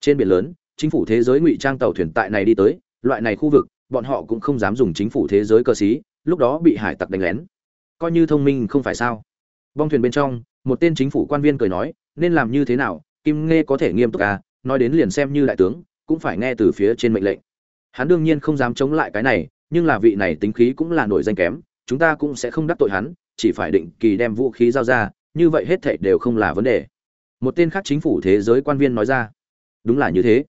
trên biển lớn, chính phủ thế giới ngụy trang tàu thuyền tại này đi tới, loại này khu vực, bọn họ cũng không dám dùng chính phủ thế giới cơ sĩ lúc đó bị hải tặc đánh lén. Coi như thông minh không phải sao. Bong thuyền bên trong, một tên chính phủ quan viên cười nói, nên làm như thế nào, kim nghe có thể nghiêm túc à? Nói đến liền xem như đại tướng, cũng phải nghe từ phía trên mệnh lệnh. Hắn đương nhiên không dám chống lại cái này, nhưng là vị này tính khí cũng là nổi danh kém, chúng ta cũng sẽ không đắc tội hắn, chỉ phải định kỳ đem vũ khí giao ra, như vậy hết thảy đều không là vấn đề. Một tên khác chính phủ thế giới quan viên nói ra đúng là như thế.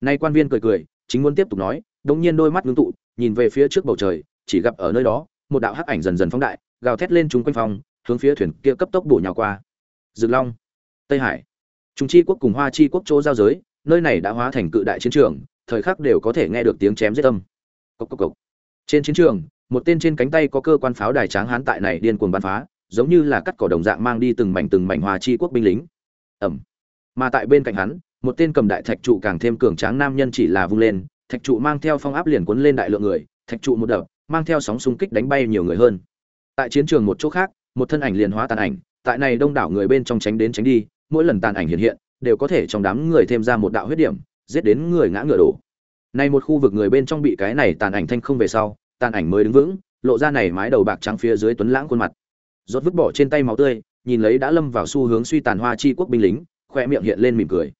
Nay quan viên cười cười, chính muốn tiếp tục nói, đống nhiên đôi mắt ngưng tụ, nhìn về phía trước bầu trời, chỉ gặp ở nơi đó, một đạo hắc ảnh dần dần phóng đại, gào thét lên chúng quanh phòng, hướng phía thuyền kia cấp tốc bổ nhào qua. Dực long, tây hải, trung chi quốc cùng hoa chi quốc chỗ giao giới, nơi này đã hóa thành cự đại chiến trường, thời khắc đều có thể nghe được tiếng chém giết âm. Cốc cốc cốc. trên chiến trường, một tên trên cánh tay có cơ quan pháo đài tráng hán tại này điên cuồng bắn phá, giống như là cắt cỏ đồng dạng mang đi từng mảnh từng mảnh hoa chi quốc binh lính. Ẩm mà tại bên cạnh hắn một tên cầm đại thạch trụ càng thêm cường tráng nam nhân chỉ là vung lên, thạch trụ mang theo phong áp liền cuốn lên đại lượng người, thạch trụ một đập, mang theo sóng xung kích đánh bay nhiều người hơn. Tại chiến trường một chỗ khác, một thân ảnh liền hóa tàn ảnh, tại này đông đảo người bên trong tránh đến tránh đi, mỗi lần tàn ảnh hiện hiện, đều có thể trong đám người thêm ra một đạo huyết điểm, giết đến người ngã ngựa đổ. Nay một khu vực người bên trong bị cái này tàn ảnh thanh không về sau, tàn ảnh mới đứng vững, lộ ra này mái đầu bạc trắng phía dưới tuấn lãng khuôn mặt. Rốt vứt bỏ trên tay máu tươi, nhìn lấy đã lâm vào xu hướng suy tàn hoa chi quốc binh lính, khoe miệng hiện lên mỉm cười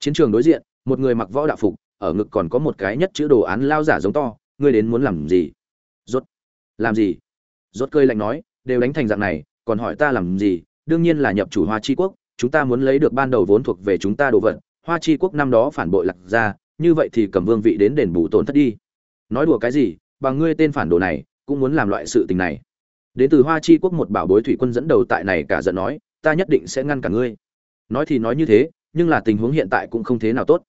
chiến trường đối diện, một người mặc võ đạo phục, ở ngực còn có một cái nhất chữ đồ án lao giả giống to, ngươi đến muốn làm gì? Rốt. Làm gì? Rốt cười lạnh nói, đều đánh thành dạng này, còn hỏi ta làm gì? Đương nhiên là nhập chủ hoa chi quốc, chúng ta muốn lấy được ban đầu vốn thuộc về chúng ta đồ vật, hoa chi quốc năm đó phản bội lạc ra như vậy thì cầm vương vị đến đền bù tổn thất đi. Nói đùa cái gì? Bằng ngươi tên phản đồ này, cũng muốn làm loại sự tình này. Đến từ hoa chi quốc một bảo bối thủy quân dẫn đầu tại này cả giận nói, ta nhất định sẽ ngăn cả ngươi. Nói thì nói như thế nhưng là tình huống hiện tại cũng không thế nào tốt.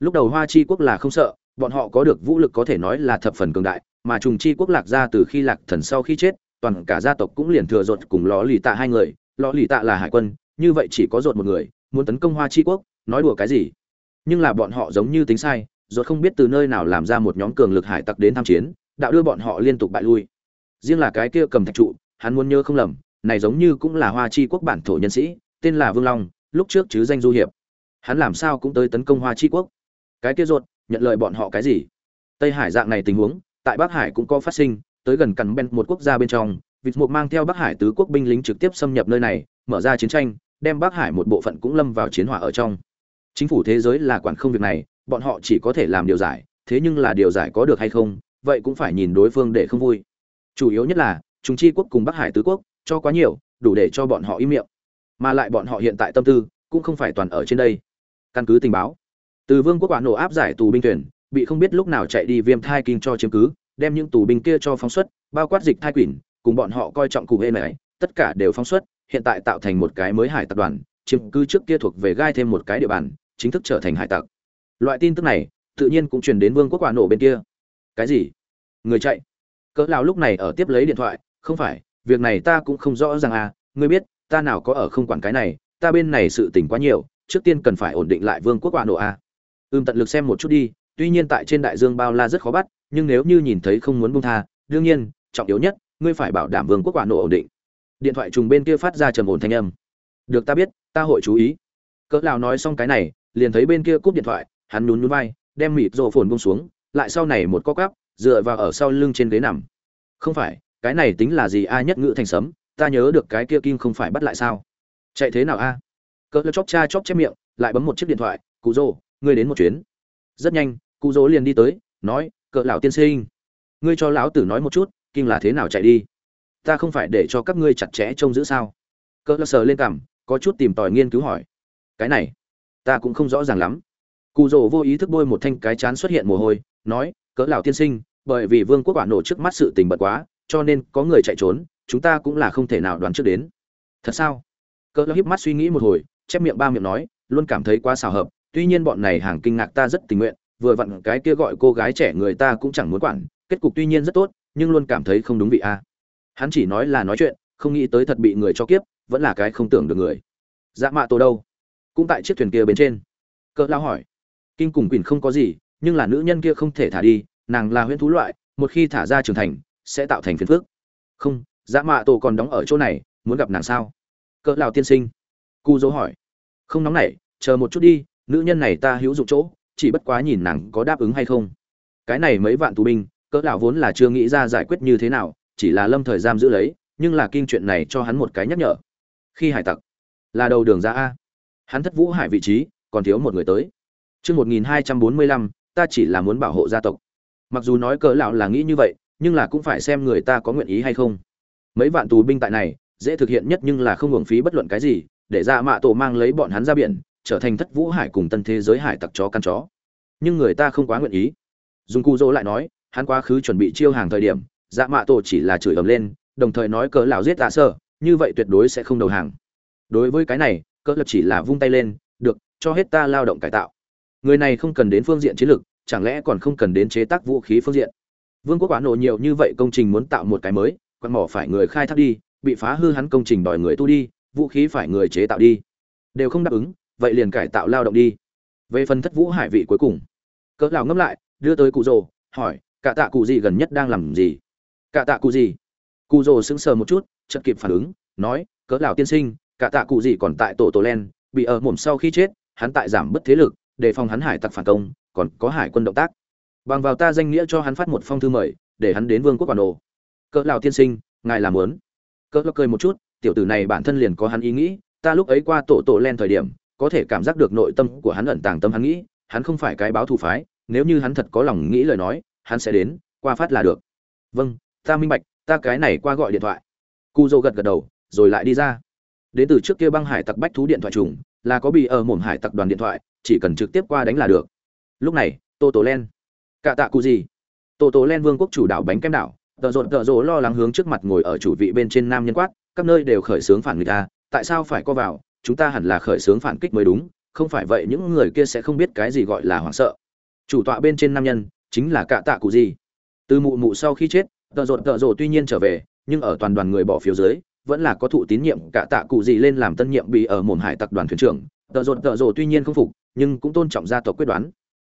Lúc đầu hoa chi quốc là không sợ, bọn họ có được vũ lực có thể nói là thập phần cường đại, mà trùng chi quốc lạc ra từ khi lạc thần sau khi chết, toàn cả gia tộc cũng liền thừa rột cùng lò lì tạ hai người. Lò lì tạ là hải quân, như vậy chỉ có rột một người, muốn tấn công hoa chi quốc, nói đùa cái gì? Nhưng là bọn họ giống như tính sai rột không biết từ nơi nào làm ra một nhóm cường lực hải tặc đến tham chiến, đạo đưa bọn họ liên tục bại lui. Riêng là cái kia cầm thạch trụ, hắn muốn nhớ không lầm, này giống như cũng là hoa chi quốc bản thổ nhân sĩ, tên là vương long, lúc trước chứ danh du hiệp hắn làm sao cũng tới tấn công hoa chi quốc. Cái kia ruột, nhận lời bọn họ cái gì? Tây hải dạng này tình huống, tại bắc hải cũng có phát sinh, tới gần cắn bên một quốc gia bên trong, vịt mục mang theo bắc hải tứ quốc binh lính trực tiếp xâm nhập nơi này, mở ra chiến tranh, đem bắc hải một bộ phận cũng lâm vào chiến hỏa ở trong. Chính phủ thế giới là quản không việc này, bọn họ chỉ có thể làm điều giải, thế nhưng là điều giải có được hay không, vậy cũng phải nhìn đối phương để không vui. Chủ yếu nhất là chúng chi quốc cùng bắc hải tứ quốc, cho quá nhiều, đủ để cho bọn họ im miệng. Mà lại bọn họ hiện tại tâm tư, cũng không phải toàn ở trên đây căn cứ tình báo. Từ vương quốc quả nổ áp giải tù binh thuyền, bị không biết lúc nào chạy đi viêm thai kinh cho chiếm cứ, đem những tù binh kia cho phóng xuất, bao quát dịch thai quỷ, cùng bọn họ coi trọng cụ hê này, tất cả đều phóng xuất, hiện tại tạo thành một cái mới hải tập đoàn, chiếm cứ trước kia thuộc về gai thêm một cái địa bàn, chính thức trở thành hải tặc. Loại tin tức này, tự nhiên cũng truyền đến vương quốc quả nổ bên kia. Cái gì? Người chạy. Cỡ lão lúc này ở tiếp lấy điện thoại, không phải, việc này ta cũng không rõ ràng à ngươi biết, ta nào có ở không quản cái này, ta bên này sự tình quá nhiều trước tiên cần phải ổn định lại vương quốc quả nổ a. Ưm tận lực xem một chút đi, tuy nhiên tại trên đại dương bao la rất khó bắt, nhưng nếu như nhìn thấy không muốn buông tha, đương nhiên, trọng yếu nhất, ngươi phải bảo đảm vương quốc quả nổ ổn định. Điện thoại trùng bên kia phát ra trầm ổn thanh âm. Được ta biết, ta hội chú ý. Cỡ lão nói xong cái này, liền thấy bên kia cúp điện thoại, hắn nhún nhún vai, đem mịt rồ phồn buông xuống, lại sau này một co cắp dựa vào ở sau lưng trên ghế nằm. Không phải, cái này tính là gì a nhất ngữ thành sấm, ta nhớ được cái kia kim không phải bắt lại sao? Chạy thế nào a? Cỡ chóp cha chóp chép miệng, lại bấm một chiếc điện thoại cụ rồ ngươi đến một chuyến. Rất nhanh cụ rồ liền đi tới, nói, cỡ lão tiên sinh, ngươi cho lão tử nói một chút, kim là thế nào chạy đi? Ta không phải để cho các ngươi chặt chẽ trông giữ sao? Cỡ lão sờ lên cằm, có chút tìm tòi nghiên cứu hỏi, cái này, ta cũng không rõ ràng lắm. Cụ rồ vô ý thức bôi một thanh cái chán xuất hiện mồ hôi, nói, cỡ lão tiên sinh, bởi vì vương quốc quả nổ trước mắt sự tình bật quá, cho nên có người chạy trốn, chúng ta cũng là không thể nào đoán trước đến. Thật sao? Cỡ lão híp mắt suy nghĩ một hồi chép miệng ba miệng nói, luôn cảm thấy quá xào hợp, tuy nhiên bọn này hàng kinh ngạc ta rất tình nguyện, vừa vặn cái kia gọi cô gái trẻ người ta cũng chẳng muốn quản, kết cục tuy nhiên rất tốt, nhưng luôn cảm thấy không đúng vị a. Hắn chỉ nói là nói chuyện, không nghĩ tới thật bị người cho kiếp, vẫn là cái không tưởng được người. Dạ mạ tổ đâu? Cũng tại chiếc thuyền kia bên trên. Cỡ lao hỏi. Kinh cùng quỳnh không có gì, nhưng là nữ nhân kia không thể thả đi, nàng là huyễn thú loại, một khi thả ra trưởng thành, sẽ tạo thành phiền phước không dạ mạ tổ còn đóng ở chỗ này, muốn gặp nàng sao? Cỡ lào tiên sinh. Cu dỗ hỏi không nóng nảy, chờ một chút đi, nữ nhân này ta hữu dụng chỗ, chỉ bất quá nhìn nàng có đáp ứng hay không. Cái này mấy vạn tù binh, cỡ lão vốn là chưa nghĩ ra giải quyết như thế nào, chỉ là lâm thời giam giữ lấy, nhưng là kinh chuyện này cho hắn một cái nhắc nhở. Khi hải tặc là đầu đường ra a. Hắn thất vũ hải vị trí, còn thiếu một người tới. Chương một nghìn hai trăm bốn mươi lăm, ta chỉ là muốn bảo hộ gia tộc. Mặc dù nói cỡ lão là nghĩ như vậy, nhưng là cũng phải xem người ta có nguyện ý hay không. Mấy vạn tù binh tại này, dễ thực hiện nhất nhưng là không hưởng phí bất luận cái gì để ra mạ tổ mang lấy bọn hắn ra biển, trở thành thất vũ hải cùng tân thế giới hải tặc chó căn chó. Nhưng người ta không quá nguyện ý. Dùng cu dỗ lại nói, hắn quá khứ chuẩn bị chiêu hàng thời điểm dạ mạ tổ chỉ là chửi ầm lên, đồng thời nói cỡ lão giết tạ sơ, như vậy tuyệt đối sẽ không đầu hàng. Đối với cái này, cỡ lập chỉ là vung tay lên, được, cho hết ta lao động cải tạo. Người này không cần đến phương diện chiến lược, chẳng lẽ còn không cần đến chế tác vũ khí phương diện? Vương quốc quá nổ nhiều như vậy công trình muốn tạo một cái mới quan mỏ phải người khai thác đi, bị phá hư hắn công trình đòi người tu đi vũ khí phải người chế tạo đi. Đều không đáp ứng, vậy liền cải tạo lao động đi. Về phần thất vũ hải vị cuối cùng, cỡ lão ngấp lại, đưa tới cụ rồ, hỏi, cả tạ cụ gì gần nhất đang làm gì? Cả tạ cụ gì? Cụ rồ sững sờ một chút, chợt kịp phản ứng, nói, cỡ lão tiên sinh, cả tạ cụ gì còn tại tổ tổ len, bị ở mồm sau khi chết, hắn tại giảm bất thế lực, đề phòng hắn hải tặc phản công, còn có hải quân động tác. Bằng vào ta danh nghĩa cho hắn phát một phong thư mời, để hắn đến vương quốc bản đồ. Cỡ lão tiên sinh, ngài làm muốn. Cỡ lão cười một chút tiểu tử này bản thân liền có hắn ý nghĩ, ta lúc ấy qua tổ tổ len thời điểm, có thể cảm giác được nội tâm của hắn ẩn tàng tâm hắn nghĩ, hắn không phải cái báo thù phái, nếu như hắn thật có lòng nghĩ lời nói, hắn sẽ đến, qua phát là được. Vâng ta minh bạch, ta cái này qua gọi điện thoại. Cu dô gật gật đầu, rồi lại đi ra. Đến từ trước kia băng hải tặc bách thú điện thoại trùng, là có bị ở mồm hải tặc đoàn điện thoại, chỉ cần trực tiếp qua đánh là được. Lúc này, tô tổ len. Cạ tạ cụ gì tô tổ len vương quốc chủ đảo bánh kem đảo, tợ rộn tợ rỗ lo lắng hướng trước mặt ngồi ở chủ vị bên trên nam nhân quát các nơi đều khởi xướng phản nghịch ta tại sao phải co vào? Chúng ta hẳn là khởi xướng phản kích mới đúng, không phải vậy những người kia sẽ không biết cái gì gọi là hoảng sợ. Chủ tọa bên trên nam nhân, chính là cạ tạ cụ gì từ mụ mụ sau khi chết, tợ rột tợ rột tuy nhiên trở về, nhưng ở toàn đoàn người bỏ phiếu dưới, vẫn là có thụ tín nhiệm cạ tạ cụ gì lên làm tân nhiệm bị ở mồm hải tặc đoàn thuyền trưởng. Tợ rột tợ rột tuy nhiên không phục, nhưng cũng tôn trọng gia tộc quyết đoán.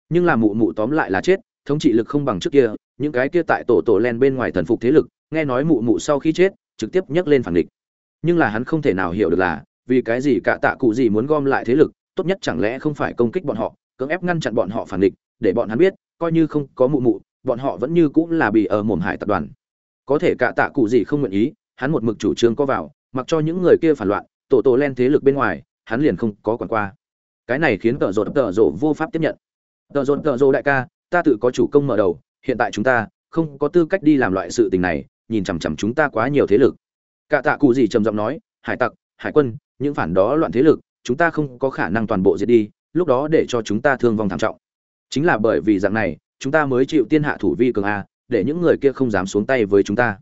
Nhưng là mụ mụ tóm lại là chết, thống trị lực không bằng trước kia, những cái kia tại tổ tổ len bên ngoài thần phục thế lực, nghe nói mụ mụ sau khi chết trực tiếp nhấc lên phản địch. Nhưng là hắn không thể nào hiểu được là, vì cái gì cả tạ cụ gì muốn gom lại thế lực, tốt nhất chẳng lẽ không phải công kích bọn họ, cưỡng ép ngăn chặn bọn họ phản địch, để bọn hắn biết, coi như không có mụ mụ, bọn họ vẫn như cũng là bị ở mồm hải tập đoàn. Có thể cả tạ cụ gì không nguyện ý, hắn một mực chủ trương có vào, mặc cho những người kia phản loạn, tổ tổ len thế lực bên ngoài, hắn liền không có quản qua. Cái này khiến tợ rột tợ rộ vô pháp tiếp nhận. Tợ rột tợ rộ đại ca, ta tự có chủ công mở đầu, hiện tại chúng ta không có tư cách đi làm loại sự tình này nhìn chằm chằm chúng ta quá nhiều thế lực. Cả tạ cụ gì trầm giọng nói, hải tặc, hải quân, những phản đó loạn thế lực, chúng ta không có khả năng toàn bộ diệt đi, lúc đó để cho chúng ta thương vong thảm trọng. Chính là bởi vì dạng này, chúng ta mới chịu tiên hạ thủ vi cường a, để những người kia không dám xuống tay với chúng ta.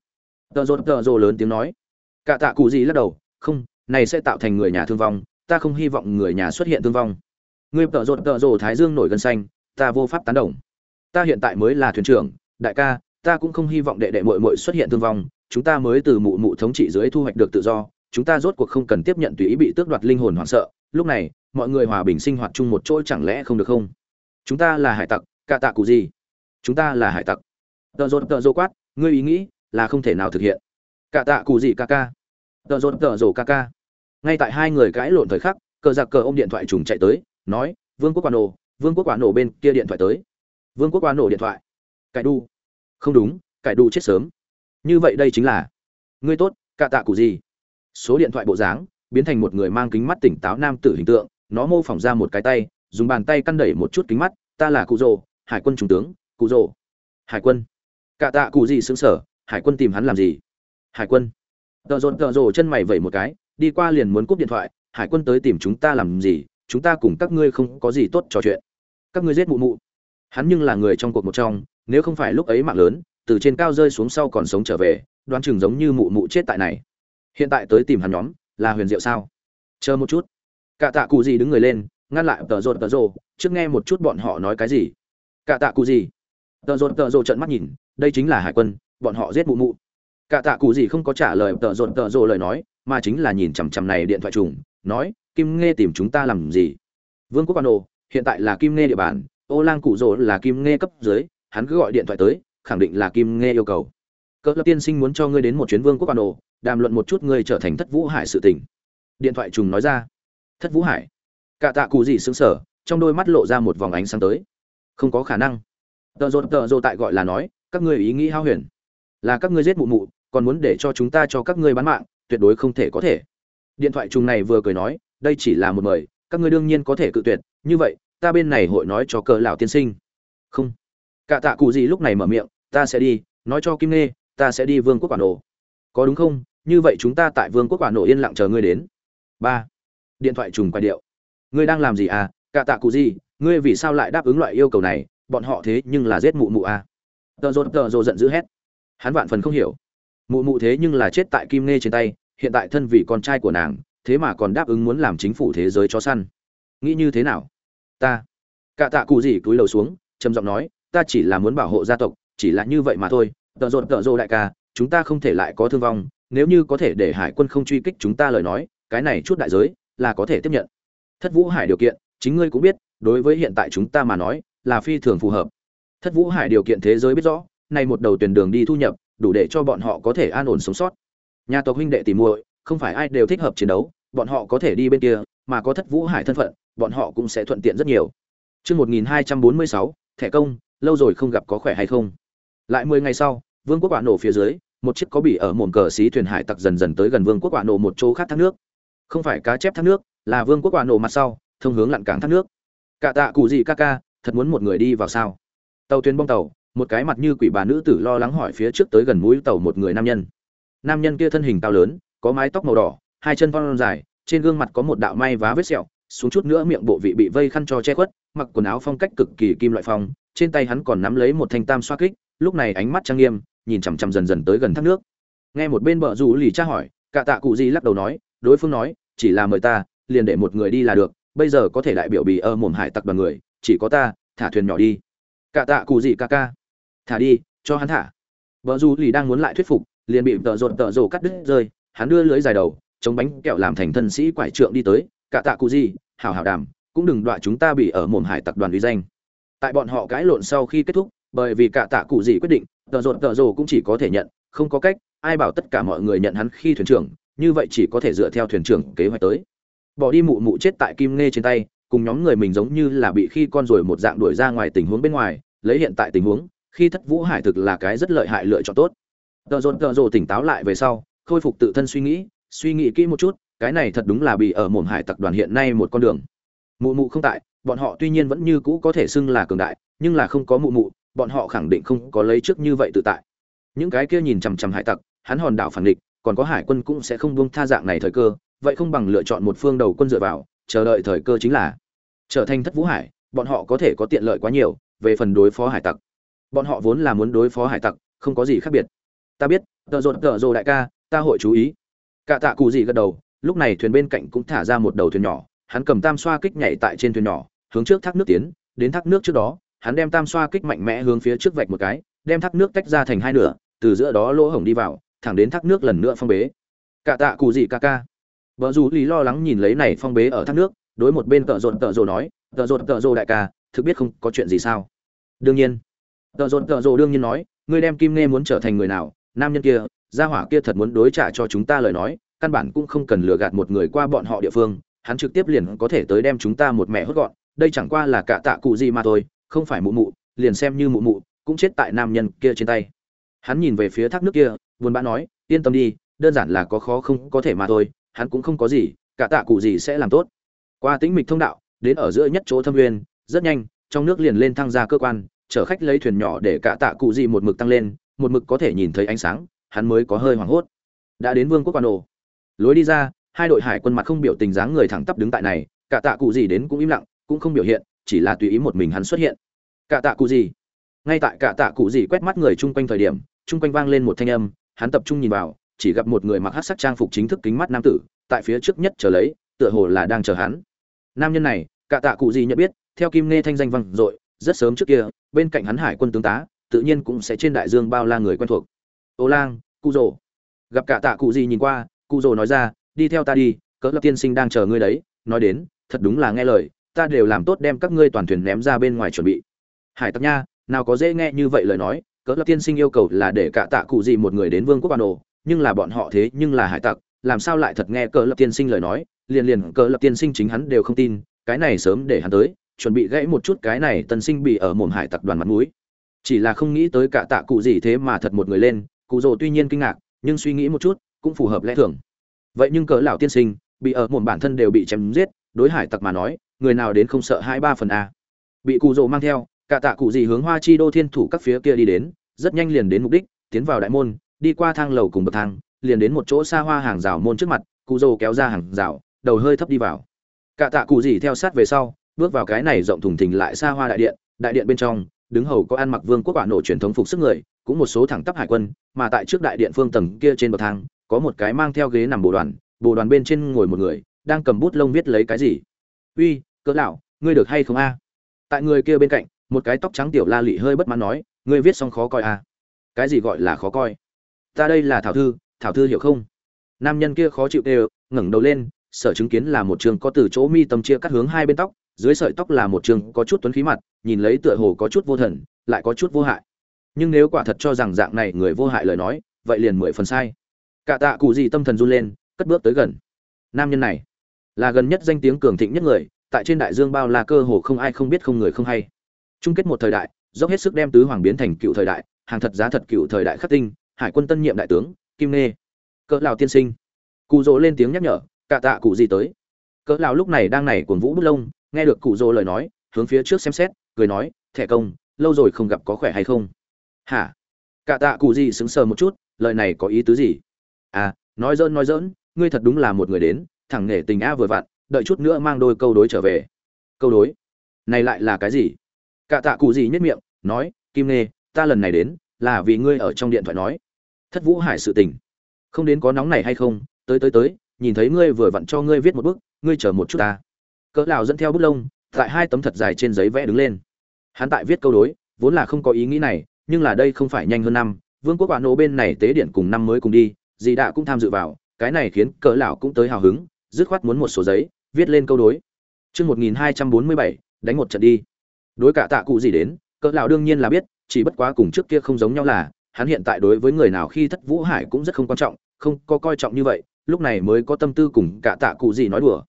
Tợ rột tợ rồ lớn tiếng nói. Cả tạ cụ gì lắc đầu, không, này sẽ tạo thành người nhà thương vong, ta không hy vọng người nhà xuất hiện thương vong. Người tợ rột tợ rồ thái dương nổi gân xanh, ta vô pháp tán đồng. Ta hiện tại mới là thuyền trưởng, đại ca ta cũng không hy vọng đệ đệ muội muội xuất hiện thương vong, chúng ta mới từ mụ mụ thống trị dưới thu hoạch được tự do, chúng ta rốt cuộc không cần tiếp nhận tùy ý bị tước đoạt linh hồn hoảng sợ, lúc này, mọi người hòa bình sinh hoạt chung một chỗ chẳng lẽ không được không? Chúng ta là hải tặc, cả tạ cụ gì? Chúng ta là hải tặc. Tợ rốt tợ rồ quát, ngươi ý nghĩ là không thể nào thực hiện. Cả tạ cụ gì ca ca? Tợ rốt tợ rồ ca ca. Ngay tại hai người cãi lộn thời khắc, cờ giặc cờ ôm điện thoại trùng chạy tới, nói, vương quốc quả nổ vương quốc quả nổ bên kia điện thoại tới. Vương quốc quả nổ điện thoại. Cải đu không đúng, cải đủ chết sớm. Như vậy đây chính là. Ngươi tốt, cạ tạ cụ gì? Số điện thoại bộ dáng, biến thành một người mang kính mắt tỉnh táo nam tử hình tượng, nó mô phỏng ra một cái tay, dùng bàn tay căn đẩy một chút kính mắt, ta là cụ rồ, hải quân trung tướng, cụ rồ. Hải quân. Cạ tạ cụ gì xứng sở hải quân tìm hắn làm gì? Hải quân. Tợ rột tợ rồ chân mày vẩy một cái, đi qua liền muốn cúp điện thoại, hải quân tới tìm chúng ta làm gì? Chúng ta cùng các ngươi không có gì tốt trò chuyện. Các ngươi giết mụ mụ. Hắn nhưng là người trong cuộc một trong nếu không phải lúc ấy mạng lớn, từ trên cao rơi xuống sau còn sống trở về, đoán chừng giống như mụ mụ chết tại này. Hiện tại tới tìm hắn nhóm, là huyền diệu sao? Chờ một chút. Cả tạ cụ gì đứng người lên, ngăn lại tờ rột tờ rồ, trước nghe một chút bọn họ nói cái gì. Cả tạ cụ gì? Tờ rột tờ rồ trận mắt nhìn, đây chính là hải quân, bọn họ giết mụ mụ. Cả tạ cụ gì không có trả lời tờ rột tờ rồ lời nói, mà chính là nhìn chằm chằm này điện thoại trùng, nói, kim nghe tìm chúng ta làm gì? Vương quốc quan đồ hiện tại là kim nghe địa bàn, ô lang cụ rồ là kim nghe cấp dưới hắn cứ gọi điện thoại tới, khẳng định là kim nghe yêu cầu. Cỡ lập tiên sinh muốn cho ngươi đến một chuyến vương quốc quan đồ đàm luận một chút ngươi trở thành thất vũ hải sự tình. Điện thoại trùng nói ra. Thất vũ hải? Cả tạ cụ gì xứng sở trong đôi mắt lộ ra một vòng ánh sáng tới. Không có khả năng. Tợ rột, tợ rồ tại gọi là nói, các ngươi ý nghĩ hao huyền. Là các ngươi giết mụ mụ, còn muốn để cho chúng ta cho các ngươi bán mạng, tuyệt đối không thể có thể. Điện thoại trùng này vừa cười nói, đây chỉ là một mời, các ngươi đương nhiên có thể cự tuyệt, như vậy, ta bên này hội nói cho cờ lão tiên sinh. Không cả tạ cụ gì lúc này mở miệng, ta sẽ đi, nói cho kim nê ta sẽ đi vương quốc quả nổ. Có đúng không? Như vậy chúng ta tại vương quốc quả nổ yên lặng chờ ngươi đến. Ba. Điện thoại trùng quay điệu. Ngươi đang làm gì à? Cả tạ cụ gì, ngươi vì sao lại đáp ứng loại yêu cầu này? Bọn họ thế nhưng là giết mụ mụ à? Tờ rột, tờ rồ giận dữ hét. Hắn vạn phần không hiểu. Mụ mụ thế nhưng là chết tại kim nê trên tay, hiện tại thân vì con trai của nàng, thế mà còn đáp ứng muốn làm chính phủ thế giới cho săn. Nghĩ như thế nào? Ta. Cả tạ cụ gì cúi đầu xuống, trầm giọng nói ta chỉ là muốn bảo hộ gia tộc chỉ là như vậy mà thôi. Tợ rột tợ rồ đại ca chúng ta không thể lại có thương vong. Nếu như có thể để hải quân không truy kích chúng ta lời nói cái này chút đại giới là có thể tiếp nhận. Thất vũ hải điều kiện chính ngươi cũng biết đối với hiện tại chúng ta mà nói là phi thường phù hợp. Thất vũ hải điều kiện thế giới biết rõ nay một đầu tuyển đường đi thu nhập đủ để cho bọn họ có thể an ổn sống sót. Nhà tộc huynh đệ tìm muội không phải ai đều thích hợp chiến đấu bọn họ có thể đi bên kia mà có thất vũ hải thân phận bọn họ cũng sẽ thuận tiện rất nhiều. Trước 1246, thẻ công, lâu rồi không gặp có khỏe hay không? Lại 10 ngày sau, vương quốc quả nổ phía dưới, một chiếc có bị ở mồm cờ xí thuyền hải tặc dần dần tới gần vương quốc quả nổ một chỗ khác thác nước. Không phải cá chép thác nước, là vương quốc quả nổ mặt sau, thông hướng lặn cảng thác nước. Cả tạ cụ gì ca ca, thật muốn một người đi vào sao? Tàu thuyền bong tàu, một cái mặt như quỷ bà nữ tử lo lắng hỏi phía trước tới gần mũi tàu một người nam nhân. Nam nhân kia thân hình cao lớn, có mái tóc màu đỏ, hai chân thon dài, trên gương mặt có một đạo may vá vết sẹo, xuống chút nữa miệng bộ vị bị vây khăn cho che khuất, mặc quần áo phong cách cực kỳ kim loại phong, trên tay hắn còn nắm lấy một thanh tam xoa kích, lúc này ánh mắt trang nghiêm, nhìn chằm chằm dần dần tới gần thác nước. Nghe một bên bờ rủ lì tra hỏi, cả tạ cụ di lắc đầu nói, đối phương nói, chỉ là mời ta, liền để một người đi là được, bây giờ có thể đại biểu bì ở mồm hải tặc đoàn người, chỉ có ta, thả thuyền nhỏ đi. Cả tạ cụ gì ca ca, thả đi, cho hắn thả. Bờ rủ lì đang muốn lại thuyết phục, liền bị tợ rột tợ rồ cắt đứt rơi, hắn đưa lưới dài đầu, chống bánh kẹo làm thành thân sĩ quải trượng đi tới, cả tạ cụ gì, hảo hảo đàm, cũng đừng đọa chúng ta bị ở mồm hải tặc đoàn uy danh tại bọn họ cãi lộn sau khi kết thúc, bởi vì cả tạ cụ gì quyết định tợ rột tợ rồ cũng chỉ có thể nhận, không có cách, ai bảo tất cả mọi người nhận hắn khi thuyền trưởng, như vậy chỉ có thể dựa theo thuyền trưởng kế hoạch tới. Bỏ đi mụ mụ chết tại kim nghe trên tay, cùng nhóm người mình giống như là bị khi con rồi một dạng đuổi ra ngoài tình huống bên ngoài, lấy hiện tại tình huống, khi thất vũ hải thực là cái rất lợi hại lựa chọn tốt. Tợ rột tợ rồ tỉnh táo lại về sau, khôi phục tự thân suy nghĩ suy nghĩ kỹ một chút, cái này thật đúng là bị ở mồm hải tặc đoàn hiện nay một con đường. Mụ mụ không tại bọn họ tuy nhiên vẫn như cũ có thể xưng là cường đại, nhưng là không có mụ mụ, bọn họ khẳng định không có lấy trước như vậy tự tại. Những cái kia nhìn chằm chằm hải tặc, hắn hòn đảo phản địch, còn có hải quân cũng sẽ không buông tha dạng này thời cơ, vậy không bằng lựa chọn một phương đầu quân dựa vào, chờ đợi thời cơ chính là trở thành thất vũ hải, bọn họ có thể có tiện lợi quá nhiều, về phần đối phó hải tặc. Bọn họ vốn là muốn đối phó hải tặc, không có gì khác biệt. Ta biết, tợ rộn tợ rộ đại ca, ta hội chú ý. Cả tạ cụ gì gật đầu, lúc này thuyền bên cạnh cũng thả ra một đầu thuyền nhỏ, hắn cầm tam xoa kích nhảy tại trên thuyền nhỏ hướng trước thác nước tiến, đến thác nước trước đó, hắn đem tam xoa kích mạnh mẽ hướng phía trước vạch một cái, đem thác nước tách ra thành hai nửa, từ giữa đó lỗ hổng đi vào, thẳng đến thác nước lần nữa phong bế. Cả tạ cụ gì ca ca. Vợ dù lý lo lắng nhìn lấy này phong bế ở thác nước, đối một bên tợ rộn tợ rồ nói, tợ rộn tợ rồ đại ca, thực biết không có chuyện gì sao? Đương nhiên. Tợ rộn tợ rồ đương nhiên nói, ngươi đem kim nghe muốn trở thành người nào, nam nhân kia, gia hỏa kia thật muốn đối trả cho chúng ta lời nói, căn bản cũng không cần lừa gạt một người qua bọn họ địa phương, hắn trực tiếp liền có thể tới đem chúng ta một mẹ hốt gọn đây chẳng qua là cả tạ cụ gì mà thôi, không phải mụ mụ, liền xem như mụ mụ, cũng chết tại nam nhân kia trên tay. Hắn nhìn về phía thác nước kia, buồn bã nói, yên tâm đi, đơn giản là có khó không có thể mà thôi, hắn cũng không có gì, cả tạ cụ gì sẽ làm tốt. Qua tĩnh mịch thông đạo, đến ở giữa nhất chỗ thâm nguyên, rất nhanh, trong nước liền lên thăng ra cơ quan, chở khách lấy thuyền nhỏ để cả tạ cụ gì một mực tăng lên, một mực có thể nhìn thấy ánh sáng, hắn mới có hơi hoảng hốt. Đã đến vương quốc quan ổ lối đi ra, hai đội hải quân mặt không biểu tình dáng người thẳng tắp đứng tại này, cả tạ cụ gì đến cũng im lặng cũng không biểu hiện, chỉ là tùy ý một mình hắn xuất hiện. Cả tạ cụ gì? Ngay tại cả tạ cụ gì quét mắt người chung quanh thời điểm, chung quanh vang lên một thanh âm, hắn tập trung nhìn vào, chỉ gặp một người mặc hát sắc trang phục chính thức kính mắt nam tử, tại phía trước nhất chờ lấy, tựa hồ là đang chờ hắn. Nam nhân này, cả tạ cụ gì nhận biết, theo kim nghe thanh danh vang dội, rất sớm trước kia, bên cạnh hắn hải quân tướng tá, tự nhiên cũng sẽ trên đại dương bao la người quen thuộc. Ô lang, cụ rồ. Gặp cả tạ cụ gì nhìn qua, cụ rồ nói ra, đi theo ta đi, cỡ lập tiên sinh đang chờ ngươi đấy, nói đến, thật đúng là nghe lời ta đều làm tốt đem các ngươi toàn thuyền ném ra bên ngoài chuẩn bị. Hải tặc nha, nào có dễ nghe như vậy lời nói, cỡ lập tiên sinh yêu cầu là để cả tạ cụ gì một người đến vương quốc bà đồ nhưng là bọn họ thế nhưng là hải tặc, làm sao lại thật nghe cỡ lập tiên sinh lời nói, liền liền cỡ lập tiên sinh chính hắn đều không tin, cái này sớm để hắn tới, chuẩn bị gãy một chút cái này tân sinh bị ở mồm hải tặc đoàn mặt mũi. Chỉ là không nghĩ tới cả tạ cụ gì thế mà thật một người lên, cụ rồ tuy nhiên kinh ngạc, nhưng suy nghĩ một chút, cũng phù hợp lẽ thường. Vậy nhưng cỡ lão tiên sinh, bị ở mồm bản thân đều bị chém giết, đối hải tặc mà nói người nào đến không sợ hai ba phần a. Bị cụ rồ mang theo, cả tạ cụ gì hướng hoa chi đô thiên thủ các phía kia đi đến, rất nhanh liền đến mục đích, tiến vào đại môn, đi qua thang lầu cùng bậc thang, liền đến một chỗ xa hoa hàng rào môn trước mặt, cụ rồ kéo ra hàng rào, đầu hơi thấp đi vào. Cả tạ cụ gì theo sát về sau, bước vào cái này rộng thùng thình lại xa hoa đại điện đại điện bên trong, đứng hầu có ăn mặc vương quốc quả nổ truyền thống phục sức người, cũng một số thẳng tắp hải quân, mà tại trước đại điện phương tầng kia trên bậc thang, có một cái mang theo ghế nằm bồ đoàn bồ đoàn bên trên ngồi một người, đang cầm bút lông viết lấy cái gì. Uy cỡ lão ngươi được hay không a? Tại người kia bên cạnh, một cái tóc trắng tiểu la lị hơi bất mãn nói, ngươi viết xong khó coi a. Cái gì gọi là khó coi? Ta đây là thảo thư thảo thư hiểu không? Nam nhân kia khó chịu đều, ngẩng đầu lên, sở chứng kiến là một trường có từ chỗ mi tâm chia cắt hướng hai bên tóc, dưới sợi tóc là một trường có chút tuấn khí mặt, nhìn lấy tựa hồ có chút vô thần, lại có chút vô hại. Nhưng nếu quả thật cho rằng dạng này người vô hại lời nói, vậy liền mười phần sai. Cả tạ cụ gì tâm thần run lên, cất bước tới gần. Nam nhân này là gần nhất danh tiếng cường thịnh nhất người tại trên đại dương bao la cơ hồ không ai không biết không người không hay. Chung kết một thời đại, dốc hết sức đem tứ hoàng biến thành cựu thời đại, hàng thật giá thật cựu thời đại khắc tinh, hải quân tân nhiệm đại tướng, kim nê cỡ lào tiên sinh. Cụ dỗ lên tiếng nhắc nhở, cả tạ cụ gì tới? Cỡ lào lúc này đang này cuồng vũ bút lông, nghe được cụ dỗ lời nói, hướng phía trước xem xét, cười nói, thẻ công, lâu rồi không gặp có khỏe hay không? Hả? Cả tạ cụ gì sững sờ một chút, lời này có ý tứ gì? À nói dỡn nói dỡn, ngươi thật đúng là một người đến, thẳng nể tình a vừa vặn đợi chút nữa mang đôi câu đối trở về. Câu đối? Này lại là cái gì? Cả tạ cụ gì nhất miệng, nói, kim nê ta lần này đến, là vì ngươi ở trong điện thoại nói. Thất vũ hải sự tình. Không đến có nóng này hay không, tới tới tới, nhìn thấy ngươi vừa vặn cho ngươi viết một bức, ngươi chờ một chút ta. Cỡ lão dẫn theo bút lông, tại hai tấm thật dài trên giấy vẽ đứng lên. Hắn tại viết câu đối, vốn là không có ý nghĩ này, nhưng là đây không phải nhanh hơn năm, vương quốc quản nổ bên này tế điện cùng năm mới cùng đi, dì đạ cũng tham dự vào, cái này khiến cỡ lão cũng tới hào hứng, dứt khoát muốn một số giấy viết lên câu đối. Chương một nghìn hai trăm bốn mươi bảy, đánh một trận đi. Đối cả tạ cụ gì đến, cỡ lão đương nhiên là biết, chỉ bất quá cùng trước kia không giống nhau là, hắn hiện tại đối với người nào khi thất vũ hải cũng rất không quan trọng, không có coi trọng như vậy, lúc này mới có tâm tư cùng cả tạ cụ gì nói đùa.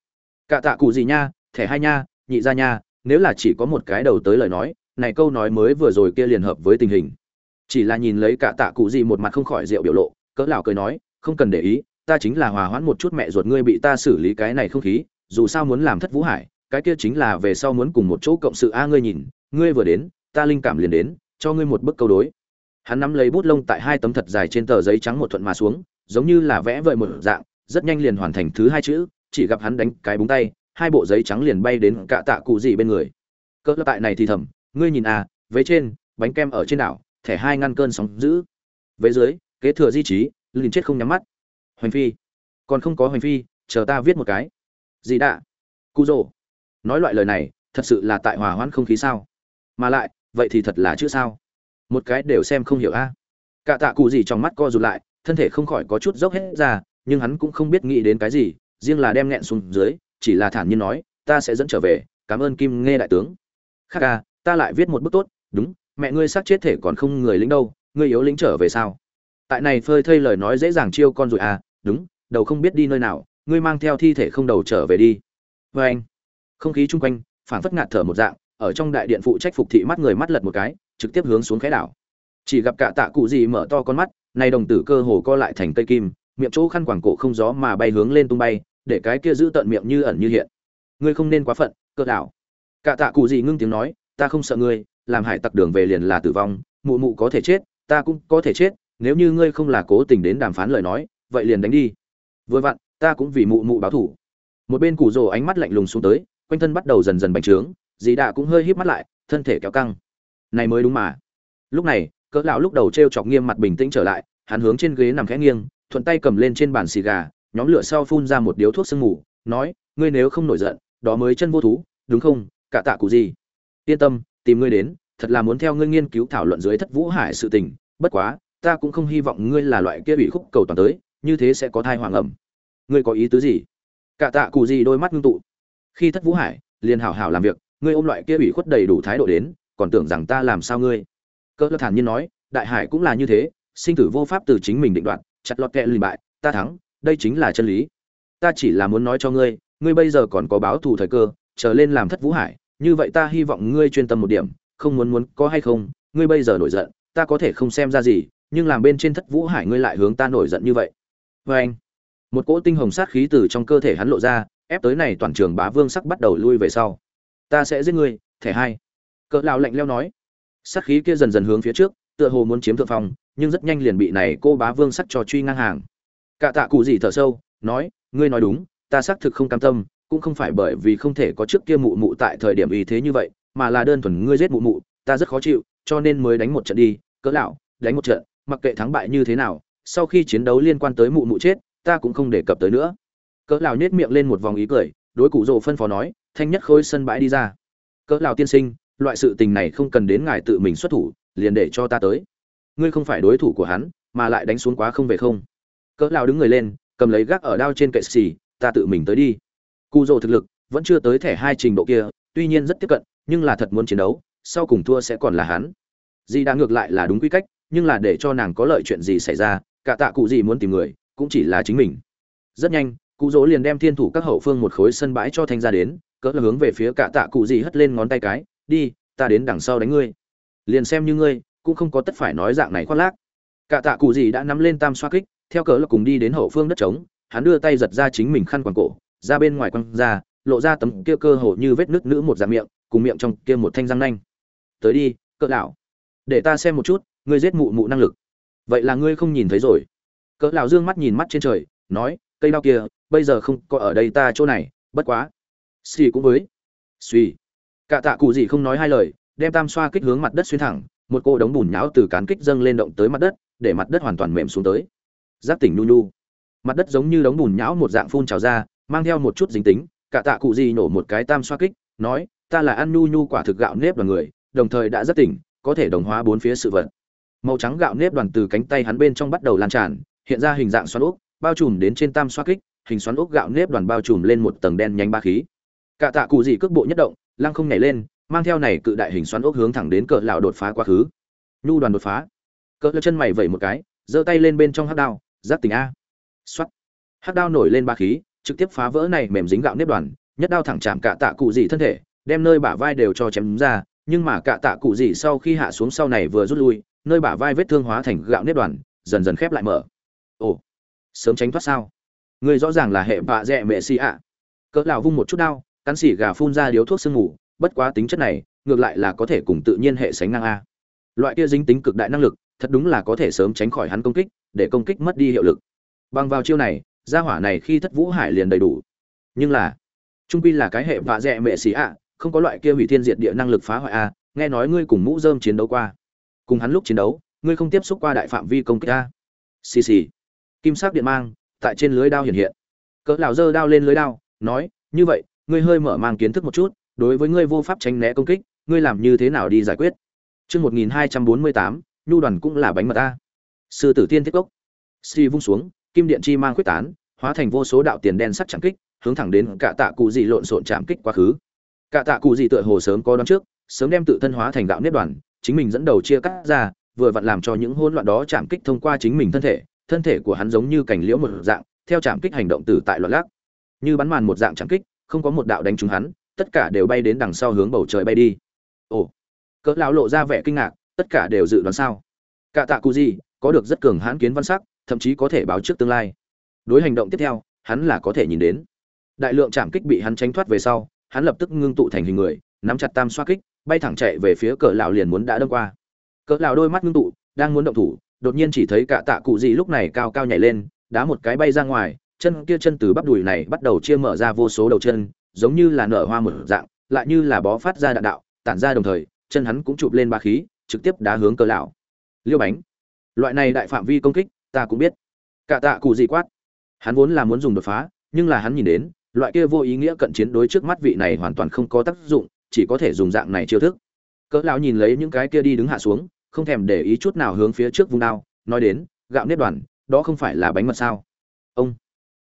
Cả tạ cụ gì nha, thẻ hai nha, nhị ra nha, nếu là chỉ có một cái đầu tới lời nói, này câu nói mới vừa rồi kia liền hợp với tình hình. Chỉ là nhìn lấy cả tạ cụ gì một mặt không khỏi rượu biểu lộ, cỡ lão cười nói, không cần để ý, ta chính là hòa hoãn một chút mẹ ruột ngươi bị ta xử lý cái này không khí dù sao muốn làm thất vũ hải, cái kia chính là về sau muốn cùng một chỗ cộng sự. A, ngươi nhìn, ngươi vừa đến, ta linh cảm liền đến, cho ngươi một bức câu đối. Hắn nắm lấy bút lông tại hai tấm thật dài trên tờ giấy trắng một thuận mà xuống, giống như là vẽ vợi một dạng, rất nhanh liền hoàn thành thứ hai chữ, chỉ gặp hắn đánh cái búng tay, hai bộ giấy trắng liền bay đến cạ tạ cụ gì bên người. Cỡ tại này thì thầm, ngươi nhìn à vế trên, bánh kem ở trên đảo, thẻ hai ngăn cơn sóng giữ vế dưới, kế thừa di trí liền chết không nhắm mắt. Hoành phi, còn không có hoành phi, chờ ta viết một cái gì đã cu rồ nói loại lời này, thật sự là tại hòa hoãn không khí sao? Mà lại, vậy thì thật là chữ sao? Một cái đều xem không hiểu a. Cả tạ cụ gì trong mắt co rụt lại, thân thể không khỏi có chút dốc hết ra, nhưng hắn cũng không biết nghĩ đến cái gì, riêng là đem nghẹn xuống dưới, chỉ là thản nhiên nói, ta sẽ dẫn trở về, cảm ơn kim nghe đại tướng. Khác ca, ta lại viết một bức tốt. Đúng, mẹ ngươi xác chết thể còn không người lính đâu, ngươi yếu lính trở về sao? Tại này phơi thây lời nói dễ dàng chiêu con rồi à. Đúng, đầu không biết đi nơi nào ngươi mang theo thi thể không đầu trở về đi. Vê anh, không khí chung quanh, phảng phất ngạt thở một dạng, ở trong đại điện phụ trách phục thị mắt người mắt lật một cái, trực tiếp hướng xuống khẽ đảo. Chỉ gặp cả tạ cụ gì mở to con mắt, này đồng tử cơ hồ co lại thành cây kim, miệng chỗ khăn quàng cổ không gió mà bay hướng lên tung bay, để cái kia giữ tận miệng như ẩn như hiện. Ngươi không nên quá phận, cơ đảo. Cả tạ cụ gì ngưng tiếng nói, ta không sợ ngươi, làm hải tặc đường về liền là tử vong, mụ mụ có thể chết, ta cũng có thể chết, nếu như ngươi không là cố tình đến đàm phán lời nói, vậy liền đánh đi. Vừa vặn ta cũng vì mụ mụ báo thủ. Một bên củ rồ ánh mắt lạnh lùng xuống tới, quanh thân bắt đầu dần dần bành trướng, dì đạ cũng hơi híp mắt lại, thân thể kéo căng. Này mới đúng mà. Lúc này, cỡ lão lúc đầu treo chọc nghiêm mặt bình tĩnh trở lại, hắn hướng trên ghế nằm khẽ nghiêng, thuận tay cầm lên trên bàn xì gà, nhóm lửa sau phun ra một điếu thuốc sương mù, nói, ngươi nếu không nổi giận, đó mới chân vô thú, đúng không? Cả tạ cụ gì? Yên tâm, tìm ngươi đến, thật là muốn theo ngươi nghiên cứu thảo luận dưới thất vũ hải sự tình, bất quá, ta cũng không hy vọng ngươi là loại kia bị khúc cầu toàn tới, như thế sẽ có thai hoàng ẩm ngươi có ý tứ gì? Cả tạ cụ gì đôi mắt ngưng tụ. Khi thất vũ hải liền hảo hảo làm việc, ngươi ôm loại kia ủy khuất đầy đủ thái độ đến, còn tưởng rằng ta làm sao ngươi? Cỡ thản nhiên nói, đại hải cũng là như thế, sinh tử vô pháp từ chính mình định đoạt, chặt lọt kẹ lì bại, ta thắng, đây chính là chân lý. Ta chỉ là muốn nói cho ngươi ngươi bây giờ còn có báo thù thời cơ trở lên làm thất vũ hải, như vậy ta hy vọng ngươi chuyên tâm một điểm, không muốn muốn có hay không, ngươi bây giờ nổi giận, ta có thể không xem ra gì, nhưng làm bên trên thất vũ hải ngươi lại hướng ta nổi giận như vậy. Vê anh một cỗ tinh hồng sát khí từ trong cơ thể hắn lộ ra, ép tới này toàn trường bá vương sắc bắt đầu lui về sau. Ta sẽ giết ngươi, thẻ hai. Cỡ lão lạnh leo nói. Sát khí kia dần dần hướng phía trước, tựa hồ muốn chiếm thượng phong, nhưng rất nhanh liền bị này cô bá vương sắc cho truy ngang hàng. Cả tạ cụ gì thở sâu, nói, ngươi nói đúng, ta xác thực không cam tâm, cũng không phải bởi vì không thể có trước kia mụ mụ tại thời điểm ý thế như vậy, mà là đơn thuần ngươi giết mụ mụ, ta rất khó chịu, cho nên mới đánh một trận đi. Cỡ lão, đánh một trận, mặc kệ thắng bại như thế nào, sau khi chiến đấu liên quan tới mụ mụ chết ta cũng không đề cập tới nữa. Cỡ lão nhếch miệng lên một vòng ý cười, đối cụ rồ phân phó nói, thanh nhất khối sân bãi đi ra. Cỡ lão tiên sinh, loại sự tình này không cần đến ngài tự mình xuất thủ, liền để cho ta tới. Ngươi không phải đối thủ của hắn, mà lại đánh xuống quá không về không. Cỡ lão đứng người lên, cầm lấy gác ở đao trên kệ xì, ta tự mình tới đi. Cụ rồ thực lực vẫn chưa tới thẻ hai trình độ kia, tuy nhiên rất tiếp cận, nhưng là thật muốn chiến đấu, sau cùng thua sẽ còn là hắn. Dì đã ngược lại là đúng quy cách, nhưng là để cho nàng có lợi chuyện gì xảy ra, cả tạ cụ gì muốn tìm người cũng chỉ là chính mình. Rất nhanh, cụ dỗ liền đem thiên thủ các hậu phương một khối sân bãi cho thanh ra đến, cỡ là hướng về phía cả tạ cụ gì hất lên ngón tay cái, đi, ta đến đằng sau đánh ngươi. Liền xem như ngươi, cũng không có tất phải nói dạng này khoác lác. Cả tạ cụ gì đã nắm lên tam xoa kích, theo cỡ là cùng đi đến hậu phương đất trống, hắn đưa tay giật ra chính mình khăn quàng cổ, ra bên ngoài quăng ra, lộ ra tấm kia cơ hồ như vết nước nữ một dạng miệng, cùng miệng trong kia một thanh răng nanh. Tới đi, cỡ lão, để ta xem một chút, ngươi giết mụ mụ năng lực. Vậy là ngươi không nhìn thấy rồi cỡ lão dương mắt nhìn mắt trên trời, nói, cây đao kia, bây giờ không có ở đây ta chỗ này, bất quá. Xì cũng với. Suy cả tạ cụ gì không nói hai lời, đem tam xoa kích hướng mặt đất xuyên thẳng, một cô đống bùn nhão từ cán kích dâng lên động tới mặt đất, để mặt đất hoàn toàn mềm xuống tới. Giáp tỉnh nhu nhu. Mặt đất giống như đống bùn nhão một dạng phun trào ra, mang theo một chút dính tính, cả tạ cụ gì nổ một cái tam xoa kích, nói, ta là ăn nhu nhu quả thực gạo nếp đoàn người, đồng thời đã rất tỉnh, có thể đồng hóa bốn phía sự vật. Màu trắng gạo nếp đoàn từ cánh tay hắn bên trong bắt đầu lan tràn hiện ra hình dạng xoắn ốc, bao trùm đến trên tam xoa kích, hình xoắn ốc gạo nếp đoàn bao trùm lên một tầng đen nhánh ba khí. Cả tạ cụ gì cước bộ nhất động, lăng không nhảy lên, mang theo này cự đại hình xoắn ốc hướng thẳng đến cỡ lão đột phá quá khứ. Nhu đoàn đột phá. Cỡ lão chân mày vẩy một cái, giơ tay lên bên trong hắc đao, giáp tình a. Xoát. Hắc đao nổi lên ba khí, trực tiếp phá vỡ này mềm dính gạo nếp đoàn, nhất đao thẳng chạm cả tạ cụ gì thân thể, đem nơi bả vai đều cho chém ra, nhưng mà cả tạ cụ gì sau khi hạ xuống sau này vừa rút lui, nơi bả vai vết thương hóa thành gạo nếp đoàn, dần dần khép lại mở ồ, sớm tránh thoát sao? Người rõ ràng là hệ bạ dẹ mẹ xì ạ. Cỡ lão vung một chút đao cắn xỉ gà phun ra điếu thuốc sương ngủ bất quá tính chất này, ngược lại là có thể cùng tự nhiên hệ sánh ngang a. Loại kia dính tính cực đại năng lực, thật đúng là có thể sớm tránh khỏi hắn công kích, để công kích mất đi hiệu lực. Bằng vào chiêu này, gia hỏa này khi thất vũ hải liền đầy đủ. Nhưng là, trung quy là cái hệ vạ dẹ mẹ xì ạ, không có loại kia hủy thiên diệt địa năng lực phá hoại a, nghe nói ngươi cùng mũ dơm chiến đấu qua. Cùng hắn lúc chiến đấu, ngươi không tiếp xúc qua đại phạm vi công kích a. Xì xì kim sắc điện mang tại trên lưới đao hiện hiện. Cỡ lão giơ đao lên lưới đao nói như vậy ngươi hơi mở mang kiến thức một chút đối với ngươi vô pháp tránh né công kích ngươi làm như thế nào đi giải quyết? Chương 1248, nhu đoàn cũng là bánh mật a sư tử tiên thiết cốc. Si vung xuống kim điện chi mang quyết tán hóa thành vô số đạo tiền đen sắc chạm kích hướng thẳng đến cả tạ cụ gì lộn xộn chạm kích quá khứ. Cả tạ cụ gì tựa hồ sớm có đoán trước sớm đem tự thân hóa thành đạo nếp đoàn chính mình dẫn đầu chia cắt ra vừa vặn làm cho những hỗn loạn đó chạm kích thông qua chính mình thân thể thân thể của hắn giống như cảnh liễu một dạng, theo chạm kích hành động từ tại loạn lắc. Như bắn màn một dạng chạm kích, không có một đạo đánh trúng hắn, tất cả đều bay đến đằng sau hướng bầu trời bay đi. Ồ, cỡ lão lộ ra vẻ kinh ngạc, tất cả đều dự đoán sao? Cả tạ cụ gì, có được rất cường hãn kiến văn sắc, thậm chí có thể báo trước tương lai. Đối hành động tiếp theo, hắn là có thể nhìn đến. Đại lượng chạm kích bị hắn tránh thoát về sau, hắn lập tức ngưng tụ thành hình người, nắm chặt tam xoa kích, bay thẳng chạy về phía cỡ lão liền muốn đã đâm qua. Cỡ lão đôi mắt ngưng tụ, đang muốn động thủ đột nhiên chỉ thấy cả tạ cụ gì lúc này cao cao nhảy lên, đá một cái bay ra ngoài, chân kia chân từ bắp đùi này bắt đầu chia mở ra vô số đầu chân, giống như là nở hoa một dạng, lại như là bó phát ra đạn đạo, tản ra đồng thời, chân hắn cũng chụp lên ba khí, trực tiếp đá hướng cỡ lão. Liêu bánh, loại này đại phạm vi công kích, ta cũng biết. Cả tạ cụ gì quát. Hắn vốn là muốn dùng đột phá, nhưng là hắn nhìn đến, loại kia vô ý nghĩa cận chiến đối trước mắt vị này hoàn toàn không có tác dụng, chỉ có thể dùng dạng này chiêu thức. Cỡ lão nhìn lấy những cái kia đi đứng hạ xuống không thèm để ý chút nào hướng phía trước vùng đao, nói đến, gạo nếp đoàn, đó không phải là bánh mật sao? Ông,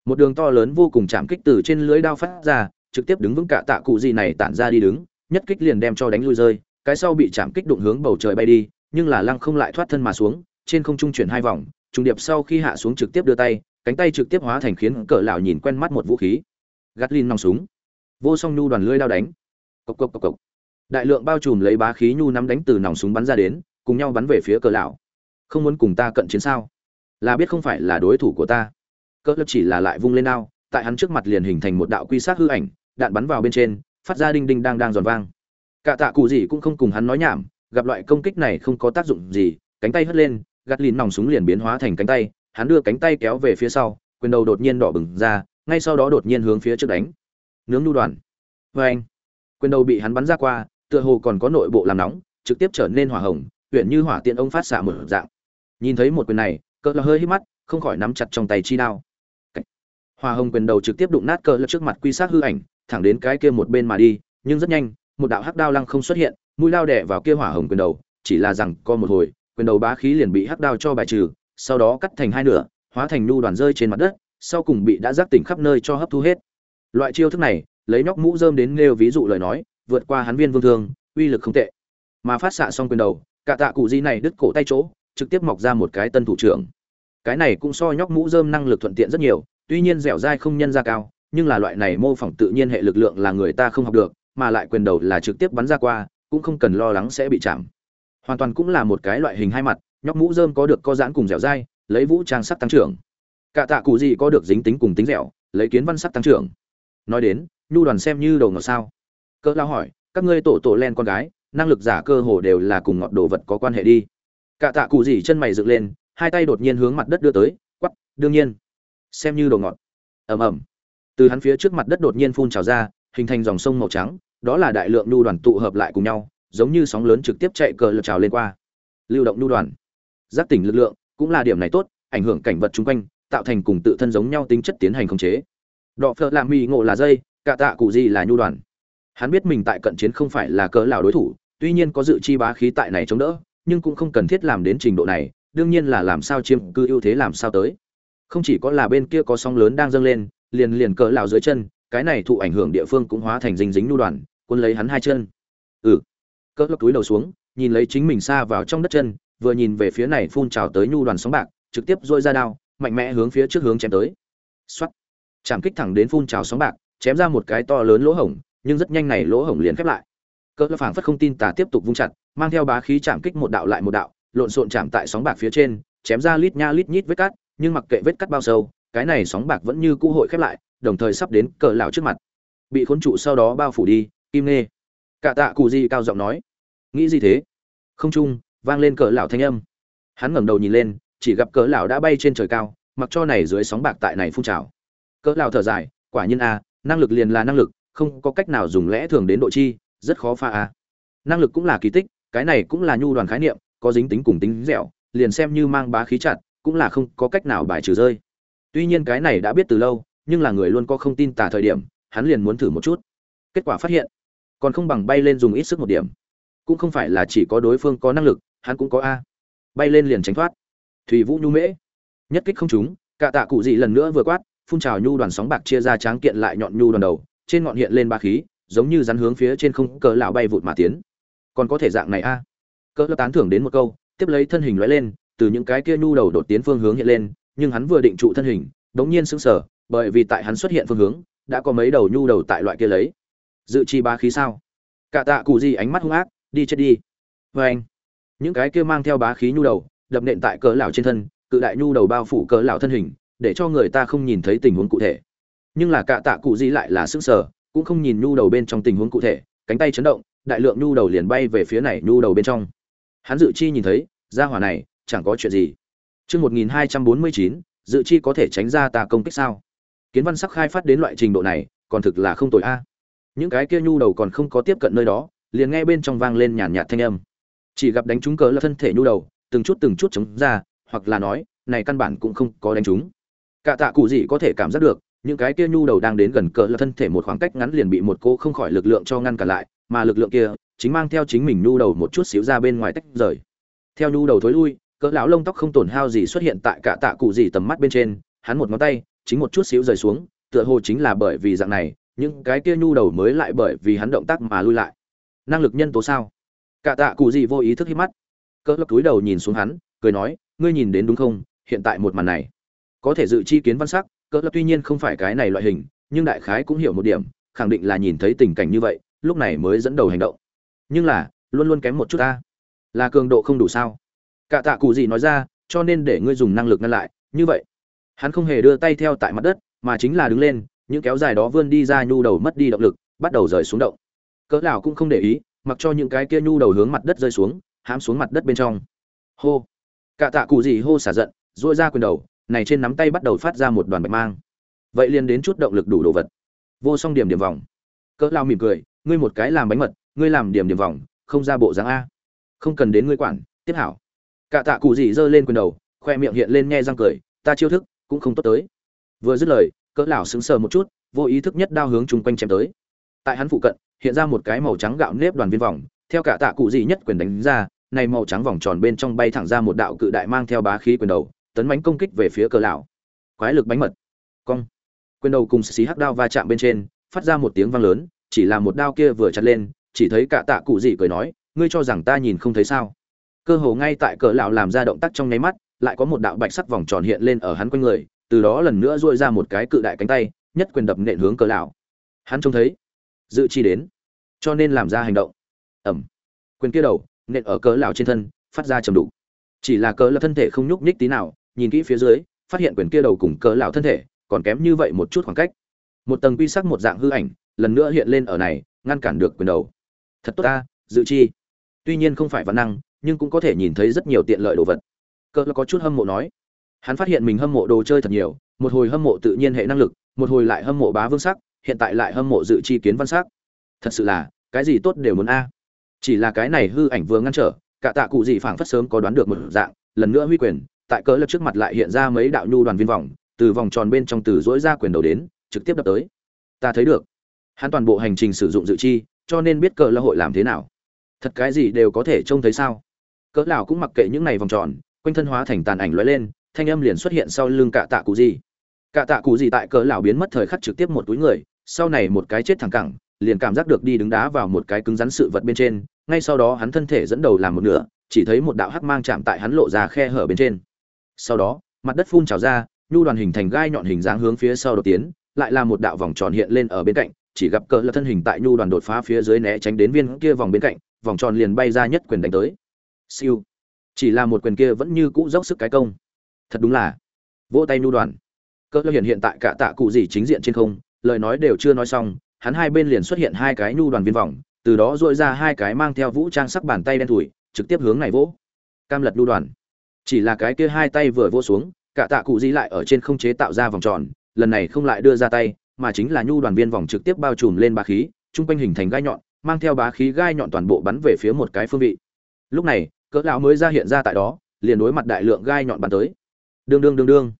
một đường to lớn vô cùng chạm kích từ trên lưới đao phát ra, trực tiếp đứng vững cả tạ cụ gì này tản ra đi đứng, nhất kích liền đem cho đánh lui rơi, cái sau bị chạm kích đụng hướng bầu trời bay đi, nhưng là lăng không lại thoát thân mà xuống, trên không trung chuyển hai vòng, trùng điệp sau khi hạ xuống trực tiếp đưa tay, cánh tay trực tiếp hóa thành khiến cỡ lão nhìn quen mắt một vũ khí. Gắt lin nòng súng. Vô song nhu đoàn lưới đao đánh. Cộc cộc cộc cộc. Đại lượng bao trùm lấy bá khí nhu nắm đánh từ nòng súng bắn ra đến cùng nhau bắn về phía cờ lão. Không muốn cùng ta cận chiến sao? Là biết không phải là đối thủ của ta. Cỡ lập chỉ là lại vung lên đao, tại hắn trước mặt liền hình thành một đạo quy sát hư ảnh, đạn bắn vào bên trên, phát ra đinh đinh đang đang giòn vang. Cả tạ cụ gì cũng không cùng hắn nói nhảm, gặp loại công kích này không có tác dụng gì, cánh tay hất lên, gạt lìn nòng súng liền biến hóa thành cánh tay, hắn đưa cánh tay kéo về phía sau, quyền đầu đột nhiên đỏ bừng ra, ngay sau đó đột nhiên hướng phía trước đánh. Nướng nhu đoàn. Vê anh quyền đầu bị hắn bắn ra qua, tựa hồ còn có nội bộ làm nóng, trực tiếp trở nên hỏa hồng huyện như hỏa tiện ông phát xạ một dạng. Nhìn thấy một quyền này, cỡ là hơi hít mắt, không khỏi nắm chặt trong tay chi đao. Hỏa hồng quyền đầu trực tiếp đụng nát cỡ lập trước mặt quy sát hư ảnh, thẳng đến cái kia một bên mà đi, nhưng rất nhanh, một đạo hắc đao lăng không xuất hiện, mũi lao đẻ vào kia hỏa hồng quyền đầu, chỉ là rằng co một hồi, quyền đầu bá khí liền bị hắc đao cho bài trừ, sau đó cắt thành hai nửa, hóa thành nhu đoàn rơi trên mặt đất, sau cùng bị đã giác tỉnh khắp nơi cho hấp thu hết. Loại chiêu thức này, lấy nhóc mũ rơm đến nêu ví dụ lời nói, vượt qua hắn viên vương thương, uy lực không tệ. Mà phát xạ xong quyền đầu cả tạ cụ di này đứt cổ tay chỗ, trực tiếp mọc ra một cái tân thủ trưởng. Cái này cũng so nhóc mũ dơm năng lực thuận tiện rất nhiều, tuy nhiên dẻo dai không nhân ra cao, nhưng là loại này mô phỏng tự nhiên hệ lực lượng là người ta không học được, mà lại quyền đầu là trực tiếp bắn ra qua, cũng không cần lo lắng sẽ bị chạm. Hoàn toàn cũng là một cái loại hình hai mặt, nhóc mũ dơm có được co giãn cùng dẻo dai, lấy vũ trang sắc tăng trưởng. Cả tạ cụ gì có được dính tính cùng tính dẻo, lấy kiến văn sắc tăng trưởng. Nói đến, nhu đoàn xem như đầu ngọt sao. Cỡ lao hỏi, các ngươi tổ tổ len con gái năng lực giả cơ hồ đều là cùng ngọt đồ vật có quan hệ đi. Cả tạ cụ gì chân mày dựng lên, hai tay đột nhiên hướng mặt đất đưa tới quắp đương nhiên. Xem như đồ ngọt. Ầm ầm. Từ hắn phía trước mặt đất đột nhiên phun trào ra, hình thành dòng sông màu trắng, đó là đại lượng lưu đoàn tụ hợp lại cùng nhau, giống như sóng lớn trực tiếp chạy cờ lật trào lên qua. Lưu động lưu đoàn. Giác tỉnh lực lượng, cũng là điểm này tốt, ảnh hưởng cảnh vật chung quanh, tạo thành cùng tự thân giống nhau tính chất tiến hành khống chế. Đọ phợ làm mì ngộ là dây, cả tạ cụ gì là nhu đoàn hắn biết mình tại cận chiến không phải là cỡ lão đối thủ, tuy nhiên có dự chi bá khí tại này chống đỡ, nhưng cũng không cần thiết làm đến trình độ này, đương nhiên là làm sao chiếm cư ưu thế làm sao tới. Không chỉ có là bên kia có sóng lớn đang dâng lên, liền liền cỡ lão dưới chân, cái này thụ ảnh hưởng địa phương cũng hóa thành dính dính nhu đoàn quân lấy hắn hai chân. Ừ. Cỡ lốc túi đầu xuống, nhìn lấy chính mình xa vào trong đất chân, vừa nhìn về phía này phun trào tới nhu đoàn sóng bạc, trực tiếp dôi ra đao, mạnh mẽ hướng phía trước hướng chém tới. Xoắt chạm kích thẳng đến phun trào sóng bạc, chém ra một cái to lớn lỗ hổng nhưng rất nhanh này lỗ hổng liền khép lại. Cỡ phảng phất không tin tà tiếp tục vung chặt, mang theo bá khí chạm kích một đạo lại một đạo, lộn xộn chạm tại sóng bạc phía trên, chém ra lít nha lít nhít vết cắt, nhưng mặc kệ vết cắt bao sâu, cái này sóng bạc vẫn như cũ hội khép lại, đồng thời sắp đến cỡ lão trước mặt. Bị khốn trụ sau đó bao phủ đi, kim nê cả tạ cụ di cao giọng nói. Nghĩ gì thế? Không trung vang lên cỡ lão thanh âm. Hắn ngẩng đầu nhìn lên, chỉ gặp cỡ lão đã bay trên trời cao, mặc cho này dưới sóng bạc tại này phun trào. Cỡ lão thở dài, quả nhiên a năng lực liền là năng lực không có cách nào dùng lẽ thường đến độ chi, rất khó pha a. Năng lực cũng là kỳ tích, cái này cũng là nhu đoàn khái niệm, có dính tính cùng tính dẻo, liền xem như mang bá khí chặt, cũng là không có cách nào bài trừ rơi. Tuy nhiên cái này đã biết từ lâu, nhưng là người luôn có không tin tả thời điểm, hắn liền muốn thử một chút. Kết quả phát hiện, còn không bằng bay lên dùng ít sức một điểm. Cũng không phải là chỉ có đối phương có năng lực, hắn cũng có a. Bay lên liền tránh thoát. Thùy vũ nhu mễ. Nhất kích không trúng, cả tạ cụ dị lần nữa vừa quát, phun trào nhu đoàn sóng bạc chia ra tráng kiện lại nhọn nhu đoàn đầu trên ngọn hiện lên ba khí, giống như rắn hướng phía trên không cỡ lão bay vụt mà tiến. Còn có thể dạng này a? Cỡ lão tán thưởng đến một câu, tiếp lấy thân hình lóe lên, từ những cái kia nhu đầu đột tiến phương hướng hiện lên, nhưng hắn vừa định trụ thân hình, đống nhiên sững sờ, bởi vì tại hắn xuất hiện phương hướng, đã có mấy đầu nhu đầu tại loại kia lấy. Dự chi ba khí sao? Cả tạ cụ gì ánh mắt hung ác, đi chết đi. Vê anh, những cái kia mang theo bá khí nhu đầu, đập nện tại cỡ lão trên thân, cự đại nhu đầu bao phủ cỡ lão thân hình, để cho người ta không nhìn thấy tình huống cụ thể nhưng là cạ tạ cụ gì lại là sững sờ, cũng không nhìn nhu đầu bên trong tình huống cụ thể, cánh tay chấn động, đại lượng nhu đầu liền bay về phía này nhu đầu bên trong. Hắn dự chi nhìn thấy, ra hỏa này, chẳng có chuyện gì. Chương một nghìn hai trăm bốn mươi chín, dự chi có thể tránh ra ta công kích sao? Kiến văn sắc khai phát đến loại trình độ này, còn thực là không tội a. Những cái kia nhu đầu còn không có tiếp cận nơi đó, liền nghe bên trong vang lên nhàn nhạt thanh âm. Chỉ gặp đánh trúng cớ là thân thể nhu đầu, từng chút từng chút chống ra, hoặc là nói, này căn bản cũng không có đánh trúng. Cả tạ cụ gì có thể cảm giác được những cái kia nhu đầu đang đến gần cỡ là thân thể một khoảng cách ngắn liền bị một cô không khỏi lực lượng cho ngăn cả lại, mà lực lượng kia chính mang theo chính mình nhu đầu một chút xíu ra bên ngoài tách rời. Theo nhu đầu thối lui, cỡ lão lông tóc không tổn hao gì xuất hiện tại cả tạ cụ gì tầm mắt bên trên, hắn một ngón tay chính một chút xíu rời xuống, tựa hồ chính là bởi vì dạng này, những cái kia nhu đầu mới lại bởi vì hắn động tác mà lui lại. Năng lực nhân tố sao? Cả tạ cụ gì vô ý thức hít mắt. Cỡ lấp túi đầu nhìn xuống hắn, cười nói, ngươi nhìn đến đúng không? Hiện tại một màn này, có thể dự chi kiến văn sắc cỡ lập tuy nhiên không phải cái này loại hình, nhưng đại khái cũng hiểu một điểm, khẳng định là nhìn thấy tình cảnh như vậy, lúc này mới dẫn đầu hành động. Nhưng là, luôn luôn kém một chút ta. Là cường độ không đủ sao? Cả tạ cụ gì nói ra, cho nên để ngươi dùng năng lực ngăn lại, như vậy. Hắn không hề đưa tay theo tại mặt đất, mà chính là đứng lên, những kéo dài đó vươn đi ra nhu đầu mất đi động lực, bắt đầu rời xuống động. Cỡ lão cũng không để ý, mặc cho những cái kia nhu đầu hướng mặt đất rơi xuống, hám xuống mặt đất bên trong. Hô. Cả tạ cụ gì hô xả giận, duỗi ra quyền đầu này trên nắm tay bắt đầu phát ra một đoàn bạch mang. Vậy liền đến chút động lực đủ đồ vật. Vô song điểm điểm vòng. Cỡ lao mỉm cười, ngươi một cái làm bánh mật, ngươi làm điểm điểm vòng, không ra bộ dáng a. Không cần đến ngươi quản, tiếp hảo. Cả tạ cụ gì giơ lên quyền đầu, khoe miệng hiện lên nghe răng cười, ta chiêu thức, cũng không tốt tới. Vừa dứt lời, cỡ lão sững sờ một chút, vô ý thức nhất đao hướng chung quanh chém tới. Tại hắn phụ cận, hiện ra một cái màu trắng gạo nếp đoàn viên vòng, theo cả tạ cụ gì nhất quyền đánh ra, này màu trắng vòng tròn bên trong bay thẳng ra một đạo cự đại mang theo bá khí quyền đầu tấn mánh công kích về phía cờ lão. Quái lực bánh mật. Cong. Quyền đầu cùng xí hắc đao va chạm bên trên, phát ra một tiếng vang lớn, chỉ là một đao kia vừa chặt lên, chỉ thấy cả tạ cụ gì cười nói, ngươi cho rằng ta nhìn không thấy sao? Cơ hồ ngay tại cờ lão làm ra động tác trong nháy mắt, lại có một đạo bạch sắc vòng tròn hiện lên ở hắn quanh người, từ đó lần nữa duỗi ra một cái cự đại cánh tay, nhất quyền đập nện hướng cờ lão. Hắn trông thấy, dự chi đến, cho nên làm ra hành động. Ẩm. Quyền kia đầu, nện ở cờ lão trên thân, phát ra trầm đủ chỉ là cờ lão thân thể không nhúc nhích tí nào nhìn kỹ phía dưới, phát hiện quyền kia đầu cùng cỡ lão thân thể, còn kém như vậy một chút khoảng cách. Một tầng quy sắc một dạng hư ảnh, lần nữa hiện lên ở này, ngăn cản được quyền đầu. Thật tốt ta, dự chi. Tuy nhiên không phải văn năng, nhưng cũng có thể nhìn thấy rất nhiều tiện lợi đồ vật. Cỡ có chút hâm mộ nói. Hắn phát hiện mình hâm mộ đồ chơi thật nhiều, một hồi hâm mộ tự nhiên hệ năng lực, một hồi lại hâm mộ bá vương sắc, hiện tại lại hâm mộ dự chi kiến văn sắc. Thật sự là, cái gì tốt đều muốn a. Chỉ là cái này hư ảnh vừa ngăn trở, cả tạ cụ gì phảng phất sớm có đoán được một dạng, lần nữa huy quyền tại cỡ lập trước mặt lại hiện ra mấy đạo nhu đoàn viên vòng, từ vòng tròn bên trong từ dỗi ra quyền đầu đến, trực tiếp đập tới. Ta thấy được. Hắn toàn bộ hành trình sử dụng dự chi, cho nên biết cỡ là hội làm thế nào. Thật cái gì đều có thể trông thấy sao? Cỡ lão cũng mặc kệ những này vòng tròn, quanh thân hóa thành tàn ảnh lóe lên, thanh âm liền xuất hiện sau lưng cạ tạ cụ gì cạ tạ cụ gì tại cỡ lão biến mất thời khắc trực tiếp một túi người, sau này một cái chết thẳng cẳng, liền cảm giác được đi đứng đá vào một cái cứng rắn sự vật bên trên, ngay sau đó hắn thân thể dẫn đầu làm một nửa, chỉ thấy một đạo hắc mang chạm tại hắn lộ ra khe hở bên trên sau đó, mặt đất phun trào ra, nhu đoàn hình thành gai nhọn hình dáng hướng phía sau đột tiến, lại là một đạo vòng tròn hiện lên ở bên cạnh, chỉ gặp cỡ là thân hình tại nhu đoàn đột phá phía dưới né tránh đến viên kia vòng bên cạnh, vòng tròn liền bay ra nhất quyền đánh tới. Siêu. Chỉ là một quyền kia vẫn như cũ dốc sức cái công. Thật đúng là vỗ tay nhu đoàn. Cỡ hiện hiện tại cả tạ cụ gì chính diện trên không, lời nói đều chưa nói xong, hắn hai bên liền xuất hiện hai cái nhu đoàn viên vòng, từ đó dội ra hai cái mang theo vũ trang sắc bàn tay đen thủi trực tiếp hướng này vỗ. Cam lật nhu đoàn chỉ là cái kia hai tay vừa vỗ xuống, cả tạ cụ gì lại ở trên không chế tạo ra vòng tròn, lần này không lại đưa ra tay, mà chính là nhu đoàn viên vòng trực tiếp bao trùm lên bá khí trung quanh hình thành gai nhọn, mang theo bá khí gai nhọn toàn bộ bắn về phía một cái phương vị. Lúc này, cỡ lão mới ra hiện ra tại đó, liền đối mặt đại lượng gai nhọn bắn tới. Đương đương đương đương.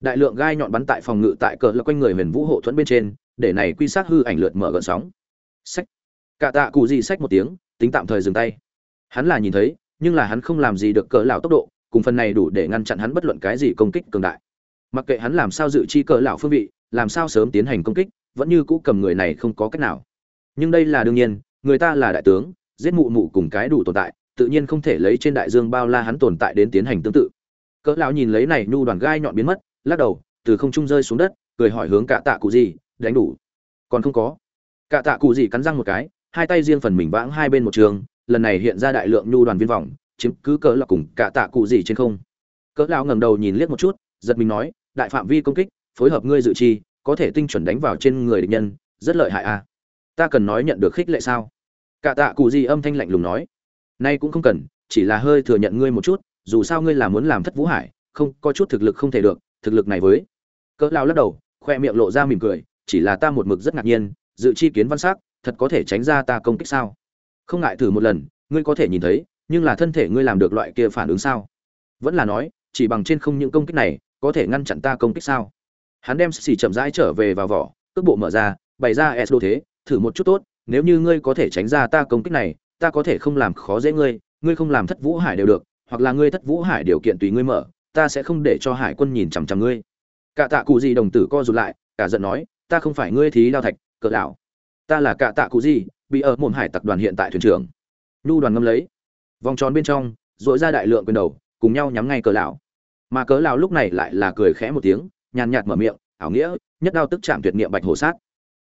Đại lượng gai nhọn bắn tại phòng ngự tại cỡ là quanh người huyền vũ hộ thuẫn bên trên, để này quy sát hư ảnh lượt mở gợn sóng. Sách cả tạ cụ gì sách một tiếng, tính tạm thời dừng tay. Hắn là nhìn thấy, nhưng là hắn không làm gì được cỡ lão tốc độ cùng phần này đủ để ngăn chặn hắn bất luận cái gì công kích cường đại. Mặc kệ hắn làm sao dự chi cỡ lão phương vị, làm sao sớm tiến hành công kích, vẫn như cũ cầm người này không có cách nào. Nhưng đây là đương nhiên, người ta là đại tướng, giết mụ mụ cùng cái đủ tồn tại, tự nhiên không thể lấy trên đại dương bao la hắn tồn tại đến tiến hành tương tự. Cỡ lão nhìn lấy này, nhu đoàn gai nhọn biến mất, lắc đầu, từ không trung rơi xuống đất, cười hỏi hướng cả tạ cụ gì, đánh đủ. Còn không có. Cả tạ cụ gì cắn răng một cái, hai tay riêng phần mình vãng hai bên một trường, lần này hiện ra đại lượng nhu đoàn viên vòng chiếm cứ cỡ là cùng cả tạ cụ gì trên không. Cỡ lão ngẩng đầu nhìn liếc một chút, giật mình nói, đại phạm vi công kích, phối hợp ngươi dự chi, có thể tinh chuẩn đánh vào trên người địch nhân, rất lợi hại à. Ta cần nói nhận được khích lệ sao? Cả tạ cụ gì âm thanh lạnh lùng nói. Nay cũng không cần, chỉ là hơi thừa nhận ngươi một chút, dù sao ngươi là muốn làm thất vũ hải, không, có chút thực lực không thể được, thực lực này với. Cỡ lao lắc đầu, khoe miệng lộ ra mỉm cười, chỉ là ta một mực rất ngạc nhiên, dự chi kiến văn sắc, thật có thể tránh ra ta công kích sao? Không ngại thử một lần, ngươi có thể nhìn thấy nhưng là thân thể ngươi làm được loại kia phản ứng sao? Vẫn là nói, chỉ bằng trên không những công kích này, có thể ngăn chặn ta công kích sao? Hắn đem xì chậm rãi trở về vào vỏ, cước bộ mở ra, bày ra s đô thế, thử một chút tốt, nếu như ngươi có thể tránh ra ta công kích này, ta có thể không làm khó dễ ngươi ngươi không làm thất vũ hải đều được, hoặc là ngươi thất vũ hải điều kiện tùy ngươi mở, ta sẽ không để cho hải quân nhìn chằm chằm ngươi. Cả tạ cụ gì đồng tử co rụt lại, cả giận nói, ta không phải ngươi thí đao thạch cỡ đảo ta là cả tạ cụ gì, bị ở mồm hải tặc đoàn hiện tại thuyền trưởng. Nhu đoàn ngâm lấy vòng tròn bên trong dội ra đại lượng quyền đầu cùng nhau nhắm ngay cỡ lão mà cỡ lão lúc này lại là cười khẽ một tiếng nhàn nhạt mở miệng ảo nghĩa nhất đao tức chạm tuyệt niệm bạch hổ sát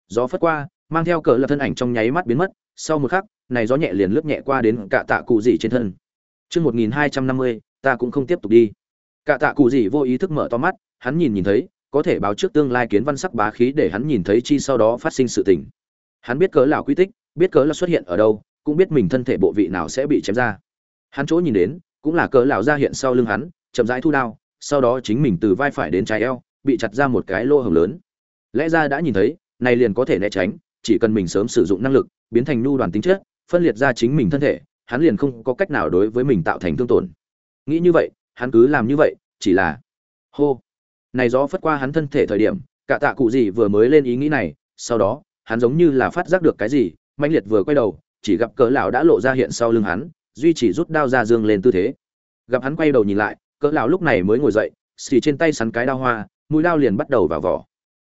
gió phất qua mang theo cỡ là thân ảnh trong nháy mắt biến mất sau một khắc này gió nhẹ liền lướt nhẹ qua đến cả tạ cụ gì trên thân Trước 1250, ta cũng không tiếp tục đi. Cả tạ cụ gì vô ý thức mở to mắt, hắn nhìn nhìn thấy, có thể báo trước tương lai kiến văn sắc bá khí để hắn nhìn thấy chi sau đó phát sinh sự tình. Hắn biết cớ lão quy tích, biết cớ là xuất hiện ở đâu, cũng biết mình thân thể bộ vị nào sẽ bị chém ra. Hắn chỗ nhìn đến, cũng là cỡ lão ra hiện sau lưng hắn, chậm rãi thu đao, sau đó chính mình từ vai phải đến trái eo, bị chặt ra một cái lỗ hổng lớn. Lẽ ra đã nhìn thấy, này liền có thể né tránh, chỉ cần mình sớm sử dụng năng lực, biến thành nhu đoàn tính chất, phân liệt ra chính mình thân thể, hắn liền không có cách nào đối với mình tạo thành thương tổn. Nghĩ như vậy, hắn cứ làm như vậy, chỉ là hô. Này gió phất qua hắn thân thể thời điểm, cả tạ cụ gì vừa mới lên ý nghĩ này, sau đó, hắn giống như là phát giác được cái gì, mãnh liệt vừa quay đầu, chỉ gặp cỡ lão đã lộ ra hiện sau lưng hắn, duy chỉ rút đao ra dương lên tư thế. Gặp hắn quay đầu nhìn lại, cỡ lão lúc này mới ngồi dậy, xì trên tay sắn cái đao hoa, mũi đao liền bắt đầu vào vỏ.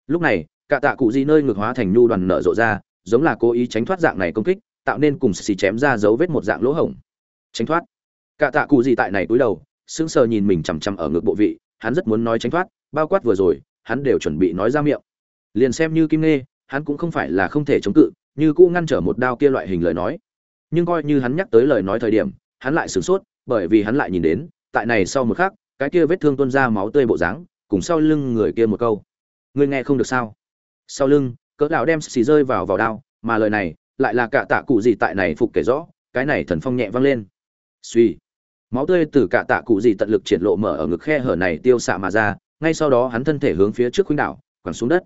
Lúc này, cả tạ cụ gì nơi ngược hóa thành nhu đoàn nở rộ ra, giống là cố ý tránh thoát dạng này công kích, tạo nên cùng xì chém ra dấu vết một dạng lỗ hổng. Tránh thoát. Cả tạ cụ gì tại này cúi đầu, sững sờ nhìn mình chằm chằm ở ngực bộ vị, hắn rất muốn nói tránh thoát, bao quát vừa rồi, hắn đều chuẩn bị nói ra miệng. Liền xem như Kim nghe, hắn cũng không phải là không thể chống cự, như cũ ngăn trở một đao kia loại hình lời nói. Nhưng coi như hắn nhắc tới lời nói thời điểm, hắn lại sửng sốt, bởi vì hắn lại nhìn đến, tại này sau một khắc, cái kia vết thương tuôn ra máu tươi bộ dáng, cùng sau lưng người kia một câu. Ngươi nghe không được sao? Sau lưng, cỡ lão đem xì rơi vào vào đao, mà lời này, lại là cả tạ cụ gì tại này phục kể rõ, cái này thần phong nhẹ vang lên. Suy máu tươi từ cả tạ cụ gì tận lực triển lộ mở ở ngực khe hở này tiêu xạ mà ra ngay sau đó hắn thân thể hướng phía trước khuynh đảo quẳng xuống đất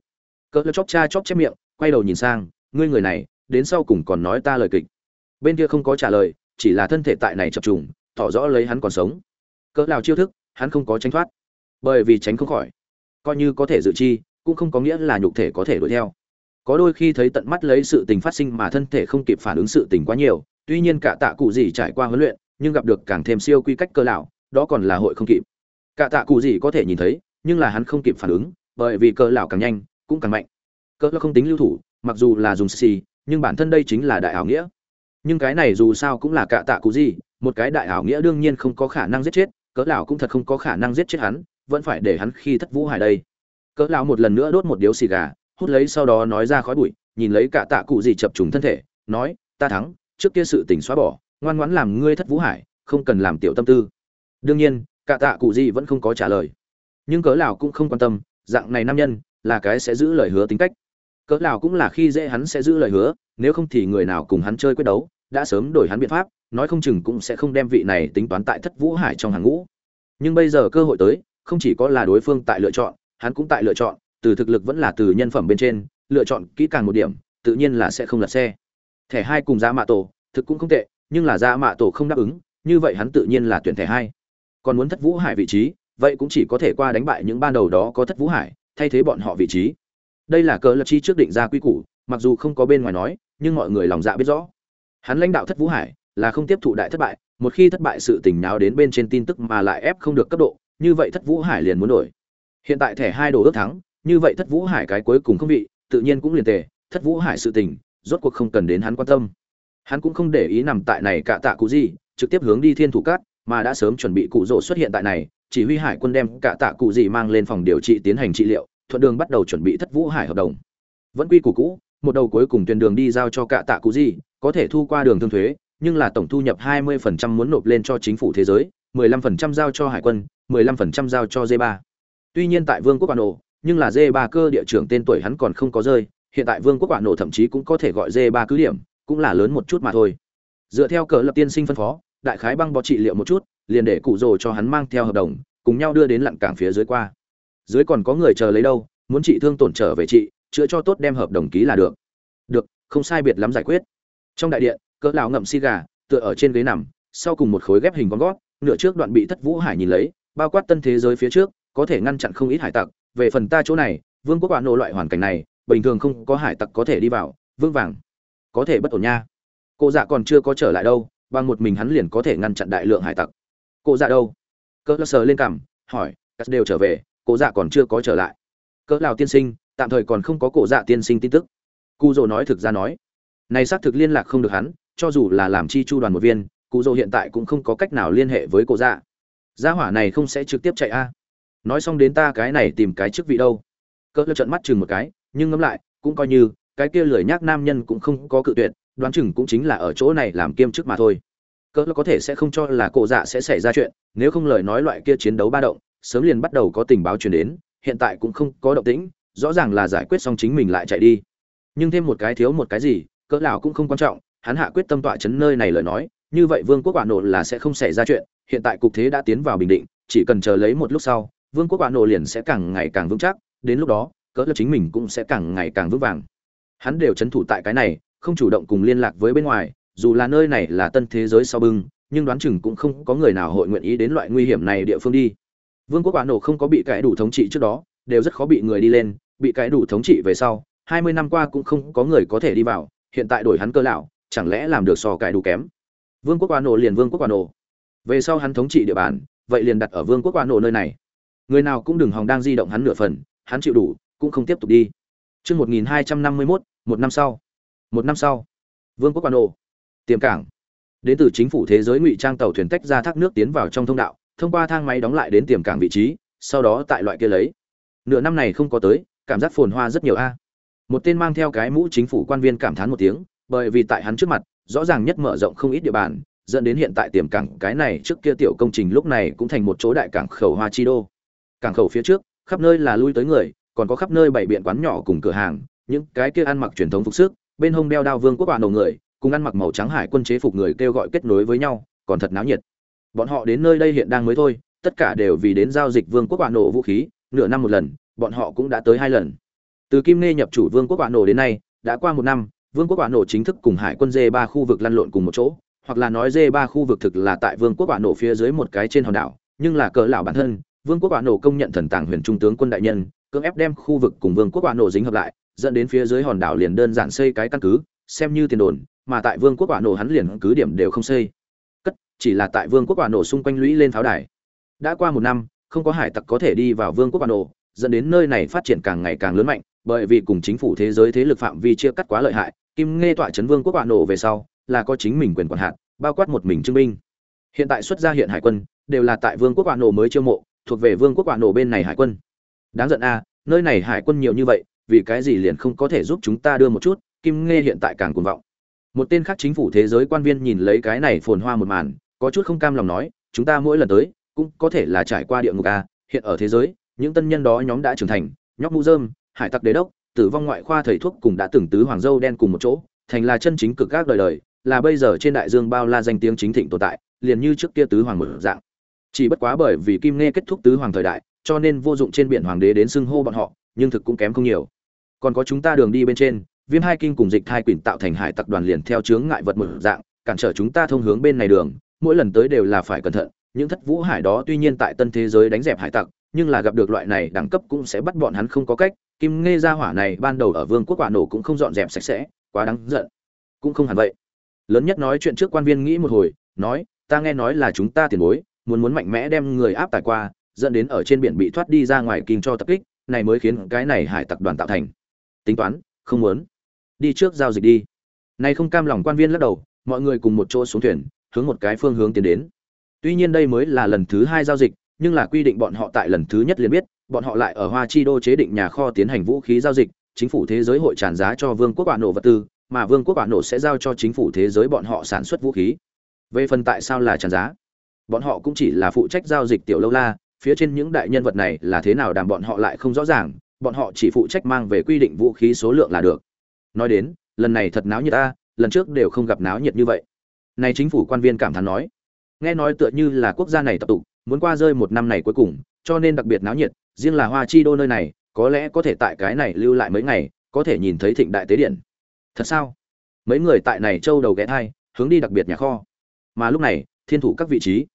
cỡ chóp cha chóp chép miệng quay đầu nhìn sang ngươi người này đến sau cùng còn nói ta lời kịch bên kia không có trả lời, chỉ là thân thể tại này chập trùng, tỏ rõ lấy hắn còn sống. Cỡ nào chiêu thức, hắn không có tránh thoát. Bởi vì tránh không khỏi. Coi như có thể dự chi, cũng không có nghĩa là nhục thể có thể đuổi theo. Có đôi khi thấy tận mắt lấy sự tình phát sinh mà thân thể không kịp phản ứng sự tình quá nhiều, tuy nhiên cả tạ cụ gì trải qua huấn luyện, nhưng gặp được càng thêm siêu quy cách cơ lão, đó còn là hội không kịp. Cả tạ cụ gì có thể nhìn thấy, nhưng là hắn không kịp phản ứng, bởi vì cơ lão càng nhanh, cũng càng mạnh. Cơ lão không tính lưu thủ, mặc dù là dùng xì, nhưng bản thân đây chính là đại ảo nghĩa nhưng cái này dù sao cũng là cạ tạ cụ gì, một cái đại ảo nghĩa đương nhiên không có khả năng giết chết, cỡ lão cũng thật không có khả năng giết chết hắn, vẫn phải để hắn khi thất vũ hải đây. Cỡ lão một lần nữa đốt một điếu xì gà, hút lấy sau đó nói ra khói bụi, nhìn lấy cả tạ cụ gì chập trùng thân thể, nói, ta thắng, trước kia sự tình xóa bỏ, ngoan ngoãn làm ngươi thất vũ hải, không cần làm tiểu tâm tư. Đương nhiên cả tạ cụ gì vẫn không có trả lời. Nhưng cớ lão cũng không quan tâm, dạng này nam nhân là cái sẽ giữ lời hứa tính cách cớ nào cũng là khi dễ hắn sẽ giữ lời hứa, nếu không thì người nào cùng hắn chơi quyết đấu, đã sớm đổi hắn biện pháp, nói không chừng cũng sẽ không đem vị này tính toán tại thất vũ hải trong hàng ngũ. Nhưng bây giờ cơ hội tới, không chỉ có là đối phương tại lựa chọn, hắn cũng tại lựa chọn, từ thực lực vẫn là từ nhân phẩm bên trên, lựa chọn kỹ càng một điểm, tự nhiên là sẽ không lật xe. Thẻ hai cùng giá mạ tổ, thực cũng không tệ, nhưng là ra mạ tổ không đáp ứng, như vậy hắn tự nhiên là tuyển thẻ hai. Còn muốn thất vũ hải vị trí, vậy cũng chỉ có thể qua đánh bại những ban đầu đó có thất vũ hải, thay thế bọn họ vị trí đây là cờ lập chi trước định ra quy củ, mặc dù không có bên ngoài nói, nhưng mọi người lòng dạ biết rõ. Hắn lãnh đạo thất vũ hải là không tiếp thụ đại thất bại, một khi thất bại sự tình nào đến bên trên tin tức mà lại ép không được cấp độ, như vậy thất vũ hải liền muốn đổi. Hiện tại thẻ hai đồ ước thắng, như vậy thất vũ hải cái cuối cùng không vị tự nhiên cũng liền tề, thất vũ hải sự tình, rốt cuộc không cần đến hắn quan tâm. Hắn cũng không để ý nằm tại này cả tạ cụ gì, trực tiếp hướng đi thiên thủ cát, mà đã sớm chuẩn bị cụ rỗ xuất hiện tại này, chỉ huy hải quân đem cả tạ cụ gì mang lên phòng điều trị tiến hành trị liệu thuận đường bắt đầu chuẩn bị thất vũ hải hợp đồng. Vẫn quy củ cũ, một đầu cuối cùng tuyển đường đi giao cho cả tạ cụ gì có thể thu qua đường thương thuế, nhưng là tổng thu nhập 20% muốn nộp lên cho chính phủ thế giới 15% giao cho hải quân 15% giao cho D3 tuy nhiên tại vương quốc bản nổ, nhưng là D3 cơ địa trưởng tên tuổi hắn còn không có rơi, hiện tại vương quốc bản nổ thậm chí cũng có thể gọi D3 cứ điểm, cũng là lớn một chút mà thôi. Dựa theo cờ lập tiên sinh phân phó, đại khái băng bó trị liệu một chút, liền để cụ rồ cho hắn mang theo hợp đồng, cùng nhau đưa đến lặn cảng phía dưới qua dưới còn có người chờ lấy đâu, muốn chị thương tổn trở về chị chữa cho tốt đem hợp đồng ký là được. Được, không sai biệt lắm giải quyết. Trong đại điện, cỡ lão ngậm xi gà, tựa ở trên ghế nằm, sau cùng một khối ghép hình con gót, nửa trước đoạn bị thất vũ hải nhìn lấy, bao quát tân thế giới phía trước, có thể ngăn chặn không ít hải tặc. Về phần ta chỗ này, vương quốc quả nổ loại hoàn cảnh này, bình thường không có hải tặc có thể đi vào, vương vàng, có thể bất ổn nha. Cô dạ còn chưa có trở lại đâu, bằng một mình hắn liền có thể ngăn chặn đại lượng hải tặc. Cô dạ đâu? Cỡ sờ lên cằm, hỏi, các đều trở về. Cổ dạ còn chưa có trở lại. Cỡ lào tiên sinh, tạm thời còn không có cổ dạ tiên sinh tin tức. Cụ dỗ nói thực ra nói, này xác thực liên lạc không được hắn, cho dù là làm chi chu đoàn một viên, cụ dỗ hiện tại cũng không có cách nào liên hệ với cổ dạ. Gia hỏa này không sẽ trực tiếp chạy a. À? Nói xong đến ta cái này tìm cái chức vị đâu. Cỡ trận mắt chừng một cái, nhưng ngẫm lại, cũng coi như, cái kia lười nhác nam nhân cũng không có cự tuyệt, đoán chừng cũng chính là ở chỗ này làm kiêm chức mà thôi. Cỡ có thể sẽ không cho là cổ dạ sẽ xảy ra chuyện, nếu không lời nói loại kia chiến đấu ba động sớm liền bắt đầu có tình báo truyền đến, hiện tại cũng không có động tĩnh, rõ ràng là giải quyết xong chính mình lại chạy đi. Nhưng thêm một cái thiếu một cái gì, cỡ nào cũng không quan trọng, hắn hạ quyết tâm tọa chấn nơi này lời nói, như vậy vương quốc quả nộ là sẽ không xảy ra chuyện, hiện tại cục thế đã tiến vào bình định, chỉ cần chờ lấy một lúc sau, vương quốc quả nộ liền sẽ càng ngày càng vững chắc, đến lúc đó, cỡ lão chính mình cũng sẽ càng ngày càng vững vàng. Hắn đều chấn thủ tại cái này, không chủ động cùng liên lạc với bên ngoài, dù là nơi này là tân thế giới sau bưng, nhưng đoán chừng cũng không có người nào hội nguyện ý đến loại nguy hiểm này địa phương đi vương quốc quả nổ không có bị cái đủ thống trị trước đó đều rất khó bị người đi lên bị cái đủ thống trị về sau hai mươi năm qua cũng không có người có thể đi vào hiện tại đổi hắn cơ lão chẳng lẽ làm được so cái đủ kém? Vương quốc quả nổ liền vương quốc quả nổ. Về sau hắn thống trị địa bàn vậy liền đặt ở vương quốc quả nổ nơi này. Người nào cũng đừng hòng đang di động hắn nửa phần hắn chịu đủ cũng không tiếp tục đi. Trước 1251, một năm sau. Một năm sau, Vương quốc Quan Ổ, tiềm cảng. Đến từ chính phủ thế giới ngụy trang tàu thuyền tách ra thác nước tiến vào trong thông đạo, thông qua thang máy đóng lại đến tiềm cảng vị trí, sau đó tại loại kia lấy. Nửa năm này không có tới, cảm giác phồn hoa rất nhiều a. Một tên mang theo cái mũ chính phủ quan viên cảm thán một tiếng, bởi vì tại hắn trước mặt, rõ ràng nhất mở rộng không ít địa bàn, dẫn đến hiện tại tiềm cảng cái này trước kia tiểu công trình lúc này cũng thành một chỗ đại cảng khẩu hoa chi đô. Cảng khẩu phía trước, khắp nơi là lui tới người, còn có khắp nơi bảy biện quán nhỏ cùng cửa hàng, những cái kia ăn mặc truyền thống phục sức, bên hông đeo đao vương quốc bạn đầu người, cùng ăn mặc màu trắng hải quân chế phục người kêu gọi kết nối với nhau, còn thật náo nhiệt. Bọn họ đến nơi đây hiện đang mới thôi, tất cả đều vì đến giao dịch vương quốc quả nổ vũ khí, nửa năm một lần, bọn họ cũng đã tới hai lần. Từ Kim Nê nhập chủ vương quốc quả nổ đến nay, đã qua một năm, vương quốc quả nổ chính thức cùng hải quân dê ba khu vực lăn lộn cùng một chỗ, hoặc là nói dê ba khu vực thực là tại vương quốc quả nổ phía dưới một cái trên hòn đảo, nhưng là cỡ lão bản thân, vương quốc quả nổ công nhận thần tàng huyền trung tướng quân đại nhân, cưỡng ép đem khu vực cùng vương quốc quả nổ dính hợp lại, dẫn đến phía dưới hòn đảo liền đơn giản xây cái căn cứ, xem như tiền đồn, mà tại vương quốc quả nổ hắn liền cứ điểm đều không xây. Chỉ là tại vương quốc quả nổ xung quanh lũy lên pháo đài. Đã qua một năm, không có hải tặc có thể đi vào vương quốc quả nổ, dẫn đến nơi này phát triển càng ngày càng lớn mạnh, bởi vì cùng chính phủ thế giới thế lực phạm vi chia cắt quá lợi hại, Kim nghe tọa chấn vương quốc quả nổ về sau, là có chính mình quyền quản hạt, bao quát một mình trưng binh. Hiện tại xuất ra hiện hải quân, đều là tại vương quốc quả nổ mới chiêu mộ, thuộc về vương quốc quả nổ bên này hải quân. Đáng giận a, nơi này hải quân nhiều như vậy, vì cái gì liền không có thể giúp chúng ta đưa một chút kim nghe hiện tại càng cuồng vọng một tên khác chính phủ thế giới quan viên nhìn lấy cái này phồn hoa một màn có chút không cam lòng nói, chúng ta mỗi lần tới, cũng có thể là trải qua địa ngục a hiện ở thế giới, những tân nhân đó nhóm đã trưởng thành, nhóc mũ dơm hải tặc đế đốc, tử vong ngoại khoa thầy thuốc cùng đã từng tứ hoàng dâu đen cùng một chỗ, thành là chân chính cực gác đời đời, là bây giờ trên đại dương bao la danh tiếng chính thịnh tồn tại, liền như trước kia tứ hoàng một dạng. Chỉ bất quá bởi vì kim nghe kết thúc tứ hoàng thời đại, cho nên vô dụng trên biển hoàng đế đến xưng hô bọn họ, nhưng thực cũng kém không nhiều. Còn có chúng ta đường đi bên trên, viêm hai kinh cùng dịch thai quỷ tạo thành hải tặc đoàn liền theo chướng ngại vật một dạng, cản trở chúng ta thông hướng bên này đường mỗi lần tới đều là phải cẩn thận, những thất vũ hải đó tuy nhiên tại tân thế giới đánh dẹp hải tặc, nhưng là gặp được loại này đẳng cấp cũng sẽ bắt bọn hắn không có cách. Kim nghe ra hỏa này ban đầu ở vương quốc quả nổ cũng không dọn dẹp sạch sẽ, quá đáng giận. Cũng không hẳn vậy. Lớn nhất nói chuyện trước quan viên nghĩ một hồi, nói, ta nghe nói là chúng ta tiền bối, muốn muốn mạnh mẽ đem người áp tải qua, dẫn đến ở trên biển bị thoát đi ra ngoài kinh cho tập kích, này mới khiến cái này hải tặc đoàn tạo thành. Tính toán, không muốn. Đi trước giao dịch đi. Nay không cam lòng quan viên lắc đầu, mọi người cùng một chỗ xuống thuyền hướng một cái phương hướng tiến đến. Tuy nhiên đây mới là lần thứ hai giao dịch, nhưng là quy định bọn họ tại lần thứ nhất liền biết, bọn họ lại ở hoa chi đô chế định nhà kho tiến hành vũ khí giao dịch, chính phủ thế giới hội tràn giá cho vương quốc quả nổ vật tư, mà vương quốc quả nổ sẽ giao cho chính phủ thế giới bọn họ sản xuất vũ khí. Về phần tại sao là tràn giá? Bọn họ cũng chỉ là phụ trách giao dịch tiểu lâu la, phía trên những đại nhân vật này là thế nào đàm bọn họ lại không rõ ràng, bọn họ chỉ phụ trách mang về quy định vũ khí số lượng là được. Nói đến, lần này thật náo nhiệt ta, lần trước đều không gặp náo nhiệt như vậy này chính phủ quan viên cảm thán nói nghe nói tựa như là quốc gia này tập tụ muốn qua rơi một năm này cuối cùng cho nên đặc biệt náo nhiệt riêng là hoa chi đô nơi này có lẽ có thể tại cái này lưu lại mấy ngày có thể nhìn thấy thịnh đại tế điện. Thật sao? Mấy người tại này châu đầu ghé thai hướng đi đặc biệt nhà kho. Mà lúc này thiên thủ các vị trí.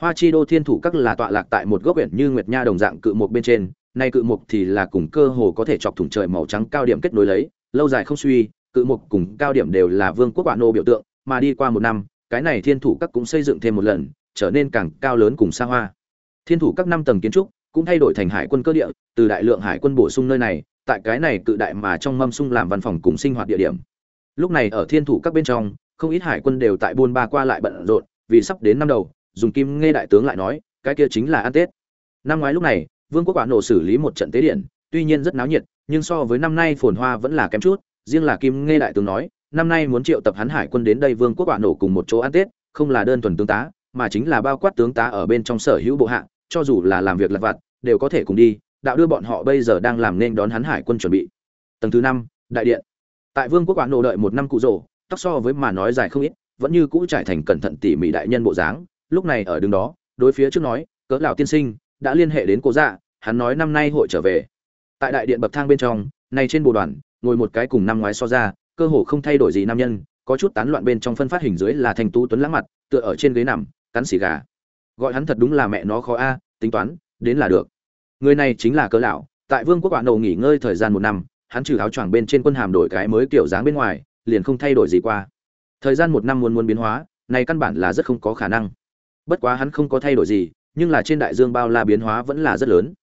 Hoa chi đô thiên thủ các là tọa lạc tại một góc biển như nguyệt nha đồng dạng cự một bên trên nay cự mục thì là cùng cơ hồ có thể chọc thủng trời màu trắng cao điểm kết nối lấy, lâu dài không suy, cự mục cùng cao điểm đều là vương quốc quả nô biểu tượng, mà đi qua một năm, cái này thiên thủ các cũng xây dựng thêm một lần, trở nên càng cao lớn cùng xa hoa. Thiên thủ các năm tầng kiến trúc cũng thay đổi thành hải quân cơ địa, từ đại lượng hải quân bổ sung nơi này, tại cái này cự đại mà trong mâm sung làm văn phòng cùng sinh hoạt địa điểm. Lúc này ở thiên thủ các bên trong, không ít hải quân đều tại buôn ba qua lại bận rộn, vì sắp đến năm đầu, dùng kim nghe đại tướng lại nói, cái kia chính là ăn Tết. Năm ngoái lúc này, Vương quốc quả nổ xử lý một trận tế điện, tuy nhiên rất náo nhiệt, nhưng so với năm nay phồn hoa vẫn là kém chút, riêng là Kim nghe đại tướng nói, năm nay muốn triệu tập hắn hải quân đến đây vương quốc quả nổ cùng một chỗ ăn tết, không là đơn thuần tướng tá, mà chính là bao quát tướng tá ở bên trong sở hữu bộ hạ, cho dù là làm việc lặt vặt, đều có thể cùng đi, đạo đưa bọn họ bây giờ đang làm nên đón hắn hải quân chuẩn bị. Tầng thứ năm, đại điện. Tại vương quốc quả nổ đợi một năm cụ rồ tóc so với mà nói dài không ít, vẫn như cũ trải thành cẩn thận tỉ mỉ đại nhân bộ dáng, lúc này ở đứng đó, đối phía trước nói, cỡ lão tiên sinh, đã liên hệ đến cô dạ hắn nói năm nay hội trở về. Tại đại điện bậc thang bên trong này trên bộ đoàn, ngồi một cái cùng năm ngoái so ra cơ hồ không thay đổi gì nam nhân, có chút tán loạn bên trong phân phát hình dưới là thành tú tuấn lãng mặt, tựa ở trên ghế nằm, cắn xì gà. Gọi hắn thật đúng là mẹ nó khó a, tính toán, đến là được. Người này chính là cớ lão, tại vương quốc bạn đầu nghỉ ngơi thời gian một năm, hắn trừ áo choàng bên trên quân hàm đổi cái mới kiểu dáng bên ngoài, liền không thay đổi gì qua. Thời gian một năm muốn muốn biến hóa, này căn bản là rất không có khả năng. Bất quá hắn không có thay đổi gì, nhưng là trên đại dương bao la biến hóa vẫn là rất lớn.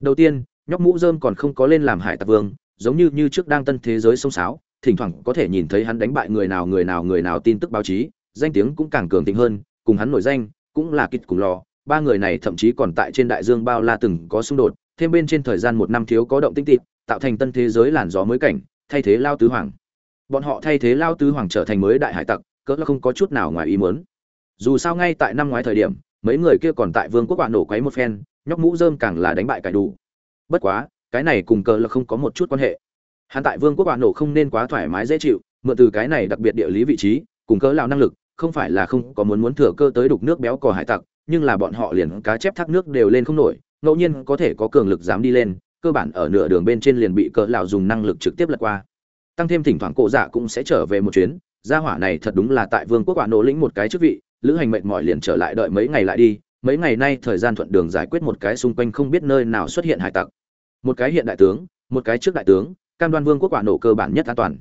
Đầu tiên, nhóc mũ rơm còn không có lên làm hải tặc vương, giống như như trước đang tân thế giới sông sáo thỉnh thoảng có thể nhìn thấy hắn đánh bại người nào người nào người nào tin tức báo chí, danh tiếng cũng càng cường thịnh hơn, cùng hắn nổi danh cũng là kịch cùng lò. Ba người này thậm chí còn tại trên đại dương bao la từng có xung đột, thêm bên trên thời gian một năm thiếu có động tinh tịt, tạo thành tân thế giới làn gió mới cảnh, thay thế lao tứ hoàng. Bọn họ thay thế lao tứ hoàng trở thành mới đại hải tặc, cỡ là không có chút nào ngoài ý muốn. Dù sao ngay tại năm ngoái thời điểm, mấy người kia còn tại vương quốc bạn nổ quấy một phen, nhóc mũ dơm càng là đánh bại cải đủ. Bất quá, cái này cùng cờ là không có một chút quan hệ hắn tại vương quốc bà nổ không nên quá thoải mái, dễ chịu, mượn từ cái này đặc biệt địa lý vị trí, cùng cỡ lão năng lực, không phải là không có muốn muốn thừa cơ tới đục nước béo cò hải tặc, nhưng là bọn họ liền cá chép thác nước đều lên không nổi, ngẫu nhiên có thể có cường lực dám đi lên, cơ bản ở nửa đường bên trên liền bị cỡ lão dùng năng lực trực tiếp lật qua. Tăng thêm thỉnh thoảng cổ dạ cũng sẽ trở về một chuyến, gia hỏa này thật đúng là tại vương quốc quả nổ lĩnh một cái chức vị, lữ hành mệnh mỏi liền trở lại đợi mấy ngày lại đi, mấy ngày nay thời gian thuận đường giải quyết một cái xung quanh không biết nơi nào xuất hiện hải tặc. Một cái hiện đại tướng, một cái trước đại tướng cam đoan vương quốc quả nổ cơ bản nhất an toàn.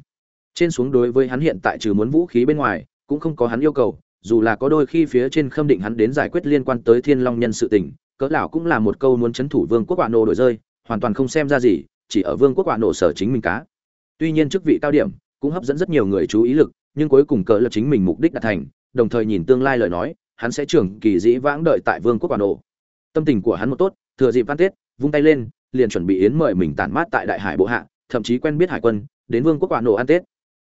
Trên xuống đối với hắn hiện tại trừ muốn vũ khí bên ngoài, cũng không có hắn yêu cầu, dù là có đôi khi phía trên khâm định hắn đến giải quyết liên quan tới thiên long nhân sự tình, cỡ lão cũng là một câu muốn chấn thủ vương quốc quả nổ đổi rơi, hoàn toàn không xem ra gì, chỉ ở vương quốc quả nổ sở chính mình cá. Tuy nhiên chức vị cao điểm cũng hấp dẫn rất nhiều người chú ý lực, nhưng cuối cùng cỡ là chính mình mục đích đạt thành, đồng thời nhìn tương lai lời nói, hắn sẽ trưởng kỳ dĩ vãng đợi tại vương quốc quả nổ. Tâm tình của hắn một tốt, thừa dịp văn tết vung tay lên, liền chuẩn bị yến mời mình tản mát tại đại hải bộ hạ thậm chí quen biết hải quân, đến vương quốc quả nổ ăn tết.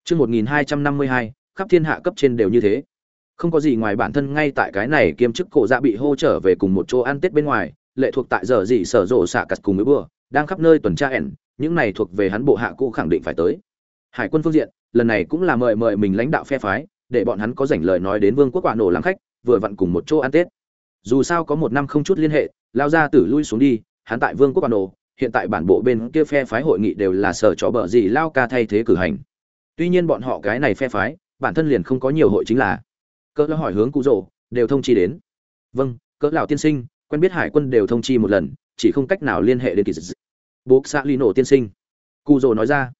Chương một nghìn hai trăm năm mươi hai, khắp thiên hạ cấp trên đều như thế. Không có gì ngoài bản thân ngay tại cái này kiêm chức cổ dạ bị hô trở về cùng một chỗ ăn tết bên ngoài, lệ thuộc tại giờ gì sở rộ xạ cặt cùng với bừa đang khắp nơi tuần tra ẻn, những này thuộc về hắn bộ hạ cũ khẳng định phải tới. Hải quân phương diện, lần này cũng là mời mời mình lãnh đạo phe phái, để bọn hắn có rảnh lời nói đến vương quốc quả nổ làm khách, vừa vặn cùng một chỗ ăn tết. Dù sao có một năm không chút liên hệ, lao ra tử lui xuống đi, hắn tại vương quốc quả nổ hiện tại bản bộ bên kia phe phái hội nghị đều là sở trò bờ gì lao ca thay thế cử hành. Tuy nhiên bọn họ cái này phe phái, bản thân liền không có nhiều hội chính là. Cỡ lão hỏi hướng cụ rồ, đều thông chi đến. Vâng cỡ lão tiên sinh, quen biết hải quân đều thông chi một lần, chỉ không cách nào liên hệ đến kỳ dị bố xã ly nổ tiên sinh. Cụ rồ nói ra.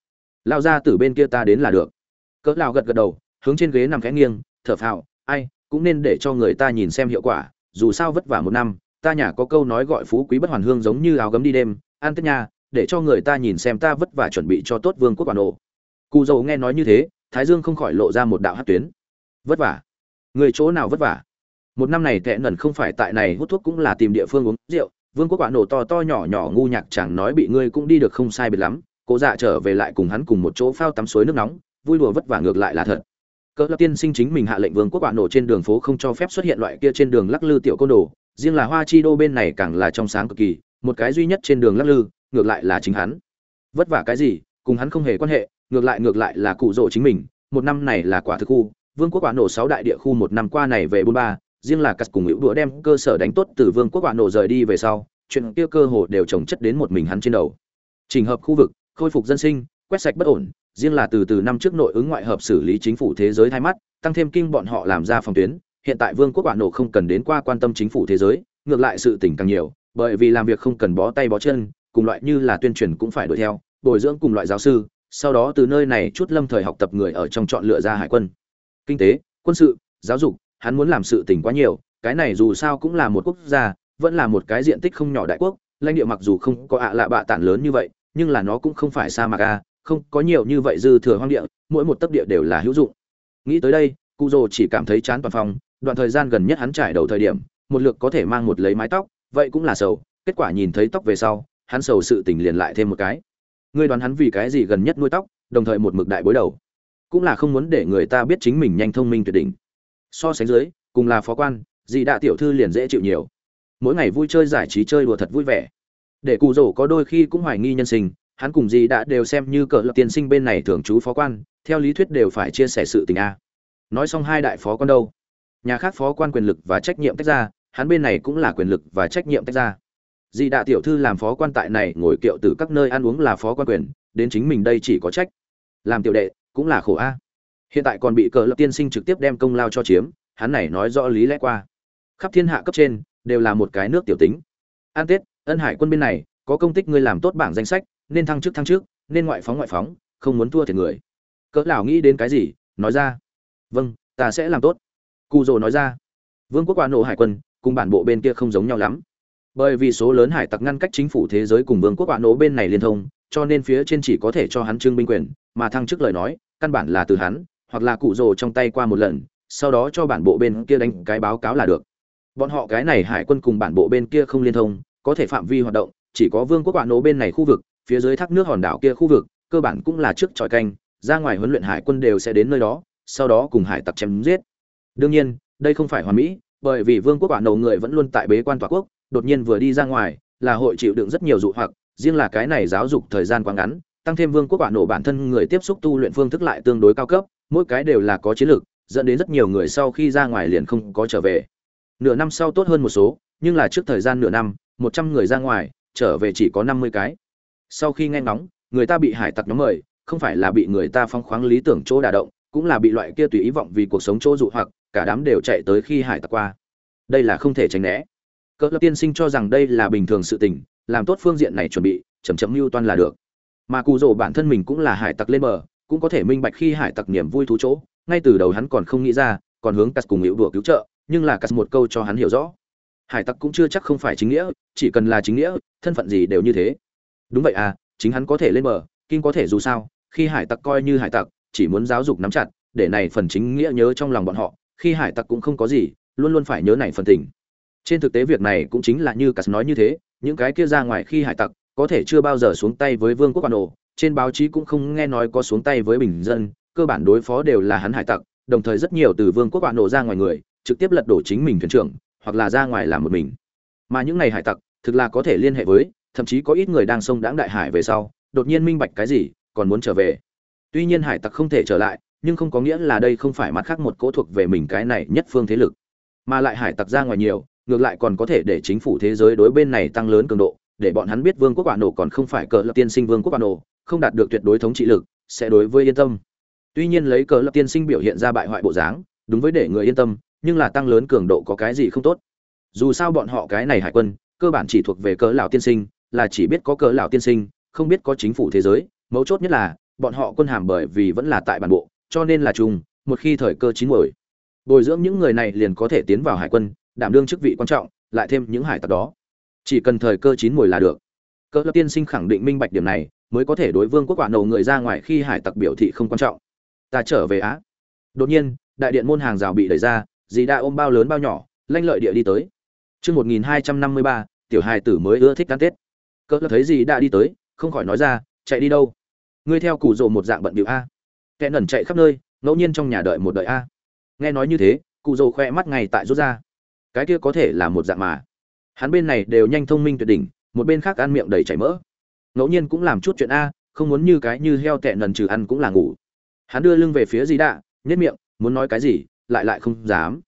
Lao ra từ bên kia ta đến là được. Cỡ lão gật gật đầu, hướng trên ghế nằm khẽ nghiêng, thở phào, ai, cũng nên để cho người ta nhìn xem hiệu quả, dù sao vất vả một năm, ta nhà có câu nói gọi phú quý bất hoàn hương giống như áo gấm đi đêm an tết nha, để cho người ta nhìn xem ta vất vả chuẩn bị cho tốt vương quốc bản đồ cụ dầu nghe nói như thế, thái dương không khỏi lộ ra một đạo hát tuyến. Vất vả? Người chỗ nào vất vả? Một năm này tệ nần không phải tại này, hút thuốc cũng là tìm địa phương uống rượu. Vương quốc quả nổ to to nhỏ nhỏ ngu nhạc chẳng nói bị ngươi cũng đi được không sai biệt lắm. Cố dạ trở về lại cùng hắn cùng một chỗ phao tắm suối nước nóng, vui đùa vất vả ngược lại là thật. Cỡ lập tiên sinh chính mình hạ lệnh vương quốc quả nổ trên đường phố không cho phép xuất hiện loại kia trên đường lắc lư tiểu côn đồ. Riêng là hoa chi đô bên này càng là trong sáng cực kỳ một cái duy nhất trên đường lắc lư, ngược lại là chính hắn. Vất vả cái gì, cùng hắn không hề quan hệ, ngược lại ngược lại là cụ rỗ chính mình, một năm này là quả thực khu, vương quốc quả nổ sáu đại địa khu một năm qua này về bốn ba, riêng là cắt cùng hữu đũa đem cơ sở đánh tốt từ vương quốc quả nổ rời đi về sau, chuyện kia cơ hồ đều trồng chất đến một mình hắn trên đầu. Trình hợp khu vực, khôi phục dân sinh, quét sạch bất ổn, riêng là từ từ năm trước nội ứng ngoại hợp xử lý chính phủ thế giới thay mắt, tăng thêm kinh bọn họ làm ra phòng tuyến, hiện tại vương quốc quả nổ không cần đến qua quan tâm chính phủ thế giới, ngược lại sự tỉnh càng nhiều bởi vì làm việc không cần bó tay bó chân, cùng loại như là tuyên truyền cũng phải đuổi theo, bồi dưỡng cùng loại giáo sư, sau đó từ nơi này chút lâm thời học tập người ở trong chọn lựa ra hải quân. Kinh tế, quân sự, giáo dục, hắn muốn làm sự tỉnh quá nhiều, cái này dù sao cũng là một quốc gia, vẫn là một cái diện tích không nhỏ đại quốc, lãnh địa mặc dù không có ạ lạ bạ tản lớn như vậy, nhưng là nó cũng không phải sa mạc a, không có nhiều như vậy dư thừa hoang địa, mỗi một tấc địa đều là hữu dụng. Nghĩ tới đây cụ rồ chỉ cảm thấy chán toàn phòng, đoạn thời gian gần nhất hắn trải đầu thời điểm, một lượt có thể mang một lấy mái tóc vậy cũng là sầu, kết quả nhìn thấy tóc về sau, hắn sầu sự tình liền lại thêm một cái. Ngươi đoán hắn vì cái gì gần nhất nuôi tóc, đồng thời một mực đại bối đầu. Cũng là không muốn để người ta biết chính mình nhanh thông minh tuyệt đỉnh. So sánh dưới, cùng là phó quan, dì đạ tiểu thư liền dễ chịu nhiều. Mỗi ngày vui chơi giải trí chơi đùa thật vui vẻ. Để cụ rổ có đôi khi cũng hoài nghi nhân sinh, hắn cùng dì đã đều xem như cỡ lập tiên sinh bên này thường trú phó quan, theo lý thuyết đều phải chia sẻ sự tình a. Nói xong hai đại phó quan đâu? Nhà khác phó quan quyền lực và trách nhiệm tách ra hắn bên này cũng là quyền lực và trách nhiệm tách ra. Dị đạ tiểu thư làm phó quan tại này, ngồi kiệu từ các nơi ăn uống là phó quan quyền, đến chính mình đây chỉ có trách. Làm tiểu đệ, cũng là khổ a. Hiện tại còn bị cờ lập tiên sinh trực tiếp đem công lao cho chiếm, hắn này nói rõ lý lẽ qua. Khắp thiên hạ cấp trên, đều là một cái nước tiểu tính. An tết, ân hải quân bên này, có công tích ngươi làm tốt bảng danh sách, nên thăng chức thăng chức, nên ngoại phóng ngoại phóng, không muốn thua thiệt người. Cỡ lão nghĩ đến cái gì, nói ra. Vâng ta sẽ làm tốt. Cụ rồ nói ra. Vương quốc quả nổ hải quân cùng bản bộ bên kia không giống nhau lắm. Bởi vì số lớn hải tặc ngăn cách chính phủ thế giới cùng vương quốc bạn nổ bên này liên thông, cho nên phía trên chỉ có thể cho hắn trương binh quyền, mà thăng chức lời nói, căn bản là từ hắn, hoặc là cụ rồ trong tay qua một lần, sau đó cho bản bộ bên kia đánh cái báo cáo là được. Bọn họ cái này hải quân cùng bản bộ bên kia không liên thông, có thể phạm vi hoạt động, chỉ có vương quốc bạn nổ bên này khu vực, phía dưới thác nước hòn đảo kia khu vực, cơ bản cũng là trước tròi canh, ra ngoài huấn luyện hải quân đều sẽ đến nơi đó, sau đó cùng hải tặc chém giết. Đương nhiên, đây không phải hoàn mỹ bởi vì vương quốc quả nầu người vẫn luôn tại bế quan tòa quốc, đột nhiên vừa đi ra ngoài, là hội chịu đựng rất nhiều dụ hoặc, riêng là cái này giáo dục thời gian quá ngắn, tăng thêm vương quốc quả nổ bản thân người tiếp xúc tu luyện phương thức lại tương đối cao cấp, mỗi cái đều là có chiến lược, dẫn đến rất nhiều người sau khi ra ngoài liền không có trở về. Nửa năm sau tốt hơn một số, nhưng là trước thời gian nửa năm, một trăm người ra ngoài, trở về chỉ có năm mươi cái. Sau khi nghe ngóng, người ta bị hải tặc nhóm mời, không phải là bị người ta phong khoáng lý tưởng chỗ đả động, cũng là bị loại kia tùy ý vọng vì cuộc sống chỗ dụ hoặc cả đám đều chạy tới khi hải tặc qua. Đây là không thể tránh né. Cỡ lập tiên sinh cho rằng đây là bình thường sự tình, làm tốt phương diện này chuẩn bị chầm chấm mưu toan là được. Mà cụ rổ bản thân mình cũng là hải tặc lên bờ, cũng có thể minh bạch khi hải tặc niềm vui thú chỗ, ngay từ đầu hắn còn không nghĩ ra, còn hướng cắt cùng hữu đùa cứu trợ, nhưng là cắt một câu cho hắn hiểu rõ. Hải tặc cũng chưa chắc không phải chính nghĩa, chỉ cần là chính nghĩa, thân phận gì đều như thế. Đúng vậy à chính hắn có thể lên bờ, kim có thể dù sao, khi hải tặc coi như hải tặc, chỉ muốn giáo dục nắm chặt, để này phần chính nghĩa nhớ trong lòng bọn họ khi hải tặc cũng không có gì, luôn luôn phải nhớ này phần tình. Trên thực tế việc này cũng chính là như cắt nói như thế, những cái kia ra ngoài khi hải tặc có thể chưa bao giờ xuống tay với vương quốc quan ổ trên báo chí cũng không nghe nói có xuống tay với bình dân, cơ bản đối phó đều là hắn hải tặc, đồng thời rất nhiều từ vương quốc quan ổ ra ngoài người, trực tiếp lật đổ chính mình thuyền trưởng, hoặc là ra ngoài làm một mình. Mà những này hải tặc, thực là có thể liên hệ với, thậm chí có ít người đang sông đãng đại hải về sau, đột nhiên minh bạch cái gì, còn muốn trở về. Tuy nhiên hải tặc không thể trở lại nhưng không có nghĩa là đây không phải mặt khác một cỗ thuộc về mình cái này nhất phương thế lực. Mà lại hải tặc ra ngoài nhiều, ngược lại còn có thể để chính phủ thế giới đối bên này tăng lớn cường độ, để bọn hắn biết vương quốc quả nổ còn không phải cờ lập tiên sinh vương quốc quả nổ, không đạt được tuyệt đối thống trị lực, sẽ đối với yên tâm. Tuy nhiên lấy cờ lập tiên sinh biểu hiện ra bại hoại bộ dáng, đúng với để người yên tâm, nhưng là tăng lớn cường độ có cái gì không tốt. Dù sao bọn họ cái này hải quân, cơ bản chỉ thuộc về cờ lão tiên sinh, là chỉ biết có cờ lão tiên sinh, không biết có chính phủ thế giới, mấu chốt nhất là, bọn họ quân hàm bởi vì vẫn là tại bản bộ cho nên là chung một khi thời cơ chín muồi, bồi dưỡng những người này liền có thể tiến vào hải quân, đảm đương chức vị quan trọng, lại thêm những hải tặc đó. Chỉ cần thời cơ chín muồi là được. Cơ lập tiên sinh khẳng định minh bạch điểm này, mới có thể đối vương quốc quả nổ người ra ngoài khi hải tặc biểu thị không quan trọng. Ta trở về á. Đột nhiên, đại điện môn hàng rào bị đẩy ra, dì đã ôm bao lớn bao nhỏ, lanh lợi địa đi tới. Chương một nghìn hai trăm năm mươi ba, tiểu hài tử mới ưa thích ăn tết. Cỡ thấy dì đã đi tới, không khỏi nói ra, chạy đi đâu? Ngươi theo củ rộ một dạng bận điệu a kẻ nần chạy khắp nơi, ngẫu nhiên trong nhà đợi một đợi a. Nghe nói như thế, cụ dầu khoe mắt ngày tại rút ra. Cái kia có thể là một dạng mà. Hắn bên này đều nhanh thông minh tuyệt đỉnh, một bên khác ăn miệng đầy chảy mỡ. Ngẫu nhiên cũng làm chút chuyện a, không muốn như cái như heo tệ nần trừ ăn cũng là ngủ. Hắn đưa lưng về phía dì đạ nhất miệng, muốn nói cái gì, lại lại không dám.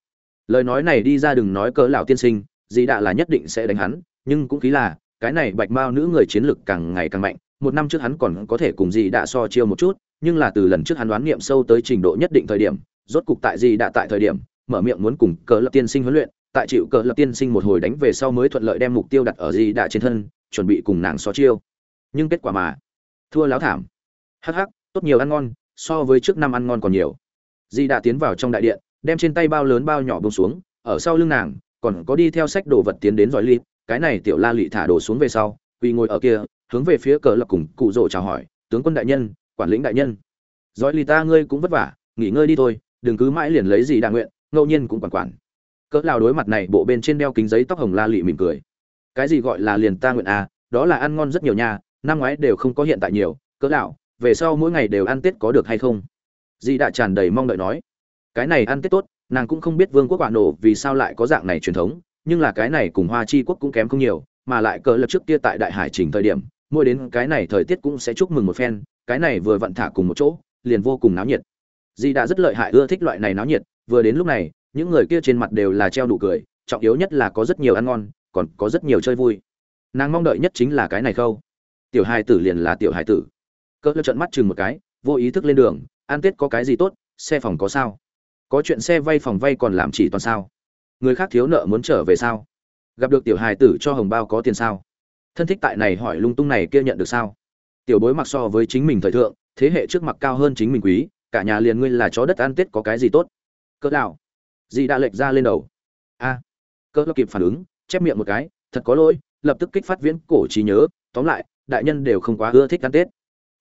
Lời nói này đi ra đừng nói cỡ lão tiên sinh dì đạ là nhất định sẽ đánh hắn, nhưng cũng khí là, cái này bạch mao nữ người chiến lực càng ngày càng mạnh, một năm trước hắn còn có thể cùng dì đạ so chiêu một chút nhưng là từ lần trước hắn đoán niệm sâu tới trình độ nhất định thời điểm, rốt cục tại gì đã tại thời điểm, mở miệng muốn cùng cờ lập tiên sinh huấn luyện, tại chịu cờ lập tiên sinh một hồi đánh về sau mới thuận lợi đem mục tiêu đặt ở gì đã trên thân, chuẩn bị cùng nàng so chiêu. Nhưng kết quả mà, thua láo thảm. Hắc hắc, tốt nhiều ăn ngon, so với trước năm ăn ngon còn nhiều. Di đã tiến vào trong đại điện, đem trên tay bao lớn bao nhỏ bông xuống, ở sau lưng nàng, còn có đi theo sách đồ vật tiến đến giỏi ly cái này tiểu la lị thả đồ xuống về sau, quỳ ngồi ở kia, hướng về phía cờ lập cùng cụ rỗ chào hỏi, tướng quân đại nhân quản lĩnh đại nhân. Giỏi lì ta ngươi cũng vất vả nghỉ ngơi đi thôi đừng cứ mãi liền lấy gì đa nguyện ngẫu nhiên cũng quản quản. Cỡ lao đối mặt này bộ bên trên đeo kính giấy tóc hồng la lị mỉm cười. Cái gì gọi là liền ta nguyện à đó là ăn ngon rất nhiều nha năm ngoái đều không có hiện tại nhiều cỡ nào, về sau mỗi ngày đều ăn tết có được hay không? Dì đã tràn đầy mong đợi nói. Cái này ăn tết tốt nàng cũng không biết vương quốc quả nổ vì sao lại có dạng này truyền thống nhưng là cái này cùng hoa chi quốc cũng kém không nhiều mà lại cỡ lập trước kia tại đại hải trình thời điểm mỗi đến cái này thời tiết cũng sẽ chúc mừng một phen cái này vừa vặn thả cùng một chỗ, liền vô cùng náo nhiệt. Di đã rất lợi hại, ưa thích loại này náo nhiệt. Vừa đến lúc này, những người kia trên mặt đều là treo đủ cười, trọng yếu nhất là có rất nhiều ăn ngon, còn có rất nhiều chơi vui. Nàng mong đợi nhất chính là cái này khâu. Tiểu hài tử liền là tiểu hài tử. Cỡ lơ trận mắt chừng một cái, vô ý thức lên đường, ăn tết có cái gì tốt, xe phòng có sao? Có chuyện xe vay phòng vay còn làm chỉ toàn sao? Người khác thiếu nợ muốn trở về sao? Gặp được tiểu hài tử cho hồng bao có tiền sao? Thân thích tại này hỏi lung tung này kia nhận được sao? Tiểu bối mặc so với chính mình thời thượng thế hệ trước mặt cao hơn chính mình quý cả nhà liền ngươi là chó đất ăn tết có cái gì tốt? Cỡ đạo dì đã lệch ra lên đầu. A. À, cỡ kịp phản ứng chép miệng một cái thật có lỗi lập tức kích phát viễn cổ trí nhớ tóm lại đại nhân đều không quá ưa thích ăn tết.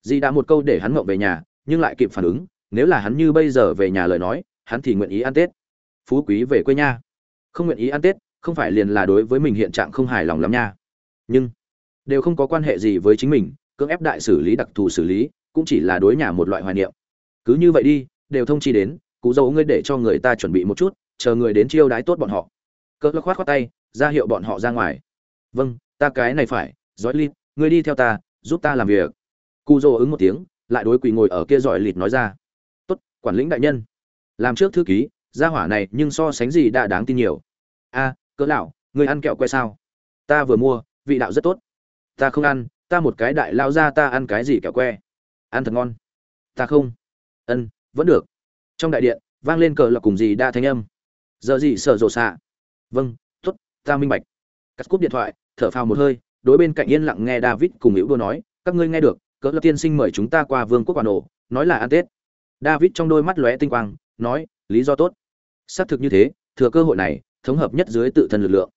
Dì đã một câu để hắn ngậm về nhà nhưng lại kịp phản ứng nếu là hắn như bây giờ về nhà lời nói hắn thì nguyện ý ăn tết. Phú quý về quê nha. Không nguyện ý ăn tết không phải liền là đối với mình hiện trạng không hài lòng lắm nha. Nhưng đều không có quan hệ gì với chính mình cưỡng ép đại xử lý đặc thù xử lý, cũng chỉ là đối nhà một loại hoài niệm. Cứ như vậy đi, đều thông chi đến, cụ dấu ngươi để cho người ta chuẩn bị một chút, chờ người đến chiêu đái tốt bọn họ. Cỡ lắc khoát khoát tay, ra hiệu bọn họ ra ngoài. Vâng ta cái này phải, giỏi lịt, ngươi đi theo ta, giúp ta làm việc. Cụ dỗ ứng một tiếng, lại đối quỳ ngồi ở kia giỏi lịt nói ra. Tốt, quản lĩnh đại nhân. Làm trước thư ký, gia hỏa này nhưng so sánh gì đã đáng tin nhiều. A cỡ lão, ngươi ăn kẹo que sao? Ta vừa mua, vị đạo rất tốt. Ta không ăn ta một cái đại lao ra ta ăn cái gì kẹo que? Ăn thật ngon. Ta không. Ân, vẫn được. Trong đại điện, vang lên cờ là cùng gì đa thanh âm. Giờ gì sợ rộ xạ. Vâng t ố t ta minh bạch. Cắt cúp điện thoại, thở phào một hơi, đối bên cạnh yên lặng nghe david cùng hữu đô nói, các ngươi nghe được cỡ là tiên sinh mời chúng ta qua vương quốc quả nổ nói là ăn tết. David trong đôi mắt lóe tinh quang, nói, lý do tốt. Xác thực như thế, thừa cơ hội này, thống hợp nhất dưới tự thân lực lượng.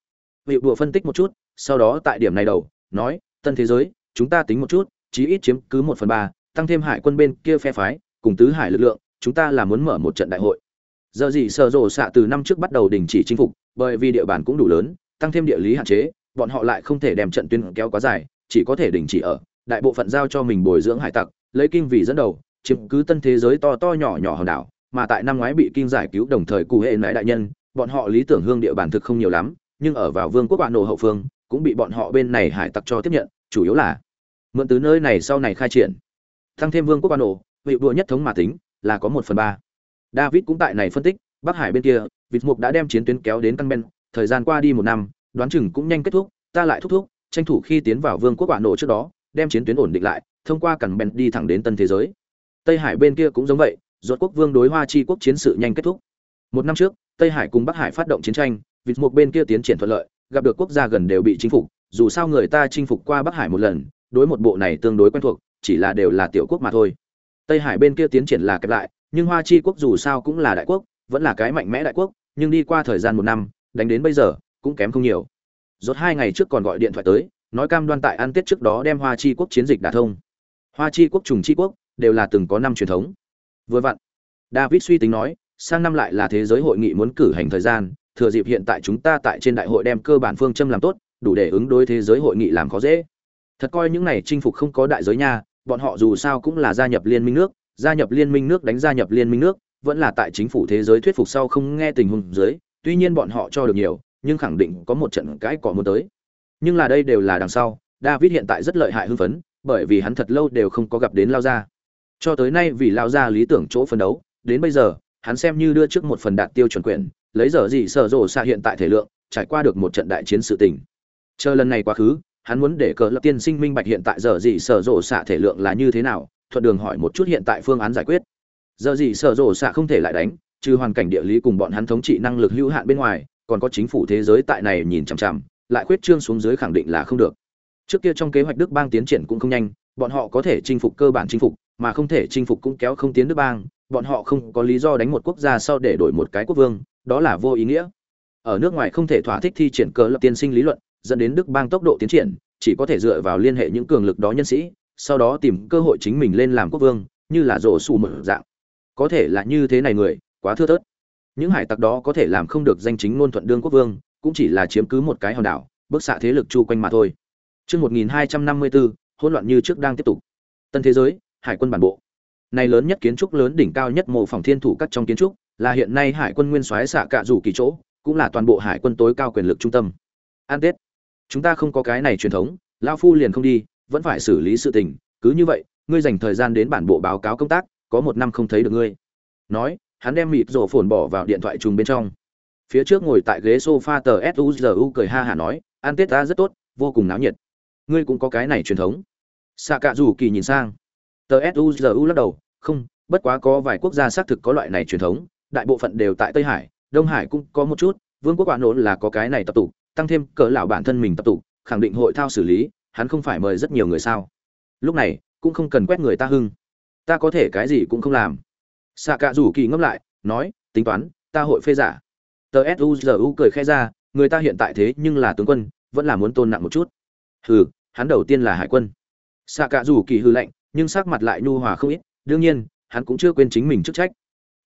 Hữu đùa phân tích một chút, sau đó tại điểm này đầu, nói, tân thế giới chúng ta tính một chút, chí ít chiếm cứ một phần ba, tăng thêm hải quân bên kia phe phái, cùng tứ hải lực lượng, chúng ta là muốn mở một trận đại hội. Giờ gì sở rộ xạ từ năm trước bắt đầu đình chỉ chinh phục, bởi vì địa bàn cũng đủ lớn, tăng thêm địa lý hạn chế, bọn họ lại không thể đem trận tuyến kéo quá dài, chỉ có thể đình chỉ ở, đại bộ phận giao cho mình bồi dưỡng hải tặc, lấy kinh vì dẫn đầu, chiếm cứ tân thế giới to to nhỏ nhỏ hòn đảo, mà tại năm ngoái bị kinh giải cứu đồng thời cụ hệ nại đại nhân, bọn họ lý tưởng hương địa bàn thực không nhiều lắm, nhưng ở vào vương quốc bạn nổ hậu phương, cũng bị bọn họ bên này hải tặc cho tiếp nhận, chủ yếu là mượn từ nơi này sau này khai triển. Tăng thêm vương quốc bạn nổ vị đua nhất thống mà tính, là có một phần ba. David cũng tại này phân tích, bắc hải bên kia, vịt mục đã đem chiến tuyến kéo đến căn ben thời gian qua đi một năm, đoán chừng cũng nhanh kết thúc, ta lại thúc thúc, tranh thủ khi tiến vào vương quốc bạn nổ trước đó, đem chiến tuyến ổn định lại, thông qua cẳng ben đi thẳng đến tân thế giới. Tây hải bên kia cũng giống vậy, ruột quốc vương đối hoa chi quốc chiến sự nhanh kết thúc. Một năm trước, tây hải cùng bắc hải phát động chiến tranh, vịt mục bên kia tiến triển thuận lợi, gặp được quốc gia gần đều bị chinh phục, dù sao người ta chinh phục qua bắc hải một lần đối một bộ này tương đối quen thuộc, chỉ là đều là tiểu quốc mà thôi. Tây hải bên kia tiến triển là kẹp lại, nhưng hoa chi quốc dù sao cũng là đại quốc, vẫn là cái mạnh mẽ đại quốc, nhưng đi qua thời gian một năm, đánh đến bây giờ, cũng kém không nhiều. Rốt hai ngày trước còn gọi điện thoại tới, nói cam đoan tại ăn tết trước đó đem hoa chi quốc chiến dịch đả thông. Hoa chi quốc trùng chi quốc, đều là từng có năm truyền thống. Vừa vặn, david suy tính nói, sang năm lại là thế giới hội nghị muốn cử hành thời gian, thừa dịp hiện tại chúng ta tại trên đại hội đem cơ bản phương châm làm tốt, đủ để ứng đối thế giới hội nghị làm khó dễ thật coi những này chinh phục không có đại giới nha, bọn họ dù sao cũng là gia nhập liên minh nước, gia nhập liên minh nước đánh gia nhập liên minh nước, vẫn là tại chính phủ thế giới thuyết phục sau không nghe tình huống dưới, tuy nhiên bọn họ cho được nhiều, nhưng khẳng định có một trận cãi cỏ muốn tới. Nhưng là đây đều là đằng sau, david hiện tại rất lợi hại hưng phấn, bởi vì hắn thật lâu đều không có gặp đến lao gia. Cho tới nay vì lao gia lý tưởng chỗ phấn đấu, đến bây giờ, hắn xem như đưa trước một phần đạt tiêu chuẩn quyền, lấy giờ gì sở rộ xa hiện tại thể lượng, trải qua được một trận đại chiến sự tình. Chờ lần này quá khứ hắn muốn để cờ lập tiên sinh minh bạch hiện tại giờ gì sở rộ xạ thể lượng là như thế nào, thuận đường hỏi một chút hiện tại phương án giải quyết. Giờ gì sở rộ xạ không thể lại đánh, trừ hoàn cảnh địa lý cùng bọn hắn thống trị năng lực hữu hạn bên ngoài, còn có chính phủ thế giới tại này nhìn chằm chằm, lại khuyết trương xuống dưới khẳng định là không được. Trước kia trong kế hoạch đức bang tiến triển cũng không nhanh, bọn họ có thể chinh phục cơ bản chinh phục, mà không thể chinh phục cũng kéo không tiến đức bang, bọn họ không có lý do đánh một quốc gia sau để đổi một cái quốc vương, đó là vô ý nghĩa. Ở nước ngoài không thể thỏa thích thi triển cờ lập tiên sinh lý luận dẫn đến đức bang tốc độ tiến triển chỉ có thể dựa vào liên hệ những cường lực đó nhân sĩ sau đó tìm cơ hội chính mình lên làm quốc vương như là rổ xù mở dạng. Có thể là như thế này người quá thưa thớt. Những hải tặc đó có thể làm không được danh chính ngôn thuận đương quốc vương cũng chỉ là chiếm cứ một cái hòn đảo bức xạ thế lực chu quanh mà thôi. Trước 1254, hỗn loạn như trước đang tiếp tục. Tân thế giới, hải quân bản bộ. này lớn nhất kiến trúc lớn đỉnh cao nhất mộ phòng thiên thủ các trong kiến trúc là hiện nay hải quân nguyên soái xạ cạ rủ kỳ chỗ cũng là toàn bộ hải quân tối cao quyền lực trung tâm. An tết chúng ta không có cái này truyền thống lao phu liền không đi, vẫn phải xử lý sự tình, cứ như vậy, ngươi dành thời gian đến bản bộ báo cáo công tác, có một năm không thấy được ngươi. Nói, hắn đem mịp rổ phồn bỏ vào điện thoại trùng bên trong. Phía trước ngồi tại ghế sofa tờ suzu cười ha hả nói, ăn tết ta rất tốt, vô cùng náo nhiệt. Ngươi cũng có cái này truyền thống. Xạ cạ dù kỳ nhìn sang. Tờ suzu lắc đầu, không, bất quá có vài quốc gia xác thực có loại này truyền thống, đại bộ phận đều tại tây hải, đông hải cũng có một chút, vương quốc quả nổ là có cái này tập tụ tăng thêm cỡ lão bản thân mình tập tụ, khẳng định hội thao xử lý, hắn không phải mời rất nhiều người sao? Lúc này, cũng không cần quét người ta hưng. Ta có thể cái gì cũng không làm. Sạ cạ rủ kỳ ngâm lại, nói, tính toán, ta hội phê giả. Tờ suzu cười khẽ ra, người ta hiện tại thế nhưng là tướng quân, vẫn là muốn tôn nặng một chút. Hừ, hắn đầu tiên là hải quân. Sạ cạ rủ kỳ hư lạnh, nhưng sắc mặt lại nhu hòa không ít, đương nhiên, hắn cũng chưa quên chính mình chức trách.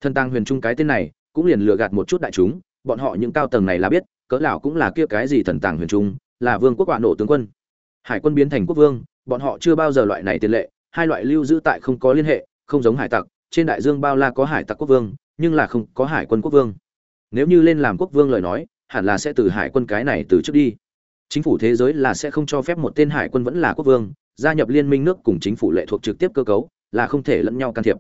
Thân tăng huyền trung cái tên này, cũng liền lừa gạt một chút đại chúng, bọn họ những cao tầng này là biết cỡ lão cũng là kia cái gì thần tàng huyền trung, là vương quốc quả nổ tướng quân. Hải quân biến thành quốc vương, bọn họ chưa bao giờ loại này tiền lệ, hai loại lưu giữ tại không có liên hệ, không giống hải tặc, trên đại dương bao la có hải tặc quốc vương, nhưng là không có hải quân quốc vương. Nếu như lên làm quốc vương lời nói, hẳn là sẽ từ hải quân cái này từ trước đi. Chính phủ thế giới là sẽ không cho phép một tên hải quân vẫn là quốc vương, gia nhập liên minh nước cùng chính phủ lệ thuộc trực tiếp cơ cấu, là không thể lẫn nhau can thiệp.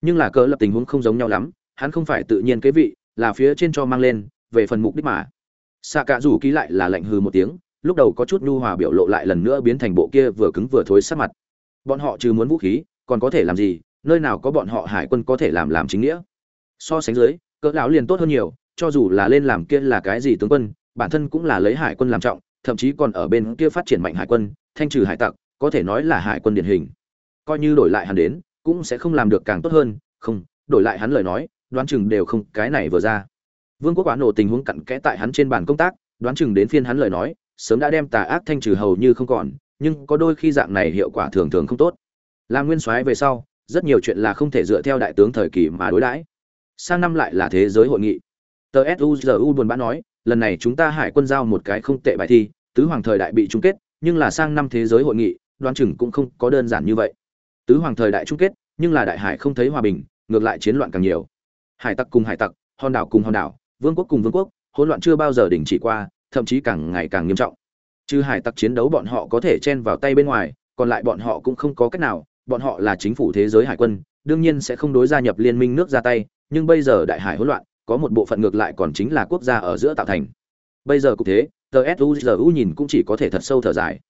Nhưng là cỡ lập tình huống không giống nhau lắm, hắn không phải tự nhiên kế vị, là phía trên cho mang lên, về phần mục đích mà xạ cả rủ ký lại là lạnh hư một tiếng, lúc đầu có chút nhu hòa biểu lộ lại lần nữa biến thành bộ kia vừa cứng vừa thối sát mặt. Bọn họ trừ muốn vũ khí, còn có thể làm gì, nơi nào có bọn họ hải quân có thể làm làm chính nghĩa. So sánh dưới, cỡ lão liền tốt hơn nhiều, cho dù là lên làm kia là cái gì tướng quân, bản thân cũng là lấy hải quân làm trọng, thậm chí còn ở bên kia phát triển mạnh hải quân, thanh trừ hải tặc, có thể nói là hải quân điển hình. Coi như đổi lại hắn đến, cũng sẽ không làm được càng tốt hơn, không, đổi lại hắn lời nói, đoán chừng đều không, cái này vừa ra vương quốc quá nổ tình huống cặn kẽ tại hắn trên bàn công tác, đoán chừng đến phiên hắn lời nói, sớm đã đem tà ác thanh trừ hầu như không còn, nhưng có đôi khi dạng này hiệu quả thường thường không tốt. Làm nguyên soái về sau, rất nhiều chuyện là không thể dựa theo đại tướng thời kỳ mà đối đãi. Sang năm lại là thế giới hội nghị. Tờ suzu buồn bã nói, lần này chúng ta hải quân giao một cái không tệ bài thi, tứ hoàng thời đại bị chung kết, nhưng là sang năm thế giới hội nghị, đoán chừng cũng không có đơn giản như vậy. Tứ hoàng thời đại chung kết, nhưng là đại hải không thấy hòa bình, ngược lại chiến loạn càng nhiều. Hải tặc cùng hải tặc, hòn đảo cùng hòn đảo vương quốc cùng vương quốc, hỗn loạn chưa bao giờ đình chỉ qua, thậm chí càng ngày càng nghiêm trọng. Trừ hải tặc chiến đấu bọn họ có thể chen vào tay bên ngoài, còn lại bọn họ cũng không có cách nào, bọn họ là chính phủ thế giới hải quân, đương nhiên sẽ không đối gia nhập liên minh nước ra tay, nhưng bây giờ đại hải hỗn loạn, có một bộ phận ngược lại còn chính là quốc gia ở giữa tạo thành. Bây giờ cũng thế, tờ suzu nhìn cũng chỉ có thể thật sâu thở dài.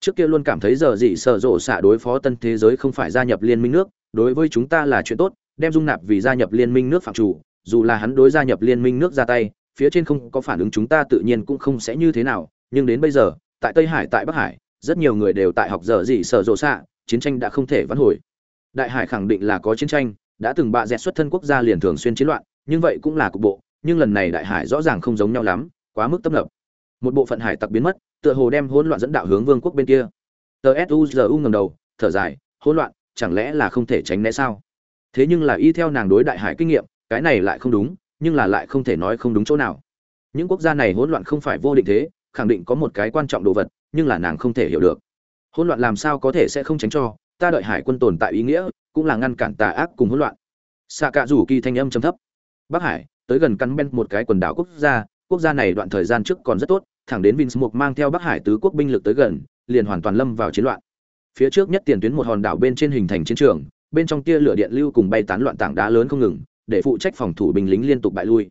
Trước kia luôn cảm thấy giờ gì sợ rộ xạ đối phó tân thế giới không phải gia nhập liên minh nước, đối với chúng ta là chuyện tốt, đem dung nạp vì gia nhập liên minh nước phạm chủ dù là hắn đối gia nhập liên minh nước ra tay, phía trên không có phản ứng chúng ta tự nhiên cũng không sẽ như thế nào, nhưng đến bây giờ, tại tây hải, tại bắc hải, rất nhiều người đều tại học giờ gì sợ rộ xạ, chiến tranh đã không thể vãn hồi. Đại hải khẳng định là có chiến tranh, đã từng bạ dẹt xuất thân quốc gia liền thường xuyên chiến loạn, nhưng vậy cũng là cục bộ, nhưng lần này đại hải rõ ràng không giống nhau lắm, quá mức tấp nập. Một bộ phận hải tặc biến mất, tựa hồ đem hỗn loạn dẫn đạo hướng vương quốc bên kia. Tờ suzu ngầm đầu, thở dài, hỗn loạn, chẳng lẽ là không thể tránh né sao? Thế nhưng là y theo nàng đối đại hải kinh nghiệm cái này lại không đúng nhưng là lại không thể nói không đúng chỗ nào. Những quốc gia này hỗn loạn không phải vô định thế khẳng định có một cái quan trọng đồ vật nhưng là nàng không thể hiểu được. Hỗn loạn làm sao có thể sẽ không tránh cho ta đợi hải quân tồn tại ý nghĩa cũng là ngăn cản tà ác cùng hỗn loạn. Xạ cạ rủ kỳ thanh âm trầm thấp. Bắc hải tới gần căn ben một cái quần đảo quốc gia quốc gia này đoạn thời gian trước còn rất tốt thẳng đến Vince mang theo Bắc Hải tứ quốc binh lực tới gần, liền hoàn toàn lâm vào chiến loạn. Phía trước nhất tiền tuyến một hòn đảo bên trên hình thành chiến trường, bên trong tia lửa điện lưu cùng bay tán loạn tảng đá lớn không ngừng, để phụ trách phòng thủ binh lính liên tục bại lui.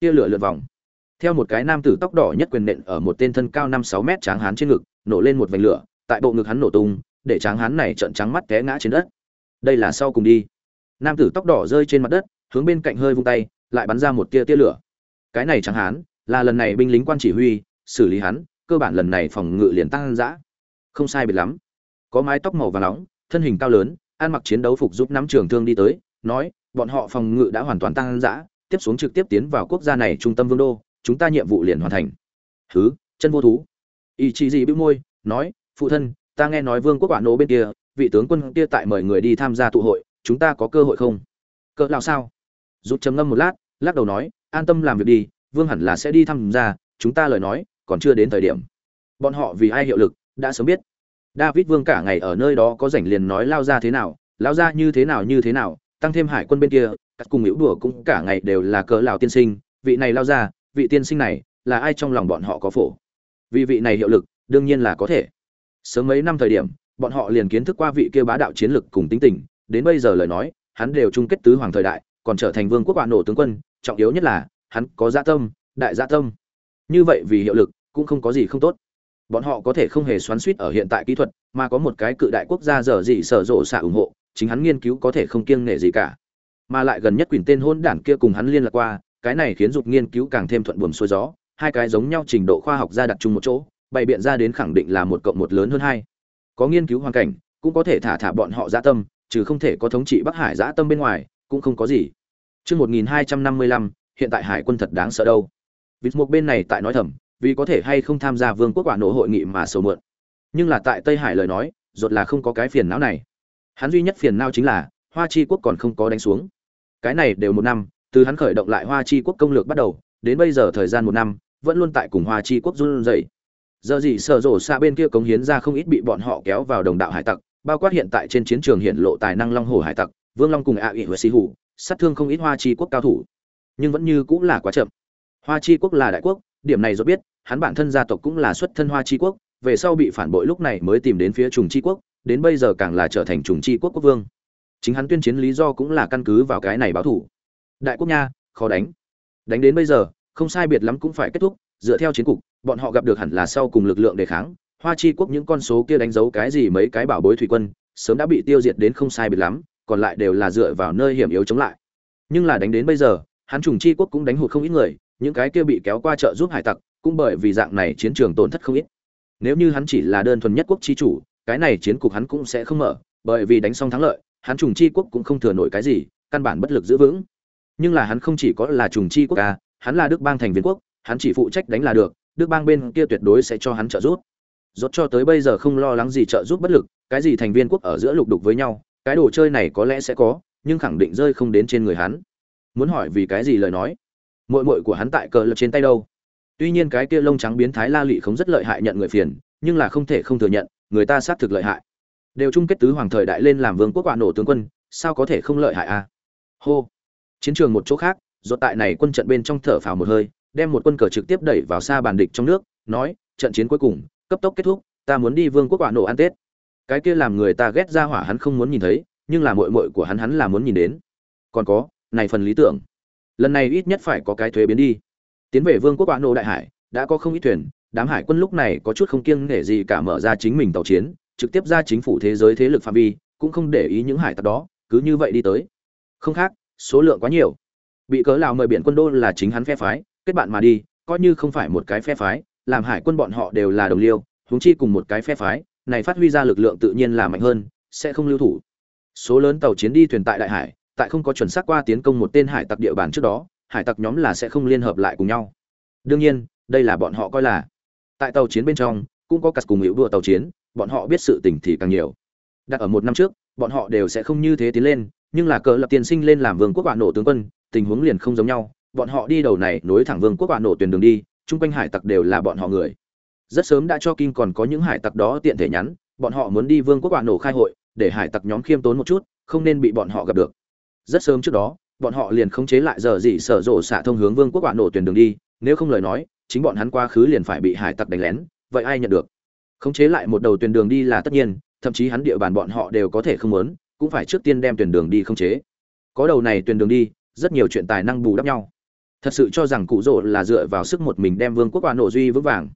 Tia lửa lượn vòng. Theo một cái nam tử tóc đỏ nhất quyền nện ở một tên thân cao năm sáu mét tráng hán trên ngực, nổ lên một vành lửa, tại bộ ngực hắn nổ tung, để tráng hán này trợn trắng mắt té ngã trên đất. Đây là sau cùng đi. Nam tử tóc đỏ rơi trên mặt đất, hướng bên cạnh hơi vung tay, lại bắn ra một tia tia lửa. Cái này tráng hán, là lần này binh lính quan chỉ huy, xử lý hắn cơ bản lần này phòng ngự liền tăng dã không sai biệt lắm có mái tóc màu vàng nóng thân hình cao lớn ăn mặc chiến đấu phục giúp nắm trường thương đi tới nói bọn họ phòng ngự đã hoàn toàn tăng dã, tiếp xuống trực tiếp tiến vào quốc gia này trung tâm vương đô, chúng ta nhiệm vụ liền hoàn thành. Thứ chân vô thú. Ý chỉ gì bĩu môi, nói, phụ thân, ta nghe nói vương quốc quả nổ bên kia, vị tướng quân kia tại mời người đi tham gia tụ hội, chúng ta có cơ hội không? Cỡ nào sao? Rút chấm ngâm một lát, lắc đầu nói, an tâm làm việc đi, vương hẳn là sẽ đi tham gia, chúng ta lời nói, còn chưa đến thời điểm. Bọn họ vì ai hiệu lực, đã sớm biết. David vương cả ngày ở nơi đó có rảnh liền nói lao ra thế nào lao ra như thế nào, như thế nào tăng thêm hải quân bên kia, các cùng hữu đùa cũng cả ngày đều là cỡ lão tiên sinh, vị này lao ra, vị tiên sinh này, là ai trong lòng bọn họ có phổ? Vì vị này hiệu lực, đương nhiên là có thể. Sớm mấy năm thời điểm, bọn họ liền kiến thức qua vị kia bá đạo chiến lực cùng tính tình, đến bây giờ lời nói, hắn đều chung kết tứ hoàng thời đại, còn trở thành vương quốc bạn nổ tướng quân, trọng yếu nhất là, hắn có dạ tâm, đại dạ tâm. Như vậy vì hiệu lực, cũng không có gì không tốt. Bọn họ có thể không hề xoắn suýt ở hiện tại kỹ thuật, mà có một cái cự đại quốc gia dở gì sở rộ xạ ủng hộ chính hắn nghiên cứu có thể không kiêng nể gì cả mà lại gần nhất quyền tên hôn đản kia cùng hắn liên lạc qua cái này khiến dục nghiên cứu càng thêm thuận buồm xuôi gió hai cái giống nhau trình độ khoa học ra đặt chung một chỗ bày biện ra đến khẳng định là một cộng một lớn hơn hai có nghiên cứu hoàn cảnh cũng có thể thả thả bọn họ dã tâm trừ không thể có thống trị bắc hải dã tâm bên ngoài cũng không có gì Chương 1255, hiện tại hải quân thật đáng sợ đâu. Vịt một bên này tại nói thầm, vì có thể hay không tham gia vương quốc quả nổ hội nghị mà sầu mượn. Nhưng là tại Tây Hải lời nói, rốt là không có cái phiền não này. Hắn duy nhất phiền não chính là Hoa Chi quốc còn không có đánh xuống. Cái này đều một năm, từ hắn khởi động lại Hoa Chi quốc công lược bắt đầu, đến bây giờ thời gian một năm, vẫn luôn tại cùng Hoa Chi quốc run rẩy. Giờ gì sở rổ xa bên kia cống hiến ra không ít bị bọn họ kéo vào đồng đạo hải tặc, bao quát hiện tại trên chiến trường hiện lộ tài năng long hổ hải tặc, Vương Long cùng ạ ỷ Huệ Sĩ Hủ, sát thương không ít Hoa Chi quốc cao thủ, nhưng vẫn như cũng là quá chậm. Hoa Chi quốc là đại quốc, điểm này do biết, hắn bản thân gia tộc cũng là xuất thân Hoa Chi quốc, về sau bị phản bội lúc này mới tìm đến phía Trùng Chi quốc, đến bây giờ càng là trở thành Trùng Chi quốc quốc vương. Chính hắn tuyên chiến lý do cũng là căn cứ vào cái này báo thủ. Đại quốc nha, khó đánh. Đánh đến bây giờ, không sai biệt lắm cũng phải kết thúc, dựa theo chiến cục, bọn họ gặp được hẳn là sau cùng lực lượng đề kháng, Hoa Chi quốc những con số kia đánh dấu cái gì mấy cái bảo bối thủy quân, sớm đã bị tiêu diệt đến không sai biệt lắm, còn lại đều là dựa vào nơi hiểm yếu chống lại nhưng là đánh đến bây giờ hắn trùng chi quốc cũng đánh hụt không ít người những cái kia bị kéo qua trợ giúp hải tặc cũng bởi vì dạng này chiến trường tổn thất không ít nếu như hắn chỉ là đơn thuần nhất quốc chi chủ cái này chiến cục hắn cũng sẽ không mở, bởi vì đánh xong thắng lợi, hắn trùng chi quốc cũng không thừa nổi cái gì, căn bản bất lực giữ vững. Nhưng là hắn không chỉ có là trùng chi quốc à hắn là đức bang thành viên quốc, hắn chỉ phụ trách đánh là được, đức bang bên kia tuyệt đối sẽ cho hắn trợ giúp. Rốt cho tới bây giờ không lo lắng gì trợ giúp bất lực, cái gì thành viên quốc ở giữa lục đục với nhau, cái đồ chơi này có lẽ sẽ có, nhưng khẳng định rơi không đến trên người hắn. Muốn hỏi vì cái gì lời nói? Mội mội của hắn tại cờ lập trên tay đâu? Tuy nhiên cái kia lông trắng biến thái la lị không rất lợi hại nhận người phiền, nhưng là không thể không thừa nhận người ta xác thực lợi hại. Đều chung kết tứ hoàng thời đại lên làm vương quốc quả nổ tướng quân, sao có thể không lợi hại a à? hô. Chiến trường một chỗ khác do tại này quân trận bên trong thở phào một hơi, đem một quân cờ trực tiếp đẩy vào xa bàn địch trong nước, nói, trận chiến cuối cùng, cấp tốc kết thúc, ta muốn đi vương quốc quả nổ ăn tết. Cái kia làm người ta ghét ra hỏa hắn không muốn nhìn thấy, nhưng là mội mội của hắn hắn là muốn nhìn đến. Còn có, này phần lý tưởng. Lần này ít nhất phải có cái thuế biến đi. Tiến về vương quốc quả nổ đại hải, đã có không ít thuyền đám hải quân lúc này có chút không kiêng nể gì cả mở ra chính mình tàu chiến, trực tiếp ra chính phủ thế giới thế lực phạm vi, cũng không để ý những hải tặc đó, cứ như vậy đi tới. Không khác, số lượng quá nhiều. Bị cớ lào mời biển quân đô là chính hắn phe phái, kết bạn mà đi, coi như không phải một cái phe phái, làm hải quân bọn họ đều là đồng liêu, huống chi cùng một cái phe phái, này phát huy ra lực lượng tự nhiên là mạnh hơn, sẽ không lưu thủ. Số lớn tàu chiến đi thuyền tại đại hải, tại không có chuẩn xác qua tiến công một tên hải tặc địa bàn trước đó, hải tặc nhóm là sẽ không liên hợp lại cùng nhau. Đương nhiên, đây là bọn họ coi là tại tàu chiến bên trong, cũng có cắt cùng hữu đua tàu chiến, bọn họ biết sự tình thì càng nhiều. Đặt ở một năm trước, bọn họ đều sẽ không như thế tiến lên, nhưng là cờ lập tiền sinh lên làm vương quốc bạn nổ tướng quân, tình huống liền không giống nhau. Bọn họ đi đầu này nối thẳng vương quốc bạn nổ tuyển đường đi, chung quanh hải tặc đều là bọn họ người. Rất sớm đã cho kim còn có những hải tặc đó tiện thể nhắn, bọn họ muốn đi vương quốc bạn nổ khai hội, để hải tặc nhóm khiêm tốn một chút, không nên bị bọn họ gặp được. Rất sớm trước đó, bọn họ liền khống chế lại giờ gì sở rộ xạ thông hướng vương quốc bạn nổ tuyển đường đi, nếu không lời nói chính bọn hắn quá khứ liền phải bị hải tặc đánh lén vậy ai nhận được? Khống chế lại một đầu tuyển đường đi là tất nhiên thậm chí hắn địa bàn bọn họ đều có thể không muốn cũng phải trước tiên đem tuyển đường đi khống chế. Có đầu này tuyển đường đi rất nhiều chuyện tài năng bù đắp nhau. Thật sự cho rằng cụ rỗ là dựa vào sức một mình đem vương quốc oa nổ duy vững vàng.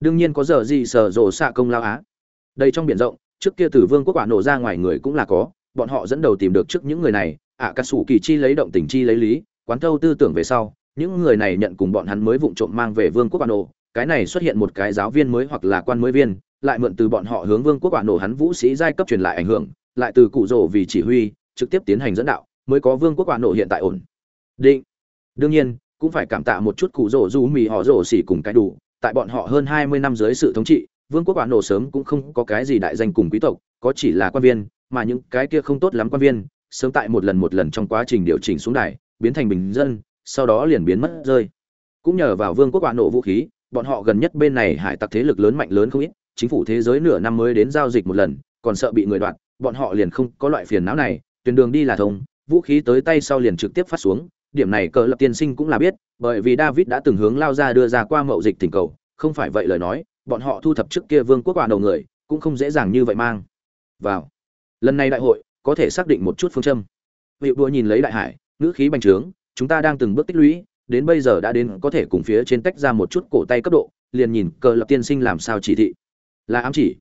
Đương nhiên có giờ gì sở rộ xạ công lao á. Đây trong biển rộng trước kia từ vương quốc oa nổ ra ngoài người cũng là có bọn họ dẫn đầu tìm được trước những người này ạ à, cà sủ kỳ chi lấy động tình chi lấy lý quán thâu tư tưởng về sau những người này nhận cùng bọn hắn mới vụng trộm mang về vương quốc quả nổ cái này xuất hiện một cái giáo viên mới hoặc là quan mới viên, lại mượn từ bọn họ hướng vương quốc quả nổ hắn vũ sĩ giai cấp truyền lại ảnh hưởng, lại từ cụ rổ vì chỉ huy, trực tiếp tiến hành dẫn đạo, mới có vương quốc quả nổ hiện tại ổn. Định. Đương nhiên, cũng phải cảm tạ một chút cụ rổ du mì họ rổ xỉ cùng cái đủ. Tại bọn họ hơn hai mươi năm dưới sự thống trị, vương quốc quả nổ sớm cũng không có cái gì đại danh cùng quý tộc, có chỉ là quan viên, mà những cái kia không tốt lắm quan viên, sớm tại một lần một lần trong quá trình điều chỉnh xuống đài, biến thành bình dân sau đó liền biến mất rơi. Cũng nhờ vào vương quốc quả nổ vũ khí, bọn họ gần nhất bên này hải tặc thế lực lớn mạnh lớn không ít, chính phủ thế giới nửa năm mới đến giao dịch một lần, còn sợ bị người đoạt, bọn họ liền không có loại phiền não này, tuyển đường đi là thông, vũ khí tới tay sau liền trực tiếp phát xuống, điểm này cờ lập tiên sinh cũng là biết, bởi vì david đã từng hướng lao ra đưa ra qua mậu dịch tình cầu, không phải vậy lời nói, bọn họ thu thập trước kia vương quốc quả đầu người, cũng không dễ dàng như vậy mang. Vào. Lần này đại hội, có thể xác định một chút phương châm. Vị đua nhìn lấy đại hải, ngữ khí bành trướng chúng ta đang từng bước tích lũy, đến bây giờ đã đến có thể cùng phía trên tách ra một chút cổ tay cấp độ, liền nhìn cờ lập tiên sinh làm sao chỉ thị. Là ám chỉ.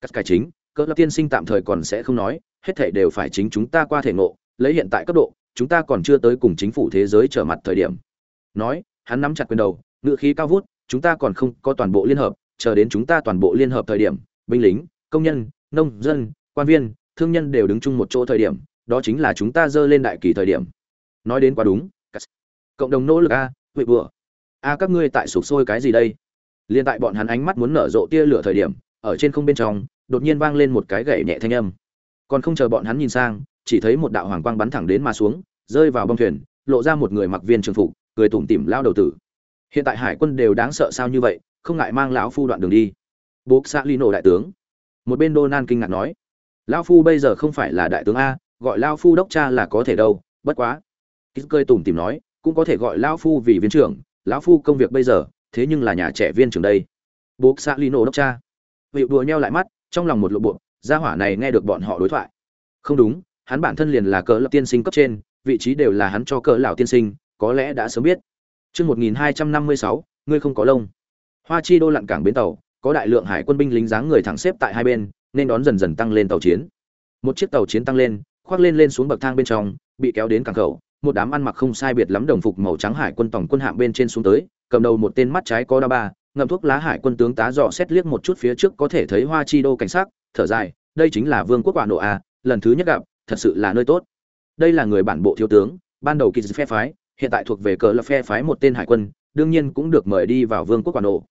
Cắt cải chính, cờ lập tiên sinh tạm thời còn sẽ không nói, hết thể đều phải chính chúng ta qua thể ngộ, lấy hiện tại cấp độ, chúng ta còn chưa tới cùng chính phủ thế giới trở mặt thời điểm. Nói, hắn nắm chặt quyền đầu, ngựa khí cao vút, chúng ta còn không có toàn bộ liên hợp, chờ đến chúng ta toàn bộ liên hợp thời điểm, binh lính, công nhân, nông dân, quan viên, thương nhân đều đứng chung một chỗ thời điểm, đó chính là chúng ta dơ lên đại kỳ thời điểm nói đến quá đúng. Cộng đồng nỗ lực a huệ vừa a các ngươi tại sụp sôi cái gì đây? Liên tại bọn hắn ánh mắt muốn nở rộ tia lửa thời điểm ở trên không bên trong đột nhiên vang lên một cái gậy nhẹ thanh âm. Còn không chờ bọn hắn nhìn sang chỉ thấy một đạo hoàng quang bắn thẳng đến mà xuống rơi vào bông thuyền lộ ra một người mặc viên trường phục cười tủm tỉm lao đầu tử. Hiện tại hải quân đều đáng sợ sao như vậy không ngại mang lão phu đoạn đường đi. Bố xã nổ đại tướng. Một bên Donan kinh ngạc nói, lão phu bây giờ không phải là đại tướng a, gọi lão phu đốc cha là có thể đâu, bất quá. Kít cười tủm tỉm nói, cũng có thể gọi lão phu vì viên trưởng, lão phu công việc bây giờ, thế nhưng là nhà trẻ viên trưởng đây. Bố xã Lino đốc cha. vịu đùa nheo lại mắt, trong lòng một lộ bộ, gia hỏa này nghe được bọn họ đối thoại. Không đúng, hắn bản thân liền là cỡ lập tiên sinh cấp trên, vị trí đều là hắn cho cỡ lão tiên sinh, có lẽ đã sớm biết. Chương 1256, ngươi không có lông. Hoa Chi đô lặn cảng bến tàu, có đại lượng hải quân binh lính dáng người thẳng xếp tại hai bên nên đón dần dần tăng lên tàu chiến một chiếc tàu chiến tăng lên khoác lên lên xuống bậc thang bên trong bị kéo đến cảng khẩu một đám ăn mặc không sai biệt lắm đồng phục màu trắng hải quân tổng quân hạm bên trên xuống tới, cầm đầu một tên mắt trái có đa ba, ngậm thuốc lá hải quân tướng tá dò xét liếc một chút phía trước có thể thấy hoa chi đô cảnh sát thở dài, đây chính là vương quốc quả nộ a, lần thứ nhất gặp, thật sự là nơi tốt. Đây là người bản bộ thiếu tướng, ban đầu kỳ phe phái, hiện tại thuộc về cờ lập phe phái một tên hải quân, đương nhiên cũng được mời đi vào vương quốc quả nộ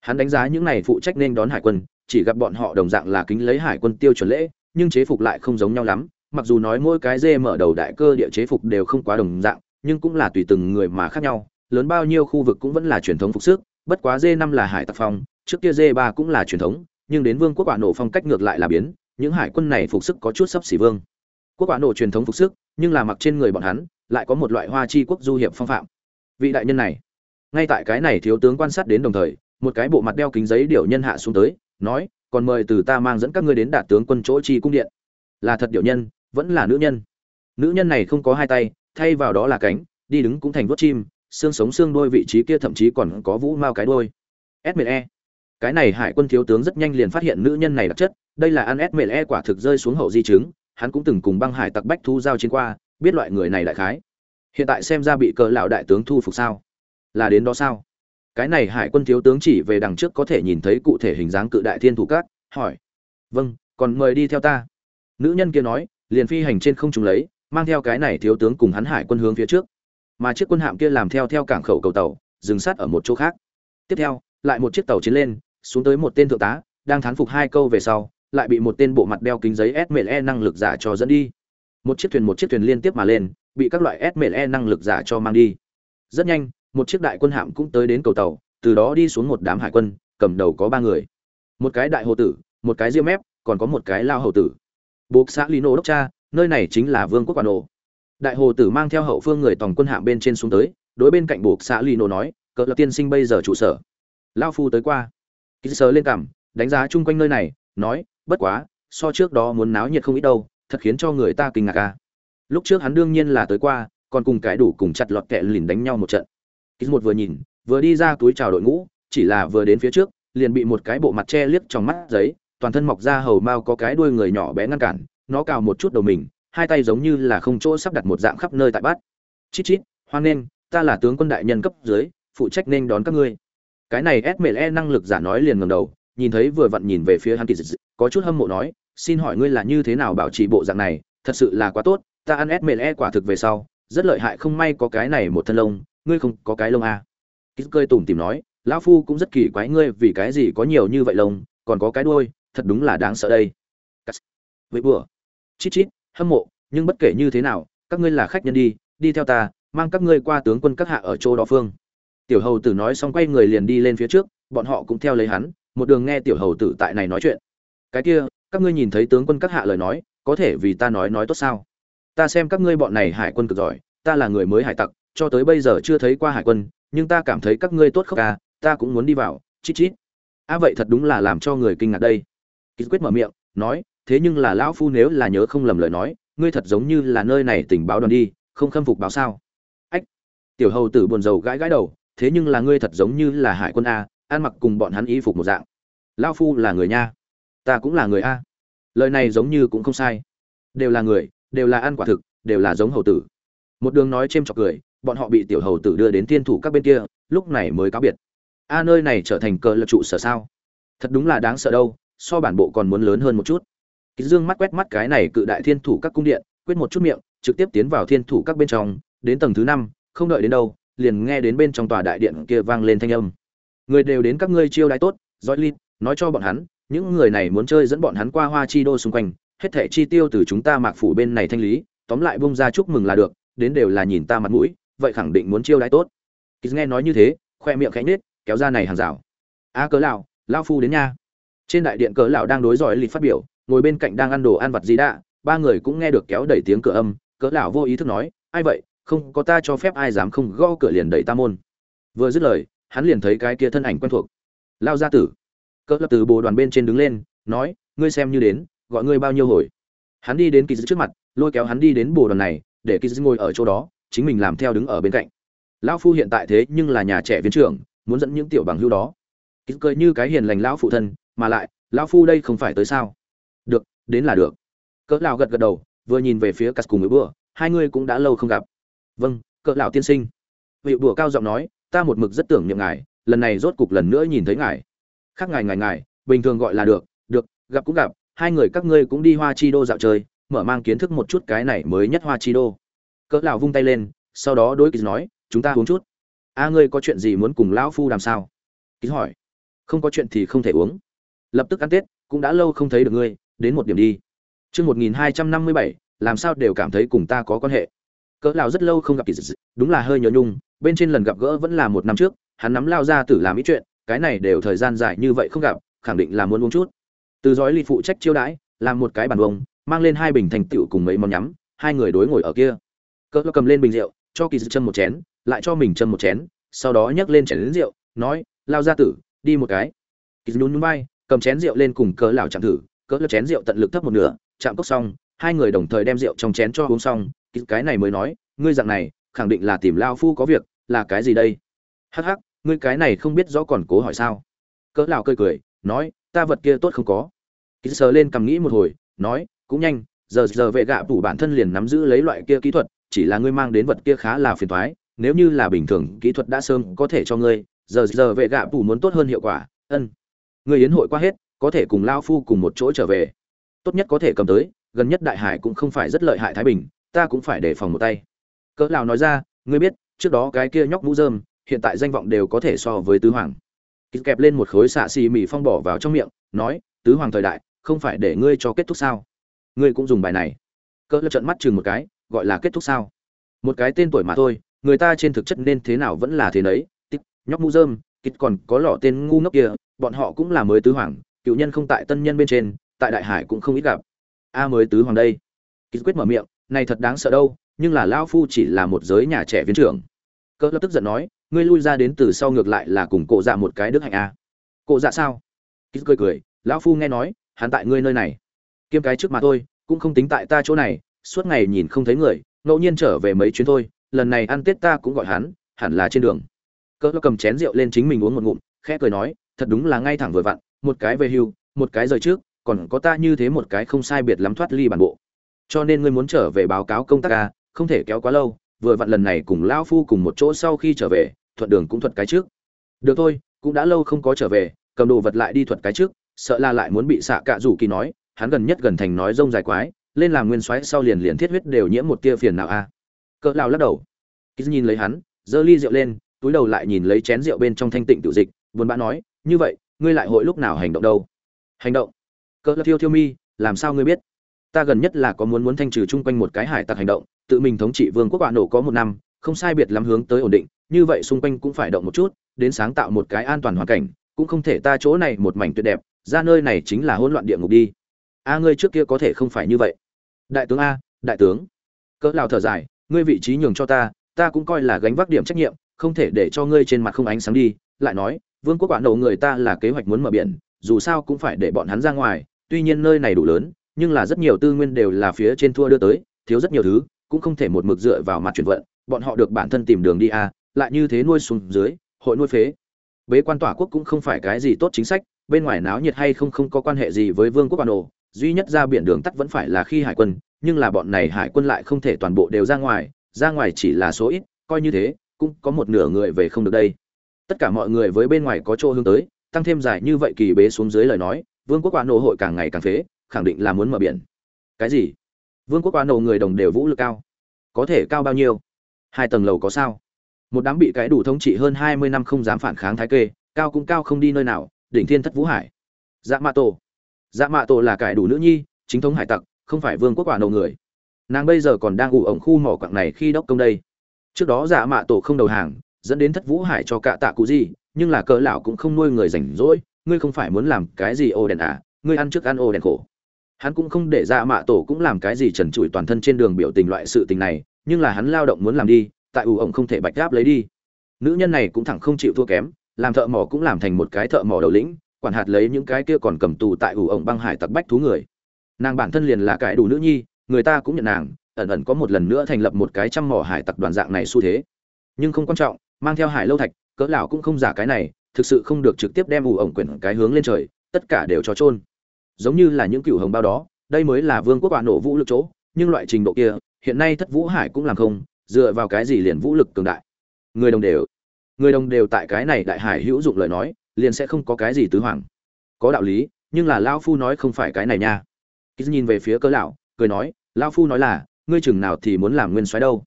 hắn đánh giá những này phụ trách nên đón hải quân, chỉ gặp bọn họ đồng dạng là kính lấy hải quân tiêu chuẩn lễ, nhưng chế phục lại không giống nhau lắm mặc dù nói mỗi cái dê mở đầu đại cơ địa chế phục đều không quá đồng dạng, nhưng cũng là tùy từng người mà khác nhau, lớn bao nhiêu khu vực cũng vẫn là truyền thống phục sức, bất quá dê năm là hải tặc phong, trước kia dê ba cũng là truyền thống, nhưng đến vương quốc quả nổ phong cách ngược lại là biến, những hải quân này phục sức có chút sấp xỉ vương. Quốc quả nổ truyền thống phục sức, nhưng là mặc trên người bọn hắn, lại có một loại hoa chi quốc du hiệp phong phạm. Vị đại nhân này, ngay tại cái này thiếu tướng quan sát đến đồng thời, một cái bộ mặt đeo kính giấy điệu nhân hạ xuống tới, nói, còn mời từ ta mang dẫn các ngươi đến đạt tướng quân chỗ chi cung điện. Là thật điệu nhân vẫn là nữ nhân. Nữ nhân này không có hai tay, thay vào đó là cánh, đi đứng cũng thành vuốt chim, xương sống xương đôi vị trí kia thậm chí còn có vũ mao cái đôi e. Cái này hải quân thiếu tướng rất nhanh liền phát hiện nữ nhân này đặc chất, đây là ăn e quả thực rơi xuống hậu di chứng, hắn cũng từng cùng băng hải tặc bách thu giao chiến qua, biết loại người này đại khái. Hiện tại xem ra bị cờ lão đại tướng thu phục sao? Là đến đó sao? Cái này hải quân thiếu tướng chỉ về đằng trước có thể nhìn thấy cụ thể hình dáng cự đại thiên thủ cát hỏi. Vâng còn mời đi theo ta. Nữ nhân kia nói liền phi hành trên không trung lấy, mang theo cái này thiếu tướng cùng hắn hải quân hướng phía trước. Mà chiếc quân hạm kia làm theo theo cảng khẩu cầu tàu, dừng sát ở một chỗ khác. Tiếp theo, lại một chiếc tàu chiến lên, xuống tới một tên thượng tá, đang thán phục hai câu về sau, lại bị một tên bộ mặt đeo kính giấy SMLE năng lực giả cho dẫn đi. Một chiếc thuyền một chiếc thuyền liên tiếp mà lên, bị các loại SMLE năng lực giả cho mang đi. Rất nhanh, một chiếc đại quân hạm cũng tới đến cầu tàu, từ đó đi xuống một đám hải quân, cầm đầu có ba người. Một cái đại hồ tử, một cái diêm mép, còn có một cái lao hầu tử buộc xã lino đốc cha nơi này chính là vương quốc quản ổ đại hồ tử mang theo hậu phương người tòng quân hạm bên trên xuống tới đối bên cạnh buộc xã lino nói cỡ lập tiên sinh bây giờ trụ sở. Lao phu tới qua. Ký sơ lên cảm đánh giá chung quanh nơi này nói bất quá so trước đó muốn náo nhiệt không ít đâu thật khiến cho người ta kinh ngạc ca lúc trước hắn đương nhiên là tới qua còn cùng cái đủ cùng chặt lọt kẹ lìn đánh nhau một trận. Ký một vừa nhìn, vừa đi ra túi chào đội ngũ, chỉ là vừa đến phía trước, liền bị một cái bộ mặt che liếc trong mắt giấy, toàn thân mọc ra hầu mao có cái đuôi người nhỏ bé ngăn cản, nó cào một chút đầu mình, hai tay giống như là không chỗ sắp đặt một dạng khắp nơi tại bát. Chít chít, hoan nghênh, ta là tướng quân đại nhân cấp dưới, phụ trách nên đón các ngươi. Cái này SME năng lực giả nói liền ngẩng đầu, nhìn thấy vừa vặn nhìn về phía hắn kỳ dịch, có chút hâm mộ nói, xin hỏi ngươi là như thế nào bảo trì bộ dạng này, thật sự là quá tốt, ta ăn SME quả thực về sau, rất lợi hại không may có cái này một thân lông, ngươi không có cái lông à. Kít cơi tủm tìm nói, lão phu cũng rất kỳ quái ngươi vì cái gì có nhiều như vậy lông, còn có cái đuôi, thật đúng là đáng sợ đây. Vị bữa, chít chít, hâm mộ, nhưng bất kể như thế nào, các ngươi là khách nhân đi, đi theo ta, mang các ngươi qua tướng quân các hạ ở chỗ đó phương. Tiểu hầu tử nói xong quay người liền đi lên phía trước, bọn họ cũng theo lấy hắn, một đường nghe tiểu hầu tử tại này nói chuyện. Cái kia, các ngươi nhìn thấy tướng quân các hạ lời nói, có thể vì ta nói nói tốt sao ta xem các ngươi bọn này hải quân cực giỏi ta là người mới hải tặc cho tới bây giờ chưa thấy qua hải quân nhưng ta cảm thấy các ngươi tốt khóc ca ta cũng muốn đi vào chít chít a vậy thật đúng là làm cho người kinh ngạc đây kýt quyết mở miệng, nói, thế nhưng là lão phu nếu là nhớ không lầm lời nói, ngươi thật giống như là nơi này tình báo đoàn đi, không khâm phục báo sao? Ách, tiểu hầu tử buồn rầu gãi gãi đầu, thế nhưng là ngươi thật giống như là hải quân a, ăn mặc cùng bọn hắn y phục một dạng. Lão phu là người nha, ta cũng là người a. Lời này giống như cũng không sai. Đều là người, đều là ăn quả thực, đều là giống hầu tử. Một đường nói chêm chọc cười, bọn họ bị tiểu hầu tử đưa đến thiên thủ các bên kia, lúc này mới cáo biệt. A, nơi này trở thành cờ lập trụ sở sao? Thật đúng là đáng sợ đâu so bản bộ còn muốn lớn hơn một chút. Ký dương mắt quét mắt cái này cự đại thiên thủ các cung điện quyết một chút miệng trực tiếp tiến vào thiên thủ các bên trong đến tầng thứ năm không đợi đến đâu liền nghe đến bên trong tòa đại điện kia vang lên thanh âm. Người đều đến các ngươi chiêu đãi tốt dõi lít nói cho bọn hắn những người này muốn chơi dẫn bọn hắn qua hoa chi đô xung quanh hết thảy chi tiêu từ chúng ta mạc phủ bên này thanh lý tóm lại bung ra chúc mừng là được đến đều là nhìn ta mặt mũi vậy khẳng định muốn chiêu đãi tốt. Ký nghe nói như thế khoe miệng khẽ nhếch, kéo ra này hàng rào. A cớ lão lao phu đến nha trên đại điện cỡ lão đang đối giỏi lịch phát biểu, ngồi bên cạnh đang ăn đồ ăn vặt gì đã, ba người cũng nghe được kéo đẩy tiếng cửa âm cỡ lão vô ý thức nói, ai vậy? Không có ta cho phép ai dám không gõ cửa liền đẩy ta môn. Vừa dứt lời, hắn liền thấy cái kia thân ảnh quen thuộc. Lao gia tử. Cỡ lập từ bồ đoàn bên trên đứng lên, nói, ngươi xem như đến, gọi ngươi bao nhiêu hồi? Hắn đi đến kỳ dư trước mặt, lôi kéo hắn đi đến bồ đoàn này, để kỳ dư ngồi ở chỗ đó, chính mình làm theo đứng ở bên cạnh. Lão phu hiện tại thế nhưng là nhà trẻ viên trưởng, muốn dẫn những tiểu bằng hưu đó. Kỳ cười như cái hiền lành lão phụ thân mà lại, lão phu đây không phải tới sao? Được, đến là được. Cỡ lão gật gật đầu, vừa nhìn về phía cắt cùng với bữa hai người cũng đã lâu không gặp. Vâng cỡ lão tiên sinh. Vị bùa cao giọng nói, ta một mực rất tưởng niệm ngài, lần này rốt cục lần nữa nhìn thấy ngài. Khác ngài ngài ngài, bình thường gọi là được được, gặp cũng gặp, hai người các ngươi cũng đi hoa chi đô dạo chơi, mở mang kiến thức một chút cái này mới nhất hoa chi đô. Cỡ lão vung tay lên, sau đó đối kỳ nói, chúng ta uống chút. A, ngươi có chuyện gì muốn cùng lão phu làm sao? Kỳ hỏi. Không có chuyện thì không thể uống lập tức ăn tết, cũng đã lâu không thấy được ngươi, đến một điểm đi. Chương một nghìn hai trăm năm mươi bảy, làm sao đều cảm thấy cùng ta có quan hệ. Cỡ lao rất lâu không gặp kỳ dị đúng là hơi nhớ nhung, bên trên lần gặp gỡ vẫn là một năm trước, hắn nắm lao ra tử làm ý chuyện, cái này đều thời gian dài như vậy không gặp, khẳng định là muốn uống chút. Từ dõi ly phụ trách chiêu đãi, làm một cái bàn bông mang lên hai bình thành tựu cùng mấy món nhắm, hai người đối ngồi ở kia. Cỡ cầm lên bình rượu, cho kỳ dị châm một chén, lại cho mình châm một chén, sau đó nhấc lên chén rượu, nói, lao ra tử, đi một cái. Kỳ dị nhún nhún vai cầm chén rượu lên cùng cỡ lão chạm thử, cỡ lão chén rượu tận lực thấp một nửa, chạm cốc xong, hai người đồng thời đem rượu trong chén cho uống xong. Cái này mới nói, ngươi dạng này, khẳng định là tìm lao phu có việc, là cái gì đây? Hắc hắc, ngươi cái này không biết rõ còn cố hỏi sao? Cỡ lão cười cười, nói, ta vật kia tốt không có. Ký sờ lên cầm nghĩ một hồi, nói, cũng nhanh, giờ giờ vệ gạ phủ bản thân liền nắm giữ lấy loại kia kỹ thuật, chỉ là ngươi mang đến vật kia khá là phiền toái, nếu như là bình thường kỹ thuật đã sớm có thể cho ngươi, giờ giờ vệ gạ phủ muốn tốt hơn hiệu quả, ân. Người yến hội qua hết, có thể cùng lao phu cùng một chỗ trở về. Tốt nhất có thể cầm tới, gần nhất đại hải cũng không phải rất lợi hại thái bình, ta cũng phải đề phòng một tay. Cỡ lão nói ra, ngươi biết, trước đó cái kia nhóc mũ rơm, hiện tại danh vọng đều có thể so với tứ hoàng. Kịp kẹp lên một khối xạ xì mì phong bỏ vào trong miệng, nói, tứ hoàng thời đại, không phải để ngươi cho kết thúc sao? Ngươi cũng dùng bài này. Cỡ lão trợn mắt chừng một cái, gọi là kết thúc sao? Một cái tên tuổi mà thôi, người ta trên thực chất nên thế nào vẫn là thế nấy. Tích nhóc mũ rơm, kịp còn có lọ tên ngu ngốc kia bọn họ cũng là mới tứ hoàng, cựu nhân không tại tân nhân bên trên, tại đại hải cũng không ít gặp. A mới tứ hoàng đây. Ký quyết mở miệng, này thật đáng sợ đâu, nhưng là lão phu chỉ là một giới nhà trẻ viên trưởng. Cỡ lập tức giận nói, ngươi lui ra đến từ sau ngược lại là cùng cụ dạ một cái đức hạnh a. À. cụ dạ sao? Ký cười cười, lão phu nghe nói, hắn tại ngươi nơi này. Kiêm cái trước mà thôi, cũng không tính tại ta chỗ này, suốt ngày nhìn không thấy người, ngẫu nhiên trở về mấy chuyến thôi, lần này ăn tết ta cũng gọi hắn, hẳn là trên đường. Cỡ cầm chén rượu lên chính mình uống một ngụm, khẽ cười nói thật đúng là ngay thẳng vừa vặn, một cái về hưu, một cái rời trước, còn có ta như thế một cái không sai biệt lắm thoát ly bản bộ. Cho nên ngươi muốn trở về báo cáo công tác ca không thể kéo quá lâu, vừa vặn lần này cùng lão phu cùng một chỗ sau khi trở về, thuận đường cũng thuật cái trước. Được thôi, cũng đã lâu không có trở về, cầm đồ vật lại đi thuật cái trước, sợ là lại muốn bị xạ cạ rủ kỳ nói, hắn gần nhất gần thành nói rông dài quái, lên làm nguyên soái sau liền liền thiết huyết đều nhiễm một tia phiền nào a à. cỡ lao lắc đầu. Ký nhìn lấy hắn, giơ ly rượu lên, túi đầu lại nhìn lấy chén rượu bên trong thanh tịnh tự dịch, buồn bã nói như vậy, ngươi lại hội lúc nào hành động đâu? Hành động? Cỡ là thiêu thiêu mi, làm sao ngươi biết? Ta gần nhất là có muốn muốn thanh trừ chung quanh một cái hải tặc hành động, tự mình thống trị vương quốc bạo nổ có một năm, không sai biệt lắm hướng tới ổn định, như vậy xung quanh cũng phải động một chút, đến sáng tạo một cái an toàn hoàn cảnh, cũng không thể ta chỗ này một mảnh tuyệt đẹp, ra nơi này chính là hỗn loạn địa ngục đi. A, ngươi trước kia có thể không phải như vậy. Đại tướng a, đại tướng. Cỡ lào thở dài, ngươi vị trí nhường cho ta ta cũng coi là gánh vác điểm trách nhiệm, không thể để cho ngươi trên mặt không ánh sáng đi, lại nói vương quốc quả nổ người ta là kế hoạch muốn mở biển, dù sao cũng phải để bọn hắn ra ngoài, tuy nhiên nơi này đủ lớn, nhưng là rất nhiều tư nguyên đều là phía trên thua đưa tới, thiếu rất nhiều thứ, cũng không thể một mực dựa vào mặt chuyển vận, bọn họ được bản thân tìm đường đi à? lại như thế nuôi xuống dưới, hội nuôi phế bế quan tỏa quốc cũng không phải cái gì tốt chính sách, bên ngoài náo nhiệt hay không không có quan hệ gì với vương quốc bản đồ duy nhất ra biển đường tắt vẫn phải là khi hải quân, nhưng là bọn này hải quân lại không thể toàn bộ đều ra ngoài ra ngoài chỉ là số ít, coi như thế, cũng có một nửa người về không được đây tất cả mọi người với bên ngoài có chỗ hướng tới, tăng thêm dài như vậy kỳ bế xuống dưới lời nói, vương quốc quan nổ hội càng ngày càng phế, khẳng định là muốn mở biển. Cái gì? Vương quốc quan nổ người đồng đều vũ lực cao. Có thể cao bao nhiêu? Hai tầng lầu có sao? Một đám bị cái đủ thống trị hơn hai mươi năm không dám phản kháng thái kê, cao cũng cao không đi nơi nào, đỉnh thiên thất vũ hải. Dạ mạ tổ. Dạ mạ tổ là cải đủ nữ nhi, chính thống hải tặc, không phải vương quốc quả nổ người. Nàng bây giờ còn đang ủ ổng khu mỏ quặng này khi đốc công đây. Trước đó dạ mạ tổ không đầu hàng dẫn đến thất vũ hải cho cả tạ cụ gì, nhưng là cỡ lão cũng không nuôi người rảnh rỗi, ngươi không phải muốn làm cái gì ô đèn à ngươi ăn trước ăn ô đèn khổ. Hắn cũng không để ra mạ tổ cũng làm cái gì trần trụi toàn thân trên đường biểu tình loại sự tình này, nhưng là hắn lao động muốn làm đi, tại ủ ổng không thể bạch áp lấy đi. Nữ nhân này cũng thẳng không chịu thua kém, làm thợ mỏ cũng làm thành một cái thợ mỏ đầu lĩnh, quản hạt lấy những cái kia còn cầm tù tại ủ ổng băng hải tặc bách thú người. Nàng bản thân liền là cái đủ nữ nhi, người ta cũng nhận nàng, ẩn ẩn có một lần nữa thành lập một cái trăm mỏ hải tặc đoàn dạng này xu thế. Nhưng không quan trọng mang theo hải lâu thạch, cỡ lão cũng không giả cái này, thực sự không được trực tiếp đem ủ ổng quyển cái hướng lên trời, tất cả đều cho trôn giống như là những cựu hồng bao đó, đây mới là vương quốc bạo nổ vũ lực chỗ, nhưng loại trình độ kia, hiện nay thất vũ hải cũng làm không, dựa vào cái gì liền vũ lực cường đại. Người đồng đều, người đồng đều tại cái này đại hải hữu dụng lời nói, liền sẽ không có cái gì tứ hoàng. Có đạo lý, nhưng là lão phu nói không phải cái này nha. Kýt nhìn về phía cỡ lão, cười nói, lão phu nói là, ngươi chừng nào thì muốn làm nguyên soái đâu?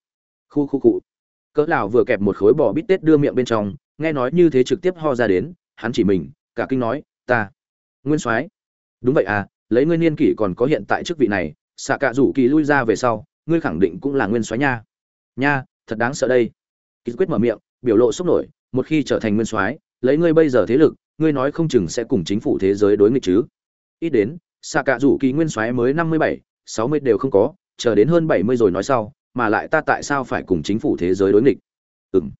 Khu khu cụ cỡ lão vừa kẹp một khối bò bít tết đưa miệng bên trong, nghe nói như thế trực tiếp ho ra đến, hắn chỉ mình, cả kinh nói, ta, nguyên soái. Đúng vậy à lấy ngươi niên kỷ còn có hiện tại chức vị này, xạ cạ rủ kỳ lui ra về sau, ngươi khẳng định cũng là nguyên soái nha. Nha, thật đáng sợ đây. Kýt quyết mở miệng, biểu lộ sốc nổi, một khi trở thành nguyên soái, lấy ngươi bây giờ thế lực, ngươi nói không chừng sẽ cùng chính phủ thế giới đối nghịch chứ. Ít đến, xạ cạ rủ kỳ nguyên soái mới năm mươi bảy, sáu mươi đều không có, chờ đến hơn bảy mươi rồi nói sau mà lại ta tại sao phải cùng chính phủ thế giới đối nghịch? Ừm.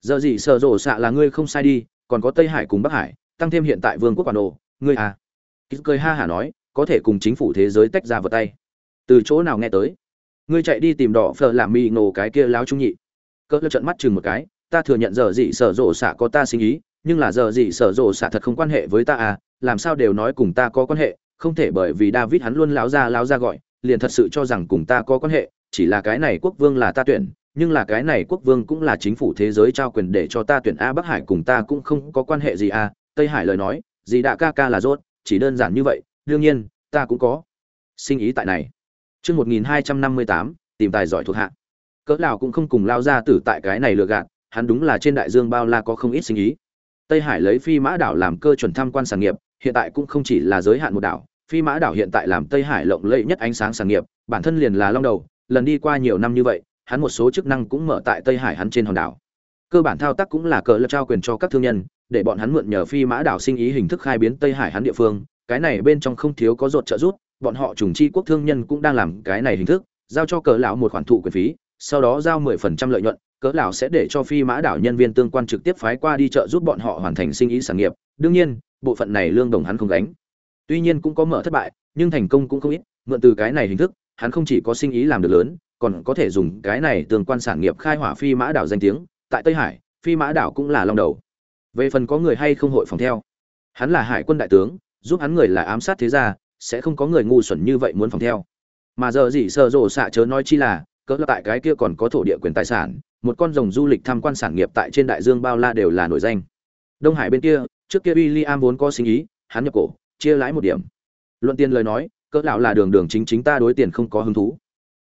Giờ gì sợ rộ xạ là ngươi không sai đi, còn có tây hải cùng bắc hải, tăng thêm hiện tại vương quốc quản đồ ngươi à. Kýt cười ha hả nói, có thể cùng chính phủ thế giới tách ra vào tay. Từ chỗ nào nghe tới? Ngươi chạy đi tìm đỏ phở làm mì nổ cái kia láo trung nhị. Cỡ lơ trận mắt chừng một cái, ta thừa nhận giờ gì sở rộ xạ có ta sinh ý, nhưng là giờ gì sở rộ xạ thật không quan hệ với ta à làm sao đều nói cùng ta có quan hệ, không thể bởi vì david hắn luôn láo ra láo ra gọi, liền thật sự cho rằng cùng ta có quan hệ chỉ là cái này quốc vương là ta tuyển nhưng là cái này quốc vương cũng là chính phủ thế giới trao quyền để cho ta tuyển a bắc hải cùng ta cũng không có quan hệ gì a tây hải lời nói gì đã ca ca là rốt chỉ đơn giản như vậy đương nhiên ta cũng có sinh ý tại này Chương 1258, tìm tài giỏi thuộc hạ. Cỡ nào cũng không cùng lao ra tử tại cái này lừa gạt, hắn đúng là trên đại dương bao la có không ít sinh ý. Tây Hải lấy Phi Mã đảo làm cơ chuẩn tham quan sản nghiệp, hiện tại cũng không chỉ là giới hạn một đảo, Phi Mã đảo hiện tại làm Tây Hải lộng lẫy nhất ánh sáng sản nghiệp, bản thân liền là long đầu, lần đi qua nhiều năm như vậy, hắn một số chức năng cũng mở tại Tây Hải hắn trên hòn đảo. Cơ bản thao tác cũng là cỡ lập trao quyền cho các thương nhân, để bọn hắn mượn nhờ Phi Mã đảo sinh ý hình thức khai biến Tây Hải hắn địa phương, cái này bên trong không thiếu có rốt trợ rút, bọn họ trùng chi quốc thương nhân cũng đang làm cái này hình thức giao cho cỡ lão một khoản thụ quyền phí sau đó giao 10% lợi nhuận cỡ lão sẽ để cho phi mã đảo nhân viên tương quan trực tiếp phái qua đi chợ giúp bọn họ hoàn thành sinh ý sản nghiệp. Đương nhiên bộ phận này lương đồng hắn không gánh. Tuy nhiên cũng có mở thất bại nhưng thành công cũng không ít mượn từ cái này hình thức hắn không chỉ có sinh ý làm được lớn, còn có thể dùng cái này tương quan sản nghiệp khai hỏa phi mã đảo danh tiếng, tại tây hải, phi mã đảo cũng là long đầu. Về phần có người hay không hội phòng theo, hắn là hải quân đại tướng, giúp hắn người là ám sát thế gia, sẽ không có người ngu xuẩn như vậy muốn phòng theo. Mà giờ gì sợ rồ xạ chớ nói chi là, cỡ tại cái kia còn có thổ địa quyền tài sản, một con rồng du lịch tham quan sản nghiệp tại trên đại dương bao la đều là nổi danh. Đông hải bên kia, trước kia William vốn có sinh ý, hắn nhập cổ, chia lãi một điểm. Luận tiền lời nói cỡ lão là đường đường chính chính ta đối tiền không có hứng thú.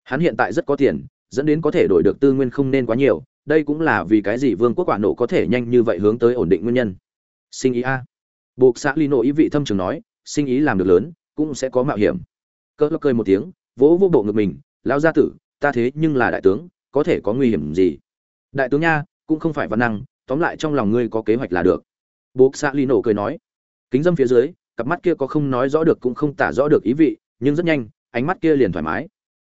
Hắn hiện tại rất có tiền, dẫn đến có thể đổi được tư nguyên không nên quá nhiều, đây cũng là vì cái gì vương quốc quả nổ có thể nhanh như vậy hướng tới ổn định nguyên nhân. Sinh ý a. Buộc xã lino ý vị thâm trường nói, sinh ý làm được lớn, cũng sẽ có mạo hiểm. Cỡ cười một tiếng, vỗ vô bộ ngực mình, lão gia tử, ta thế nhưng là đại tướng, có thể có nguy hiểm gì? Đại tướng nha, cũng không phải văn năng, tóm lại trong lòng ngươi có kế hoạch là được. Bộ xã ly nội cười nói. Kính dâm phía dưới cặp mắt kia có không nói rõ được cũng không tả rõ được ý vị, nhưng rất nhanh, ánh mắt kia liền thoải mái.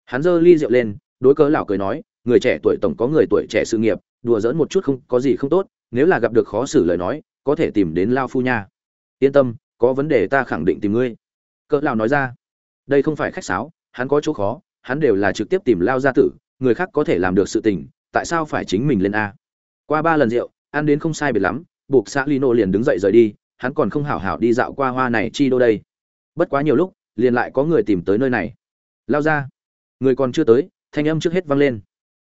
Hắn giơ ly rượu lên, đối cớ lão cười nói, người trẻ tuổi tổng có người tuổi trẻ sự nghiệp, đùa giỡn một chút không, có gì không tốt, nếu là gặp được khó xử lời nói, có thể tìm đến lao phu nha. Yên tâm, có vấn đề ta khẳng định tìm ngươi. Cỡ lão nói ra, đây không phải khách sáo, hắn có chỗ khó, hắn đều là trực tiếp tìm lao gia tử, người khác có thể làm được sự tình, tại sao phải chính mình lên a? Qua ba lần rượu, ăn đến không sai biệt lắm, buộc xã lino liền đứng dậy rời đi hắn còn không hảo hảo đi dạo qua hoa này chi đô đây. Bất quá nhiều lúc, liền lại có người tìm tới nơi này. Lao ra. Người còn chưa tới, thanh âm trước hết vang lên.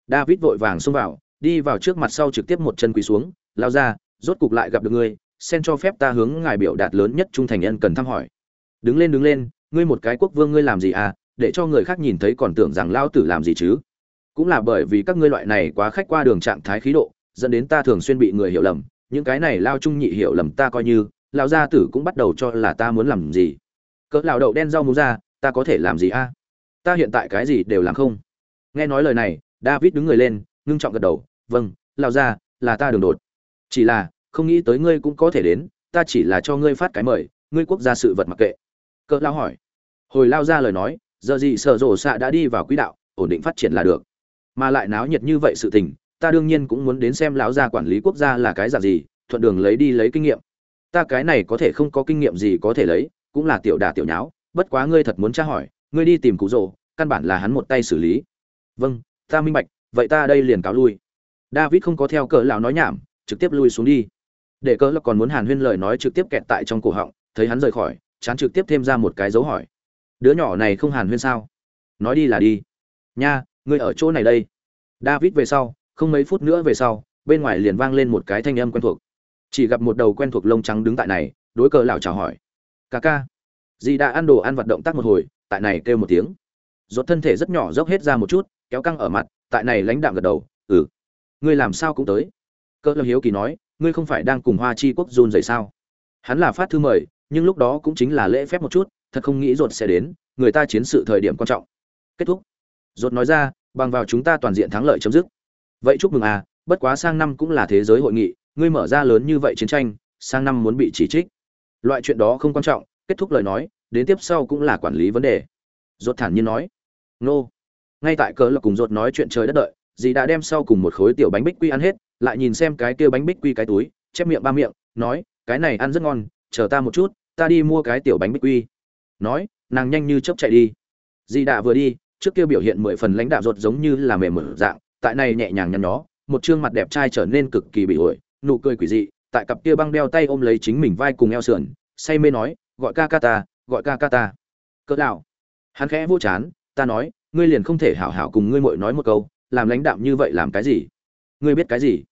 David vội vàng xông vào, đi vào trước mặt sau trực tiếp một chân quỳ xuống. Lao ra, rốt cục lại gặp được ngươi, xen cho phép ta hướng ngài biểu đạt lớn nhất trung thành nhân cần thăm hỏi. Đứng lên đứng lên, ngươi một cái quốc vương ngươi làm gì à để cho người khác nhìn thấy còn tưởng rằng lao tử làm gì chứ. Cũng là bởi vì các ngươi loại này quá khách qua đường trạng thái khí độ, dẫn đến ta thường xuyên bị người hiểu lầm, những cái này lao trung nhị hiểu lầm ta coi như lão gia tử cũng bắt đầu cho là ta muốn làm gì. Cỡ lão đậu đen rau muốn ra, ta có thể làm gì a? Ta hiện tại cái gì đều làm không. Nghe nói lời này, david đứng người lên, ngưng trọng gật đầu vâng lão gia, là ta đường đột. Chỉ là, không nghĩ tới ngươi cũng có thể đến, ta chỉ là cho ngươi phát cái mời, ngươi quốc gia sự vật mặc kệ. Cỡ lão hỏi. Hồi lao ra lời nói, giờ gì sở rổ xạ đã đi vào quỹ đạo, ổn định phát triển là được. Mà lại náo nhiệt như vậy sự tình, ta đương nhiên cũng muốn đến xem lão gia quản lý quốc gia là cái dạng gì, thuận đường lấy đi lấy kinh nghiệm ta cái này có thể không có kinh nghiệm gì có thể lấy, cũng là tiểu đà tiểu nháo, bất quá ngươi thật muốn tra hỏi, ngươi đi tìm cụ rồ, căn bản là hắn một tay xử lý. Vâng ta minh bạch, vậy ta đây liền cáo lui. David không có theo cỡ lão nói nhảm, trực tiếp lui xuống đi. Để cỡ lão còn muốn hàn huyên lời nói trực tiếp kẹt tại trong cổ họng, thấy hắn rời khỏi, chán trực tiếp thêm ra một cái dấu hỏi. Đứa nhỏ này không hàn huyên sao? Nói đi là đi. Nha, ngươi ở chỗ này đây. David về sau, không mấy phút nữa về sau, bên ngoài liền vang lên một cái thanh âm quen thuộc chỉ gặp một đầu quen thuộc lông trắng đứng tại này, đối cờ lão chào hỏi. Ca ca. Dì đã ăn đồ ăn vật động tác một hồi, tại này kêu một tiếng. Rốt thân thể rất nhỏ dốc hết ra một chút, kéo căng ở mặt, tại này lãnh đạm gật đầu ừ ngươi làm sao cũng tới. Cỡ lão hiếu kỳ nói, ngươi không phải đang cùng hoa chi quốc run rẩy sao? Hắn là phát thư mời, nhưng lúc đó cũng chính là lễ phép một chút, thật không nghĩ rốt sẽ đến, người ta chiến sự thời điểm quan trọng. Kết thúc. Rốt nói ra, bằng vào chúng ta toàn diện thắng lợi chấm dứt. Vậy chúc mừng à bất quá sang năm cũng là thế giới hội nghị ngươi mở ra lớn như vậy chiến tranh, sang năm muốn bị chỉ trích. Loại chuyện đó không quan trọng, kết thúc lời nói, đến tiếp sau cũng là quản lý vấn đề. Rốt thản nhiên nói, nô. Ngay tại cỡ là cùng rốt nói chuyện trời đất đợi, dì đã đem sau cùng một khối tiểu bánh bích quy ăn hết, lại nhìn xem cái kia bánh bích quy cái túi, chép miệng ba miệng, nói, cái này ăn rất ngon, chờ ta một chút, ta đi mua cái tiểu bánh bích quy. Nói, nàng nhanh như chớp chạy đi. Dì đã vừa đi, trước kia biểu hiện mười phần lãnh đạo ruột giống như là mềm mở dạng, tại này nhẹ nhàng nhăn nhó, một trương mặt đẹp trai trở nên cực kỳ bị ổi nụ cười quỷ dị, tại cặp kia băng đeo tay ôm lấy chính mình vai cùng eo sườn, say mê nói, gọi ca ca ta, gọi ca ca ta. Cỡ đạo hắn khẽ vô chán, ta nói, ngươi liền không thể hảo hảo cùng ngươi muội nói một câu, làm lãnh đạm như vậy làm cái gì? Ngươi biết cái gì?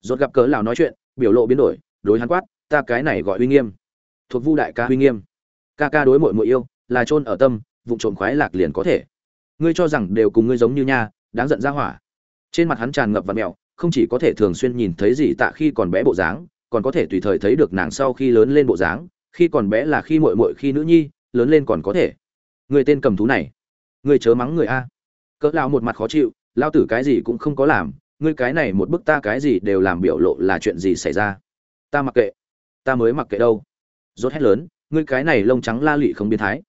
Rốt gặp cỡ lão nói chuyện, biểu lộ biến đổi, đối hắn quát, ta cái này gọi uy nghiêm. Thuộc vu đại ca uy nghiêm. Ca ca đối muội muội yêu, là chôn ở tâm vụ trộm khoái lạc liền có thể. Ngươi cho rằng đều cùng ngươi giống như nha, đáng giận ra hỏa. Trên mặt hắn tràn ngập và mẹo không chỉ có thể thường xuyên nhìn thấy gì tạ khi còn bé bộ dáng, còn có thể tùy thời thấy được nàng sau khi lớn lên bộ dáng, khi còn bé là khi muội muội, khi nữ nhi, lớn lên còn có thể. Người tên cầm thú này, người chớ mắng người a. Cỡ lao một mặt khó chịu lao tử cái gì cũng không có làm, ngươi cái này một bức ta cái gì đều làm biểu lộ là chuyện gì xảy ra? Ta mặc kệ, ta mới mặc kệ đâu. Rốt hét lớn, ngươi cái này lông trắng la lị không biến thái.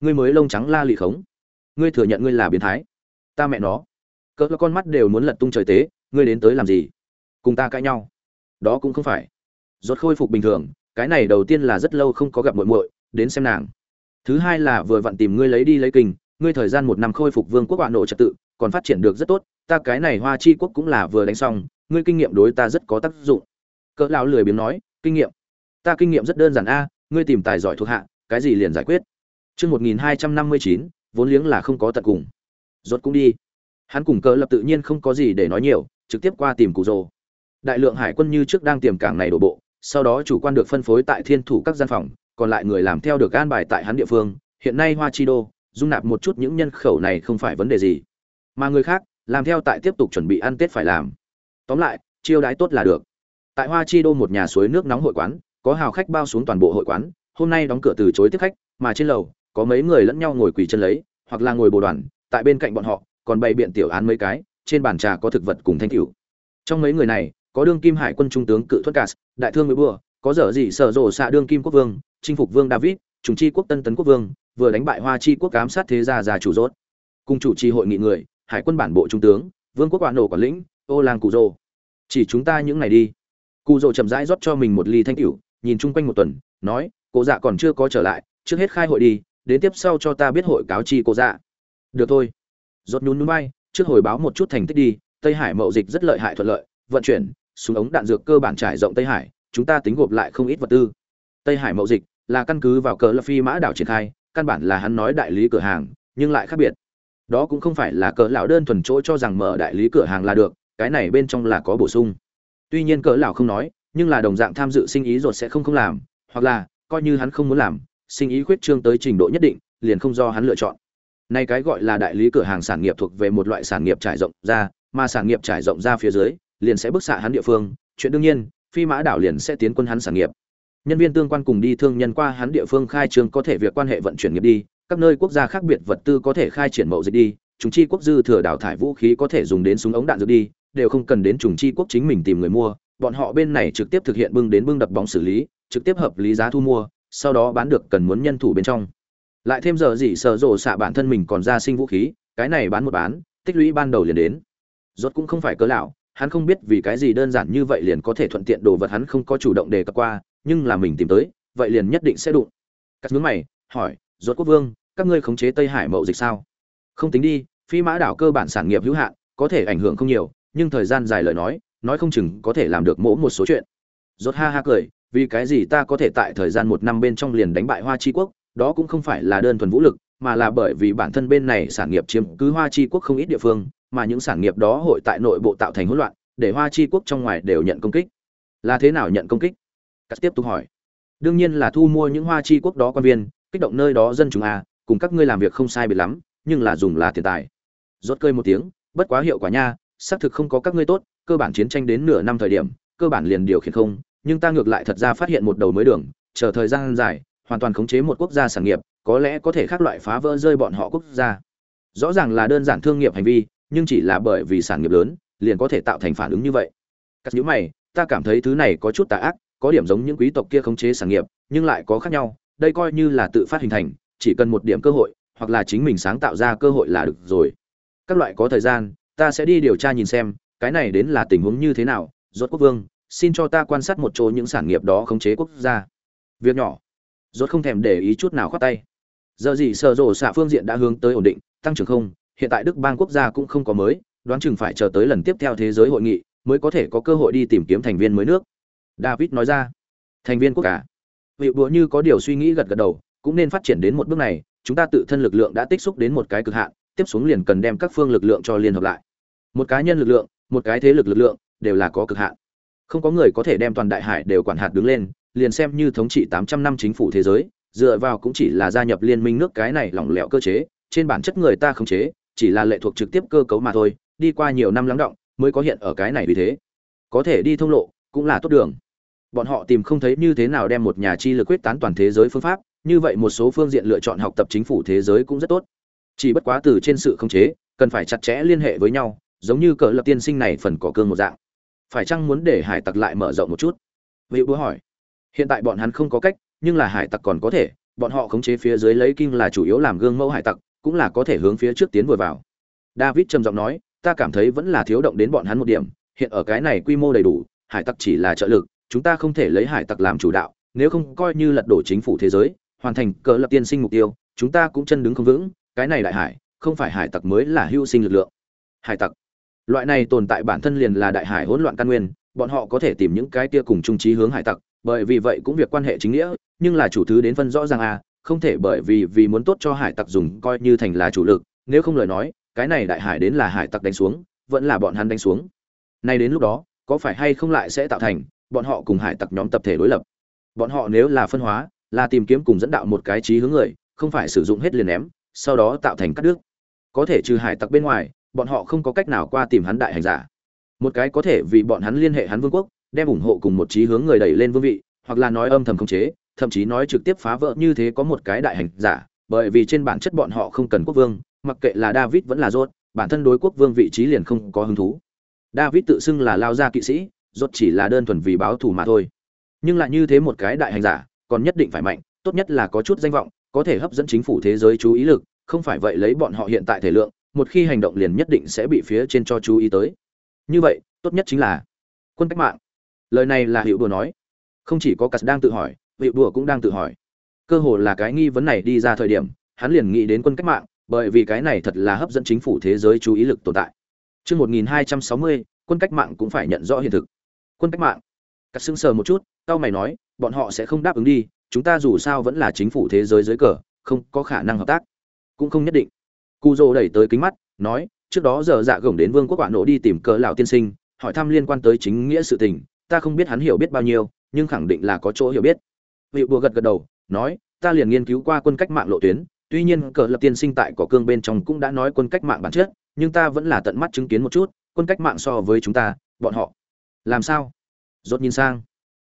Ngươi mới lông trắng la lị khống ngươi thừa nhận ngươi là biến thái. Ta mẹ nó. Cỡ con mắt đều muốn lật tung trời tế ngươi đến tới làm gì? Cùng ta cãi nhau? Đó cũng không phải. Rốt khôi phục bình thường, cái này đầu tiên là rất lâu không có gặp muội muội, đến xem nàng. Thứ hai là vừa vặn tìm ngươi lấy đi lấy kinh, ngươi thời gian một năm khôi phục vương quốc hoạn nộ trật tự, còn phát triển được rất tốt, ta cái này hoa chi quốc cũng là vừa đánh xong, ngươi kinh nghiệm đối ta rất có tác dụng. Cỡ lão lười biếng nói, kinh nghiệm. Ta kinh nghiệm rất đơn giản a, ngươi tìm tài giỏi thuộc hạ, cái gì liền giải quyết. Chương một nghìn hai trăm năm mươi chín, vốn liếng là không có tận cùng. Rốt cũng đi. Hắn cùng cỡ lập tự nhiên không có gì để nói nhiều trực tiếp qua tìm cụ rồ. Đại lượng hải quân như trước đang tiềm cảng này đổ bộ, sau đó chủ quan được phân phối tại thiên thủ các gian phòng, còn lại người làm theo được an bài tại hắn địa phương. Hiện nay hoa chi đô, dung nạp một chút những nhân khẩu này không phải vấn đề gì. Mà người khác, làm theo tại tiếp tục chuẩn bị ăn tết phải làm. Tóm lại, chiêu đãi tốt là được. Tại hoa chi đô một nhà suối nước nóng hội quán, có hào khách bao xuống toàn bộ hội quán. Hôm nay đóng cửa từ chối tiếp khách, mà trên lầu, có mấy người lẫn nhau ngồi quỳ chân lấy, hoặc là ngồi bồ đoàn. Tại bên cạnh bọn họ, còn bày biện tiểu án mấy cái trên bàn trà có thực vật cùng thanh cửu. Trong mấy người này, có đương kim hải quân trung tướng cự thuật cas đại thương mới bùa, có dở gì sở rồ xạ đương kim quốc vương, chinh phục vương david, trùng chi quốc tân tấn quốc vương, vừa đánh bại hoa chi quốc ám sát thế gia già chủ rốt. Cùng chủ trì hội nghị người, hải quân bản bộ trung tướng, vương quốc quản nổ quản lĩnh, ô làng cụ rồ. Chỉ chúng ta những này đi. Cụ rồ chậm rãi rót cho mình một ly thanh cửu, nhìn chung quanh một tuần, nói, cô dạ còn chưa có trở lại, trước hết khai hội đi, đến tiếp sau cho ta biết hội cáo chi cô dạ. Được thôi. Rốt nhún nhún bay trước hồi báo một chút thành tích đi, tây hải mậu dịch rất lợi hại thuận lợi, vận chuyển, súng ống đạn dược cơ bản trải rộng tây hải, chúng ta tính gộp lại không ít vật tư. Tây hải mậu dịch là căn cứ vào cờ lập phi mã đảo triển khai, căn bản là hắn nói đại lý cửa hàng, nhưng lại khác biệt. Đó cũng không phải là cờ lão đơn thuần chỗ cho rằng mở đại lý cửa hàng là được, cái này bên trong là có bổ sung. Tuy nhiên cờ lão không nói, nhưng là đồng dạng tham dự sinh ý rồi sẽ không không làm, hoặc là, coi như hắn không muốn làm, sinh ý khuyết trương tới trình độ nhất định, liền không do hắn lựa chọn nay cái gọi là đại lý cửa hàng sản nghiệp thuộc về một loại sản nghiệp trải rộng ra, mà sản nghiệp trải rộng ra phía dưới, liền sẽ bức xạ hắn địa phương. Chuyện đương nhiên, phi mã đảo liền sẽ tiến quân hắn sản nghiệp. Nhân viên tương quan cùng đi thương nhân qua hắn địa phương khai trương có thể việc quan hệ vận chuyển nghiệp đi, các nơi quốc gia khác biệt vật tư có thể khai triển mậu dịch đi, chúng chi quốc dư thừa đào thải vũ khí có thể dùng đến súng ống đạn dược đi, đều không cần đến trùng chi quốc chính mình tìm người mua. Bọn họ bên này trực tiếp thực hiện bưng đến bưng đập bóng xử lý, trực tiếp hợp lý giá thu mua, sau đó bán được cần muốn nhân thủ bên trong lại thêm giờ gì sợ rộ xạ bản thân mình còn ra sinh vũ khí, cái này bán một bán, tích lũy ban đầu liền đến. Rốt cũng không phải cớ lão, hắn không biết vì cái gì đơn giản như vậy liền có thể thuận tiện đồ vật hắn không có chủ động đề cập qua, nhưng là mình tìm tới, vậy liền nhất định sẽ đụng. Cắt nhướng mày, hỏi, rốt quốc vương, các ngươi khống chế tây hải mậu dịch sao? Không tính đi, phi mã đảo cơ bản sản nghiệp hữu hạn, có thể ảnh hưởng không nhiều, nhưng thời gian dài lời nói nói không chừng có thể làm được mỗ một số chuyện. Rốt ha ha cười, vì cái gì ta có thể tại thời gian một năm bên trong liền đánh bại hoa chi quốc đó cũng không phải là đơn thuần vũ lực, mà là bởi vì bản thân bên này sản nghiệp chiếm cứ hoa chi quốc không ít địa phương, mà những sản nghiệp đó hội tại nội bộ tạo thành hỗn loạn, để hoa chi quốc trong ngoài đều nhận công kích. Là thế nào nhận công kích? Cắt tiếp tục hỏi. Đương nhiên là thu mua những hoa chi quốc đó quan viên, kích động nơi đó dân chúng a cùng các ngươi làm việc không sai biệt lắm, nhưng là dùng là tiền tài. Rốt cơi một tiếng, bất quá hiệu quả nha, xác thực không có các ngươi tốt, cơ bản chiến tranh đến nửa năm thời điểm, cơ bản liền điều khiển không, nhưng ta ngược lại thật ra phát hiện một đầu mới đường, chờ thời gian dài hoàn toàn khống chế một quốc gia sản nghiệp, có lẽ có thể khác loại phá vỡ rơi bọn họ quốc gia. Rõ ràng là đơn giản thương nghiệp hành vi, nhưng chỉ là bởi vì sản nghiệp lớn, liền có thể tạo thành phản ứng như vậy. Các nhữ mày, ta cảm thấy thứ này có chút tà ác, có điểm giống những quý tộc kia khống chế sản nghiệp, nhưng lại có khác nhau, đây coi như là tự phát hình thành, chỉ cần một điểm cơ hội, hoặc là chính mình sáng tạo ra cơ hội là được rồi. Các loại có thời gian, ta sẽ đi điều tra nhìn xem, cái này đến là tình huống như thế nào. Rốt quốc vương, xin cho ta quan sát một chỗ những sản nghiệp đó khống chế quốc gia. Việc nhỏ rốt không thèm để ý chút nào khoát tay. Giờ gì sở rộ xạ phương diện đã hướng tới ổn định, tăng trưởng không, hiện tại đức bang quốc gia cũng không có mới, đoán chừng phải chờ tới lần tiếp theo thế giới hội nghị mới có thể có cơ hội đi tìm kiếm thành viên mới nước. David nói ra. Thành viên quốc cả vị búa như có điều suy nghĩ gật gật đầu, cũng nên phát triển đến một bước này, chúng ta tự thân lực lượng đã tích xúc đến một cái cực hạn, tiếp xuống liền cần đem các phương lực lượng cho liên hợp lại. Một cá nhân lực lượng, một cái thế lực lực lượng, đều là có cực hạn. Không có người có thể đem toàn đại hải đều quản hạt đứng lên liền xem như thống trị 800 năm chính phủ thế giới, dựa vào cũng chỉ là gia nhập liên minh nước cái này lỏng lẻo cơ chế, trên bản chất người ta không chế, chỉ là lệ thuộc trực tiếp cơ cấu mà thôi, đi qua nhiều năm lắng động, mới có hiện ở cái này vì thế. Có thể đi thông lộ, cũng là tốt đường. Bọn họ tìm không thấy như thế nào đem một nhà chi lực quyết tán toàn thế giới phương pháp, như vậy một số phương diện lựa chọn học tập chính phủ thế giới cũng rất tốt. Chỉ bất quá từ trên sự không chế, cần phải chặt chẽ liên hệ với nhau, giống như cỡ lập tiên sinh này phần cỏ cương một dạng. Phải chăng muốn để hải tặc lại mở rộng một chút? Vị búa hỏi hiện tại bọn hắn không có cách, nhưng là hải tặc còn có thể, bọn họ khống chế phía dưới lấy kim là chủ yếu làm gương mẫu hải tặc, cũng là có thể hướng phía trước tiến vừa vào. David trầm giọng nói, ta cảm thấy vẫn là thiếu động đến bọn hắn một điểm, hiện ở cái này quy mô đầy đủ, hải tặc chỉ là trợ lực, chúng ta không thể lấy hải tặc làm chủ đạo, nếu không coi như lật đổ chính phủ thế giới, hoàn thành cờ lập tiên sinh mục tiêu, chúng ta cũng chân đứng không vững, cái này đại hải, không phải hải tặc mới là hưu sinh lực lượng. Hải tặc. Loại này tồn tại bản thân liền là đại hải hỗn loạn căn nguyên, bọn họ có thể tìm những cái tia cùng trung trí hướng hải tặc bởi vì vậy cũng việc quan hệ chính nghĩa nhưng là chủ thứ đến phân rõ ràng à, không thể bởi vì vì muốn tốt cho hải tặc dùng coi như thành là chủ lực nếu không lời nói cái này đại hải đến là hải tặc đánh xuống vẫn là bọn hắn đánh xuống. Nay đến lúc đó có phải hay không lại sẽ tạo thành bọn họ cùng hải tặc nhóm tập thể đối lập? Bọn họ nếu là phân hóa là tìm kiếm cùng dẫn đạo một cái trí hướng người không phải sử dụng hết liền ném sau đó tạo thành cắt đứt. Có thể trừ hải tặc bên ngoài bọn họ không có cách nào qua tìm hắn đại hành giả. Một cái có thể vì bọn hắn liên hệ hắn vương quốc đem ủng hộ cùng một trí hướng người đẩy lên vương vị, hoặc là nói âm thầm khống chế, thậm chí nói trực tiếp phá vỡ như thế có một cái đại hành giả, bởi vì trên bản chất bọn họ không cần quốc vương, mặc kệ là david vẫn là rốt, bản thân đối quốc vương vị trí liền không có hứng thú. David tự xưng là lao gia kỵ sĩ, rốt chỉ là đơn thuần vì báo thù mà thôi. Nhưng lại như thế một cái đại hành giả, còn nhất định phải mạnh, tốt nhất là có chút danh vọng, có thể hấp dẫn chính phủ thế giới chú ý lực, không phải vậy lấy bọn họ hiện tại thể lượng, một khi hành động liền nhất định sẽ bị phía trên cho chú ý tới. Như vậy, tốt nhất chính là quân cách mạng lời này là hiệu đùa nói không chỉ có cắt đang tự hỏi hiệu đùa cũng đang tự hỏi cơ hồ là cái nghi vấn này đi ra thời điểm hắn liền nghĩ đến quân cách mạng bởi vì cái này thật là hấp dẫn chính phủ thế giới chú ý lực tồn tại Trước 1260, quân cách mạng cũng phải nhận rõ hiện thực. Quân cách mạng. Cắt sững sờ một chút, tao mày nói, bọn họ sẽ không đáp ứng đi, chúng ta dù sao vẫn là chính phủ thế giới dưới cờ, không có khả năng hợp tác. Cũng không nhất định. Cù Dô đẩy tới kính mắt, nói, trước đó giờ dạ gồng đến Vương quốc quả nổ đi tìm cờ lão tiên sinh, hỏi thăm liên quan tới chính nghĩa sự tình, ta không biết hắn hiểu biết bao nhiêu, nhưng khẳng định là có chỗ hiểu biết. Vị bùa gật gật đầu, nói, ta liền nghiên cứu qua quân cách mạng lộ tuyến, tuy nhiên cờ lập tiên sinh tại cỏ cương bên trong cũng đã nói quân cách mạng bản chất, nhưng ta vẫn là tận mắt chứng kiến một chút, quân cách mạng so với chúng ta, bọn họ. Làm sao? Rốt nhìn sang.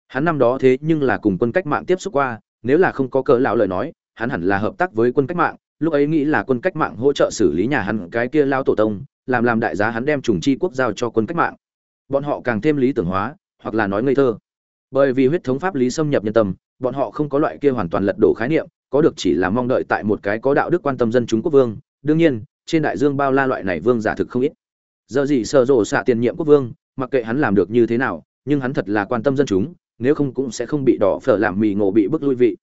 Hắn năm đó thế nhưng là cùng quân cách mạng tiếp xúc qua, nếu là không có cờ lão lời nói, hắn hẳn là hợp tác với quân cách mạng, lúc ấy nghĩ là quân cách mạng hỗ trợ xử lý nhà hắn cái kia lao tổ tông, làm làm đại giá hắn đem trùng chi quốc giao cho quân cách mạng. Bọn họ càng thêm lý tưởng hóa, hoặc là nói ngây thơ. Bởi vì huyết thống pháp lý xâm nhập nhân tâm, bọn họ không có loại kia hoàn toàn lật đổ khái niệm, có được chỉ là mong đợi tại một cái có đạo đức quan tâm dân chúng quốc vương. Đương nhiên, trên đại dương bao la loại này vương giả thực không ít. Giờ gì sở rộ xạ tiền nhiệm quốc vương, mặc kệ hắn làm được như thế nào, nhưng hắn thật là quan tâm dân chúng, nếu không cũng sẽ không bị đỏ phở làm mì ngộ bị bức lui vị.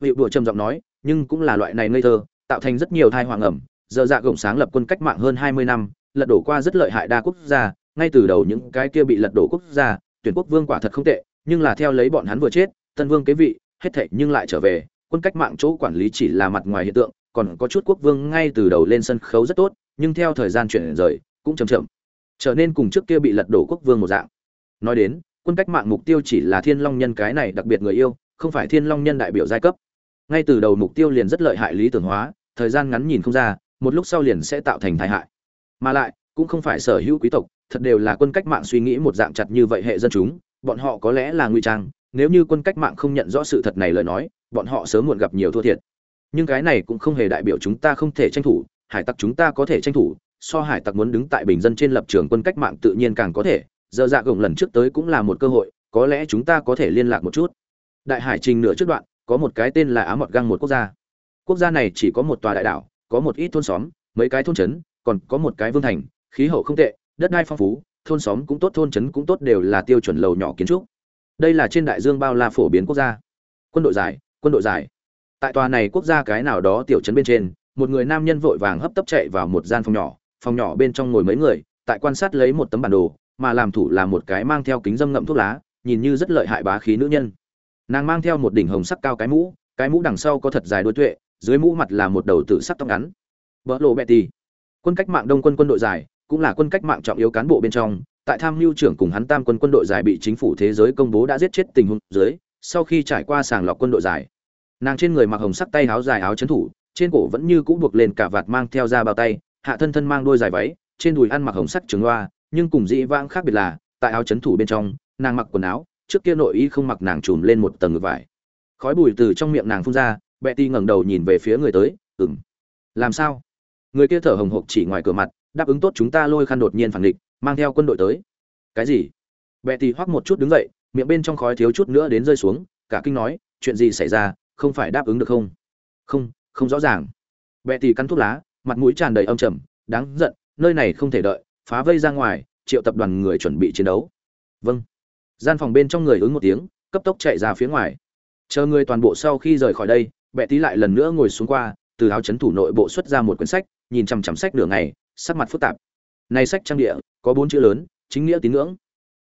Vị đùa trầm giọng nói, nhưng cũng là loại này ngây thơ, tạo thành rất nhiều thai hoàng ẩm giờ dạ gồng sáng lập quân cách mạng hơn hai mươi năm lật đổ qua rất lợi hại đa quốc gia ngay từ đầu những cái kia bị lật đổ quốc gia tuyển quốc vương quả thật không tệ, nhưng là theo lấy bọn hắn vừa chết, tân vương kế vị, hết thệ nhưng lại trở về, quân cách mạng chỗ quản lý chỉ là mặt ngoài hiện tượng, còn có chút quốc vương ngay từ đầu lên sân khấu rất tốt, nhưng theo thời gian chuyển rời, cũng chậm chậm, trở nên cùng trước kia bị lật đổ quốc vương một dạng. Nói đến, quân cách mạng mục tiêu chỉ là thiên long nhân cái này đặc biệt người yêu, không phải thiên long nhân đại biểu giai cấp. Ngay từ đầu mục tiêu liền rất lợi hại lý tưởng hóa, thời gian ngắn nhìn không ra, một lúc sau liền sẽ tạo thành tai hại. Mà lại cũng không phải sở hữu quý tộc, thật đều là quân cách mạng suy nghĩ một dạng chặt như vậy hệ dân chúng, bọn họ có lẽ là nguy trang, nếu như quân cách mạng không nhận rõ sự thật này lời nói, bọn họ sớm muộn gặp nhiều thua thiệt. Nhưng cái này cũng không hề đại biểu chúng ta không thể tranh thủ, hải tặc chúng ta có thể tranh thủ, so hải tặc muốn đứng tại bình dân trên lập trường quân cách mạng tự nhiên càng có thể, giờ dạ gồng lần trước tới cũng là một cơ hội, có lẽ chúng ta có thể liên lạc một chút. Đại hải trình nửa trước đoạn, có một cái tên là á mọt găng một quốc gia. Quốc gia này chỉ có một tòa đại đảo, có một ít thôn xóm, mấy cái thôn trấn, còn có một cái vương thành khí hậu không tệ, đất đai phong phú, thôn xóm cũng tốt, thôn trấn cũng tốt, đều là tiêu chuẩn lầu nhỏ kiến trúc. Đây là trên đại dương bao la phổ biến quốc gia. Quân đội giải, quân đội giải. Tại tòa này quốc gia cái nào đó tiểu trấn bên trên, một người nam nhân vội vàng hấp tấp chạy vào một gian phòng nhỏ phòng nhỏ bên trong ngồi mấy người, tại quan sát lấy một tấm bản đồ, mà làm thủ là một cái mang theo kính dâm ngậm thuốc lá, nhìn như rất lợi hại bá khí nữ nhân. Nàng mang theo một đỉnh hồng sắc cao cái mũ cái mũ đằng sau có thật dài đôi tuệ, dưới mũ mặt là một đầu tử sắc tóc ngắn. Vỡ lộ betty quân cách mạng đông quân quân đội dài cũng là quân cách mạng trọng yếu cán bộ bên trong, tại tham mưu trưởng cùng hắn tam quân quân đội giải bị chính phủ thế giới công bố đã giết chết tình huống dưới, sau khi trải qua sàng lọc quân đội giải, nàng trên người mặc hồng sắc tay áo dài áo chấn thủ, trên cổ vẫn như cũ buộc lên cả vạt mang theo ra bao tay, hạ thân thân mang đôi dài váy, trên đùi ăn mặc hồng sắc trường loa, nhưng cùng dĩ vãng khác biệt là, tại áo chấn thủ bên trong, nàng mặc quần áo, trước kia nội y không mặc nàng trùm lên một tầng ngực vải. Khói bùi từ trong miệng nàng phun ra bẹ ti ngẩng đầu nhìn về phía người tới ừng làm sao? Người kia thở hồng hộc chỉ ngoài cửa mặt đáp ứng tốt chúng ta lôi khăn đột nhiên phản địch mang theo quân đội tới. Cái gì? Bệ tỷ hoắc một chút đứng dậy, miệng bên trong khói thiếu chút nữa đến rơi xuống, cả kinh nói, chuyện gì xảy ra, không phải đáp ứng được không? Không không rõ ràng. Bệ tỷ cắn thuốc lá, mặt mũi tràn đầy âm trầm, đáng giận, nơi này không thể đợi, phá vây ra ngoài, triệu tập đoàn người chuẩn bị chiến đấu. Vâng. Gian phòng bên trong người ứng một tiếng, cấp tốc chạy ra phía ngoài. Chờ người toàn bộ sau khi rời khỏi đây, bệ tí lại lần nữa ngồi xuống qua, từ áo chấn thủ nội bộ xuất ra một quyển sách, nhìn chằm chằm sách nửa ngày sắc mặt phức tạp. Này sách trang địa, có bốn chữ lớn, chính nghĩa tín ngưỡng.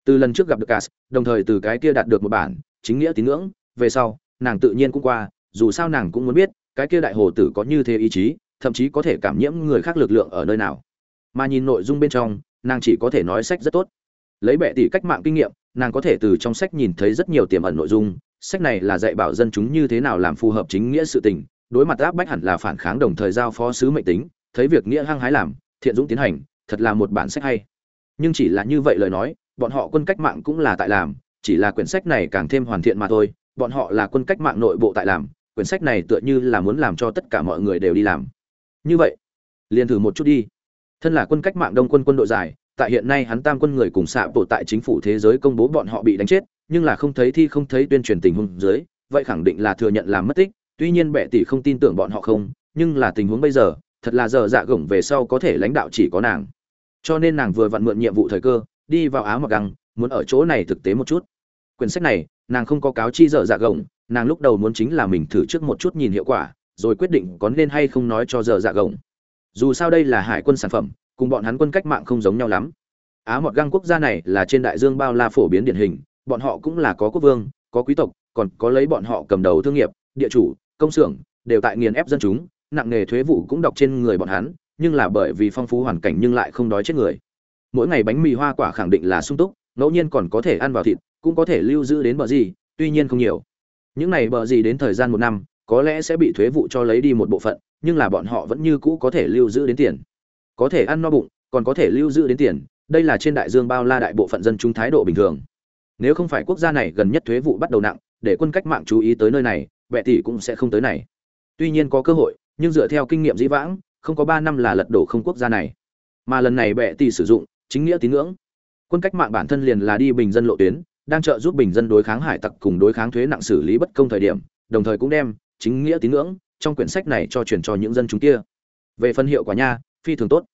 Từ lần trước gặp được cas, đồng thời từ cái kia đạt được một bản, chính nghĩa tín ngưỡng. Về sau, nàng tự nhiên cũng qua, dù sao nàng cũng muốn biết, cái kia đại hồ tử có như thế ý chí, thậm chí có thể cảm nhiễm người khác lực lượng ở nơi nào. Mà nhìn nội dung bên trong, nàng chỉ có thể nói sách rất tốt. Lấy bệ tỷ cách mạng kinh nghiệm, nàng có thể từ trong sách nhìn thấy rất nhiều tiềm ẩn nội dung. Sách này là dạy bảo dân chúng như thế nào làm phù hợp chính nghĩa sự tình, đối mặt áp bách hẳn là phản kháng đồng thời giao phó sứ mệnh tính, thấy việc nghĩa hăng hái làm thiện dũng tiến hành, thật là một bản sách hay. Nhưng chỉ là như vậy lời nói, bọn họ quân cách mạng cũng là tại làm, chỉ là quyển sách này càng thêm hoàn thiện mà thôi, bọn họ là quân cách mạng nội bộ tại làm, quyển sách này tựa như là muốn làm cho tất cả mọi người đều đi làm. Như vậy, liền thử một chút đi. Thân là quân cách mạng đông quân quân đội dài tại hiện nay hắn tam quân người cùng xạ bộ tại chính phủ thế giới công bố bọn họ bị đánh chết, nhưng là không thấy thi không thấy tuyên truyền tình huống dưới, vậy khẳng định là thừa nhận làm mất tích, tuy nhiên bệ tỷ không tin tưởng bọn họ không, nhưng là tình huống bây giờ thật là giờ dạ gồng về sau có thể lãnh đạo chỉ có nàng. Cho nên nàng vừa vặn mượn nhiệm vụ thời cơ, đi vào áo mặc găng muốn ở chỗ này thực tế một chút. Quyển sách này, nàng không có cáo chi dở dạ gồng nàng lúc đầu muốn chính là mình thử trước một chút nhìn hiệu quả, rồi quyết định có nên hay không nói cho dở dạ gồng dù sao đây là hải quân sản phẩm, cùng bọn hắn quân cách mạng không giống nhau lắm. Á mọt găng quốc gia này là trên đại dương bao la phổ biến điển hình, bọn họ cũng là có quốc vương, có quý tộc, còn có lấy bọn họ cầm đầu thương nghiệp, địa chủ, công xưởng, đều tại nghiền ép dân chúng nặng nghề thuế vụ cũng đọc trên người bọn hắn, nhưng là bởi vì phong phú hoàn cảnh nhưng lại không đói chết người. Mỗi ngày bánh mì hoa quả khẳng định là sung túc, ngẫu nhiên còn có thể ăn vào thịt, cũng có thể lưu giữ đến bờ gì, tuy nhiên không nhiều. Những này bờ gì đến thời gian một năm, có lẽ sẽ bị thuế vụ cho lấy đi một bộ phận, nhưng là bọn họ vẫn như cũ có thể lưu giữ đến tiền. Có thể ăn no bụng, còn có thể lưu giữ đến tiền, đây là trên đại dương bao la đại bộ phận dân chúng thái độ bình thường. Nếu không phải quốc gia này gần nhất thuế vụ bắt đầu nặng, để quân cách mạng chú ý tới nơi này, vệ tỷ cũng sẽ không tới này. Tuy nhiên có cơ hội nhưng dựa theo kinh nghiệm dĩ vãng, không có ba năm là lật đổ không quốc gia này. Mà lần này bệ tỷ sử dụng, chính nghĩa tín ngưỡng. Quân cách mạng bản thân liền là đi bình dân lộ tuyến, đang trợ giúp bình dân đối kháng hải tặc cùng đối kháng thuế nặng xử lý bất công thời điểm, đồng thời cũng đem chính nghĩa tín ngưỡng trong quyển sách này cho truyền cho những dân chúng kia. Về phân hiệu quả nha, phi thường tốt.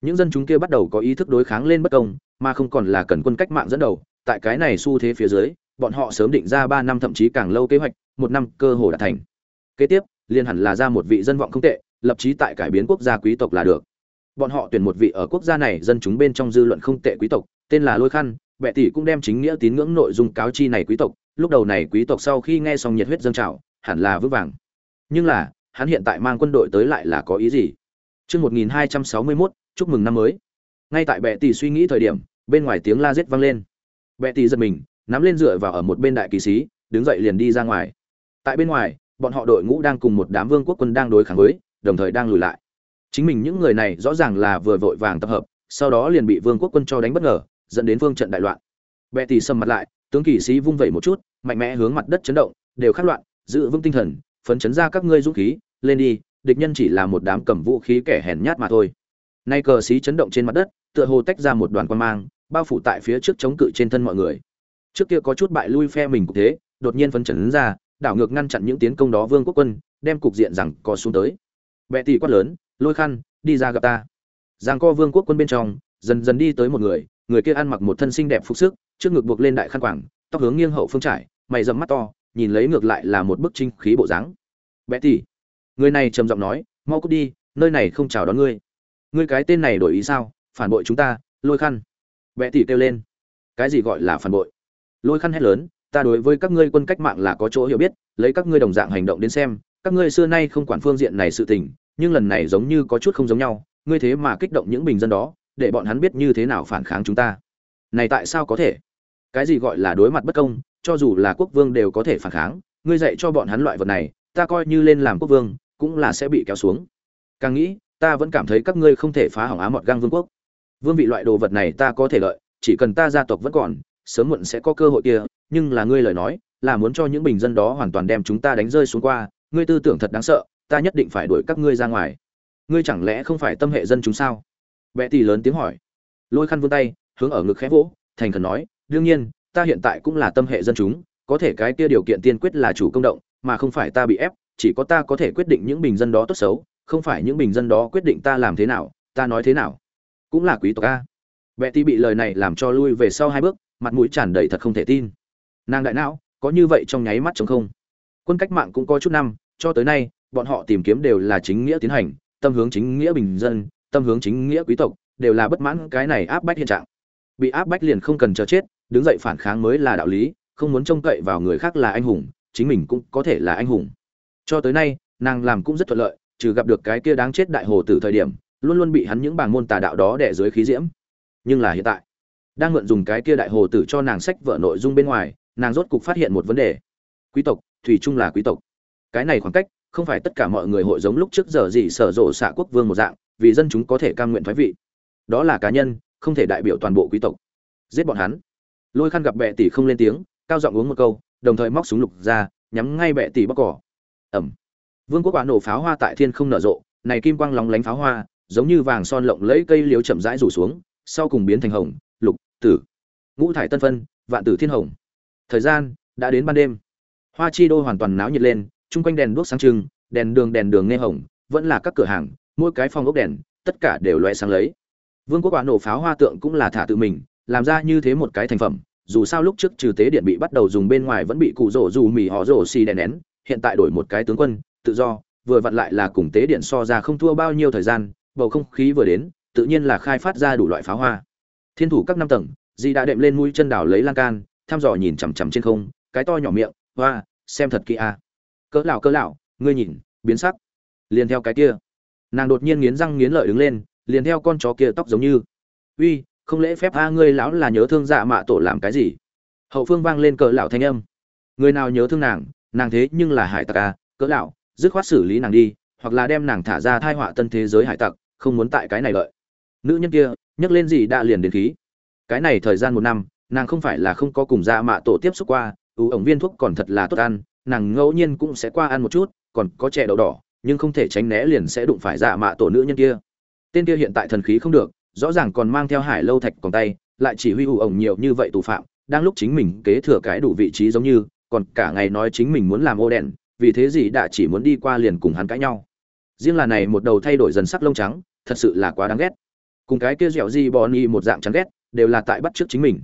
Những dân chúng kia bắt đầu có ý thức đối kháng lên bất công, mà không còn là cần quân cách mạng dẫn đầu. Tại cái này xu thế phía dưới, bọn họ sớm định ra ba năm thậm chí càng lâu kế hoạch, một năm cơ hồ đã thành. Kế tiếp liên hẳn là ra một vị dân vọng không tệ lập chí tại cải biến quốc gia quý tộc là được bọn họ tuyển một vị ở quốc gia này dân chúng bên trong dư luận không tệ quý tộc tên là lôi khăn bệ tỷ cũng đem chính nghĩa tín ngưỡng nội dung cáo chi này quý tộc lúc đầu này quý tộc sau khi nghe xong nhiệt huyết dâng trào hẳn là vững vàng nhưng là hắn hiện tại mang quân đội tới lại là có ý gì Trước 1261, chúc mừng năm mới. Ngay tại bệ tỷ suy nghĩ thời điểm, bên ngoài tiếng la giết vang lên. Bệ tỷ giật mình, nắm lên dựa vào ở một bên đại kỳ sĩ, đứng dậy liền đi ra ngoài. Tại bên ngoài, bọn họ đội ngũ đang cùng một đám vương quốc quân đang đối kháng với, đồng thời đang lùi lại. Chính mình những người này rõ ràng là vừa vội vàng tập hợp, sau đó liền bị vương quốc quân cho đánh bất ngờ, dẫn đến vương trận đại loạn. Bệ tỷ sầm mặt lại, tướng kỳ sĩ vung vẩy một chút, mạnh mẽ hướng mặt đất chấn động, đều khát loạn, giữ vững tinh thần, phấn chấn ra các ngươi dũng khí, lên đi, địch nhân chỉ là một đám cầm vũ khí kẻ hèn nhát mà thôi. Nay cờ sĩ chấn động trên mặt đất, tựa hồ tách ra một đoàn quan mang, bao phủ tại phía trước chống cự trên thân mọi người. Trước kia có chút bại lui phe mình cũng thế, đột nhiên phấn chấn ra, đảo ngược ngăn chặn những tiến công đó vương quốc quân, đem cục diện rằng co xuống tới. Bệ tỷ quát lớn, lôi khăn, đi ra gặp ta. Giang co vương quốc quân bên trong, dần dần đi tới một người, người kia ăn mặc một thân xinh đẹp phục sức, trước ngực buộc lên đại khăn quàng, tóc hướng nghiêng hậu phương trải, mày rậm mắt to, nhìn lấy ngược lại là một bức trinh khí bộ dáng. Bệ tỷ, người này trầm giọng nói, mau cút đi, nơi này không chào đón ngươi. Ngươi cái tên này đổi ý sao? Phản bội chúng ta, lôi khăn. Bệ tỷ kêu lên. Cái gì gọi là phản bội? Lôi khăn hét lớn, ta đối với các ngươi quân cách mạng là có chỗ hiểu biết, lấy các ngươi đồng dạng hành động đến xem, các ngươi xưa nay không quản phương diện này sự tình, nhưng lần này giống như có chút không giống nhau, ngươi thế mà kích động những bình dân đó, để bọn hắn biết như thế nào phản kháng chúng ta. Này tại sao có thể? Cái gì gọi là đối mặt bất công, cho dù là quốc vương đều có thể phản kháng, ngươi dạy cho bọn hắn loại vật này, ta coi như lên làm quốc vương, cũng là sẽ bị kéo xuống. Càng nghĩ, ta vẫn cảm thấy các ngươi không thể phá hỏng Á Mọt Gang Vương quốc. Vương vị loại đồ vật này ta có thể lợi, chỉ cần ta gia tộc vẫn còn, sớm muộn sẽ có cơ hội kia, nhưng là ngươi lời nói, là muốn cho những bình dân đó hoàn toàn đem chúng ta đánh rơi xuống qua, ngươi tư tưởng thật đáng sợ, ta nhất định phải đuổi các ngươi ra ngoài. Ngươi chẳng lẽ không phải tâm hệ dân chúng sao? Bệ tỷ lớn tiếng hỏi. Lôi khăn vươn tay, hướng ở ngực khẽ vỗ, thành khẩn nói, đương nhiên, ta hiện tại cũng là tâm hệ dân chúng, có thể cái kia điều kiện tiên quyết là chủ công động, mà không phải ta bị ép, chỉ có ta có thể quyết định những bình dân đó tốt xấu, không phải những bình dân đó quyết định ta làm thế nào, ta nói thế nào. Cũng là quý tộc a. Bệ tỷ bị lời này làm cho lui về sau hai bước, mặt mũi tràn đầy thật không thể tin nàng đại não, có như vậy trong nháy mắt chống không. Quân cách mạng cũng có chút năm, cho tới nay, bọn họ tìm kiếm đều là chính nghĩa tiến hành, tâm hướng chính nghĩa bình dân, tâm hướng chính nghĩa quý tộc, đều là bất mãn cái này áp bách hiện trạng. Bị áp bách liền không cần chờ chết, đứng dậy phản kháng mới là đạo lý, không muốn trông cậy vào người khác là anh hùng, chính mình cũng có thể là anh hùng. Cho tới nay, nàng làm cũng rất thuận lợi, trừ gặp được cái kia đáng chết đại hồ tử thời điểm, luôn luôn bị hắn những bảng môn tà đạo đó đè dưới khí diễm. Nhưng là hiện tại, đang mượn dùng cái kia đại hồ tử cho nàng sách vợ nội dung bên ngoài nàng rốt cục phát hiện một vấn đề. Quý tộc, thủy chung là quý tộc. Cái này khoảng cách, không phải tất cả mọi người hội giống lúc trước giờ gì sở rộ xạ quốc vương một dạng, vì dân chúng có thể cam nguyện thoái vị. Đó là cá nhân, không thể đại biểu toàn bộ quý tộc. Giết bọn hắn. Lôi khăn gặp bệ tỷ không lên tiếng, cao giọng uống một câu, đồng thời móc súng lục ra, nhắm ngay bệ tỷ bóc cỏ. Ẩm. Vương quốc quả nổ pháo hoa tại thiên không nở rộ, này kim quang lóng lánh pháo hoa, giống như vàng son lộng lẫy cây liếu chậm rãi rủ xuống, sau cùng biến thành hồng, lục, tử. Ngũ thải tân phân, vạn tử thiên hồng thời gian đã đến ban đêm. Hoa chi đô hoàn toàn náo nhiệt lên, chung quanh đèn đuốc sáng trưng, đèn đường đèn đường nghe hồng, vẫn là các cửa hàng, mỗi cái phòng ốc đèn, tất cả đều loe sáng lấy. Vương quốc quả nổ pháo hoa tượng cũng là thả tự mình, làm ra như thế một cái thành phẩm, dù sao lúc trước trừ tế điện bị bắt đầu dùng bên ngoài vẫn bị cụ rổ dù mì họ rổ xì đèn nén, hiện tại đổi một cái tướng quân, tự do, vừa vặn lại là cùng tế điện so ra không thua bao nhiêu thời gian, bầu không khí vừa đến, tự nhiên là khai phát ra đủ loại pháo hoa. Thiên thủ các năm tầng, di đã đệm lên mũi chân đảo lấy lan can thăm dò nhìn chằm chằm trên không, cái to nhỏ miệng, hoa, xem thật kỹ a. À. cỡ lão cỡ lão, ngươi nhìn, biến sắc. Liền theo cái kia, nàng đột nhiên nghiến răng nghiến lợi đứng lên, liền theo con chó kia tóc giống như. Uy, không lẽ phép a ngươi lão là nhớ thương dạ mạ tổ làm cái gì? Hậu phương vang lên cỡ lão thanh âm. Người nào nhớ thương nàng nàng thế nhưng là hải tặc a, cỡ lão, dứt khoát xử lý nàng đi, hoặc là đem nàng thả ra thai họa tân thế giới hải tặc, không muốn tại cái này lợi nữ nhân kia, nhấc lên gì đã liền đến khí. Cái này thời gian một năm nàng không phải là không có cùng dạ mạ tổ tiếp xúc qua ủ ổng viên thuốc còn thật là tốt ăn, nàng ngẫu nhiên cũng sẽ qua ăn một chút, còn có chè đậu đỏ, nhưng không thể tránh né liền sẽ đụng phải dạ mạ tổ nữ nhân kia. Tên kia hiện tại thần khí không được, rõ ràng còn mang theo hải lâu thạch còn tay, lại chỉ huy ủ ổng nhiều như vậy tù phạm, đang lúc chính mình kế thừa cái đủ vị trí giống như, còn cả ngày nói chính mình muốn làm ô đèn, vì thế gì đã chỉ muốn đi qua liền cùng hắn cãi nhau. Riêng là này một đầu thay đổi dần sắc lông trắng, thật sự là quá đáng ghét. Cùng cái kia dẻo di bò ni một dạng chán ghét, đều là tại bắt trước chính mình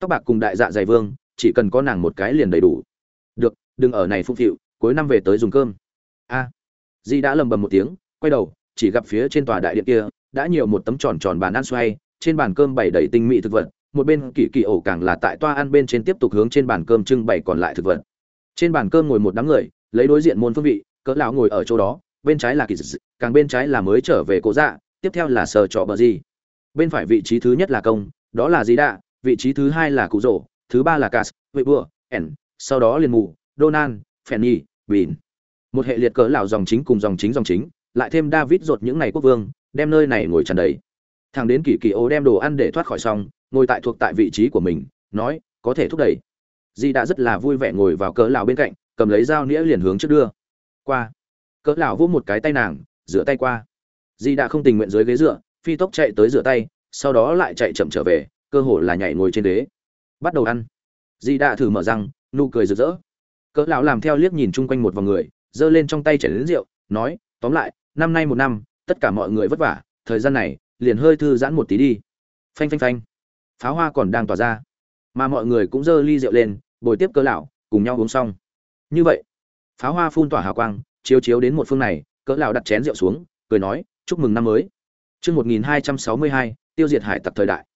tóc bạc cùng đại dạ dày vương, chỉ cần có nàng một cái liền đầy đủ. Được, đừng ở này phung phịu, cuối năm về tới dùng cơm. A. Di đã lầm bầm một tiếng, quay đầu, chỉ gặp phía trên tòa đại điện kia, đã nhiều một tấm tròn tròn bàn ăn xoay, trên bàn cơm bày đầy tinh mỹ thực vật, một bên kỳ kỳ ổ càng là tại toa ăn bên trên tiếp tục hướng trên bàn cơm trưng bày còn lại thực vật. Trên bàn cơm ngồi một đám người, lấy đối diện môn phương vị, cỡ lão ngồi ở chỗ đó, bên trái là kỳ dị càng bên trái là mới trở về cố dạ tiếp theo là sờ trọ bờ gì. Bên phải vị trí thứ nhất là công, đó là gì đạ vị trí thứ hai là cụ rổ, thứ ba là cas vệ bùa ẩn sau đó liền mù donan fanny bìn một hệ liệt cỡ lão dòng chính cùng dòng chính dòng chính, lại thêm david rột những ngày quốc vương, đem nơi này ngồi tràn đầy. Thằng đến kỳ kỳ ô đem đồ ăn để thoát khỏi xong, ngồi tại thuộc tại vị trí của mình, nói, có thể thúc đẩy. Di đã rất là vui vẻ ngồi vào cỡ lão bên cạnh, cầm lấy dao nĩa liền hướng trước đưa. Qua. Cỡ lão vỗ một cái tay nàng, rửa tay qua. Di đã không tình nguyện dưới ghế dựa, phi tốc chạy tới rửa tay, sau đó lại chạy chậm trở về cơ hồ là nhảy ngồi trên ghế. Bắt đầu ăn. Di đạ thử mở răng, nụ cười rực rỡ. Cỡ lão làm theo liếc nhìn chung quanh một vòng người, giơ lên trong tay chảy đến rượu, nói, tóm lại, năm nay một năm, tất cả mọi người vất vả, thời gian này, liền hơi thư giãn một tí đi. Phanh phanh phanh. Pháo hoa còn đang tỏa ra. Mà mọi người cũng giơ ly rượu lên, bồi tiếp cỡ lão, cùng nhau uống xong. Như vậy, pháo hoa phun tỏa hào quang, chiếu chiếu đến một phương này, cỡ lão đặt chén rượu xuống, cười nói, chúc mừng năm mới. Chương 1262 tiêu diệt hải tặc thời đại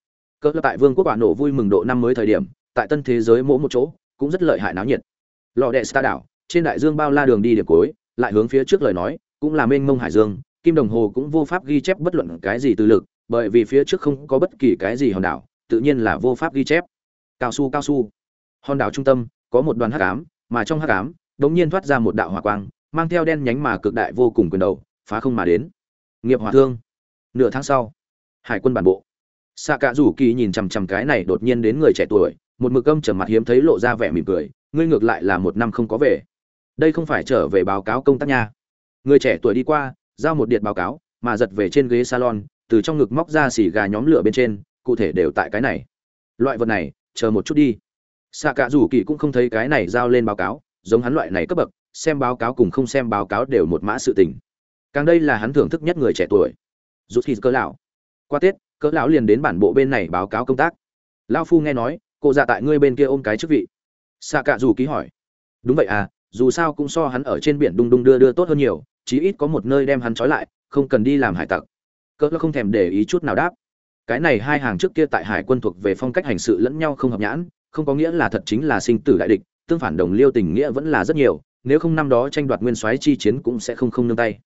cỡ tại vương quốc bản nổ vui mừng độ năm mới thời điểm, tại tân thế giới mỗi một chỗ, cũng rất lợi hại náo nhiệt. Lò đệ sta đảo, trên đại dương bao la đường đi điểm cuối, lại hướng phía trước lời nói, cũng là mênh mông hải dương, kim đồng hồ cũng vô pháp ghi chép bất luận cái gì từ lực, bởi vì phía trước không có bất kỳ cái gì hòn đảo, tự nhiên là vô pháp ghi chép. Cao su cao su. Hòn đảo trung tâm, có một đoàn hắc ám, mà trong hắc ám, đống nhiên thoát ra một đạo hỏa quang, mang theo đen nhánh mà cực đại vô cùng quyền đầu, phá không mà đến. Nghiệp hòa thương. Nửa tháng sau, hải quân bản bộ xạ cả rủ kỳ nhìn chằm chằm cái này đột nhiên đến người trẻ tuổi, một mực âm trầm mặt hiếm thấy lộ ra vẻ mỉm cười, ngươi ngược lại là một năm không có về. Đây không phải trở về báo cáo công tác nha. Người trẻ tuổi đi qua, giao một điện báo cáo, mà giật về trên ghế salon, từ trong ngực móc ra xì gà nhóm lửa bên trên, cụ thể đều tại cái này. Loại vật này, chờ một chút đi. Xạ cả rủ kỳ cũng không thấy cái này giao lên báo cáo, giống hắn loại này cấp bậc, xem báo cáo cùng không xem báo cáo đều một mã sự tình. Càng đây là hắn thưởng thức nhất người trẻ tuổi. Rút khi cỡ lão. Qua tết cỡ lão liền đến bản bộ bên này báo cáo công tác. Lão phu nghe nói, cô dạ tại ngươi bên kia ôm cái chức vị. Xạ cạ dù ký hỏi. Đúng vậy à dù sao cũng so hắn ở trên biển đung đung đưa đưa tốt hơn nhiều, chí ít có một nơi đem hắn trói lại, không cần đi làm hải tặc. Cỡ lão không thèm để ý chút nào đáp. Cái này hai hàng trước kia tại hải quân thuộc về phong cách hành sự lẫn nhau không hợp nhãn, không có nghĩa là thật chính là sinh tử đại địch, tương phản đồng liêu tình nghĩa vẫn là rất nhiều, nếu không năm đó tranh đoạt nguyên soái chi chiến cũng sẽ không không nương tay.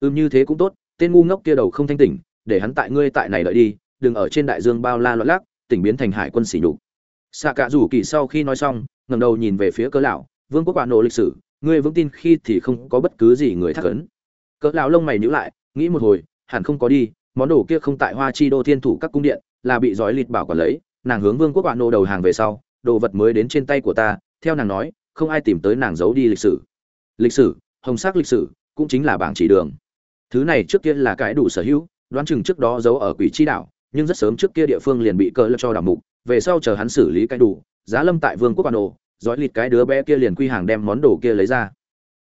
Ưm như thế cũng tốt, tên ngu ngốc kia đầu không thanh tỉnh để hắn tại ngươi tại này đợi đi, đừng ở trên đại dương bao la loạn lắc, tỉnh biến thành hải quân xỉ nhục. Xạ cả rủ kỳ sau khi nói xong, ngẩng đầu nhìn về phía cỡ lão, vương quốc bạn nổ lịch sử, ngươi vững tin khi thì không có bất cứ gì người thắc ấn. Cỡ lão lông mày nhíu lại, nghĩ một hồi, hẳn không có đi, món đồ kia không tại hoa chi đô thiên thủ các cung điện, là bị giói lịt bảo quản lấy, nàng hướng vương quốc bạn nổ đầu hàng về sau, đồ vật mới đến trên tay của ta, theo nàng nói, không ai tìm tới nàng giấu đi lịch sử. Lịch sử, hồng sắc lịch sử, cũng chính là bảng chỉ đường. Thứ này trước kia là cái đủ sở hữu đoán chừng trước đó giấu ở quỷ chi đảo, nhưng rất sớm trước kia địa phương liền bị cờ lơ cho đảo mục, về sau chờ hắn xử lý cái đủ, giá lâm tại vương quốc bản đồ dõi lịt cái đứa bé kia liền quy hàng đem món đồ kia lấy ra.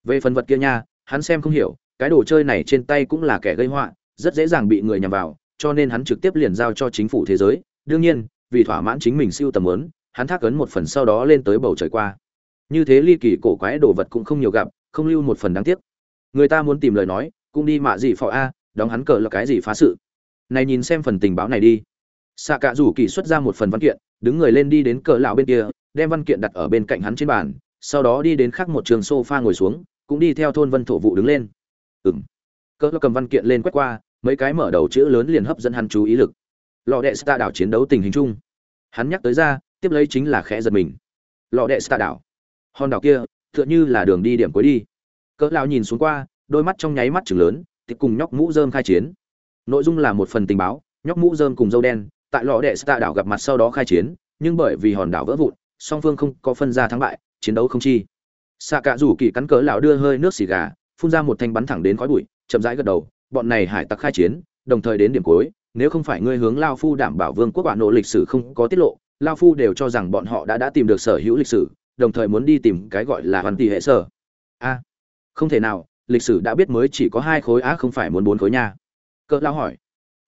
Về phần vật kia nha, hắn xem không hiểu, cái đồ chơi này trên tay cũng là kẻ gây họa, rất dễ dàng bị người nhằm vào, cho nên hắn trực tiếp liền giao cho chính phủ thế giới. Đương nhiên, vì thỏa mãn chính mình siêu tầm lớn hắn thác ấn một phần sau đó lên tới bầu trời qua. Như thế ly kỳ cổ quái đồ vật cũng không nhiều gặp, không lưu một phần đáng tiếc. Người ta muốn tìm lời nói, cũng đi mạ gì phò a đóng hắn cờ là cái gì phá sự. Này nhìn xem phần tình báo này đi. Xạ cạ rủ kỳ xuất ra một phần văn kiện, đứng người lên đi đến cờ lão bên kia, đem văn kiện đặt ở bên cạnh hắn trên bàn, sau đó đi đến khác một trường sofa ngồi xuống, cũng đi theo thôn vân thổ vụ đứng lên. Ừng cỡ cầm văn kiện lên quét qua, mấy cái mở đầu chữ lớn liền hấp dẫn hắn chú ý lực. Lò đệ sta đảo chiến đấu tình hình chung. Hắn nhắc tới ra, tiếp lấy chính là khẽ giật mình. Lò đệ sta đảo. Hòn đảo kia, tựa như là đường đi điểm cuối đi. Cỡ lão nhìn xuống qua, đôi mắt trong nháy mắt chừng lớn tiếp cùng nhóc mũ rơm khai chiến. Nội dung là một phần tình báo, nhóc mũ rơm cùng dâu đen, tại lò đệ sta đảo gặp mặt sau đó khai chiến, nhưng bởi vì hòn đảo vỡ vụn, song phương không có phân ra thắng bại, chiến đấu không chi. Xạ cạ rủ kỳ cắn cỡ lão đưa hơi nước xì gà, phun ra một thanh bắn thẳng đến khói bụi, chậm rãi gật đầu, bọn này hải tặc khai chiến, đồng thời đến điểm cuối, nếu không phải ngươi hướng lao phu đảm bảo vương quốc bạn nộ lịch sử không có tiết lộ, lao phu đều cho rằng bọn họ đã đã tìm được sở hữu lịch sử, đồng thời muốn đi tìm cái gọi là hoàn tỷ hệ sở. A, không thể nào lịch sử đã biết mới chỉ có hai khối á, không phải muốn bốn khối nha. Cỡ lao hỏi.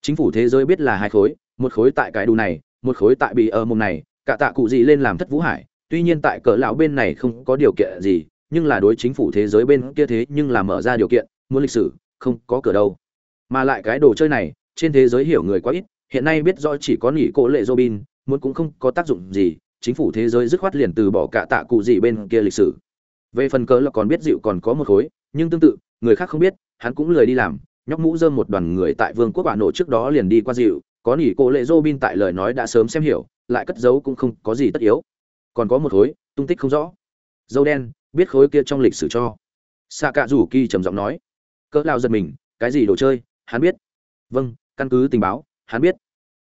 Chính phủ thế giới biết là hai khối, một khối tại cái đù này, một khối tại bị ở mồm này, cả tạ cụ gì lên làm thất vũ hải. Tuy nhiên tại cỡ lão bên này không có điều kiện gì, nhưng là đối chính phủ thế giới bên kia thế nhưng là mở ra điều kiện, muốn lịch sử, không có cửa đâu. Mà lại cái đồ chơi này, trên thế giới hiểu người quá ít, hiện nay biết rõ chỉ có nghỉ cố lệ robin, muốn cũng không có tác dụng gì, chính phủ thế giới dứt khoát liền từ bỏ cả tạ cụ gì bên kia lịch sử. Về phần cớ là còn biết dịu còn có một khối nhưng tương tự, người khác không biết, hắn cũng lười đi làm. Nhóc mũ dơm một đoàn người tại vương quốc bà nổ trước đó liền đi qua dịu. Có nỉ cô lệ robin tại lời nói đã sớm xem hiểu, lại cất giấu cũng không có gì tất yếu. Còn có một khối, tung tích không rõ. Dâu đen, biết khối kia trong lịch sử cho. Xạ cạ rủ kỳ trầm giọng nói. Cỡ lao giật mình, cái gì đồ chơi, hắn biết. Vâng căn cứ tình báo, hắn biết.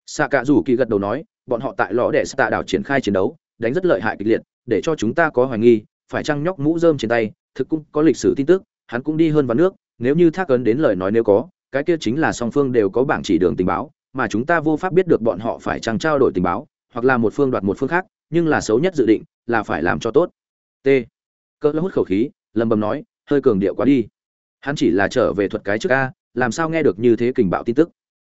Xạ cạ rủ kỳ gật đầu nói, bọn họ tại lò đẻ tạ đảo triển khai chiến đấu, đánh rất lợi hại kịch liệt, để cho chúng ta có hoài nghi, phải chăng nhóc mũ rơm trên tay, thực cũng có lịch sử tin tức hắn cũng đi hơn vào nước, nếu như thác ấn đến lời nói nếu có, cái kia chính là song phương đều có bảng chỉ đường tình báo, mà chúng ta vô pháp biết được bọn họ phải chăng trao đổi tình báo, hoặc là một phương đoạt một phương khác, nhưng là xấu nhất dự định, là phải làm cho tốt. T. Cỡ hút khẩu khí, lầm bầm nói, hơi cường điệu quá đi. Hắn chỉ là trở về thuật cái trước a, làm sao nghe được như thế kình bạo tin tức.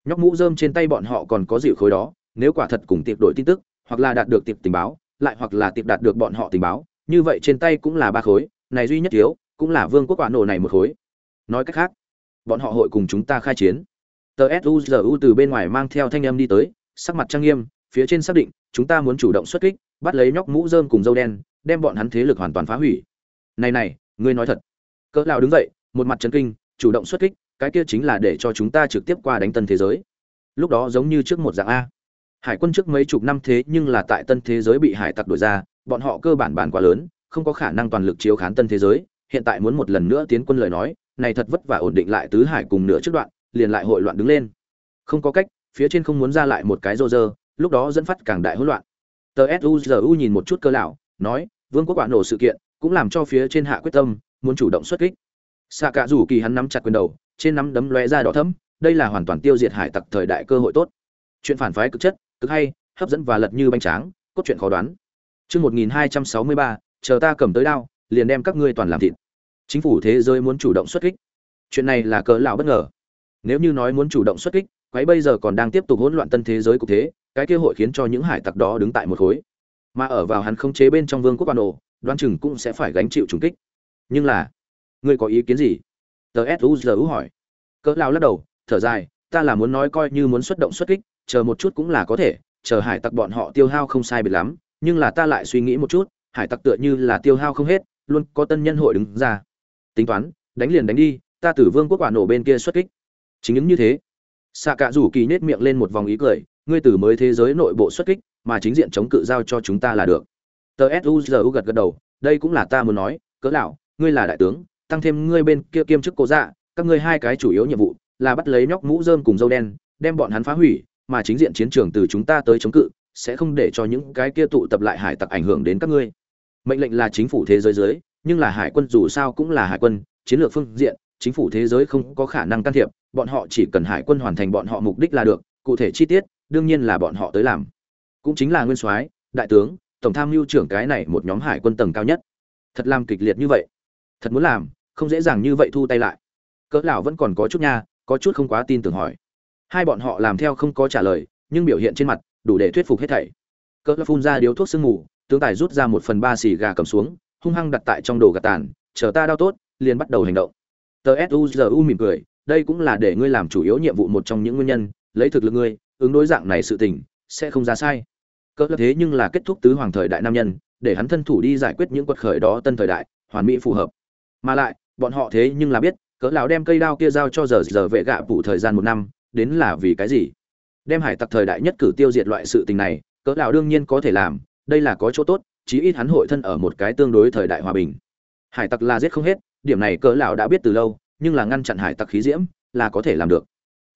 Nhóc mũ rơm trên tay bọn họ còn có dịu khối đó, nếu quả thật cùng tiệp đổi tin tức, hoặc là đạt được tiệp tình báo, lại hoặc là tiệp đạt được bọn họ tình báo, như vậy trên tay cũng là ba khối, này duy nhất thiếu cũng là vương quốc quả nổ này một khối. Nói cách khác, bọn họ hội cùng chúng ta khai chiến. Tờ suzu từ bên ngoài mang theo thanh âm đi tới, sắc mặt trang nghiêm, phía trên xác định, chúng ta muốn chủ động xuất kích, bắt lấy nhóc mũ rơm cùng dâu đen, đem bọn hắn thế lực hoàn toàn phá hủy. Này này, ngươi nói thật. Cỡ lao đứng dậy, một mặt trấn kinh, chủ động xuất kích, cái kia chính là để cho chúng ta trực tiếp qua đánh tân thế giới. Lúc đó giống như trước một dạng a. Hải quân trước mấy chục năm thế nhưng là tại tân thế giới bị hải tặc đuổi ra, bọn họ cơ bản bản quá lớn, không có khả năng toàn lực chiếu khán tân thế giới hiện tại muốn một lần nữa tiến quân lời nói, này thật vất vả ổn định lại tứ hải cùng nửa trước đoạn, liền lại hội loạn đứng lên. Không có cách, phía trên không muốn ra lại một cái rô rơ, lúc đó dẫn phát càng đại hỗn loạn. Tờ suzu nhìn một chút cơ lão, nói, vương quốc quả nổ sự kiện, cũng làm cho phía trên hạ quyết tâm, muốn chủ động xuất kích. Xạ cả rủ kỳ hắn nắm chặt quyền đầu, trên nắm đấm lóe ra đỏ thẫm, đây là hoàn toàn tiêu diệt hải tặc thời đại cơ hội tốt. Chuyện phản phái cực chất, cực hay, hấp dẫn và lật như bánh tráng, cốt truyện khó đoán. Chương một nghìn hai trăm sáu mươi ba, chờ ta cầm tới đao liền đem các ngươi toàn làm thịt. Chính phủ thế giới muốn chủ động xuất kích. Chuyện này là cỡ lão bất ngờ. Nếu như nói muốn chủ động xuất kích, quái bây giờ còn đang tiếp tục hỗn loạn tân thế giới cục thế, cái kia hội khiến cho những hải tặc đó đứng tại một khối. Mà ở vào hắn không chế bên trong vương quốc quan ổ đoan chừng cũng sẽ phải gánh chịu trùng kích. Nhưng là, ngươi có ý kiến gì? Tờ suzu hỏi. Cỡ lao lắc đầu, thở dài, ta là muốn nói coi như muốn xuất động xuất kích, chờ một chút cũng là có thể, chờ hải tặc bọn họ tiêu hao không sai biệt lắm, nhưng là ta lại suy nghĩ một chút, hải tặc tựa như là tiêu hao không hết luôn có tân nhân hội đứng ra. Tính toán, đánh liền đánh đi, ta tử vương quốc quả nổ bên kia xuất kích. Chính những như thế. Xạ cạ rủ kỳ nết miệng lên một vòng ý cười, ngươi từ mới thế giới nội bộ xuất kích, mà chính diện chống cự giao cho chúng ta là được. Tờ suzu gật gật đầu, đây cũng là ta muốn nói, cỡ lão, ngươi là đại tướng, tăng thêm ngươi bên kia kiêm chức cố dạ các ngươi hai cái chủ yếu nhiệm vụ là bắt lấy nhóc mũ rơm cùng dâu đen, đem bọn hắn phá hủy, mà chính diện chiến trường từ chúng ta tới chống cự, sẽ không để cho những cái kia tụ tập lại hải tặc ảnh hưởng đến các ngươi mệnh lệnh là chính phủ thế giới dưới, nhưng là hải quân dù sao cũng là hải quân, chiến lược phương diện, chính phủ thế giới không có khả năng can thiệp, bọn họ chỉ cần hải quân hoàn thành bọn họ mục đích là được, cụ thể chi tiết, đương nhiên là bọn họ tới làm. Cũng chính là nguyên soái, đại tướng, tổng tham mưu trưởng cái này một nhóm hải quân tầng cao nhất. Thật làm kịch liệt như vậy. Thật muốn làm, không dễ dàng như vậy thu tay lại. Cỡ lão vẫn còn có chút nha, có chút không quá tin tưởng hỏi. Hai bọn họ làm theo không có trả lời, nhưng biểu hiện trên mặt, đủ để thuyết phục hết thảy. Cỡ lão phun ra điếu thuốc sương mù tướng tài rút ra một phần ba xì gà cầm xuống, hung hăng đặt tại trong đồ gà tàn, chờ ta đau tốt, liền bắt đầu hành động. Tờ suzu mỉm cười, đây cũng là để ngươi làm chủ yếu nhiệm vụ một trong những nguyên nhân, lấy thực lực ngươi, ứng đối dạng này sự tình, sẽ không ra sai. Cỡ thế nhưng là kết thúc tứ hoàng thời đại nam nhân, để hắn thân thủ đi giải quyết những quật khởi đó tân thời đại, hoàn mỹ phù hợp. Mà lại, bọn họ thế nhưng là biết, cỡ lão đem cây đao kia giao cho giờ giờ vệ gạ phủ thời gian một năm, đến là vì cái gì? Đem hải tặc thời đại nhất cử tiêu diệt loại sự tình này, cỡ lão đương nhiên có thể làm đây là có chỗ tốt, chí ít hắn hội thân ở một cái tương đối thời đại hòa bình. Hải tặc là giết không hết, điểm này cỡ lão đã biết từ lâu, nhưng là ngăn chặn hải tặc khí diễm, là có thể làm được.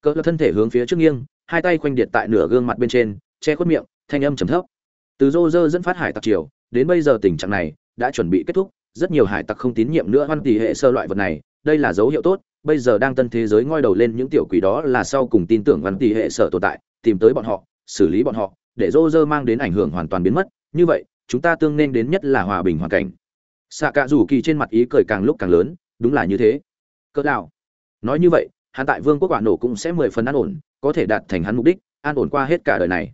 Cỡ lão thân thể hướng phía trước nghiêng, hai tay khoanh điện tại nửa gương mặt bên trên, che khuất miệng, thanh âm trầm thấp. Từ rô rơ dẫn phát hải tặc triều, đến bây giờ tình trạng này đã chuẩn bị kết thúc, rất nhiều hải tặc không tín nhiệm nữa hoan tỷ hệ sơ loại vật này, đây là dấu hiệu tốt, bây giờ đang tân thế giới ngoi đầu lên những tiểu quỷ đó là sau cùng tin tưởng văn tỷ hệ sở tồn tại, tìm tới bọn họ, xử lý bọn họ, để rô rơ mang đến ảnh hưởng hoàn toàn biến mất như vậy, chúng ta tương nên đến nhất là hòa bình hoàn cảnh. Xạ cạ rủ kỳ trên mặt ý cười càng lúc càng lớn, đúng là như thế. Cỡ đạo nói như vậy, hắn tại vương quốc quả nổ cũng sẽ mười phần an ổn, có thể đạt thành hắn mục đích, an ổn qua hết cả đời này.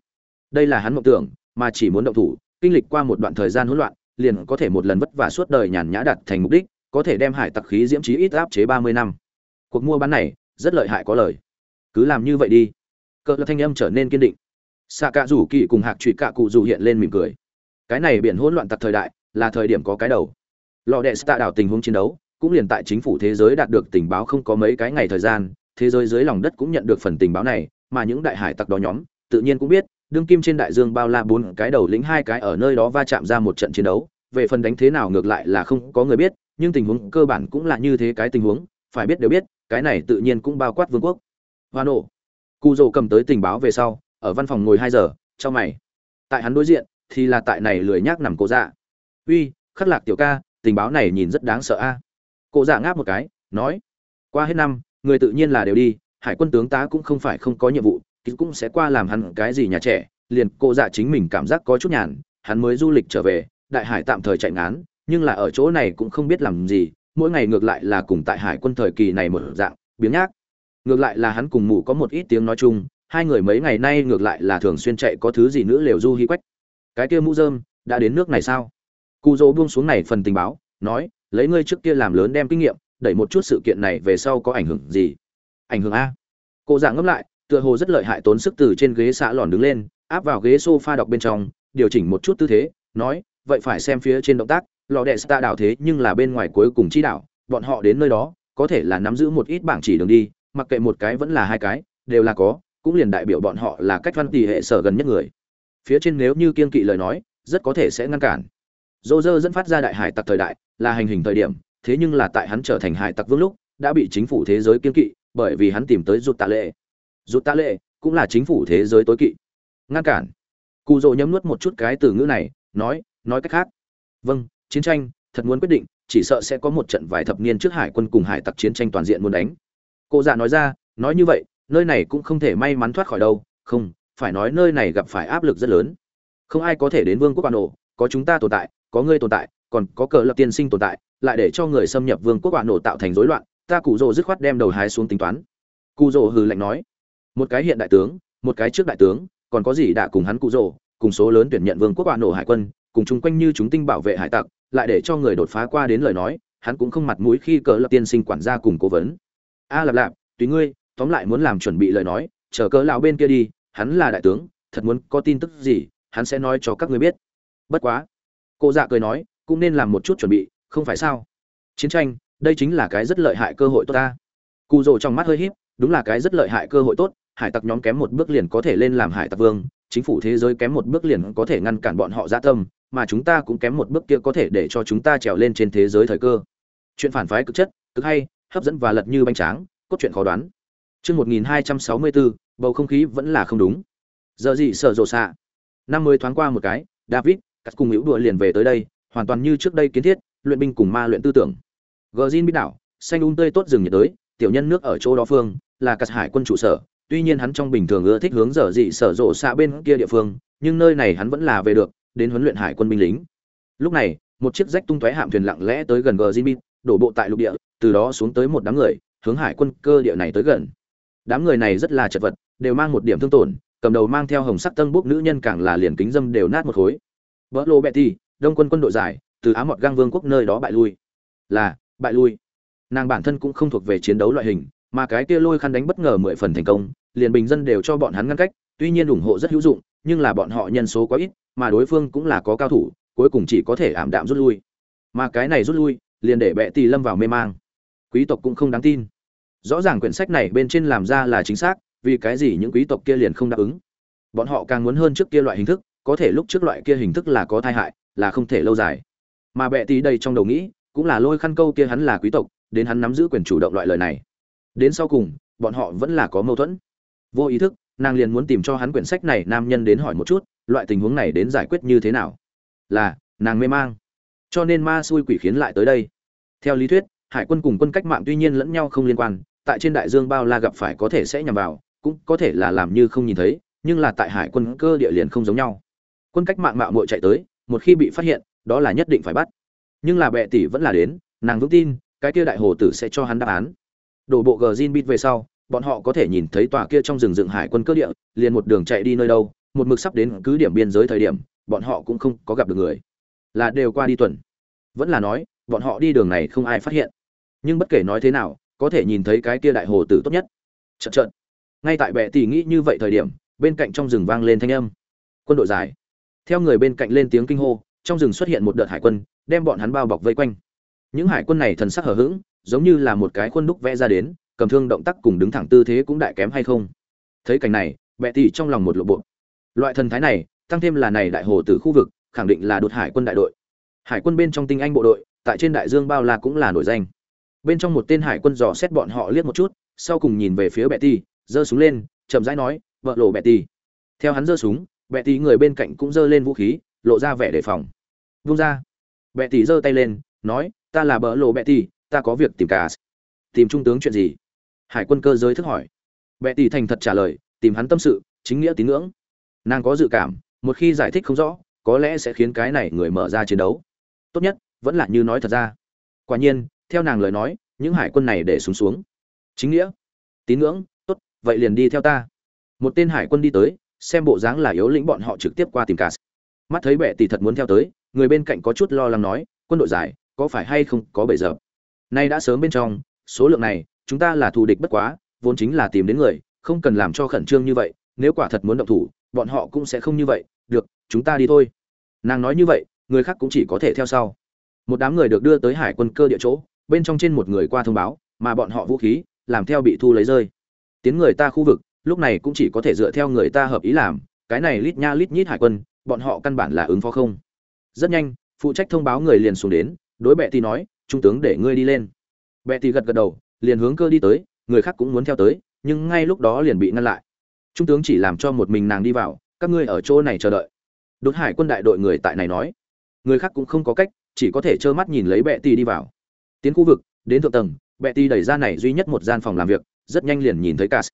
Đây là hắn mộng tưởng, mà chỉ muốn động thủ, kinh lịch qua một đoạn thời gian hỗn loạn, liền có thể một lần vất vả suốt đời nhàn nhã đạt thành mục đích, có thể đem hải tặc khí diễm trí ít áp chế ba mươi năm. Cuộc mua bán này, rất lợi hại có lời. Cứ làm như vậy đi. Cỡ thanh âm trở nên kiên định. Xạ cạ rủ kỳ cùng hạc trụy cạ cụ dù hiện lên mỉm cười cái này biển hỗn loạn tặc thời đại, là thời điểm có cái đầu. Lò đệ tạ đảo tình huống chiến đấu, cũng liền tại chính phủ thế giới đạt được tình báo không có mấy cái ngày thời gian, thế giới dưới lòng đất cũng nhận được phần tình báo này, mà những đại hải tặc đó nhóm, tự nhiên cũng biết, đương kim trên đại dương bao la bốn cái đầu lĩnh hai cái ở nơi đó va chạm ra một trận chiến đấu, về phần đánh thế nào ngược lại là không có người biết, nhưng tình huống cơ bản cũng là như thế cái tình huống, phải biết đều biết, cái này tự nhiên cũng bao quát vương quốc. Hoa nổ cụ dồ cầm tới tình báo về sau, ở văn phòng ngồi hai giờ trong mày. Tại hắn đối diện thì là tại này lười nhác nằm cố dạ. Uy, khắc lạc tiểu ca, tình báo này nhìn rất đáng sợ a. À. dạ ngáp một cái, nói, qua hết năm, người tự nhiên là đều đi, hải quân tướng tá cũng không phải không có nhiệm vụ cũng sẽ qua làm hắn cái gì nhà trẻ, liền cô dạ chính mình cảm giác có chút nhàn, hắn mới du lịch trở về, đại hải tạm thời chạy ngán, nhưng là ở chỗ này cũng không biết làm gì, mỗi ngày ngược lại là cùng tại hải quân thời kỳ này một dạng biếng nhác. Ngược lại là hắn cùng mụ có một ít tiếng nói chung, hai người mấy ngày nay ngược lại là thường xuyên chạy có thứ gì nữa lều du hi quách cái kia mũ dơm đã đến nước này sao? Cụ dỗ buông xuống này phần tình báo, nói, lấy ngươi trước kia làm lớn đem kinh nghiệm, đẩy một chút sự kiện này về sau có ảnh hưởng gì? Ảnh hưởng a. Cô dạng ngẫm lại, tựa hồ rất lợi hại tốn sức từ trên ghế xạ lòn đứng lên, áp vào ghế sofa đọc bên trong, điều chỉnh một chút tư thế, nói, vậy phải xem phía trên động tác, lò đệ sta đảo thế nhưng là bên ngoài cuối cùng chi đảo, bọn họ đến nơi đó, có thể là nắm giữ một ít bảng chỉ đường đi, mặc kệ một cái vẫn là hai cái, đều là có, cũng liền đại biểu bọn họ là cách văn tỷ hệ sở gần nhất người phía trên nếu như kiên kỵ lời nói, rất có thể sẽ ngăn cản. Dô dơ dẫn phát ra đại hải tặc thời đại, là hành hình thời điểm, thế nhưng là tại hắn trở thành hải tặc vương lúc, đã bị chính phủ thế giới kiên kỵ, bởi vì hắn tìm tới rụt tạ lệ. Rụt tạ lệ cũng là chính phủ thế giới tối kỵ. Ngăn cản. Cụ dỗ nhấm nuốt một chút cái từ ngữ này, nói nói cách khác. Vâng chiến tranh, thật muốn quyết định, chỉ sợ sẽ có một trận vài thập niên trước hải quân cùng hải tặc chiến tranh toàn diện muốn đánh. Cô già nói ra, nói như vậy, nơi này cũng không thể may mắn thoát khỏi đâu. Không phải nói nơi này gặp phải áp lực rất lớn. Không ai có thể đến vương quốc bản nổ, có chúng ta tồn tại, có ngươi tồn tại, còn có cờ lập tiên sinh tồn tại, lại để cho người xâm nhập vương quốc bản nổ tạo thành rối loạn, ta cụ rồ dứt khoát đem đầu hái xuống tính toán. Cụ rồ hừ lạnh nói. Một cái hiện đại tướng, một cái trước đại tướng, còn có gì đã cùng hắn cụ rồ cùng số lớn tuyển nhận vương quốc bản nổ hải quân, cùng chung quanh như chúng tinh bảo vệ hải tặc, lại để cho người đột phá qua đến lời nói, hắn cũng không mặt mũi khi cờ lập tiên sinh quản gia cùng cố vấn. A lạp lạp, tùy ngươi, tóm lại muốn làm chuẩn bị lời nói, chờ cỡ lão bên kia đi hắn là đại tướng thật muốn có tin tức gì hắn sẽ nói cho các người biết. Bất quá. Cụ dạ cười nói cũng nên làm một chút chuẩn bị không phải sao? Chiến tranh đây chính là cái rất lợi hại cơ hội tốt ta. Cụ rồ trong mắt hơi híp đúng là cái rất lợi hại cơ hội tốt hải tặc nhóm kém một bước liền có thể lên làm hải tặc vương chính phủ thế giới kém một bước liền có thể ngăn cản bọn họ gia tâm mà chúng ta cũng kém một bước kia có thể để cho chúng ta trèo lên trên thế giới thời cơ. Chuyện phản phái cực chất cực hay hấp dẫn và lật như bánh tráng cốt truyện khó đoán. Chương 1264, bầu không khí vẫn là không đúng. Giờ gì sợ rộ xạ? Năm mươi thoáng qua một cái, david cắt cùng hữu đùa liền về tới đây, hoàn toàn như trước đây kiến thiết, luyện binh cùng ma luyện tư tưởng. Gờ zin biết đảo, xanh un tươi tốt rừng nhiệt đới, tiểu nhân nước ở chỗ đó phương, là cắt hải quân trụ sở, tuy nhiên hắn trong bình thường ưa thích hướng giờ dị sở rộ xạ bên kia địa phương, nhưng nơi này hắn vẫn là về được, đến huấn luyện hải quân binh lính. Lúc này, một chiếc rách tung tóe hạm thuyền lặng lẽ tới gần gờ zin đổ bộ tại lục địa, từ đó xuống tới một đám người, hướng hải quân cơ địa này tới gần đám người này rất là chật vật, đều mang một điểm thương tổn, cầm đầu mang theo hồng sắc tân bốc nữ nhân càng là liền kính dâm đều nát một khối. Vỡ lô betty, đông quân quân đội giải, từ á mọt gang vương quốc nơi đó bại lui. Là, bại lui. Nàng bản thân cũng không thuộc về chiến đấu loại hình, mà cái kia lôi khăn đánh bất ngờ mười phần thành công, liền bình dân đều cho bọn hắn ngăn cách, tuy nhiên ủng hộ rất hữu dụng, nhưng là bọn họ nhân số quá ít, mà đối phương cũng là có cao thủ, cuối cùng chỉ có thể ảm đạm rút lui. Mà cái này rút lui, liền để bệ tì lâm vào mê mang. Quý tộc cũng không đáng tin rõ ràng quyển sách này bên trên làm ra là chính xác, vì cái gì những quý tộc kia liền không đáp ứng? Bọn họ càng muốn hơn trước kia loại hình thức, có thể lúc trước loại kia hình thức là có tai hại, là không thể lâu dài. Mà bệ tì đây trong đầu nghĩ, cũng là lôi khăn câu kia hắn là quý tộc, đến hắn nắm giữ quyền chủ động loại lời này. Đến sau cùng, bọn họ vẫn là có mâu thuẫn. Vô ý thức, nàng liền muốn tìm cho hắn quyển sách này nam nhân đến hỏi một chút, loại tình huống này đến giải quyết như thế nào? Là, nàng mê mang. Cho nên ma xui quỷ khiến lại tới đây. Theo lý thuyết hải quân cùng quân cách mạng tuy nhiên lẫn nhau không liên quan, tại trên đại dương bao la gặp phải có thể sẽ nhằm vào, cũng có thể là làm như không nhìn thấy, nhưng là tại hải quân cơ địa liền không giống nhau. Quân cách mạng mạo muội chạy tới, một khi bị phát hiện, đó là nhất định phải bắt. Nhưng là bệ tỷ vẫn là đến, nàng vững tin, cái kia đại hồ tử sẽ cho hắn đáp án. Đổ bộ gờ zin bít về sau, bọn họ có thể nhìn thấy tòa kia trong rừng rừng hải quân cơ địa, liền một đường chạy đi nơi đâu, một mực sắp đến cứ điểm biên giới thời điểm, bọn họ cũng không có gặp được người. Là đều qua đi tuần. Vẫn là nói, bọn họ đi đường này không ai phát hiện nhưng bất kể nói thế nào, có thể nhìn thấy cái kia đại hồ tử tốt nhất. Chợt chợt, ngay tại bệ tỷ nghĩ như vậy thời điểm, bên cạnh trong rừng vang lên thanh âm. Quân đội dài theo người bên cạnh lên tiếng kinh hô, trong rừng xuất hiện một đợt hải quân, đem bọn hắn bao bọc vây quanh. Những hải quân này thần sắc hờ hững, giống như là một cái khuôn đúc vẽ ra đến, cầm thương động tác cùng đứng thẳng tư thế cũng đại kém hay không. Thấy cảnh này, bệ tỷ trong lòng một lộ bộ. Loại thần thái này, tăng thêm là này đại hồ tử khu vực, khẳng định là đột hải quân đại đội. Hải quân bên trong tinh anh bộ đội, tại trên đại dương bao la cũng là nổi danh bên trong một tên hải quân dò xét bọn họ liếc một chút, sau cùng nhìn về phía betty, giơ súng lên, chậm rãi nói, vợ lộ betty. Theo hắn giơ súng, betty người bên cạnh cũng giơ lên vũ khí, lộ ra vẻ đề phòng. Vung ra. Betty giơ tay lên, nói, ta là bờ lộ betty, ta có việc tìm cả tìm trung tướng chuyện gì? Hải quân cơ giới thức hỏi. Betty thành thật trả lời, tìm hắn tâm sự, chính nghĩa tín ngưỡng. Nàng có dự cảm, một khi giải thích không rõ, có lẽ sẽ khiến cái này người mở ra chiến đấu. Tốt nhất, vẫn là như nói thật ra. Quả nhiên theo nàng lời nói, những hải quân này để xuống xuống. Chính nghĩa. Tín ngưỡng. Tốt, vậy liền đi theo ta. Một tên hải quân đi tới, xem bộ dáng là yếu lĩnh bọn họ trực tiếp qua tìm cả mắt thấy bệ tỷ thật muốn theo tới, người bên cạnh có chút lo lắng nói, quân đội giải, có phải hay không có bể giờ nay đã sớm bên trong, số lượng này, chúng ta là thù địch bất quá, vốn chính là tìm đến người, không cần làm cho khẩn trương như vậy, nếu quả thật muốn động thủ, bọn họ cũng sẽ không như vậy, được, chúng ta đi thôi. Nàng nói như vậy, người khác cũng chỉ có thể theo sau. Một đám người được đưa tới hải quân cơ địa chỗ bên trong trên một người qua thông báo, mà bọn họ vũ khí, làm theo bị thu lấy rơi. Tiến người ta khu vực, lúc này cũng chỉ có thể dựa theo người ta hợp ý làm, cái này lít nha lít nhít hải quân, bọn họ căn bản là ứng phó không. Rất nhanh, phụ trách thông báo người liền xuống đến, đối bệ thì nói, trung tướng để ngươi đi lên. Bệ thì gật gật đầu, liền hướng cơ đi tới, người khác cũng muốn theo tới, nhưng ngay lúc đó liền bị ngăn lại. Trung tướng chỉ làm cho một mình nàng đi vào, các ngươi ở chỗ này chờ đợi. Đột hải quân đại đội người tại này nói. Người khác cũng không có cách, chỉ có thể trơ mắt nhìn lấy bệ tì đi vào tiến khu vực, đến thượng tầng bệ tì đẩy ra này duy nhất một gian phòng làm việc, rất nhanh liền nhìn thấy Cass.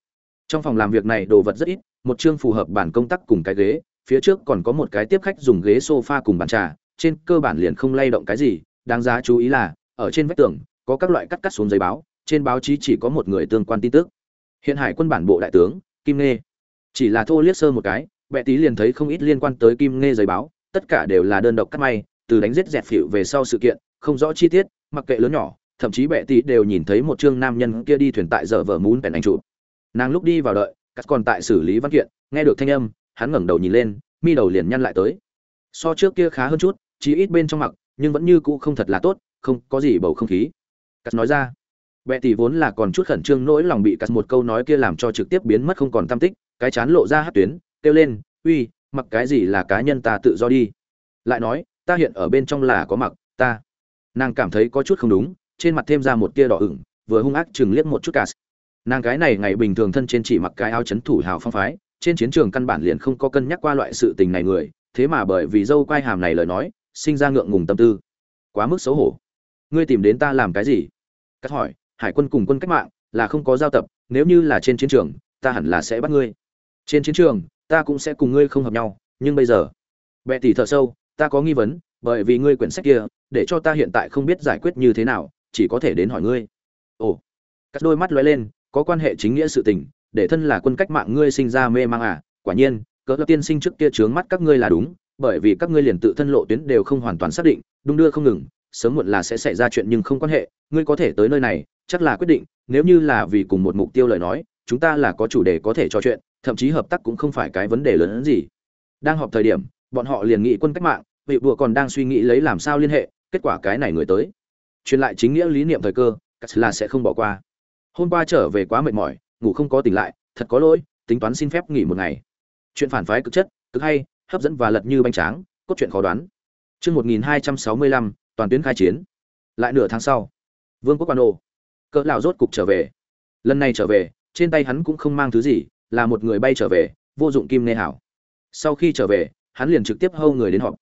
trong phòng làm việc này đồ vật rất ít, một chương phù hợp bản công tác cùng cái ghế, phía trước còn có một cái tiếp khách dùng ghế sofa cùng bàn trà, trên cơ bản liền không lay động cái gì, đáng giá chú ý là, ở trên vách tường, có các loại cắt cắt xuống giấy báo, trên báo chí chỉ có một người tương quan tin tức hiện hải quân bản bộ đại tướng, kim nê chỉ là thô liếc sơ một cái bệ tí liền thấy không ít liên quan tới kim nê giấy báo, tất cả đều là đơn độc cắt may, từ đánh giết dẹt phịu về sau sự kiện, không rõ chi tiết mặc kệ lớn nhỏ, thậm chí bệ tỷ đều nhìn thấy một chương nam nhân kia đi thuyền tại giờ vở muốn bèn anh chụp. Nàng lúc đi vào đợi cắt còn tại xử lý văn kiện, nghe được thanh âm, hắn ngẩng đầu nhìn lên, mi đầu liền nhăn lại tới. So trước kia khá hơn chút chỉ ít bên trong mặc, nhưng vẫn như cũ không thật là tốt, không có gì bầu không khí. Cắt nói ra. Bệ tỷ vốn là còn chút khẩn trương nỗi lòng bị cắt một câu nói kia làm cho trực tiếp biến mất không còn tâm tích, cái chán lộ ra hát tuyến, kêu lên, uy, mặc cái gì là cá nhân ta tự do đi. Lại nói, ta hiện ở bên trong là có mặc, ta nàng cảm thấy có chút không đúng, trên mặt thêm ra một tia đỏ ửng, vừa hung ác chừng liếc một chút cả. Nàng cái này ngày bình thường thân trên chỉ mặc cái áo chấn thủ hào phong phái, trên chiến trường căn bản liền không có cân nhắc qua loại sự tình này người, thế mà bởi vì dâu quai hàm này lời nói, sinh ra ngượng ngùng tâm tư. Quá mức xấu hổ. Ngươi tìm đến ta làm cái gì? Cắt hỏi, hải quân cùng quân cách mạng, là không có giao tập, nếu như là trên chiến trường, ta hẳn là sẽ bắt ngươi. Trên chiến trường, ta cũng sẽ cùng ngươi không hợp nhau, nhưng bây giờ, bệ tỷ thợ sâu, ta có nghi vấn bởi vì ngươi quyển sách kia, để cho ta hiện tại không biết giải quyết như thế nào, chỉ có thể đến hỏi ngươi. Ồ. Cắt đôi mắt lóe lên, có quan hệ chính nghĩa sự tình, để thân là quân cách mạng ngươi sinh ra mê mang à quả nhiên, cỡ tiên sinh trước kia trướng mắt các ngươi là đúng, bởi vì các ngươi liền tự thân lộ tuyến đều không hoàn toàn xác định, đung đưa không ngừng, sớm muộn là sẽ xảy ra chuyện nhưng không quan hệ, ngươi có thể tới nơi này, chắc là quyết định, nếu như là vì cùng một mục tiêu lời nói, chúng ta là có chủ đề có thể trò chuyện, thậm chí hợp tác cũng không phải cái vấn đề lớn hơn gì. Đang họp thời điểm, bọn họ liền nghị quân cách mạng vị bùa còn đang suy nghĩ lấy làm sao liên hệ, kết quả cái này người tới. Truyền lại chính nghĩa lý niệm thời cơ là sẽ không bỏ qua. Hôm qua trở về quá mệt mỏi, ngủ không có tỉnh lại, thật có lỗi, tính toán xin phép nghỉ một ngày. Chuyện phản phái cực chất, cực hay, hấp dẫn và lật như bánh tráng, cốt truyện khó đoán. Chương một nghìn hai trăm sáu mươi lăm, toàn tuyến khai chiến. Lại nửa tháng sau, vương quốc quan ô. Cỡ lão rốt cục trở về. Lần này trở về, trên tay hắn cũng không mang thứ gì, là một người bay trở về, vô dụng kim nê hảo. Sau khi trở về, hắn liền trực tiếp hâu người đến họp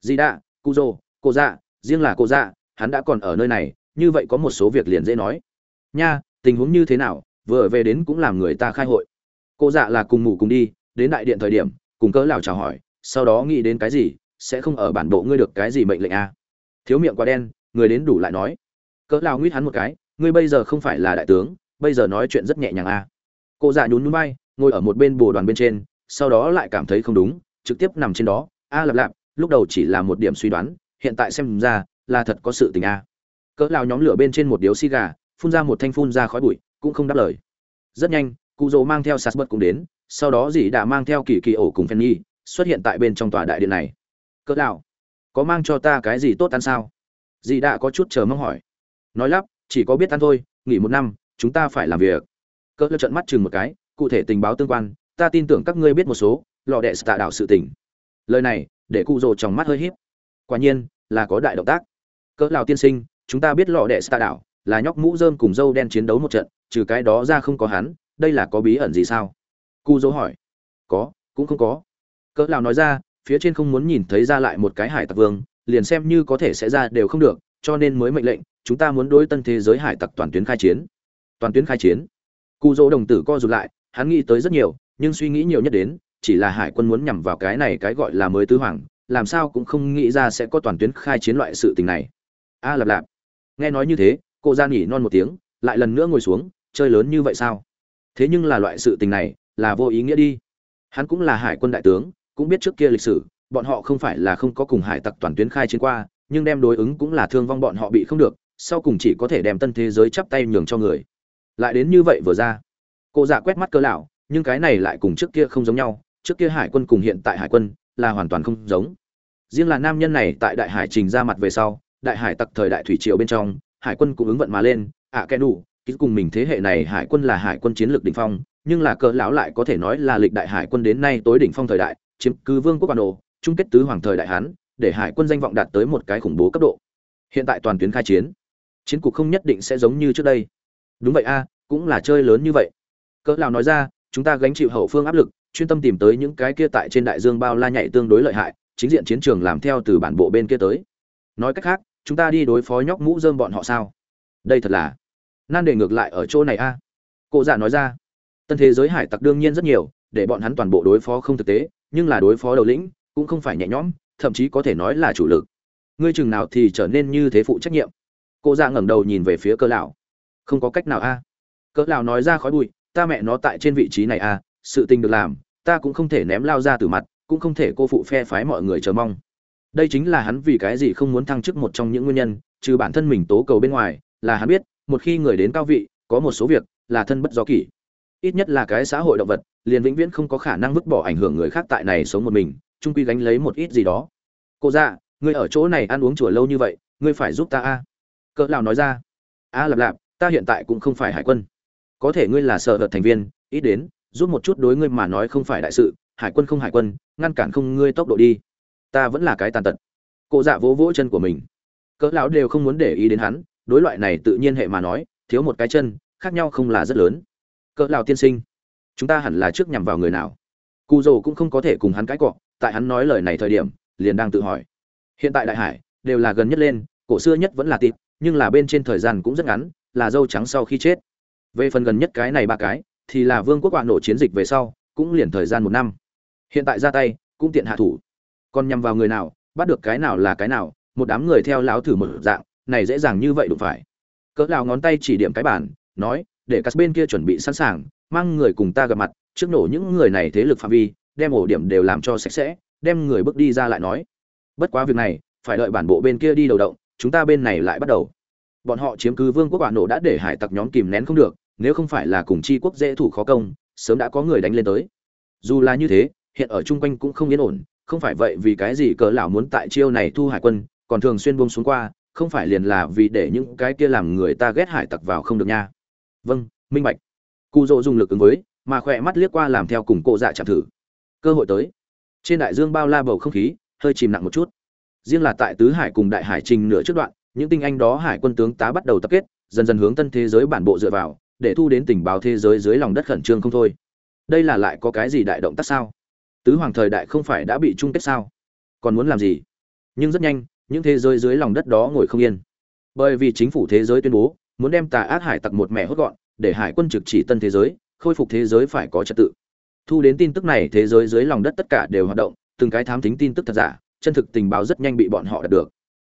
di đạ cu dô cô dạ riêng là cô dạ hắn đã còn ở nơi này như vậy có một số việc liền dễ nói nha tình huống như thế nào vừa về đến cũng làm người ta khai hội cô dạ là cùng ngủ cùng đi đến đại điện thời điểm cùng cỡ lão chào hỏi sau đó nghĩ đến cái gì sẽ không ở bản bộ ngươi được cái gì mệnh lệnh a à? thiếu miệng quá đen người đến đủ lại nói cỡ lão nguyết hắn một cái ngươi bây giờ không phải là đại tướng bây giờ nói chuyện rất nhẹ nhàng a à? cô dạ nhún nhún bay ngồi ở một bên bồ đoàn bên trên sau đó lại cảm thấy không đúng trực tiếp nằm trên đó a à, lặp lặp lúc đầu chỉ là một điểm suy đoán, hiện tại xem ra là thật có sự tình a. Cỡ lao nhóm lửa bên trên một điếu xi gà, phun ra một thanh phun ra khói bụi, cũng không đáp lời. Rất nhanh, cụ dỗ mang theo sạt bật cũng đến, sau đó dì đã mang theo kỳ kỳ ổ cùng phen nhi xuất hiện tại bên trong tòa đại điện này. Cỡ lao có mang cho ta cái gì tốt ăn sao? Dì đã có chút chờ mong hỏi. Nói lắp, chỉ có biết ăn thôi, nghỉ một năm, chúng ta phải làm việc. Cỡ lao trận mắt chừng một cái, cụ thể tình báo tương quan, ta tin tưởng các ngươi biết một số, lò đệ tạ đảo sự tình. Lời này để cụ rồ trong mắt hơi híp. Quả nhiên, là có đại động tác. Cỡ lào tiên sinh, chúng ta biết lọ đệ tạ đảo là nhóc mũ rơm cùng dâu đen chiến đấu một trận, trừ cái đó ra không có hắn, đây là có bí ẩn gì sao? Cụ dỗ hỏi. Có, cũng không có. Cỡ lào nói ra, phía trên không muốn nhìn thấy ra lại một cái hải tặc vương, liền xem như có thể sẽ ra đều không được, cho nên mới mệnh lệnh, chúng ta muốn đối tân thế giới hải tặc toàn tuyến khai chiến. Toàn tuyến khai chiến. Cụ dỗ đồng tử co rụt lại, hắn nghĩ tới rất nhiều, nhưng suy nghĩ nhiều nhất đến chỉ là hải quân muốn nhằm vào cái này cái gọi là mới tứ hoàng làm sao cũng không nghĩ ra sẽ có toàn tuyến khai chiến loại sự tình này. A à, lạp lạp nghe nói như thế cô ra nghỉ non một tiếng lại lần nữa ngồi xuống chơi lớn như vậy sao? Thế nhưng là loại sự tình này là vô ý nghĩa đi. Hắn cũng là hải quân đại tướng cũng biết trước kia lịch sử bọn họ không phải là không có cùng hải tặc toàn tuyến khai chiến qua nhưng đem đối ứng cũng là thương vong bọn họ bị không được sau cùng chỉ có thể đem tân thế giới chắp tay nhường cho người. Lại đến như vậy vừa ra. Cô dạ quét mắt cơ lão nhưng cái này lại cùng trước kia không giống nhau trước kia hải quân cùng hiện tại hải quân là hoàn toàn không giống. Riêng là nam nhân này tại đại hải trình ra mặt về sau đại hải tặc thời đại thủy triều bên trong hải quân cũng ứng vận mà lên ạ à, kẻ đủ kỹ cùng mình thế hệ này hải quân là hải quân chiến lược đỉnh phong nhưng là cỡ lão lại có thể nói là lịch đại hải quân đến nay tối đỉnh phong thời đại chiếm cứ vương quốc bản đồ chung kết tứ hoàng thời đại hán để hải quân danh vọng đạt tới một cái khủng bố cấp độ. Hiện tại toàn tuyến khai chiến chiến cục không nhất định sẽ giống như trước đây. Đúng vậy a cũng là chơi lớn như vậy. Cỡ lão nói ra chúng ta gánh chịu hậu phương áp lực chuyên tâm tìm tới những cái kia tại trên đại dương bao la nhảy tương đối lợi hại, chính diện chiến trường làm theo từ bản bộ bên kia tới. Nói cách khác, chúng ta đi đối phó nhóc mũ rơm bọn họ sao? Đây thật là nan đề ngược lại ở chỗ này a. À? cụ dạ nói ra. Tân thế giới hải tặc đương nhiên rất nhiều, để bọn hắn toàn bộ đối phó không thực tế, nhưng là đối phó đầu lĩnh cũng không phải nhẹ nhõm, thậm chí có thể nói là chủ lực. Ngươi chừng nào thì trở nên như thế phụ trách nhiệm? Cô dạ ngẩng đầu nhìn về phía cơ lão. Không có cách nào a. À? cỡ lão nói ra khói bụi, ta mẹ nó tại trên vị trí này a, sự tình được làm ta cũng không thể ném lao ra từ mặt, cũng không thể cô phụ phe phái mọi người chờ mong. Đây chính là hắn vì cái gì không muốn thăng chức một trong những nguyên nhân, trừ bản thân mình tố cầu bên ngoài, là hắn biết, một khi người đến cao vị, có một số việc, là thân bất do kỷ. Ít nhất là cái xã hội động vật, liền vĩnh viễn không có khả năng vứt bỏ ảnh hưởng người khác tại này sống một mình trung quy gánh lấy một ít gì đó. Cô ra ngươi ở chỗ này ăn uống chùa lâu như vậy, ngươi phải giúp ta a. Cỡ lào nói ra. A lạp lạp, ta hiện tại cũng không phải hải quân. Có thể ngươi là sợ vật thành viên, ít đến giúp một chút đối ngươi mà nói không phải đại sự, hải quân không hải quân, ngăn cản không ngươi tốc độ đi. Ta vẫn là cái tàn tật. Cụ dạ vỗ vỗ chân của mình. Cỡ lão đều không muốn để ý đến hắn, đối loại này tự nhiên hệ mà nói, thiếu một cái chân, khác nhau không là rất lớn. Cỡ lão tiên sinh, chúng ta hẳn là trước nhằm vào người nào? Cụ rồ cũng không có thể cùng hắn cãi cọ, tại hắn nói lời này thời điểm, liền đang tự hỏi. Hiện tại đại hải đều là gần nhất lên, cổ xưa nhất vẫn là tịt, nhưng là bên trên thời gian cũng rất ngắn, là dâu trắng sau khi chết. Về phần gần nhất cái này ba cái thì là vương quốc quạ nổ chiến dịch về sau, cũng liền thời gian một năm. Hiện tại ra tay, cũng tiện hạ thủ. Còn nhằm vào người nào, bắt được cái nào là cái nào, một đám người theo lão thử một dạng, này dễ dàng như vậy đụng phải. Cỡ lão ngón tay chỉ điểm cái bản nói, để các bên kia chuẩn bị sẵn sàng, mang người cùng ta gặp mặt, trước nổ những người này thế lực phạm vi, đem ổ điểm đều làm cho sạch sẽ, đem người bước đi ra lại nói. Bất quá việc này, phải đợi bản bộ bên kia đi đầu động, chúng ta bên này lại bắt đầu. Bọn họ chiếm cứ vương quốc quả nổ đã để hải tặc nhóm kìm nén không được nếu không phải là cùng chi quốc dễ thủ khó công, sớm đã có người đánh lên tới. Dù là như thế, hiện ở chung quanh cũng không yên ổn, không phải vậy vì cái gì cỡ lão muốn tại chiêu này thu hải quân, còn thường xuyên buông xuống qua, không phải liền là vì để những cái kia làm người ta ghét hải tặc vào không được nha. Vâng minh bạch. Cụ dỗ dùng lực ứng với, mà khỏe mắt liếc qua làm theo cùng cô dạ chạm thử. Cơ hội tới. Trên đại dương bao la bầu không khí, hơi chìm nặng một chút. Riêng là tại tứ hải cùng đại hải trình nửa trước đoạn, những tinh anh đó hải quân tướng tá bắt đầu tập kết, dần dần hướng tân thế giới bản bộ dựa vào để thu đến tình báo thế giới dưới lòng đất khẩn trương không thôi. Đây là lại có cái gì đại động tác sao? Tứ hoàng thời đại không phải đã bị chung kết sao? Còn muốn làm gì? Nhưng rất nhanh, những thế giới dưới lòng đất đó ngồi không yên. Bởi vì chính phủ thế giới tuyên bố, muốn đem tà ác hải tặc một mẹ hốt gọn, để hải quân trực chỉ tân thế giới, khôi phục thế giới phải có trật tự. Thu đến tin tức này, thế giới dưới lòng đất tất cả đều hoạt động, từng cái thám tính tin tức thật giả, chân thực tình báo rất nhanh bị bọn họ đạt được.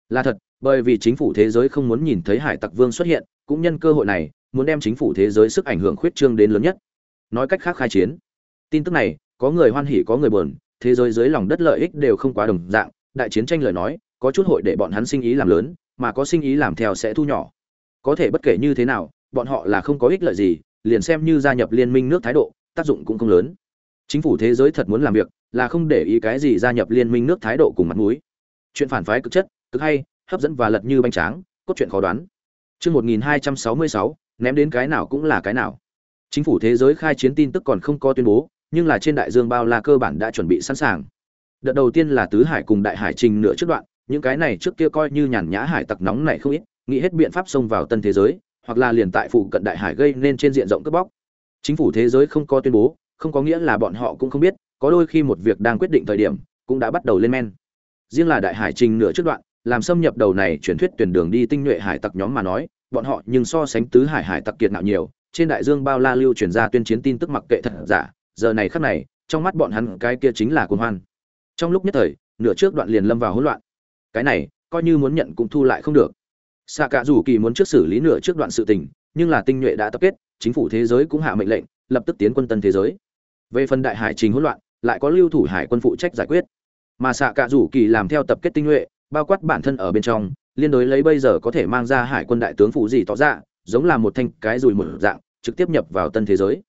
Là thật, bởi vì chính phủ thế giới không muốn nhìn thấy hải tặc vương xuất hiện, cũng nhân cơ hội này muốn đem chính phủ thế giới sức ảnh hưởng khuyết trương đến lớn nhất. Nói cách khác khai chiến. Tin tức này có người hoan hỉ có người buồn thế giới dưới lòng đất lợi ích đều không quá đồng dạng. Đại chiến tranh lời nói có chút hội để bọn hắn sinh ý làm lớn mà có sinh ý làm theo sẽ thu nhỏ. Có thể bất kể như thế nào bọn họ là không có ích lợi gì liền xem như gia nhập liên minh nước thái độ tác dụng cũng không lớn. Chính phủ thế giới thật muốn làm việc là không để ý cái gì gia nhập liên minh nước thái độ cùng mặt mũi. Chuyện phản phái cực chất cực hay hấp dẫn và lật như bánh tráng cốt truyện khó đoán. Chương 1266, ném đến cái nào cũng là cái nào. Chính phủ thế giới khai chiến tin tức còn không có tuyên bố, nhưng là trên đại dương bao la cơ bản đã chuẩn bị sẵn sàng. Đợt đầu tiên là tứ hải cùng đại hải trình nửa trước đoạn, những cái này trước kia coi như nhàn nhã hải tặc nóng này không ít, nghĩ hết biện pháp xông vào tân thế giới, hoặc là liền tại phụ cận đại hải gây nên trên diện rộng cướp bóc. Chính phủ thế giới không có tuyên bố, không có nghĩa là bọn họ cũng không biết, có đôi khi một việc đang quyết định thời điểm, cũng đã bắt đầu lên men. Riêng là đại hải trình nửa trước đoạn, làm xâm nhập đầu này truyền thuyết tuyển đường đi tinh nhuệ hải tặc nhóm mà nói bọn họ nhưng so sánh tứ hải hải tặc kiệt nạo nhiều, trên đại dương bao la lưu truyền ra tuyên chiến tin tức mặc kệ thật giả, giờ này khắc này, trong mắt bọn hắn cái kia chính là cuồng hoan. Trong lúc nhất thời, nửa trước đoạn liền lâm vào hỗn loạn. Cái này, coi như muốn nhận cũng thu lại không được. Xạ cả dù kỳ muốn trước xử lý nửa trước đoạn sự tình, nhưng là tinh nhuệ đã tập kết, chính phủ thế giới cũng hạ mệnh lệnh, lập tức tiến quân tân thế giới. Về phần đại hải trình hỗn loạn, lại có lưu thủ hải quân phụ trách giải quyết. Mà xạ cả rủ kỳ làm theo tập kết tinh nhuệ, bao quát bản thân ở bên trong liên đối lấy bây giờ có thể mang ra hải quân đại tướng phụ gì tỏ ra, giống là một thanh cái rùi một dạng, trực tiếp nhập vào tân thế giới.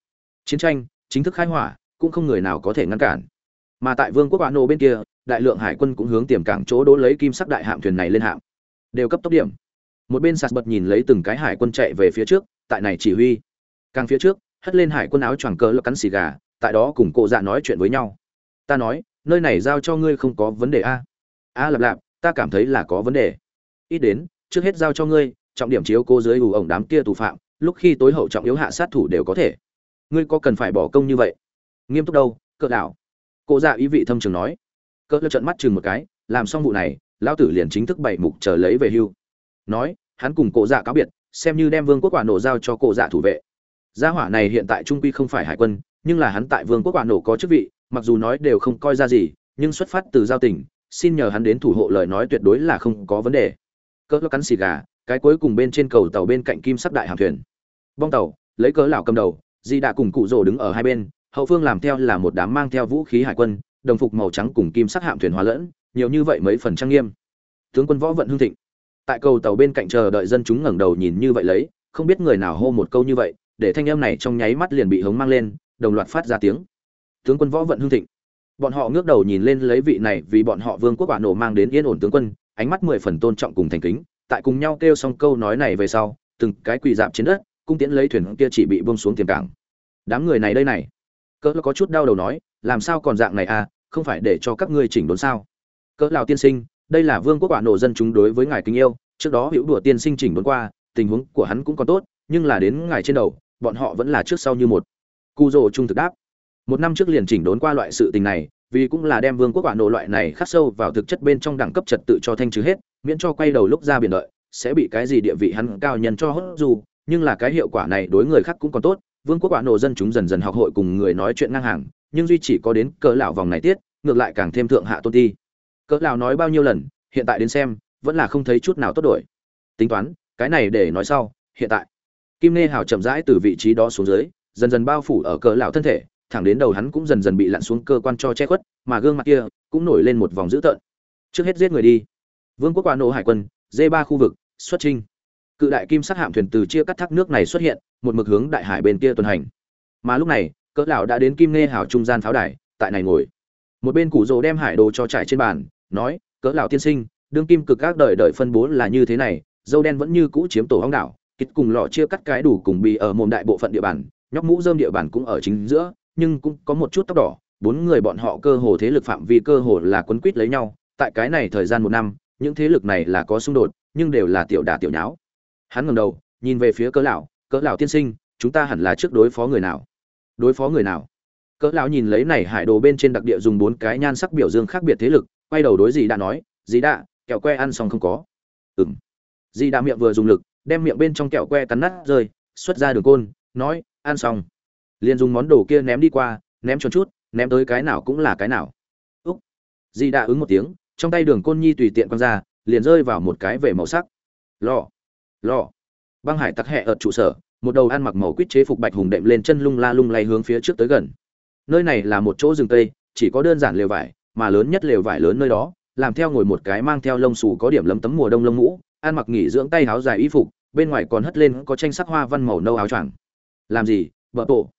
Chiến tranh, chính thức khai hỏa, cũng không người nào có thể ngăn cản. Mà tại vương quốc bạ nô bên kia, đại lượng hải quân cũng hướng tiềm cảng chỗ đỗ lấy kim sắc đại hạm thuyền này lên hạm. Đều cấp tốc điểm. Một bên sạt bật nhìn lấy từng cái hải quân chạy về phía trước, tại này chỉ huy. Càng phía trước, hất lên hải quân áo choàng cờ lộc cắn xì gà, tại đó cùng cô dạ nói chuyện với nhau. Ta nói, nơi này giao cho ngươi không có vấn đề a. A, lạp lạp, ta cảm thấy là có vấn đề ít đến, trước hết giao cho ngươi, trọng điểm chiếu cô dưới ủ ổng đám kia tù phạm, lúc khi tối hậu trọng yếu hạ sát thủ đều có thể. Ngươi có cần phải bỏ công như vậy? Nghiêm túc đâu, cỡ đảo cụ dạ ý vị thâm trường nói. Cỡ lơ trận mắt chừng một cái, làm xong vụ này, lão tử liền chính thức bảy mục chờ lấy về hưu. Nói, hắn cùng cụ dạ cáo biệt, xem như đem vương quốc quả nổ giao cho cụ dạ thủ vệ. Gia hỏa này hiện tại trung quy không phải hải quân, nhưng là hắn tại vương quốc quả nổ có chức vị, mặc dù nói đều không coi ra gì, nhưng xuất phát từ giao tình, xin nhờ hắn đến thủ hộ lời nói tuyệt đối là không có vấn đề cỡ cắn xì gà, cái cuối cùng bên trên cầu tàu bên cạnh kim sắc đại hàng thuyền. Bong tàu, lấy cớ lão cầm đầu, di đã cùng cụ rồ đứng ở hai bên, hậu phương làm theo là một đám mang theo vũ khí hải quân, đồng phục màu trắng cùng kim sắc hạm thuyền hóa lẫn, nhiều như vậy mấy phần trang nghiêm. Tướng quân võ vận hưng thịnh. Tại cầu tàu bên cạnh chờ đợi dân chúng ngẩng đầu nhìn như vậy lấy, không biết người nào hô một câu như vậy, để thanh âm này trong nháy mắt liền bị hống mang lên, đồng loạt phát ra tiếng. Tướng quân võ vận hưng thịnh. Bọn họ ngước đầu nhìn lên lấy vị này vì bọn họ vương quốc bản nổ mang đến yên ổn tướng quân ánh mắt mười phần tôn trọng cùng thành kính, tại cùng nhau kêu xong câu nói này về sau, từng cái quỳ dạp trên đất, cung tiễn lấy thuyền kia chỉ bị bông xuống tiềm cảng. Đám người này đây này. Cỡ có chút đau đầu nói, làm sao còn dạng này à? Không phải để cho các ngươi chỉnh đốn sao? Cỡ lào tiên sinh, đây là vương quốc quả nổ dân chúng đối với ngài kính yêu, trước đó hữu đùa tiên sinh chỉnh đốn qua, tình huống của hắn cũng còn tốt, nhưng là đến ngài trên đầu, bọn họ vẫn là trước sau như một. Cu dồ trung thực đáp, một năm trước liền chỉnh đốn qua loại sự tình này vì cũng là đem vương quốc quả nổ loại này khắc sâu vào thực chất bên trong đẳng cấp trật tự cho thanh trừ hết, miễn cho quay đầu lúc ra biển đợi, sẽ bị cái gì địa vị hắn cao nhân cho hốt dù. Nhưng là cái hiệu quả này đối người khác cũng còn tốt, vương quốc quả nổ dân chúng dần dần học hội cùng người nói chuyện ngang hàng, nhưng duy chỉ có đến cỡ lão vòng này tiết, ngược lại càng thêm thượng hạ tôn ti. Cỡ lão nói bao nhiêu lần, hiện tại đến xem, vẫn là không thấy chút nào tốt đổi. Tính toán, cái này để nói sau, hiện tại. Kim nê hào chậm rãi từ vị trí đó xuống dưới, dần dần bao phủ ở cỡ lão thân thể thẳng đến đầu hắn cũng dần dần bị lặn xuống cơ quan cho che khuất, mà gương mặt kia cũng nổi lên một vòng dữ tợn. Trước hết giết người đi. Vương quốc quả nổ hải quân d ba khu vực, xuất trinh cự đại kim sắc hạm thuyền từ chia cắt thác nước này xuất hiện, một mực hướng đại hải bên kia tuần hành. Mà lúc này, cỡ lão đã đến kim nê hảo trung gian pháo đài, tại này ngồi. Một bên củ rồ đem hải đồ cho trải trên bàn, nói, cỡ lão tiên sinh, đương kim cực các đời đời phân bố là như thế này, dâu đen vẫn như cũ chiếm tổ hóng đảo kịch cùng lọ chia cắt cái đủ cùng bị ở mồm đại bộ phận địa bàn, nhóc mũ dơm địa bàn cũng ở chính giữa nhưng cũng có một chút tóc đỏ, bốn người bọn họ cơ hồ thế lực phạm vi cơ hồ là quấn quýt lấy nhau, tại cái này thời gian một năm, những thế lực này là có xung đột, nhưng đều là tiểu đả tiểu nháo. Hắn ngẩng đầu, nhìn về phía cỡ lão cỡ lão tiên sinh, chúng ta hẳn là trước đối phó người nào? Đối phó người nào? Cỡ lão nhìn lấy này hải đồ bên trên đặc địa dùng bốn cái nhan sắc biểu dương khác biệt thế lực, quay đầu đối gì đã nói gì đã kẹo que ăn xong không có? Ừm. Gì đã miệng vừa dùng lực, đem miệng bên trong kẹo que cắn nát rơi, xuất ra đường côn, nói, ăn xong liền dùng món đồ kia ném đi qua, ném cho chút, ném tới cái nào cũng là cái nào. Úc. Di đã ứng một tiếng, trong tay đường côn nhi tùy tiện quăng ra, liền rơi vào một cái về màu sắc. Lò lò băng hải tắc hẹ ở trụ sở, một đầu ăn mặc màu quýt chế phục bạch hùng đệm lên chân lung la lung lay hướng phía trước tới gần. Nơi này là một chỗ rừng tây chỉ có đơn giản lều vải, mà lớn nhất lều vải lớn nơi đó, làm theo ngồi một cái mang theo lông xù có điểm lấm tấm mùa đông lông mũ, ăn mặc nghỉ dưỡng tay áo dài y phục, bên ngoài còn hất lên có tranh sắc hoa văn màu nâu áo choàng. Làm gì, vợ tổ?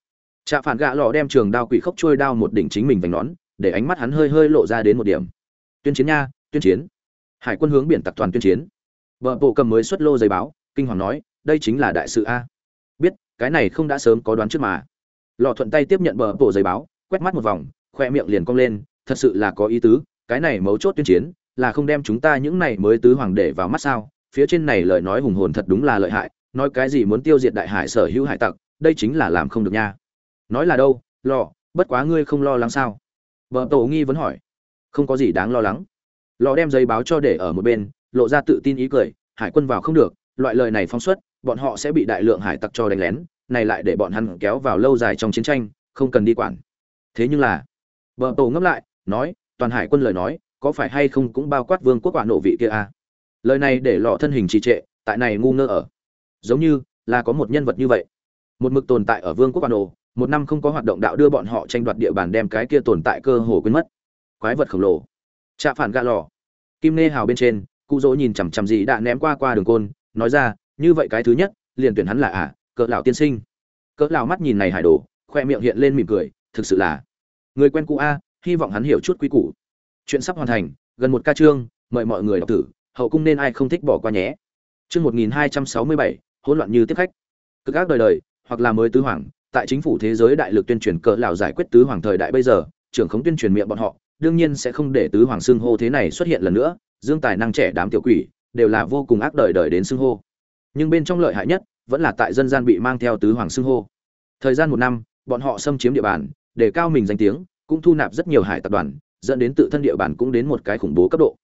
Trạ phản gạ lò đem trường đao quỷ khốc trôi đao một đỉnh chính mình vành nón, để ánh mắt hắn hơi hơi lộ ra đến một điểm. Tuyên chiến nha, tuyên chiến. Hải quân hướng biển tặc toàn tuyên chiến. Vợ bộ cầm mới xuất lô giấy báo, kinh hoàng nói, đây chính là đại sự a. Biết, cái này không đã sớm có đoán trước mà. Lò thuận tay tiếp nhận bờ bộ giấy báo, quét mắt một vòng, khoe miệng liền cong lên, thật sự là có ý tứ, cái này mấu chốt tuyên chiến, là không đem chúng ta những này mới tứ hoàng để vào mắt sao? Phía trên này lời nói hùng hồn thật đúng là lợi hại, nói cái gì muốn tiêu diệt đại hải sở hữu hải tặc, đây chính là làm không được nha nói là đâu lo bất quá ngươi không lo lắng sao? Vợ tổ nghi vẫn hỏi. Không có gì đáng lo lắng. Lò đem giấy báo cho để ở một bên, lộ ra tự tin ý cười, hải quân vào không được, loại lời này phóng xuất, bọn họ sẽ bị đại lượng hải tặc cho đánh lén, này lại để bọn hắn kéo vào lâu dài trong chiến tranh, không cần đi quản. Thế nhưng là, vợ tổ ngấp lại, nói, toàn hải quân lời nói, có phải hay không cũng bao quát vương quốc quả nộ vị kia à? lời này để lọ thân hình trì trệ, tại này ngu ngơ ở. Giống như là có một nhân vật như vậy. Một mực tồn tại ở vương quốc quả nộ một năm không có hoạt động đạo đưa bọn họ tranh đoạt địa bàn đem cái kia tồn tại cơ hồ quên mất. Quái vật khổng lồ. Trạ phản gạ lò. Kim nê hào bên trên cụ dỗ nhìn chằm chằm gì đã ném qua qua đường côn nói ra như vậy cái thứ nhất liền tuyển hắn là ả à, cỡ lão tiên sinh. Cỡ lão mắt nhìn này hải đồ khoe miệng hiện lên mỉm cười thực sự là người quen cũ a hy vọng hắn hiểu chút quý củ. Chuyện sắp hoàn thành gần một ca chương mời mọi người đọc tử hậu cung nên ai không thích bỏ qua nhé. Chương một nghìn hai trăm sáu mươi bảy hỗn loạn như tiếp khách. Cực ác đời đời hoặc là mới tứ hoàng tại chính phủ thế giới đại lực tuyên truyền cỡ lão giải quyết tứ hoàng thời đại bây giờ, trưởng khống tuyên truyền miệng bọn họ, đương nhiên sẽ không để tứ hoàng xưng hô thế này xuất hiện lần nữa, dương tài năng trẻ đám tiểu quỷ, đều là vô cùng ác đời đời đến xưng hô. Nhưng bên trong lợi hại nhất, vẫn là tại dân gian bị mang theo tứ hoàng xưng hô. Thời gian một năm, bọn họ xâm chiếm địa bàn, để cao mình danh tiếng, cũng thu nạp rất nhiều hải tập đoàn, dẫn đến tự thân địa bàn cũng đến một cái khủng bố cấp độ.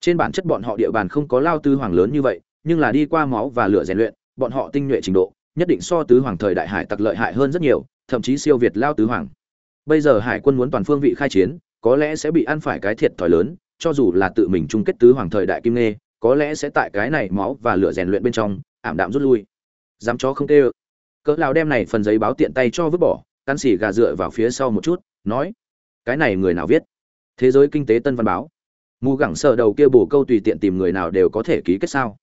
Trên bản chất bọn họ địa bàn không có lao tứ hoàng lớn như vậy, nhưng là đi qua máu và lửa rèn luyện, bọn họ tinh nhuệ trình độ nhất định so tứ hoàng thời đại hải tặc lợi hại hơn rất nhiều, thậm chí siêu việt lao tứ hoàng. Bây giờ hải quân muốn toàn phương vị khai chiến, có lẽ sẽ bị ăn phải cái thiệt thòi lớn, cho dù là tự mình chung kết tứ hoàng thời đại kim nê có lẽ sẽ tại cái này máu và lửa rèn luyện bên trong, ảm đạm rút lui. Dám cho không tê ơ cỡ lao đem này phần giấy báo tiện tay cho vứt bỏ căn xỉ gà dựa vào phía sau một chút, nói, cái này người nào viết? Thế giới kinh tế tân văn báo. Mù gẳng sợ đầu kia bổ câu tùy tiện tìm người nào đều có thể ký kết sao?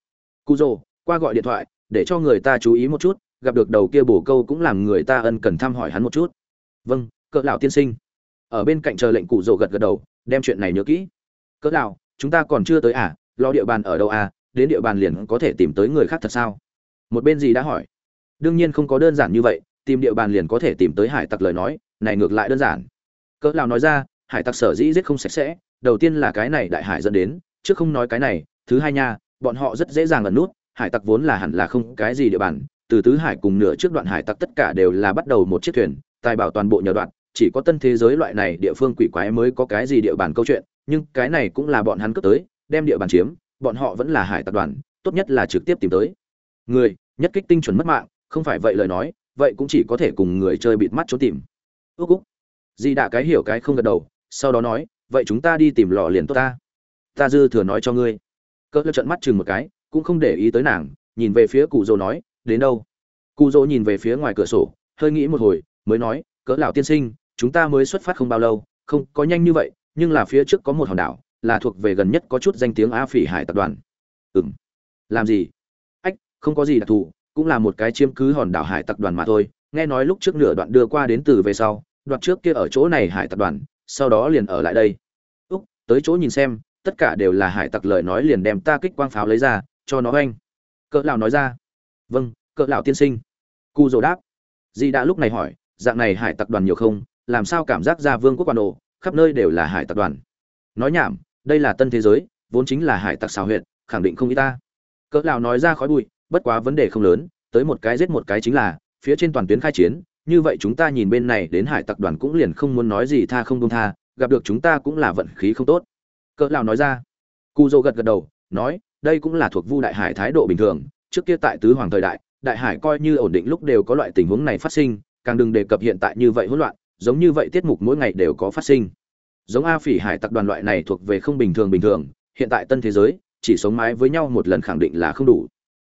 Cu dô qua gọi điện thoại, để cho người ta chú ý một chút gặp được đầu kia bổ câu cũng làm người ta ân cần thăm hỏi hắn một chút. Vâng cỡ lão tiên sinh. Ở bên cạnh chờ lệnh cụ rồ gật gật đầu, đem chuyện này nhớ kỹ. Cỡ lão, chúng ta còn chưa tới à? Lo địa bàn ở đâu à? Đến địa bàn liền có thể tìm tới người khác thật sao? Một bên gì đã hỏi. Đương nhiên không có đơn giản như vậy, tìm địa bàn liền có thể tìm tới hải tặc lời nói, này ngược lại đơn giản. Cỡ lão nói ra, hải tặc sở dĩ giết không sạch sẽ, đầu tiên là cái này đại hải dẫn đến, chứ không nói cái này, thứ hai nha, bọn họ rất dễ dàng ẩn nút, hải tặc vốn là hẳn là không cái gì địa bàn từ tứ hải cùng nửa trước đoạn hải tặc tất cả đều là bắt đầu một chiếc thuyền, tài bảo toàn bộ nhờ đoạn, chỉ có tân thế giới loại này địa phương quỷ quái mới có cái gì địa bàn câu chuyện, nhưng cái này cũng là bọn hắn cướp tới, đem địa bàn chiếm, bọn họ vẫn là hải tặc đoàn, tốt nhất là trực tiếp tìm tới. Người, nhất kích tinh chuẩn mất mạng, không phải vậy lời nói, vậy cũng chỉ có thể cùng người chơi bịt mắt trốn tìm. Ước úc. Di đạ cái hiểu cái không gật đầu, sau đó nói, vậy chúng ta đi tìm lò liền tốt ta. Ta dư thừa nói cho ngươi. Cỡ trận mắt chừng một cái, cũng không để ý tới nàng, nhìn về phía cụ dô nói đến đâu? Cụ dỗ nhìn về phía ngoài cửa sổ, hơi nghĩ một hồi, mới nói, cỡ lão tiên sinh, chúng ta mới xuất phát không bao lâu, không có nhanh như vậy, nhưng là phía trước có một hòn đảo, là thuộc về gần nhất có chút danh tiếng a phỉ hải tập đoàn. Ừm. Làm gì? Ách, không có gì đặc thù, cũng là một cái chiếm cứ hòn đảo hải tập đoàn mà thôi. Nghe nói lúc trước nửa đoạn đưa qua đến từ về sau, đoạn trước kia ở chỗ này hải tập đoàn, sau đó liền ở lại đây. Úc, tới chỗ nhìn xem, tất cả đều là hải tặc lời nói liền đem ta kích quang pháo lấy ra, cho nó anh cỡ lão nói ra vâng cỡ lão tiên sinh. Cu dỗ đáp. Di đã lúc này hỏi, dạng này hải tặc đoàn nhiều không? Làm sao cảm giác ra vương quốc quan ổ khắp nơi đều là hải tặc đoàn? Nói nhảm, đây là tân thế giới, vốn chính là hải tặc xào huyện khẳng định không ý ta. Cỡ lão nói ra khói bụi, bất quá vấn đề không lớn, tới một cái giết một cái chính là, phía trên toàn tuyến khai chiến, như vậy chúng ta nhìn bên này đến hải tặc đoàn cũng liền không muốn nói gì tha không công tha, gặp được chúng ta cũng là vận khí không tốt. Cỡ lão nói ra. Cu dô gật gật đầu, nói, đây cũng là thuộc vu đại hải thái độ bình thường trước kia tại tứ hoàng thời đại đại hải coi như ổn định lúc đều có loại tình huống này phát sinh, càng đừng đề cập hiện tại như vậy hỗn loạn, giống như vậy tiết mục mỗi ngày đều có phát sinh. Giống a phỉ hải tặc đoàn loại này thuộc về không bình thường bình thường, hiện tại tân thế giới, chỉ sống mái với nhau một lần khẳng định là không đủ.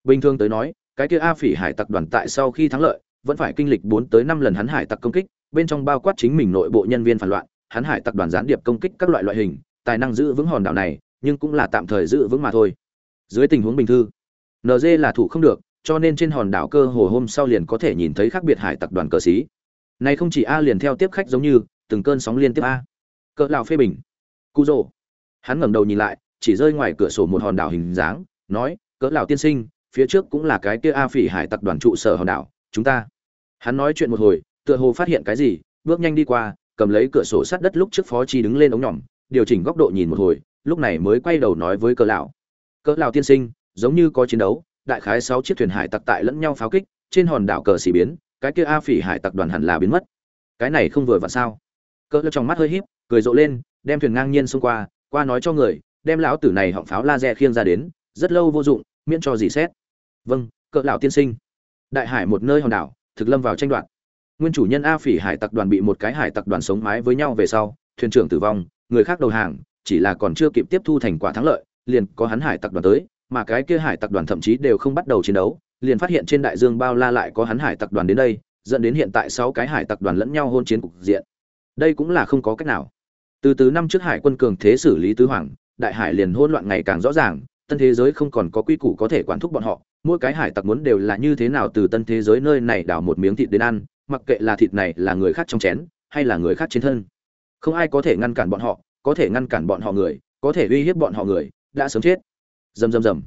Bình thường tới nói, cái kia a phỉ hải tặc đoàn tại sau khi thắng lợi, vẫn phải kinh lịch bốn tới năm lần hắn hải tặc công kích, bên trong bao quát chính mình nội bộ nhân viên phản loạn, hắn hải tặc đoàn gián điệp công kích các loại loại hình, tài năng giữ vững hòn đảo này, nhưng cũng là tạm thời giữ vững mà thôi. Dưới tình huống bình thư Ng là thủ không được, cho nên trên hòn đảo cơ hồ hôm sau liền có thể nhìn thấy khác biệt hải tặc đoàn cờ sĩ. này không chỉ a liền theo tiếp khách giống như, từng cơn sóng liên tiếp a. Cỡ lão phê bình. Cú rồ hắn ngẩng đầu nhìn lại, chỉ rơi ngoài cửa sổ một hòn đảo hình dáng, nói, cỡ lão tiên sinh, phía trước cũng là cái kia a phỉ hải tặc đoàn trụ sở hòn đảo, chúng ta. Hắn nói chuyện một hồi, tựa hồ phát hiện cái gì, bước nhanh đi qua, cầm lấy cửa sổ sát đất lúc trước phó chi đứng lên ống nhỏm điều chỉnh góc độ nhìn một hồi, lúc này mới quay đầu nói với cỡ lão. Cỡ lão tiên sinh giống như có chiến đấu, đại khái sáu chiếc thuyền hải tặc tại lẫn nhau pháo kích, trên hòn đảo cờ xỉ biến, cái kia a phỉ hải tặc đoàn hẳn là biến mất. Cái này không vừa vặn sao? Cỡ trong mắt hơi híp, cười rộ lên, đem thuyền ngang nhiên xông qua qua nói cho người, đem lão tử này họng pháo laser khiêng ra đến, rất lâu vô dụng, miễn cho gì xét. Vâng cỡ lão tiên sinh. Đại hải một nơi hòn đảo, thực lâm vào tranh đoạt. Nguyên chủ nhân a phỉ hải tặc đoàn bị một cái hải tặc đoàn sống mái với nhau về sau, thuyền trưởng tử vong, người khác đầu hàng, chỉ là còn chưa kịp tiếp thu thành quả thắng lợi, liền có hắn hải tặc đoàn tới mà cái kia hải tặc đoàn thậm chí đều không bắt đầu chiến đấu, liền phát hiện trên đại dương bao la lại có hắn hải tặc đoàn đến đây, dẫn đến hiện tại sáu cái hải tặc đoàn lẫn nhau hôn chiến cục diện. Đây cũng là không có cách nào. Từ từ năm trước hải quân cường thế xử lý tứ hoàng, đại hải liền hỗn loạn ngày càng rõ ràng, tân thế giới không còn có quy củ có thể quản thúc bọn họ, mỗi cái hải tặc muốn đều là như thế nào từ tân thế giới nơi này đào một miếng thịt đến ăn, mặc kệ là thịt này là người khác trong chén, hay là người khác trên thân. Không ai có thể ngăn cản bọn họ, có thể ngăn cản bọn họ người, có thể uy hiếp bọn họ người, đã sớm chết rầm rầm rầm.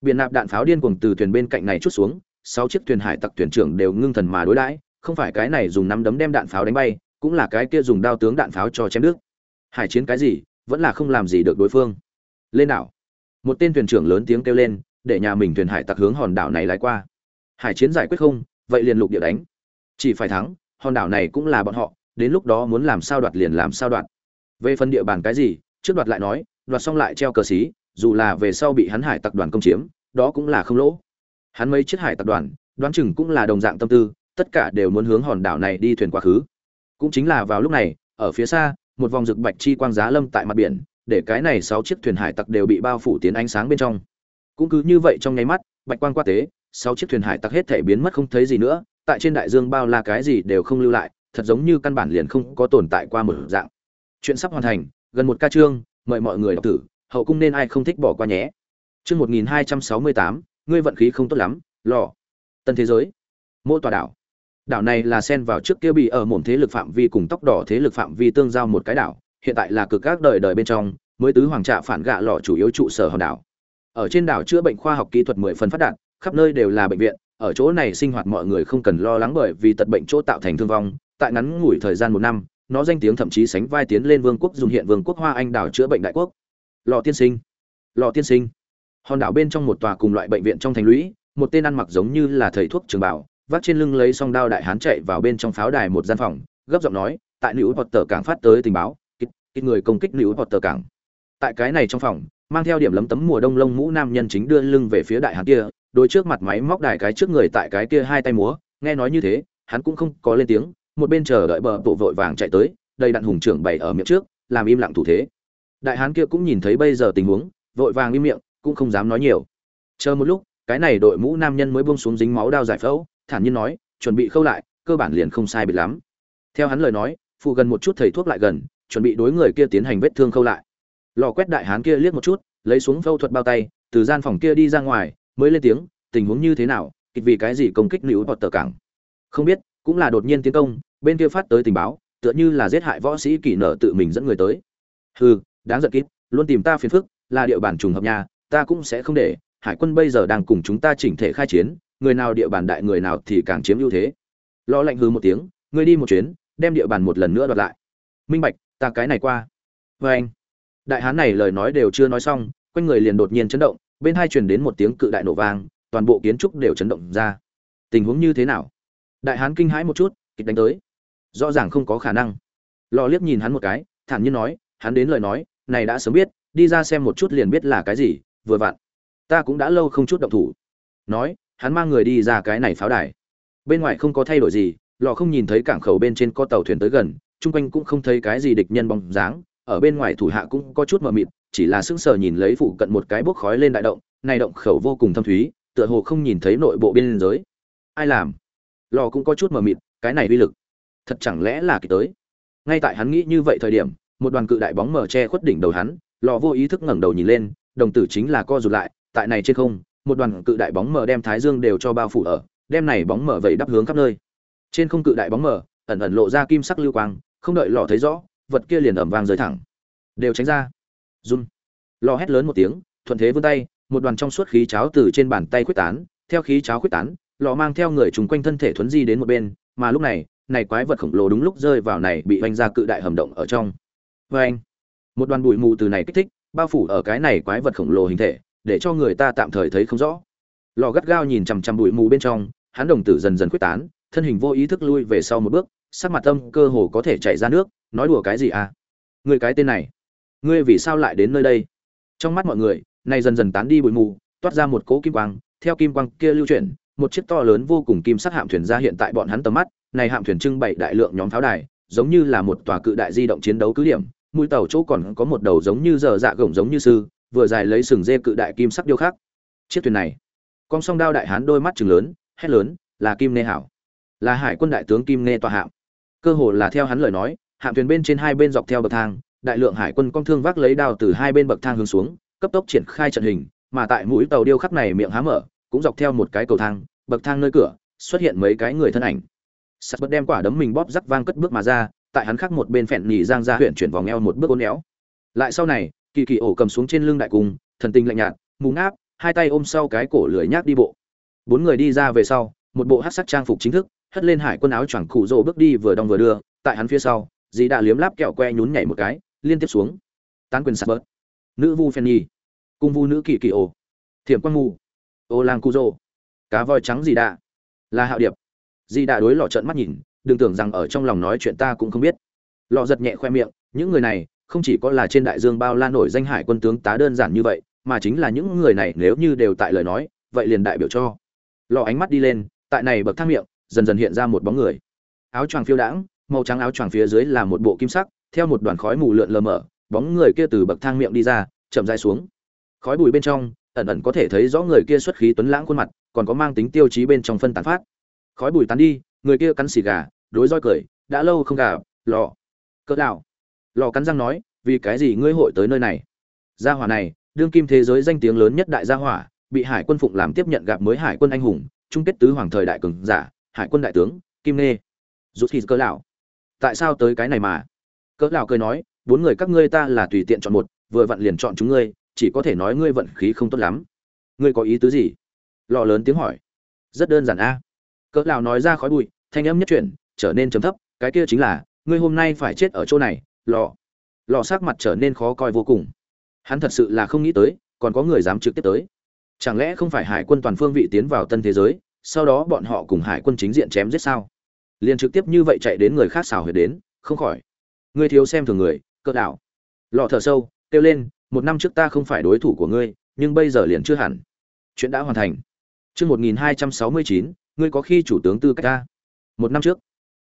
Biển nạp đạn pháo điên cuồng từ thuyền bên cạnh này chút xuống, sáu chiếc thuyền hải tặc thuyền trưởng đều ngưng thần mà đối đãi, không phải cái này dùng nắm đấm đem đạn pháo đánh bay, cũng là cái kia dùng đao tướng đạn pháo cho chém nước. Hải chiến cái gì, vẫn là không làm gì được đối phương. Lên đảo. Một tên thuyền trưởng lớn tiếng kêu lên, để nhà mình thuyền hải tặc hướng hòn đảo này lái qua. Hải chiến giải quyết không, vậy liền lục địa đánh. Chỉ phải thắng, hòn đảo này cũng là bọn họ, đến lúc đó muốn làm sao đoạt liền làm sao đoạt. Về phần địa bàn cái gì, trước đoạt lại nói, đoạt xong lại treo cờ xí dù là về sau bị hắn hải tặc đoàn công chiếm, đó cũng là không lỗ. Hắn mấy chiếc hải tặc đoàn, đoán chừng cũng là đồng dạng tâm tư, tất cả đều muốn hướng hòn đảo này đi thuyền quá khứ. Cũng chính là vào lúc này, ở phía xa, một vòng rực bạch chi quang giá lâm tại mặt biển, để cái này sáu chiếc thuyền hải tặc đều bị bao phủ tiến ánh sáng bên trong. Cũng cứ như vậy trong nháy mắt, bạch quang qua tế, sáu chiếc thuyền hải tặc hết thể biến mất không thấy gì nữa, tại trên đại dương bao la cái gì đều không lưu lại, thật giống như căn bản liền không có tồn tại qua một dạng. Chuyện sắp hoàn thành, gần một ca chương, mời mọi người đọc tử hậu cung nên ai không thích bỏ qua nhé. Chương một nghìn hai trăm sáu mươi tám, ngươi vận khí không tốt lắm lọ. tân thế giới. Mộ tòa đảo. Đảo này là xen vào trước kia bị ở một thế lực phạm vi cùng tóc đỏ thế lực phạm vi tương giao một cái đảo, hiện tại là cực các đời đời bên trong, mới tứ hoàng trạ phản gạ lọ chủ yếu trụ sở hòn đảo. Ở trên đảo chữa bệnh khoa học kỹ thuật mười phần phát đạt, khắp nơi đều là bệnh viện, ở chỗ này sinh hoạt mọi người không cần lo lắng bởi vì tật bệnh chỗ tạo thành thương vong, tại ngắn ngủi thời gian một năm, nó danh tiếng thậm chí sánh vai tiến lên vương quốc dùng hiện vương quốc hoa anh đảo chữa bệnh đại quốc lò tiên sinh. Lò tiên sinh. Hòn đảo bên trong một tòa cùng loại bệnh viện trong thành lũy, một tên ăn mặc giống như là thầy thuốc trường bảo vác trên lưng lấy song đao đại hán chạy vào bên trong pháo đài một gian phòng, gấp giọng nói, tại nữ tờ cảng phát tới tình báo ít người công kích nữ tờ cảng. Tại cái này trong phòng, mang theo điểm lấm tấm mùa đông lông mũ nam nhân chính đưa lưng về phía đại hán kia đôi trước mặt máy móc đài cái trước người tại cái kia hai tay múa, nghe nói như thế, hắn cũng không có lên tiếng, một bên chờ đợi bờ bộ vội vàng chạy tới, đầy đặn hùng trưởng bày ở miệng trước, làm im lặng thủ thế đại hán kia cũng nhìn thấy bây giờ tình huống, vội vàng im miệng, cũng không dám nói nhiều. Chờ một lúc, cái này đội mũ nam nhân mới buông xuống dính máu đao giải phẫu, thản nhiên nói, chuẩn bị khâu lại, cơ bản liền không sai biệt lắm. Theo hắn lời nói, phụ gần một chút thầy thuốc lại gần, chuẩn bị đối người kia tiến hành vết thương khâu lại. Lò quét đại hán kia liếc một chút, lấy xuống phẫu thuật bao tay, từ gian phòng kia đi ra ngoài, mới lên tiếng, tình huống như thế nào, kịch vì cái gì công kích nữ hoặc tờ cảng. Không biết, cũng là đột nhiên tiến công, bên kia phát tới tình báo, tựa như là giết hại võ sĩ kỷ nở tự mình dẫn người tới. Hừ đáng giận kít, luôn tìm ta phiền phức, là địa bàn trùng hợp nhà, ta cũng sẽ không để. Hải quân bây giờ đang cùng chúng ta chỉnh thể khai chiến, người nào địa bàn đại người nào thì càng chiếm ưu thế. Lo lạnh hư một tiếng, ngươi đi một chuyến, đem địa bàn một lần nữa đoạt lại. Minh bạch, ta cái này qua. Vê anh. Đại hán này lời nói đều chưa nói xong, quanh người liền đột nhiên chấn động, bên hai truyền đến một tiếng cự đại nổ vang, toàn bộ kiến trúc đều chấn động ra. Tình huống như thế nào? Đại hán kinh hãi một chút kịch đánh tới. Rõ ràng không có khả năng. Lò liếc nhìn hắn một cái, thản nhiên nói, hắn đến lời nói này đã sớm biết, đi ra xem một chút liền biết là cái gì, vừa vặn. Ta cũng đã lâu không chút động thủ. Nói, hắn mang người đi ra cái này pháo đài. Bên ngoài không có thay đổi gì, lò không nhìn thấy cảng khẩu bên trên có tàu thuyền tới gần, chung quanh cũng không thấy cái gì địch nhân bóng dáng. Ở bên ngoài thủ hạ cũng có chút mờ mịt, chỉ là sững sờ nhìn lấy phụ cận một cái bốc khói lên đại động. Này động khẩu vô cùng thâm thúy, tựa hồ không nhìn thấy nội bộ biên giới. Ai làm? Lò cũng có chút mờ mịt, cái này uy lực, thật chẳng lẽ là kỳ tới? Ngay tại hắn nghĩ như vậy thời điểm một đoàn cự đại bóng mở che khuất đỉnh đầu hắn, lò vô ý thức ngẩng đầu nhìn lên, đồng tử chính là co rụt lại, tại này trên không, một đoàn cự đại bóng mở đem thái dương đều cho bao phủ ở, đem này bóng mở vậy đắp hướng khắp nơi. Trên không cự đại bóng mở ẩn ẩn lộ ra kim sắc lưu quang, không đợi lò thấy rõ, vật kia liền ẩm vang rơi thẳng. Đều tránh ra. Run. Lò hét lớn một tiếng, thuận thế vươn tay, một đoàn trong suốt khí cháo từ trên bàn tay quyết tán, theo khí cháo quyết tán, lò mang theo người trùng quanh thân thể thuấn di đến một bên, mà lúc này này quái vật khổng lồ đúng lúc rơi vào này bị oanh ra cự đại hầm động ở trong vê anh, một đoàn bụi mù từ này kích thích, bao phủ ở cái này quái vật khổng lồ hình thể, để cho người ta tạm thời thấy không rõ. Lò gắt gao nhìn chằm chằm bụi mù bên trong, hắn đồng tử dần dần quyết tán, thân hình vô ý thức lui về sau một bước, sắc mặt tâm cơ hồ có thể chạy ra nước, nói đùa cái gì à? Người cái tên này, ngươi vì sao lại đến nơi đây? Trong mắt mọi người này dần dần tán đi bụi mù, toát ra một cỗ kim quang, theo kim quang kia lưu chuyển, một chiếc to lớn vô cùng kim sắc hạm thuyền ra hiện tại bọn hắn tầm mắt, này hạm thuyền trưng bày đại lượng nhóm pháo đài, giống như là một tòa cự đại di động chiến đấu cứ điểm mũi tàu chỗ còn có một đầu giống như giờ dạ gồng giống như sư, vừa dài lấy sừng dê cự đại kim sắc điêu khắc. Chiếc thuyền này, con song đao đại hán đôi mắt trừng lớn, hét lớn, là kim nê hảo, là hải quân đại tướng kim nê tòa hạm. Cơ hồ là theo hắn lời nói, hạm thuyền bên trên hai bên dọc theo bậc thang, đại lượng hải quân con thương vác lấy đao từ hai bên bậc thang hướng xuống, cấp tốc triển khai trận hình, mà tại mũi tàu điêu khắc này miệng há mở, cũng dọc theo một cái cầu thang, bậc thang nơi cửa, xuất hiện mấy cái người thân ảnh. Sắt bật đem quả đấm mình bóp rắc vang cất bước mà ra tại hắn khác một bên phèn nhì giang ra huyện chuyển vòng eo một bước ôn éo. Lại sau này, kỳ kỳ ổ cầm xuống trên lưng đại cung thần tình lạnh nhạt, mù ngáp, hai tay ôm sau cái cổ lưỡi nhác đi bộ. Bốn người đi ra về sau, một bộ hát sắc trang phục chính thức, hất lên hải quân áo choàng cụ rỗ bước đi vừa đong vừa đưa, tại hắn phía sau, dì đã liếm láp kẹo que nhún nhảy một cái, liên tiếp xuống. Tán quyền sạt bớt. Nữ vu phen nhi cung vu nữ kỳ kỳ ổ. Thiểm quang mù. Ô lang cu rô cá voi trắng dì đạ. Là hạo điệp. Dì đạ đối lọ trận mắt nhìn đừng tưởng rằng ở trong lòng nói chuyện ta cũng không biết. Lọ giật nhẹ khoe miệng, những người này, không chỉ có là trên đại dương bao la nổi danh hải quân tướng tá đơn giản như vậy, mà chính là những người này nếu như đều tại lời nói, vậy liền đại biểu cho. Lọ ánh mắt đi lên, tại này bậc thang miệng, dần dần hiện ra một bóng người. Áo choàng phiêu đãng, màu trắng áo choàng phía dưới là một bộ kim sắc, theo một đoàn khói mù lượn lờ mờ, bóng người kia từ bậc thang miệng đi ra, chậm dài xuống. Khói bụi bên trong, ẩn ẩn có thể thấy rõ người kia xuất khí tuấn lãng khuôn mặt, còn có mang tính tiêu chí bên trong phân tán phát. Khói bụi tán đi người kia cắn xì gà, đối roi cười, đã lâu không gà lò. Cỡ đạo lò cắn răng nói, vì cái gì ngươi hội tới nơi này? Gia hỏa này, đương kim thế giới danh tiếng lớn nhất đại gia hỏa, bị hải quân phụng làm tiếp nhận gặp mới hải quân anh hùng, chung kết tứ hoàng thời đại cường giả, hải quân đại tướng, kim nê rút khi cỡ lão tại sao tới cái này mà? Cỡ lão cười nói, bốn người các ngươi ta là tùy tiện chọn một, vừa vặn liền chọn chúng ngươi, chỉ có thể nói ngươi vận khí không tốt lắm. Ngươi có ý tứ gì? Lò lớn tiếng hỏi. Rất đơn giản a cỡ lão nói ra khói bụi, thanh âm nhất chuyển, trở nên trầm thấp, cái kia chính là, ngươi hôm nay phải chết ở chỗ này, lò. Lò sắc mặt trở nên khó coi vô cùng. Hắn thật sự là không nghĩ tới, còn có người dám trực tiếp tới. Chẳng lẽ không phải hải quân toàn phương vị tiến vào tân thế giới, sau đó bọn họ cùng hải quân chính diện chém giết sao? Liền trực tiếp như vậy chạy đến người khác xào huyệt đến, không khỏi. Ngươi thiếu xem thường người, cỡ Lão. lò thở sâu, kêu lên, một năm trước ta không phải đối thủ của ngươi, nhưng bây giờ liền chưa hẳn. Chuyện đã hoàn thành. Chương một nghìn hai trăm sáu mươi chín ngươi có khi chủ tướng tư cách ta. Một năm trước,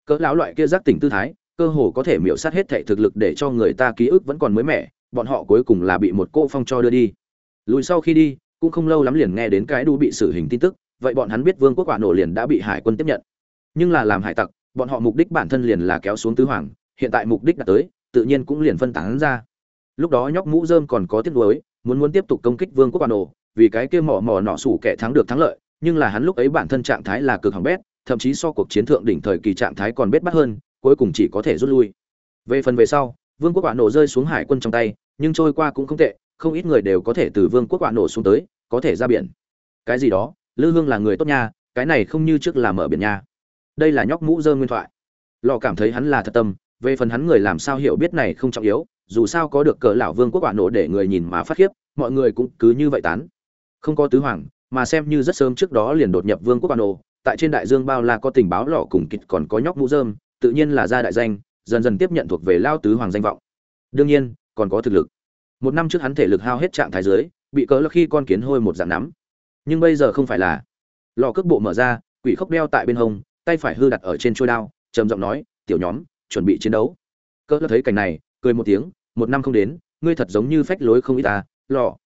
cỡ lão loại kia giác tỉnh tư thái, cơ hồ có thể miểu sát hết thệ thực lực để cho người ta ký ức vẫn còn mới mẻ, bọn họ cuối cùng là bị một cô phong cho đưa đi. Lùi sau khi đi, cũng không lâu lắm liền nghe đến cái đu bị xử hình tin tức, vậy bọn hắn biết vương quốc quả nổ liền đã bị hải quân tiếp nhận. Nhưng là làm hải tặc, bọn họ mục đích bản thân liền là kéo xuống tứ hoàng, hiện tại mục đích đã tới, tự nhiên cũng liền phân tán ra. Lúc đó nhóc mũ dơm còn có tiếc nuối, muốn muốn tiếp tục công kích vương quốc quả nổ, vì cái kia mỏ mỏ nọ sủ kẻ thắng được thắng lợi nhưng là hắn lúc ấy bản thân trạng thái là cực hỏng bét, thậm chí so cuộc chiến thượng đỉnh thời kỳ trạng thái còn bết bắt hơn, cuối cùng chỉ có thể rút lui. Về phần về sau, vương quốc quả nổ rơi xuống hải quân trong tay, nhưng trôi qua cũng không tệ, không ít người đều có thể từ vương quốc quả nổ xuống tới, có thể ra biển. Cái gì đó, lư hương là người tốt nha, cái này không như trước là mở biển nha. Đây là nhóc mũ dơ nguyên thoại. Lò cảm thấy hắn là thật tâm, về phần hắn người làm sao hiểu biết này không trọng yếu, dù sao có được cờ lão vương quốc quả nổ để người nhìn mà phát khiếp, mọi người cũng cứ như vậy tán. Không có tứ hoàng mà xem như rất sớm trước đó liền đột nhập vương quốc bà nô tại trên đại dương bao la có tình báo lọ cùng kịch còn có nhóc mũ dơm tự nhiên là ra đại danh, dần dần tiếp nhận thuộc về lao tứ hoàng danh vọng. Đương nhiên, còn có thực lực. Một năm trước hắn thể lực hao hết trạng thái dưới, bị cớ là khi con kiến hôi một dạng nắm. Nhưng bây giờ không phải là. Lò cước bộ mở ra, quỷ khóc đeo tại bên hông, tay phải hư đặt ở trên trôi đao, trầm giọng nói, tiểu nhóm, chuẩn bị chiến đấu. Cỡ thấy cảnh này, cười một tiếng, một năm không đến, ngươi thật giống như phách lối không ít à, ta lò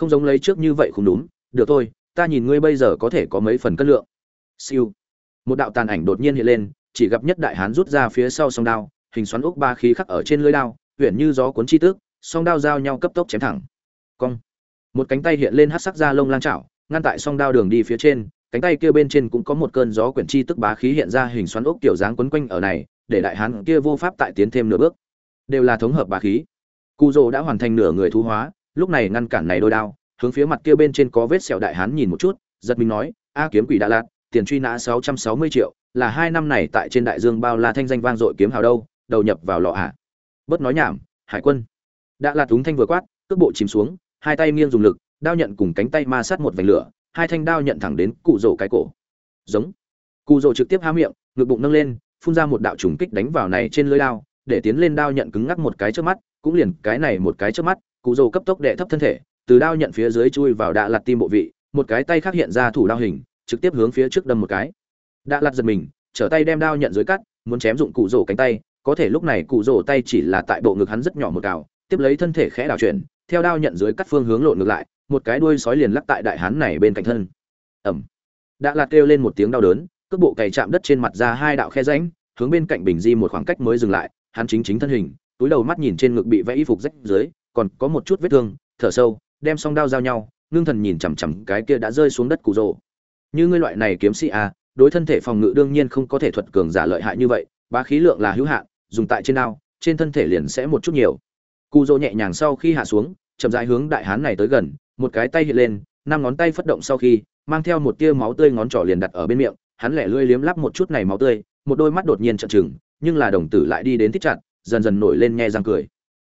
không giống lấy trước như vậy không đúng được thôi ta nhìn ngươi bây giờ có thể có mấy phần cân lượng. Siêu. Một đạo tàn ảnh đột nhiên hiện lên, chỉ gặp nhất đại hán rút ra phía sau song đao, hình xoắn ốc ba khí khắc ở trên lưỡi đao huyện như gió cuốn chi tước, song đao giao nhau cấp tốc chém thẳng. Cong. Một cánh tay hiện lên hắc sắc da lông lang chảo ngăn tại song đao đường đi phía trên, cánh tay kia bên trên cũng có một cơn gió quyển chi tức bá khí hiện ra hình xoắn ốc kiểu dáng quấn quanh ở này, để đại hán kia vô pháp tại tiến thêm nửa bước. Đều là thống hợp bá khí. Cụ rồ đã hoàn thành nửa người thu hóa, lúc này ngăn cản này đôi đao hướng phía mặt kia bên trên có vết sẹo đại hán nhìn một chút, giật mình nói, a kiếm quỷ đà lạt, tiền truy nã sáu trăm sáu mươi triệu, là hai năm này tại trên đại dương bao la thanh danh vang dội kiếm hào đâu, đầu nhập vào lọ ạ. Bớt nói nhảm, hải quân. Đã lạt túng thanh vừa quát, cước bộ chìm xuống, hai tay nghiêng dùng lực, đao nhận cùng cánh tay ma sát một vành lửa, hai thanh đao nhận thẳng đến cụ rồ cái cổ. Giống. Cụ rồ trực tiếp há miệng, ngực bụng nâng lên, phun ra một đạo trùng kích đánh vào này trên lưỡi đao, để tiến lên đao nhận cứng ngắc một cái trước mắt, cũng liền cái này một cái trước mắt, cụ rồ cấp tốc đệ thấp thân thể từ đao nhận phía dưới chui vào đạ lạt tim bộ vị, một cái tay khác hiện ra thủ đao hình, trực tiếp hướng phía trước đâm một cái. Đạ lạt giật mình, trở tay đem đao nhận dưới cắt, muốn chém dụng cụ rổ cánh tay, có thể lúc này cụ rổ tay chỉ là tại bộ ngực hắn rất nhỏ một cào, tiếp lấy thân thể khẽ đảo chuyển, theo đao nhận dưới cắt phương hướng lộn ngược lại, một cái đuôi sói liền lắc tại đại hán này bên cạnh thân. Ẩm đạ lạt kêu lên một tiếng đau đớn, cước bộ cày chạm đất trên mặt ra hai đạo khe rãnh, hướng bên cạnh bình di một khoảng cách mới dừng lại, hắn chính chính thân hình, túi đầu mắt nhìn trên ngực bị vẽ y phục rách dưới, còn có một chút vết thương, thở sâu đem song đao giao nhau, ngưng thần nhìn chằm chằm cái kia đã rơi xuống đất cụ rồ. Như ngươi loại này kiếm sĩ a đối thân thể phòng ngự đương nhiên không có thể thuật cường giả lợi hại như vậy, bá khí lượng là hữu hạn, dùng tại trên đao, trên thân thể liền sẽ một chút nhiều. Cụ rồ nhẹ nhàng sau khi hạ xuống, chậm rãi hướng đại hán này tới gần, một cái tay hiện lên, năm ngón tay phất động sau khi, mang theo một tia máu tươi ngón trỏ liền đặt ở bên miệng, hắn lẻ lươi liếm lắp một chút này máu tươi, một đôi mắt đột nhiên trợn trừng, nhưng là đồng tử lại đi đến thích chặt, dần dần nổi lên nghe răng cười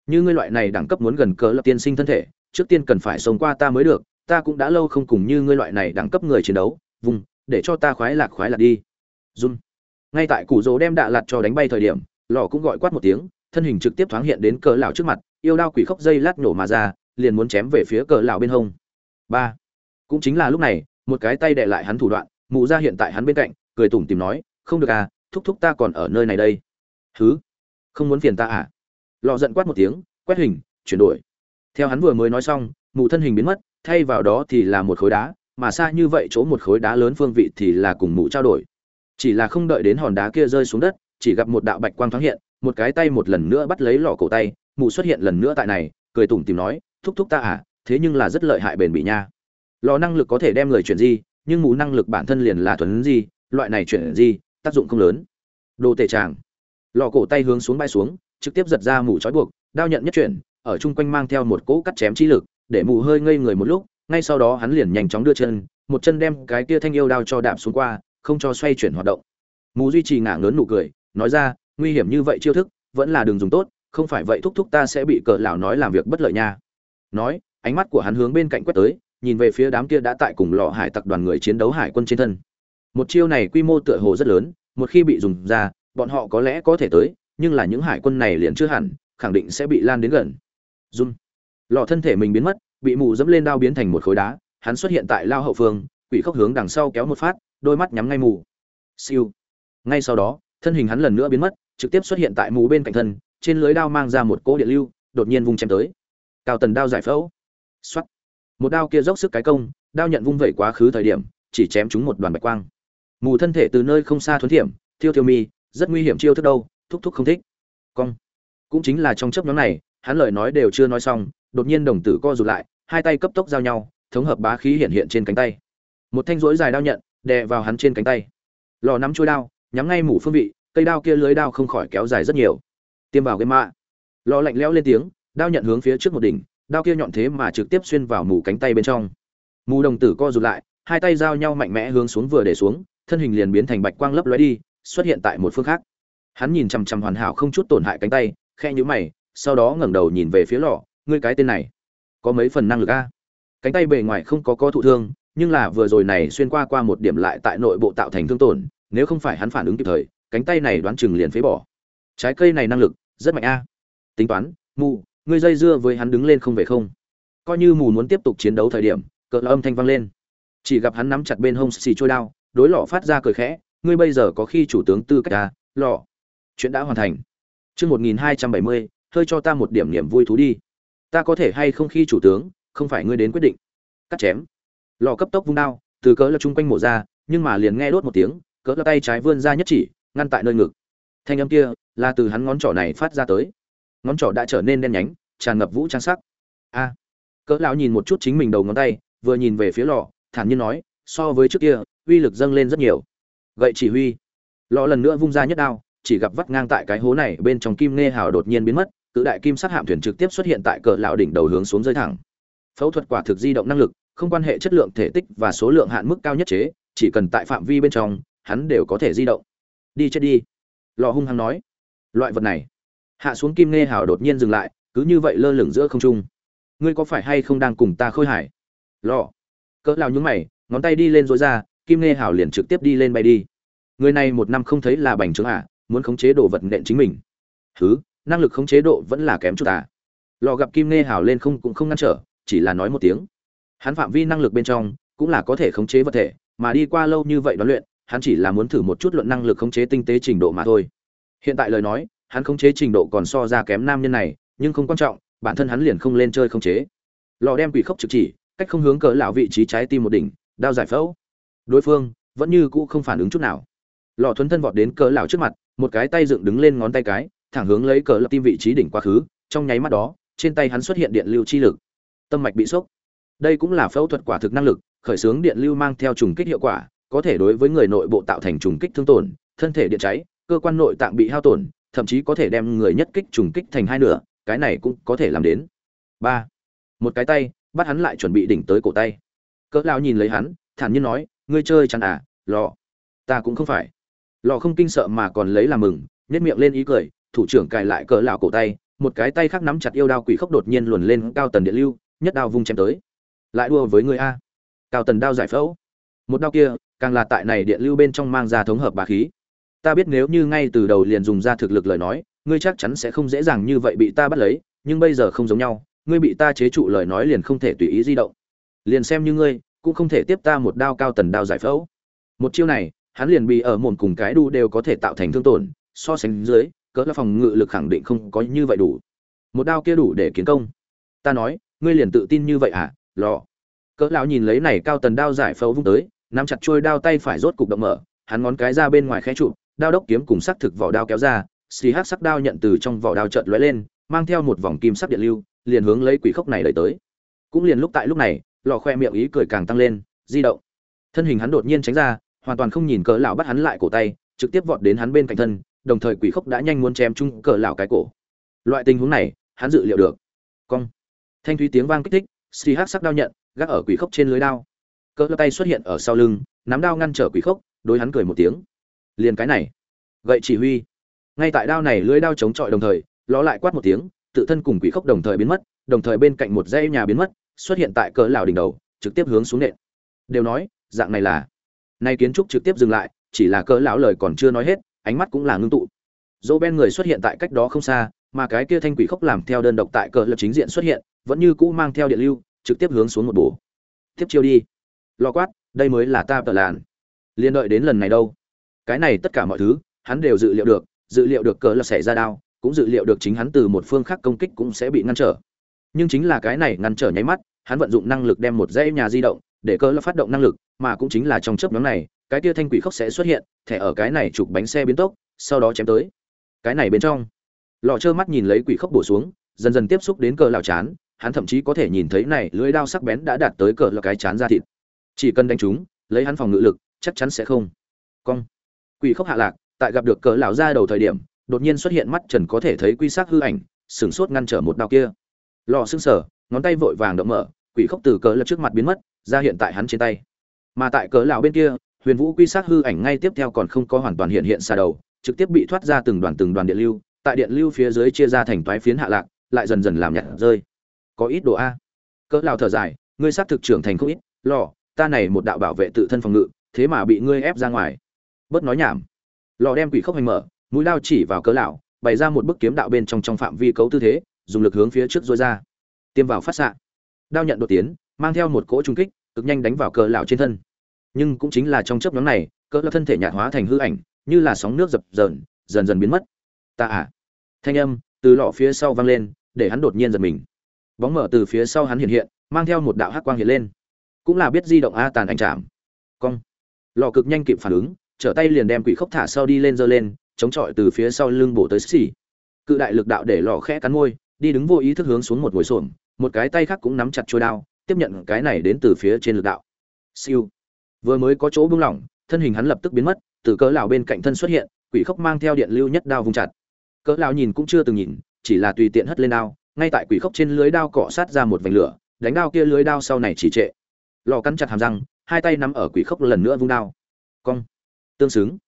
như ngươi loại này đẳng cấp muốn gần cỡ lập tiên sinh thân thể, trước tiên cần phải sống qua ta mới được, ta cũng đã lâu không cùng như ngươi loại này đẳng cấp người chiến đấu, vùng, để cho ta khoái lạc khoái lạc đi. Run ngay tại củ rỗ đem đạ lạt cho đánh bay thời điểm, lò cũng gọi quát một tiếng, thân hình trực tiếp thoáng hiện đến cỡ lão trước mặt, yêu đao quỷ khóc dây lát nổ mà ra, liền muốn chém về phía cỡ lão bên hông. Ba. Cũng chính là lúc này, một cái tay đè lại hắn thủ đoạn, mụ ra hiện tại hắn bên cạnh, cười tủm tìm nói, không được à thúc thúc ta còn ở nơi này đây. Thứ không muốn phiền ta à? Lọ giận quát một tiếng, quét hình, chuyển đổi. Theo hắn vừa mới nói xong mụ thân hình biến mất, thay vào đó thì là một khối đá, mà xa như vậy chỗ một khối đá lớn phương vị thì là cùng mụ trao đổi. Chỉ là không đợi đến hòn đá kia rơi xuống đất, chỉ gặp một đạo bạch quang thoáng hiện, một cái tay một lần nữa bắt lấy lọ cổ tay mụ xuất hiện lần nữa tại này, cười tủm tìm nói, thúc thúc ta à thế nhưng là rất lợi hại bền bỉ nha. Lò năng lực có thể đem người chuyển di, nhưng mụ năng lực bản thân liền là thuần di, loại này chuyển di, tác dụng không lớn. Đồ tể tràng. Lò cổ tay hướng xuống bay xuống trực tiếp giật ra mù trói buộc, đao nhận nhất chuyển, ở chung quanh mang theo một cỗ cắt chém chi lực, để mù hơi ngây người một lúc, ngay sau đó hắn liền nhanh chóng đưa chân, một chân đem cái kia thanh yêu đao cho đạp xuống qua, không cho xoay chuyển hoạt động. Mù duy trì ngả ngớn nụ cười, nói ra, nguy hiểm như vậy chiêu thức, vẫn là đường dùng tốt, không phải vậy thúc thúc ta sẽ bị cờ lão nói làm việc bất lợi nha. Nói, ánh mắt của hắn hướng bên cạnh quét tới, nhìn về phía đám kia đã tại cùng lọ hải tặc đoàn người chiến đấu hải quân trên thân. Một chiêu này quy mô tựa hồ rất lớn, một khi bị dùng ra, bọn họ có lẽ có thể tới nhưng là những hải quân này liền chưa hẳn khẳng định sẽ bị lan đến gần. Run. Lọ thân thể mình biến mất bị mù dẫm lên đao biến thành một khối đá hắn xuất hiện tại lao hậu phương quỷ khốc hướng đằng sau kéo một phát đôi mắt nhắm ngay mù. Siêu. Ngay sau đó thân hình hắn lần nữa biến mất trực tiếp xuất hiện tại mù bên cạnh thân trên lưới đao mang ra một cỗ điện lưu đột nhiên vung chém tới. Cao tần đao giải phẫu. Xoát. Một đao kia dốc sức cái công, đao nhận vung vẩy quá khứ thời điểm, chỉ chém chúng một đoàn bạch quang. Mù thân thể từ nơi không xa thuấn thiểm thiêu thiêu mi rất nguy hiểm chiêu thức đâu thúc thúc không thích. Cong. Cũng chính là trong chấp nhóm này, hắn lời nói đều chưa nói xong, đột nhiên đồng tử co rụt lại, hai tay cấp tốc giao nhau, thống hợp bá khí hiện hiện trên cánh tay. Một thanh rỗi dài đao nhận, đè vào hắn trên cánh tay. Lò nắm chuôi đao, nhắm ngay mủ phương vị, cây đao kia lưới đao không khỏi kéo dài rất nhiều. Tiêm vào cái mạ. Lò lạnh lẽo lên tiếng, đao nhận hướng phía trước một đỉnh, đao kia nhọn thế mà trực tiếp xuyên vào mù cánh tay bên trong. Mù đồng tử co rụt lại, hai tay giao nhau mạnh mẽ hướng xuống vừa để xuống, thân hình liền biến thành bạch quang lấp lóe đi, xuất hiện tại một phương khác hắn nhìn chằm chằm hoàn hảo không chút tổn hại cánh tay khe nhíu mày, sau đó ngẩng đầu nhìn về phía lò ngươi cái tên này, có mấy phần năng lực a? Cánh tay bề ngoài không có có thụ thương, nhưng là vừa rồi này xuyên qua qua một điểm lại tại nội bộ tạo thành thương tổn, nếu không phải hắn phản ứng kịp thời, cánh tay này đoán chừng liền phế bỏ. Trái cây này năng lực, rất mạnh a. Tính toán, mù, ngươi dây dưa với hắn đứng lên không về không? Coi như mù muốn tiếp tục chiến đấu thời điểm, cỡ âm thanh vang lên. Chỉ gặp hắn nắm chặt bên hông xì trôi đao, đối lọ phát ra cười khẽ, ngươi bây giờ có khi chủ tướng tư cách ta lọ chuyện đã hoàn thành. Chương một nghìn hai trăm bảy mươi, hơi cho ta một điểm niềm vui thú đi. Ta có thể hay không khi chủ tướng, không phải ngươi đến quyết định. Cắt chém. Lò cấp tốc vung đao, từ cỡ lập chung quanh mổ ra, nhưng mà liền nghe đốt một tiếng, cỡ lập tay trái vươn ra nhất chỉ, ngăn tại nơi ngực. Thanh âm kia là từ hắn ngón trỏ này phát ra tới. Ngón trỏ đã trở nên đen nhánh, tràn ngập vũ trang sắc. A. Cỡ lão nhìn một chút chính mình đầu ngón tay, vừa nhìn về phía lò, thản nhiên nói, so với trước kia, uy lực dâng lên rất nhiều. Gậy chỉ huy. Lò lần nữa vung ra nhất đao chỉ gặp vắt ngang tại cái hố này, bên trong kim nghe hào đột nhiên biến mất, cự đại kim sắc hạm thuyền trực tiếp xuất hiện tại cỡ lão đỉnh đầu hướng xuống rơi thẳng. Phẫu thuật quả thực di động năng lực, không quan hệ chất lượng, thể tích và số lượng hạn mức cao nhất chế, chỉ cần tại phạm vi bên trong, hắn đều có thể di động. Đi chết đi. Lò hung hăng nói. Loại vật này. Hạ xuống kim nghe hào đột nhiên dừng lại, cứ như vậy lơ lửng giữa không trung. Ngươi có phải hay không đang cùng ta khôi hải lò. Cỡ lao nhúng mày, ngón tay đi lên dối ra, kim nghe hào liền trực tiếp đi lên bay đi. Người này một năm không thấy là bành trướng à? Muốn khống chế đồ vật nện chính mình. Thứ, năng lực khống chế độ vẫn là kém chút à. Lò gặp kim nghe hào lên không cũng không ngăn trở, chỉ là nói một tiếng. Hắn phạm vi năng lực bên trong cũng là có thể khống chế vật thể, mà đi qua lâu như vậy đoán luyện, hắn chỉ là muốn thử một chút luận năng lực khống chế tinh tế trình độ mà thôi. Hiện tại lời nói, hắn khống chế trình độ còn so ra kém nam nhân này, nhưng không quan trọng, bản thân hắn liền không lên chơi khống chế. Lò đem quỷ khốc trực chỉ, cách không hướng cỡ lão vị trí trái tim một đỉnh, đao giải phẫu. Đối phương vẫn như cũ không phản ứng chút nào. Lò thuấn thân vọt đến cỡ lão trước mặt một cái tay dựng đứng lên ngón tay cái, thẳng hướng lấy cỡ lập tim vị trí đỉnh quá khứ, trong nháy mắt đó, trên tay hắn xuất hiện điện lưu chi lực. Tâm mạch bị sốc. Đây cũng là phẫu thuật quả thực năng lực, khởi xướng điện lưu mang theo trùng kích hiệu quả, có thể đối với người nội bộ tạo thành trùng kích thương tổn, thân thể điện cháy, cơ quan nội tạng bị hao tổn, thậm chí có thể đem người nhất kích trùng kích thành hai nửa, cái này cũng có thể làm đến. Ba. Một cái tay, bắt hắn lại chuẩn bị đỉnh tới cổ tay. Cỡ lao nhìn lấy hắn, thản nhiên nói, ngươi chơi chăn à lò. Ta cũng không phải lò không kinh sợ mà còn lấy làm mừng nhét miệng lên ý cười, thủ trưởng cài lại cỡ lão cổ tay, một cái tay khác nắm chặt yêu đao quỷ khốc đột nhiên luồn lên cao tần điện lưu, nhất đao vung chém tới. Lại đua với người a. Cao tần đao giải phẫu. Một đao kia, càng là tại này điện lưu bên trong mang ra thống hợp bá khí. Ta biết nếu như ngay từ đầu liền dùng ra thực lực lời nói, ngươi chắc chắn sẽ không dễ dàng như vậy bị ta bắt lấy, nhưng bây giờ không giống nhau, ngươi bị ta chế trụ lời nói liền không thể tùy ý di động. Liền xem như ngươi, cũng không thể tiếp ta một đao cao tần đao giải phẫu. Một chiêu này hắn liền bị ở mồm cùng cái đu đều có thể tạo thành thương tổn, so sánh dưới, cỡ là phòng ngự lực khẳng định không có như vậy đủ. Một đao kia đủ để kiến công. Ta nói, ngươi liền tự tin như vậy à lò. Cỡ lão nhìn lấy này cao tần đao giải phẫu vung tới, nắm chặt chuôi đao tay phải rốt cục động mở, hắn ngón cái ra bên ngoài khẽ trụ, đao đốc kiếm cùng sắc thực vỏ đao kéo ra, xì hát sắc đao nhận từ trong vỏ đao chợt lóe lên, mang theo một vòng kim sắc điện lưu, liền hướng lấy quỷ khốc này đẩy tới. Cũng liền lúc tại lúc này, lò khoe miệng ý cười càng tăng lên, di động. Thân hình hắn đột nhiên tránh ra hoàn toàn không nhìn cỡ lão bắt hắn lại cổ tay, trực tiếp vọt đến hắn bên cạnh thân, đồng thời quỷ khốc đã nhanh muốn chém chung cỡ lão cái cổ. Loại tình huống này, hắn dự liệu được. Cong. Thanh thúy tiếng vang kích thích xì hát sắc đao nhận, gác ở quỷ khốc trên lưới đao. Cỡ tay xuất hiện ở sau lưng, nắm đao ngăn trở quỷ khốc, đối hắn cười một tiếng. Liền cái này. Gậy chỉ huy. Ngay tại đao này lưới đao chống chọi đồng thời, ló lại quát một tiếng, tự thân cùng quỷ khốc đồng thời biến mất, đồng thời bên cạnh một dãy nhà biến mất, xuất hiện tại cỡ lão đỉnh đầu, trực tiếp hướng xuống nện. Đều nói, dạng này là nay kiến trúc trực tiếp dừng lại, chỉ là cỡ lão lời còn chưa nói hết, ánh mắt cũng là ngưng tụ. Dỗ ben người xuất hiện tại cách đó không xa, mà cái kia thanh quỷ khốc làm theo đơn độc tại cỡ lập chính diện xuất hiện, vẫn như cũ mang theo điện lưu, trực tiếp hướng xuống một bổ. Tiếp chiêu đi. Lo quát, đây mới là ta tờ làn. Liên đợi đến lần này đâu? Cái này tất cả mọi thứ, hắn đều dự liệu được, dự liệu được cỡ là xảy ra đau cũng dự liệu được chính hắn từ một phương khác công kích cũng sẽ bị ngăn trở. Nhưng chính là cái này ngăn trở nháy mắt, hắn vận dụng năng lực đem một dãy nhà di động để cỡ là phát động năng lực, mà cũng chính là trong chớp nhóm này, cái kia thanh quỷ khốc sẽ xuất hiện, thẻ ở cái này chụp bánh xe biến tốc, sau đó chém tới. Cái này bên trong. Lọ trơ mắt nhìn lấy quỷ khốc bổ xuống, dần dần tiếp xúc đến cờ lão chán, hắn thậm chí có thể nhìn thấy này, lưỡi đao sắc bén đã đạt tới cờ là cái chán ra thịt. Chỉ cần đánh chúng, lấy hắn phòng ngự lực, chắc chắn sẽ không. Cong. Quỷ khốc hạ lạc, tại gặp được cờ lão ra đầu thời điểm, đột nhiên xuất hiện mắt trần có thể thấy quy sắc hư ảnh, sửng sốt ngăn trở một đao kia. Lò xương sở ngón tay vội vàng động mở, quỷ khốc từ cờ lập trước mặt biến mất ra hiện tại hắn trên tay. Mà tại cỡ lão bên kia, huyền vũ quy sát hư ảnh ngay tiếp theo còn không có hoàn toàn hiện hiện xa đầu, trực tiếp bị thoát ra từng đoàn từng đoàn điện lưu, tại điện lưu phía dưới chia ra thành toái phiến hạ lạc, lại dần dần làm nhạt rơi. Có ít độ a. Cỡ lão thở dài, ngươi sát thực trưởng thành không ít, lò, ta này một đạo bảo vệ tự thân phòng ngự, thế mà bị ngươi ép ra ngoài. Bớt nói nhảm. Lò đem quỷ khốc hành mở, mũi lao chỉ vào cỡ lão, bày ra một bức kiếm đạo bên trong trong phạm vi cấu tư thế, dùng lực hướng phía trước dối ra. Tiêm vào phát xạ. Đao nhận đột tiến mang theo một cỗ trung kích, cực nhanh đánh vào cỡ lão trên thân. Nhưng cũng chính là trong chớp nhoáng này cỡ lão thân thể nhạt hóa thành hư ảnh, như là sóng nước dập dờn, dần dần biến mất. Ta à. Thanh âm từ lọ phía sau vang lên, để hắn đột nhiên giật mình. Bóng mở từ phía sau hắn hiện hiện, mang theo một đạo hắc quang hiện lên. Cũng là biết di động a tàn anh chạm. Cong. Lọ cực nhanh kịp phản ứng, trở tay liền đem quỷ khốc thả sau đi lên giơ lên, chống chọi từ phía sau lưng bổ tới xỉ. Cự đại lực đạo để lọ khẽ cắn môi, đi đứng vô ý thức hướng xuống một ngồi xổm, một cái tay khác cũng nắm chặt chuôi đao tiếp nhận cái này đến từ phía trên lực đạo. Siêu. Vừa mới có chỗ buông lỏng, thân hình hắn lập tức biến mất, từ cỡ lão bên cạnh thân xuất hiện, quỷ khốc mang theo điện lưu nhất đao vung chặt. Cỡ lão nhìn cũng chưa từng nhìn, chỉ là tùy tiện hất lên đao, ngay tại quỷ khốc trên lưới đao cọ sát ra một vành lửa, đánh đao kia lưới đao sau này chỉ trệ. Lò cắn chặt hàm răng, hai tay nắm ở quỷ khốc lần nữa vung đao. Cong. Tương xứng.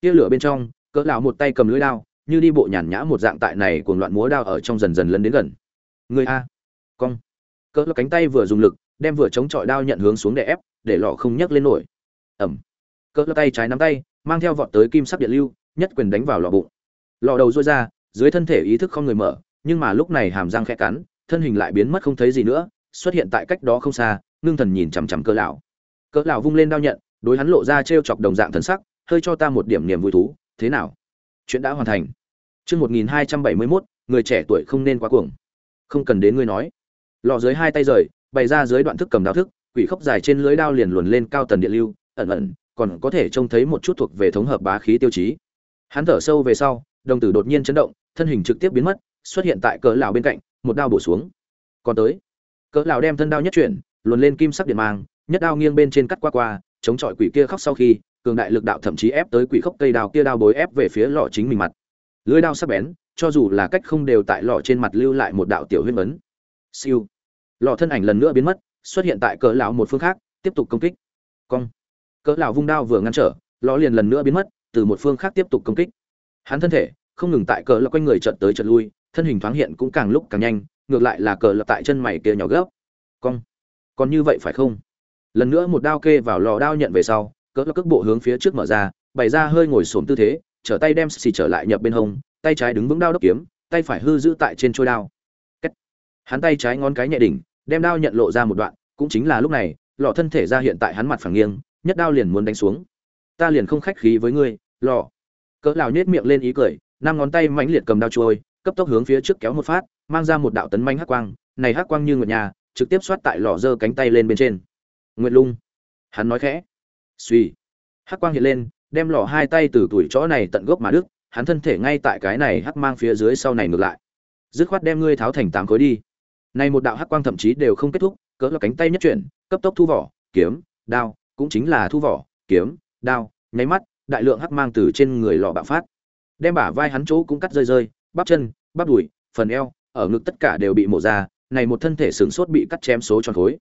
Kia lửa bên trong, cỡ lão một tay cầm lưới đao, như đi bộ nhàn nhã một dạng tại này cuồng loạn múa đao ở trong dần dần lấn đến gần. Người a. Cong cỡ lão cánh tay vừa dùng lực, đem vừa chống chọi đao nhận hướng xuống để ép, để lọ không nhấc lên nổi. Ẩm. Cỡ lão tay trái nắm tay, mang theo vọt tới kim sắc điện lưu, nhất quyền đánh vào lọ bụng. Lọ đầu rôi ra, dưới thân thể ý thức không người mở, nhưng mà lúc này hàm răng khẽ cắn, thân hình lại biến mất không thấy gì nữa, xuất hiện tại cách đó không xa, ngưng thần nhìn chằm chằm cỡ lão. Cỡ lão vung lên đao nhận, đối hắn lộ ra trêu chọc đồng dạng thần sắc, hơi cho ta một điểm niềm vui thú, thế nào? Chuyện đã hoàn thành. Chương một nghìn hai trăm bảy mươi mốt, người trẻ tuổi không nên quá cuồng. Không cần đến ngươi nói lò dưới hai tay rời, bày ra dưới đoạn thức cầm đao thức, quỷ khốc dài trên lưới đao liền luồn lên cao tần điện lưu, ẩn ẩn, còn có thể trông thấy một chút thuộc về thống hợp bá khí tiêu chí. Hắn thở sâu về sau, đồng tử đột nhiên chấn động, thân hình trực tiếp biến mất, xuất hiện tại cỡ lão bên cạnh, một đao bổ xuống. Còn tới, cỡ lão đem thân đao nhất chuyển, luồn lên kim sắc điện mang, nhất đao nghiêng bên trên cắt qua qua, chống chọi quỷ kia khóc sau khi, cường đại lực đạo thậm chí ép tới quỷ khốc cây đao kia đao bối ép về phía lọ chính mình mặt. Lưới đao sắc bén, cho dù là cách không đều tại lọ trên mặt lưu lại một đạo tiểu huyết ấn siêu lọ thân ảnh lần nữa biến mất, xuất hiện tại cỡ lão một phương khác, tiếp tục công kích. Cong. Cỡ lão vung đao vừa ngăn trở lọ liền lần nữa biến mất, từ một phương khác tiếp tục công kích. Hắn thân thể không ngừng tại cỡ lão quanh người chợt tới chợt lui, thân hình thoáng hiện cũng càng lúc càng nhanh, ngược lại là cỡ lão tại chân mày kia nhỏ gấp. Cong. Còn như vậy phải không? Lần nữa một đao kê vào lò đao nhận về sau, cỡ lão cước bộ hướng phía trước mở ra, bày ra hơi ngồi xổm tư thế, trở tay đem xì trở lại nhập bên hông, tay trái đứng vững đao đốc kiếm, tay phải hư giữ tại trên trôi đao hắn tay trái ngón cái nhẹ đỉnh, đem đao nhận lộ ra một đoạn, cũng chính là lúc này, lọ thân thể ra hiện tại hắn mặt phẳng nghiêng, nhất đao liền muốn đánh xuống. Ta liền không khách khí với ngươi, lọ. Cỡ lão nhếch miệng lên ý cười, năm ngón tay mãnh liệt cầm đao trôi, cấp tốc hướng phía trước kéo một phát, mang ra một đạo tấn manh hắc quang. Này hắc quang như ngựa nhà, trực tiếp xoát tại lọ giơ cánh tay lên bên trên. Nguyệt lung. Hắn nói khẽ. Suy hắc quang hiện lên, đem lọ hai tay từ tuổi chỗ này tận gốc mà đức hắn thân thể ngay tại cái này hắc mang phía dưới sau này ngược lại. Dứt khoát đem ngươi tháo thành tám khối đi này một đạo hắc quang thậm chí đều không kết thúc, cỡ là cánh tay nhất chuyển, cấp tốc thu vỏ, kiếm, đao, cũng chính là thu vỏ, kiếm, đao, nháy mắt, đại lượng hắc mang từ trên người lọ bạo phát. Đem bả vai hắn chỗ cũng cắt rơi rơi, bắp chân, bắp đùi, phần eo, ở ngực tất cả đều bị mổ ra, này một thân thể sừng sốt bị cắt chém số tròn khối.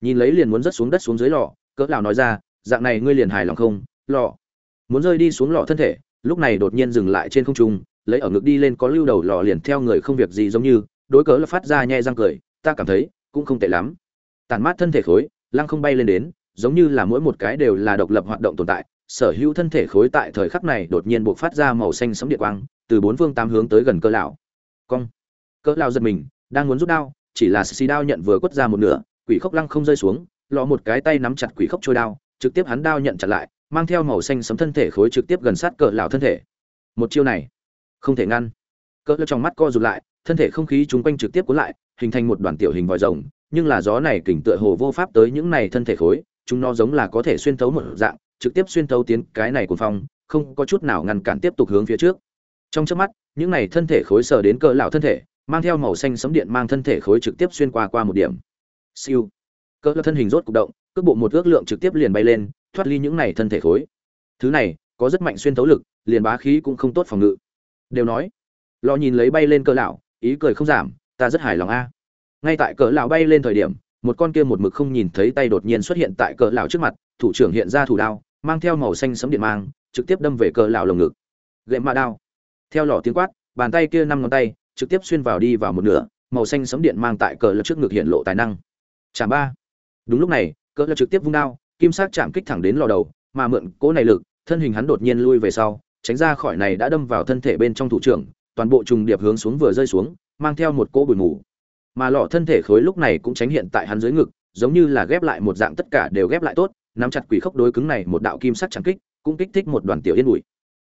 Nhìn lấy liền muốn rớt xuống đất xuống dưới lọ cỡ lão nói ra, dạng này ngươi liền hài lòng không? Lọ muốn rơi đi xuống lọ thân thể, lúc này đột nhiên dừng lại trên không trung, lấy ở ngực đi lên có lưu đầu lọ liền theo người không việc gì giống như đối cớ là phát ra nhẹ răng cười, ta cảm thấy, cũng không tệ lắm. Tàn mát thân thể khối, lăng không bay lên đến, giống như là mỗi một cái đều là độc lập hoạt động tồn tại. Sở hữu thân thể khối tại thời khắc này đột nhiên buộc phát ra màu xanh sấm điện quang, từ bốn phương tám hướng tới gần cơ lão. Cong. Cỡ lão giật mình, đang muốn rút đao, chỉ là xì đao nhận vừa quất ra một nửa, quỷ khốc lăng không rơi xuống, lọ một cái tay nắm chặt quỷ khốc trôi đao, trực tiếp hắn đao nhận chặt lại, mang theo màu xanh sấm thân thể khối trực tiếp gần sát cỡ lão thân thể. Một chiêu này, không thể ngăn. Cỡ lão trong mắt co rụt lại thân thể không khí chúng quanh trực tiếp cuốn lại, hình thành một đoàn tiểu hình vòi rồng, nhưng là gió này kình tựa hồ vô pháp tới những này thân thể khối, chúng nó giống là có thể xuyên thấu một dạng, trực tiếp xuyên thấu tiến cái này cuồng phong, không có chút nào ngăn cản tiếp tục hướng phía trước. Trong chớp mắt, những này thân thể khối sờ đến cỡ lão thân thể, mang theo màu xanh sấm điện mang thân thể khối trực tiếp xuyên qua qua một điểm. Siêu. Cỡ lão thân hình rốt cục động, cước bộ một ước lượng trực tiếp liền bay lên, thoát ly những này thân thể khối. Thứ này, có rất mạnh xuyên thấu lực, liền bá khí cũng không tốt phòng ngự. Đều nói lo nhìn lấy bay lên cỡ lão ý cười không giảm, ta rất hài lòng a. Ngay tại cỡ lão bay lên thời điểm, một con kia một mực không nhìn thấy tay đột nhiên xuất hiện tại cỡ lão trước mặt, thủ trưởng hiện ra thủ đao, mang theo màu xanh sấm điện mang, trực tiếp đâm về cỡ lão lồng ngực. Gậy mạ đao. Theo lò tiếng quát, bàn tay kia năm ngón tay, trực tiếp xuyên vào đi vào một nửa, màu xanh sấm điện mang tại cỡ lão trước ngực hiện lộ tài năng. Chạm ba. Đúng lúc này, cỡ lão trực tiếp vung đao, kim sắc chạm kích thẳng đến lò đầu, mà mượn cỗ này lực, thân hình hắn đột nhiên lui về sau, tránh ra khỏi này đã đâm vào thân thể bên trong thủ trưởng toàn bộ trùng điệp hướng xuống vừa rơi xuống, mang theo một cỗ bụi mù. Mà lọ thân thể khối lúc này cũng tránh hiện tại hắn dưới ngực, giống như là ghép lại một dạng tất cả đều ghép lại tốt, nắm chặt quỷ khốc đối cứng này một đạo kim sắc chẳng kích, cũng kích thích một đoàn tiểu yên bụi.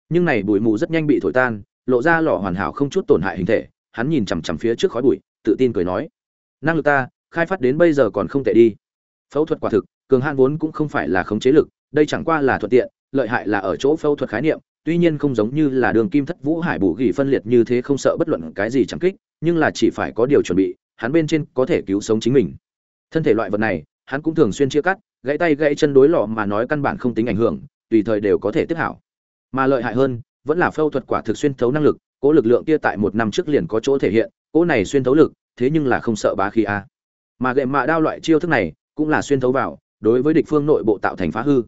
Nhưng này bụi mù rất nhanh bị thổi tan, lộ ra lọ hoàn hảo không chút tổn hại hình thể, hắn nhìn chằm chằm phía trước khói bụi, tự tin cười nói, năng lực ta, khai phát đến bây giờ còn không tệ đi. Phẫu thuật quả thực, cường hạn vốn cũng không phải là khống chế lực, đây chẳng qua là thuận tiện, lợi hại là ở chỗ phẫu thuật khái niệm tuy nhiên không giống như là đường kim thất vũ hải bù gỉ phân liệt như thế không sợ bất luận cái gì chẳng kích, nhưng là chỉ phải có điều chuẩn bị, hắn bên trên có thể cứu sống chính mình. Thân thể loại vật này, hắn cũng thường xuyên chia cắt, gãy tay gãy chân đối lọ mà nói căn bản không tính ảnh hưởng, tùy thời đều có thể tiếp hảo. Mà lợi hại hơn, vẫn là phẫu thuật quả thực xuyên thấu năng lực, cố lực lượng kia tại một năm trước liền có chỗ thể hiện, cố này xuyên thấu lực, thế nhưng là không sợ bá khí a. Mà gậy mạ đao loại chiêu thức này, cũng là xuyên thấu vào, đối với địch phương nội bộ tạo thành phá hư.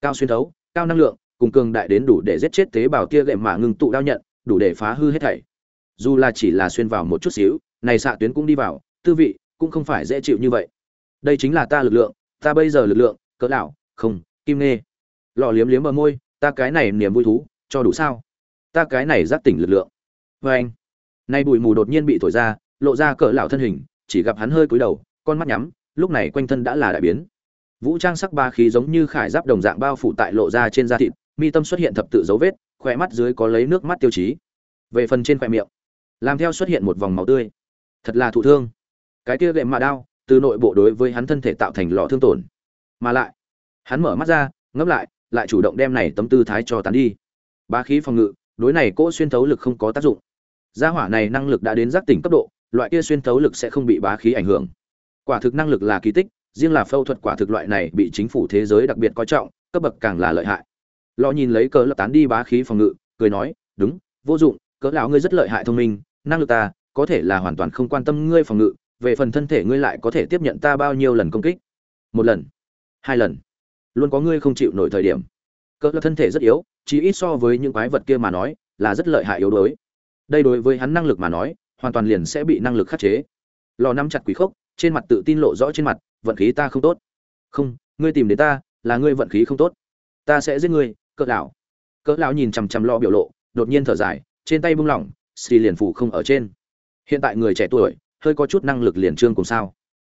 Cao xuyên thấu, cao năng lượng cùng cường đại đến đủ để giết chết tế bào tia gệm mạ ngưng tụ đao nhận, đủ để phá hư hết thảy. Dù là chỉ là xuyên vào một chút xíu, này xạ tuyến cũng đi vào, tư vị cũng không phải dễ chịu như vậy. Đây chính là ta lực lượng, ta bây giờ lực lượng, cỡ đảo không, kim nê. Lọ liếm liếm bờ môi, ta cái này niềm vui thú, cho đủ sao? Ta cái này giác tỉnh lực lượng. Vê anh. Nay bụi mù đột nhiên bị thổi ra, lộ ra cỡ lão thân hình, chỉ gặp hắn hơi cúi đầu, con mắt nhắm, lúc này quanh thân đã là đại biến. Vũ trang sắc ba khí giống như khải giáp đồng dạng bao phủ tại lộ ra trên da thịt mi tâm xuất hiện thập tự dấu vết khỏe mắt dưới có lấy nước mắt tiêu chí. Về phần trên khỏe miệng, làm theo xuất hiện một vòng máu tươi. Thật là thụ thương. Cái kia gệm mạ đao, từ nội bộ đối với hắn thân thể tạo thành lò thương tổn. Mà lại, hắn mở mắt ra ngấp lại lại chủ động đem này tấm tư thái cho tán đi. Ba khí phòng ngự, đối này cỗ xuyên thấu lực không có tác dụng. Gia hỏa này năng lực đã đến giác tỉnh cấp độ, loại kia xuyên thấu lực sẽ không bị bá khí ảnh hưởng. Quả thực năng lực là kỳ tích, riêng là phẫu thuật quả thực loại này bị chính phủ thế giới đặc biệt coi trọng, cấp bậc càng là lợi hại lo nhìn lấy cỡ lập tán đi bá khí phòng ngự, cười nói, đúng, vô dụng, cỡ lão ngươi rất lợi hại thông minh, năng lực ta, có thể là hoàn toàn không quan tâm ngươi phòng ngự, về phần thân thể ngươi lại có thể tiếp nhận ta bao nhiêu lần công kích? Một lần. Hai lần. Luôn có ngươi không chịu nổi thời điểm. Cỡ lập thân thể rất yếu chỉ ít so với những quái vật kia mà nói, là rất lợi hại yếu đuối. Đây đối với hắn năng lực mà nói, hoàn toàn liền sẽ bị năng lực khắc chế. Lò nắm chặt quỷ khốc, trên mặt tự tin lộ rõ trên mặt, vận khí ta không tốt. Không, ngươi tìm đến ta, là ngươi vận khí không tốt. Ta sẽ giết ngươi cỡ lão. Cỡ lão nhìn chằm chằm lo biểu lộ, đột nhiên thở dài, trên tay buông lỏng xì liền phủ không ở trên. Hiện tại người trẻ tuổi, hơi có chút năng lực liền trương cùng sao.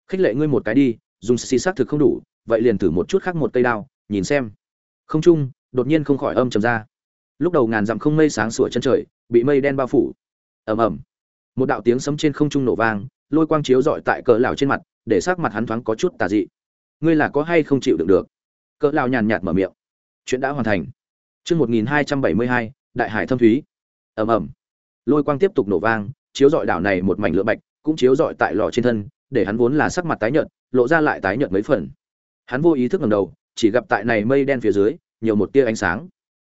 Khích lệ ngươi một cái đi, dùng xì xác thực không đủ, vậy liền thử một chút khác một cây đao, nhìn xem. Không chung, đột nhiên không khỏi âm trầm ra. Lúc đầu ngàn dặm không mây sáng sủa chân trời, bị mây đen bao phủ. Ầm ầm. Một đạo tiếng sấm trên không trung nổ vang, lôi quang chiếu rọi tại cỡ lão trên mặt, để sắc mặt hắn thoáng có chút tà dị. Ngươi là có hay không chịu đựng được? Cỡ lão nhàn nhạt mở miệng chuyện đã hoàn thành. Chương 1272, đại hải thâm thúy. Ầm ầm. Lôi quang tiếp tục nổ vang chiếu rọi đảo này một mảnh lửa bạch cũng chiếu rọi tại lò trên thân để hắn vốn là sắc mặt tái nhợt lộ ra lại tái nhợt mấy phần. Hắn vô ý thức ngẩng đầu chỉ gặp tại này mây đen phía dưới nhiều một tia ánh sáng.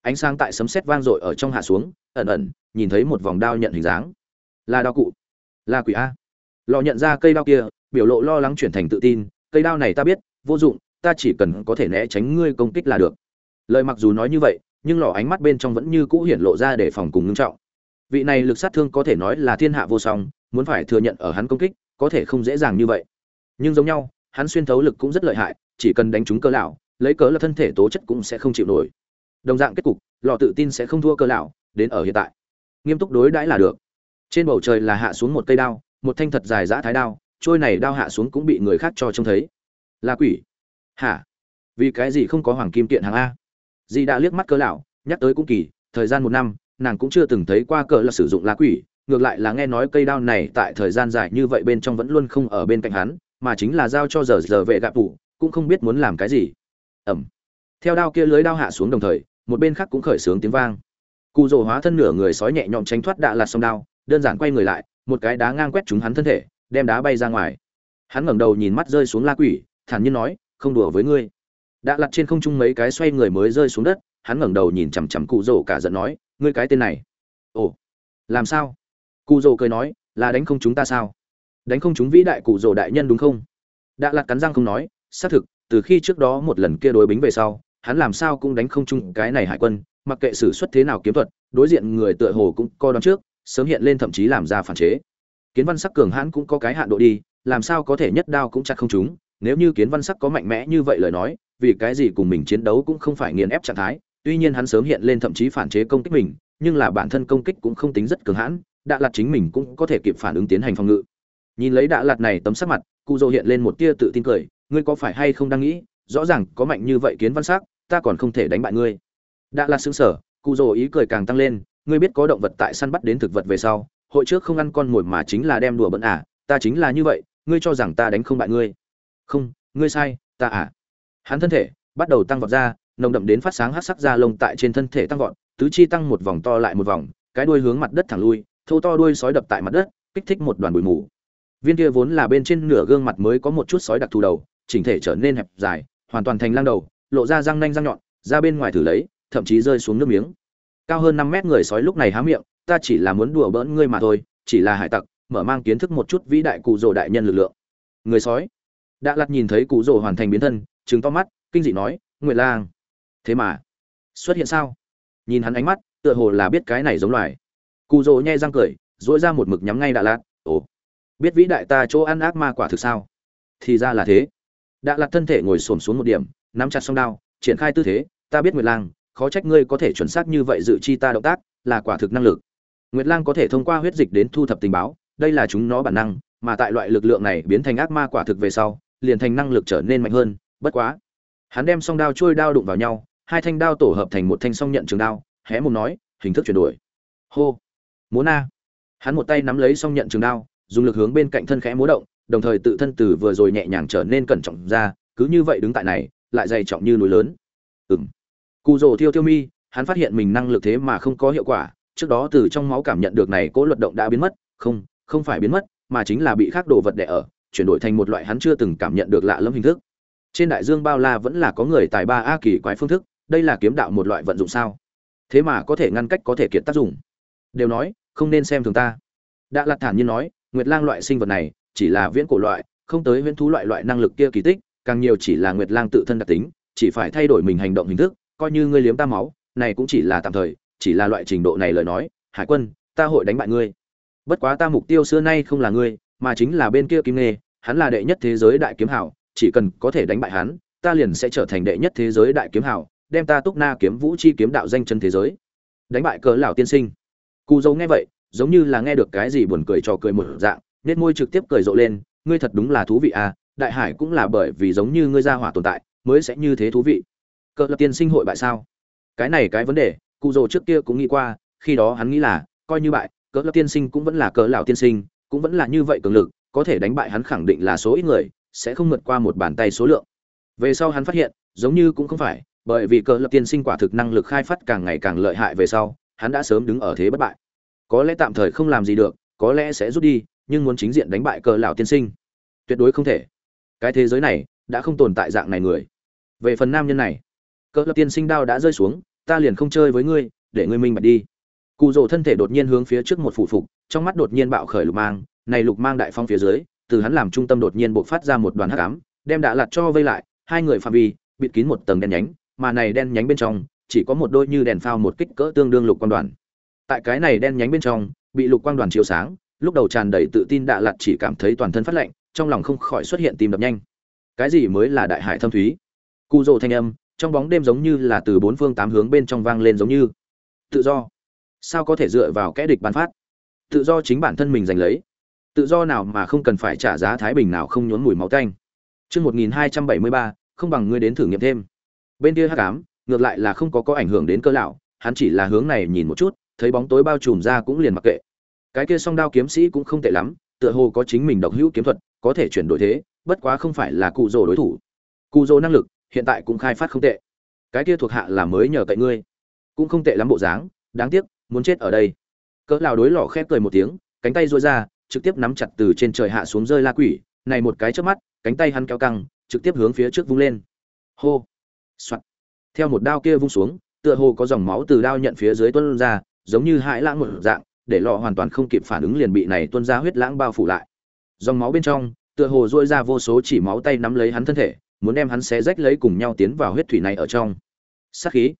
Ánh sáng tại sấm sét vang dội ở trong hạ xuống ẩn ẩn nhìn thấy một vòng đao nhận hình dáng. Là đao cụ. Là quỷ a. Lò nhận ra cây đao kia biểu lộ lo lắng chuyển thành tự tin cây đao này ta biết vô dụng ta chỉ cần có thể né tránh ngươi công kích là được lời mặc dù nói như vậy, nhưng lò ánh mắt bên trong vẫn như cũ hiển lộ ra để phòng cùng ngưng trọng. Vị này lực sát thương có thể nói là thiên hạ vô song, muốn phải thừa nhận ở hắn công kích, có thể không dễ dàng như vậy. Nhưng giống nhau, hắn xuyên thấu lực cũng rất lợi hại, chỉ cần đánh trúng cơ lão, lấy cớ là thân thể tố chất cũng sẽ không chịu nổi. Đồng dạng kết cục, lò tự tin sẽ không thua cơ lão, đến ở hiện tại. Nghiêm túc đối đãi là được. Trên bầu trời là hạ xuống một cây đao, một thanh thật dài dã thái đao, trôi này đao hạ xuống cũng bị người khác cho trông thấy. Là quỷ. Hả? Vì cái gì không có hoàng kim kiện hàng a? Dì đã liếc mắt cỡ lão, nhắc tới cũng kỳ, thời gian một năm, nàng cũng chưa từng thấy qua cỡ là sử dụng lá quỷ, ngược lại là nghe nói cây đao này tại thời gian dài như vậy bên trong vẫn luôn không ở bên cạnh hắn, mà chính là giao cho giờ giờ vệ gạ tủ, cũng không biết muốn làm cái gì. Ẩm. Theo đao kia lưới đao hạ xuống đồng thời, một bên khác cũng khởi sướng tiếng vang. Cù rồ hóa thân nửa người sói nhẹ nhõm tránh thoát đạ là song đao, đơn giản quay người lại, một cái đá ngang quét trúng hắn thân thể, đem đá bay ra ngoài. Hắn ngẩng đầu nhìn mắt rơi xuống la quỷ, thản nhiên nói, không đùa với ngươi đã lặt trên không trung mấy cái xoay người mới rơi xuống đất, hắn ngẩng đầu nhìn chằm chằm cụ rồ cả giận nói, ngươi cái tên này. Ồ, làm sao? Cụ rồ cười nói, là đánh không chúng ta sao? Đánh không chúng vĩ đại cụ rồ đại nhân đúng không? Đã lặt cắn răng không nói, xác thực, từ khi trước đó một lần kia đối bính về sau, hắn làm sao cũng đánh không chung cái này hải quân, mặc kệ sử xuất thế nào kiếm thuật, đối diện người tựa hồ cũng coi đón trước, sớm hiện lên thậm chí làm ra phản chế. Kiến văn sắc cường hãn cũng có cái hạn độ đi, làm sao có thể nhất đao cũng chặt không chúng, nếu như kiến văn sắc có mạnh mẽ như vậy lời nói vì cái gì cùng mình chiến đấu cũng không phải nghiền ép trạng thái, tuy nhiên hắn sớm hiện lên thậm chí phản chế công kích mình, nhưng là bản thân công kích cũng không tính rất cường hãn, đạ lạt chính mình cũng có thể kịp phản ứng tiến hành phòng ngự. Nhìn lấy đạ lạt này tấm sắc mặt cụ dỗ hiện lên một tia tự tin cười, ngươi có phải hay không đang nghĩ, rõ ràng có mạnh như vậy kiến văn sắc, ta còn không thể đánh bại ngươi. Đạ lạt xứng sở cụ dỗ ý cười càng tăng lên, ngươi biết có động vật tại săn bắt đến thực vật về sau, hội trước không ăn con mồi mà chính là đem đùa bận à ta chính là như vậy, ngươi cho rằng ta đánh không bại ngươi. Không, ngươi sai, ta à hắn thân thể bắt đầu tăng vọt ra, nồng đậm đến phát sáng hát sắc da lông tại trên thân thể tăng vọt, tứ chi tăng một vòng to lại một vòng, cái đuôi hướng mặt đất thẳng lui thâu to đuôi sói đập tại mặt đất, kích thích một đoàn bụi mù. Viên kia vốn là bên trên nửa gương mặt mới có một chút sói đặc thù đầu, chỉnh thể trở nên hẹp dài, hoàn toàn thành lang đầu, lộ ra răng nanh răng nhọn, ra bên ngoài thử lấy, thậm chí rơi xuống nước miếng. Cao hơn năm mét người sói lúc này há miệng, ta chỉ là muốn đùa bỡn ngươi mà thôi, chỉ là hải tặc, mở mang kiến thức một chút vĩ đại cụ rồ đại nhân lực lượng. Người sói đã lặt nhìn thấy cụ rồ hoàn thành biến thân trừng to mắt, kinh dị nói, nguyệt lang, thế mà xuất hiện sao? Nhìn hắn ánh mắt, tựa hồ là biết cái này giống loài. Cụ rỗ nhai răng cười dỗi ra một mực nhắm ngay đạ lạt. Ồ, biết vĩ đại ta chỗ ăn ác ma quả thực sao? Thì ra là thế. Đạ lạt thân thể ngồi xổm xuống một điểm, nắm chặt song đao, triển khai tư thế, ta biết nguyệt lang, khó trách ngươi có thể chuẩn xác như vậy dự chi ta động tác, là quả thực năng lực. Nguyệt lang có thể thông qua huyết dịch đến thu thập tình báo, đây là chúng nó bản năng, mà tại loại lực lượng này biến thành ác ma quả thực về sau, liền thành năng lực trở nên mạnh hơn bất quá. Hắn đem song đao trôi đao đụng vào nhau, hai thanh đao tổ hợp thành một thanh song nhận trường đao, hé mồm nói, hình thức chuyển đổi. Hô. Múa na. Hắn một tay nắm lấy song nhận trường đao, dùng lực hướng bên cạnh thân khẽ múa động, đồng thời tự thân từ vừa rồi nhẹ nhàng trở nên cẩn trọng ra, cứ như vậy đứng tại này, lại dày trọng như núi lớn. Ừng cụ rồ thiêu thiêu mi, hắn phát hiện mình năng lực thế mà không có hiệu quả, trước đó từ trong máu cảm nhận được này cố luật động đã biến mất, không không phải biến mất, mà chính là bị khác đồ vật đẻ ở, chuyển đổi thành một loại hắn chưa từng cảm nhận được lạ lẫm hình thức trên đại dương bao la vẫn là có người tài ba a kỳ quái phương thức, đây là kiếm đạo một loại vận dụng sao? Thế mà có thể ngăn cách, có thể kiệt tác dụng. Đều nói, không nên xem thường ta. Đã lạt thản nhiên nói, nguyệt lang loại sinh vật này, chỉ là viễn cổ loại, không tới viễn thú loại loại năng lực kia kỳ tích, càng nhiều chỉ là nguyệt lang tự thân đặc tính, chỉ phải thay đổi mình hành động hình thức, coi như ngươi liếm ta máu, này cũng chỉ là tạm thời, chỉ là loại trình độ này lời nói, hải quân, ta hội đánh bại ngươi. Bất quá ta mục tiêu xưa nay không là ngươi, mà chính là bên kia kim nghề hắn là đệ nhất thế giới đại kiếm hảo chỉ cần có thể đánh bại hắn ta liền sẽ trở thành đệ nhất thế giới đại kiếm hào, đem ta túc na kiếm vũ chi kiếm đạo danh chân thế giới. Đánh bại cớ lão tiên sinh. Cù Dâu nghe vậy giống như là nghe được cái gì buồn cười trò cười một dạng nét môi trực tiếp cười rộ lên ngươi thật đúng là thú vị à đại hải cũng là bởi vì giống như ngươi ra hỏa tồn tại mới sẽ như thế thú vị. Cỡ lão tiên sinh hội bại sao? Cái này cái vấn đề Cù Dâu trước kia cũng nghĩ qua khi đó hắn nghĩ là coi như bại cỡ lão tiên sinh cũng vẫn là cỡ lão tiên sinh cũng vẫn là như vậy cường lực có thể đánh bại hắn khẳng định là số ít người sẽ không vượt qua một bàn tay số lượng. Về sau hắn phát hiện, giống như cũng không phải, bởi vì cỡ lập tiên sinh quả thực năng lực khai phát càng ngày càng lợi hại về sau, hắn đã sớm đứng ở thế bất bại. Có lẽ tạm thời không làm gì được, có lẽ sẽ rút đi, nhưng muốn chính diện đánh bại cỡ lão tiên sinh, tuyệt đối không thể. Cái thế giới này, đã không tồn tại dạng này người. Về phần nam nhân này cỡ lập tiên sinh đao đã rơi xuống, ta liền không chơi với ngươi, để ngươi minh bạch đi. Cụ rồ thân thể đột nhiên hướng phía trước một phủ phục, trong mắt đột nhiên bạo khởi lục mang, này lục mang đại phong phía dưới từ hắn làm trung tâm đột nhiên bộc phát ra một đoàn hắc ám, đem đạ lạt cho vây lại, hai người phạm vi, bịt kín một tầng đen nhánh, mà này đen nhánh bên trong, chỉ có một đôi như đèn phao một kích cỡ tương đương lục quang đoàn. Tại cái này đen nhánh bên trong, bị lục quang đoàn chiếu sáng, lúc đầu tràn đầy tự tin đạ lạt chỉ cảm thấy toàn thân phát lạnh, trong lòng không khỏi xuất hiện tim đập nhanh. Cái gì mới là đại hải thâm thúy? Cú rồ thanh âm, trong bóng đêm giống như là từ bốn phương tám hướng bên trong vang lên giống như. Tự do. Sao có thể dựa vào kẻ địch ban phát? Tự do chính bản thân mình giành lấy tự do nào mà không cần phải trả giá thái bình nào không nhốn mùi máu tanh. Chương một nghìn hai trăm bảy mươi ba, không bằng ngươi đến thử nghiệm thêm. Bên kia hắc ám, ngược lại là không có có ảnh hưởng đến cơ lão, hắn chỉ là hướng này nhìn một chút, thấy bóng tối bao trùm ra cũng liền mặc kệ. Cái kia song đao kiếm sĩ cũng không tệ lắm, tựa hồ có chính mình độc hữu kiếm thuật, có thể chuyển đổi thế, bất quá không phải là cụ rồ đối thủ. Cụ rồ năng lực, hiện tại cũng khai phát không tệ. Cái kia thuộc hạ là mới nhờ cậy ngươi. Cũng không tệ lắm bộ dáng, đáng tiếc, muốn chết ở đây. Cỡ lão đối lò khép cười một tiếng, cánh tay duỗi ra trực tiếp nắm chặt từ trên trời hạ xuống rơi la quỷ, này một cái trước mắt, cánh tay hắn kéo căng, trực tiếp hướng phía trước vung lên. Hô! Soạt! Theo một đao kia vung xuống, tựa hồ có dòng máu từ đao nhận phía dưới tuôn ra, giống như hãi lãng một dạng, để lọ hoàn toàn không kịp phản ứng liền bị này tuôn ra huyết lãng bao phủ lại. Dòng máu bên trong, tựa hồ dôi ra vô số chỉ máu tay nắm lấy hắn thân thể, muốn đem hắn xé rách lấy cùng nhau tiến vào huyết thủy này ở trong. Sát khí!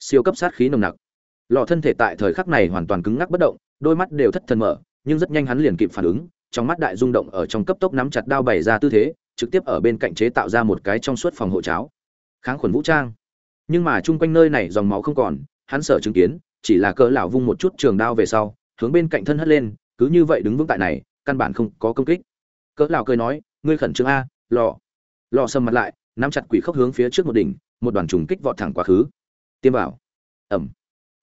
Siêu cấp sát khí nồng nặc. Lọ thân thể tại thời khắc này hoàn toàn cứng ngắc bất động, đôi mắt đều thất thần mở nhưng rất nhanh hắn liền kịp phản ứng, trong mắt đại rung động ở trong cấp tốc nắm chặt đao bày ra tư thế, trực tiếp ở bên cạnh chế tạo ra một cái trong suốt phòng hộ cháo. Kháng khuẩn vũ trang. Nhưng mà chung quanh nơi này dòng máu không còn, hắn sợ chứng kiến, chỉ là cỡ lão vung một chút trường đao về sau, hướng bên cạnh thân hất lên, cứ như vậy đứng vững tại này, căn bản không có công kích. Cỡ lão cười nói, ngươi khẩn trương a lọ lọ sầm mặt lại, nắm chặt quỷ khốc hướng phía trước một đỉnh, một đoàn trùng kích vọt thẳng quá khứ. Tiêm vào. Ẩm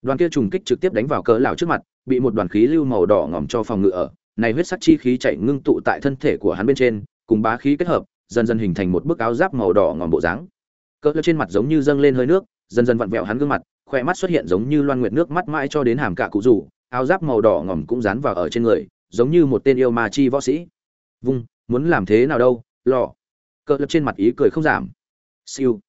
đoàn kia trùng kích trực tiếp đánh vào cỡ lão trước mặt, bị một đoàn khí lưu màu đỏ ngòm cho phòng ngự ở. Này huyết sắc chi khí chạy ngưng tụ tại thân thể của hắn bên trên, cùng bá khí kết hợp, dần dần hình thành một bức áo giáp màu đỏ ngòm bộ dáng. Cỡ lão trên mặt giống như dâng lên hơi nước, dần dần vặn vẹo hắn gương mặt khoe mắt xuất hiện giống như loan nguyệt nước mắt mãi cho đến hàm cả cụ rủ, áo giáp màu đỏ ngòm cũng dán vào ở trên người, giống như một tên yêu ma chi võ sĩ. Vung, muốn làm thế nào đâu, lọ. cỡ lập trên mặt ý cười không giảm. Siêu.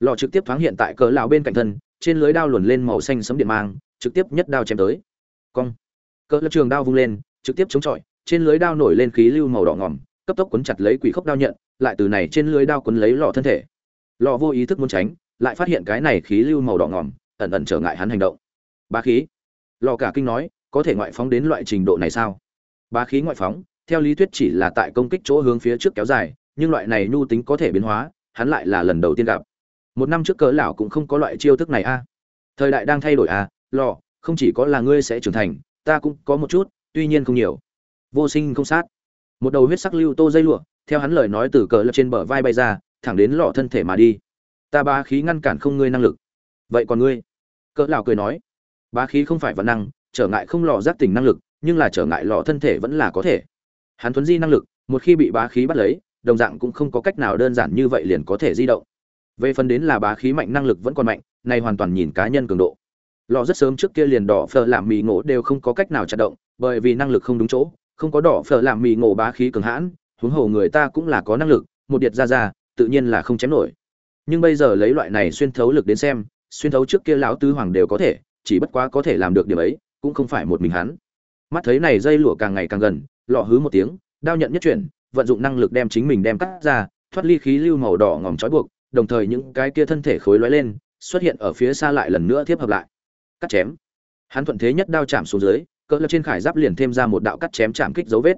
Lọ trực tiếp thoáng hiện tại cỡ lão bên cạnh thân trên lưới đao luồn lên màu xanh sấm điện mang, trực tiếp nhất đao chém tới. Cong. Cỡ lập trường đao vung lên, trực tiếp chống chọi, trên lưới đao nổi lên khí lưu màu đỏ ngòm, cấp tốc cuốn chặt lấy quỷ khốc đao nhận, lại từ này trên lưới đao cuốn lấy lọ thân thể. Lọ vô ý thức muốn tránh, lại phát hiện cái này khí lưu màu đỏ ngòm, ẩn ẩn trở ngại hắn hành động. Bá khí. Lọ cả kinh nói, có thể ngoại phóng đến loại trình độ này sao? Bá khí ngoại phóng, theo lý thuyết chỉ là tại công kích chỗ hướng phía trước kéo dài, nhưng loại này nhu tính có thể biến hóa, hắn lại là lần đầu tiên gặp một năm trước cỡ lão cũng không có loại chiêu thức này a. Thời đại đang thay đổi a, lò, không chỉ có là ngươi sẽ trưởng thành, ta cũng có một chút, tuy nhiên không nhiều. Vô sinh không sát. Một đầu huyết sắc lưu tô dây lụa, theo hắn lời nói từ cỡ lập trên bờ vai bay ra, thẳng đến lọ thân thể mà đi. Ta bá khí ngăn cản không ngươi năng lực. Vậy còn ngươi? Cỡ lão cười nói. Bá khí không phải vận năng, trở ngại không lò giác tỉnh năng lực, nhưng là trở ngại lò thân thể vẫn là có thể. Hắn thuấn di năng lực, một khi bị bá khí bắt lấy, đồng dạng cũng không có cách nào đơn giản như vậy liền có thể di động về phần đến là bá khí mạnh, năng lực vẫn còn mạnh này hoàn toàn nhìn cá nhân cường độ. Lò rất sớm trước kia liền đỏ phở làm mì ngộ đều không có cách nào chặt động, bởi vì năng lực không đúng chỗ, không có đỏ phở làm mì ngộ bá khí cường hãn, huống hồ người ta cũng là có năng lực, một điệt ra ra, tự nhiên là không chém nổi. Nhưng bây giờ lấy loại này xuyên thấu lực đến xem, xuyên thấu trước kia lão tứ hoàng đều có thể, chỉ bất quá có thể làm được điểm ấy, cũng không phải một mình hắn. Mắt thấy này dây lụa càng ngày càng gần, lọ hứ một tiếng, đao nhận nhất chuyển, vận dụng năng lực đem chính mình đem cắt ra, thoát ly khí lưu màu đỏ ngòm trói buộc đồng thời những cái kia thân thể khối lóe lên, xuất hiện ở phía xa lại lần nữa tiếp hợp lại. Cắt chém. Hắn thuận thế nhất đao chạm xuống dưới, cỡ lập trên khải giáp liền thêm ra một đạo cắt chém chạm kích dấu vết.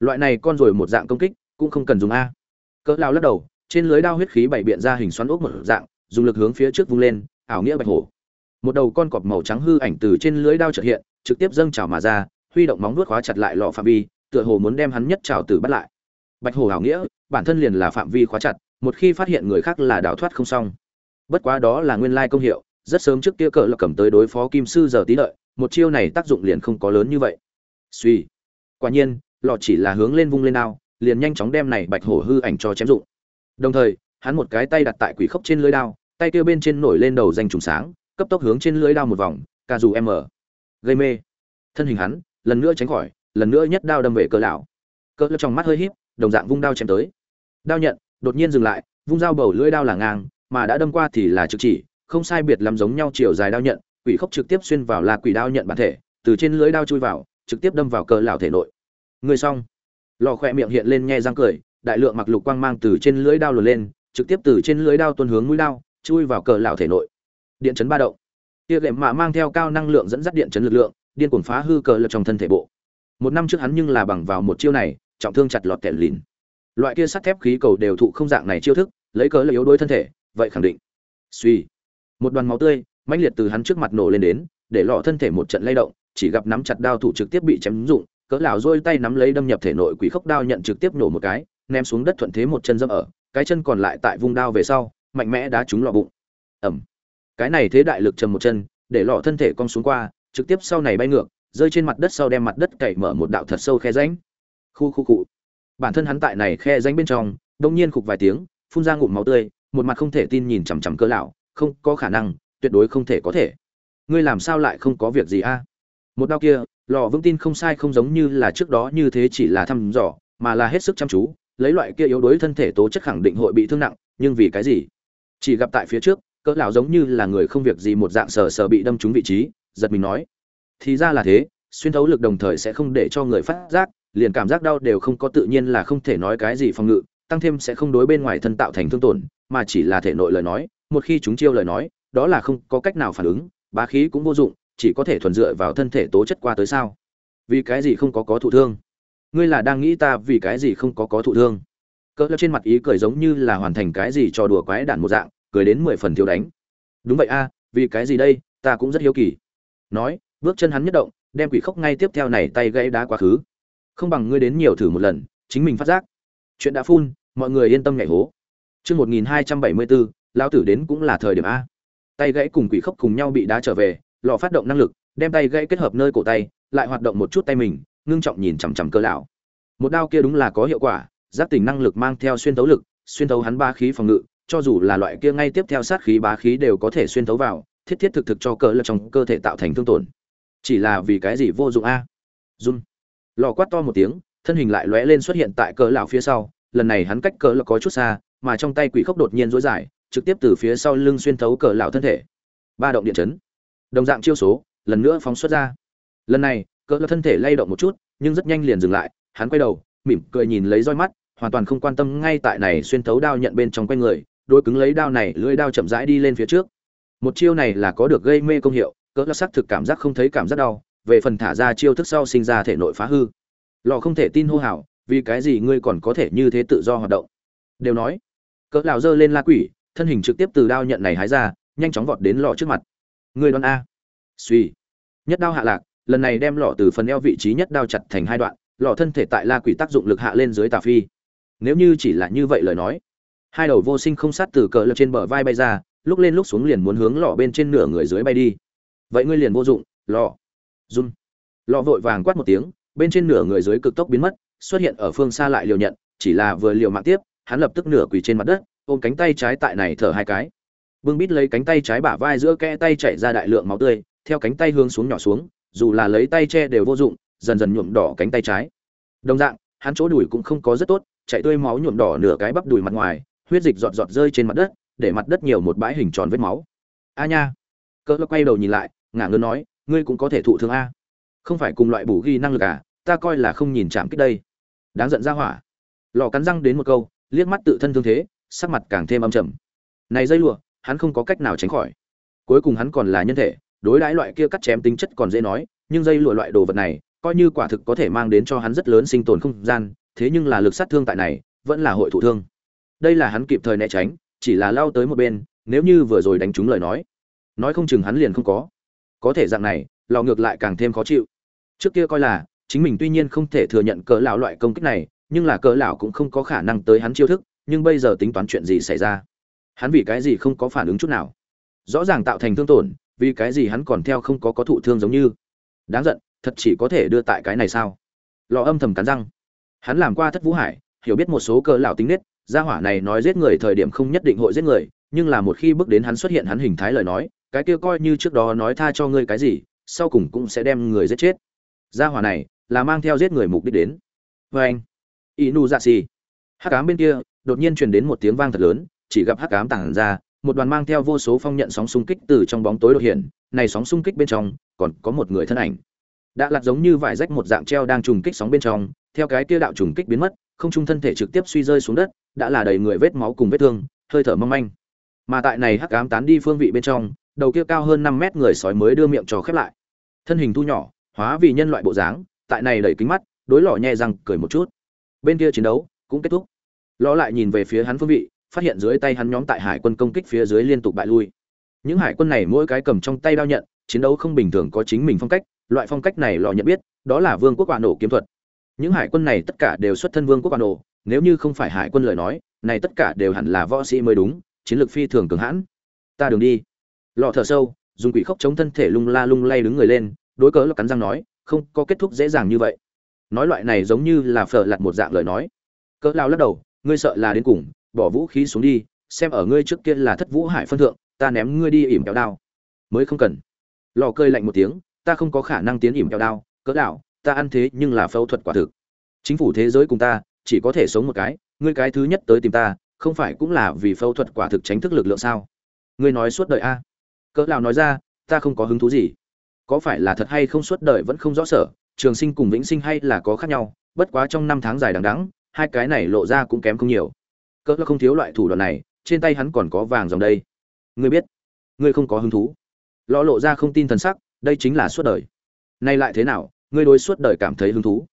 Loại này con rồi một dạng công kích, cũng không cần dùng a. Cỡ lao lắc đầu, trên lưới đao huyết khí bảy biện ra hình xoắn ốc một dạng, dùng lực hướng phía trước vung lên, ảo nghĩa bạch hổ. Một đầu con cọp màu trắng hư ảnh từ trên lưới đao chợt hiện, trực tiếp dâng trào mà ra, huy động móng vuốt khóa chặt lại lọ phạm vi, tựa hồ muốn đem hắn nhất trào tử bắt lại. Bạch hổ ảo nghĩa, bản thân liền là phạm vi khóa chặt một khi phát hiện người khác là đào thoát không xong. Bất quá đó là nguyên lai công hiệu, rất sớm trước kia cỡ là cầm tới đối phó kim sư giờ tí lợi, một chiêu này tác dụng liền không có lớn như vậy. Suy quả nhiên lọ chỉ là hướng lên vung lên đao, liền nhanh chóng đem này bạch hổ hư ảnh cho chém dụng. Đồng thời, hắn một cái tay đặt tại quỷ khốc trên lưới đao, tay kia bên trên nổi lên đầu danh trùng sáng, cấp tốc hướng trên lưới đao một vòng, ca dù m gây mê. Thân hình hắn, lần nữa tránh khỏi, lần nữa nhất đao đâm về cỡ lão. Cỡ trong mắt hơi híp, đồng dạng vung đao chém tới. Đao nhận đột nhiên dừng lại, vung dao bầu lưỡi đao là ngang, mà đã đâm qua thì là trực chỉ, không sai biệt lắm giống nhau chiều dài đao nhận, quỷ khốc trực tiếp xuyên vào là quỷ đao nhận bản thể, từ trên lưỡi đao chui vào, trực tiếp đâm vào cỡ lão thể nội. Người xong. Lò khỏe miệng hiện lên nhe răng cười, đại lượng mặc lục quang mang từ trên lưỡi đao lùa lên, trực tiếp từ trên lưỡi đao tuôn hướng mũi đao, chui vào cỡ lão thể nội. Điện chấn ba động. Kia gệm mạ mang theo cao năng lượng dẫn dắt điện chấn lực lượng, điên cuồng phá hư cờ lực trong thân thể bộ. Một năm trước hắn nhưng là bằng vào một chiêu này, trọng thương chặt lọt kẹt lìn loại kia sắt thép khí cầu đều thụ không dạng này chiêu thức, lấy cớ là yếu đuối thân thể, vậy khẳng định. Suy. Một đoàn máu tươi, mãnh liệt từ hắn trước mặt nổ lên đến, để lọ thân thể một trận lay động, chỉ gặp nắm chặt đao thủ trực tiếp bị chém rụng, cỡ lão rôi tay nắm lấy đâm nhập thể nội quỷ khốc đao nhận trực tiếp nổ một cái, ném xuống đất thuận thế một chân dâm ở, cái chân còn lại tại vùng đao về sau, mạnh mẽ đá trúng lọ bụng. Ẩm cái này thế đại lực trầm một chân, để lọ thân thể cong xuống qua, trực tiếp sau này bay ngược, rơi trên mặt đất sau đem mặt đất cày mở một đạo thật sâu khe rãnh. Khu khu cụ bản thân hắn tại này khe danh bên trong, đông nhiên khục vài tiếng, phun ra ngụm máu tươi, một mặt không thể tin nhìn chằm chằm cơ lão, không, có khả năng, tuyệt đối không thể có thể. Ngươi làm sao lại không có việc gì a? Một đau kia, lò vững tin không sai không giống như là trước đó như thế chỉ là thăm dò, mà là hết sức chăm chú, lấy loại kia yếu đuối thân thể tố chất khẳng định hội bị thương nặng, nhưng vì cái gì? Chỉ gặp tại phía trước cỡ lão giống như là người không việc gì một dạng sờ sờ bị đâm trúng vị trí, giật mình nói, thì ra là thế, xuyên thấu lực đồng thời sẽ không để cho người phát giác liền cảm giác đau đều không có tự nhiên là không thể nói cái gì phòng ngự, tăng thêm sẽ không đối bên ngoài thân tạo thành thương tổn, mà chỉ là thể nội lời nói, một khi chúng chiêu lời nói, đó là không có cách nào phản ứng, bá khí cũng vô dụng, chỉ có thể thuần dựa vào thân thể tố chất qua tới sao? Vì cái gì không có có thụ thương? Ngươi là đang nghĩ ta vì cái gì không có có thụ thương? Cỡ trên mặt ý cười giống như là hoàn thành cái gì cho đùa quái đản một dạng, cười đến mười phần thiếu đánh. Đúng vậy a, vì cái gì đây, ta cũng rất hiếu kỳ. Nói, bước chân hắn nhất động, đem quỷ khốc ngay tiếp theo này tay gãy đá quá khứ không bằng ngươi đến nhiều thử một lần, chính mình phát giác. Chuyện đã phun, mọi người yên tâm nhảy hố. Chương một nghìn hai trăm bảy mươi bốn lão tử đến cũng là thời điểm a. Tay gãy cùng quỷ khốc cùng nhau bị đá trở về, lò phát động năng lực, đem tay gãy kết hợp nơi cổ tay, lại hoạt động một chút tay mình, ngưng trọng nhìn chằm chằm cơ lão. Một đao kia đúng là có hiệu quả giáp tình năng lực mang theo xuyên tấu lực, xuyên tấu hắn ba khí phòng ngự, cho dù là loại kia ngay tiếp theo sát khí bá khí đều có thể xuyên tấu vào, thiết thiết thực thực cho cỡ lật trong cơ thể tạo thành thương tổn. Chỉ là vì cái gì vô dụng a? Run lò quát to một tiếng, thân hình lại lóe lên xuất hiện tại cỡ lão phía sau. Lần này hắn cách cỡ là có chút xa, mà trong tay quỷ khốc đột nhiên rối dài, trực tiếp từ phía sau lưng xuyên thấu cỡ lão thân thể. Ba động điện chấn. Đồng dạng chiêu số, lần nữa phóng xuất ra. Lần này cỡ lão thân thể lay động một chút, nhưng rất nhanh liền dừng lại. Hắn quay đầu, mỉm cười nhìn lấy roi mắt, hoàn toàn không quan tâm ngay tại này xuyên thấu đao nhận bên trong quanh người đôi cứng lấy đao này, lưỡi đao chậm rãi đi lên phía trước. Một chiêu này là có được gây mê công hiệu, cỡ là xác thực cảm giác không thấy cảm giác đau về phần thả ra chiêu thức sau sinh ra thể nội phá hư. Lò không thể tin hô hào, vì cái gì ngươi còn có thể như thế tự do hoạt động? Đều nói. Cỡ lão giơ lên la quỷ, thân hình trực tiếp từ đao nhận này hái ra, nhanh chóng vọt đến lò trước mặt. Ngươi đoán a. Suy. Nhất đao hạ lạc, lần này đem lọ từ phần eo vị trí nhất đao chặt thành hai đoạn lọ thân thể tại la quỷ tác dụng lực hạ lên dưới tà phi. Nếu như chỉ là như vậy lời nói, hai đầu vô sinh không sát từ cỡ lập trên bờ vai bay ra, lúc lên lúc xuống liền muốn hướng lọ bên trên nửa người dưới bay đi. Vậy ngươi liền vô dụng lọ run lọ vội vàng quát một tiếng, bên trên nửa người dưới cực tốc biến mất, xuất hiện ở phương xa lại liều nhận, chỉ là vừa liều mạng tiếp, hắn lập tức nửa quỳ trên mặt đất, ôm cánh tay trái tại này thở hai cái. Bưng bít lấy cánh tay trái bả vai giữa kẽ tay chảy ra đại lượng máu tươi, theo cánh tay hướng xuống nhỏ xuống, dù là lấy tay che đều vô dụng, dần dần nhuộm đỏ cánh tay trái. Đồng dạng, hắn chỗ đùi cũng không có rất tốt, chạy tươi máu nhuộm đỏ nửa cái bắp đùi mặt ngoài, huyết dịch giọt giọt rơi trên mặt đất, để mặt đất nhiều một bãi hình tròn vết máu. A nha! Cỡ quay đầu nhìn lại, ngả ngớn nói ngươi cũng có thể thụ thương a. Không phải cùng loại bù ghi năng lực à ta coi là không nhìn chạm kích đây. Đáng giận ra hỏa. Lò cắn răng đến một câu, liếc mắt tự thân thương thế, sắc mặt càng thêm âm trầm. Này dây lụa, hắn không có cách nào tránh khỏi. Cuối cùng hắn còn là nhân thể, đối đãi loại kia cắt chém tính chất còn dễ nói, nhưng dây lụa loại đồ vật này, coi như quả thực có thể mang đến cho hắn rất lớn sinh tồn không gian, thế nhưng là lực sát thương tại này, vẫn là hội thụ thương. Đây là hắn kịp thời né tránh, chỉ là lao tới một bên, nếu như vừa rồi đánh trúng lời nói. Nói không chừng hắn liền không có có thể dạng này, lò ngược lại càng thêm khó chịu. Trước kia coi là, chính mình tuy nhiên không thể thừa nhận cỡ lão loại công kích này, nhưng là cỡ lão cũng không có khả năng tới hắn chiêu thức, nhưng bây giờ tính toán chuyện gì xảy ra? Hắn vì cái gì không có phản ứng chút nào? Rõ ràng tạo thành thương tổn, vì cái gì hắn còn theo không có có thụ thương giống như? Đáng giận, thật chỉ có thể đưa tại cái này sao? Lò âm thầm cắn răng. Hắn làm qua thất vũ hải, hiểu biết một số cỡ lão tính nết, gia hỏa này nói giết người thời điểm không nhất định hội giết người, nhưng là một khi bước đến hắn xuất hiện hắn hình thái lời nói cái kia coi như trước đó nói tha cho ngươi cái gì, sau cùng cũng sẽ đem người giết chết. Gia hỏa này là mang theo giết người mục đích đến. Vê anh inu dạ xì hắc ám bên kia, đột nhiên truyền đến một tiếng vang thật lớn, chỉ gặp hắc ám tản ra, một đoàn mang theo vô số phong nhận sóng xung kích từ trong bóng tối đột hiện, này sóng xung kích bên trong, còn có một người thân ảnh. Đã lặt giống như vải rách một dạng treo đang trùng kích sóng bên trong, theo cái kia đạo trùng kích biến mất, không trung thân thể trực tiếp suy rơi xuống đất, đã là đầy người vết máu cùng vết thương, hơi thở mong manh. Mà tại này hắc ám tán đi phương vị bên trong đầu kia cao hơn năm mét người sói mới đưa miệng trò khép lại. Thân hình thu nhỏ, hóa vì nhân loại bộ dáng, tại này đẩy kính mắt, đối lọ nhẹ răng cười một chút. Bên kia chiến đấu cũng kết thúc. Lọ lại nhìn về phía hắn phương vị, phát hiện dưới tay hắn nhóm tại hải quân công kích phía dưới liên tục bại lui. Những hải quân này mỗi cái cầm trong tay đao nhận, chiến đấu không bình thường có chính mình phong cách, loại phong cách này lọ nhận biết, đó là vương quốc quả nổ kiếm thuật. Những hải quân này tất cả đều xuất thân vương quốc quả nổ, nếu như không phải hải quân lời nói, này tất cả đều hẳn là võ sĩ mới đúng, chiến lược phi thường cường hãn. Ta đường đi lọ thở sâu, dùng quỷ khóc chống thân thể lung la lung lay đứng người lên, đối cớ là cắn răng nói, không, có kết thúc dễ dàng như vậy. Nói loại này giống như là phở lặt một dạng lời nói. Cỡ lao lắc đầu, ngươi sợ là đến cùng, bỏ vũ khí xuống đi, xem ở ngươi trước kia là thất vũ hải phân thượng, ta ném ngươi đi ỉm kéo đao. Mới không cần. Lò cơi lạnh một tiếng, ta không có khả năng tiến ỉm kéo đao, cỡ đạo ta ăn thế nhưng là phẫu thuật quả thực. Chính phủ thế giới cùng ta, chỉ có thể sống một cái, ngươi cái thứ nhất tới tìm ta, không phải cũng là vì phẫu thuật quả thực tránh thức lực lượng sao? Ngươi nói suốt đời a cỡ nào nói ra, ta không có hứng thú gì. Có phải là thật hay không suốt đời vẫn không rõ sở, trường sinh cùng vĩnh sinh hay là có khác nhau, bất quá trong năm tháng dài đằng đẵng, hai cái này lộ ra cũng kém không nhiều. Cỡ không thiếu loại thủ đoạn này, trên tay hắn còn có vàng dòng đây. Ngươi biết, ngươi không có hứng thú. Lọ lộ ra không tin thần sắc, đây chính là suốt đời. Nay lại thế nào, ngươi đối suốt đời cảm thấy hứng thú?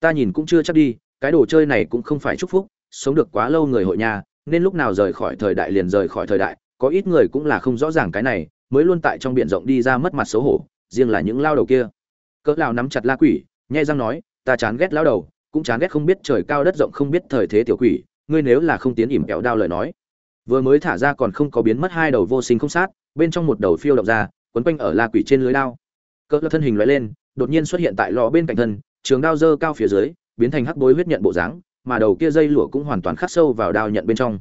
Ta nhìn cũng chưa chắc đi, cái đồ chơi này cũng không phải chúc phúc, sống được quá lâu người hội nhà, nên lúc nào rời khỏi thời đại liền rời khỏi thời đại, có ít người cũng là không rõ ràng cái này mới luôn tại trong biển rộng đi ra mất mặt xấu hổ, riêng là những lao đầu kia. Cỡ lao nắm chặt la quỷ, nhai răng nói, ta chán ghét lao đầu, cũng chán ghét không biết trời cao đất rộng, không biết thời thế tiểu quỷ, ngươi nếu là không tiến ỉm kẹo đao lời nói. Vừa mới thả ra còn không có biến mất hai đầu vô sinh không sát, bên trong một đầu phiêu động ra, quấn quanh ở la quỷ trên lưới đao. Cỡ thân hình loại lên, đột nhiên xuất hiện tại lò bên cạnh thân, trường đao dơ cao phía dưới, biến thành hắc bối huyết nhận bộ dáng, mà đầu kia dây lụa cũng hoàn toàn khắc sâu vào đao nhận bên trong.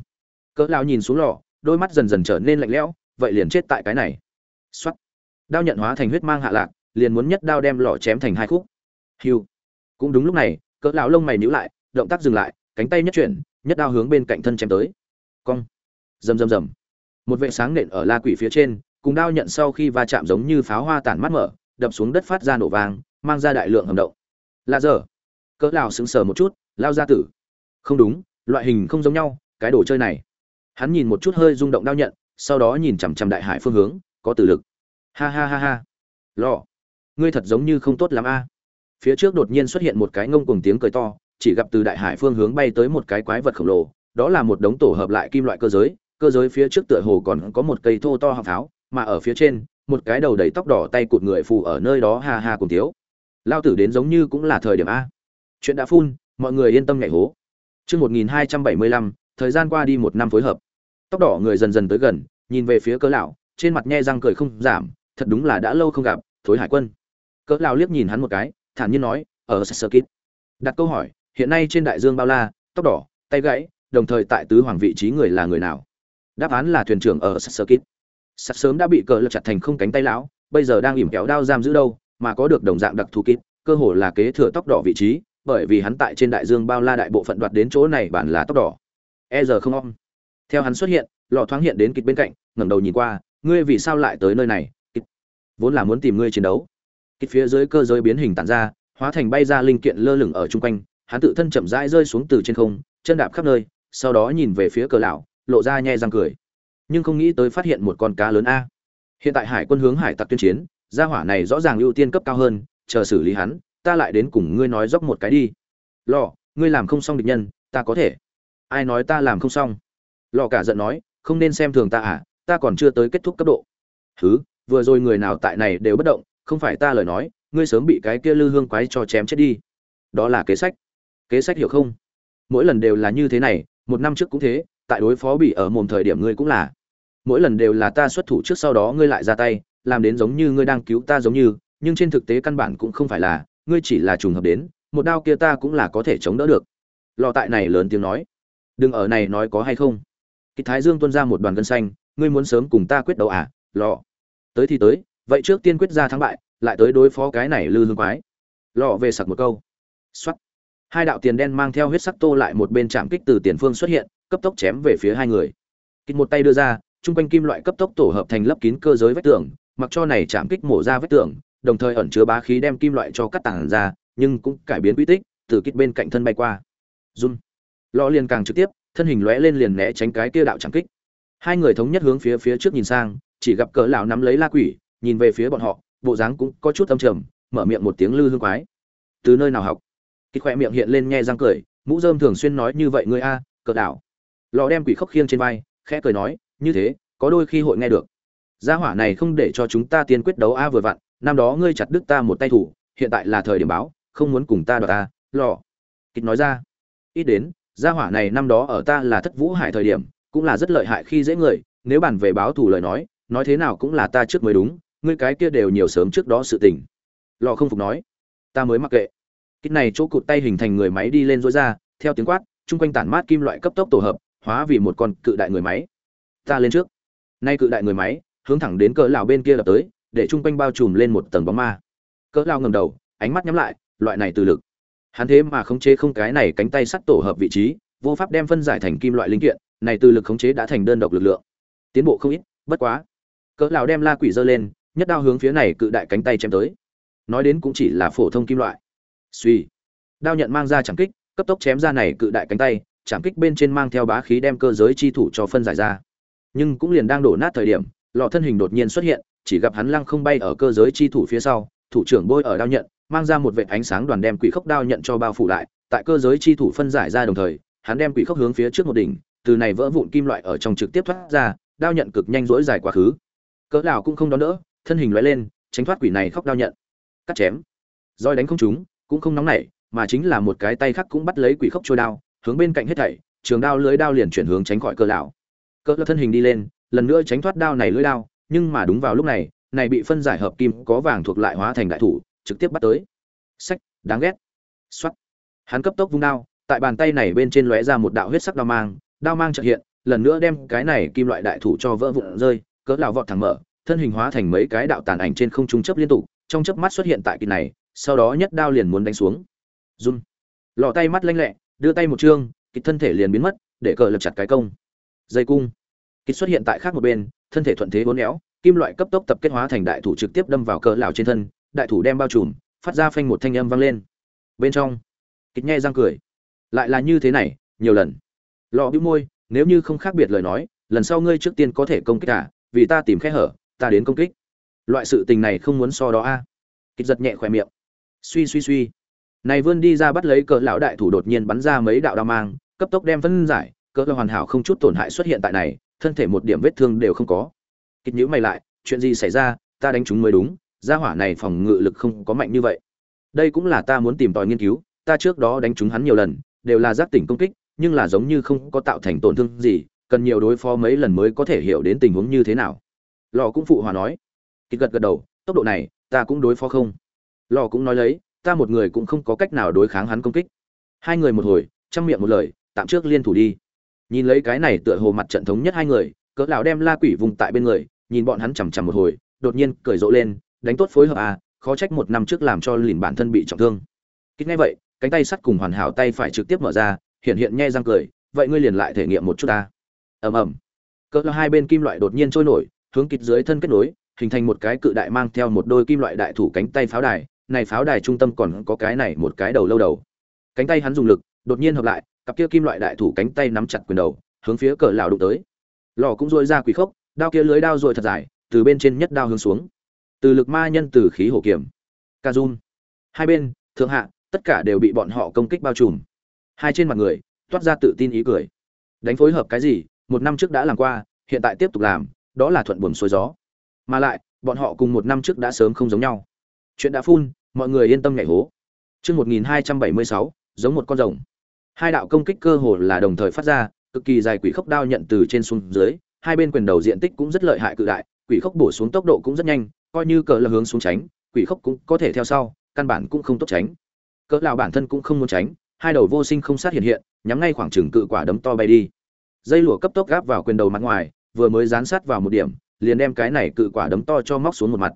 Cỡ lão nhìn xuống lò, đôi mắt dần dần trở nên lạnh lẽo vậy liền chết tại cái này. Xuất đao nhận hóa thành huyết mang hạ lạc, liền muốn nhất đao đem lò chém thành hai khúc. Hiu. Cũng đúng lúc này, cỡ lão lông mày nhíu lại, động tác dừng lại, cánh tay nhất chuyển, nhất đao hướng bên cạnh thân chém tới. Cong. Rầm rầm rầm. Một vệ sáng nện ở la quỷ phía trên, cùng đao nhận sau khi va chạm giống như pháo hoa tản mắt mở, đập xuống đất phát ra nổ vang, mang ra đại lượng hầm động là giờ cỡ lão sững sờ một chút, lao ra tử. Không đúng, loại hình không giống nhau, cái đồ chơi này. Hắn nhìn một chút hơi rung động đao nhận sau đó nhìn chằm chằm đại hải phương hướng, có tử lực. Ha ha ha ha. Lò. Ngươi thật giống như không tốt lắm a. Phía trước đột nhiên xuất hiện một cái ngông cùng tiếng cười to, chỉ gặp từ đại hải phương hướng bay tới một cái quái vật khổng lồ, đó là một đống tổ hợp lại kim loại cơ giới cơ giới phía trước tựa hồ còn có một cây thô to hạng pháo, mà ở phía trên, một cái đầu đầy tóc đỏ tay cụt người phù ở nơi đó ha ha cùng thiếu. Lao tử đến giống như cũng là thời điểm a. Chuyện đã phun, mọi người yên tâm nhảy hố. Chương một nghìn hai trăm bảy mươi lăm, thời gian qua đi một năm phối hợp tóc đỏ người dần dần tới gần, nhìn về phía cỡ lão, trên mặt nhe răng cười không giảm, thật đúng là đã lâu không gặp, thối hải quân cỡ lão liếc nhìn hắn một cái, thản nhiên nói, ở Circuit. đặt câu hỏi, hiện nay trên đại dương bao la, tóc đỏ, tay gãy, đồng thời tại tứ hoàng vị trí người là người nào đáp án là thuyền trưởng ở Circuit. sắp sớm đã bị cỡ lập chặt thành không cánh tay lão, bây giờ đang ỉm kéo đao giam giữ đâu, mà có được đồng dạng đặc thù kít, cơ hồ là kế thừa tóc đỏ vị trí, bởi vì hắn tại trên đại dương bao la đại bộ phận đoạt đến chỗ này bản là tóc đỏ e giờ không om theo hắn xuất hiện lọ thoáng hiện đến kịch bên cạnh, ngẩng đầu nhìn qua, ngươi vì sao lại tới nơi này? Kịch. vốn là muốn tìm ngươi chiến đấu. Kịch phía dưới cơ giới biến hình tản ra, hóa thành bay ra linh kiện lơ lửng ở chung quanh, hắn tự thân chậm rãi rơi xuống từ trên không, chân đạp khắp nơi, sau đó nhìn về phía cờ lão, lộ ra nhe răng cười. Nhưng không nghĩ tới phát hiện một con cá lớn a. Hiện tại hải quân hướng hải tặc tuyên chiến, gia hỏa này rõ ràng ưu tiên cấp cao hơn, chờ xử lý hắn, ta lại đến cùng ngươi nói dốc một cái đi. Lò, ngươi làm không xong địch nhân, ta có thể. Ai nói ta làm không xong? Lò cả giận nói, không nên xem thường ta à ta còn chưa tới kết thúc cấp độ. Thứ vừa rồi người nào tại này đều bất động, không phải ta lời nói, ngươi sớm bị cái kia lư hương quái cho chém chết đi. Đó là kế sách. Kế sách hiểu không? Mỗi lần đều là như thế này, một năm trước cũng thế, tại đối phó bị ở mồm thời điểm ngươi cũng là. Mỗi lần đều là ta xuất thủ trước sau đó ngươi lại ra tay, làm đến giống như ngươi đang cứu ta giống như, nhưng trên thực tế căn bản cũng không phải là, ngươi chỉ là trùng hợp đến, một đao kia ta cũng là có thể chống đỡ được. Lò tại này lớn tiếng nói. Đừng ở này nói có hay không? Kỳ thái dương tuôn ra một đoàn gân xanh, ngươi muốn sớm cùng ta quyết đấu à? Lọ. tới thì tới, vậy trước tiên quyết ra thắng bại, lại tới đối phó cái này lư hương quái. Lọ về sặc một câu. Soát. hai đạo tiền đen mang theo huyết sắc tô lại một bên chạm kích từ tiền phương xuất hiện, cấp tốc chém về phía hai người. Kích một tay đưa ra trung quanh kim loại cấp tốc tổ hợp thành lớp kín cơ giới vách tường, mặc cho này chạm kích mổ ra vách tường, đồng thời ẩn chứa bá khí đem kim loại cho cắt tảng ra, nhưng cũng cải biến quy tích, từ kích bên cạnh thân bay qua. Run Lọ liền càng trực tiếp thân hình lóe lên liền né tránh cái kia đạo chẳng kích. Hai người thống nhất hướng phía phía trước nhìn sang, chỉ gặp cỡ lão nắm lấy la quỷ, nhìn về phía bọn họ, bộ dáng cũng có chút âm trầm, mở miệng một tiếng lư hương quái. Từ nơi nào học? Kích khoe miệng hiện lên nghe răng cười, mũ dơm thường xuyên nói như vậy ngươi a, cỡ đảo. Lò đem quỷ khóc khiêng trên vai, khẽ cười nói, như thế, có đôi khi hội nghe được. Gia hỏa này không để cho chúng ta tiên quyết đấu a vừa vặn, năm đó ngươi chặt đứt ta một tay thủ, hiện tại là thời điểm báo, không muốn cùng ta đoạt ta, lò. Kịch nói ra. Ít đến gia hỏa này năm đó ở ta là thất vũ hải thời điểm, cũng là rất lợi hại khi dễ người, nếu bàn về báo thù lời nói nói thế nào cũng là ta trước mới đúng, ngươi cái kia đều nhiều sớm trước đó sự tình. Lò không phục nói, ta mới mặc kệ. Kích này chỗ cụt tay hình thành người máy đi lên dối ra, theo tiếng quát, chung quanh tản mát kim loại cấp tốc tổ hợp, hóa vì một con cự đại người máy. Ta lên trước. Nay cự đại người máy, hướng thẳng đến cỡ lão bên kia lập tới, để chung quanh bao trùm lên một tầng bóng ma. Cỡ lão ngẩng đầu, ánh mắt nhắm lại, loại này từ lực hắn thế mà khống chế không cái này cánh tay sắt tổ hợp vị trí, vô pháp đem phân giải thành kim loại linh kiện, này từ lực khống chế đã thành đơn độc lực lượng. Tiến bộ không ít, bất quá. Cỡ lão đem la quỷ dơ lên, nhất đao hướng phía này cự đại cánh tay chém tới. Nói đến cũng chỉ là phổ thông kim loại. Suy đao nhận mang ra chẳng kích, cấp tốc chém ra này cự đại cánh tay, chạm kích bên trên mang theo bá khí đem cơ giới chi thủ cho phân giải ra. Nhưng cũng liền đang đổ nát thời điểm lọ thân hình đột nhiên xuất hiện, chỉ gặp hắn lăng không bay ở cơ giới chi thủ phía sau, thủ trưởng bôi ở đao nhận mang ra một vệt ánh sáng đoàn đem quỷ khốc đao nhận cho bao phủ lại, tại cơ giới chi thủ phân giải ra đồng thời, hắn đem quỷ khốc hướng phía trước một đỉnh, từ này vỡ vụn kim loại ở trong trực tiếp thoát ra, đao nhận cực nhanh rỗi dài quá khứ. Cỡ lão cũng không đón đỡ, thân hình lóe lên, tránh thoát quỷ này khóc đao nhận. Cắt chém. Roi đánh không trúng, cũng không nóng nảy, mà chính là một cái tay khác cũng bắt lấy quỷ khốc trôi đao, hướng bên cạnh hết thảy, trường đao lưới đao liền chuyển hướng tránh khỏi cơ lão cỡ thân hình đi lên, lần nữa tránh thoát đao này lưới đao, nhưng mà đúng vào lúc này này bị phân giải hợp kim có vàng thuộc lại hóa thành đại thủ trực tiếp bắt tới. Sách, đáng ghét. Xoắt hắn cấp tốc vung đao, tại bàn tay này bên trên lóe ra một đạo huyết sắc đao mang đao mang chợt hiện, lần nữa đem cái này kim loại đại thủ cho vỡ vụn rơi, cỡ lão vọt thẳng mở, thân hình hóa thành mấy cái đạo tàn ảnh trên không trung chớp liên tục, trong chớp mắt xuất hiện tại kỳ này, sau đó nhất đao liền muốn đánh xuống. Run. Lọ tay mắt lanh lẹ, đưa tay một chương kịch thân thể liền biến mất, để cờ lập chặt cái công. Dây cung. Kịch xuất hiện tại khác một bên, thân thể thuận thế uốn éo, kim loại cấp tốc tập kết hóa thành đại thủ trực tiếp đâm vào cờ lão trên thân đại thủ đem bao trùm, phát ra phanh một thanh âm vang lên. Bên trong, kịch nghe răng cười. Lại là như thế này, nhiều lần. Lọ bĩu môi, nếu như không khác biệt lời nói, lần sau ngươi trước tiên có thể công kích cả vì ta tìm khe hở, ta đến công kích. Loại sự tình này không muốn so đó a. Kịch giật nhẹ khỏe miệng. Suy suy suy. Này vươn đi ra bắt lấy cỡ lão đại thủ đột nhiên bắn ra mấy đạo đao mang, cấp tốc đem phân giải, cỡ hoàn hảo không chút tổn hại xuất hiện tại này, thân thể một điểm vết thương đều không có. Kịch nhíu mày lại, chuyện gì xảy ra, ta đánh chúng mới đúng gia hỏa này phòng ngự lực không có mạnh như vậy. Đây cũng là ta muốn tìm tòi nghiên cứu, ta trước đó đánh chúng hắn nhiều lần, đều là giác tỉnh công kích, nhưng là giống như không có tạo thành tổn thương gì, cần nhiều đối phó mấy lần mới có thể hiểu đến tình huống như thế nào. Lò cũng phụ hòa nói. Kịch gật gật đầu, tốc độ này, ta cũng đối phó không. Lò cũng nói lấy, ta một người cũng không có cách nào đối kháng hắn công kích. Hai người một hồi, chăm miệng một lời, tạm trước liên thủ đi. Nhìn lấy cái này tựa hồ mặt trận thống nhất hai người, cỡ lão đem la quỷ vùng tại bên người, nhìn bọn hắn chằm chằm một hồi, đột nhiên cười rộ lên đánh tốt phối hợp à khó trách một năm trước làm cho lìn bản thân bị trọng thương. Kích ngay vậy, cánh tay sắt cùng hoàn hảo tay phải trực tiếp mở ra hiện hiện nhe răng cười, vậy ngươi liền lại thể nghiệm một chút ta. Ầm ầm. Cỡ hai bên kim loại đột nhiên trôi nổi, hướng kịch dưới thân kết nối, hình thành một cái cự đại mang theo một đôi kim loại đại thủ cánh tay pháo đài, này pháo đài trung tâm còn có cái này một cái đầu lâu đầu. Cánh tay hắn dùng lực, đột nhiên hợp lại, cặp kia kim loại đại thủ cánh tay nắm chặt quyền đầu, hướng phía cỡ lão đụng tới. Lò cũng dội ra quỷ khốc, đao kia lưới đao rồi thật dài, từ bên trên nhất đao hướng xuống từ lực ma nhân từ khí hổ kiểm kazun hai bên, thượng hạ, tất cả đều bị bọn họ công kích bao trùm. Hai trên mặt người, toát ra tự tin ý cười. Đánh phối hợp cái gì, một năm trước đã làm qua, hiện tại tiếp tục làm, đó là thuận buồm xuôi gió. Mà lại, bọn họ cùng một năm trước đã sớm không giống nhau. Chuyện đã phun, mọi người yên tâm nhảy hố. Chương một nghìn hai trăm bảy mươi sáu, giống một con rồng. Hai đạo công kích cơ hồ là đồng thời phát ra, cực kỳ dài quỷ khốc đao nhận từ trên xuống dưới, hai bên quyền đầu diện tích cũng rất lợi hại cự đại, quỷ khốc bổ xuống tốc độ cũng rất nhanh coi như cỡ là hướng xuống tránh, quỷ khốc cũng có thể theo sau, căn bản cũng không tốt tránh. Cỡ lão bản thân cũng không muốn tránh, hai đầu vô sinh không sát hiện hiện, nhắm ngay khoảng trừng cự quả đấm to bay đi. Dây lụa cấp tốc gáp vào quyền đầu mặt ngoài, vừa mới dán sát vào một điểm, liền đem cái này cự quả đấm to cho móc xuống một mặt.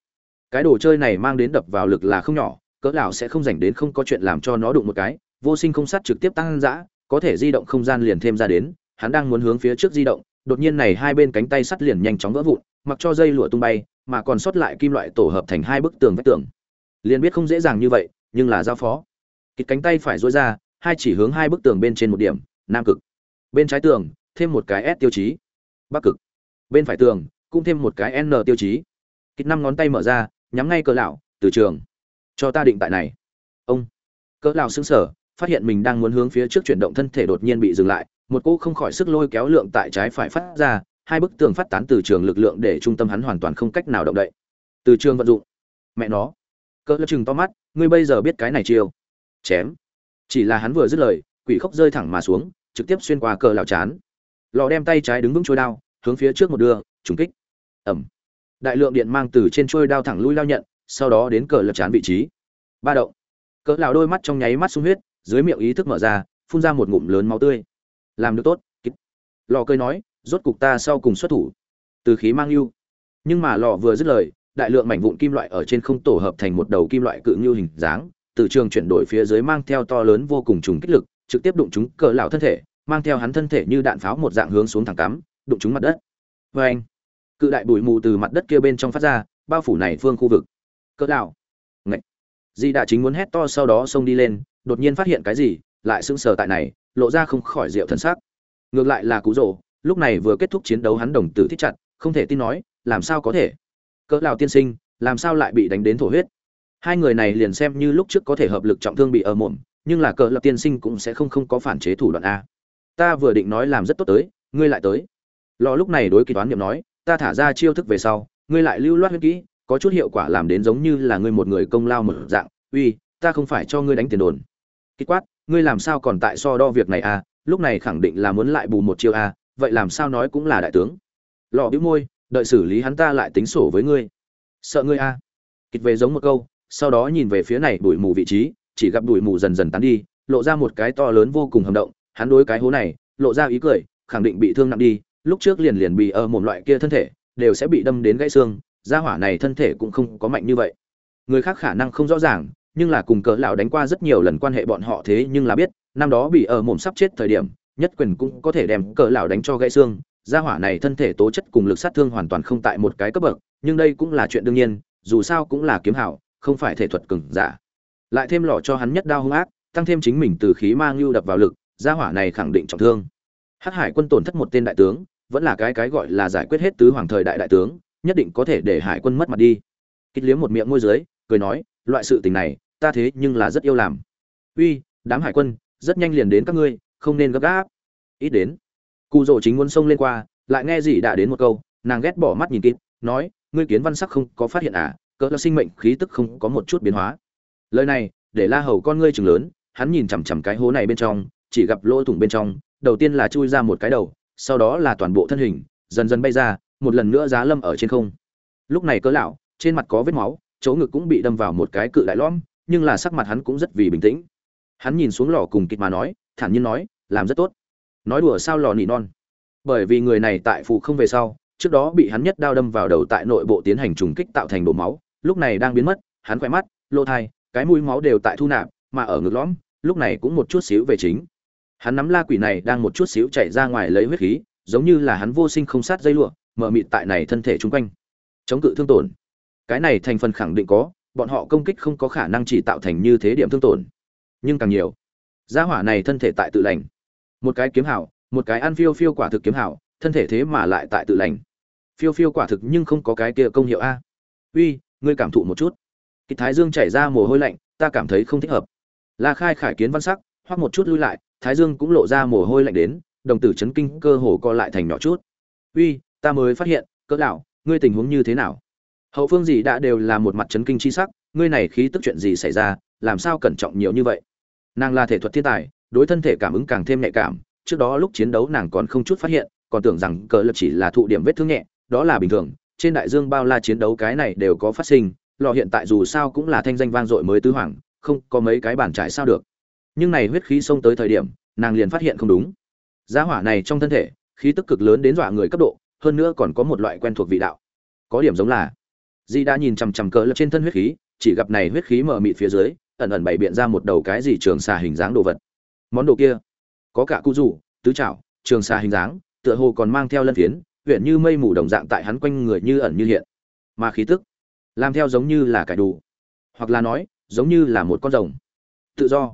Cái đồ chơi này mang đến đập vào lực là không nhỏ, cỡ lão sẽ không dành đến không có chuyện làm cho nó đụng một cái, vô sinh không sát trực tiếp tăng dã, có thể di động không gian liền thêm ra đến, hắn đang muốn hướng phía trước di động, đột nhiên này hai bên cánh tay sắt liền nhanh chóng vỡ vụn, mặc cho dây lụa tung bay mà còn sót lại kim loại tổ hợp thành hai bức tường vách tường. Liền biết không dễ dàng như vậy, nhưng là giao phó. Kịch cánh tay phải duỗi ra, hai chỉ hướng hai bức tường bên trên một điểm, nam cực. Bên trái tường, thêm một cái s tiêu chí. Bắc cực. Bên phải tường, cũng thêm một cái n tiêu chí. Kịch năm ngón tay mở ra, nhắm ngay cỡ lão, từ trường. Cho ta định tại này. Ông. Cỡ lão sững sờ, phát hiện mình đang muốn hướng phía trước chuyển động thân thể đột nhiên bị dừng lại, một cú không khỏi sức lôi kéo lượng tại trái phải phát ra hai bức tường phát tán từ trường lực lượng để trung tâm hắn hoàn toàn không cách nào động đậy. Từ trường vận dụng. Mẹ nó. Cỡ lão chừng to mắt, ngươi bây giờ biết cái này chiêu. Chém. Chỉ là hắn vừa dứt lời, quỷ khốc rơi thẳng mà xuống, trực tiếp xuyên qua cờ lão chán. Lò đem tay trái đứng vững trôi đao, hướng phía trước một đưa, trùng kích. Ẩm. Đại lượng điện mang từ trên trôi đao thẳng lui lao nhận, sau đó đến cờ lập chán vị trí. Ba động. Cỡ lão đôi mắt trong nháy mắt sung huyết, dưới miệng ý thức mở ra, phun ra một ngụm lớn máu tươi. Làm được tốt. Lò cười nói rốt cục ta sau cùng xuất thủ. Từ khí mang lưu, nhưng mà lò vừa dứt lời đại lượng mảnh vụn kim loại ở trên không tổ hợp thành một đầu kim loại cự ngưu hình dáng từ trường chuyển đổi phía dưới mang theo to lớn vô cùng trùng kích lực trực tiếp đụng chúng cỡ lão thân thể mang theo hắn thân thể như đạn pháo một dạng hướng xuống thẳng cắm đụng chúng mặt đất. Vê anh cự đại bụi mù từ mặt đất kia bên trong phát ra bao phủ này phương khu vực. Cỡ lão. Ngạch di đã chính muốn hét to sau đó xông đi lên đột nhiên phát hiện cái gì lại sững sờ tại này lộ ra không khỏi rượu thần sắc. Ngược lại là cú rồ lúc này vừa kết thúc chiến đấu hắn đồng tử thích chặt, không thể tin nói, làm sao có thể? Cỡ lão tiên sinh, làm sao lại bị đánh đến thổ huyết? Hai người này liền xem như lúc trước có thể hợp lực trọng thương bị ở mồm, nhưng là cỡ lão tiên sinh cũng sẽ không không có phản chế thủ đoạn a. Ta vừa định nói làm rất tốt tới, ngươi lại tới. Lò lúc này đối kỳ toán niệm nói, ta thả ra chiêu thức về sau, ngươi lại lưu loát huyết kỹ, có chút hiệu quả làm đến giống như là ngươi một người công lao mở dạng. Uy, ta không phải cho ngươi đánh tiền đồn. Kích quát, ngươi làm sao còn tại so đo việc này à lúc này khẳng định là muốn lại bù một chiêu à vậy làm sao nói cũng là đại tướng. Lò bĩu môi, đợi xử lý hắn ta lại tính sổ với ngươi. Sợ ngươi à kịch về giống một câu, sau đó nhìn về phía này bụi mù vị trí, chỉ gặp bụi mù dần dần tán đi, lộ ra một cái to lớn vô cùng hầm động. Hắn đối cái hố này, lộ ra ý cười, khẳng định bị thương nặng đi, lúc trước liền liền bị ờ, ở một loại kia thân thể, đều sẽ bị đâm đến gãy xương, gia hỏa này thân thể cũng không có mạnh như vậy. Người khác khả năng không rõ ràng, nhưng là cùng cỡ lão đánh qua rất nhiều lần quan hệ bọn họ thế nhưng là biết, năm đó bị ở mồm sắp chết thời điểm nhất quyền cũng có thể đem cỡ lão đánh cho gãy xương. Gia hỏa này thân thể tố chất cùng lực sát thương hoàn toàn không tại một cái cấp bậc, nhưng đây cũng là chuyện đương nhiên, dù sao cũng là kiếm hảo, không phải thể thuật cường giả. Lại thêm lọ cho hắn nhất đao hung ác, tăng thêm chính mình từ khí mang lưu đập vào lực, gia hỏa này khẳng định trọng thương. Hắc hải quân tổn thất một tên đại tướng, vẫn là cái cái gọi là giải quyết hết tứ hoàng thời đại đại tướng, nhất định có thể để hải quân mất mặt đi. Kích liếm một miệng môi dưới, cười nói, loại sự tình này, ta thế nhưng là rất yêu làm. Uy, đám hải quân, rất nhanh liền đến các ngươi không nên gấp gáp. Ít đến cụ rỗ chính muốn xông lên qua, lại nghe gì đã đến một câu, nàng ghét bỏ mắt nhìn kịp nói, ngươi kiến văn sắc không có phát hiện à cỡ là sinh mệnh khí tức không có một chút biến hóa. Lời này, để la hầu con ngươi chừng lớn, hắn nhìn chằm chằm cái hố này bên trong, chỉ gặp lỗ thủng bên trong, đầu tiên là chui ra một cái đầu, sau đó là toàn bộ thân hình, dần dần bay ra, một lần nữa giá lâm ở trên không. Lúc này cỡ lão, trên mặt có vết máu, chỗ ngực cũng bị đâm vào một cái cự đại lõm, nhưng là sắc mặt hắn cũng rất vì bình tĩnh. Hắn nhìn xuống lò cùng kịch mà nói, thản nhiên nói làm rất tốt. Nói đùa sao lò nỉ non. Bởi vì người này tại phụ không về sau, trước đó bị hắn nhất đao đâm vào đầu tại nội bộ tiến hành trùng kích tạo thành đổ máu, lúc này đang biến mất, hắn khỏe mắt, lỗ thai, cái mũi máu đều tại thu nạp, mà ở ngực lõm, lúc này cũng một chút xíu về chính. Hắn nắm la quỷ này đang một chút xíu chạy ra ngoài lấy huyết khí, giống như là hắn vô sinh không sát dây lụa, mở mịt tại này thân thể chung quanh. Chống cự thương tổn. Cái này thành phần khẳng định có, bọn họ công kích không có khả năng chỉ tạo thành như thế điểm thương tổn. Nhưng càng nhiều, gia hỏa này thân thể tại tự lành một cái kiếm hảo, một cái ăn phiêu phiêu quả thực kiếm hảo, thân thể thế mà lại tại tự lành. Phiêu phiêu quả thực nhưng không có cái kia công hiệu a. Uy, ngươi cảm thụ một chút. Kịch thái dương chảy ra mồ hôi lạnh, ta cảm thấy không thích hợp. La khai khải kiến văn sắc hoặc một chút lui lại, thái dương cũng lộ ra mồ hôi lạnh đến, đồng tử chấn kinh cơ hồ co lại thành nhỏ chút. Uy, ta mới phát hiện, cỡ lão, ngươi tình huống như thế nào? Hậu phương gì đã đều là một mặt chấn kinh chi sắc, ngươi này khí tức chuyện gì xảy ra, làm sao cẩn trọng nhiều như vậy? Nàng là thể thuật thiên tài đối thân thể cảm ứng càng thêm nhạy cảm, trước đó lúc chiến đấu nàng còn không chút phát hiện, còn tưởng rằng cỡ lập chỉ là thụ điểm vết thương nhẹ, đó là bình thường, trên đại dương bao la chiến đấu cái này đều có phát sinh, lò hiện tại dù sao cũng là thanh danh vang dội mới tứ hoàng, không có mấy cái bản trải sao được. Nhưng này huyết khí xông tới thời điểm, nàng liền phát hiện không đúng. Giá hỏa này trong thân thể, khí tức cực lớn đến dọa người cấp độ, hơn nữa còn có một loại quen thuộc vị đạo. Có điểm giống là, di đã nhìn chằm chằm cỡ lập trên thân huyết khí, chỉ gặp này huyết khí mở mịt phía dưới, ẩn ẩn bày biện ra một đầu cái gì trường xà hình dáng đồ vật món đồ kia. Có cả cụ rủ tứ trảo trường xà hình dáng tựa hồ còn mang theo lân phiến huyện như mây mù đồng dạng tại hắn quanh người như ẩn như hiện. Mà khí tức làm theo giống như là cải đủ. Hoặc là nói giống như là một con rồng. Tự do.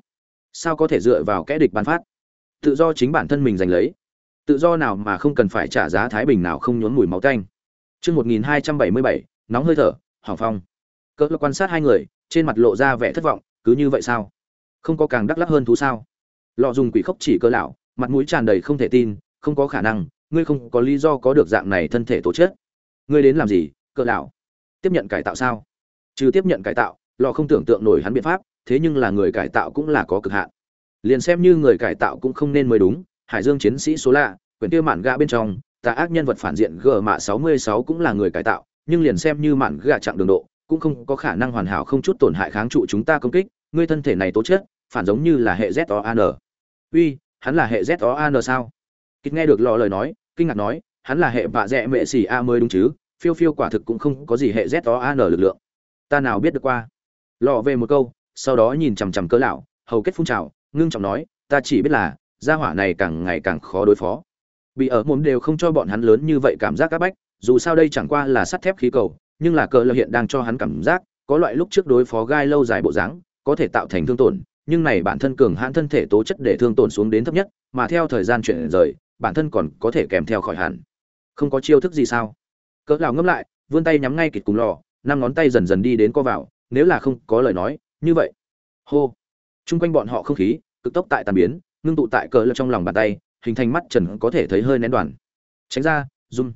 Sao có thể dựa vào kẽ địch bán phát? Tự do chính bản thân mình giành lấy. Tự do nào mà không cần phải trả giá thái bình nào không nhốn mùi máu tanh. Chương 1277, nóng hơi thở, Hoàng Phong. Cỡ quan sát hai người, trên mặt lộ ra vẻ thất vọng, cứ như vậy sao? Không có càng đắc lắc hơn thú sao? Lọ dùng quỷ khốc chỉ cơ lão, mặt mũi tràn đầy không thể tin, không có khả năng, ngươi không có lý do có được dạng này thân thể tổ chức. Ngươi đến làm gì, cơ lão? Tiếp nhận cải tạo sao? Trừ tiếp nhận cải tạo, lọ không tưởng tượng nổi hắn biện pháp, thế nhưng là người cải tạo cũng là có cực hạn. Liền xem như người cải tạo cũng không nên mới đúng, Hải Dương chiến sĩ số lạ, quyển kia mạn gã bên trong, tà ác nhân vật phản diện gờ mạ 66 cũng là người cải tạo, nhưng liền xem như mạn gã chặng đường độ, cũng không có khả năng hoàn hảo không chút tổn hại kháng trụ chúng ta công kích, ngươi thân thể này tố chất, phản giống như là hệ z o an uy, hắn là hệ z o an sao? Kịch nghe được lò lời nói, kinh ngạc nói, hắn là hệ vạ dẹ mệ xỉ a mới đúng chứ? Phiêu phiêu quả thực cũng không có gì hệ z o an lực lượng. Ta nào biết được qua? Lò về một câu, sau đó nhìn chằm chằm cỡ lão, hầu kết phun trào, ngưng trọng nói, ta chỉ biết là, gia hỏa này càng ngày càng khó đối phó. Bị ở mồm đều không cho bọn hắn lớn như vậy cảm giác áp bách, dù sao đây chẳng qua là sắt thép khí cầu, nhưng là cỡ lợi hiện đang cho hắn cảm giác, có loại lúc trước đối phó gai lâu dài bộ dáng, có thể tạo thành thương tổn nhưng này bản thân cường hãn thân thể tố chất để thương tổn xuống đến thấp nhất, mà theo thời gian chuyển rời, bản thân còn có thể kèm theo khỏi hẳn. Không có chiêu thức gì sao? Cỡ lão ngâm lại, vươn tay nhắm ngay kịch cùng lò, năm ngón tay dần dần đi đến co vào, nếu là không có lời nói, như vậy. Hô. Chung quanh bọn họ không khí, cực tốc tại tàn biến, ngưng tụ tại cỡ lão trong lòng bàn tay, hình thành mắt trần có thể thấy hơi nén đoàn. Tránh ra zoom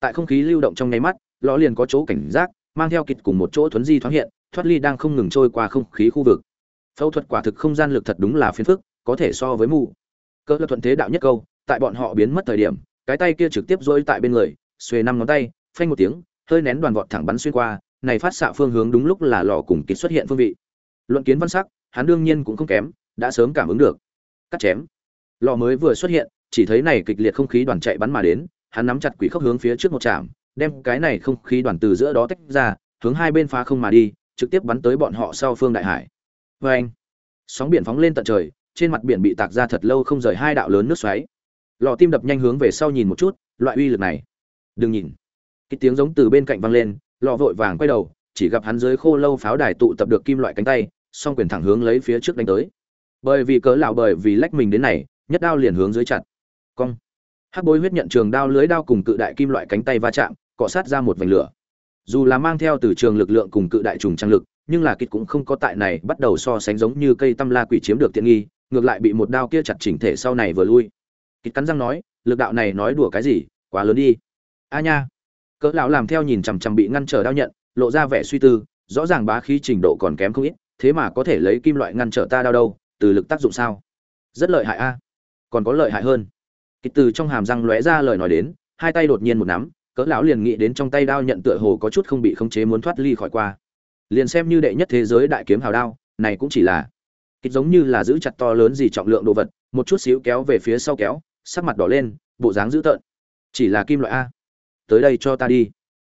tại không khí lưu động trong nháy mắt, lò liền có chỗ cảnh giác, mang theo kịch cùng một chỗ thuấn di thoáng hiện, thoát ly đang không ngừng trôi qua không khí khu vực phẫu thuật quả thực không gian lực thật đúng là phiền phức, có thể so với mù. Cỡ là thuận thế đạo nhất câu, tại bọn họ biến mất thời điểm, cái tay kia trực tiếp dỗi tại bên người, xuề năm ngón tay, phanh một tiếng, hơi nén đoàn vọt thẳng bắn xuyên qua, này phát xạ phương hướng đúng lúc là lò cùng kịch xuất hiện phương vị. Luận kiến văn sắc, hắn đương nhiên cũng không kém, đã sớm cảm ứng được. Cắt chém. Lò mới vừa xuất hiện, chỉ thấy này kịch liệt không khí đoàn chạy bắn mà đến, hắn nắm chặt quỷ khốc hướng phía trước một trạm, đem cái này không khí đoàn từ giữa đó tách ra, hướng hai bên phá không mà đi, trực tiếp bắn tới bọn họ sau phương đại hải vê anh, sóng biển phóng lên tận trời, trên mặt biển bị tạc ra thật lâu không rời hai đạo lớn nước xoáy. Lò tim đập nhanh hướng về sau nhìn một chút, loại uy lực này. Đừng nhìn. Cái tiếng giống từ bên cạnh vang lên lò vội vàng quay đầu, chỉ gặp hắn dưới khô lâu pháo đài tụ tập được kim loại cánh tay, song quyền thẳng hướng lấy phía trước đánh tới. Bởi vì cớ lão bởi vì lách mình đến này, nhất đao liền hướng dưới chặt. Cong. Hắc bối huyết nhận trường đao lưới đao cùng cự đại kim loại cánh tay va chạm, cọ sát ra một vành lửa. Dù là mang theo từ trường lực lượng cùng cự đại trùng trang lực nhưng là kịch cũng không có tại này bắt đầu so sánh giống như cây tâm la quỷ chiếm được tiện nghi, ngược lại bị một đao kia chặt chỉnh thể sau này vừa lui. Kịch cắn răng nói, lực đạo này nói đùa cái gì, quá lớn đi. A nha. Cỡ lão làm theo nhìn chằm chằm bị ngăn trở đao nhận, lộ ra vẻ suy tư, rõ ràng bá khí trình độ còn kém không ít, thế mà có thể lấy kim loại ngăn trở ta đao đâu, từ lực tác dụng sao? Rất lợi hại a. Còn có lợi hại hơn. Kịch từ trong hàm răng lóe ra lời nói đến, hai tay đột nhiên một nắm, cỡ lão liền nghĩ đến trong tay đao nhận tựa hồ có chút không bị khống chế muốn thoát ly khỏi qua liền xem như đệ nhất thế giới đại kiếm hào đao, này cũng chỉ là kịch giống như là giữ chặt to lớn gì trọng lượng đồ vật, một chút xíu kéo về phía sau kéo, sắc mặt đỏ lên, bộ dáng dữ tợn. Chỉ là kim loại a. Tới đây cho ta đi.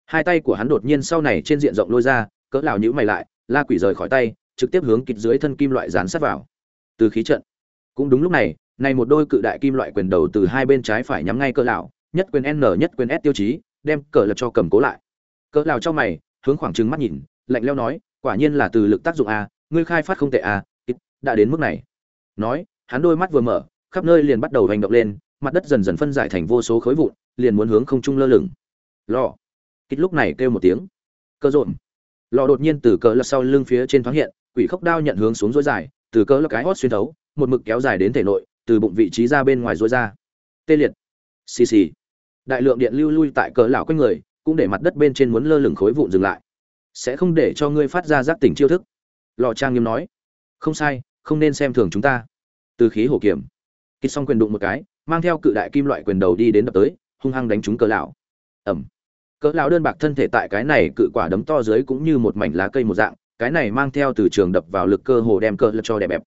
Hai tay của hắn đột nhiên sau này trên diện rộng lôi ra, cỡ lão nhữ mày lại, la quỷ rời khỏi tay, trực tiếp hướng kịch dưới thân kim loại dán sát vào. Từ khí trận. Cũng đúng lúc này này một đôi cự đại kim loại quyền đầu từ hai bên trái phải nhắm ngay cỡ lão, nhất quyền n, nhất quyền s tiêu chí, đem cỡ lập cho cầm cố lại. Cỡ lão cho mày, hướng khoảng trừng mắt nhìn lạnh leo nói, quả nhiên là từ lực tác dụng a, ngươi khai phát không tệ a đã đến mức này. Nói, hắn đôi mắt vừa mở, khắp nơi liền bắt đầu hành động lên, mặt đất dần dần phân giải thành vô số khối vụn, liền muốn hướng không trung lơ lửng. Lò. Kích lúc này kêu một tiếng. Cơ rộn. Lò đột nhiên từ cỡ lật sau lưng phía trên thoáng hiện, quỷ khốc đao nhận hướng xuống dối dài, từ cỡ lật cái hót xuyên thấu, một mực kéo dài đến thể nội, từ bụng vị trí ra bên ngoài dối ra. Tê liệt. Xì xì. Đại lượng điện lưu lui tại cỡ lão quanh người, cũng để mặt đất bên trên muốn lơ lửng khối vụn dừng lại sẽ không để cho ngươi phát ra giác tỉnh chiêu thức. Lò trang nghiêm nói. Không sai, không nên xem thường chúng ta. Từ khí hổ kiểm. Kích xong quyền đụng một cái, mang theo cự đại kim loại quyền đầu đi đến đập tới, hung hăng đánh trúng cỡ lão. Ẩm. Cỡ lão đơn bạc thân thể tại cái này cự quả đấm to dưới cũng như một mảnh lá cây một dạng, cái này mang theo từ trường đập vào lực cơ hồ đem cỡ lật cho đẹp bẹp.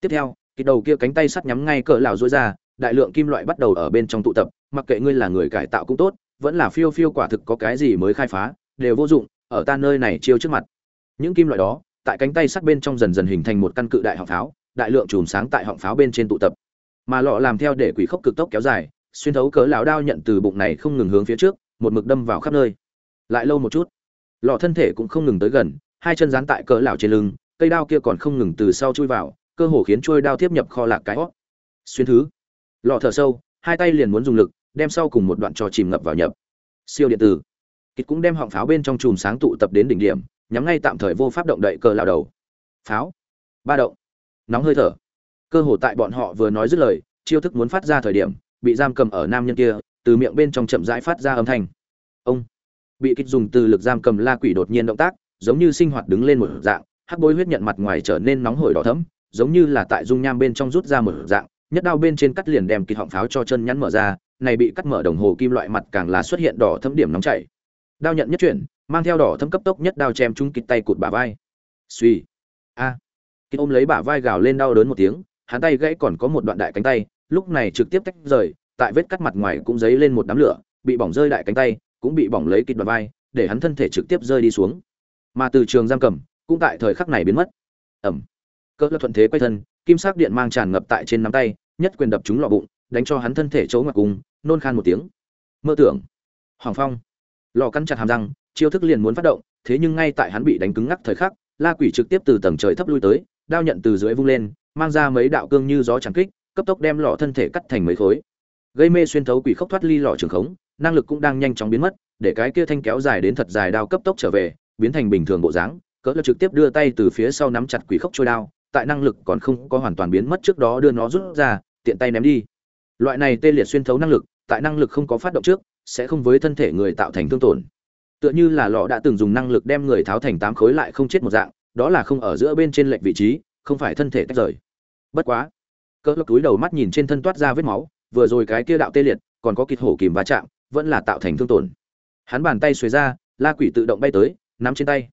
Tiếp theo kích đầu kia cánh tay sắt nhắm ngay cỡ lão rối ra, đại lượng kim loại bắt đầu ở bên trong tụ tập, mặc kệ ngươi là người cải tạo cũng tốt, vẫn là phiêu phiêu quả thực có cái gì mới khai phá, đều vô dụng ở ta nơi này chiêu trước mặt. Những kim loại đó, tại cánh tay sắt bên trong dần dần hình thành một căn cự đại họng pháo, đại lượng chùm sáng tại họng pháo bên trên tụ tập. Mà lọ làm theo để quỷ khốc cực tốc kéo dài, xuyên thấu cỡ lão đao nhận từ bụng này không ngừng hướng phía trước, một mực đâm vào khắp nơi. Lại lâu một chút, lọ thân thể cũng không ngừng tới gần, hai chân dán tại cỡ lão trên lưng, cây đao kia còn không ngừng từ sau chui vào, cơ hồ khiến trôi đao tiếp nhập kho lạc cái hót. Xuyên thứ. Lọ thở sâu, hai tay liền muốn dùng lực, đem sau cùng một đoạn cho chìm ngập vào nhập. Siêu điện tử kịch cũng đem họng pháo bên trong chùm sáng tụ tập đến đỉnh điểm, nhắm ngay tạm thời vô pháp động đậy cờ lão đầu. Pháo. Ba động. Nóng hơi thở. Cơ hồ tại bọn họ vừa nói dứt lời, chiêu thức muốn phát ra thời điểm, bị giam cầm ở nam nhân kia, từ miệng bên trong chậm rãi phát ra âm thanh. Ông. Bị kích dùng từ lực giam cầm la quỷ đột nhiên động tác, giống như sinh hoạt đứng lên một dạng, hắc bối huyết nhận mặt ngoài trở nên nóng hổi đỏ thẫm, giống như là tại dung nham bên trong rút ra một dạng, nhất đao bên trên cắt liền đem kịch họng pháo cho chân nhắn mở ra, này bị cắt mở đồng hồ kim loại mặt càng là xuất hiện đỏ thấm điểm nóng chảy đao nhận nhất chuyển, mang theo đỏ thâm cấp tốc nhất đao chém trúng kịt tay cụt bả vai. Suy a. À. ôm lấy bả vai gào lên đau đớn một tiếng, hắn tay gãy còn có một đoạn đại cánh tay, lúc này trực tiếp tách rời, tại vết cắt mặt ngoài cũng dấy lên một đám lửa, bị bỏng rơi đại cánh tay, cũng bị bỏng lấy kịt đoạn vai, để hắn thân thể trực tiếp rơi đi xuống. Mà từ trường giam cầm, cũng tại thời khắc này biến mất. Ẩm. Cỡ thuận thế quay thân, kim sắc điện mang tràn ngập tại trên nắm tay, nhất quyền đập trúng lọ bụng, đánh cho hắn thân thể chỗ ngoặc cùng, nôn khan một tiếng. Mơ tưởng. Hoàng phong lò cắn chặt hàm răng, chiêu thức liền muốn phát động, thế nhưng ngay tại hắn bị đánh cứng ngắc thời khắc, la quỷ trực tiếp từ tầng trời thấp lui tới, đao nhận từ dưới vung lên, mang ra mấy đạo cương như gió chẳng kích, cấp tốc đem lọ thân thể cắt thành mấy khối. Gây mê xuyên thấu quỷ khốc thoát ly lọ trường khống, năng lực cũng đang nhanh chóng biến mất, để cái kia thanh kéo dài đến thật dài đao cấp tốc trở về, biến thành bình thường bộ dáng, cỡ lực trực tiếp đưa tay từ phía sau nắm chặt quỷ khốc trôi đao, tại năng lực còn không có hoàn toàn biến mất trước đó đưa nó rút ra, tiện tay ném đi. Loại này tê liệt xuyên thấu năng lực, tại năng lực không có phát động trước sẽ không với thân thể người tạo thành thương tổn. Tựa như là lọ đã từng dùng năng lực đem người tháo thành tám khối lại không chết một dạng, đó là không ở giữa bên trên lệnh vị trí, không phải thân thể tách rời. Bất quá cỡ lộc túi đầu mắt nhìn trên thân toát ra vết máu, vừa rồi cái kia đạo tê liệt, còn có kịch hổ kìm va chạm, vẫn là tạo thành thương tổn. Hắn bàn tay xuề ra, la quỷ tự động bay tới, nắm trên tay.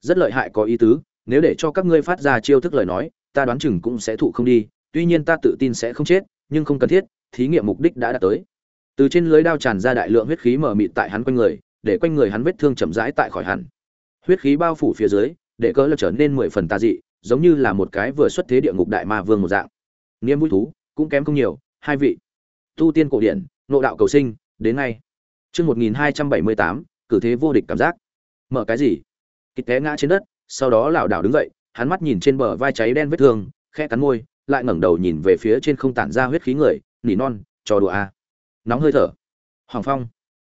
Rất lợi hại có ý tứ, nếu để cho các ngươi phát ra chiêu thức lời nói, ta đoán chừng cũng sẽ thụ không đi, tuy nhiên ta tự tin sẽ không chết, nhưng không cần thiết, thí nghiệm mục đích đã đạt tới từ trên lưới đao tràn ra đại lượng huyết khí mở mịt tại hắn quanh người, để quanh người hắn vết thương chậm rãi tại khỏi hẳn. Huyết khí bao phủ phía dưới, để cỡ lập trở nên mười phần tà dị, giống như là một cái vừa xuất thế địa ngục đại ma vương một dạng. Niêm vui thú, cũng kém không nhiều, hai vị. Tu tiên cổ điển, nộ đạo cầu sinh, đến ngay. Chương một nghìn hai trăm bảy mươi tám, cử thế vô địch cảm giác. Mở cái gì? Kịch té ngã trên đất, sau đó lảo đảo đứng dậy, hắn mắt nhìn trên bờ vai cháy đen vết thương khe cắn môi, lại ngẩng đầu nhìn về phía trên không tản ra huyết khí người, nỉ non, trò đùa a à nóng hơi thở. Hoàng phong,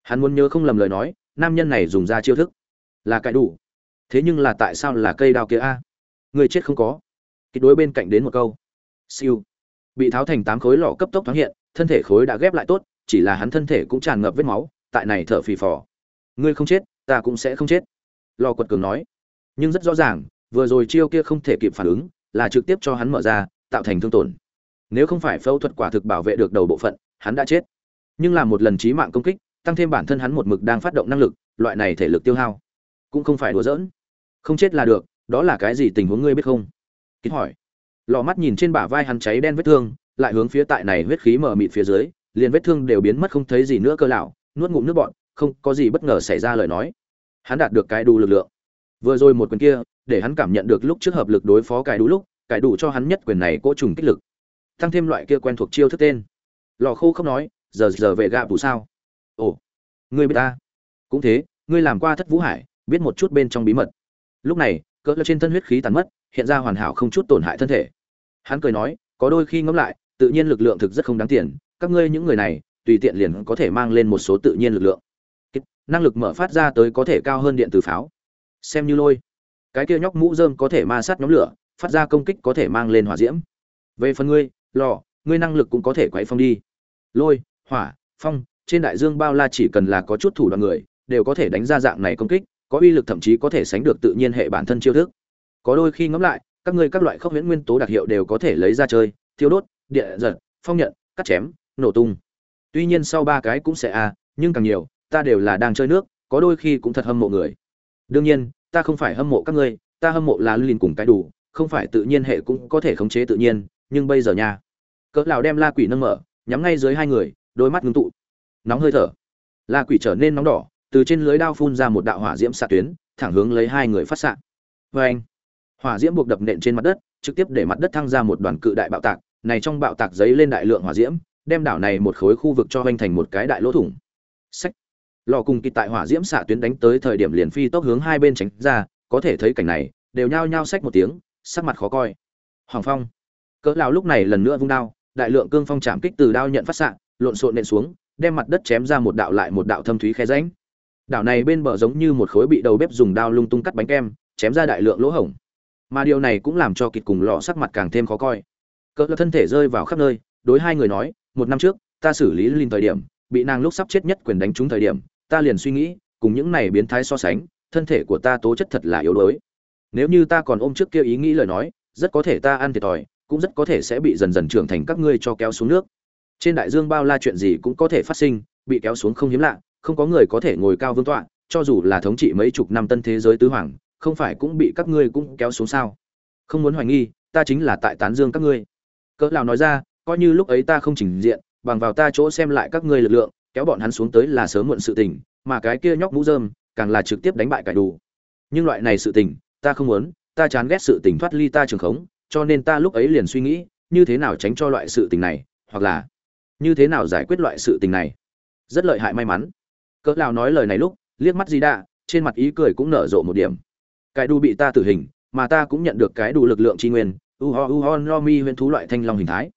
hắn muốn nhớ không lầm lời nói, nam nhân này dùng ra chiêu thức là cãi đủ. Thế nhưng là tại sao là cây đao kia a? Người chết không có. Kịch đối bên cạnh đến một câu. Siêu. Bị tháo thành tám khối lọ cấp tốc thoáng hiện, thân thể khối đã ghép lại tốt, chỉ là hắn thân thể cũng tràn ngập vết máu, tại này thở phì phò. Ngươi không chết, ta cũng sẽ không chết. Lò quật cường nói. Nhưng rất rõ ràng, vừa rồi chiêu kia không thể kịp phản ứng, là trực tiếp cho hắn mở ra, tạo thành thương tổn. Nếu không phải phẫu thuật quả thực bảo vệ được đầu bộ phận, hắn đã chết nhưng làm một lần trí mạng công kích, tăng thêm bản thân hắn một mực đang phát động năng lực, loại này thể lực tiêu hao, cũng không phải đùa giỡn. Không chết là được, đó là cái gì tình huống ngươi biết không? Kín hỏi. Lò mắt nhìn trên bả vai hắn cháy đen vết thương, lại hướng phía tại này huyết khí mở mịt phía dưới, liền vết thương đều biến mất không thấy gì nữa cơ lão, nuốt ngụm nước bọn không có gì bất ngờ xảy ra lời nói. Hắn đạt được cái đủ lực lượng. Vừa rồi một quyền kia, để hắn cảm nhận được lúc trước hợp lực đối phó cái đủ lúc, cái đủ cho hắn nhất quyền này cỗ trùng kích lực. Tăng thêm loại kia quen thuộc chiêu thức tên. Lò khô không nói giờ giờ về gạ đủ sao? Ồ, ngươi biết ta? Cũng thế, ngươi làm qua thất vũ hải, biết một chút bên trong bí mật. Lúc này, cỡ trên thân huyết khí tàn mất, hiện ra hoàn hảo không chút tổn hại thân thể. Hắn cười nói, có đôi khi ngẫm lại, tự nhiên lực lượng thực rất không đáng tiền, các ngươi những người này, tùy tiện liền có thể mang lên một số tự nhiên lực lượng. Năng lực mở phát ra tới có thể cao hơn điện từ pháo. Xem như lôi. Cái kia nhóc mũ dơm có thể ma sát nhóm lửa, phát ra công kích có thể mang lên hỏa diễm. Về phần ngươi, lò, ngươi năng lực cũng có thể quậy phong đi. Lôi hỏa phong trên đại dương bao la chỉ cần là có chút thủ đoạn người đều có thể đánh ra dạng này công kích có uy lực thậm chí có thể sánh được tự nhiên hệ bản thân chiêu thức. Có đôi khi ngẫm lại các ngươi các loại khốc huyễn nguyên tố đặc hiệu đều có thể lấy ra chơi thiêu đốt địa giật phong nhận cắt chém nổ tung. Tuy nhiên sau ba cái cũng sẽ a à, nhưng càng nhiều ta đều là đang chơi nước có đôi khi cũng thật hâm mộ người. Đương nhiên ta không phải hâm mộ các ngươi ta hâm mộ là linh cùng cái đủ không phải tự nhiên hệ cũng có thể khống chế tự nhiên nhưng bây giờ nha. Cỡ lão đem la quỷ nâng mở nhắm ngay dưới hai người đôi mắt ngưng tụ. Nóng hơi thở. La quỷ trở nên nóng đỏ, từ trên lưới đao phun ra một đạo hỏa diễm xạ tuyến, thẳng hướng lấy hai người phát xạ. Vê anh, hỏa diễm buộc đập nện trên mặt đất, trực tiếp để mặt đất thăng ra một đoàn cự đại bạo tạc, này trong bạo tạc giấy lên đại lượng hỏa diễm, đem đảo này một khối khu vực cho hoành thành một cái đại lỗ thủng. Sách lò cùng kịch tại hỏa diễm xạ tuyến đánh tới thời điểm liền phi tốc hướng hai bên tránh ra, có thể thấy cảnh này, đều nhao nhao sách một tiếng, sắc mặt khó coi. Hoàng phong. Cỡ lão lúc này lần nữa vung đao, đại lượng cương phong chạm kích từ đao nhận phát xạ lộn xộn nện xuống, đem mặt đất chém ra một đạo lại một đạo thâm thúy khe rãnh. Đảo này bên bờ giống như một khối bị đầu bếp dùng dao lung tung cắt bánh kem, chém ra đại lượng lỗ hổng. Mà điều này cũng làm cho kịch cùng lọ sắc mặt càng thêm khó coi. Cỡ thân thể rơi vào khắp nơi, đối hai người nói, một năm trước, ta xử lý linh thời điểm, bị nàng lúc sắp chết nhất quyền đánh trúng thời điểm, ta liền suy nghĩ, cùng những này biến thái so sánh, thân thể của ta tố chất thật là yếu đuối. Nếu như ta còn ôm trước kia ý nghĩ lời nói, rất có thể ta ăn thiệt thòi, cũng rất có thể sẽ bị dần dần trưởng thành các ngươi cho kéo xuống nước trên đại dương bao la chuyện gì cũng có thể phát sinh, bị kéo xuống không hiếm lạ, không có người có thể ngồi cao vương tọa, cho dù là thống trị mấy chục năm tân thế giới tứ hoàng, không phải cũng bị các ngươi cũng kéo xuống sao? Không muốn hoài nghi, ta chính là tại tán dương các ngươi. Cỡ lão nói ra, coi như lúc ấy ta không trình diện, bằng vào ta chỗ xem lại các ngươi lực lượng, kéo bọn hắn xuống tới là sớm muộn sự tình, mà cái kia nhóc mũ rơm, càng là trực tiếp đánh bại cải đủ nhưng loại này sự tình, ta không muốn, ta chán ghét sự tình thoát ly ta trường khống, cho nên ta lúc ấy liền suy nghĩ, như thế nào tránh cho loại sự tình này, hoặc là như thế nào giải quyết loại sự tình này? Rất lợi hại may mắn. Cỡ lão nói lời này lúc, liếc mắt gì đạ trên mặt ý cười cũng nở rộ một điểm. Cái đu bị ta tử hình, mà ta cũng nhận được cái đủ lực lượng tri nguyên, u ho u ho, no mi huyễn thú loại thanh long hình thái.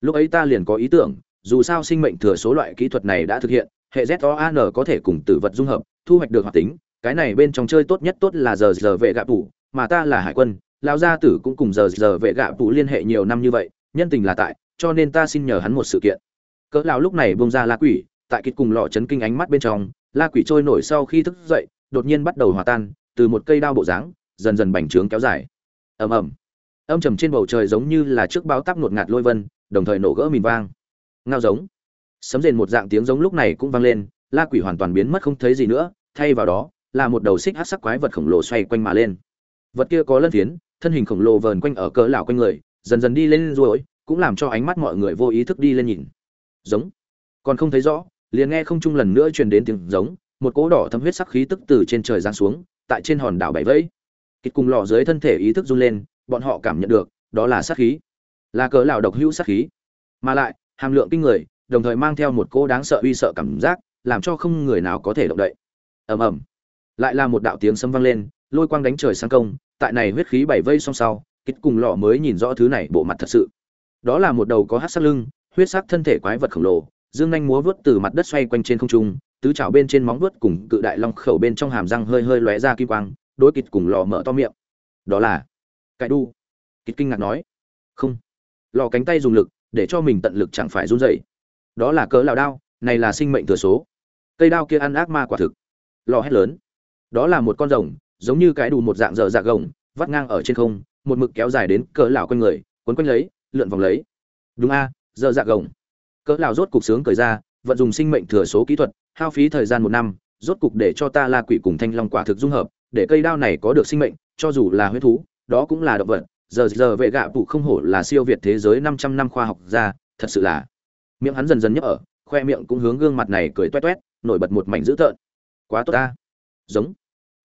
Lúc ấy ta liền có ý tưởng, dù sao sinh mệnh thừa số loại kỹ thuật này đã thực hiện, hệ z o an có thể cùng tử vật dung hợp, thu hoạch được hoạt tính, cái này bên trong chơi tốt nhất tốt là giờ giờ vệ gạ tủ, mà ta là hải quân, lão gia tử cũng cùng giờ giờ vệ gạ tủ liên hệ nhiều năm như vậy, nhân tình là tại, cho nên ta xin nhờ hắn một sự kiện cỡ lão lúc này buông ra la quỷ, tại kịch cùng lọ chấn kinh ánh mắt bên trong, la quỷ trôi nổi sau khi thức dậy, đột nhiên bắt đầu hòa tan, từ một cây đao bộ dáng, dần dần bành trướng kéo dài. Ầm ầm. Âm trầm trên bầu trời giống như là trước báo táp nuột ngạt lôi vân, đồng thời nổ gỡ mìn vang. Ngao giống. Sấm rền một dạng tiếng giống lúc này cũng vang lên, la quỷ hoàn toàn biến mất không thấy gì nữa, thay vào đó, là một đầu xích hát sắc quái vật khổng lồ xoay quanh mà lên. Vật kia có lân phiến, thân hình khổng lồ vờn quanh ở cỡ lão quanh người, dần dần đi lên rồi cũng làm cho ánh mắt mọi người vô ý thức đi lên nhìn giống. Còn không thấy rõ, liền nghe không trung lần nữa truyền đến tiếng giống, một cỗ đỏ thâm huyết sắc khí tức từ trên trời giáng xuống, tại trên hòn đảo bảy vẫy. Kịch cùng lò dưới thân thể ý thức run lên, bọn họ cảm nhận được, đó là sát khí. Là cỡ lão độc hữu sát khí. Mà lại, hàm lượng kinh người, đồng thời mang theo một cỗ đáng sợ uy sợ cảm giác, làm cho không người nào có thể động đậy. Ầm ầm. Lại là một đạo tiếng sấm vang lên, lôi quang đánh trời sang công, tại này huyết khí bảy vây song sau kịch cùng lọ mới nhìn rõ thứ này bộ mặt thật sự. Đó là một đầu có hát sát lưng huyết sắc thân thể quái vật khổng lồ, dương nhanh múa vuốt từ mặt đất xoay quanh trên không trung, tứ chảo bên trên móng vuốt cùng cự đại long khẩu bên trong hàm răng hơi hơi lóe ra kim quang, đối kịch cùng lò mở to miệng. Đó là cải đu kịch kinh ngạc nói, không, lò cánh tay dùng lực, để cho mình tận lực chẳng phải run rẩy. Đó là cỡ lão đao, này là sinh mệnh thừa số. Cây đao kia ăn ác ma quả thực. Lò hét lớn, đó là một con rồng, giống như cái đù một dạng dở dạng gồng, vắt ngang ở trên không, một mực kéo dài đến cỡ lão quanh người, quấn quanh lấy, lượn vòng lấy. Đúng a giờ dạ gồng. Cỡ lão rốt cục sướng cười ra, vận dùng sinh mệnh thừa số kỹ thuật, hao phí thời gian một năm, rốt cục để cho ta la quỷ cùng thanh long quả thực dung hợp, để cây đao này có được sinh mệnh, cho dù là huyết thú, đó cũng là động vật. Giờ giờ vệ gạ phụ không hổ là siêu việt thế giới 500 năm khoa học gia, thật sự là. Miệng hắn dần dần nhấp ở, khoe miệng cũng hướng gương mặt này cười toét toét, nổi bật một mảnh dữ tợn. Quá tốt ta. Giống.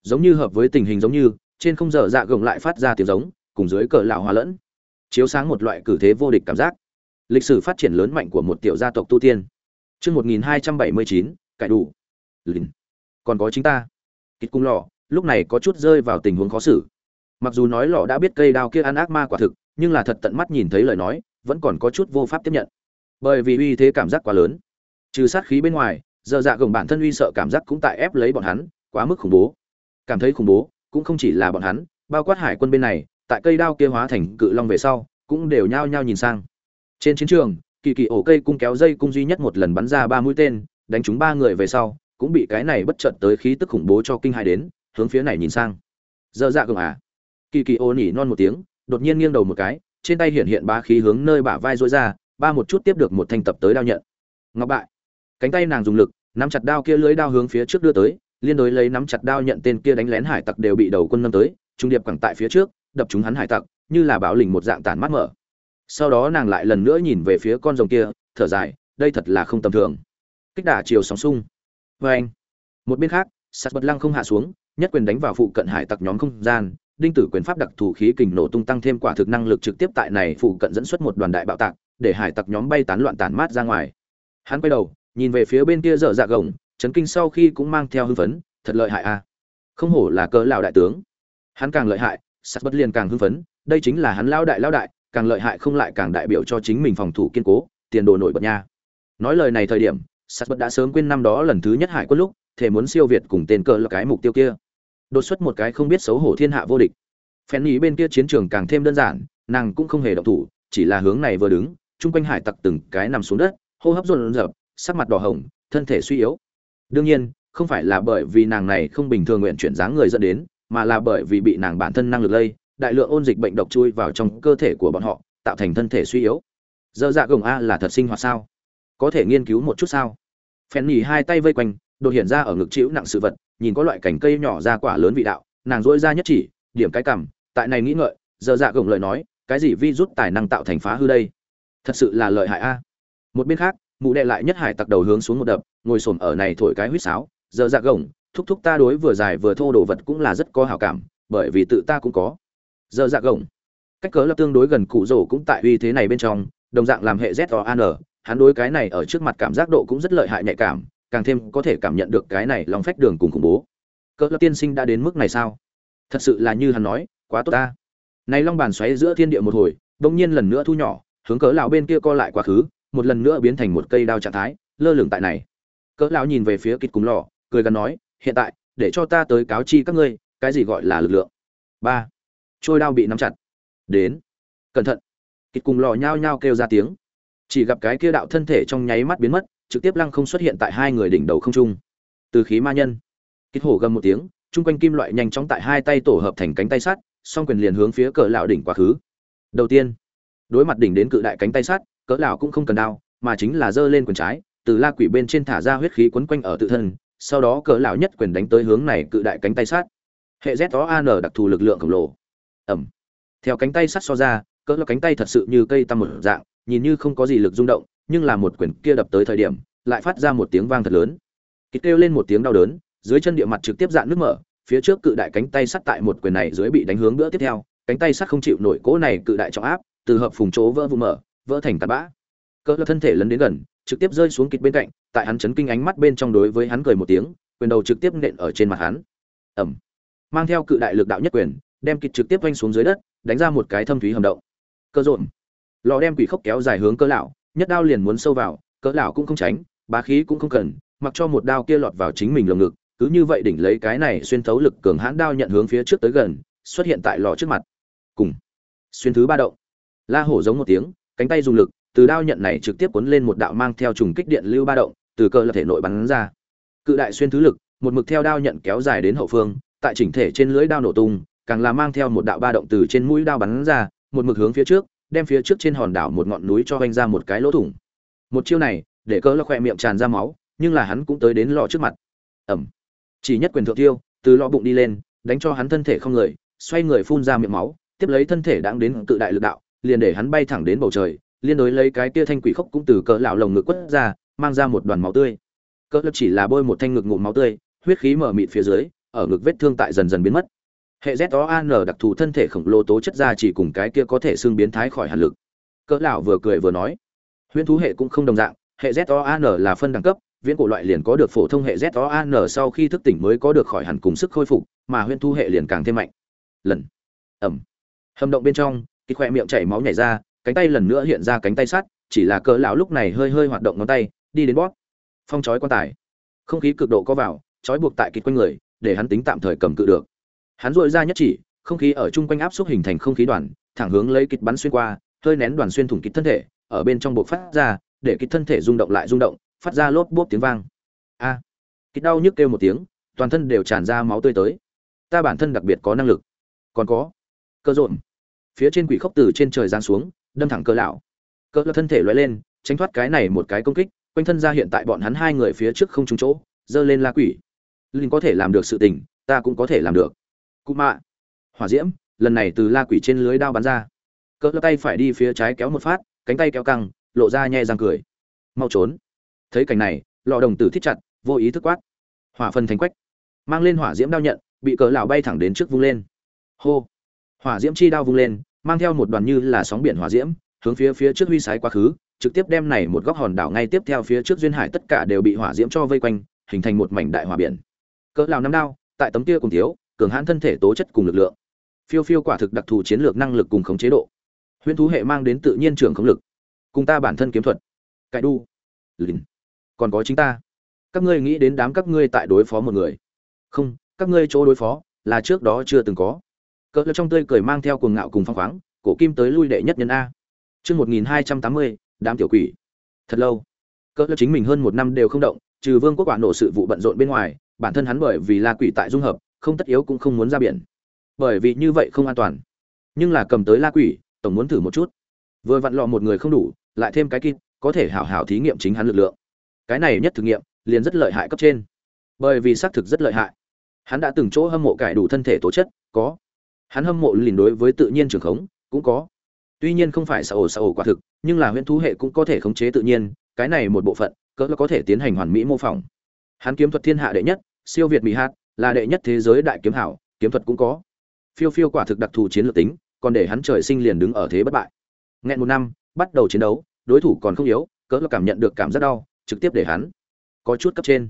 Giống như hợp với tình hình giống như, trên không giờ dạ gồng lại phát ra tiếng giống, cùng dưới cờ lão hòa lẫn. Chiếu sáng một loại cử thế vô địch cảm giác lịch sử phát triển lớn mạnh của một tiểu gia tộc tu tiên. Chương 1279, cải đủ. Lìn. Còn có chính ta. Kịch cung lọ lúc này có chút rơi vào tình huống khó xử. Mặc dù nói lọ đã biết cây đao kia ăn ác ma quả thực nhưng là thật tận mắt nhìn thấy lời nói vẫn còn có chút vô pháp tiếp nhận. Bởi vì uy thế cảm giác quá lớn. Trừ sát khí bên ngoài giờ dạ gồng bản thân uy sợ cảm giác cũng tại ép lấy bọn hắn quá mức khủng bố. Cảm thấy khủng bố cũng không chỉ là bọn hắn bao quát hải quân bên này tại cây đao kia hóa thành cự long về sau cũng đều nhao nhao nhìn sang trên chiến trường, kỳ kỳ ổ cây cung kéo dây cung duy nhất một lần bắn ra ba mũi tên, đánh trúng ba người về sau, cũng bị cái này bất chợt tới khí tức khủng bố cho kinh hai đến, hướng phía này nhìn sang. Dơ dạ cường à. Kỳ kỳ ổ nỉ non một tiếng, đột nhiên nghiêng đầu một cái, trên tay hiện hiện ba khí hướng nơi bả vai dối ra, ba một chút tiếp được một thanh tập tới đao nhận. Ngọc bại. Cánh tay nàng dùng lực, nắm chặt đao kia lưới đao hướng phía trước đưa tới, liên đối lấy nắm chặt đao nhận tên kia đánh lén hải tặc đều bị đầu quân nâng tới, trung điệp quẳng tại phía trước, đập chúng hắn hải tặc, như là bảo lình một dạng tàn mắt mở sau đó nàng lại lần nữa nhìn về phía con rồng kia, thở dài, đây thật là không tầm thường. Kích đả chiều sóng sung vê anh, một bên khác sắt bật lăng không hạ xuống, nhất quyền đánh vào phụ cận hải tặc nhóm không gian, đinh tử quyền pháp đặc thù khí kình nổ tung tăng thêm quả thực năng lực trực tiếp tại này phụ cận dẫn xuất một đoàn đại bạo tạc, để hải tặc nhóm bay tán loạn tản mát ra ngoài. Hắn quay đầu, nhìn về phía bên kia dở dạ gồng, chấn kinh sau khi cũng mang theo hưng phấn, thật lợi hại a. Không hổ là cỡ lão đại tướng. Hắn càng lợi hại sắt bất liền càng hưng phấn, đây chính là hắn lao đại lao đại càng lợi hại không lại càng đại biểu cho chính mình phòng thủ kiên cố, tiền đồ nổi bật nha. Nói lời này thời điểm, sắt bất đã sớm quên năm đó lần thứ nhất hải quân lúc thể muốn siêu việt cùng tên cờ là cái mục tiêu kia. Đột xuất một cái không biết xấu hổ thiên hạ vô địch. Phen ý bên kia chiến trường càng thêm đơn giản, nàng cũng không hề động thủ, chỉ là hướng này vừa đứng, chung quanh hải tặc từng cái nằm xuống đất, hô hấp rộn rợp sắc mặt đỏ hồng, thân thể suy yếu. Đương nhiên, không phải là bởi vì nàng này không bình thường nguyện chuyển dáng người dẫn đến, mà là bởi vì bị nàng bản thân năng lực lây đại lượng ôn dịch bệnh độc chui vào trong cơ thể của bọn họ, tạo thành thân thể suy yếu. Dơ dạ gồng a là thật sinh hoạt sao? Có thể nghiên cứu một chút sao? Phen nhì hai tay vây quanh, đột hiện ra ở ngực chịu nặng sự vật, nhìn có loại cành cây nhỏ ra quả lớn vị đạo, nàng dỗi ra nhất chỉ, điểm cái cằm, tại này nghĩ ngợi, dơ dạ gồng lời nói, cái gì vi rút tài năng tạo thành phá hư đây? Thật sự là lợi hại a. Một bên khác, mụ đệ lại nhất hải tặc đầu hướng xuống một đập, ngồi xổm ở này thổi cái huýt sáo giờ dạ gồng, thúc thúc ta đối vừa dài vừa thô đồ vật cũng là rất có hảo cảm, bởi vì tự ta cũng có giờ dạ gồng. Cách cớ lập tương đối gần cụ rổ cũng tại uy thế này bên trong, đồng dạng làm hệ z o an hắn đối cái này ở trước mặt cảm giác độ cũng rất lợi hại nhạy cảm, càng thêm có thể cảm nhận được cái này lòng phách đường cùng khủng bố. Cỡ lập tiên sinh đã đến mức này sao? Thật sự là như hắn nói, quá tốt ta. Này long bàn xoáy giữa thiên địa một hồi, bỗng nhiên lần nữa thu nhỏ, hướng cỡ lão bên kia co lại quá khứ, một lần nữa biến thành một cây đao trạng thái, lơ lửng tại này. Cỡ lão nhìn về phía kịch cùng lò, cười gắn nói, hiện tại, để cho ta tới cáo chi các ngươi, cái gì gọi là lực lượng? Ba trôi đao bị nắm chặt. Đến. Cẩn thận. Kịt cùng lò nhao nhao kêu ra tiếng. Chỉ gặp cái kia đạo thân thể trong nháy mắt biến mất, trực tiếp lăng không xuất hiện tại hai người đỉnh đầu không trung. Từ khí ma nhân. Kịt hổ gầm một tiếng, chung quanh kim loại nhanh chóng tại hai tay tổ hợp thành cánh tay sắt, song quyền liền hướng phía cỡ lão đỉnh quá khứ. Đầu tiên, đối mặt đỉnh đến cự đại cánh tay sắt, cỡ lão cũng không cần đao, mà chính là giơ lên quyền trái, từ la quỷ bên trên thả ra huyết khí quấn quanh ở tự thân, sau đó cỡ lão nhất quyền đánh tới hướng này cự đại cánh tay sắt. Hệ z đó an đặc thù lực lượng khổng lồ ẩm. Theo cánh tay sắt so ra, cỡ là cánh tay thật sự như cây tăm một dạng, nhìn như không có gì lực rung động, nhưng là một quyền kia đập tới thời điểm, lại phát ra một tiếng vang thật lớn. Kịt kêu lên một tiếng đau đớn, dưới chân địa mặt trực tiếp dạn nước mở, phía trước cự đại cánh tay sắt tại một quyền này dưới bị đánh hướng bữa tiếp theo, cánh tay sắt không chịu nổi cỗ này cự đại trọng áp, từ hợp phùng chỗ vỡ vụ mở, vỡ thành tạt bã. Cỡ thân thể lấn đến gần, trực tiếp rơi xuống kịt bên cạnh, tại hắn chấn kinh ánh mắt bên trong đối với hắn cười một tiếng, quyền đầu trực tiếp nện ở trên mặt hắn. Ẩm. Mang theo cự đại lực đạo nhất quyền đem kịch trực tiếp vanh xuống dưới đất, đánh ra một cái thâm thúy hầm động. Cơ rộn. Lò đem quỷ khốc kéo dài hướng cơ lão, nhất đao liền muốn sâu vào cỡ lão cũng không tránh, bá khí cũng không cần, mặc cho một đao kia lọt vào chính mình lồng ngực, cứ như vậy đỉnh lấy cái này xuyên thấu lực cường hãn đao nhận hướng phía trước tới gần, xuất hiện tại lò trước mặt. Cùng. Xuyên thứ ba động. La hổ giống một tiếng, cánh tay dùng lực, từ đao nhận này trực tiếp cuốn lên một đạo mang theo trùng kích điện lưu ba động, từ cơ lập thể nội bắn ra. Cự đại xuyên thứ lực, một mực theo đao nhận kéo dài đến hậu phương, tại chỉnh thể trên lưỡi đao nổ tung càng là mang theo một đạo ba động từ trên mũi đao bắn ra, một mực hướng phía trước, đem phía trước trên hòn đảo một ngọn núi cho vanh ra một cái lỗ thủng. Một chiêu này, để cỡ là khỏe miệng tràn ra máu, nhưng là hắn cũng tới đến lọ trước mặt. Ẩm. Chỉ nhất quyền thượng tiêu, từ lọ bụng đi lên, đánh cho hắn thân thể không người, xoay người phun ra miệng máu, tiếp lấy thân thể đang đến tự đại lực đạo, liền để hắn bay thẳng đến bầu trời, liên đối lấy cái kia thanh quỷ khốc cũng từ cỡ lão lồng ngực quất ra, mang ra một đoàn máu tươi. Cỡ lập chỉ là bôi một thanh ngực ngụm máu tươi, huyết khí mở mịt phía dưới, ở ngực vết thương tại dần dần biến mất hệ z o an đặc thù thân thể khổng lồ tố chất ra chỉ cùng cái kia có thể xương biến thái khỏi hàn lực. Cỡ lão vừa cười vừa nói, huyễn thú hệ cũng không đồng dạng, hệ z o an là phân đẳng cấp, viễn cổ loại liền có được phổ thông hệ z o an sau khi thức tỉnh mới có được khỏi hẳn cùng sức khôi phục, mà huyễn thú hệ liền càng thêm mạnh. Lần. Ẩm. Hầm động bên trong, cái khoe miệng chảy máu nhảy ra, cánh tay lần nữa hiện ra cánh tay sắt, chỉ là cỡ lão lúc này hơi hơi hoạt động ngón tay, đi đến bóp. Phong chói quan tài. Không khí cực độ có vào, chói buộc tại kịch quanh người, để hắn tính tạm thời cầm cự được hắn dội ra nhất chỉ, không khí ở chung quanh áp xúc hình thành không khí đoàn, thẳng hướng lấy kịch bắn xuyên qua, hơi nén đoàn xuyên thủng kịch thân thể, ở bên trong buộc phát ra, để kịch thân thể rung động lại rung động, phát ra lốp bốp tiếng vang. A! Kịch đau nhức kêu một tiếng, toàn thân đều tràn ra máu tươi tới. Ta bản thân đặc biệt có năng lực. Còn có, cơ rộn. Phía trên quỷ khốc từ trên trời giáng xuống, đâm thẳng cơ lão. Cơ lão thân thể lóe lên, tránh thoát cái này một cái công kích, quanh thân ra hiện tại bọn hắn hai người phía trước không trúng chỗ, giơ lên la quỷ. Linh có thể làm được sự tình, ta cũng có thể làm được cụ mạ. Hỏa diễm, lần này từ la quỷ trên lưới đao bắn ra. Cỡ tay phải đi phía trái kéo một phát, cánh tay kéo căng, lộ ra nhẹ răng cười. Mau trốn. Thấy cảnh này, lò đồng tử thích chặt, vô ý thức quát. Hỏa phần thành quách. Mang lên hỏa diễm đao nhận, bị cỡ lão bay thẳng đến trước vung lên. Hô. Hỏa diễm chi đao vung lên, mang theo một đoàn như là sóng biển hỏa diễm, hướng phía phía trước huy sái quá khứ, trực tiếp đem này một góc hòn đảo ngay tiếp theo phía trước duyên hải tất cả đều bị hỏa diễm cho vây quanh, hình thành một mảnh đại hỏa biển. Cỡ lão năm đao, tại tấm kia cùng thiếu cường hãn thân thể tố chất cùng lực lượng. Phiêu phiêu quả thực đặc thù chiến lược năng lực cùng khống chế độ. Huyễn thú hệ mang đến tự nhiên trưởng khống lực. Cùng ta bản thân kiếm thuật. Cải đu. Lìn. Còn có chính ta. Các ngươi nghĩ đến đám các ngươi tại đối phó một người. Không, các ngươi chỗ đối phó là trước đó chưa từng có. Cỡ trong tươi cười mang theo cuồng ngạo cùng phong khoáng, cổ kim tới lui đệ nhất nhân a. Chương một nghìn hai trăm tám mươi, đám tiểu quỷ. Thật lâu, cỡ chính mình hơn một năm đều không động, trừ vương quốc quả nổ sự vụ bận rộn bên ngoài, bản thân hắn bởi vì la quỷ tại dung hợp không tất yếu cũng không muốn ra biển. Bởi vì như vậy không an toàn. Nhưng là cầm tới la quỷ, tổng muốn thử một chút. Vừa vặn lọ một người không đủ, lại thêm cái kịp có thể hảo hảo thí nghiệm chính hắn lực lượng. Cái này nhất thử nghiệm, liền rất lợi hại cấp trên. Bởi vì xác thực rất lợi hại. Hắn đã từng chỗ hâm mộ cải đủ thân thể tố chất, có. Hắn hâm mộ liền đối với tự nhiên trường khống, cũng có. Tuy nhiên không phải sợ ổ sợ ổ quả thực, nhưng là huyễn thú hệ cũng có thể khống chế tự nhiên, cái này một bộ phận, cỡ có thể tiến hành hoàn mỹ mô phỏng. Hắn kiếm thuật thiên hạ đệ nhất, siêu việt mỹ hát là đệ nhất thế giới đại kiếm hảo, kiếm thuật cũng có. Phiêu phiêu quả thực đặc thù chiến lược tính, còn để hắn trời sinh liền đứng ở thế bất bại. Nghẹn một năm, bắt đầu chiến đấu, đối thủ còn không yếu, cỡ cảm nhận được cảm giác đau, trực tiếp để hắn có chút cấp trên.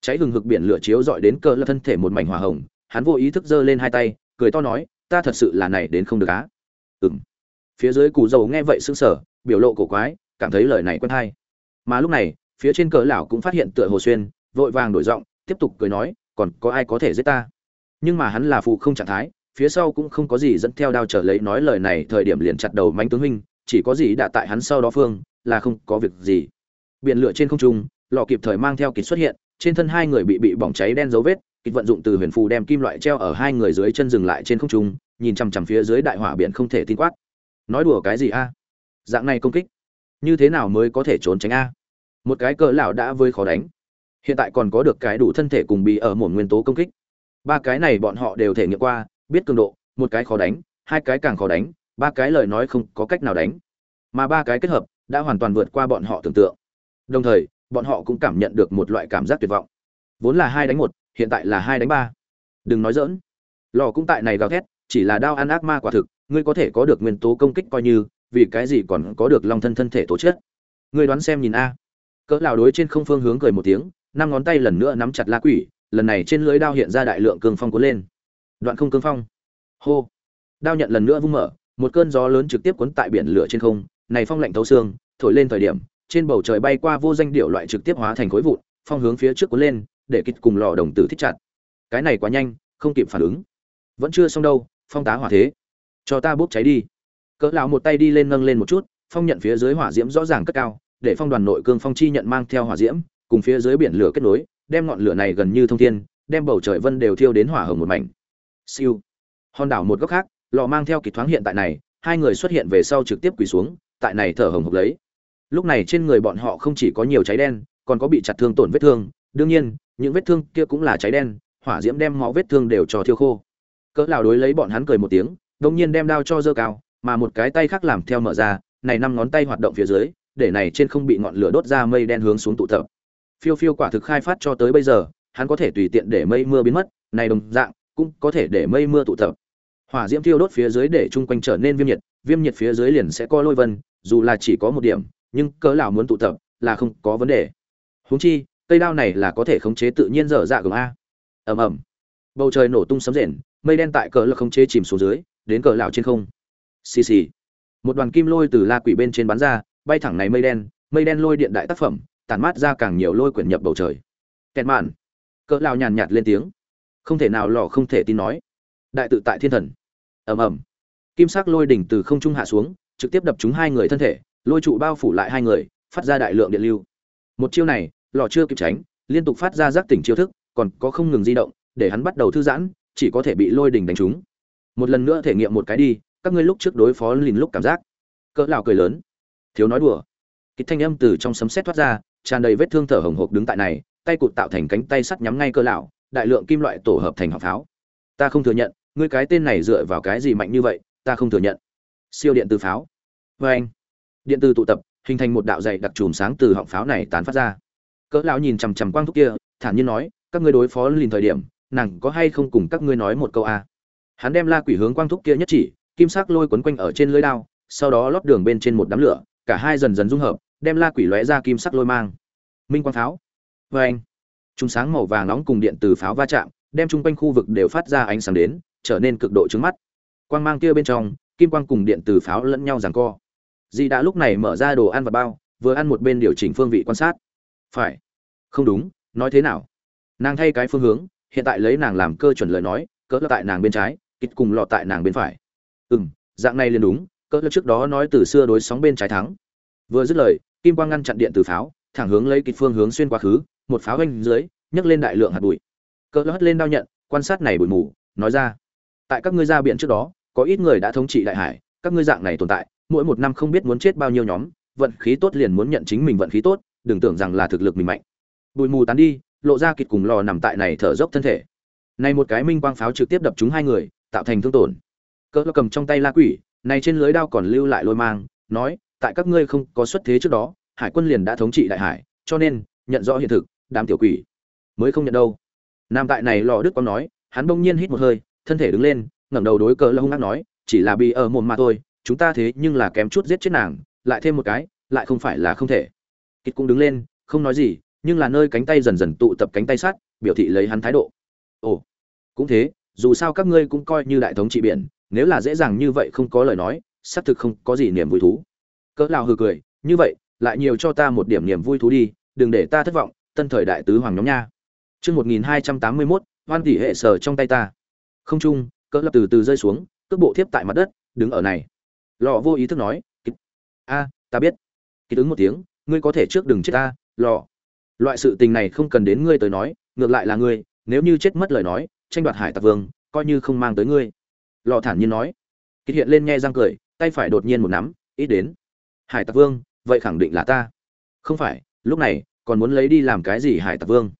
Cháy hừng hực biển lửa chiếu dọi đến cỡ là thân thể một mảnh hỏa hồng, hắn vô ý thức giơ lên hai tay, cười to nói, ta thật sự là này đến không được á. Ừm. Phía dưới cù dầu nghe vậy sững sờ, biểu lộ cổ quái, cảm thấy lời này quen hay. Mà lúc này, phía trên cỡ lão cũng phát hiện tựa hồ xuyên, vội vàng đổi giọng, tiếp tục cười nói còn có ai có thể giết ta? Nhưng mà hắn là phụ không trạng thái, phía sau cũng không có gì dẫn theo đao trở lấy nói lời này, thời điểm liền chặt đầu mánh tướng huynh, chỉ có gì đã tại hắn sau đó phương, là không có việc gì. Biển lửa trên không trung, lò kịp thời mang theo kịch xuất hiện, trên thân hai người bị bị bỏng cháy đen dấu vết kịch vận dụng từ huyền phù đem kim loại treo ở hai người dưới chân dừng lại trên không trung, nhìn chằm chằm phía dưới đại hỏa biển không thể tin quát. Nói đùa cái gì a? Dạng này công kích, như thế nào mới có thể trốn tránh a? Một cái cỡ lão đã vơi khó đánh hiện tại còn có được cái đủ thân thể cùng bị ở một nguyên tố công kích. Ba cái này bọn họ đều thể nghiệm qua, biết cường độ, một cái khó đánh, hai cái càng khó đánh, ba cái lời nói không có cách nào đánh. Mà ba cái kết hợp, đã hoàn toàn vượt qua bọn họ tưởng tượng. Đồng thời, bọn họ cũng cảm nhận được một loại cảm giác tuyệt vọng. Vốn là hai đánh một, hiện tại là hai đánh ba. Đừng nói dỡn lò cũng tại này gào thét, chỉ là đao ăn ác ma quả thực, ngươi có thể có được nguyên tố công kích coi như, vì cái gì còn có được long thân thân thể tổ chức ngươi đoán xem nhìn a. Cỡ lão đối trên không phương hướng cười một tiếng năm ngón tay lần nữa nắm chặt la quỷ, lần này trên lưỡi đao hiện ra đại lượng cương phong cuốn lên. Đoạn không cương phong. Hô. Đao nhận lần nữa vung mở, một cơn gió lớn trực tiếp cuốn tại biển lửa trên không, này phong lạnh thấu xương, thổi lên thời điểm, trên bầu trời bay qua vô danh điệu loại trực tiếp hóa thành khối vụn, phong hướng phía trước cuốn lên, để kịch cùng lò đồng tử thích chặt. Cái này quá nhanh, không kịp phản ứng. Vẫn chưa xong đâu, phong tá hỏa thế. Cho ta bốc cháy đi. Cỡ lão một tay đi lên nâng lên một chút, phong nhận phía dưới hỏa diễm rõ ràng cất cao, để phong đoàn nội cương phong chi nhận mang theo hỏa diễm cùng phía dưới biển lửa kết nối, đem ngọn lửa này gần như thông thiên, đem bầu trời vân đều thiêu đến hỏa hồng một mảnh. Siêu. Hòn đảo một góc khác, lò mang theo kỳ thoáng hiện tại này, hai người xuất hiện về sau trực tiếp quỳ xuống, tại này thở hồng hộc lấy. Lúc này trên người bọn họ không chỉ có nhiều cháy đen, còn có bị chặt thương tổn vết thương, đương nhiên, những vết thương kia cũng là cháy đen, hỏa diễm đem máu vết thương đều cho thiêu khô. Cỡ lão đối lấy bọn hắn cười một tiếng đông nhiên đem đao cho dơ cao, mà một cái tay khác làm theo mở ra, này năm ngón tay hoạt động phía dưới, để này trên không bị ngọn lửa đốt ra mây đen hướng xuống tụ tập phiêu phiêu quả thực khai phát cho tới bây giờ, hắn có thể tùy tiện để mây mưa biến mất, này đồng dạng, cũng có thể để mây mưa tụ tập. Hỏa diễm thiêu đốt phía dưới để chung quanh trở nên viêm nhiệt viêm nhiệt phía dưới liền sẽ co lôi vân, dù là chỉ có một điểm, nhưng cỡ lão muốn tụ tập là không có vấn đề. Huống chi, cây đao này là có thể khống chế tự nhiên dở dạ gồng a ầm ầm. Bầu trời nổ tung sấm rền, mây đen tại cỡ là khống chế chìm xuống dưới, đến cỡ lão trên không. Xì xì. Một đoàn kim lôi từ la quỷ bên trên bắn ra, bay thẳng này mây đen mây đen lôi điện đại tác phẩm tản mát ra càng nhiều lôi quyển nhập bầu trời. Kẹt mạn. Cỡ lão nhàn nhạt lên tiếng. Không thể nào lò không thể tin nói. Đại tự tại thiên thần. Ầm ầm. Kim sắc lôi đỉnh từ không trung hạ xuống, trực tiếp đập trúng hai người thân thể, lôi trụ bao phủ lại hai người, phát ra đại lượng điện lưu. Một chiêu này, lò chưa kịp tránh, liên tục phát ra giác tỉnh chiêu thức, còn có không ngừng di động, để hắn bắt đầu thư giãn, chỉ có thể bị lôi đỉnh đánh trúng. Một lần nữa thể nghiệm một cái đi, các ngươi lúc trước đối phó lìn lúc cảm giác. Cỡ lão cười lớn. Thiếu nói đùa. Kịch thanh âm từ trong sấm sét thoát ra tràn đầy vết thương thở hồng hộc đứng tại này, tay cụt tạo thành cánh tay sắt nhắm ngay cơ lão, đại lượng kim loại tổ hợp thành hỏa pháo. Ta không thừa nhận, ngươi cái tên này dựa vào cái gì mạnh như vậy, ta không thừa nhận. Siêu điện từ pháo. Vê anh, điện từ tụ tập, hình thành một đạo dày đặc chùm sáng từ họng pháo này tán phát ra. Cỡ lão nhìn chằm chằm quang thúc kia, thản nhiên nói, các ngươi đối phó lìn thời điểm, nàng có hay không cùng các ngươi nói một câu a à? hắn đem la quỷ hướng quang thúc kia nhất chỉ, kim sắc lôi quấn quanh ở trên lưới đao, sau đó lót đường bên trên một đám lửa, cả hai dần dần dung hợp đem la quỷ lóe ra kim sắc lôi mang. Minh quang pháo. Vê anh. Chúng sáng màu vàng nóng cùng điện từ pháo va chạm, đem chung quanh khu vực đều phát ra ánh sáng đến, trở nên cực độ trứng mắt. Quang mang kia bên trong, kim quang cùng điện từ pháo lẫn nhau giằng co. Dì đã lúc này mở ra đồ ăn và bao, vừa ăn một bên điều chỉnh phương vị quan sát. Phải. Không đúng, nói thế nào? Nàng thay cái phương hướng, hiện tại lấy nàng làm cơ chuẩn lời nói, cỡ tại nàng bên trái kịch cùng lọ tại nàng bên phải. Ừ m dạng này liền đúng, cỡ trước đó nói từ xưa đối sóng bên trái thắng. Vừa dứt lời kim quang ngăn chặn điện từ pháo, thẳng hướng lấy kịch phương hướng xuyên quá khứ, một pháo ganh dưới, nhấc lên đại lượng hạt bụi. Cỡ hất lên đao nhận, quan sát này bụi mù, nói ra, tại các ngươi ra biển trước đó, có ít người đã thống trị đại hải, các ngươi dạng này tồn tại, mỗi một năm không biết muốn chết bao nhiêu nhóm, vận khí tốt liền muốn nhận chính mình vận khí tốt, đừng tưởng rằng là thực lực mình mạnh. Bụi mù tán đi, lộ ra kịch cùng lò nằm tại này thở dốc thân thể. Này một cái minh quang pháo trực tiếp đập trúng hai người, tạo thành thương tổn. Cỡ cầm trong tay la quỷ, này trên lưới đao còn lưu lại lôi mang, nói tại các ngươi không có xuất thế trước đó, hải quân liền đã thống trị đại hải, cho nên, nhận rõ hiện thực, đám tiểu quỷ mới không nhận đâu. Nam tại này lò đức có nói, hắn bỗng nhiên hít một hơi, thân thể đứng lên, ngẩng đầu đối cờ lông ngắc nói, chỉ là bị ở mồm mà thôi, chúng ta thế nhưng là kém chút giết chết nàng, lại thêm một cái, lại không phải là không thể. Kịch cũng đứng lên, không nói gì, nhưng là nơi cánh tay dần dần tụ tập cánh tay sát biểu thị lấy hắn thái độ. Ồ, cũng thế, dù sao các ngươi cũng coi như đại thống trị biển, nếu là dễ dàng như vậy không có lời nói, xác thực không có gì niềm vui thú cỡ lao hừ cười, như vậy, lại nhiều cho ta một điểm niềm vui thú đi, đừng để ta thất vọng, tân thời đại tứ hoàng nhóm nha. Chương một nghìn hai trăm tám mươi mốt, hoan tỷ hệ sở trong tay ta. Không trung, cỡ lập từ từ rơi xuống, cước bộ thiếp tại mặt đất, đứng ở này. Lò vô ý thức nói a, ta biết. Ký ứng một tiếng, ngươi có thể trước đừng chết ta lò loại sự tình này không cần đến ngươi tới nói, ngược lại là ngươi, nếu như chết mất lời nói, tranh đoạt hải tặc vương, coi như không mang tới ngươi. Lò thản nhiên nói. Ký hiện lên nghe răng cười, tay phải đột nhiên một nắm, ít đến hải tặc vương, vậy khẳng định là ta. Không phải, lúc này, còn muốn lấy đi làm cái gì hải tặc vương?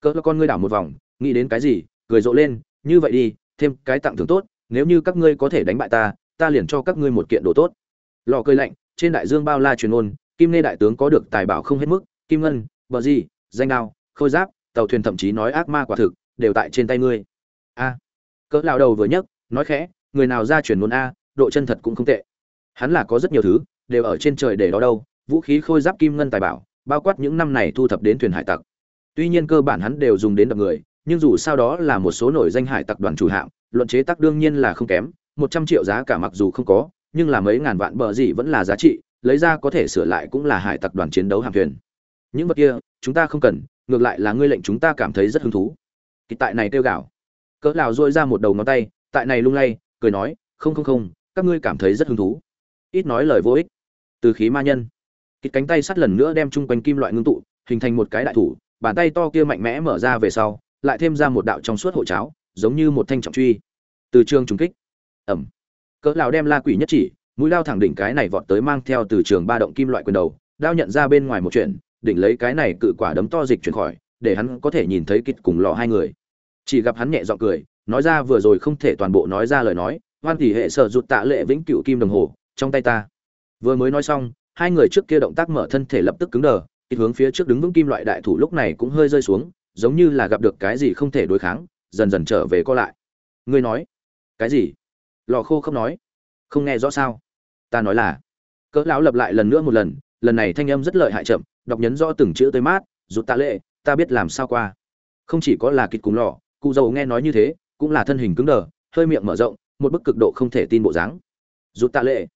Cỡ con ngươi đảo một vòng, nghĩ đến cái gì, cười rộ lên, như vậy đi, thêm cái tặng thưởng tốt, nếu như các ngươi có thể đánh bại ta ta liền cho các ngươi một kiện đồ tốt. Lò cười lạnh, trên đại dương bao la truyền ôn, kim nê đại tướng có được tài bảo không hết mức, kim ngân, bờ gì danh đao, khôi giáp, tàu thuyền thậm chí nói ác ma quả thực, đều tại trên tay ngươi. A. Cỡ lao đầu vừa nhấc, nói khẽ, người nào ra truyền ngôn a, độ chân thật cũng không tệ. Hắn là có rất nhiều thứ đều ở trên trời để đó đâu, vũ khí khôi giáp kim ngân tài bảo, bao quát những năm này thu thập đến thuyền hải tặc. Tuy nhiên cơ bản hắn đều dùng đến đập người, nhưng dù sao đó là một số nổi danh hải tặc đoàn chủ hạng, luận chế tác đương nhiên là không kém, một trăm triệu giá cả mặc dù không có, nhưng là mấy ngàn vạn bờ gì vẫn là giá trị, lấy ra có thể sửa lại cũng là hải tặc đoàn chiến đấu hạng thuyền. Những vật kia, chúng ta không cần, ngược lại là ngươi lệnh chúng ta cảm thấy rất hứng thú. Kỳ tại này kêu gạo cỡ lào dôi ra một đầu ngón tay, tại này lung lay, cười nói, không không không, các ngươi cảm thấy rất hứng thú. Ít nói lời vô ích từ khí ma nhân. Kịch cánh tay sắt lần nữa đem chung quanh kim loại ngưng tụ, hình thành một cái đại thủ, bàn tay to kia mạnh mẽ mở ra về sau, lại thêm ra một đạo trong suốt hộ cháo, giống như một thanh trọng truy. Từ trường trùng kích. Ẩm. Cỡ lão đem la quỷ nhất chỉ, mũi lao thẳng đỉnh cái này vọt tới mang theo từ trường ba động kim loại quyền đầu đao nhận ra bên ngoài một chuyện, đỉnh lấy cái này cự quả đấm to dịch chuyển khỏi, để hắn có thể nhìn thấy kịch cùng lò hai người. Chỉ gặp hắn nhẹ giọng cười, nói ra vừa rồi không thể toàn bộ nói ra lời nói, hoan tỷ hệ sở rụt tạ lệ vĩnh cựu kim đồng hồ, trong tay ta vừa mới nói xong, hai người trước kia động tác mở thân thể lập tức cứng đờ ít hướng phía trước đứng vững kim loại đại thủ lúc này cũng hơi rơi xuống, giống như là gặp được cái gì không thể đối kháng, dần dần trở về co lại. Ngươi nói, cái gì? Lò khô không nói. Không nghe rõ sao? Ta nói là cỡ lão lập lại lần nữa một lần lần này thanh âm rất lợi hại chậm, đọc nhấn rõ từng chữ tới mát, rụt tạ lệ, ta biết làm sao qua. Không chỉ có là kịch cùng lò, cụ dầu nghe nói như thế, cũng là thân hình cứng đờ, hơi miệng mở rộng, một bức cực độ không thể tin bộ dáng. Rụt tạ lệ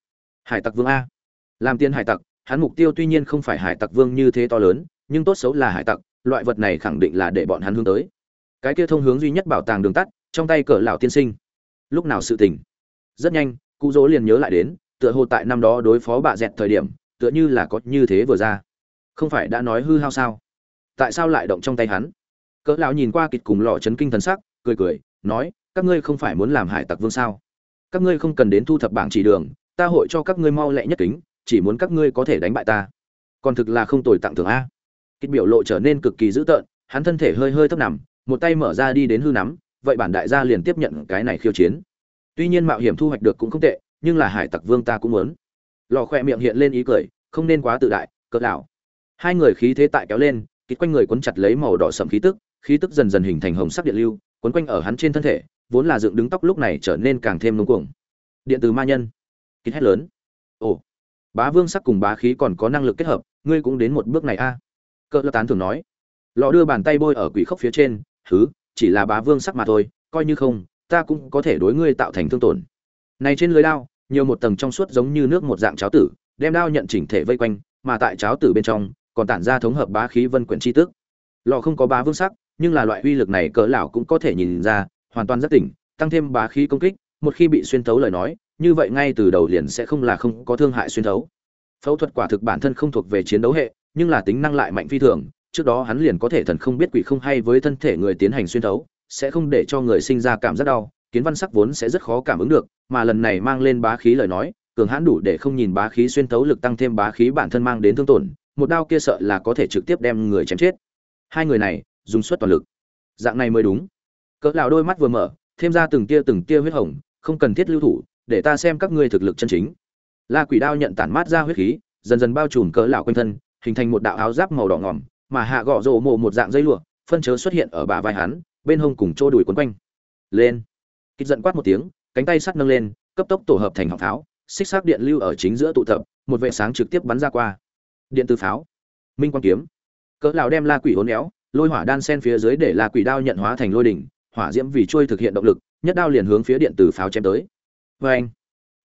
hải tặc vương a. Làm tiên hải tặc, hắn mục tiêu tuy nhiên không phải hải tặc vương như thế to lớn, nhưng tốt xấu là hải tặc, loại vật này khẳng định là để bọn hắn hướng tới. Cái kia thông hướng duy nhất bảo tàng đường tắt, trong tay cỡ lão tiên sinh. Lúc nào sự tình? Rất nhanh cụ dỗ liền nhớ lại đến, tựa hồ tại năm đó đối phó bà dẹt thời điểm, tựa như là có như thế vừa ra. Không phải đã nói hư hao sao? Tại sao lại động trong tay hắn? Cỡ lão nhìn qua kịch cùng lọ chấn kinh thần sắc, cười cười, nói, các ngươi không phải muốn làm hải tặc vương sao? Các ngươi không cần đến thu thập bảng chỉ đường ta hội cho các ngươi mau lẹ nhất kính, chỉ muốn các ngươi có thể đánh bại ta. Còn thực là không tồi tặng thưởng a. Kịch biểu lộ trở nên cực kỳ dữ tợn, hắn thân thể hơi hơi thấp nằm, một tay mở ra đi đến hư nắm, vậy bản đại gia liền tiếp nhận cái này khiêu chiến. Tuy nhiên mạo hiểm thu hoạch được cũng không tệ, nhưng là hải tặc vương ta cũng muốn. Lò khoe miệng hiện lên ý cười, không nên quá tự đại cỡ đảo hai người khí thế tại kéo lên kít quanh người quấn chặt lấy màu đỏ sậm khí tức khí tức dần dần hình thành hồng sắc điện lưu quấn quanh ở hắn trên thân thể, vốn là dựng đứng tóc lúc này trở nên càng thêm ngông cuồng. Điện từ ma nhân kít hét lớn. Ồ, bá vương sắc cùng bá khí còn có năng lực kết hợp, ngươi cũng đến một bước này a. À? cỡ tán thường nói. Lò đưa bàn tay bôi ở quỷ khốc phía trên thứ chỉ là bá vương sắc mà thôi, coi như không, ta cũng có thể đối ngươi tạo thành thương tổn. Này trên lưới đao, nhiều một tầng trong suốt giống như nước một dạng cháo tử, đem đao nhận chỉnh thể vây quanh, mà tại cháo tử bên trong, còn tản ra thống hợp bá khí vân quyển chi tức. Lò không có bá vương sắc, nhưng là loại uy lực này cỡ lão cũng có thể nhìn ra, hoàn toàn rất tỉnh, tăng thêm bá khí công kích, một khi bị xuyên thấu lời nói như vậy ngay từ đầu liền sẽ không là không có thương hại xuyên thấu. Phẫu thuật quả thực bản thân không thuộc về chiến đấu hệ, nhưng là tính năng lại mạnh phi thường, trước đó hắn liền có thể thần không biết quỷ không hay với thân thể người tiến hành xuyên thấu, sẽ không để cho người sinh ra cảm giác đau, kiến văn sắc vốn sẽ rất khó cảm ứng được, mà lần này mang lên bá khí lời nói, cường hãn đủ để không nhìn bá khí xuyên thấu lực tăng thêm bá khí bản thân mang đến thương tổn, một đao kia sợ là có thể trực tiếp đem người chém chết. Hai người này, dùng suất toàn lực. Dạng này mới đúng. Cỡ lão đôi mắt vừa mở, thêm ra từng tia từng tia huyết hồng, không cần thiết lưu thủ để ta xem các ngươi thực lực chân chính. La quỷ đao nhận tản mát ra huyết khí, dần dần bao trùm cỡ lão quanh thân, hình thành một đạo áo giáp màu đỏ ngỏm mà hạ gọ rộ mộ một dạng dây lụa, phân chớ xuất hiện ở bả vai hắn, bên hông cùng trô đùi quấn quanh. Lên. Kịch giận quát một tiếng, cánh tay sắt nâng lên, cấp tốc tổ hợp thành họng pháo, xích xác điện lưu ở chính giữa tụ tập, một vệ sáng trực tiếp bắn ra qua. Điện từ pháo. Minh quang kiếm. Cỡ lão đem la quỷ hốn éo, lôi hỏa đan sen phía dưới để la quỷ đao nhận hóa thành lôi đỉnh, hỏa diễm vì trôi thực hiện động lực, nhất đao liền hướng phía điện từ pháo chém tới vê anh.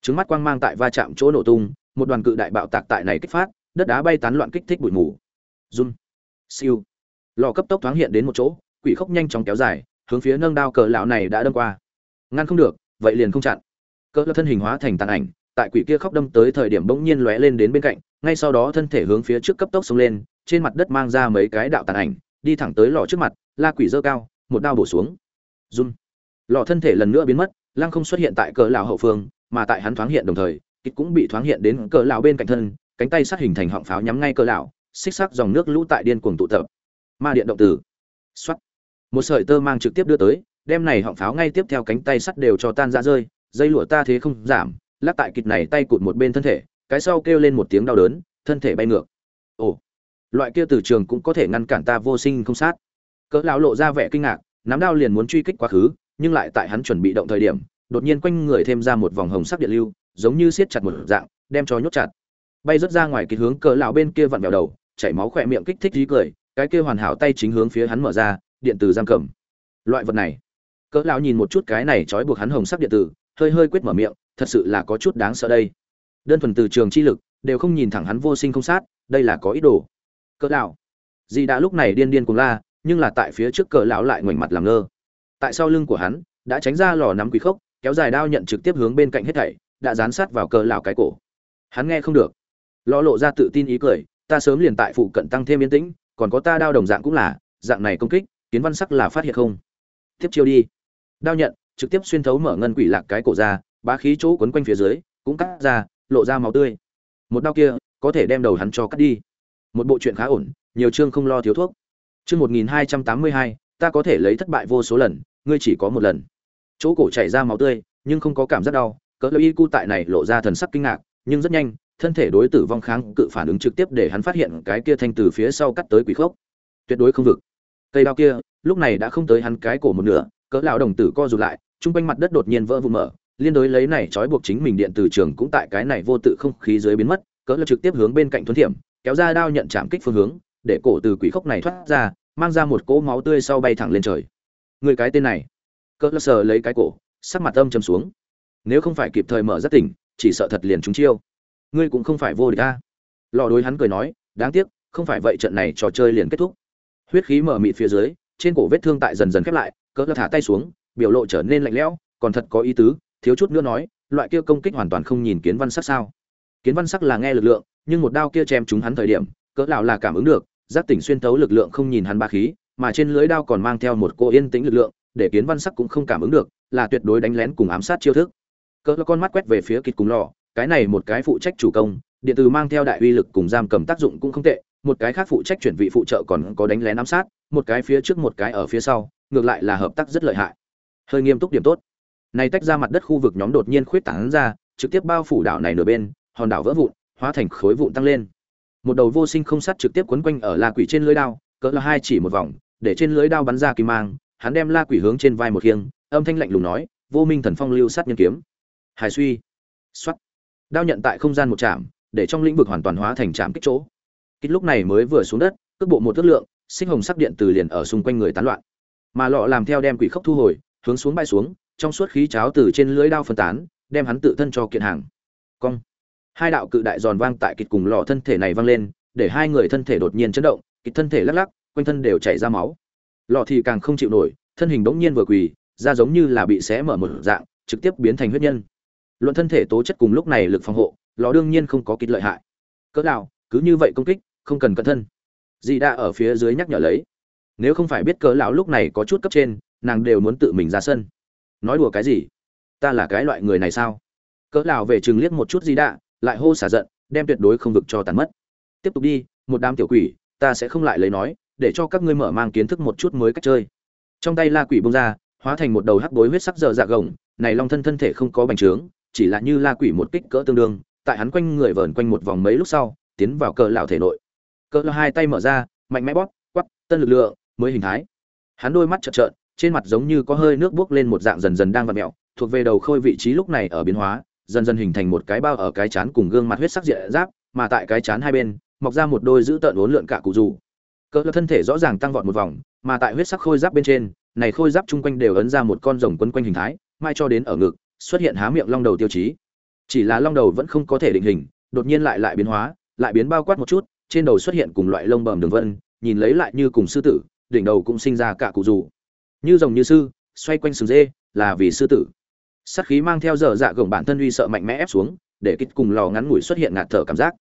Trứng mắt quang mang tại va chạm chỗ nổ tung, một đoàn cự đại bạo tạc tại này kích phát, đất đá bay tán loạn kích thích bụi mù. Run siêu. Lò cấp tốc thoáng hiện đến một chỗ, quỷ khốc nhanh chóng kéo dài, hướng phía nâng đao cờ lão này đã đâm qua. Ngăn không được, vậy liền không chặn. Cỡ thân hình hóa thành tàn ảnh, tại quỷ kia khóc đâm tới thời điểm bỗng nhiên lóe lên đến bên cạnh, ngay sau đó thân thể hướng phía trước cấp tốc xông lên, trên mặt đất mang ra mấy cái đạo tàn ảnh, đi thẳng tới lò trước mặt, la quỷ dơ cao, một đao bổ xuống. Run lò thân thể lần nữa biến mất lăng không xuất hiện tại cỡ lão hậu phương, mà tại hắn thoáng hiện đồng thời, kịch cũng bị thoáng hiện đến cỡ lão bên cạnh thân, cánh tay sát hình thành họng pháo nhắm ngay cỡ lão, xích sắc dòng nước lũ tại điên cuồng tụ tập. Ma điện động tử. Xoát. Một sợi tơ mang trực tiếp đưa tới, đem này họng pháo ngay tiếp theo cánh tay sắt đều cho tan ra rơi, dây lụa ta thế không giảm, lắc tại kịch này tay cụt một bên thân thể, cái sau kêu lên một tiếng đau đớn, thân thể bay ngược. Ồ. Loại kia từ trường cũng có thể ngăn cản ta vô sinh không sát. Cỡ lão lộ ra vẻ kinh ngạc, nắm đao liền muốn truy kích quá khứ nhưng lại tại hắn chuẩn bị động thời điểm, đột nhiên quanh người thêm ra một vòng hồng sắc điện lưu, giống như siết chặt một dạng, đem cho nhốt chặt. Bay rất ra ngoài kịch hướng cỡ lão bên kia vặn vẹo đầu, chảy máu khỏe miệng kích thích trí cười, cái kia hoàn hảo tay chính hướng phía hắn mở ra, điện tử giam cầm. Loại vật này. Cỡ lão nhìn một chút cái này trói buộc hắn hồng sắc điện tử, hơi hơi quyết mở miệng, thật sự là có chút đáng sợ đây. Đơn thuần từ trường chi lực, đều không nhìn thẳng hắn vô sinh không sát, đây là có ý đồ. Cỡ lão. Di đã lúc này điên điên cùng la, nhưng là tại phía trước cỡ lão lại ngoảnh mặt làm ngơ tại sau lưng của hắn, đã tránh ra lò nắm quỷ khốc, kéo dài đao nhận trực tiếp hướng bên cạnh hết thảy, đã dán sát vào cờ lão cái cổ. Hắn nghe không được. Lò lộ ra tự tin ý cười, ta sớm liền tại phụ cận tăng thêm yên tĩnh, còn có ta đao đồng dạng cũng là, dạng này công kích, kiến văn sắc là phát hiện không? Tiếp chiêu đi. Đao nhận, trực tiếp xuyên thấu mở ngân quỷ lạc cái cổ ra, bá khí chỗ quấn quanh phía dưới, cũng cắt ra, lộ ra máu tươi. Một đao kia, có thể đem đầu hắn cho cắt đi. Một bộ chuyện khá ổn, nhiều chương không lo thiếu thuốc. Chương một nghìn hai trăm tám mươi hai ta có thể lấy thất bại vô số lần, ngươi chỉ có một lần. Chỗ cổ chảy ra máu tươi, nhưng không có cảm giác đau, cỡ lợi y cu tại này lộ ra thần sắc kinh ngạc, nhưng rất nhanh, thân thể đối tử vong kháng cự phản ứng trực tiếp để hắn phát hiện cái kia thanh từ phía sau cắt tới quỷ khốc. Tuyệt đối không vực. Cây đao kia, lúc này đã không tới hắn cái cổ một nửa, cỡ lão đồng tử co rụt lại trung quanh mặt đất đột nhiên vỡ vụn mở, liên đối lấy này trói buộc chính mình điện từ trường cũng tại cái này vô tự không khí dưới biến mất, cỡ lão trực tiếp hướng bên cạnh thuấn thiểm, kéo ra đao nhận chạm kích phương hướng, để cổ từ quỷ khốc này thoát ra mang ra một cỗ máu tươi sau bay thẳng lên trời. Người cái tên này, cỡ lơ sờ lấy cái cổ, sắc mặt âm trầm xuống. Nếu không phải kịp thời mở rất tỉnh, chỉ sợ thật liền chúng chiêu. Ngươi cũng không phải vô địch ta lò đối hắn cười nói, đáng tiếc, không phải vậy trận này trò chơi liền kết thúc. Huyết khí mở mịt phía dưới, trên cổ vết thương tại dần dần khép lại, cỡ lơ thả tay xuống, biểu lộ trở nên lạnh lẽo, còn thật có ý tứ, thiếu chút nữa nói, loại kia công kích hoàn toàn không nhìn kiến văn sắc sao. Kiến văn sắc là nghe lực lượng, nhưng một đao kia chém chúng hắn thời điểm, cỡ lão là cảm ứng được giác tỉnh xuyên tấu lực lượng không nhìn hắn ba khí, mà trên lưới đao còn mang theo một cô yên tĩnh lực lượng, để kiến văn sắc cũng không cảm ứng được, là tuyệt đối đánh lén cùng ám sát chiêu thức. Cỡ con mắt quét về phía kịt cùng lò, cái này một cái phụ trách chủ công, điện tử mang theo đại uy lực cùng giam cầm tác dụng cũng không tệ, một cái khác phụ trách chuyển vị phụ trợ còn có đánh lén ám sát, một cái phía trước một cái ở phía sau, ngược lại là hợp tác rất lợi hại. Hơi nghiêm túc điểm tốt. Này tách ra mặt đất khu vực nhóm đột nhiên khuyết tán ra, trực tiếp bao phủ đảo này nửa bên, hòn đảo vỡ vụn, hóa thành khối vụn tăng lên một đầu vô sinh không sát trực tiếp quấn quanh ở la quỷ trên lưới đao, cỡ là hai chỉ một vòng, để trên lưới đao bắn ra kim mang, hắn đem la quỷ hướng trên vai một khiêng, âm thanh lạnh lùng nói, vô minh thần phong lưu sát nhân kiếm. Hải suy. Xuất đao nhận tại không gian một chạm để trong lĩnh vực hoàn toàn hóa thành chạm kích chỗ. Kích lúc này mới vừa xuống đất, cước bộ một thước lượng, sinh hồng sắc điện từ liền ở xung quanh người tán loạn. Mà lọ làm theo đem quỷ khốc thu hồi, hướng xuống bay xuống, trong suốt khí cháo từ trên lưới đao phân tán, đem hắn tự thân cho kiện hàng. Cong hai đạo cự đại giòn vang tại kịch cùng lọ thân thể này vang lên, để hai người thân thể đột nhiên chấn động kịch thân thể lắc lắc, quanh thân đều chảy ra máu. Lọ thì càng không chịu nổi, thân hình bỗng nhiên vừa quỳ ra giống như là bị xé mở một dạng, trực tiếp biến thành huyết nhân. Luận thân thể tố chất cùng lúc này lực phòng hộ lọ đương nhiên không có kịch lợi hại. Cỡ nào, cứ như vậy công kích, không cần cẩn thân. Dì đã ở phía dưới nhắc nhở lấy. Nếu không phải biết cỡ lão lúc này có chút cấp trên, nàng đều muốn tự mình ra sân. Nói đùa cái gì? Ta là cái loại người này sao? Cỡ lão về chừng liếc một chút dì đã lại hô xả giận, đem tuyệt đối không vực cho tàn mất. Tiếp tục đi, một đám tiểu quỷ, ta sẽ không lại lấy nói, để cho các ngươi mở mang kiến thức một chút mới cách chơi. Trong tay la quỷ bông ra, hóa thành một đầu hắc bối huyết sắc dở dạ gồng, này long thân thân thể không có bành trướng, chỉ là như la quỷ một kích cỡ tương đương, tại hắn quanh người vờn quanh một vòng mấy lúc sau, tiến vào cờ lão thể nội. Cờ lão hai tay mở ra, mạnh mẽ bóp quắp tân lực lượng, mới hình thái. Hắn đôi mắt trợn trợn, trên mặt giống như có hơi nước buốc lên một dạng dần dần đang vặn mẹo thuộc về đầu khôi vị trí lúc này ở biến hóa dần dần hình thành một cái bao ở cái chán cùng gương mặt huyết sắc diện giáp, mà tại cái chán hai bên, mọc ra một đôi giữ tợn uốn lượn cả cụ dù cỡ thân thể rõ ràng tăng vọt một vòng, mà tại huyết sắc khôi giáp bên trên, này khôi giáp chung quanh đều ấn ra một con rồng quấn quanh hình thái, mai cho đến ở ngực, xuất hiện há miệng long đầu tiêu chí. Chỉ là long đầu vẫn không có thể định hình, đột nhiên lại lại biến hóa, lại biến bao quát một chút, trên đầu xuất hiện cùng loại lông bầm đường vân, nhìn lấy lại như cùng sư tử, đỉnh đầu cũng sinh ra cả cụ dù như rồng như sư, xoay quanh sừng dê, là vì sư tử sát khí mang theo dở dạ gồng bản thân uy sợ mạnh mẽ ép xuống, để kích cùng lò ngắn ngủi xuất hiện ngạt thở cảm giác.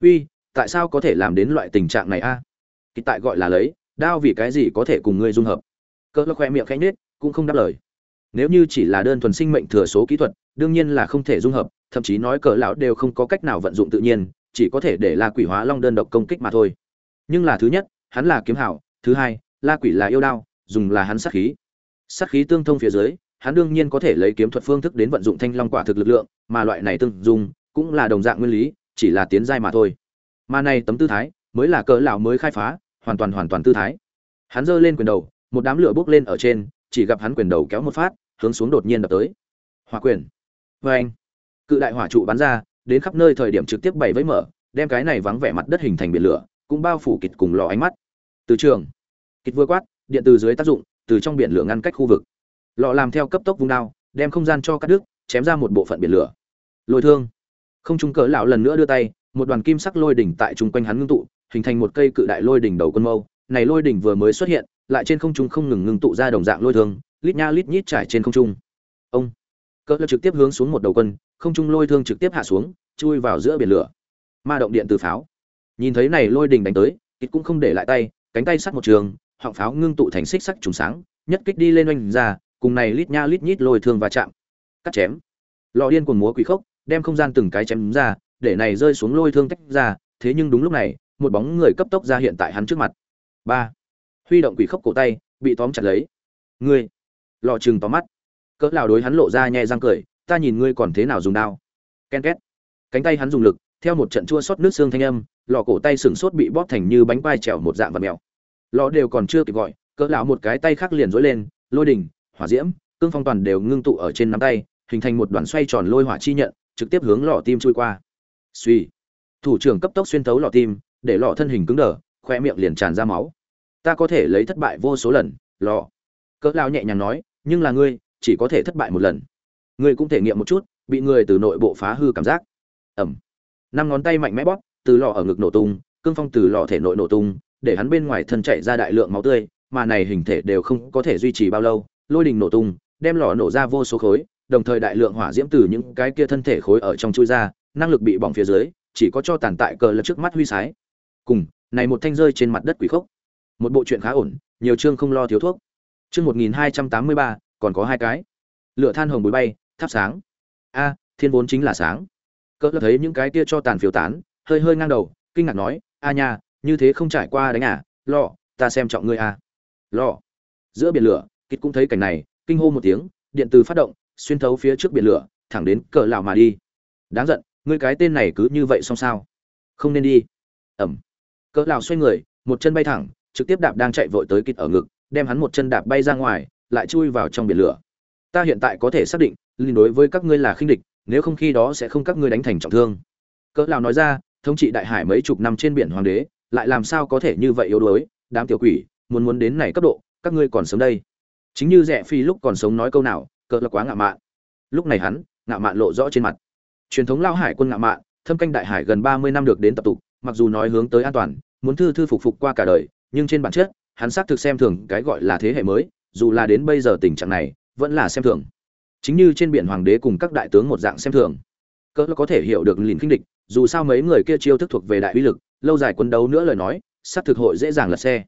Uy, tại sao có thể làm đến loại tình trạng này a? À? tại gọi là lấy, đao vì cái gì có thể cùng ngươi dung hợp? Cỡ lo khoe miệng khẽ nết cũng không đáp lời. Nếu như chỉ là đơn thuần sinh mệnh thừa số kỹ thuật, đương nhiên là không thể dung hợp, thậm chí nói cỡ lão đều không có cách nào vận dụng tự nhiên, chỉ có thể để la quỷ hóa long đơn độc công kích mà thôi. Nhưng là thứ nhất, hắn là kiếm hảo, thứ hai, la quỷ là yêu đao, dùng là hắn sát khí. Sát khí tương thông phía dưới hắn đương nhiên có thể lấy kiếm thuật phương thức đến vận dụng thanh long quả thực lực lượng, mà loại này tương dung cũng là đồng dạng nguyên lý, chỉ là tiến giai mà thôi. Mà này tấm tư thái mới là cỡ lão mới khai phá, hoàn toàn hoàn toàn tư thái. Hắn giơ lên quyền đầu, một đám lửa bốc lên ở trên, chỉ gặp hắn quyền đầu kéo một phát, hướng xuống đột nhiên đập tới. Hỏa quyền. Oeng. anh, cự đại hỏa trụ bắn ra, đến khắp nơi thời điểm trực tiếp bảy với mở, đem cái này vắng vẻ mặt đất hình thành biển lửa, cũng bao phủ kịch cùng lò ánh mắt. Từ trường kịch vừa quát, điện từ dưới tác dụng, từ trong biển lửa ngăn cách khu vực lọ làm theo cấp tốc vung đao, đem không gian cho cắt đứt, chém ra một bộ phận biển lửa. Lôi thương. Không trung cỡ lão lần nữa đưa tay, một đoàn kim sắc lôi đỉnh tại trung quanh hắn ngưng tụ, hình thành một cây cự đại lôi đỉnh đầu quân mâu. Này lôi đỉnh vừa mới xuất hiện, lại trên không trung không ngừng ngưng tụ ra đồng dạng lôi thương, lít nha lít nhít trải trên không trung. Ông. Cỡ lão trực tiếp hướng xuống một đầu quân, không trung lôi thương trực tiếp hạ xuống, chui vào giữa biển lửa. Ma động điện từ pháo. Nhìn thấy này lôi đỉnh đánh tới kịch cũng không để lại tay, cánh tay sắt một trường, họng pháo ngưng tụ thành xích sắc trùng sáng, nhất kích đi lên oanh ra cùng này lít nha lít nhít lôi thương và chạm. Cắt chém. Lò điên cuồng múa quỷ khốc, đem không gian từng cái chém ra, để này rơi xuống lôi thương tách ra, thế nhưng đúng lúc này, một bóng người cấp tốc ra hiện tại hắn trước mặt. Ba. Huy động quỷ khốc cổ tay, bị tóm chặt lấy. Ngươi. Lò chừng tóm mắt. Cỡ lào đối hắn lộ ra nhẹ răng cười, ta nhìn ngươi còn thế nào dùng đao. Ken két. Cánh tay hắn dùng lực, theo một trận chua xót nước xương thanh âm, lò cổ tay sừng sốt bị bóp thành như bánh quai trèo một dạng vật mèo. Lò đều còn chưa kịp gọi, cỡ lão một cái tay khác liền dối lên, lôi đỉnh hỏa diễm, cương phong toàn đều ngưng tụ ở trên nắm tay, hình thành một đoàn xoay tròn lôi hỏa chi nhận, trực tiếp hướng lò tim chui qua. Suy thủ trưởng cấp tốc xuyên thấu lò tim, để lò thân hình cứng đờ khoe miệng liền tràn ra máu. Ta có thể lấy thất bại vô số lần, lò. Cỡ lao nhẹ nhàng nói, nhưng là ngươi, chỉ có thể thất bại một lần. Ngươi cũng thể nghiệm một chút, bị người từ nội bộ phá hư cảm giác. Ẩm. Năm ngón tay mạnh mẽ bóp, từ lò ở ngực nổ tung, cương phong từ lò thể nội nổ tung, để hắn bên ngoài thân chạy ra đại lượng máu tươi, mà này hình thể đều không có thể duy trì bao lâu lôi đình nổ tung, đem lò nổ ra vô số khối, đồng thời đại lượng hỏa diễm từ những cái kia thân thể khối ở trong chui ra, năng lực bị bỏng phía dưới, chỉ có cho tàn tại cờ lật trước mắt huy sái. Cùng, này một thanh rơi trên mặt đất quỷ khốc. Một bộ chuyện khá ổn, nhiều chương không lo thiếu thuốc. Chương một nghìn hai trăm tám mươi ba, còn có hai cái. Lửa than hồng bụi bay, thắp sáng. A, thiên vốn chính là sáng. Cỡ thấy những cái kia cho tàn phiếu tán, hơi hơi ngang đầu, kinh ngạc nói, a nha, như thế không trải qua đánh à lọ, ta xem trọng ngươi a lọ. Giữa biển lửa kịt cũng thấy cảnh này, kinh hô một tiếng, điện từ phát động, xuyên thấu phía trước biển lửa, thẳng đến cỡ lão mà đi. Đáng giận, ngươi cái tên này cứ như vậy xong sao? Không nên đi. Ẩm. Cỡ lão xoay người, một chân bay thẳng, trực tiếp đạp đang chạy vội tới kịt ở ngực, đem hắn một chân đạp bay ra ngoài, lại chui vào trong biển lửa. Ta hiện tại có thể xác định liên đối với các ngươi là khinh địch, nếu không khi đó sẽ không các ngươi đánh thành trọng thương. Cỡ lão nói ra, thống trị đại hải mấy chục năm trên biển hoàng đế, lại làm sao có thể như vậy yếu đuối, đám tiểu quỷ, muốn muốn đến này cấp độ, các ngươi còn sống đây chính như rẻ phi lúc còn sống nói câu nào, cỡ là quá ngạo mạn. Lúc này hắn, ngạo mạn lộ rõ trên mặt. Truyền thống lao hải quân ngạo mạn, thâm canh đại hải gần ba mươi năm được đến tập tục, mặc dù nói hướng tới an toàn, muốn thư thư phục phục qua cả đời, nhưng trên bản chất, hắn xác thực xem thường cái gọi là thế hệ mới, dù là đến bây giờ tình trạng này, vẫn là xem thường. Chính như trên biển hoàng đế cùng các đại tướng một dạng xem thường. Cỡ có thể hiểu được lìn kinh địch, dù sao mấy người kia chiêu thức thuộc về đại uy lực, lâu dài quân đấu nữa lời nói sát thực hội dễ dàng lật xe.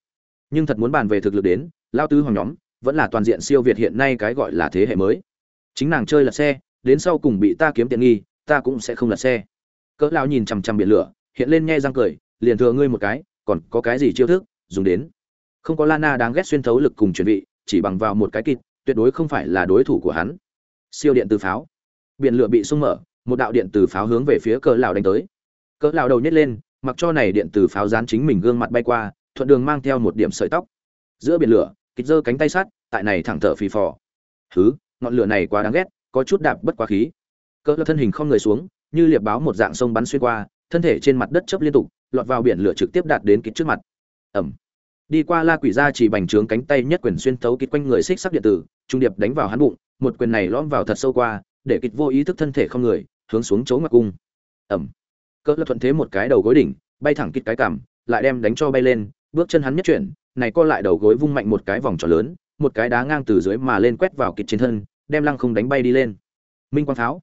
Nhưng thật muốn bàn về thực lực đến, lao tứ hoàng nhóm vẫn là toàn diện siêu việt hiện nay cái gọi là thế hệ mới. Chính nàng chơi lật xe, đến sau cùng bị ta kiếm tiện nghi, ta cũng sẽ không lật xe. Cỡ lão nhìn chằm chằm biển lửa, hiện lên nhe răng cười, liền thừa ngươi một cái, còn có cái gì chiêu thức, dùng đến. Không có lana đáng ghét xuyên thấu lực cùng chuẩn bị chỉ bằng vào một cái kịt, tuyệt đối không phải là đối thủ của hắn. Siêu điện từ pháo. Biển lửa bị sung mở, một đạo điện từ pháo hướng về phía cỡ lão đánh tới. Cỡ lão đầu nhét lên, mặc cho này điện từ pháo dán chính mình gương mặt bay qua, thuận đường mang theo một điểm sợi tóc. Giữa biển lửa kịch giơ cánh tay sắt tại này thẳng thở phì phò. Hứ, ngọn lửa này quá đáng ghét, có chút đạp bất quá khí. Cỡ thân hình không người xuống, như liệp báo một dạng sông bắn xuyên qua, thân thể trên mặt đất chớp liên tục, lọt vào biển lửa trực tiếp đạt đến kịch trước mặt. Ẩm đi qua la quỷ ra chỉ bành trướng cánh tay nhất quyền xuyên thấu kịch quanh người xích sắc điện tử, trung điệp đánh vào hắn bụng, một quyền này lõm vào thật sâu qua, để kịch vô ý thức thân thể không người, hướng xuống chỗ ngoặc cung. Ẩm cỡ lập thuận thế một cái đầu gối đỉnh, bay thẳng kịch cái cằm, lại đem đánh cho bay lên, bước chân hắn nhất chuyển này co lại đầu gối vung mạnh một cái vòng tròn lớn, một cái đá ngang từ dưới mà lên quét vào kịch trên thân, đem lăng không đánh bay đi lên. Minh quang pháo.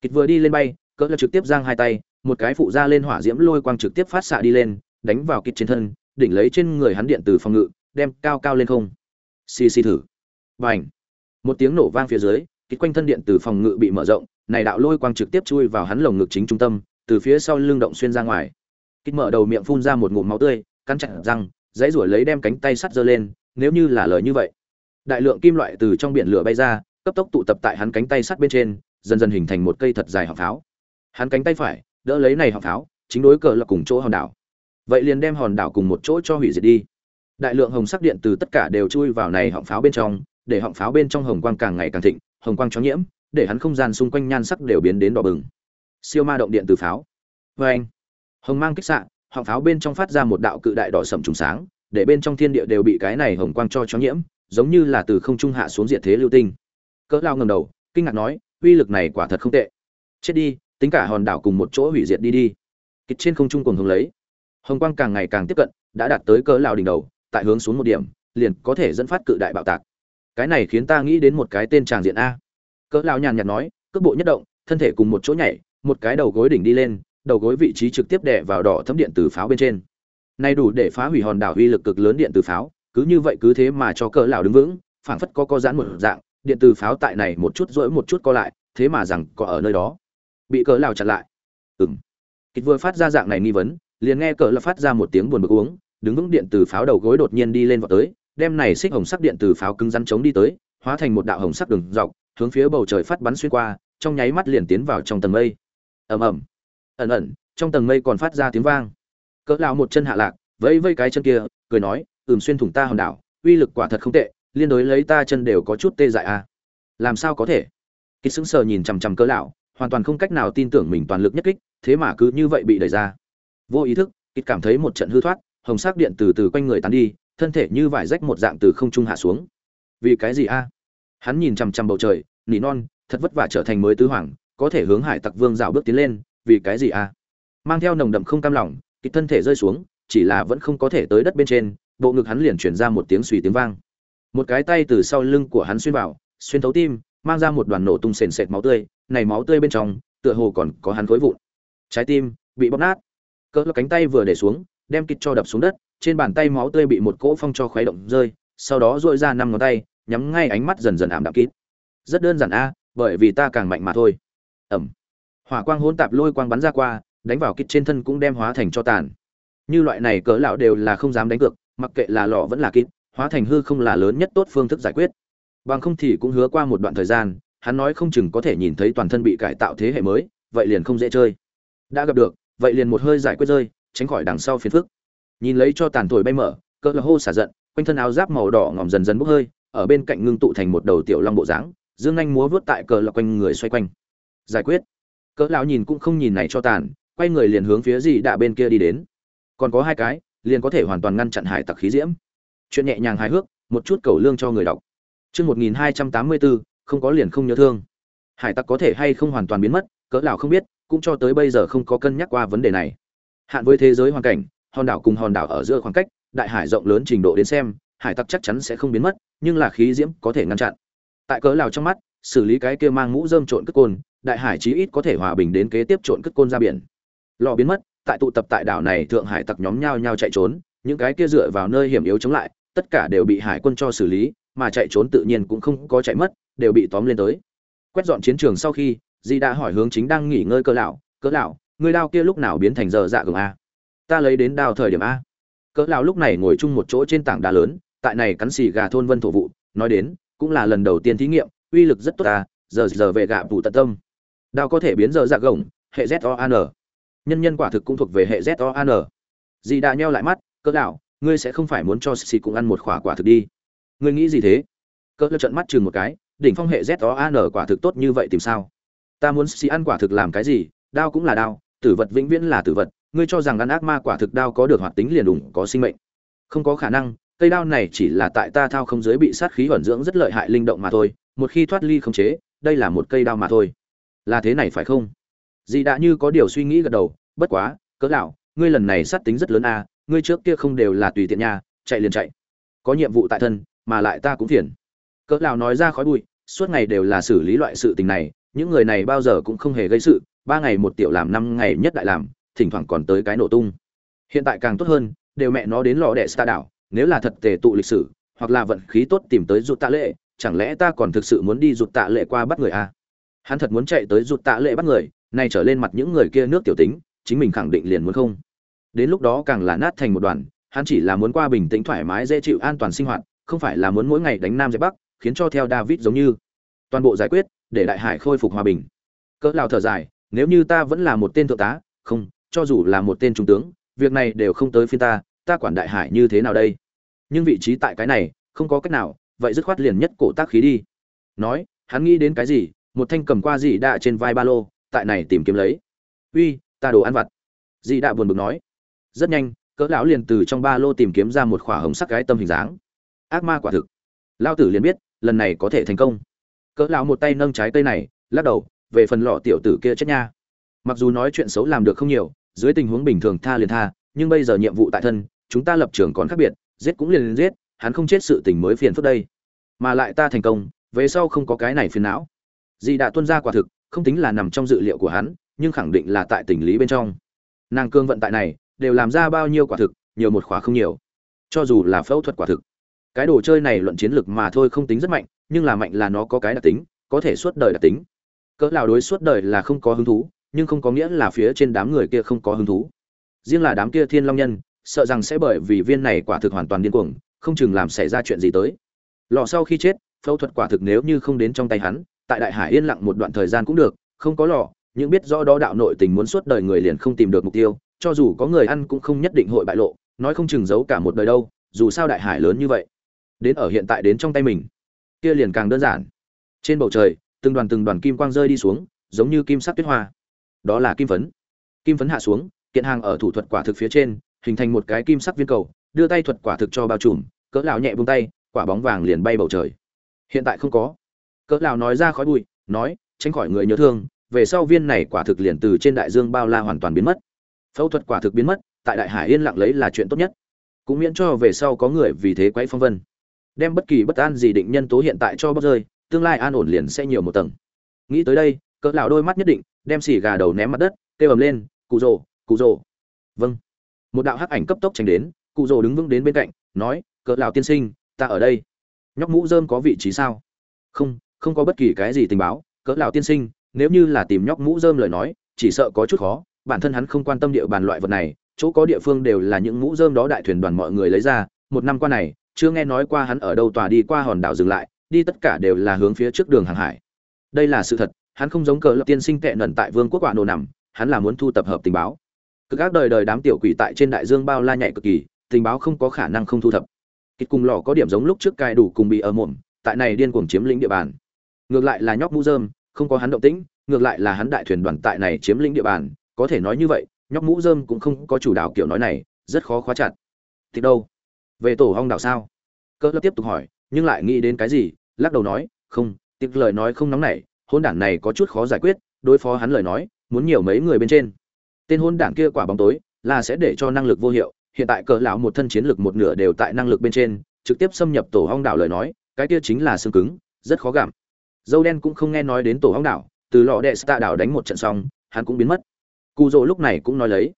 Kịch vừa đi lên bay, cỡ là trực tiếp giang hai tay, một cái phụ ra lên hỏa diễm lôi quang trực tiếp phát xạ đi lên, đánh vào kịch trên thân, đỉnh lấy trên người hắn điện từ phòng ngự, đem cao cao lên không. Xì xì thử. Và ảnh một tiếng nổ vang phía dưới, kịch quanh thân điện từ phòng ngự bị mở rộng, này đạo lôi quang trực tiếp chui vào hắn lồng ngực chính trung tâm, từ phía sau lưng động xuyên ra ngoài. Kịch mở đầu miệng phun ra một ngụm máu tươi, cắn chặt răng dãy ruổi lấy đem cánh tay sắt giơ lên, nếu như là lời như vậy, đại lượng kim loại từ trong biển lửa bay ra, cấp tốc tụ tập tại hắn cánh tay sắt bên trên, dần dần hình thành một cây thật dài họng pháo. Hắn cánh tay phải, đỡ lấy này họng pháo, chính đối cờ là cùng chỗ hòn đảo. Vậy liền đem hòn đảo cùng một chỗ cho hủy diệt đi. Đại lượng hồng sắc điện từ tất cả đều chui vào này họng pháo bên trong, để họng pháo bên trong hồng quang càng ngày càng thịnh, hồng quang chói nhiễm, để hắn không gian xung quanh nhan sắc đều biến đến đỏ bừng. Siêu ma động điện từ pháo. Vê anh hồng mang kích xạ họng pháo bên trong phát ra một đạo cự đại đỏ sậm trùng sáng, để bên trong thiên địa đều bị cái này hồng quang cho chó nhiễm, giống như là từ không trung hạ xuống diệt thế lưu tinh. Cỡ lao ngầm đầu, kinh ngạc nói, uy lực này quả thật không tệ. Chết đi, tính cả hòn đảo cùng một chỗ hủy diệt đi đi. Kịch trên không trung cùng hướng lấy. Hồng quang càng ngày càng tiếp cận, đã đạt tới cỡ lao đỉnh đầu, tại hướng xuống một điểm, liền có thể dẫn phát cự đại bạo tạc. Cái này khiến ta nghĩ đến một cái tên tràng diện a. Cỡ lao nhàn nhạt nói, cước bộ nhất động, thân thể cùng một chỗ nhảy, một cái đầu gối đỉnh đi lên đầu gối vị trí trực tiếp đè vào đỏ thấm điện từ pháo bên trên. Nay đủ để phá hủy hòn đảo uy lực cực lớn điện từ pháo, cứ như vậy cứ thế mà cho cỡ lão đứng vững, phảng phất có co giãn một dạng, điện từ pháo tại này một chút rỗi một chút co lại, thế mà rằng có ở nơi đó. Bị cỡ lão chặn lại. Ừm. Kịch vừa phát ra dạng này nghi vấn, liền nghe cỡ lão phát ra một tiếng buồn bực uống, đứng vững điện từ pháo đầu gối đột nhiên đi lên vọt tới, đem này xích hồng sắc điện từ pháo cứng rắn chống đi tới, hóa thành một đạo hồng sắc đường dọc, hướng phía bầu trời phát bắn xuyên qua, trong nháy mắt liền tiến vào trong tầng mây. Ầm ầm ẩn ẩn, trong tầng mây còn phát ra tiếng vang. Cỡ lão một chân hạ lạc, vẫy vẫy cái chân kia, cười nói, ừm, xuyên thủng ta hòn đảo, uy lực quả thật không tệ, liên đối lấy ta chân đều có chút tê dại à. Làm sao có thể? Kỵ sững sờ nhìn chằm chằm cỡ lão, hoàn toàn không cách nào tin tưởng mình toàn lực nhất kích, thế mà cứ như vậy bị đẩy ra. Vô ý thức kỵ cảm thấy một trận hư thoát, hồng sắc điện từ từ quanh người tán đi, thân thể như vải rách một dạng từ không trung hạ xuống. Vì cái gì a? Hắn nhìn chằm chằm bầu trời, nỉ non, thật vất vả trở thành mới tứ hoàng, có thể hướng hải tặc vương dạo bước tiến lên vì cái gì a mang theo nồng đậm không cam lòng, kịch thân thể rơi xuống, chỉ là vẫn không có thể tới đất bên trên, bộ ngực hắn liền chuyển ra một tiếng suy tiếng vang. Một cái tay từ sau lưng của hắn xuyên vào, xuyên thấu tim, mang ra một đoàn nổ tung sền sệt máu tươi, này máu tươi bên trong, tựa hồ còn có hắn khối vụn. Trái tim bị bóp nát. Cỡ cánh tay vừa để xuống, đem kịch cho đập xuống đất, trên bàn tay máu tươi bị một cỗ phong cho khuấy động rơi, sau đó dội ra năm ngón tay, nhắm ngay ánh mắt dần dần ảm đạm kít rất đơn giản a, bởi vì ta càng mạnh mà thôi. Ẩm hỏa quang hỗn tạp lôi quang bắn ra qua, đánh vào kít trên thân cũng đem hóa thành cho tàn. Như loại này cỡ lão đều là không dám đánh cược, mặc kệ là lọ vẫn là kít, hóa thành hư không là lớn nhất tốt phương thức giải quyết. Bằng không thì cũng hứa qua một đoạn thời gian, hắn nói không chừng có thể nhìn thấy toàn thân bị cải tạo thế hệ mới, vậy liền không dễ chơi. Đã gặp được, vậy liền một hơi giải quyết rơi, tránh khỏi đằng sau phiền phức. Nhìn lấy cho tàn tuổi bay mở, cỡ là hô xả giận, quanh thân áo giáp màu đỏ ngòm dần dần bốc hơi, ở bên cạnh ngưng tụ thành một đầu tiểu long bộ dáng, dương anh múa vớt tại cờ là quanh người xoay quanh. Giải quyết cỡ lão nhìn cũng không nhìn này cho tàn quay người liền hướng phía gì đạ bên kia đi đến. Còn có hai cái liền có thể hoàn toàn ngăn chặn hải tặc khí diễm. Chuyện nhẹ nhàng hài hước một chút cầu lương cho người đọc. Chương 1284, không có liền không nhớ thương. Hải tặc có thể hay không hoàn toàn biến mất cỡ lão không biết cũng cho tới bây giờ không có cân nhắc qua vấn đề này. Hạn với thế giới hoàn cảnh hòn đảo cùng hòn đảo ở giữa khoảng cách đại hải rộng lớn trình độ đến xem hải tặc chắc chắn sẽ không biến mất nhưng là khí diễm có thể ngăn chặn. Tại cỡ lão trong mắt xử lý cái kia mang mũ dơm trộn cất côn, đại hải chí ít có thể hòa bình đến kế tiếp trộn cất côn ra biển. Lò biến mất, tại tụ tập tại đảo này thượng hải tặc nhóm nhau nhau chạy trốn, những cái kia dựa vào nơi hiểm yếu chống lại, tất cả đều bị hải quân cho xử lý, mà chạy trốn tự nhiên cũng không có chạy mất, đều bị tóm lên tới. Quét dọn chiến trường sau khi, di đã hỏi hướng chính đang nghỉ ngơi cỡ lão cỡ lão, người đao kia lúc nào biến thành giờ dạ gừng a? Ta lấy đến đao thời điểm a. Cỡ lão lúc này ngồi chung một chỗ trên tảng đá lớn, tại này cắn xì gà thôn vân thổ vụ, nói đến, cũng là lần đầu tiên thí nghiệm uy lực rất tốt ta, giờ giờ về gạ vụ tận tâm. Đao có thể biến giờ dạ gồng, hệ z o an nhân nhân quả thực cũng thuộc về hệ z o an dì đã nheo lại mắt cỡ đạo ngươi sẽ không phải muốn cho xì cũng ăn một quả quả thực đi. Ngươi nghĩ gì thế? Cỡ trận mắt chừng một cái, đỉnh phong hệ z o an quả thực tốt như vậy tìm sao? Ta muốn xì ăn quả thực làm cái gì? Đao cũng là đao, tử vật vĩnh viễn là tử vật, ngươi cho rằng ăn ác ma quả thực đao có được hoạt tính liền đủng, có sinh mệnh. Không có khả năng, cây đao này chỉ là tại ta thao không giới bị sát khí ẩn dưỡng rất lợi hại linh động mà thôi một khi thoát ly không chế, đây là một cây đao mà thôi. Là thế này phải không? Dì đã như có điều suy nghĩ gật đầu, bất quá cỡ lão, ngươi lần này sát tính rất lớn a, ngươi trước kia không đều là tùy tiện nhà chạy liền chạy. Có nhiệm vụ tại thân, mà lại ta cũng phiền. Cỡ lão nói ra khói bụi, suốt ngày đều là xử lý loại sự tình này, những người này bao giờ cũng không hề gây sự, ba ngày một tiểu làm năm ngày nhất đại làm, thỉnh thoảng còn tới cái nổ tung. Hiện tại càng tốt hơn, đều mẹ nó đến lò đẻ sta đảo, nếu là thật tề tụ lịch sử, hoặc là vận khí tốt tìm tới rụt tạ lệ chẳng lẽ ta còn thực sự muốn đi rụt tạ lệ qua bắt người à? hắn thật muốn chạy tới rụt tạ lệ bắt người, nay trở lên mặt những người kia nước tiểu tính, chính mình khẳng định liền muốn không. Đến lúc đó càng là nát thành một đoàn, hắn chỉ là muốn qua bình tĩnh thoải mái dễ chịu an toàn sinh hoạt, không phải là muốn mỗi ngày đánh nam dẹp bắc, khiến cho theo david giống như. Toàn bộ giải quyết, để đại hải khôi phục hòa bình. Cỡ lao thở dài, nếu như ta vẫn là một tên thượng tá, không, cho dù là một tên trung tướng, việc này đều không tới phiên ta ta quản đại hải như thế nào đây? Nhưng vị trí tại cái này, không có cách nào vậy dứt khoát liền nhất cổ tác khí đi. Nói, hắn nghĩ đến cái gì, một thanh cầm qua dị đạ trên vai ba lô, tại này tìm kiếm lấy. Uy, ta đồ ăn vặt. Dị đạ buồn bực nói. Rất nhanh, cỡ lão liền từ trong ba lô tìm kiếm ra một khỏa hồng sắc cái tâm hình dáng. Ác ma quả thực. Lao tử liền biết, lần này có thể thành công. Cỡ lão một tay nâng trái cây này, lắc đầu, về phần lọ tiểu tử kia chết nha. Mặc dù nói chuyện xấu làm được không nhiều, dưới tình huống bình thường tha liền tha, nhưng bây giờ nhiệm vụ tại thân, chúng ta lập trường còn khác biệt, giết cũng liền giết hắn không chết sự tình mới phiền phức đây. Mà lại ta thành công, về sau không có cái này phiền não. Dì đã tuân ra quả thực, không tính là nằm trong dự liệu của hắn, nhưng khẳng định là tại tình lý bên trong. Nàng cương vận tại này, đều làm ra bao nhiêu quả thực, nhiều một khóa không nhiều. Cho dù là phẫu thuật quả thực. Cái đồ chơi này luận chiến lược mà thôi không tính rất mạnh, nhưng là mạnh là nó có cái đặc tính, có thể suốt đời đặc tính. Cỡ nào đối suốt đời là không có hứng thú, nhưng không có nghĩa là phía trên đám người kia không có hứng thú. Riêng là đám kia thiên long nhân, sợ rằng sẽ bởi vì viên này quả thực hoàn toàn điên cuồng không chừng làm xảy ra chuyện gì tới. Lò sau khi chết, phẫu thuật quả thực nếu như không đến trong tay hắn, tại đại hải yên lặng một đoạn thời gian cũng được, không có lò nhưng biết rõ đó đạo nội tình muốn suốt đời người liền không tìm được mục tiêu, cho dù có người ăn cũng không nhất định hội bại lộ, nói không chừng giấu cả một đời đâu, dù sao đại hải lớn như vậy, đến ở hiện tại đến trong tay mình, kia liền càng đơn giản. Trên bầu trời, từng đoàn từng đoàn kim quang rơi đi xuống, giống như kim sắc tuyết hoa. Đó là kim phấn. Kim phấn hạ xuống, kiện hàng ở thủ thuật quả thực phía trên, hình thành một cái kim sắc viên cầu đưa tay thuật quả thực cho bao trùm, cỡ lão nhẹ buông tay, quả bóng vàng liền bay bầu trời. Hiện tại không có. Cỡ lão nói ra khói bụi, nói, tránh khỏi người nhớ thương, về sau viên này quả thực liền từ trên đại dương bao la hoàn toàn biến mất. Phẫu thuật quả thực biến mất, tại đại hải yên lặng lấy là chuyện tốt nhất. Cũng miễn cho về sau có người vì thế quấy phong vân. Đem bất kỳ bất an gì định nhân tố hiện tại cho bóc rơi, tương lai an ổn liền sẽ nhiều một tầng. Nghĩ tới đây, cỡ lão đôi mắt nhất định, đem xì gà đầu ném mặt đất, kêu ầm lên, cụ rồ cụ rồ. Vâng. Một đạo hắc ảnh cấp tốc tránh đến cụ rồ đứng vững đến bên cạnh, nói, cỡ lão tiên sinh, ta ở đây. Nhóc mũ dơm có vị trí sao? Không không có bất kỳ cái gì tình báo. Cỡ lão tiên sinh, nếu như là tìm nhóc mũ dơm lời nói, chỉ sợ có chút khó, bản thân hắn không quan tâm địa bàn loại vật này, chỗ có địa phương đều là những mũ dơm đó đại thuyền đoàn mọi người lấy ra, một năm qua này, chưa nghe nói qua hắn ở đâu tòa đi qua hòn đảo dừng lại, đi tất cả đều là hướng phía trước đường hàng hải. Đây là sự thật, hắn không giống cờ lập tiên sinh tệ nần tại vương quốc quả nổ nằm, hắn là muốn thu tập hợp tình báo. Cực các đời đời đám tiểu quỷ tại trên đại dương bao la nhạy cực kỳ tình báo không có khả năng không thu thập. Kịch cùng lò có điểm giống lúc trước cai đủ cùng bị ở mồm tại này điên cuồng chiếm lĩnh địa bàn. Ngược lại là nhóc mũ dơm không có hắn động tĩnh, ngược lại là hắn đại thuyền đoàn tại này chiếm lĩnh địa bàn, có thể nói như vậy, nhóc mũ dơm cũng không có chủ đạo kiểu nói này, rất khó khóa chặt. Thì đâu? Về tổ hong đảo sao? Cơ lập tiếp tục hỏi, nhưng lại nghĩ đến cái gì, lắc đầu nói, không, tiếc lời nói không nóng nảy, hôn đản này có chút khó giải quyết, đối phó hắn lời nói, muốn nhiều mấy người bên trên. Tên hôn đản kia quả bóng tối, là sẽ để cho năng lực vô hiệu hiện tại cỡ lão một thân chiến lực một nửa đều tại năng lực bên trên, trực tiếp xâm nhập tổ hong đảo lời nói, cái kia chính là xương cứng, rất khó gặm. Dâu đen cũng không nghe nói đến tổ hong đảo, từ lọ đệ sta đảo đánh một trận xong, hắn cũng biến mất. Cụ rỗ lúc này cũng nói lấy.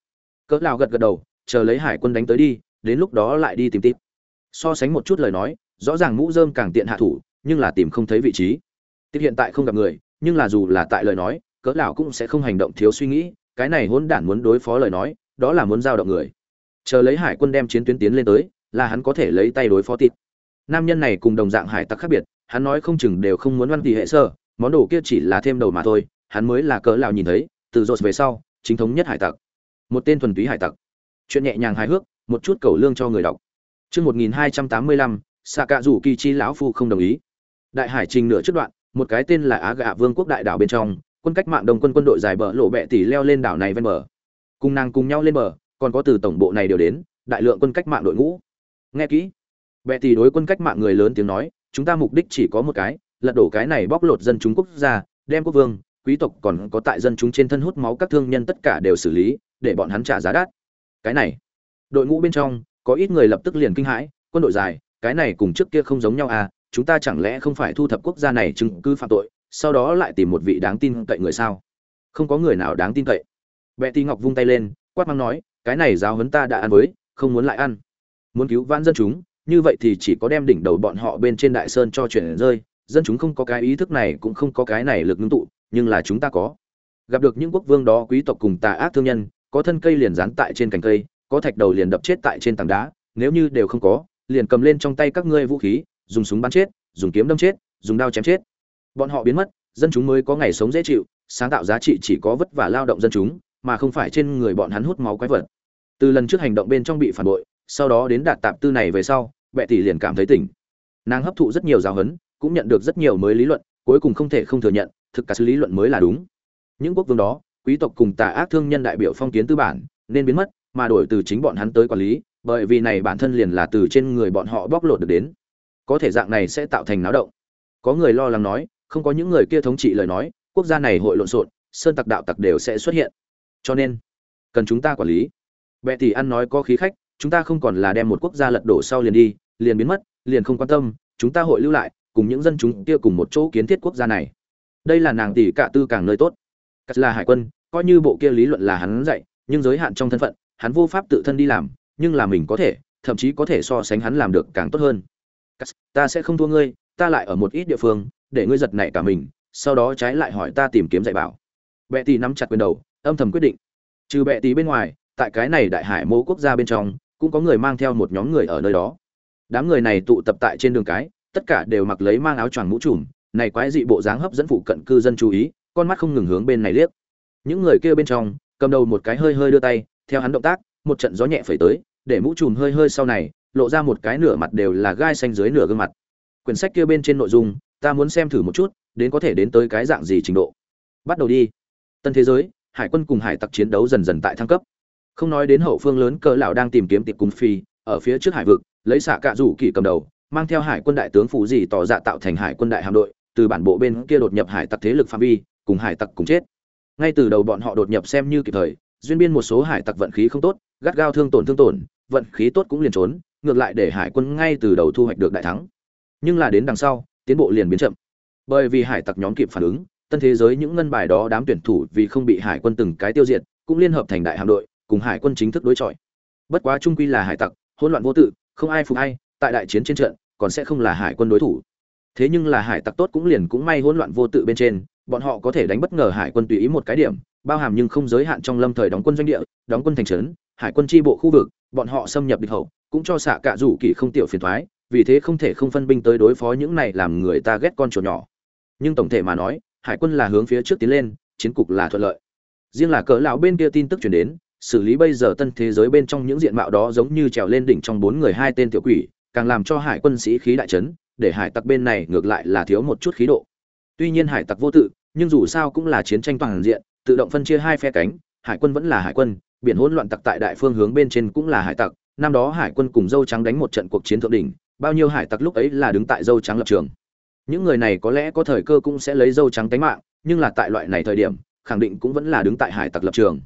Cỡ lão gật gật đầu, chờ lấy hải quân đánh tới đi, đến lúc đó lại đi tìm tiếp. So sánh một chút lời nói, rõ ràng mũ rơm càng tiện hạ thủ, nhưng là tìm không thấy vị trí. Tiếp hiện tại không gặp người, nhưng là dù là tại lời nói, cỡ lão cũng sẽ không hành động thiếu suy nghĩ, cái này hỗn đản muốn đối phó lời nói, đó là muốn giao động người chờ lấy hải quân đem chiến tuyến tiến lên tới, là hắn có thể lấy tay đối phó tịt. Nam nhân này cùng đồng dạng hải tặc khác biệt, hắn nói không chừng đều không muốn văn tỷ hệ sơ, món đồ kia chỉ là thêm đầu mà thôi, hắn mới là cỡ lào nhìn thấy, từ rột về sau, chính thống nhất hải tặc. Một tên thuần túy hải tặc. Chuyện nhẹ nhàng hài hước, một chút cầu lương cho người đọc. Chương một nghìn hai trăm tám mươi lăm xạ cạ rủ kỳ chi lão phu không đồng ý. Đại hải trình nửa chất đoạn, một cái tên là á gạ vương quốc đại đảo bên trong, quân cách mạng đồng quân quân đội dài bờ lộ bẹ tỷ leo lên đảo này ven bờ. Cùng nàng cùng nhau lên bờ còn có từ tổng bộ này đều đến, đại lượng quân cách mạng đội ngũ. Nghe kỹ. Bệ tỷ đối quân cách mạng người lớn tiếng nói, chúng ta mục đích chỉ có một cái, lật đổ cái này bóc lột dân chúng quốc gia, đem quốc vương, quý tộc còn có tại dân chúng trên thân hút máu các thương nhân tất cả đều xử lý, để bọn hắn trả giá đắt. Cái này, đội ngũ bên trong, có ít người lập tức liền kinh hãi, quân đội dài, cái này cùng trước kia không giống nhau à chúng ta chẳng lẽ không phải thu thập quốc gia này chứng cứ phạm tội, sau đó lại tìm một vị đáng tin cậy người sao? Không có người nào đáng tin cậy. Bệ ti ngọc vung tay lên, quát mắng nói cái này giáo huấn ta đã ăn với, không muốn lại ăn. Muốn cứu vãn dân chúng, như vậy thì chỉ có đem đỉnh đầu bọn họ bên trên đại sơn cho chuyển rơi, dân chúng không có cái ý thức này cũng không có cái này lực ngưng tụ, nhưng là chúng ta có. Gặp được những quốc vương đó quý tộc cùng tà ác thương nhân, có thân cây liền dán tại trên cành cây, có thạch đầu liền đập chết tại trên tảng đá, nếu như đều không có, liền cầm lên trong tay các ngươi vũ khí, dùng súng bắn chết, dùng kiếm đâm chết, dùng đao chém chết. Bọn họ biến mất, dân chúng mới có ngày sống dễ chịu, sáng tạo giá trị chỉ có vất vả lao động dân chúng mà không phải trên người bọn hắn hút máu quái vật. Từ lần trước hành động bên trong bị phản bội, sau đó đến đạt tạp tư này về sau, bệ tỷ liền cảm thấy tỉnh. Nàng hấp thụ rất nhiều giáo huấn, cũng nhận được rất nhiều mới lý luận, cuối cùng không thể không thừa nhận, thực cả sự lý luận mới là đúng. Những quốc vương đó, quý tộc cùng tà ác thương nhân đại biểu phong kiến tư bản, nên biến mất, mà đổi từ chính bọn hắn tới quản lý, bởi vì này bản thân liền là từ trên người bọn họ bóc lột được đến. Có thể dạng này sẽ tạo thành náo động. Có người lo lắng nói, không có những người kia thống trị lời nói, quốc gia này hội lộn xộn, sơn tặc đạo tặc đều sẽ xuất hiện cho nên, cần chúng ta quản lý. Bệ tỷ ăn nói có khí khách, chúng ta không còn là đem một quốc gia lật đổ sau liền đi, liền biến mất, liền không quan tâm, chúng ta hội lưu lại, cùng những dân chúng kia cùng một chỗ kiến thiết quốc gia này. Đây là nàng tỷ cả tư càng nơi tốt. Cắt là hải quân, coi như bộ kia lý luận là hắn dạy, nhưng giới hạn trong thân phận, hắn vô pháp tự thân đi làm, nhưng là mình có thể, thậm chí có thể so sánh hắn làm được càng tốt hơn. Ta sẽ không thua ngươi, ta lại ở một ít địa phương, để ngươi giật nảy cả mình, sau đó trái lại hỏi ta tìm kiếm dạy bảo. Bệ tỷ nắm chặt quyền đầu âm thầm quyết định. Trừ bệ tí bên ngoài, tại cái này đại hải mẫu quốc gia bên trong, cũng có người mang theo một nhóm người ở nơi đó. Đám người này tụ tập tại trên đường cái, tất cả đều mặc lấy mang áo choàng mũ trùm, này quái dị bộ dáng hấp dẫn phụ cận cư dân chú ý, con mắt không ngừng hướng bên này liếc. Những người kia bên trong, cầm đầu một cái hơi hơi đưa tay, theo hắn động tác, một trận gió nhẹ phẩy tới, để mũ trùm hơi hơi sau này, lộ ra một cái nửa mặt đều là gai xanh dưới nửa gương mặt. Quyển sách kia bên trên nội dung, ta muốn xem thử một chút, đến có thể đến tới cái dạng gì trình độ. Bắt đầu đi. Tân thế giới hải quân cùng hải tặc chiến đấu dần dần tại thăng cấp. Không nói đến hậu phương lớn cỡ lão đang tìm kiếm tiệp cung phi, ở phía trước hải vực, lấy xạ cạ rủ kỳ cầm đầu, mang theo hải quân đại tướng phụ gì tỏ dạ tạo thành hải quân đại hạm đội, từ bản bộ bên kia đột nhập hải tặc thế lực phạm vi, cùng hải tặc cùng chết. Ngay từ đầu bọn họ đột nhập xem như kịp thời, duyên biên một số hải tặc vận khí không tốt, gắt gao thương tổn thương tổn, vận khí tốt cũng liền trốn, ngược lại để hải quân ngay từ đầu thu hoạch được đại thắng. Nhưng là đến đằng sau, tiến bộ liền biến chậm. Bởi vì hải tặc nhóm kịp phản ứng tân thế giới những ngân bài đó đám tuyển thủ vì không bị hải quân từng cái tiêu diệt, cũng liên hợp thành đại hạm đội, cùng hải quân chính thức đối chọi. Bất quá trung quy là hải tặc, hỗn loạn vô tự, không ai phục ai, tại đại chiến trên trận, còn sẽ không là hải quân đối thủ. Thế nhưng là hải tặc tốt cũng liền cũng may hỗn loạn vô tự bên trên, bọn họ có thể đánh bất ngờ hải quân tùy ý một cái điểm, bao hàm nhưng không giới hạn trong lâm thời đóng quân doanh địa, đóng quân thành trấn, hải quân tri bộ khu vực, bọn họ xâm nhập địch hậu, cũng cho xạ cạ rủ kỳ không tiểu phiền thoái, vì thế không thể không phân binh tới đối phó những này làm người ta ghét con chuột nhỏ. Nhưng tổng thể mà nói hải quân là hướng phía trước tiến lên, chiến cục là thuận lợi. Riêng là cỡ lão bên kia tin tức truyền đến, xử lý bây giờ tân thế giới bên trong những diện mạo đó giống như trèo lên đỉnh trong bốn người hai tên tiểu quỷ, càng làm cho hải quân sĩ khí đại chấn, để hải tặc bên này ngược lại là thiếu một chút khí độ. Tuy nhiên hải tặc vô tự, nhưng dù sao cũng là chiến tranh toàn diện, tự động phân chia hai phe cánh, hải quân vẫn là hải quân, biển hỗn loạn tặc tại đại phương hướng bên trên cũng là hải tặc. Năm đó hải quân cùng dâu trắng đánh một trận cuộc chiến thượng đỉnh, bao nhiêu hải tặc lúc ấy là đứng tại dâu trắng lập trường những người này có lẽ có thời cơ cũng sẽ lấy dâu trắng tánh mạng, nhưng là tại loại này thời điểm, khẳng định cũng vẫn là đứng tại hải tặc lập trường.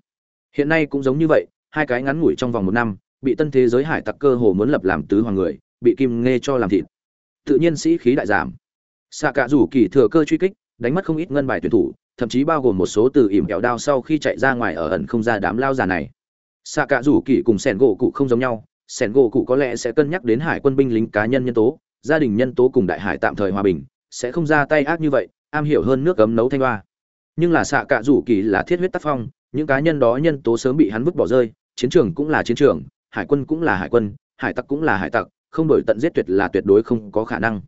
Hiện nay cũng giống như vậy, hai cái ngắn ngủi trong vòng một năm, bị tân thế giới hải tặc cơ hồ muốn lập làm tứ hoàng người, bị kim nghe cho làm thịt. Tự nhiên sĩ khí đại giảm. Xạ cả rủ kỳ thừa cơ truy kích, đánh mất không ít ngân bài tuyển thủ, thậm chí bao gồm một số từ ỉm kẹo đao sau khi chạy ra ngoài ở ẩn không ra đám lao già này. Xạ cả rủ kỳ cùng sẻn gỗ cụ không giống nhau, sẻn gỗ cụ có lẽ sẽ cân nhắc đến hải quân binh lính cá nhân nhân tố, gia đình nhân tố cùng đại hải tạm thời hòa bình sẽ không ra tay ác như vậy, am hiểu hơn nước cấm nấu thanh hoa. Nhưng là xạ cạ rủ kỳ là thiết huyết tác phong, những cá nhân đó nhân tố sớm bị hắn vứt bỏ rơi, chiến trường cũng là chiến trường, hải quân cũng là hải quân, hải tặc cũng là hải tặc, không đổi tận giết tuyệt là tuyệt đối không có khả năng.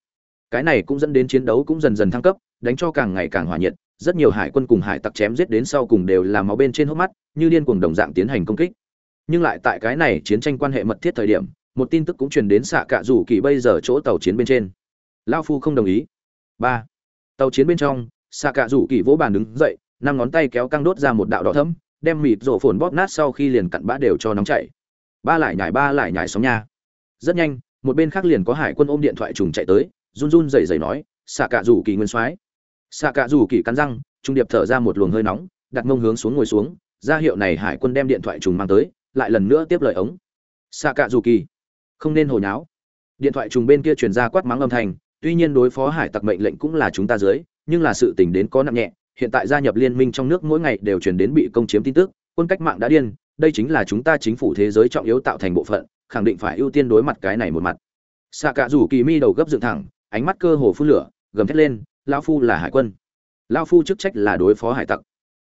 Cái này cũng dẫn đến chiến đấu cũng dần dần thăng cấp, đánh cho càng ngày càng hòa nhiệt, rất nhiều hải quân cùng hải tặc chém giết đến sau cùng đều là máu bên trên hốc mắt, như điên cuồng đồng dạng tiến hành công kích. Nhưng lại tại cái này chiến tranh quan hệ mật thiết thời điểm, một tin tức cũng truyền đến xạ cạ rủ kỳ bây giờ chỗ tàu chiến bên trên. Lao phu không đồng ý ba. Tàu chiến bên trong xạ cạ rủ kỳ vỗ bàn đứng dậy, năm ngón tay kéo căng đốt ra một đạo đỏ thấm đem mịt rổ phồn bóp nát sau khi liền cặn bã đều cho nóng chảy. Ba lại nhảy, ba lại nhảy sóng nha. Rất nhanh, một bên khác liền có hải quân ôm điện thoại trùng chạy tới, run run rẩy rẩy nói xạ cạ rủ kỳ nguyên soái. Xạ cạ rủ kỳ cắn răng, trung điệp thở ra một luồng hơi nóng, đặt mông hướng xuống ngồi xuống, ra hiệu này hải quân đem điện thoại trùng mang tới, lại lần nữa tiếp lời ống. Xạ cạ rủ kỳ, không nên hồi nháo. Điện thoại trùng bên kia truyền ra quát mắng âm thanh tuy nhiên đối phó hải tặc mệnh lệnh cũng là chúng ta dưới, nhưng là sự tình đến có nặng nhẹ. Hiện tại gia nhập liên minh trong nước mỗi ngày đều truyền đến bị công chiếm tin tức, quân cách mạng đã điên, đây chính là chúng ta chính phủ thế giới trọng yếu tạo thành bộ phận, khẳng định phải ưu tiên đối mặt cái này một mặt. Xạ Cả rủ kỳ mi đầu gấp dựng thẳng, ánh mắt cơ hồ phun lửa, gầm thét lên lao phu là hải quân. Lao phu chức trách là đối phó hải tặc.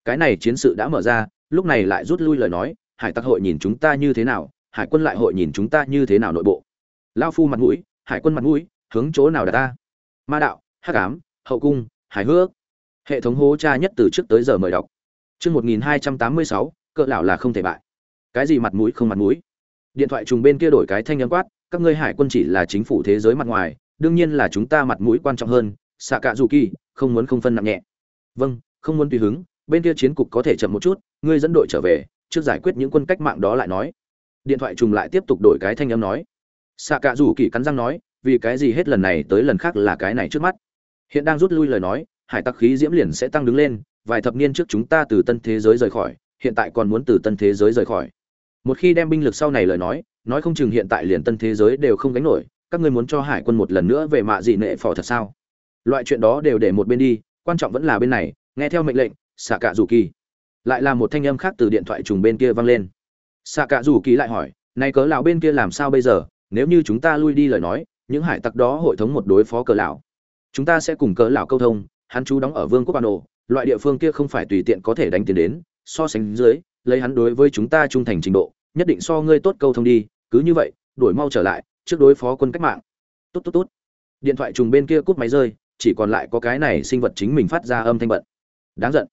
Cái này chiến sự đã mở ra, lúc này lại rút lui lời nói, hải tặc hội nhìn chúng ta như thế nào, hải quân lại hội nhìn chúng ta như thế nào nội bộ. Lao phu mặt mũi, hải quân mặt mũi hướng chỗ nào đặt ta? Ma đạo, hắc ám, hậu cung hải hước. Hệ thống hố tra nhất từ trước tới giờ mời đọc. Chương một nghìn hai trăm tám mươi sáu, cỡ lão là không thể bại. Cái gì mặt mũi không mặt mũi? Điện thoại trùng bên kia đổi cái thanh âm quát, các ngươi hải quân chỉ là chính phủ thế giới mặt ngoài, đương nhiên là chúng ta mặt mũi quan trọng hơn xạ cạ dù kỳ không muốn không phân nặng nhẹ. Vâng không muốn tùy hứng, bên kia chiến cục có thể chậm một chút, ngươi dẫn đội trở về, trước giải quyết những quân cách mạng đó lại nói. Điện thoại trùng lại tiếp tục đổi cái thanh âm nói. Xạ cạ dù kỳ cắn răng nói vì cái gì hết lần này tới lần khác là cái này trước mắt? Hiện đang rút lui lời nói, hải tặc khí diễm liền sẽ tăng đứng lên, vài thập niên trước chúng ta từ tân thế giới rời khỏi, hiện tại còn muốn từ tân thế giới rời khỏi. Một khi đem binh lực sau này lời nói nói không chừng hiện tại liền tân thế giới đều không gánh nổi, các ngươi muốn cho hải quân một lần nữa về mạ dị nệ phò thật sao? Loại chuyện đó đều để một bên đi, quan trọng vẫn là bên này, nghe theo mệnh lệnh xạ cạ rủ kỳ lại là một thanh âm khác từ điện thoại trùng bên kia vang lên. Xạ cạ rủ kỳ lại hỏi, này cớ lão bên kia làm sao bây giờ? Nếu như chúng ta lui đi lời nói những hải tặc đó hội thống một đối phó cờ lão. Chúng ta sẽ cùng cờ lão câu thông, hắn chú đóng ở vương quốc bà nổ loại địa phương kia không phải tùy tiện có thể đánh tiền đến, so sánh dưới, lấy hắn đối với chúng ta trung thành trình độ, nhất định so ngươi tốt câu thông đi, cứ như vậy đổi mau trở lại, trước đối phó quân cách mạng. Tốt tốt tốt. Điện thoại trùng bên kia cút máy rơi, chỉ còn lại có cái này sinh vật chính mình phát ra âm thanh bận. Đáng giận.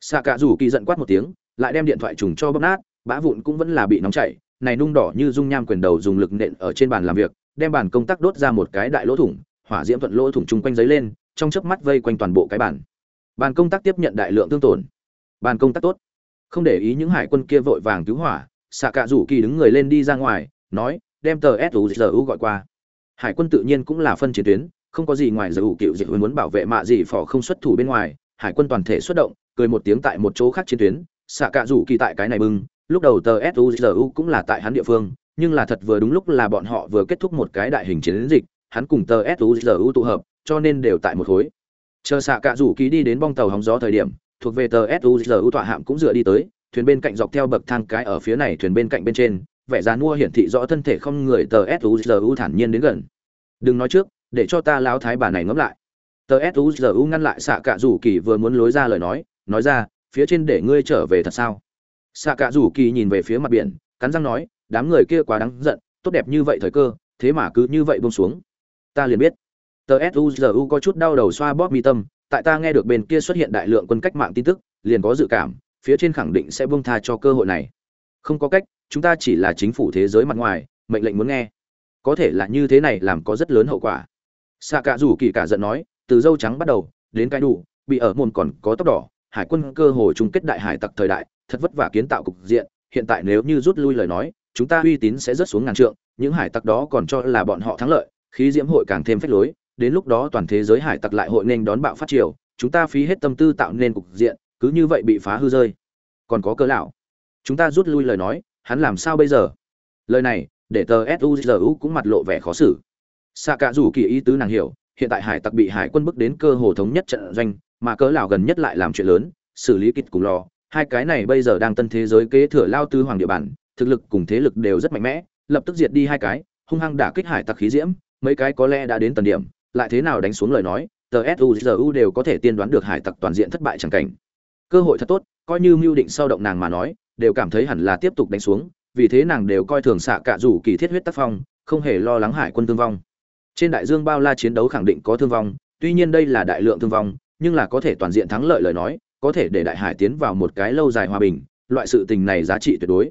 Xạ cả rủ kỳ giận quát một tiếng, lại đem điện thoại trùng cho bóp nát, bã vụn cũng vẫn là bị nóng chảy, này nung đỏ như dung nham quyền đầu dùng lực nện ở trên bàn làm việc đem bàn công tác đốt ra một cái đại lỗ thủng, hỏa diễm thuận lỗ thủng chung quanh giấy lên, trong chớp mắt vây quanh toàn bộ cái bàn. Bàn công tác tiếp nhận đại lượng thương tổn. Bàn công tác tốt. Không để ý những hải quân kia vội vàng cứu hỏa xạ cạ rủ kỳ đứng người lên đi ra ngoài, nói, đem tờ suzu gọi qua. Hải quân tự nhiên cũng là phân chiến tuyến, không có gì ngoài giờ ủ cựu dịch muốn bảo vệ mạ gì phỏ không xuất thủ bên ngoài, hải quân toàn thể xuất động, cười một tiếng tại một chỗ khác chiến tuyến xạ cạ rủ kỳ tại cái này bưng, lúc đầu tờ suzu cũng là tại hắn địa phương nhưng là thật vừa đúng lúc là bọn họ vừa kết thúc một cái đại hình chiến dịch, hắn cùng tờ suzu tụ hợp, cho nên đều tại một khối. Chờ xạ cạ rủ ký đi đến bong tàu hóng gió thời điểm, thuộc về tờ suzu tọa hạm cũng dựa đi tới, thuyền bên cạnh dọc theo bậc thang cái ở phía này thuyền bên cạnh bên trên, vẻ dàn mua hiển thị rõ thân thể không người tờ suzu thản nhiên đến gần. Đừng nói trước, để cho ta láo thái bà này ngẫm lại. Tờ suzu ngăn lại xạ cạ rủ kỳ vừa muốn lối ra lời nói nói ra, phía trên để ngươi trở về thật sao? Xạ cạ rủ kỳ nhìn về phía mặt biển, cắn răng nói đám người kia quá đáng giận, tốt đẹp như vậy thời cơ, thế mà cứ như vậy bông xuống. Ta liền biết. Tờ suzu có chút đau đầu xoa bóp mi tâm, tại ta nghe được bên kia xuất hiện đại lượng quân cách mạng tin tức, liền có dự cảm, phía trên khẳng định sẽ buông tha cho cơ hội này. Không có cách, chúng ta chỉ là chính phủ thế giới mặt ngoài, mệnh lệnh muốn nghe. Có thể là như thế này làm có rất lớn hậu quả. Xạ cả rủ kỳ cả giận nói, từ dâu trắng bắt đầu, đến cái đủ, bị ở môn còn có tóc đỏ, hải quân cơ hồ chung kết đại hải tặc thời đại, thật vất vả kiến tạo cục diện, hiện tại nếu như rút lui lời nói chúng ta uy tín sẽ rất xuống ngàn trượng, những hải tặc đó còn cho là bọn họ thắng lợi, khí diễm hội càng thêm phách lối, đến lúc đó toàn thế giới hải tặc lại hội nên đón bạo phát triều, chúng ta phí hết tâm tư tạo nên cục diện, cứ như vậy bị phá hư rơi. Còn có cơ lão. Chúng ta rút lui lời nói, hắn làm sao bây giờ? Lời này, để tờ suzu cũng mặt lộ vẻ khó xử. Xạ cả rủ kỳ ý tứ nàng hiểu, hiện tại hải tặc bị hải quân bức đến cơ hồ thống nhất trận doanh, mà cớ lão gần nhất lại làm chuyện lớn, xử lý kịch cùng lò. Hai cái này bây giờ đang tân thế giới kế thừa lao tứ hoàng địa bàn thực lực cùng thế lực đều rất mạnh mẽ, lập tức diệt đi hai cái, hung hăng đả kích hải tặc khí diễm, mấy cái có lẽ đã đến tần điểm, lại thế nào đánh xuống lời nói, tờ suzu đều có thể tiên đoán được hải tặc toàn diện thất bại chẳng cảnh. Cơ hội thật tốt, coi như mưu định sau động nàng mà nói, đều cảm thấy hẳn là tiếp tục đánh xuống, vì thế nàng đều coi thường xạ cả rủ kỳ thiết huyết tác phong, không hề lo lắng hải quân thương vong. Trên đại dương bao la chiến đấu khẳng định có thương vong, tuy nhiên đây là đại lượng thương vong, nhưng là có thể toàn diện thắng lợi lời nói, có thể để đại hải tiến vào một cái lâu dài hòa bình, loại sự tình này giá trị tuyệt đối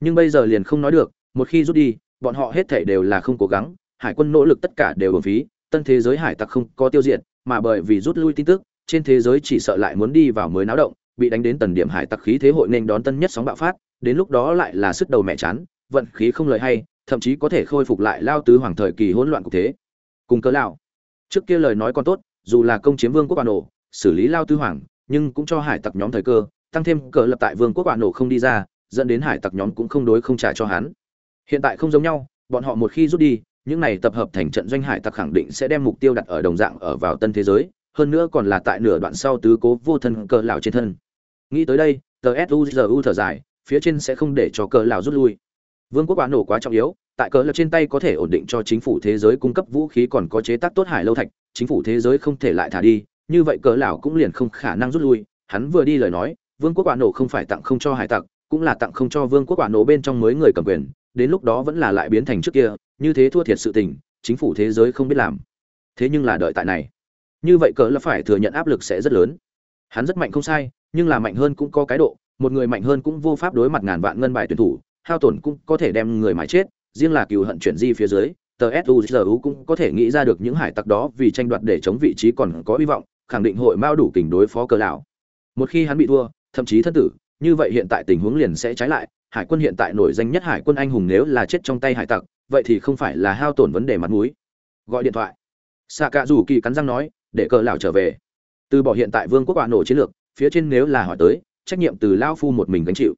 nhưng bây giờ liền không nói được, một khi rút đi, bọn họ hết thể đều là không cố gắng, hải quân nỗ lực tất cả đều uổng phí, tân thế giới hải tặc không có tiêu diệt, mà bởi vì rút lui tin tức, trên thế giới chỉ sợ lại muốn đi vào mới náo động, bị đánh đến tần điểm hải tặc khí thế hội nên đón tân nhất sóng bạo phát, đến lúc đó lại là sức đầu mẹ chán, vận khí không lời hay, thậm chí có thể khôi phục lại lao tứ hoàng thời kỳ hỗn loạn cục thế. Cùng cớ lão, trước kia lời nói còn tốt, dù là công chiếm vương quốc bà nổ, xử lý lao tứ hoàng, nhưng cũng cho hải tặc nhóm thời cơ, tăng thêm cờ lập tại vương quốc bà nổ không đi ra dẫn đến hải tặc nhóm cũng không đối không trả cho hắn. Hiện tại không giống nhau, bọn họ một khi rút đi, những này tập hợp thành trận doanh hải tặc khẳng định sẽ đem mục tiêu đặt ở đồng dạng ở vào tân thế giới, hơn nữa còn là tại nửa đoạn sau tứ cố vô thân cờ lão trên thân. Nghĩ tới đây, tờ suzu thở dài, phía trên sẽ không để cho cờ lão rút lui. Vương quốc bán nổ quá trọng yếu, tại cờ lão trên tay có thể ổn định cho chính phủ thế giới cung cấp vũ khí còn có chế tác tốt hải lâu thạch, chính phủ thế giới không thể lại thả đi, như vậy cờ lão cũng liền không khả năng rút lui. Hắn vừa đi lời nói, vương quốc bán nổ không phải tặng không cho hải tặc cũng là tặng không cho vương quốc quả nổ bên trong mới người cầm quyền, đến lúc đó vẫn là lại biến thành trước kia, như thế thua thiệt sự tình, chính phủ thế giới không biết làm. Thế nhưng là đợi tại này. Như vậy cỡ là phải thừa nhận áp lực sẽ rất lớn. Hắn rất mạnh không sai, nhưng là mạnh hơn cũng có cái độ, một người mạnh hơn cũng vô pháp đối mặt ngàn vạn ngân bài tuyển thủ, hao tổn cũng có thể đem người mãi chết, riêng là cừu hận chuyển di phía dưới, tờ suzu cũng có thể nghĩ ra được những hải tặc đó vì tranh đoạt để chống vị trí còn có hy vọng, khẳng định hội mao đủ kình đối phó cờ lão. Một khi hắn bị thua, thậm chí thất tử như vậy hiện tại tình huống liền sẽ trái lại, hải quân hiện tại nổi danh nhất hải quân anh hùng nếu là chết trong tay hải tặc, vậy thì không phải là hao tổn vấn đề mặt mũi. Gọi điện thoại. Xạ cạ rủ kỳ cắn răng nói, để cờ lão trở về. Từ bỏ hiện tại vương quốc bạo nổ chiến lược, phía trên nếu là hỏi tới, trách nhiệm từ lao phu một mình gánh chịu.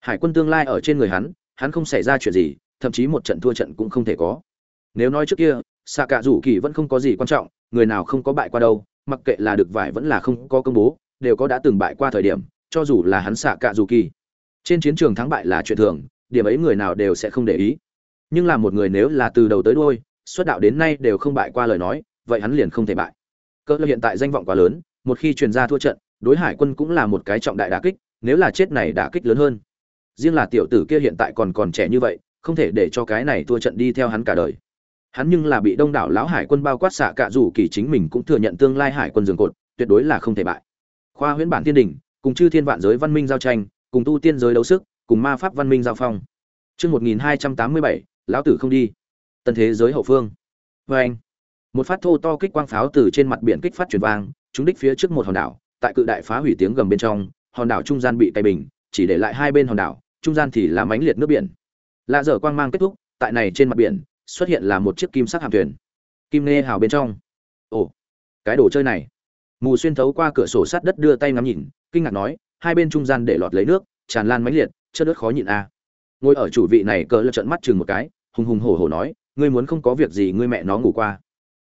Hải quân tương lai ở trên người hắn hắn không xảy ra chuyện gì, thậm chí một trận thua trận cũng không thể có. Nếu nói trước kia xạ cạ rủ kỳ vẫn không có gì quan trọng, người nào không có bại qua đâu, mặc kệ là được vải vẫn là không có công bố, đều có đã từng bại qua thời điểm cho dù là hắn xạ cạ dù kỳ. Trên chiến trường thắng bại là chuyện thường, điểm ấy người nào đều sẽ không để ý. Nhưng là một người nếu là từ đầu tới đuôi, xuất đạo đến nay đều không bại qua lời nói, vậy hắn liền không thể bại. Cơ hiện tại danh vọng quá lớn, một khi truyền ra thua trận, đối hải quân cũng là một cái trọng đại đả kích, nếu là chết này đả kích lớn hơn. Riêng là tiểu tử kia hiện tại còn còn trẻ như vậy, không thể để cho cái này thua trận đi theo hắn cả đời. Hắn nhưng là bị đông đảo lão hải quân bao quát xạ cả dù kỳ chính mình cũng thừa nhận tương lai hải quân dường cột, tuyệt đối là không thể bại. Khoa huyễn bản Thiên đình cùng chư thiên vạn giới văn minh giao tranh cùng tu tiên giới đấu sức cùng ma pháp văn minh giao phong Trước 1287, lão tử không đi. Tân thế giới hậu phương. Và anh, một phát thô to kích quang pháo từ trên mặt biển kích phát truyền vang, chúng đích phía trước một hòn đảo, tại cự đại phá hủy tiếng gầm bên trong, hòn đảo trung gian bị tay bình, chỉ để lại hai bên hòn đảo, trung gian thì là mánh liệt nước biển. Lạ dở quang mang kết thúc, tại này trên mặt biển xuất hiện là một chiếc kim sắc hạm thuyền. Kim nê hào bên trong. Ồ, cái đồ chơi này. Mù xuyên thấu qua cửa sổ sắt đất đưa tay ngắm nhìn, kinh ngạc nói, hai bên trung gian để lọt lấy nước, tràn lan mãnh liệt, chất đất khó nhịn a. À. Ngồi ở chủ vị này cỡ lật trận mắt chừng một cái, hùng hùng hổ hổ nói, ngươi muốn không có việc gì ngươi mẹ nó ngủ qua.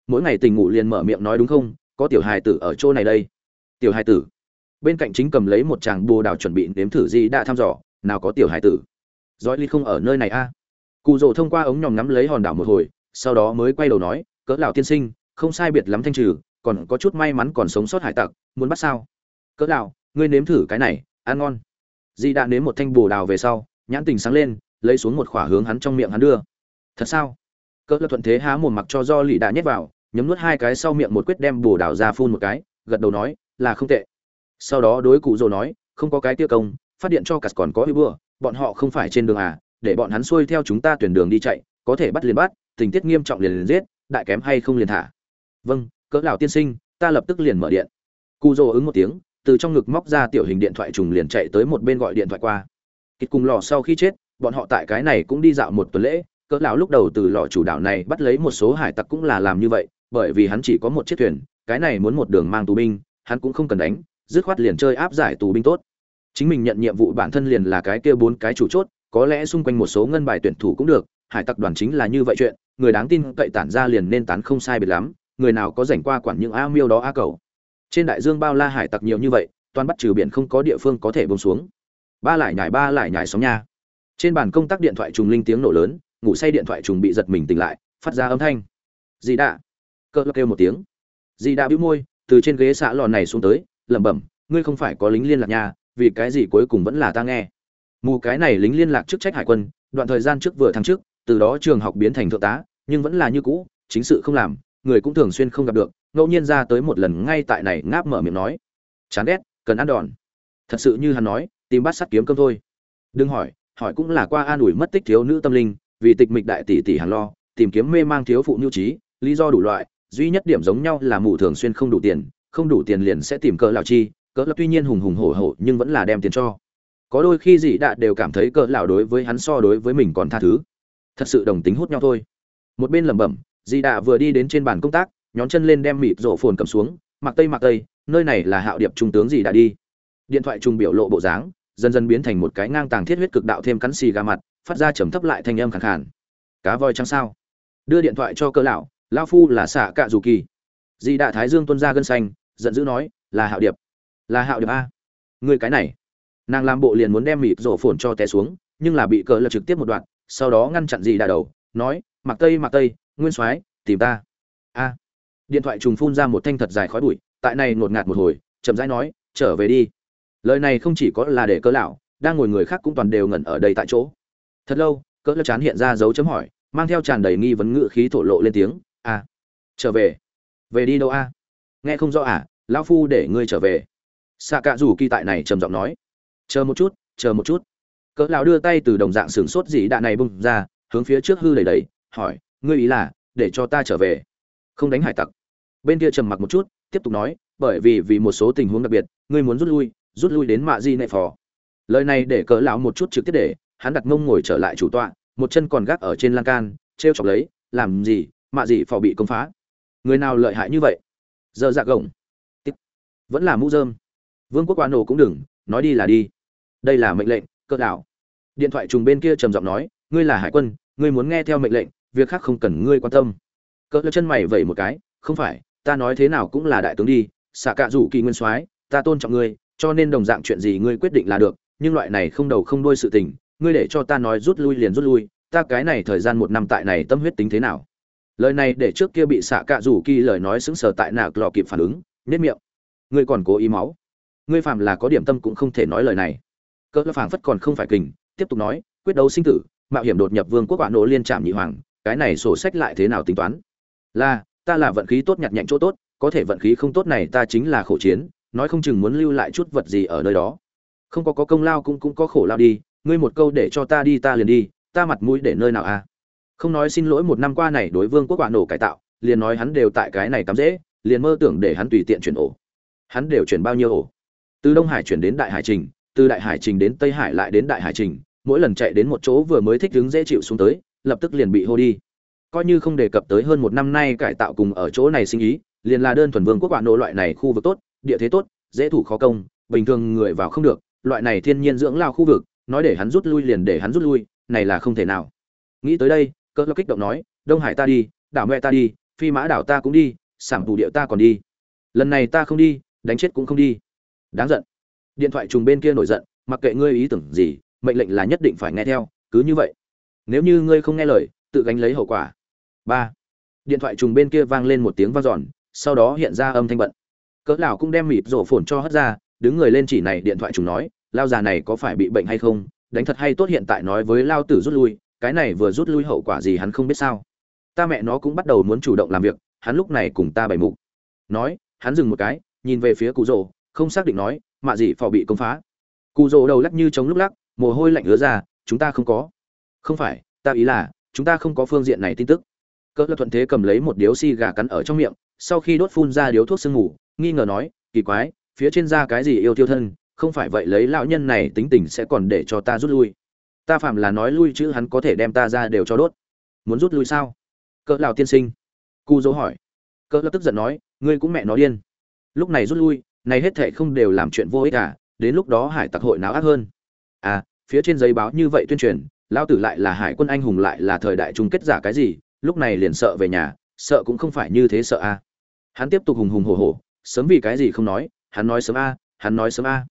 Mỗi ngày tỉnh ngủ liền mở miệng nói đúng không, có tiểu hài tử ở chỗ này đây. Tiểu hài tử. Bên cạnh chính cầm lấy một chàng bồ đào chuẩn bị nếm thử gì đã thăm dò, nào có tiểu hài tử. Dõi ly không ở nơi này a. À. Cụ rồ thông qua ống nhòm ngắm lấy hòn đảo một hồi, sau đó mới quay đầu nói, cỡ lão tiên sinh, không sai biệt lắm thanh trừ, còn có chút may mắn còn sống sót hải tặc, muốn bắt sao? Cỡ đào ngươi nếm thử cái này, ăn ngon. Di đã nếm một thanh bồ đào về sau nhãn tình sáng lên lấy xuống một khỏa hướng hắn trong miệng hắn đưa. Thật sao? Cỡ lập thuận thế há một mặc cho do lì đã nhét vào nhấm nuốt hai cái sau miệng một quyết đem bồ đào ra phun một cái gật đầu nói là không tệ. Sau đó đối cụ rồ nói không có cái tiêu công phát điện cho cặt còn có hư bừa bọn họ không phải trên đường à để bọn hắn xuôi theo chúng ta tuyển đường đi chạy có thể bắt liền bắt tình tiết nghiêm trọng liền liền giết đại kém hay không liền thả. Vâng cỡ lão tiên sinh, ta lập tức liền mở điện. Cụ rồ ứng một tiếng, từ trong ngực móc ra tiểu hình điện thoại trùng liền chạy tới một bên gọi điện thoại qua. Kịch cùng lò sau khi chết, bọn họ tại cái này cũng đi dạo một tuần lễ, cỡ lão lúc đầu từ lò chủ đảo này bắt lấy một số hải tặc cũng là làm như vậy, bởi vì hắn chỉ có một chiếc thuyền, cái này muốn một đường mang tù binh, hắn cũng không cần đánh, dứt khoát liền chơi áp giải tù binh tốt. Chính mình nhận nhiệm vụ bản thân liền là cái kia bốn cái chủ chốt, có lẽ xung quanh một số ngân bài tuyển thủ cũng được, hải tặc đoàn chính là như vậy chuyện, người đáng tin cậy tản ra liền nên tán không sai biệt lắm người nào có rảnh qua quản những a miêu đó a cầu. Trên đại dương bao la hải tặc nhiều như vậy, toàn bắt trừ biển không có địa phương có thể bông xuống. Ba lại nhải ba lại nhải sóng nha. Trên bàn công tác điện thoại trùng linh tiếng nổ lớn, ngủ say điện thoại trùng bị giật mình tỉnh lại, phát ra âm thanh. Dì đạ. Cỡ kêu một tiếng. Dì đạ bĩu môi, từ trên ghế xạ lòn này xuống tới, lẩm bẩm, ngươi không phải có lính liên lạc nha, vì cái gì cuối cùng vẫn là ta nghe? Mù cái này lính liên lạc chức trách hải quân, đoạn thời gian trước vừa tháng trước từ đó trường học biến thành thượng tá, nhưng vẫn là như cũ, chính sự không làm người cũng thường xuyên không gặp được, ngẫu nhiên ra tới một lần ngay tại này ngáp mở miệng nói. Chán ghét, cần ăn đòn. Thật sự như hắn nói, tìm bắt sắt kiếm cơm thôi. Đừng hỏi hỏi cũng là qua an ủi mất tích thiếu nữ tâm linh, vì tịch mịch đại tỷ tỷ hàn lo, tìm kiếm mê mang thiếu phụ nhu trí, lý do đủ loại, duy nhất điểm giống nhau là mù thường xuyên không đủ tiền, không đủ tiền liền sẽ tìm cỡ lão chi cỡ lão tuy nhiên hùng hùng hổ hổ nhưng vẫn là đem tiền cho. Có đôi khi dị đạ đều cảm thấy cỡ lão đối với hắn so đối với mình còn tha thứ. Thật sự đồng tính hút nhau thôi. Một bên lẩm bẩm Di đạ vừa đi đến trên bàn công tác, nhón chân lên đem mịt rổ phồn cầm xuống mặc tây mặc tây, nơi này là hạo điệp trung tướng Di đã đi. Điện thoại trùng biểu lộ bộ dáng, dần dần biến thành một cái ngang tàng thiết huyết cực đạo thêm cắn xì gà mặt, phát ra trầm thấp lại thanh âm khàn khàn. Cá voi trắng sao? Đưa điện thoại cho cơ lão lão phu là xạ cạ dù kỳ. Di đạ thái dương tuân ra gân xanh, giận dữ nói, là hạo điệp. Là hạo điệp a? Người cái này. Nàng làm bộ liền muốn đem mịt rổ phồn cho té xuống, nhưng là bị cờ lập trực tiếp một đoạn, sau đó ngăn chặn Di đạ đầu, nói mặc tây mặc tây nguyên soái, tìm ta. A. Điện thoại trùng phun ra một thanh thật dài khói bụi, tại này ngột ngạt một hồi, chậm rãi nói, trở về đi. Lời này không chỉ có là để cỡ lão, đang ngồi người khác cũng toàn đều ngẩn ở đây tại chỗ. Thật lâu, cỡ lão chán hiện ra dấu chấm hỏi, mang theo tràn đầy nghi vấn ngữ khí thổ lộ lên tiếng, a. Trở về. Về đi đâu a? Nghe không rõ à lão phu để ngươi trở về. Xạ cạ rủ kỳ tại này trầm giọng nói, chờ một chút, chờ một chút. Cỡ lão đưa tay từ đồng dạng sừng sốt gì đạn này bung ra, hướng phía trước hư đẩy đẩy hỏi ngươi ý là, để cho ta trở về. Không đánh hải tặc. Bên kia trầm mặc một chút, tiếp tục nói, bởi vì vì một số tình huống đặc biệt, ngươi muốn rút lui rút lui đến mạ di nệ phò. Lời này để cỡ lão một chút trực tiếp để, hắn đặt mông ngồi trở lại chủ tọa, một chân còn gác ở trên lan can treo chọc lấy, làm gì, mạ gì phò bị công phá. Người nào lợi hại như vậy? Giờ dạ gồng. Vẫn là mũ dơm vương quốc quan nổ cũng đừng, nói đi là đi. Đây là mệnh lệnh cỡ đảo điện thoại trùng bên kia trầm giọng nói, ngươi là hải quân, ngươi muốn nghe theo mệnh lệnh việc khác không cần ngươi quan tâm. Cỡ chân mày vẩy một cái, không phải, ta nói thế nào cũng là đại tướng đi, xạ cạ rủ kỳ nguyên soái, ta tôn trọng ngươi, cho nên đồng dạng chuyện gì ngươi quyết định là được, nhưng loại này không đầu không đuôi sự tình, ngươi để cho ta nói rút lui liền rút lui, ta cái này thời gian một năm tại này tâm huyết tính thế nào? Lời này để trước kia bị xạ cạ rủ kỳ lời nói xứng sờ tại nạc lò kịp phản ứng nết miệng. Ngươi còn cố ý máu. Ngươi phạm là có điểm tâm cũng không thể nói lời này. Cỡ phảng phất còn không phải kình, tiếp tục nói, quyết đấu sinh tử, mạo hiểm đột nhập vương quốc quả nổ liên trạm nhị hoàng cái này sổ sách lại thế nào tính toán? Là, ta là vận khí tốt nhặt nhạnh chỗ tốt, có thể vận khí không tốt này ta chính là khổ chiến, nói không chừng muốn lưu lại chút vật gì ở nơi đó. Không có có công lao cũng cũng có khổ lao đi, ngươi một câu để cho ta đi ta liền đi, ta mặt mũi để nơi nào à? Không nói xin lỗi một năm qua này đối vương quốc quả nổ cải tạo, liền nói hắn đều tại cái này cắm dễ, liền mơ tưởng để hắn tùy tiện chuyển ổ. Hắn đều chuyển bao nhiêu ổ? Từ đông hải chuyển đến đại hải trình, từ đại hải trình đến tây hải lại đến đại hải trình, mỗi lần chạy đến một chỗ vừa mới thích đứng dễ chịu xuống tới lập tức liền bị hô đi. Coi như không đề cập tới hơn một năm nay cải tạo cùng ở chỗ này sinh ý, liền là đơn thuần vương quốc quả nổ loại này khu vực tốt, địa thế tốt, dễ thủ khó công, bình thường người vào không được, loại này thiên nhiên dưỡng lao khu vực, nói để hắn rút lui liền để hắn rút lui, này là không thể nào. Nghĩ tới đây cỡ lo kích động nói, đông hải ta đi, đảo mẹ ta đi, phi mã đảo ta cũng đi, sảm tù điệu ta còn đi. Lần này ta không đi, đánh chết cũng không đi. Đáng giận. Điện thoại trùng bên kia nổi giận, mặc kệ ngươi ý tưởng gì, mệnh lệnh là nhất định phải nghe theo, cứ như vậy nếu như ngươi không nghe lời, tự gánh lấy hậu quả. Ba. Điện thoại trùng bên kia vang lên một tiếng vang giòn sau đó hiện ra âm thanh bận. Cỡ lão cũng đem mịt rổ phồn cho hất ra, đứng người lên chỉ này điện thoại trùng nói lao già này có phải bị bệnh hay không? Đánh thật hay tốt hiện tại nói với lao tử rút lui, cái này vừa rút lui hậu quả gì hắn không biết sao? Ta mẹ nó cũng bắt đầu muốn chủ động làm việc, hắn lúc này cùng ta bày mục. Nói, hắn dừng một cái, nhìn về phía cụ rồ không xác định nói, mạ gì phò bị công phá? Cụ rồ đầu lắc như chống lúc lắc, mồ hôi lạnh ứa ra, chúng ta không có không phải, ta ý là, chúng ta không có phương diện này tin tức. Cỡ lập thuận thế cầm lấy một điếu xi gà cắn ở trong miệng, sau khi đốt phun ra điếu thuốc sương ngủ nghi ngờ nói, kỳ quái, phía trên da cái gì yêu tiêu thân, không phải vậy lấy lão nhân này tính tình sẽ còn để cho ta rút lui. Ta phạm là nói lui chứ hắn có thể đem ta ra đều cho đốt. Muốn rút lui sao? Cỡ lào tiên sinh. Cu dỗ hỏi. Cỡ lập tức giận nói, ngươi cũng mẹ nó điên. Lúc này rút lui, này hết thệ không đều làm chuyện vô ích cả đến lúc đó hải tặc hội náo ác hơn. À phía trên giấy báo như vậy tuyên truyền lão tử lại là hải quân anh hùng lại là thời đại chung kết giả cái gì, lúc này liền sợ về nhà, sợ cũng không phải như thế sợ a. Hắn tiếp tục hùng hùng hổ hổ, sớm vì cái gì không nói, hắn nói sớm a, hắn nói sớm a.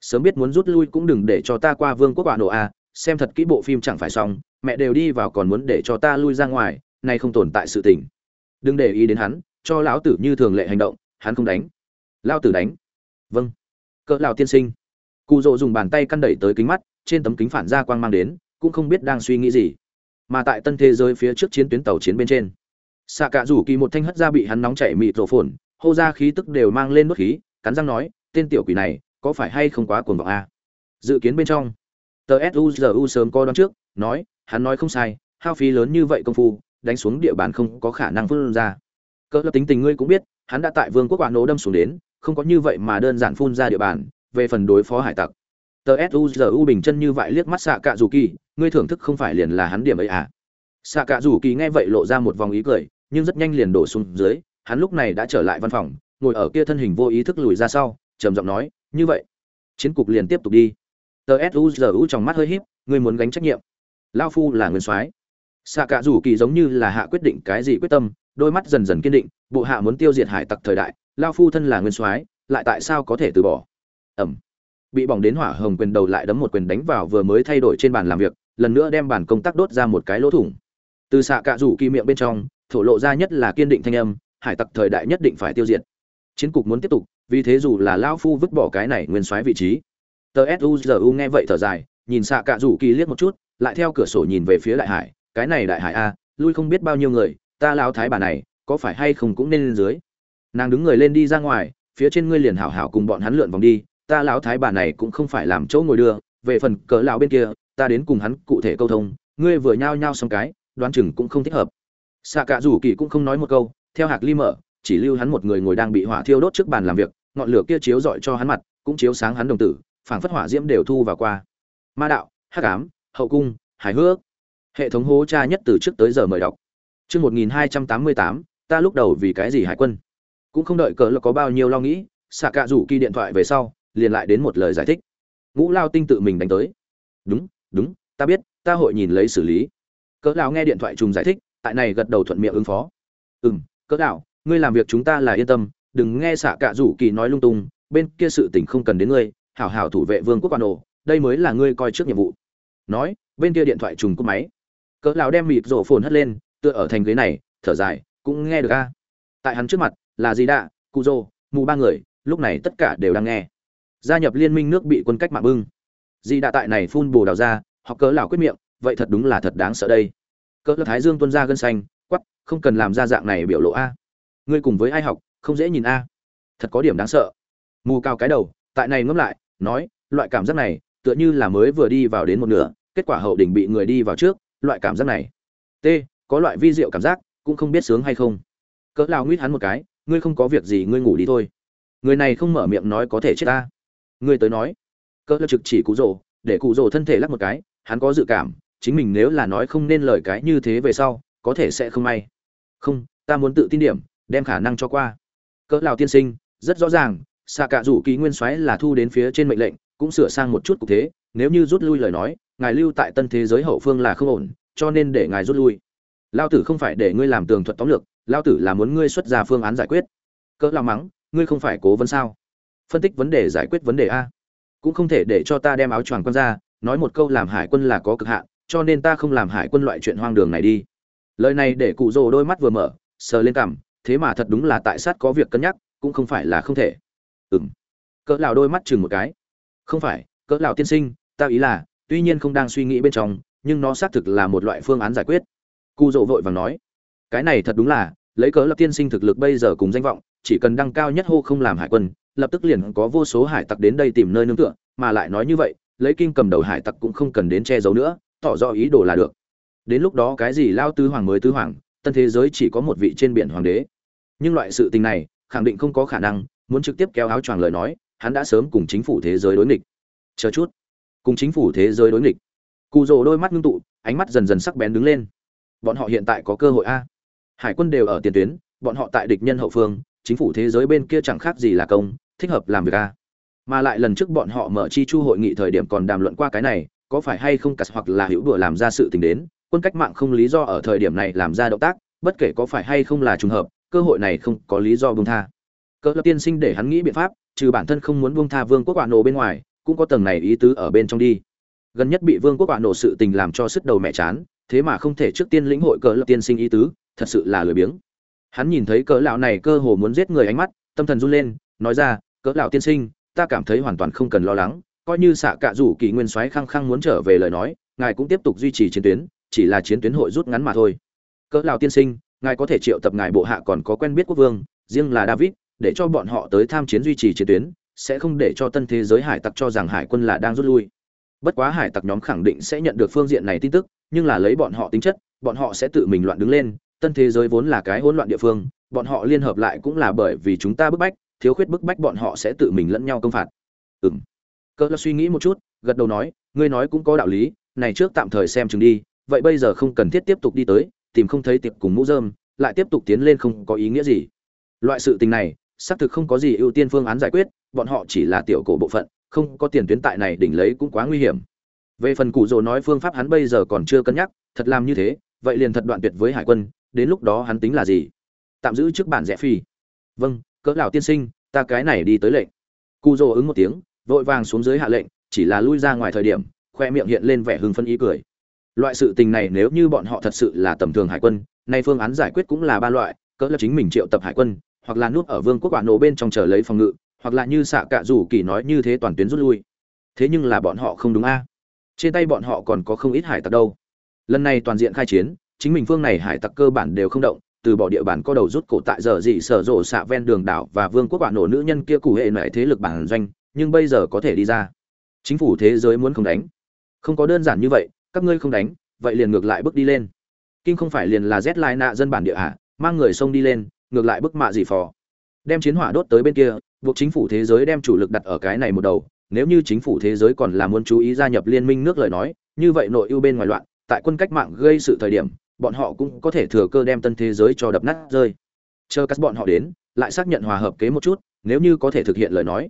Sớm biết muốn rút lui cũng đừng để cho ta qua vương quốc bạo nổ a, xem thật kỹ bộ phim chẳng phải xong, mẹ đều đi vào còn muốn để cho ta lui ra ngoài, nay không tồn tại sự tình. Đừng để ý đến hắn, cho lão tử như thường lệ hành động, hắn không đánh. Lao tử đánh. Vâng. Cỡ lão tiên sinh. Cụ rộ dùng bàn tay căn đẩy tới kính mắt, trên tấm kính phản ra quang mang đến cũng không biết đang suy nghĩ gì. Mà tại tân thế giới phía trước chiến tuyến tàu chiến bên trên xạ cạ rủ kỳ một thanh hất ra bị hắn nóng chảy mịt rổ phồn, hô ra khí tức đều mang lên nốt khí, cắn răng nói, tên tiểu quỷ này, có phải hay không quá cuồng vọng a dự kiến bên trong, tờ suzu sớm co đón trước, nói, hắn nói không sai, hao phí lớn như vậy công phu, đánh xuống địa bàn không có khả năng phun ra. Cỡ tính tình ngươi cũng biết, hắn đã tại vương quốc quả nổ đâm xuống đến, không có như vậy mà đơn giản phun ra địa bàn, về phần đối phó hải tặc tờ suzu bình chân như vậy liếc mắt xạ cạ rủ kỳ ngươi thưởng thức không phải liền là hắn điểm ấy à? Xạ cạ rủ kỳ nghe vậy lộ ra một vòng ý cười, nhưng rất nhanh liền đổ xuống dưới, hắn lúc này đã trở lại văn phòng, ngồi ở kia thân hình vô ý thức lùi ra sau, trầm giọng nói, như vậy, chiến cục liền tiếp tục đi. Tờ suzu trong mắt hơi híp, ngươi muốn gánh trách nhiệm? Lao phu là nguyên soái. Xạ cạ rủ kỳ giống như là hạ quyết định cái gì quyết tâm, đôi mắt dần dần kiên định, bộ hạ muốn tiêu diệt hải tặc thời đại, lao phu thân là nguyên soái, lại tại sao có thể từ bỏ? Ẩm bị bỏng đến hỏa hồng quyền đầu lại đấm một quyền đánh vào vừa mới thay đổi trên bàn làm việc, lần nữa đem bàn công tác đốt ra một cái lỗ thủng. Từ xạ cạ rủ kỳ miệng bên trong, thổ lộ ra nhất là kiên định thanh âm, hải tặc thời đại nhất định phải tiêu diệt. Chiến cục muốn tiếp tục, vì thế dù là lao phu vứt bỏ cái này nguyên soái vị trí. Tờ suzu nghe vậy thở dài, nhìn xạ cạ rủ kỳ liếc một chút, lại theo cửa sổ nhìn về phía đại hải, cái này đại hải a, lui không biết bao nhiêu người, ta lao thái bà này, có phải hay không cũng nên lên dưới. Nàng đứng người lên đi ra ngoài, phía trên ngươi liền hảo hảo cùng bọn hắn lượn vòng đi ta lão thái bà này cũng không phải làm chỗ ngồi đưa, về phần cỡ lão bên kia, ta đến cùng hắn cụ thể câu thông, ngươi vừa nhao nhao xong cái, đoán chừng cũng không thích hợp. Xạ cả rủ kỳ cũng không nói một câu, theo hạc ly mở, chỉ lưu hắn một người ngồi đang bị hỏa thiêu đốt trước bàn làm việc, ngọn lửa kia chiếu rọi cho hắn mặt, cũng chiếu sáng hắn đồng tử, phảng phất hỏa diễm đều thu vào qua. Ma đạo, hắc ám, hậu cung, hài hước. Hệ thống hố tra nhất từ trước tới giờ mời đọc. Chương một nghìn hai trăm tám mươi tám, ta lúc đầu vì cái gì hải quân? Cũng không đợi cỡ là có bao nhiêu lo nghĩ xạ cạ rủ kỳ điện thoại về sau liền lại đến một lời giải thích. Ngũ lao tinh tự mình đánh tới. Đúng đúng, ta biết, ta hội nhìn lấy xử lý. Cỡ lão nghe điện thoại trùng giải thích, tại này gật đầu thuận miệng ứng phó. Ừm, cỡ lão, ngươi làm việc chúng ta là yên tâm, đừng nghe xạ cạ rủ kỳ nói lung tung, bên kia sự tình không cần đến ngươi, hảo hảo thủ vệ vương quốc quan ổ đây mới là ngươi coi trước nhiệm vụ. Nói, bên kia điện thoại trùng cúp máy. Cỡ lão đem mịt rổ phồn hất lên, tựa ở thành ghế này, thở dài, cũng nghe được a. Tại hắn trước mặt là gì đạ cụ rô mù ba người, lúc này tất cả đều đang nghe gia nhập liên minh nước bị quân cách mạng bưng. Di đạ tại này phun bồ đào ra, họ cỡ lão quyết miệng, vậy thật đúng là thật đáng sợ đây. Cỡ thái dương tuân ra gân xanh quắp không cần làm ra dạng này biểu lộ a. Ngươi cùng với ai học, không dễ nhìn a. Thật có điểm đáng sợ. Mù cao cái đầu, tại này ngẫm lại, nói, loại cảm giác này, tựa như là mới vừa đi vào đến một nửa, kết quả hậu đỉnh bị người đi vào trước, loại cảm giác này. T, có loại vi diệu cảm giác, cũng không biết sướng hay không. Cỡ lao nguyết hắn một cái, ngươi không có việc gì, ngươi ngủ đi thôi. Người này không mở miệng nói có thể chết ta ngươi tới nói. Cỡ lơ trực chỉ cụ rồ, để cụ rồ thân thể lắc một cái, hắn có dự cảm, chính mình nếu là nói không nên lời cái như thế về sau, có thể sẽ không may. Không, ta muốn tự tin điểm, đem khả năng cho qua. Cỡ lào tiên sinh, rất rõ ràng, xạ cạ rủ ký nguyên soái là thu đến phía trên mệnh lệnh, cũng sửa sang một chút cục thế, nếu như rút lui lời nói, ngài lưu tại tân thế giới hậu phương là không ổn, cho nên để ngài rút lui. Lao tử không phải để ngươi làm tường thuật tóm lược lao tử là muốn ngươi xuất ra phương án giải quyết. Cỡ lao mắng, ngươi không phải cố vấn sao? Phân tích vấn đề giải quyết vấn đề a. Cũng không thể để cho ta đem áo choàng quân ra, nói một câu làm hải quân là có cực hạn, cho nên ta không làm hải quân loại chuyện hoang đường này đi. Lời này để cụ rồ đôi mắt vừa mở, sờ lên cằm, thế mà thật đúng là tại sát có việc cân nhắc, cũng không phải là không thể. Ừm. Cỡ lão đôi mắt chừng một cái. Không phải, cỡ lão tiên sinh, ta ý là, tuy nhiên không đang suy nghĩ bên trong, nhưng nó xác thực là một loại phương án giải quyết. Cụ rồ vội vàng nói. Cái này thật đúng là, lấy cớ lập tiên sinh thực lực bây giờ cùng danh vọng, chỉ cần đăng cao nhất hô không làm hải quân lập tức liền có vô số hải tặc đến đây tìm nơi nương tựa, mà lại nói như vậy, lấy kinh cầm đầu hải tặc cũng không cần đến che giấu nữa, tỏ rõ ý đồ là được. Đến lúc đó cái gì lao tứ hoàng mới tứ hoàng, tân thế giới chỉ có một vị trên biển hoàng đế. Nhưng loại sự tình này, khẳng định không có khả năng, muốn trực tiếp kéo áo choàng lời nói, hắn đã sớm cùng chính phủ thế giới đối nghịch. Chờ chút. Cùng chính phủ thế giới đối nghịch. Cụ rồ đôi mắt ngưng tụ, ánh mắt dần dần sắc bén đứng lên. Bọn họ hiện tại có cơ hội a. Hải quân đều ở tiền tuyến, bọn họ tại địch nhân hậu phương, chính phủ thế giới bên kia chẳng khác gì là công thích hợp làm việc a mà lại lần trước bọn họ mở chi chu hội nghị thời điểm còn đàm luận qua cái này, có phải hay không cắt hoặc là hữu đùa làm ra sự tình đến, quân cách mạng không lý do ở thời điểm này làm ra động tác, bất kể có phải hay không là trùng hợp, cơ hội này không có lý do buông tha. Cỡ lập tiên sinh để hắn nghĩ biện pháp, trừ bản thân không muốn buông tha vương quốc quả nổ bên ngoài, cũng có tầng này ý tứ ở bên trong đi. Gần nhất bị vương quốc quả nổ sự tình làm cho sức đầu mẹ chán, thế mà không thể trước tiên lĩnh hội cỡ lập tiên sinh ý tứ, thật sự là lười biếng. Hắn nhìn thấy cỡ lão này cơ hồ muốn giết người ánh mắt, tâm thần run lên, nói ra cỡ lão tiên sinh, ta cảm thấy hoàn toàn không cần lo lắng, coi như xạ cạ rủ kỳ nguyên soái khăng khăng muốn trở về lời nói, ngài cũng tiếp tục duy trì chiến tuyến, chỉ là chiến tuyến hội rút ngắn mà thôi. Cỡ lão tiên sinh, ngài có thể triệu tập ngài bộ hạ còn có quen biết quốc vương, riêng là david, để cho bọn họ tới tham chiến duy trì chiến tuyến, sẽ không để cho tân thế giới hải tặc cho rằng hải quân là đang rút lui. Bất quá hải tặc nhóm khẳng định sẽ nhận được phương diện này tin tức, nhưng là lấy bọn họ tính chất, bọn họ sẽ tự mình loạn đứng lên, tân thế giới vốn là cái hỗn loạn địa phương, bọn họ liên hợp lại cũng là bởi vì chúng ta bức bách thiếu khuyết bức bách bọn họ sẽ tự mình lẫn nhau công phạt. Ừm, cỡ là suy nghĩ một chút gật đầu nói ngươi nói cũng có đạo lý này trước tạm thời xem chừng đi vậy bây giờ không cần thiết tiếp tục đi tới tìm không thấy tiệp cùng mũ dơm lại tiếp tục tiến lên không có ý nghĩa gì. Loại sự tình này xác thực không có gì ưu tiên phương án giải quyết bọn họ chỉ là tiểu cổ bộ phận không có tiền tuyến tại này đỉnh lấy cũng quá nguy hiểm. Về phần cụ rồ nói phương pháp hắn bây giờ còn chưa cân nhắc thật làm như thế vậy liền thật đoạn tuyệt với hải quân đến lúc đó hắn tính là gì? Tạm giữ trước bản rẽ phi. Vâng cỡ lão tiên sinh, ta cái này đi tới lệnh. Cụ rồ ứng một tiếng, vội vàng xuống dưới hạ lệnh, chỉ là lui ra ngoài thời điểm, khoe miệng hiện lên vẻ hưng phân ý cười. Loại sự tình này nếu như bọn họ thật sự là tầm thường hải quân, nay phương án giải quyết cũng là ba loại, cỡ là chính mình triệu tập hải quân, hoặc là núp ở vương quốc quả nổ bên trong chờ lấy phòng ngự, hoặc là như xạ cạ rủ kỳ nói như thế toàn tuyến rút lui. Thế nhưng là bọn họ không đúng a. Trên tay bọn họ còn có không ít hải tặc đâu. Lần này toàn diện khai chiến, chính mình phương này hải tặc cơ bản đều không động từ bỏ địa bàn có đầu rút cổ tại giờ dị sở rộ xạ ven đường đảo và vương quốc bản nổ nữ nhân kia cụ hệ nệ thế lực bản doanh, nhưng bây giờ có thể đi ra. Chính phủ thế giới muốn không đánh. Không có đơn giản như vậy, các ngươi không đánh, vậy liền ngược lại bước đi lên. Kinh không phải liền là rét lai nạ dân bản địa hạ mang người sông đi lên, ngược lại bức mạ gì phò. Đem chiến hỏa đốt tới bên kia, buộc chính phủ thế giới đem chủ lực đặt ở cái này một đầu. Nếu như chính phủ thế giới còn là muốn chú ý gia nhập liên minh nước lời nói, như vậy nội ưu bên ngoài loạn, tại quân cách mạng gây sự thời điểm bọn họ cũng có thể thừa cơ đem tân thế giới cho đập nát rơi. Chờ các bọn họ đến, lại xác nhận hòa hợp kế một chút, nếu như có thể thực hiện lời nói.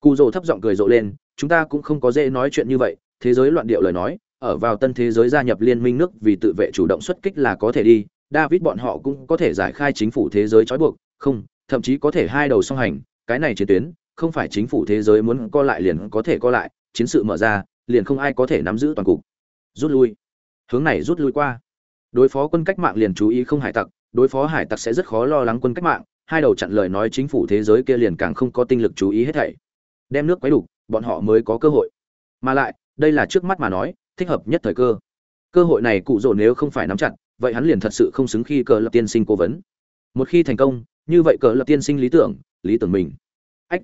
Cụ rồ thấp giọng cười rộ lên, chúng ta cũng không có dễ nói chuyện như vậy, thế giới loạn điệu lời nói, ở vào tân thế giới gia nhập liên minh nước vì tự vệ chủ động xuất kích là có thể đi, david bọn họ cũng có thể giải khai chính phủ thế giới trói buộc, không, thậm chí có thể hai đầu song hành, cái này chiến tuyến, không phải chính phủ thế giới muốn co lại liền có thể co lại, chiến sự mở ra, liền không ai có thể nắm giữ toàn cục. Rút lui. Hướng này rút lui qua đối phó quân cách mạng liền chú ý không hải tặc, đối phó hải tặc sẽ rất khó lo lắng quân cách mạng, hai đầu chặn lời nói chính phủ thế giới kia liền càng không có tinh lực chú ý hết thảy. Đem nước quấy đủ bọn họ mới có cơ hội. Mà lại, đây là trước mắt mà nói, thích hợp nhất thời cơ. Cơ hội này cụ rồ nếu không phải nắm chặt, vậy hắn liền thật sự không xứng khi cờ lập tiên sinh cố vấn. Một khi thành công, như vậy cờ lập tiên sinh lý tưởng lý tưởng mình. Ách!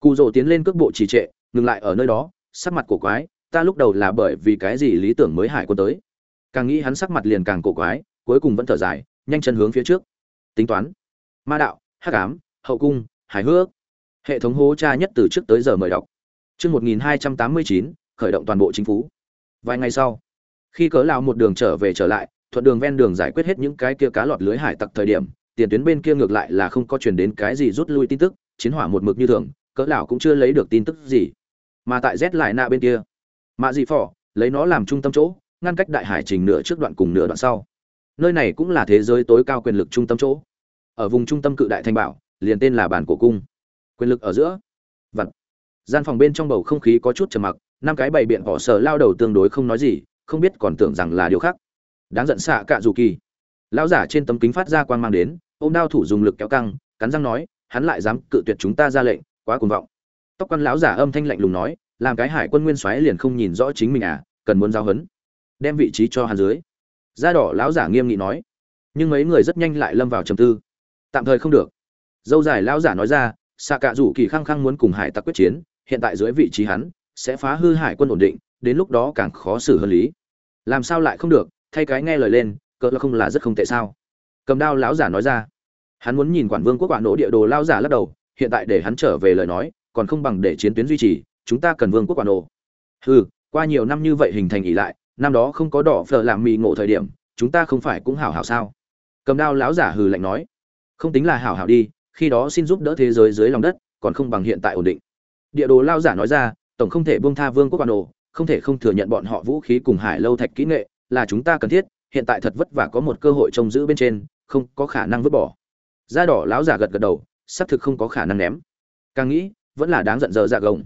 Cụ rồ tiến lên cước bộ trì trệ, ngừng lại ở nơi đó, sắc mặt của quái, ta lúc đầu là bởi vì cái gì lý tưởng mới hải quân tới? Càng nghĩ hắn sắc mặt liền càng cổ quái, cuối cùng vẫn thở dài, nhanh chân hướng phía trước. Tính toán. Ma đạo, hắc ám, hậu cung, hài hước. Hệ thống hố tra nhất từ trước tới giờ mời đọc. Chương một nghìn hai trăm tám mươi chín, khởi động toàn bộ chính phủ. Vài ngày sau, khi cớ lao một đường trở về trở lại, thuận đường ven đường giải quyết hết những cái kia cá lọt lưới hải tặc thời điểm, tiền tuyến bên kia ngược lại là không có truyền đến cái gì rút lui tin tức, chiến hỏa một mực như thường, cỡ lão cũng chưa lấy được tin tức gì. Mà tại z lại nạ bên kia, mạ dị phỏ lấy nó làm trung tâm chỗ ngăn cách đại hải trình nửa trước đoạn cùng nửa đoạn sau. Nơi này cũng là thế giới tối cao quyền lực trung tâm chỗ. Ở vùng trung tâm cự đại thanh bảo, liền tên là bản cổ cung. Quyền lực ở giữa. Vật gian phòng bên trong bầu không khí có chút trầm mặc, năm cái bày biện họ sở lao đầu tương đối không nói gì, không biết còn tưởng rằng là điều khác. Đáng giận xạ cạ dù kỳ. Lão giả trên tấm kính phát ra quang mang đến, ôm đao thủ dùng lực kéo căng, cắn răng nói, hắn lại dám cự tuyệt chúng ta ra lệnh, quá cuồng vọng. Tóc quan lão giả âm thanh lạnh lùng nói, làm cái hải quân nguyên soái liền không nhìn rõ chính mình à cần muốn giao hấn đem vị trí cho hắn dưới. Da đỏ lão giả nghiêm nghị nói. Nhưng mấy người rất nhanh lại lâm vào trầm tư. Tạm thời không được. Dâu dài lão giả nói ra xạ cạ rủ kỳ khăng khăng muốn cùng hải tặc quyết chiến, hiện tại dưới vị trí hắn, sẽ phá hư hải quân ổn định, đến lúc đó càng khó xử hơn lý. Làm sao lại không được? Thay cái nghe lời lên, cỡ là không là rất không tệ sao? Cầm đao lão giả nói ra. Hắn muốn nhìn quản vương quốc quản nỗ địa đồ Lão giả lắc đầu, hiện tại để hắn trở về lời nói, còn không bằng để chiến tuyến duy trì, chúng ta cần vương quốc quản nổ. Hừ, qua nhiều năm như vậy hình thành ỉ lại năm đó không có đỏ phở làm mì ngộ thời điểm, chúng ta không phải cũng hảo hảo sao? Cầm đao lão giả hừ lạnh nói. Không tính là hảo hảo đi, khi đó xin giúp đỡ thế giới dưới lòng đất, còn không bằng hiện tại ổn định. Địa đồ lao giả nói ra, tổng không thể buông tha vương quốc quan đồ, không thể không thừa nhận bọn họ vũ khí cùng hải lâu thạch kỹ nghệ, là chúng ta cần thiết, hiện tại thật vất vả có một cơ hội trông giữ bên trên, không có khả năng vứt bỏ. Da đỏ lão giả gật gật đầu, xác thực không có khả năng ném. Càng nghĩ, vẫn là đáng giận dở dạ gồng.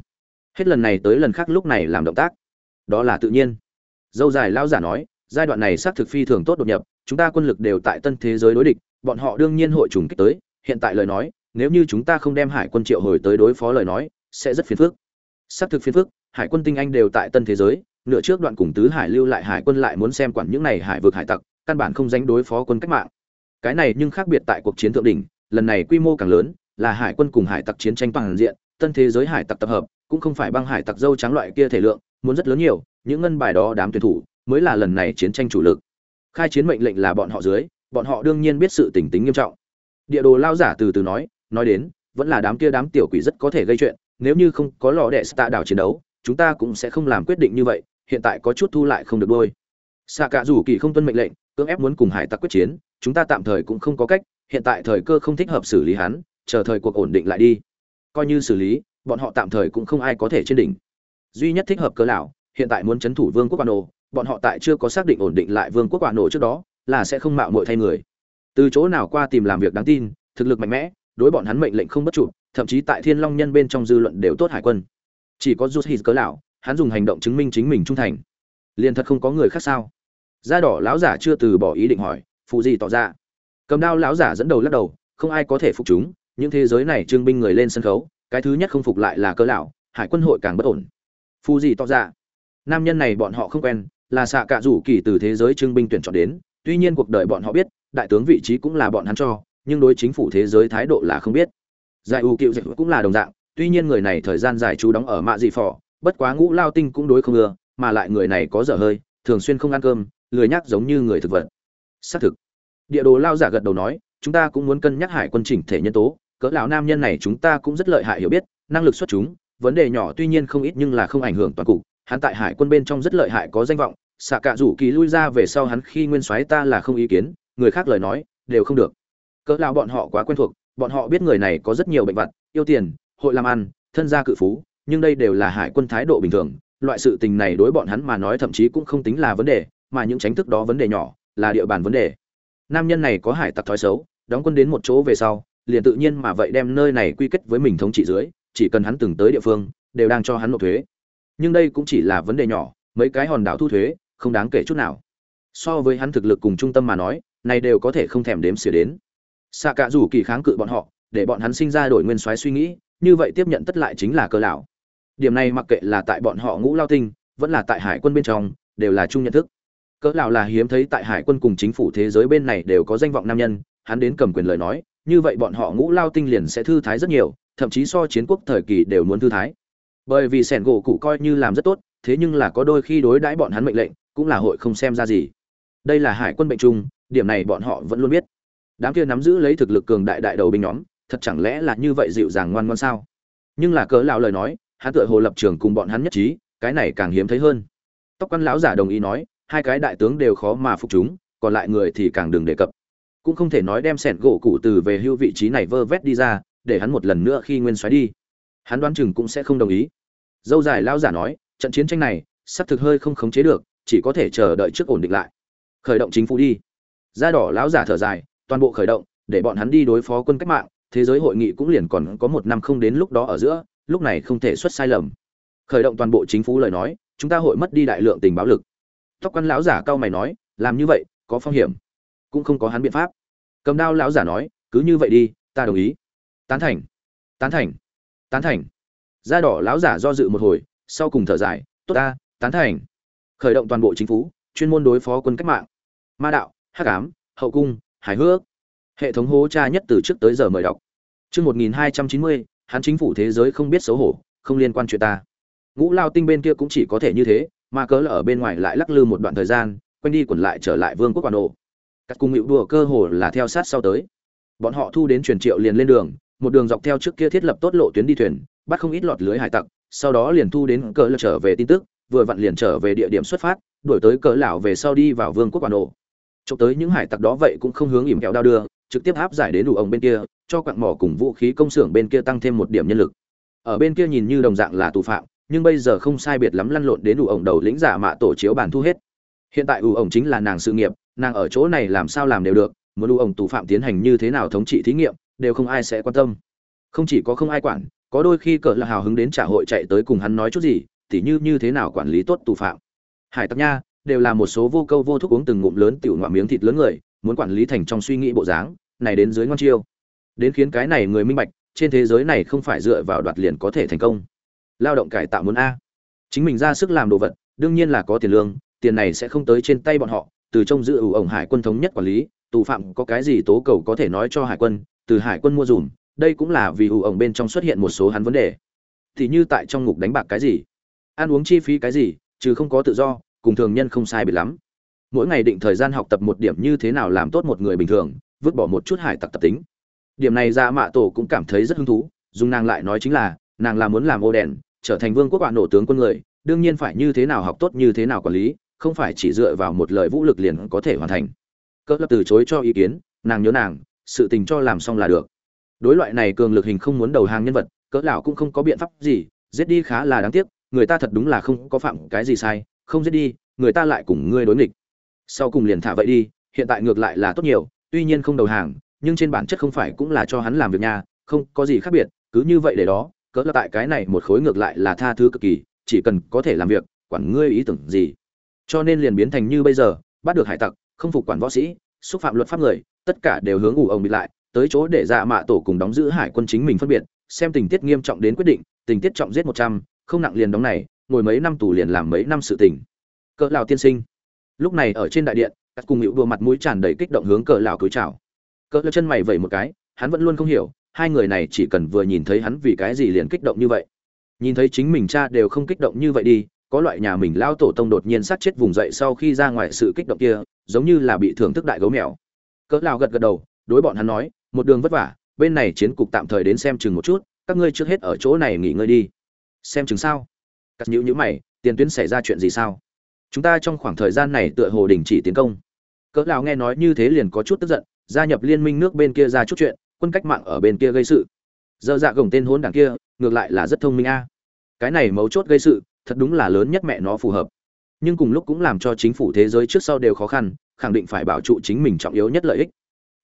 Hết lần này tới lần khác lúc này làm động tác. Đó là tự nhiên dâu dài lao giả nói, giai đoạn này xác thực phi thường tốt đột nhập, chúng ta quân lực đều tại tân thế giới đối địch, bọn họ đương nhiên hội trùng kích tới. Hiện tại lời nói, nếu như chúng ta không đem hải quân triệu hồi tới đối phó lời nói, sẽ rất phiền phức. Xác thực phiền phức, hải quân tinh anh đều tại tân thế giới, nửa trước đoạn cùng tứ hải lưu lại hải quân lại muốn xem quản những này hải vực hải tặc, căn bản không dánh đối phó quân cách mạng. Cái này nhưng khác biệt tại cuộc chiến thượng đỉnh, lần này quy mô càng lớn, là hải quân cùng hải tặc chiến tranh toàn diện, tân thế giới hải tặc tập hợp, cũng không phải băng hải tặc dâu trắng loại kia thể lượng, muốn rất lớn nhiều những ngân bài đó đám tuyển thủ mới là lần này chiến tranh chủ lực. Khai chiến mệnh lệnh là bọn họ dưới, bọn họ đương nhiên biết sự tình tính nghiêm trọng. Địa đồ lao giả từ từ nói nói đến, vẫn là đám kia đám tiểu quỷ rất có thể gây chuyện, nếu như không có lò đẻ stạ đảo chiến đấu, chúng ta cũng sẽ không làm quyết định như vậy, hiện tại có chút thu lại không được đôi. Xạ cả dù kỳ không tuân mệnh lệnh, cưỡng ép muốn cùng hải tặc quyết chiến, chúng ta tạm thời cũng không có cách, hiện tại thời cơ không thích hợp xử lý hắn, chờ thời cuộc ổn định lại đi. Coi như xử lý, bọn họ tạm thời cũng không ai có thể trên đỉnh. Duy nhất thích hợp cớ lão hiện tại muốn chấn thủ vương quốc quan nổ bọn họ tại chưa có xác định ổn định lại vương quốc quan nổ trước đó, là sẽ không mạo muội thay người. Từ chỗ nào qua tìm làm việc đáng tin, thực lực mạnh mẽ, đối bọn hắn mệnh lệnh không bất trụ thậm chí tại thiên long nhân bên trong dư luận đều tốt hải quân. Chỉ có rút hít cớ lão, hắn dùng hành động chứng minh chính mình trung thành. Liền thật không có người khác sao? Da đỏ lão giả chưa từ bỏ ý định hỏi, phụ gì tỏ ra? Cầm đao lão giả dẫn đầu lắc đầu, không ai có thể phục chúng, những thế giới này trương binh người lên sân khấu, cái thứ nhất không phục lại là cớ lão, hải quân hội càng bất ổn. Phụ gì tỏ ra? Nam nhân này bọn họ không quen, là xạ cạ rủ kỳ từ thế giới trương binh tuyển chọn đến, tuy nhiên cuộc đời bọn họ biết, đại tướng vị trí cũng là bọn hắn cho, nhưng đối chính phủ thế giới thái độ là không biết. Giải ưu cựu dịch cũng là đồng dạng, tuy nhiên người này thời gian dài chú đóng ở mạ dị phò, bất quá ngũ lao tinh cũng đối không ưa, mà lại người này có dở hơi, thường xuyên không ăn cơm, lười nhắc giống như người thực vật. Xác thực. Địa đồ lao giả gật đầu nói, chúng ta cũng muốn cân nhắc hải quân chỉnh thể nhân tố, cỡ lão nam nhân này chúng ta cũng rất lợi hại hiểu biết, năng lực xuất chúng, vấn đề nhỏ tuy nhiên không ít nhưng là không ảnh hưởng toàn cục hắn tại hải quân bên trong rất lợi hại có danh vọng xạ cạ rủ kỳ lui ra về sau hắn khi nguyên soái ta là không ý kiến, người khác lời nói, đều không được. Cỡ lão bọn họ quá quen thuộc, bọn họ biết người này có rất nhiều bệnh vặt, yêu tiền, hội làm ăn, thân gia cự phú, nhưng đây đều là hải quân thái độ bình thường, loại sự tình này đối bọn hắn mà nói thậm chí cũng không tính là vấn đề, mà những tránh thức đó vấn đề nhỏ, là địa bàn vấn đề. Nam nhân này có hải tặc thói xấu, đóng quân đến một chỗ về sau, liền tự nhiên mà vậy đem nơi này quy kết với mình thống trị dưới, chỉ cần hắn từng tới địa phương, đều đang cho hắn nộp thuế nhưng đây cũng chỉ là vấn đề nhỏ, mấy cái hòn đảo thu thuế, không đáng kể chút nào. So với hắn thực lực cùng trung tâm mà nói, này đều có thể không thèm đếm xỉa đến. Xạ cả dù kỳ kháng cự bọn họ, để bọn hắn sinh ra đổi nguyên soái suy nghĩ, như vậy tiếp nhận tất lại chính là cơ lão. Điểm này mặc kệ là tại bọn họ ngũ lao tinh, vẫn là tại hải quân bên trong, đều là chung nhận thức. Cỡ lão là hiếm thấy tại hải quân cùng chính phủ thế giới bên này đều có danh vọng nam nhân, hắn đến cầm quyền lời nói, như vậy bọn họ ngũ lao tinh liền sẽ thư thái rất nhiều, thậm chí so chiến quốc thời kỳ đều muốn thư thái bởi vì sẻn gỗ cụ coi như làm rất tốt, thế nhưng là có đôi khi đối đãi bọn hắn mệnh lệnh, cũng là hội không xem ra gì. Đây là hải quân bệnh chung, điểm này bọn họ vẫn luôn biết. Đám kia nắm giữ lấy thực lực cường đại đại đầu binh nhóm, thật chẳng lẽ là như vậy dịu dàng ngoan ngoan sao? Nhưng là cỡ lão lời nói, hắn tựa hồ lập trường cùng bọn hắn nhất trí, cái này càng hiếm thấy hơn. Tóc quan lão giả đồng ý nói, hai cái đại tướng đều khó mà phục chúng, còn lại người thì càng đừng đề cập. Cũng không thể nói đem sẻn gỗ cụ từ về hưu vị trí này vơ vét đi ra, để hắn một lần nữa khi nguyên xoáy đi. Hắn đoán chừng cũng sẽ không đồng ý dâu dài lão giả nói, trận chiến tranh này, sắp thực hơi không khống chế được, chỉ có thể chờ đợi trước ổn định lại. Khởi động chính phủ đi. Da đỏ lão giả thở dài, toàn bộ khởi động, để bọn hắn đi đối phó quân cách mạng, thế giới hội nghị cũng liền còn có một năm không đến lúc đó ở giữa, lúc này không thể xuất sai lầm. Khởi động toàn bộ chính phủ lời nói, chúng ta hội mất đi đại lượng tình báo lực. Tóc quan lão giả cao mày nói, làm như vậy, có phong hiểm. Cũng không có hắn biện pháp. Cầm đao lão giả nói, cứ như vậy đi, ta đồng ý. Tán thành. Tán thành. Tán thành da đỏ lão giả do dự một hồi, sau cùng thở dài, tốt ta, tán thành. Khởi động toàn bộ chính phủ, chuyên môn đối phó quân cách mạng. Ma đạo, hắc ám, hậu cung, hài hước. Hệ thống hố tra nhất từ trước tới giờ mời đọc. Chương một nghìn hai trăm chín mươi, hắn chính phủ thế giới không biết xấu hổ, không liên quan chuyện ta. Ngũ lao tinh bên kia cũng chỉ có thể như thế, mà cớ là ở bên ngoài lại lắc lư một đoạn thời gian, quanh đi quẩn lại trở lại vương quốc quản đồ. Các cung hữu đùa cơ hồ là theo sát sau tới. Bọn họ thu đến truyền triệu liền lên đường, một đường dọc theo trước kia thiết lập tốt lộ tuyến đi thuyền bắt không ít lọt lưới hải tặc, sau đó liền thu đến cỡ lão trở về tin tức, vừa vặn liền trở về địa điểm xuất phát, đuổi tới cỡ lão về sau đi vào vương quốc quản đồ chụp tới những hải tặc đó vậy cũng không hướng ỉm kẹo đao đưa, trực tiếp áp giải đến đủ ông bên kia, cho quặng mỏ cùng vũ khí công xưởng bên kia tăng thêm một điểm nhân lực. Ở bên kia nhìn như đồng dạng là tù phạm, nhưng bây giờ không sai biệt lắm lăn lộn đến đủ ổng đầu lĩnh giả mạ tổ chiếu bản thu hết. Hiện tại ủ ổng chính là nàng sự nghiệp, nàng ở chỗ này làm sao làm đều được, muốn ủ ổng tù phạm tiến hành như thế nào thống trị thí nghiệm, đều không ai sẽ quan tâm. Không chỉ có không ai quản có đôi khi cỡ là hào hứng đến trả hội chạy tới cùng hắn nói chút gì, tỉ như như thế nào quản lý tốt tù phạm. Hải tặc nha, đều là một số vô câu vô thuốc uống từng ngụm lớn tiểu ngoạm miếng thịt lớn người, muốn quản lý thành trong suy nghĩ bộ dáng, này đến dưới ngon chiêu. Đến khiến cái này người minh bạch, trên thế giới này không phải dựa vào đoạt liền có thể thành công. Lao động cải tạo muốn a. Chính mình ra sức làm đồ vật, đương nhiên là có tiền lương, tiền này sẽ không tới trên tay bọn họ, từ trong giữ ủ ổng hải quân thống nhất quản lý, tù phạm có cái gì tố cầu có thể nói cho hải quân, từ hải quân mua dùm đây cũng là vì ủ ổng bên trong xuất hiện một số hắn vấn đề. Thì như tại trong ngục đánh bạc cái gì? Ăn uống chi phí cái gì, chứ không có tự do, cùng thường nhân không sai biệt lắm. Mỗi ngày định thời gian học tập một điểm như thế nào làm tốt một người bình thường, vứt bỏ một chút hải tặc tập tính. Điểm này ra mạ tổ cũng cảm thấy rất hứng thú, dùng nàng lại nói chính là, nàng là muốn làm ô đèn, trở thành vương quốc bạn nổ tướng quân người, đương nhiên phải như thế nào học tốt như thế nào quản lý, không phải chỉ dựa vào một lời vũ lực liền có thể hoàn thành. Cỡ lập từ chối cho ý kiến, nàng nhớ nàng, sự tình cho làm xong là được đối loại này cường lực hình không muốn đầu hàng nhân vật, cỡ lão cũng không có biện pháp gì, giết đi khá là đáng tiếc, người ta thật đúng là không có phạm cái gì sai, không giết đi, người ta lại cùng ngươi đối nghịch. Sau cùng liền thả vậy đi, hiện tại ngược lại là tốt nhiều, tuy nhiên không đầu hàng, nhưng trên bản chất không phải cũng là cho hắn làm việc nhà, không có gì khác biệt, cứ như vậy để đó, cỡ là tại cái này một khối ngược lại là tha thứ cực kỳ, chỉ cần có thể làm việc, quản ngươi ý tưởng gì. Cho nên liền biến thành như bây giờ, bắt được hải tặc, không phục quản võ sĩ, xúc phạm luật pháp người, tất cả đều hướng ủ ông bị lại tới chỗ để dạ mạ tổ cùng đóng giữ hải quân chính mình phân biệt, xem tình tiết nghiêm trọng đến quyết định, tình tiết trọng giết một trăm, không nặng liền đóng này, ngồi mấy năm tù liền làm mấy năm sự tình. Cỡ lào tiên sinh. Lúc này ở trên đại điện, các cùng hữu đùa mặt mũi tràn đầy kích động hướng cỡ lào cúi chào. Cỡ chân mày vẩy một cái, hắn vẫn luôn không hiểu, hai người này chỉ cần vừa nhìn thấy hắn vì cái gì liền kích động như vậy. Nhìn thấy chính mình cha đều không kích động như vậy đi, có loại nhà mình lao tổ tông đột nhiên sát chết vùng dậy sau khi ra ngoài sự kích động kia, giống như là bị thưởng thức đại gấu mèo. Cỡ lao gật gật đầu, đối bọn hắn nói một đường vất vả, bên này chiến cục tạm thời đến xem chừng một chút, các ngươi trước hết ở chỗ này nghỉ ngơi đi. Xem chừng sao? Cắt nhữ nhữ mày, tiền tuyến xảy ra chuyện gì sao? Chúng ta trong khoảng thời gian này tựa hồ đình chỉ tiến công. Cỡ lão nghe nói như thế liền có chút tức giận, gia nhập liên minh nước bên kia ra chút chuyện, quân cách mạng ở bên kia gây sự. Dơ dạ gồng tên hôn đảng kia, ngược lại là rất thông minh a. Cái này mấu chốt gây sự, thật đúng là lớn nhất mẹ nó phù hợp. Nhưng cùng lúc cũng làm cho chính phủ thế giới trước sau đều khó khăn, khẳng định phải bảo trụ chính mình trọng yếu nhất lợi ích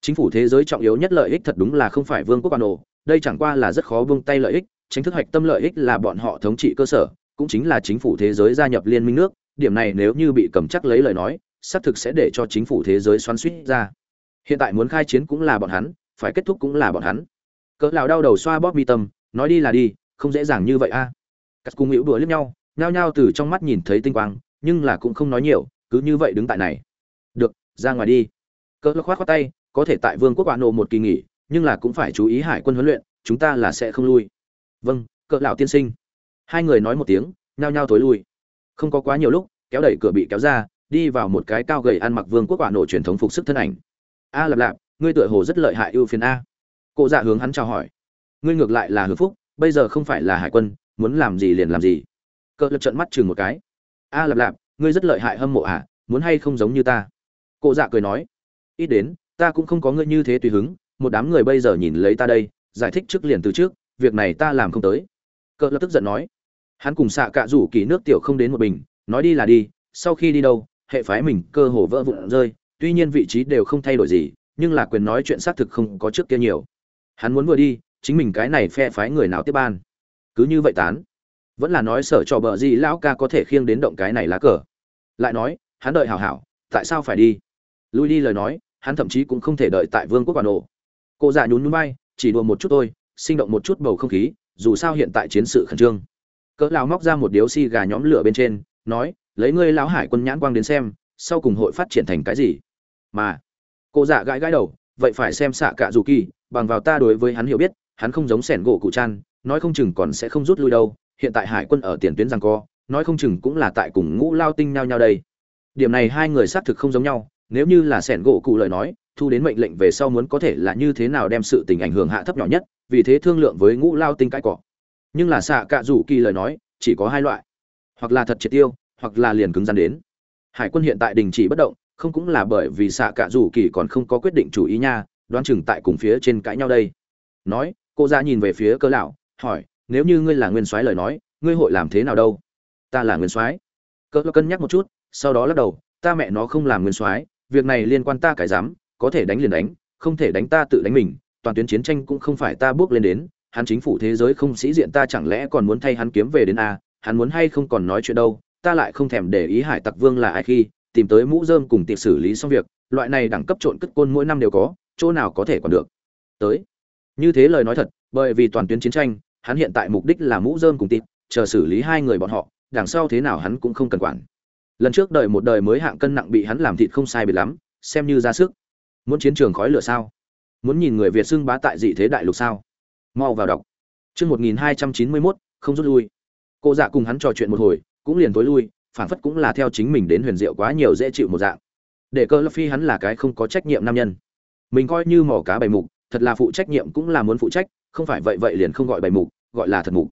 chính phủ thế giới trọng yếu nhất lợi ích thật đúng là không phải vương quốc quan ổ đây chẳng qua là rất khó buông tay lợi ích, chính thức hoạch tâm lợi ích là bọn họ thống trị cơ sở, cũng chính là chính phủ thế giới gia nhập liên minh nước, điểm này nếu như bị cầm chắc lấy lời nói, xác thực sẽ để cho chính phủ thế giới xoắn suýt ra. Hiện tại muốn khai chiến cũng là bọn hắn, phải kết thúc cũng là bọn hắn. Cỡ lão đau đầu xoa bóp mi tâm, nói đi là đi, không dễ dàng như vậy a. À. cắt cung hữu đùa liếc nhau, nhao nhao từ trong mắt nhìn thấy tinh quang, nhưng là cũng không nói nhiều, cứ như vậy đứng tại này. Được, ra ngoài đi. Cỡ lão khoát khoát tay có thể tại vương quốc bạn nộ một kỳ nghỉ, nhưng là cũng phải chú ý hải quân huấn luyện, chúng ta là sẽ không lui. Vâng cỡ lão tiên sinh. Hai người nói một tiếng, nhao nhao tối lui. Không có quá nhiều lúc, kéo đẩy cửa bị kéo ra, đi vào một cái cao gầy ăn mặc vương quốc quả nổ truyền thống phục sức thân ảnh. A lạp lạp, ngươi tựa hồ rất lợi hại ưu phiền a. Cụ dạ hướng hắn chào hỏi. Ngươi ngược lại là hưng phúc, bây giờ không phải là hải quân, muốn làm gì liền làm gì. Cỡ lập trận mắt chừng một cái. A lạp lạp, ngươi rất lợi hại hâm mộ à muốn hay không giống như ta? Cụ dạ cười nói. Ít đến ta cũng không có ngươi như thế tùy hứng, một đám người bây giờ nhìn lấy ta đây, giải thích trước liền từ trước, việc này ta làm không tới. Cỡ lập tức giận nói. Hắn cùng xạ cạ rủ kỳ nước tiểu không đến một bình, nói đi là đi, sau khi đi đâu, hệ phái mình cơ hồ vỡ vụn rơi, tuy nhiên vị trí đều không thay đổi gì, nhưng là quyền nói chuyện xác thực không có trước kia nhiều. Hắn muốn vừa đi, chính mình cái này phe phái người nào tiếp ban? Cứ như vậy tán. Vẫn là nói sở trò bờ gì lão ca có thể khiêng đến động cái này lá cờ. Lại nói, hắn đợi hảo hảo, tại sao phải đi? Lui đi lời nói hắn thậm chí cũng không thể đợi tại vương quốc bản ổ cô già nhún núi bay chỉ đùa một chút thôi, sinh động một chút bầu không khí, dù sao hiện tại chiến sự khẩn trương. Cỡ lão móc ra một điếu xi gà nhóm lửa bên trên, nói, lấy ngươi lão hải quân nhãn quang đến xem, sau cùng hội phát triển thành cái gì? Mà, cô dạ gãi gãi đầu, vậy phải xem xạ cả dù kỳ, bằng vào ta đối với hắn hiểu biết, hắn không giống sẻn gỗ cụ chan, nói không chừng còn sẽ không rút lui đâu, hiện tại hải quân ở tiền tuyến rằng co, nói không chừng cũng là tại cùng ngũ lao tinh nhau nhau đây. Điểm này hai người xác thực không giống nhau nếu như là sẻn gỗ cụ lời nói, thu đến mệnh lệnh về sau muốn có thể là như thế nào đem sự tình ảnh hưởng hạ thấp nhỏ nhất, vì thế thương lượng với ngũ lao tinh cãi cọ. Nhưng là xạ cạ rủ kỳ lời nói, chỉ có hai loại. Hoặc là thật triệt tiêu, hoặc là liền cứng rắn đến. Hải quân hiện tại đình chỉ bất động, không cũng là bởi vì xạ cạ rủ kỳ còn không có quyết định chủ ý nha, đoán chừng tại cùng phía trên cãi nhau đây. Nói, cô ra nhìn về phía cơ lão, hỏi, nếu như ngươi là nguyên soái lời nói, ngươi hội làm thế nào đâu? Ta là nguyên soái. Cơ cân nhắc một chút, sau đó lắc đầu, ta mẹ nó không làm nguyên soái việc này liên quan ta cái dám có thể đánh liền đánh, không thể đánh ta tự đánh mình, toàn tuyến chiến tranh cũng không phải ta bước lên đến, hắn chính phủ thế giới không sĩ diện ta chẳng lẽ còn muốn thay hắn kiếm về đến a, hắn muốn hay không còn nói chuyện đâu, ta lại không thèm để ý hải tặc vương là ai khi, tìm tới mũ dơm cùng tiệc xử lý xong việc, loại này đẳng cấp trộn cất côn mỗi năm đều có, chỗ nào có thể còn được. Tới. Như thế lời nói thật, bởi vì toàn tuyến chiến tranh, hắn hiện tại mục đích là mũ dơm cùng tịp chờ xử lý hai người bọn họ, đằng sau thế nào hắn cũng không cần quản lần trước đợi một đời mới hạng cân nặng bị hắn làm thịt không sai biệt lắm, xem như ra sức. Muốn chiến trường khói lửa sao? Muốn nhìn người việt xưng bá tại dị thế đại lục sao? Mau vào đọc. Chương một nghìn hai trăm chín mươi mốt, không rút lui. Cô dạ cùng hắn trò chuyện một hồi, cũng liền tối lui, phản phất cũng là theo chính mình đến huyền diệu quá nhiều dễ chịu một dạng. Để cơ lập phi hắn là cái không có trách nhiệm nam nhân. Mình coi như mỏ cá bày mục, thật là phụ trách nhiệm cũng là muốn phụ trách, không phải vậy vậy liền không gọi bày mục, gọi là thật mục.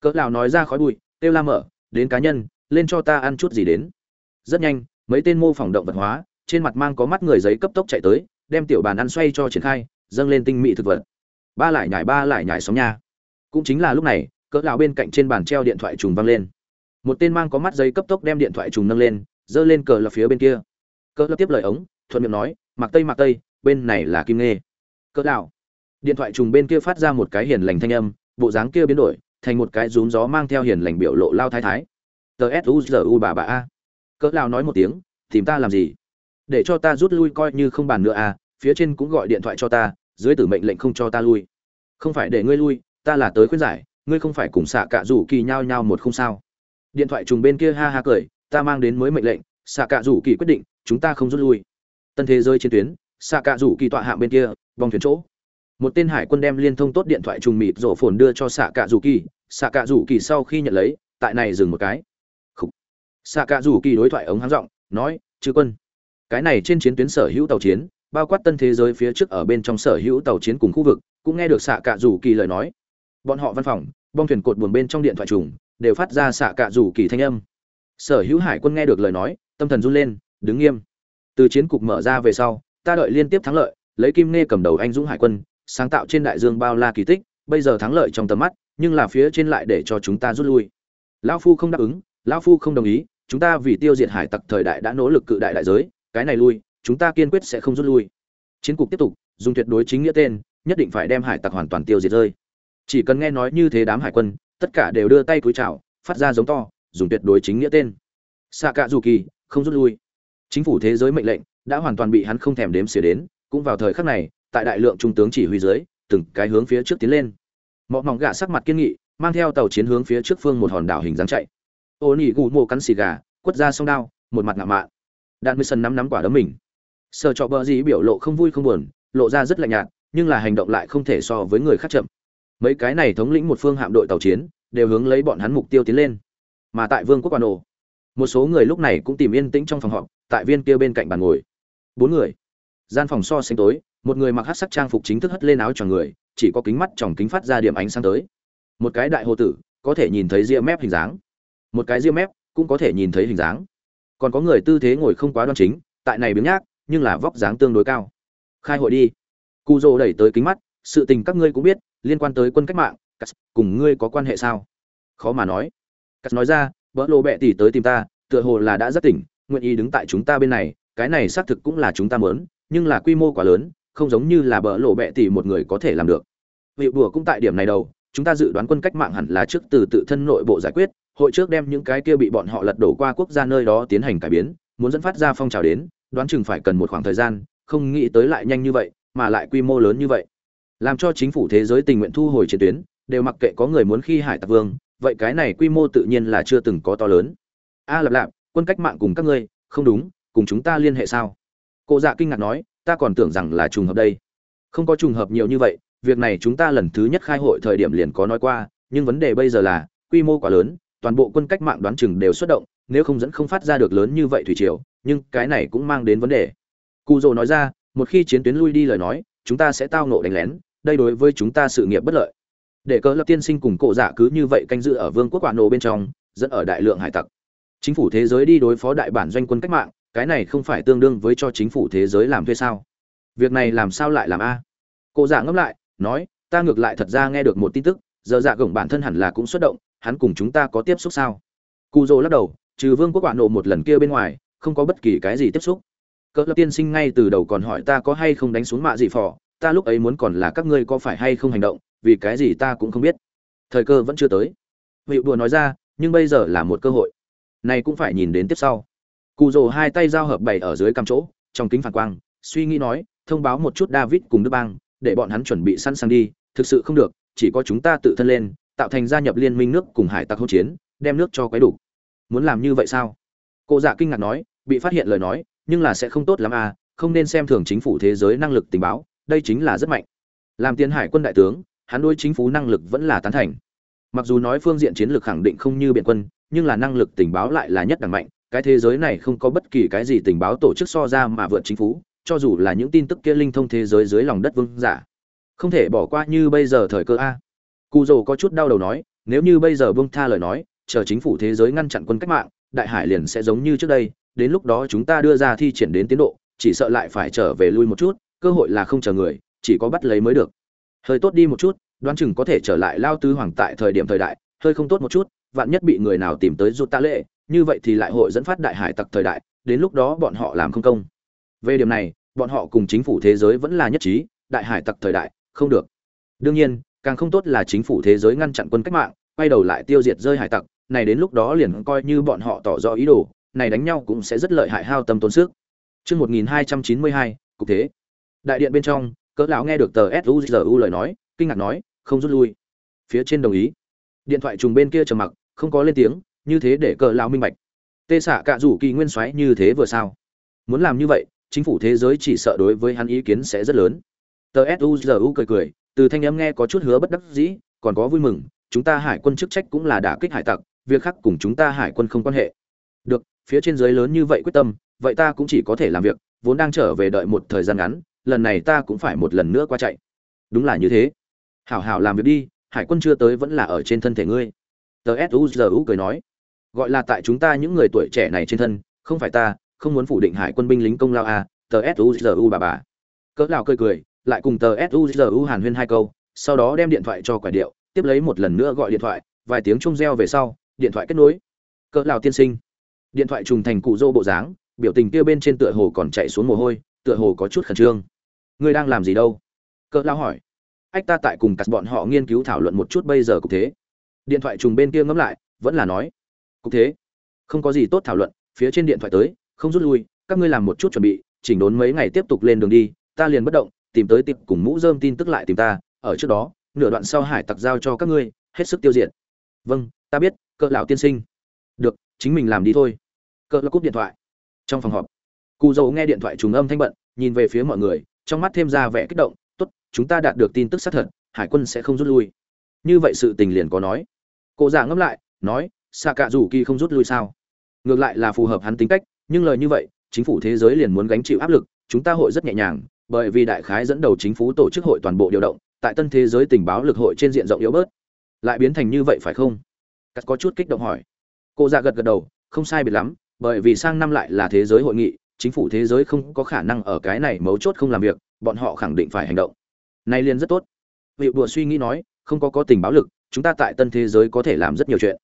Cỡ lào nói ra khói bụi, têu la mở, đến cá nhân, lên cho ta ăn chút gì đến rất nhanh, mấy tên mô phỏng động vật hóa, trên mặt mang có mắt người giấy cấp tốc chạy tới, đem tiểu bàn ăn xoay cho triển khai, dâng lên tinh mỹ thực vật. Ba lại nhải ba lại nhải sóng nha. Cũng chính là lúc này, cỡ lão bên cạnh trên bàn treo điện thoại trùng văng lên. Một tên mang có mắt giấy cấp tốc đem điện thoại trùng nâng lên dơ lên cờ là phía bên kia. Cỡ lão tiếp lời ống, thuận miệng nói mặc tây mặc tây, bên này là kim nghe cỡ lão, điện thoại trùng bên kia phát ra một cái hiền lành thanh âm, bộ dáng kia biến đổi, thành một cái rúm gió mang theo hiền lành biểu lộ lao thái thái. Tờ s u u bà bà a cỡ lao nói một tiếng, tìm ta làm gì? Để cho ta rút lui coi như không bàn nữa à phía trên cũng gọi điện thoại cho ta, dưới tử mệnh lệnh không cho ta lui. Không phải để ngươi lui, ta là tới khuyên giải, ngươi không phải cùng xạ cạ rủ kỳ nhao nhao một không sao. Điện thoại trùng bên kia ha ha cười, ta mang đến mới mệnh lệnh, xạ cạ rủ kỳ quyết định, chúng ta không rút lui. Tân thế giới chiến tuyến, xạ cạ rủ kỳ tọa hạng bên kia, vòng thuyền chỗ. Một tên hải quân đem liên thông tốt điện thoại trùng mịt rổ phồn đưa cho xạ cạ rủ kỳ, xạ cạ rủ kỳ sau khi nhận lấy, tại này dừng một cái xạ cạ rủ kỳ đối thoại ống háng rộng, nói chư quân cái này trên chiến tuyến sở hữu tàu chiến bao quát tân thế giới phía trước ở bên trong sở hữu tàu chiến cùng khu vực cũng nghe được xạ cạ rủ kỳ lời nói. Bọn họ văn phòng bong thuyền cột buồn bên trong điện thoại trùng đều phát ra xạ cạ rủ kỳ thanh âm. Sở hữu hải quân nghe được lời nói tâm thần run lên đứng nghiêm. Từ chiến cục mở ra về sau ta đợi liên tiếp thắng lợi lấy kim nê cầm đầu anh dũng hải quân sáng tạo trên đại dương bao la kỳ tích bây giờ thắng lợi trong tầm mắt nhưng là phía trên lại để cho chúng ta rút lui. Lão phu không đáp ứng lão phu không đồng ý chúng ta vì tiêu diệt hải tặc thời đại đã nỗ lực cự đại đại giới, cái này lui, chúng ta kiên quyết sẽ không rút lui. Chiến cục tiếp tục, dùng tuyệt đối chính nghĩa tên, nhất định phải đem hải tặc hoàn toàn tiêu diệt rơi. Chỉ cần nghe nói như thế đám hải quân, tất cả đều đưa tay cúi chào, phát ra giống to, dùng tuyệt đối chính nghĩa tên. Xạ cạ dù kỳ không rút lui. Chính phủ thế giới mệnh lệnh đã hoàn toàn bị hắn không thèm đếm xỉa đến, cũng vào thời khắc này, tại đại lượng trung tướng chỉ huy dưới, từng cái hướng phía trước tiến lên. Mọi mỏng gạ sắc mặt kiên nghị, mang theo tàu chiến hướng phía trước phương một hòn đảo hình dáng chạy ô nỉ gù mộ cắn xì gà, quất ra sông đao, một mặt ngạo mạn. Đạn mười sân nắm nắm quả đấm mình. Sợ trọ bờ gì biểu lộ không vui không buồn, lộ ra rất lạnh nhạt, nhưng là hành động lại không thể so với người khác chậm. Mấy cái này thống lĩnh một phương hạm đội tàu chiến, đều hướng lấy bọn hắn mục tiêu tiến lên. Mà tại vương quốc quan ổ một số người lúc này cũng tìm yên tĩnh trong phòng họp, tại viên kia bên cạnh bàn ngồi. Bốn người. Gian phòng so sánh tối, một người mặc hát sắc trang phục chính thức hất lên áo choàng người, chỉ có kính mắt tròng kính phát ra điểm ánh sáng tới. Một cái đại hồ tử, có thể nhìn thấy ria mép hình dáng một cái ria mép, cũng có thể nhìn thấy hình dáng. Còn có người tư thế ngồi không quá đoan chính, tại này biếng nhác, nhưng là vóc dáng tương đối cao. Khai hội đi. Cụ rồ đẩy tới kính mắt, sự tình các ngươi cũng biết, liên quan tới quân cách mạng cùng ngươi có quan hệ sao? Khó mà nói. Cắt nói ra vỡ lộ bẹ tỷ tới tìm ta, tựa hồ là đã rất tỉnh, nguyện ý đứng tại chúng ta bên này, cái này xác thực cũng là chúng ta mớn nhưng là quy mô quá lớn, không giống như là bỡ lộ bẹ tỷ một người có thể làm được. Vị đùa cũng tại điểm này đâu chúng ta dự đoán quân cách mạng hẳn là trước từ tự thân nội bộ giải quyết hội trước đem những cái kia bị bọn họ lật đổ qua quốc gia nơi đó tiến hành cải biến muốn dẫn phát ra phong trào đến đoán chừng phải cần một khoảng thời gian không nghĩ tới lại nhanh như vậy mà lại quy mô lớn như vậy. Làm cho chính phủ thế giới tình nguyện thu hồi chiến tuyến đều mặc kệ có người muốn khi hải tặc vương vậy cái này quy mô tự nhiên là chưa từng có to lớn. A à, lạp lạp quân cách mạng cùng các ngươi không đúng cùng chúng ta liên hệ sao? Cụ dạ kinh ngạc nói ta còn tưởng rằng là trùng hợp đây. Không có trùng hợp nhiều như vậy việc này chúng ta lần thứ nhất khai hội thời điểm liền có nói qua nhưng vấn đề bây giờ là quy mô quá lớn toàn bộ quân cách mạng đoán chừng đều xuất động, nếu không dẫn không phát ra được lớn như vậy thủy triều, nhưng cái này cũng mang đến vấn đề. Cụ dồ nói ra, một khi chiến tuyến lui đi lời nói, chúng ta sẽ tao nộ đánh lén, đây đối với chúng ta sự nghiệp bất lợi. Để cớ lập tiên sinh cùng cổ giả cứ như vậy canh giữ ở vương quốc quả nổ bên trong, dẫn ở đại lượng hải tặc. Chính phủ thế giới đi đối phó đại bản doanh quân cách mạng, cái này không phải tương đương với cho chính phủ thế giới làm thuê sao? Việc này làm sao lại làm a? Cổ giả ngẫm lại, nói, ta ngược lại thật ra nghe được một tin tức, giờ dạ gổng bản thân hẳn là cũng xuất động hắn cùng chúng ta có tiếp xúc sao? Cụ dỗ lắc đầu, trừ vương quốc quả nộ một lần kia bên ngoài, không có bất kỳ cái gì tiếp xúc. Cỡ lập tiên sinh ngay từ đầu còn hỏi ta có hay không đánh xuống mạ dị phò, ta lúc ấy muốn còn là các ngươi có phải hay không hành động, vì cái gì ta cũng không biết. Thời cơ vẫn chưa tới. Vị đùa nói ra, nhưng bây giờ là một cơ hội. Này cũng phải nhìn đến tiếp sau. Cụ rồ hai tay giao hợp bày ở dưới cam chỗ, trong kính phản quang, suy nghĩ nói, thông báo một chút david cùng nước bang, để bọn hắn chuẩn bị sẵn sàng đi, thực sự không được, chỉ có chúng ta tự thân lên tạo thành gia nhập liên minh nước cùng hải tặc hỗn chiến, đem nước cho quấy đủ. Muốn làm như vậy sao? Cô dạ kinh ngạc nói, bị phát hiện lời nói, nhưng là sẽ không tốt lắm à không nên xem thường chính phủ thế giới năng lực tình báo, đây chính là rất mạnh. Làm tiến hải quân đại tướng, hắn đối chính phủ năng lực vẫn là tán thành. Mặc dù nói phương diện chiến lược khẳng định không như biện quân, nhưng là năng lực tình báo lại là nhất đẳng mạnh, cái thế giới này không có bất kỳ cái gì tình báo tổ chức so ra mà vượt chính phủ, cho dù là những tin tức kia linh thông thế giới dưới lòng đất vương giả. Không thể bỏ qua như bây giờ thời cơ a cụ dồ có chút đau đầu nói, nếu như bây giờ bông tha lời nói, chờ chính phủ thế giới ngăn chặn quân cách mạng, đại hải liền sẽ giống như trước đây, đến lúc đó chúng ta đưa ra thi triển đến tiến độ, chỉ sợ lại phải trở về lui một chút, cơ hội là không chờ người, chỉ có bắt lấy mới được. Hơi tốt đi một chút, đoán chừng có thể trở lại lao tứ hoàng tại thời điểm thời đại, hơi không tốt một chút, vạn nhất bị người nào tìm tới rút ta lệ, như vậy thì lại hội dẫn phát đại hải tặc thời đại, đến lúc đó bọn họ làm không công. Về điểm này, bọn họ cùng chính phủ thế giới vẫn là nhất trí, đại hải tặc thời đại, không được. Đương nhiên càng không tốt là chính phủ thế giới ngăn chặn quân cách mạng quay đầu lại tiêu diệt rơi hải tặc này đến lúc đó liền coi như bọn họ tỏ rõ ý đồ này đánh nhau cũng sẽ rất lợi hại hao tâm tốn sức Chương 1292, cục thế. Đại điện bên trong, cỡ lão nghe được tờ SUZU lời nói, kinh ngạc nói, không rút lui. Phía trên đồng ý. Điện thoại trùng bên kia trầm mặc, không có lên tiếng, như thế để cỡ lão minh bạch. Tê xạ cạ rủ kỳ nguyên xoáy như thế vừa sao? Muốn làm như vậy, chính phủ thế giới chỉ sợ đối với hắn ý kiến sẽ rất lớn. Tờ SUZU cười cười, từ thanh âm nghe có chút hứa bất đắc dĩ, còn có vui mừng, chúng ta hải quân chức trách cũng là đả kích hải tặc, việc khác cùng chúng ta hải quân không quan hệ. Được, phía trên dưới lớn như vậy quyết tâm, vậy ta cũng chỉ có thể làm việc vốn đang trở về đợi một thời gian ngắn lần này ta cũng phải một lần nữa qua chạy. Đúng là như thế. Hảo hảo làm việc đi hải quân chưa tới vẫn là ở trên thân thể ngươi. Tờ suzu cười nói. Gọi là tại chúng ta những người tuổi trẻ này trên thân không phải ta không muốn phủ định hải quân binh lính công lao à, tờ suzu bà bà. Cỡ nào cười cười lại cùng tờ suzu hàn huyên hai câu, sau đó đem điện thoại cho quả điệu, tiếp lấy một lần nữa gọi điện thoại, vài tiếng chung reo về sau, điện thoại kết nối. Cỡ nào tiên sinh. Điện thoại trùng thành cụ dô bộ dáng, biểu tình kia bên trên tựa hồ còn chạy xuống mồ hôi, tựa hồ có chút khẩn trương. Ngươi đang làm gì đâu? Cỡ lao hỏi. Ách ta tại cùng cắt bọn họ nghiên cứu thảo luận một chút bây giờ cục thế. Điện thoại trùng bên kia ngẫm lại, vẫn là nói. Cục thế? Không có gì tốt thảo luận, phía trên điện thoại tới, không rút lui, các ngươi làm một chút chuẩn bị, chỉnh đốn mấy ngày tiếp tục lên đường đi, ta liền bất động tìm tới tiệp cùng mũ dơm tin tức lại tìm ta, ở trước đó, nửa đoạn sau hải tặc giao cho các ngươi, hết sức tiêu diệt. Vâng ta biết, cỡ lão tiên sinh. Được, chính mình làm đi thôi. Cỡ lão cúp điện thoại. Trong phòng họp cụ dầu nghe điện thoại trùng âm thanh bận, nhìn về phía mọi người, trong mắt thêm ra vẻ kích động, tốt, chúng ta đạt được tin tức xác thật, hải quân sẽ không rút lui. Như vậy sự tình liền có nói. Cụ già ngẫm lại, nói xạ cạ rủ kỳ không rút lui sao? Ngược lại là phù hợp hắn tính cách, nhưng lời như vậy, chính phủ thế giới liền muốn gánh chịu áp lực, chúng ta hội rất nhẹ nhàng bởi vì đại khái dẫn đầu chính phủ tổ chức hội toàn bộ điều động, tại tân thế giới tình báo lực hội trên diện rộng yếu bớt. Lại biến thành như vậy phải không? Cắt có chút kích động hỏi. Cô dạ gật gật đầu, không sai biệt lắm, bởi vì sang năm lại là thế giới hội nghị, chính phủ thế giới không có khả năng ở cái này mấu chốt không làm việc, bọn họ khẳng định phải hành động. Này liền rất tốt. Vị đùa suy nghĩ nói, không có có tình báo lực, chúng ta tại tân thế giới có thể làm rất nhiều chuyện.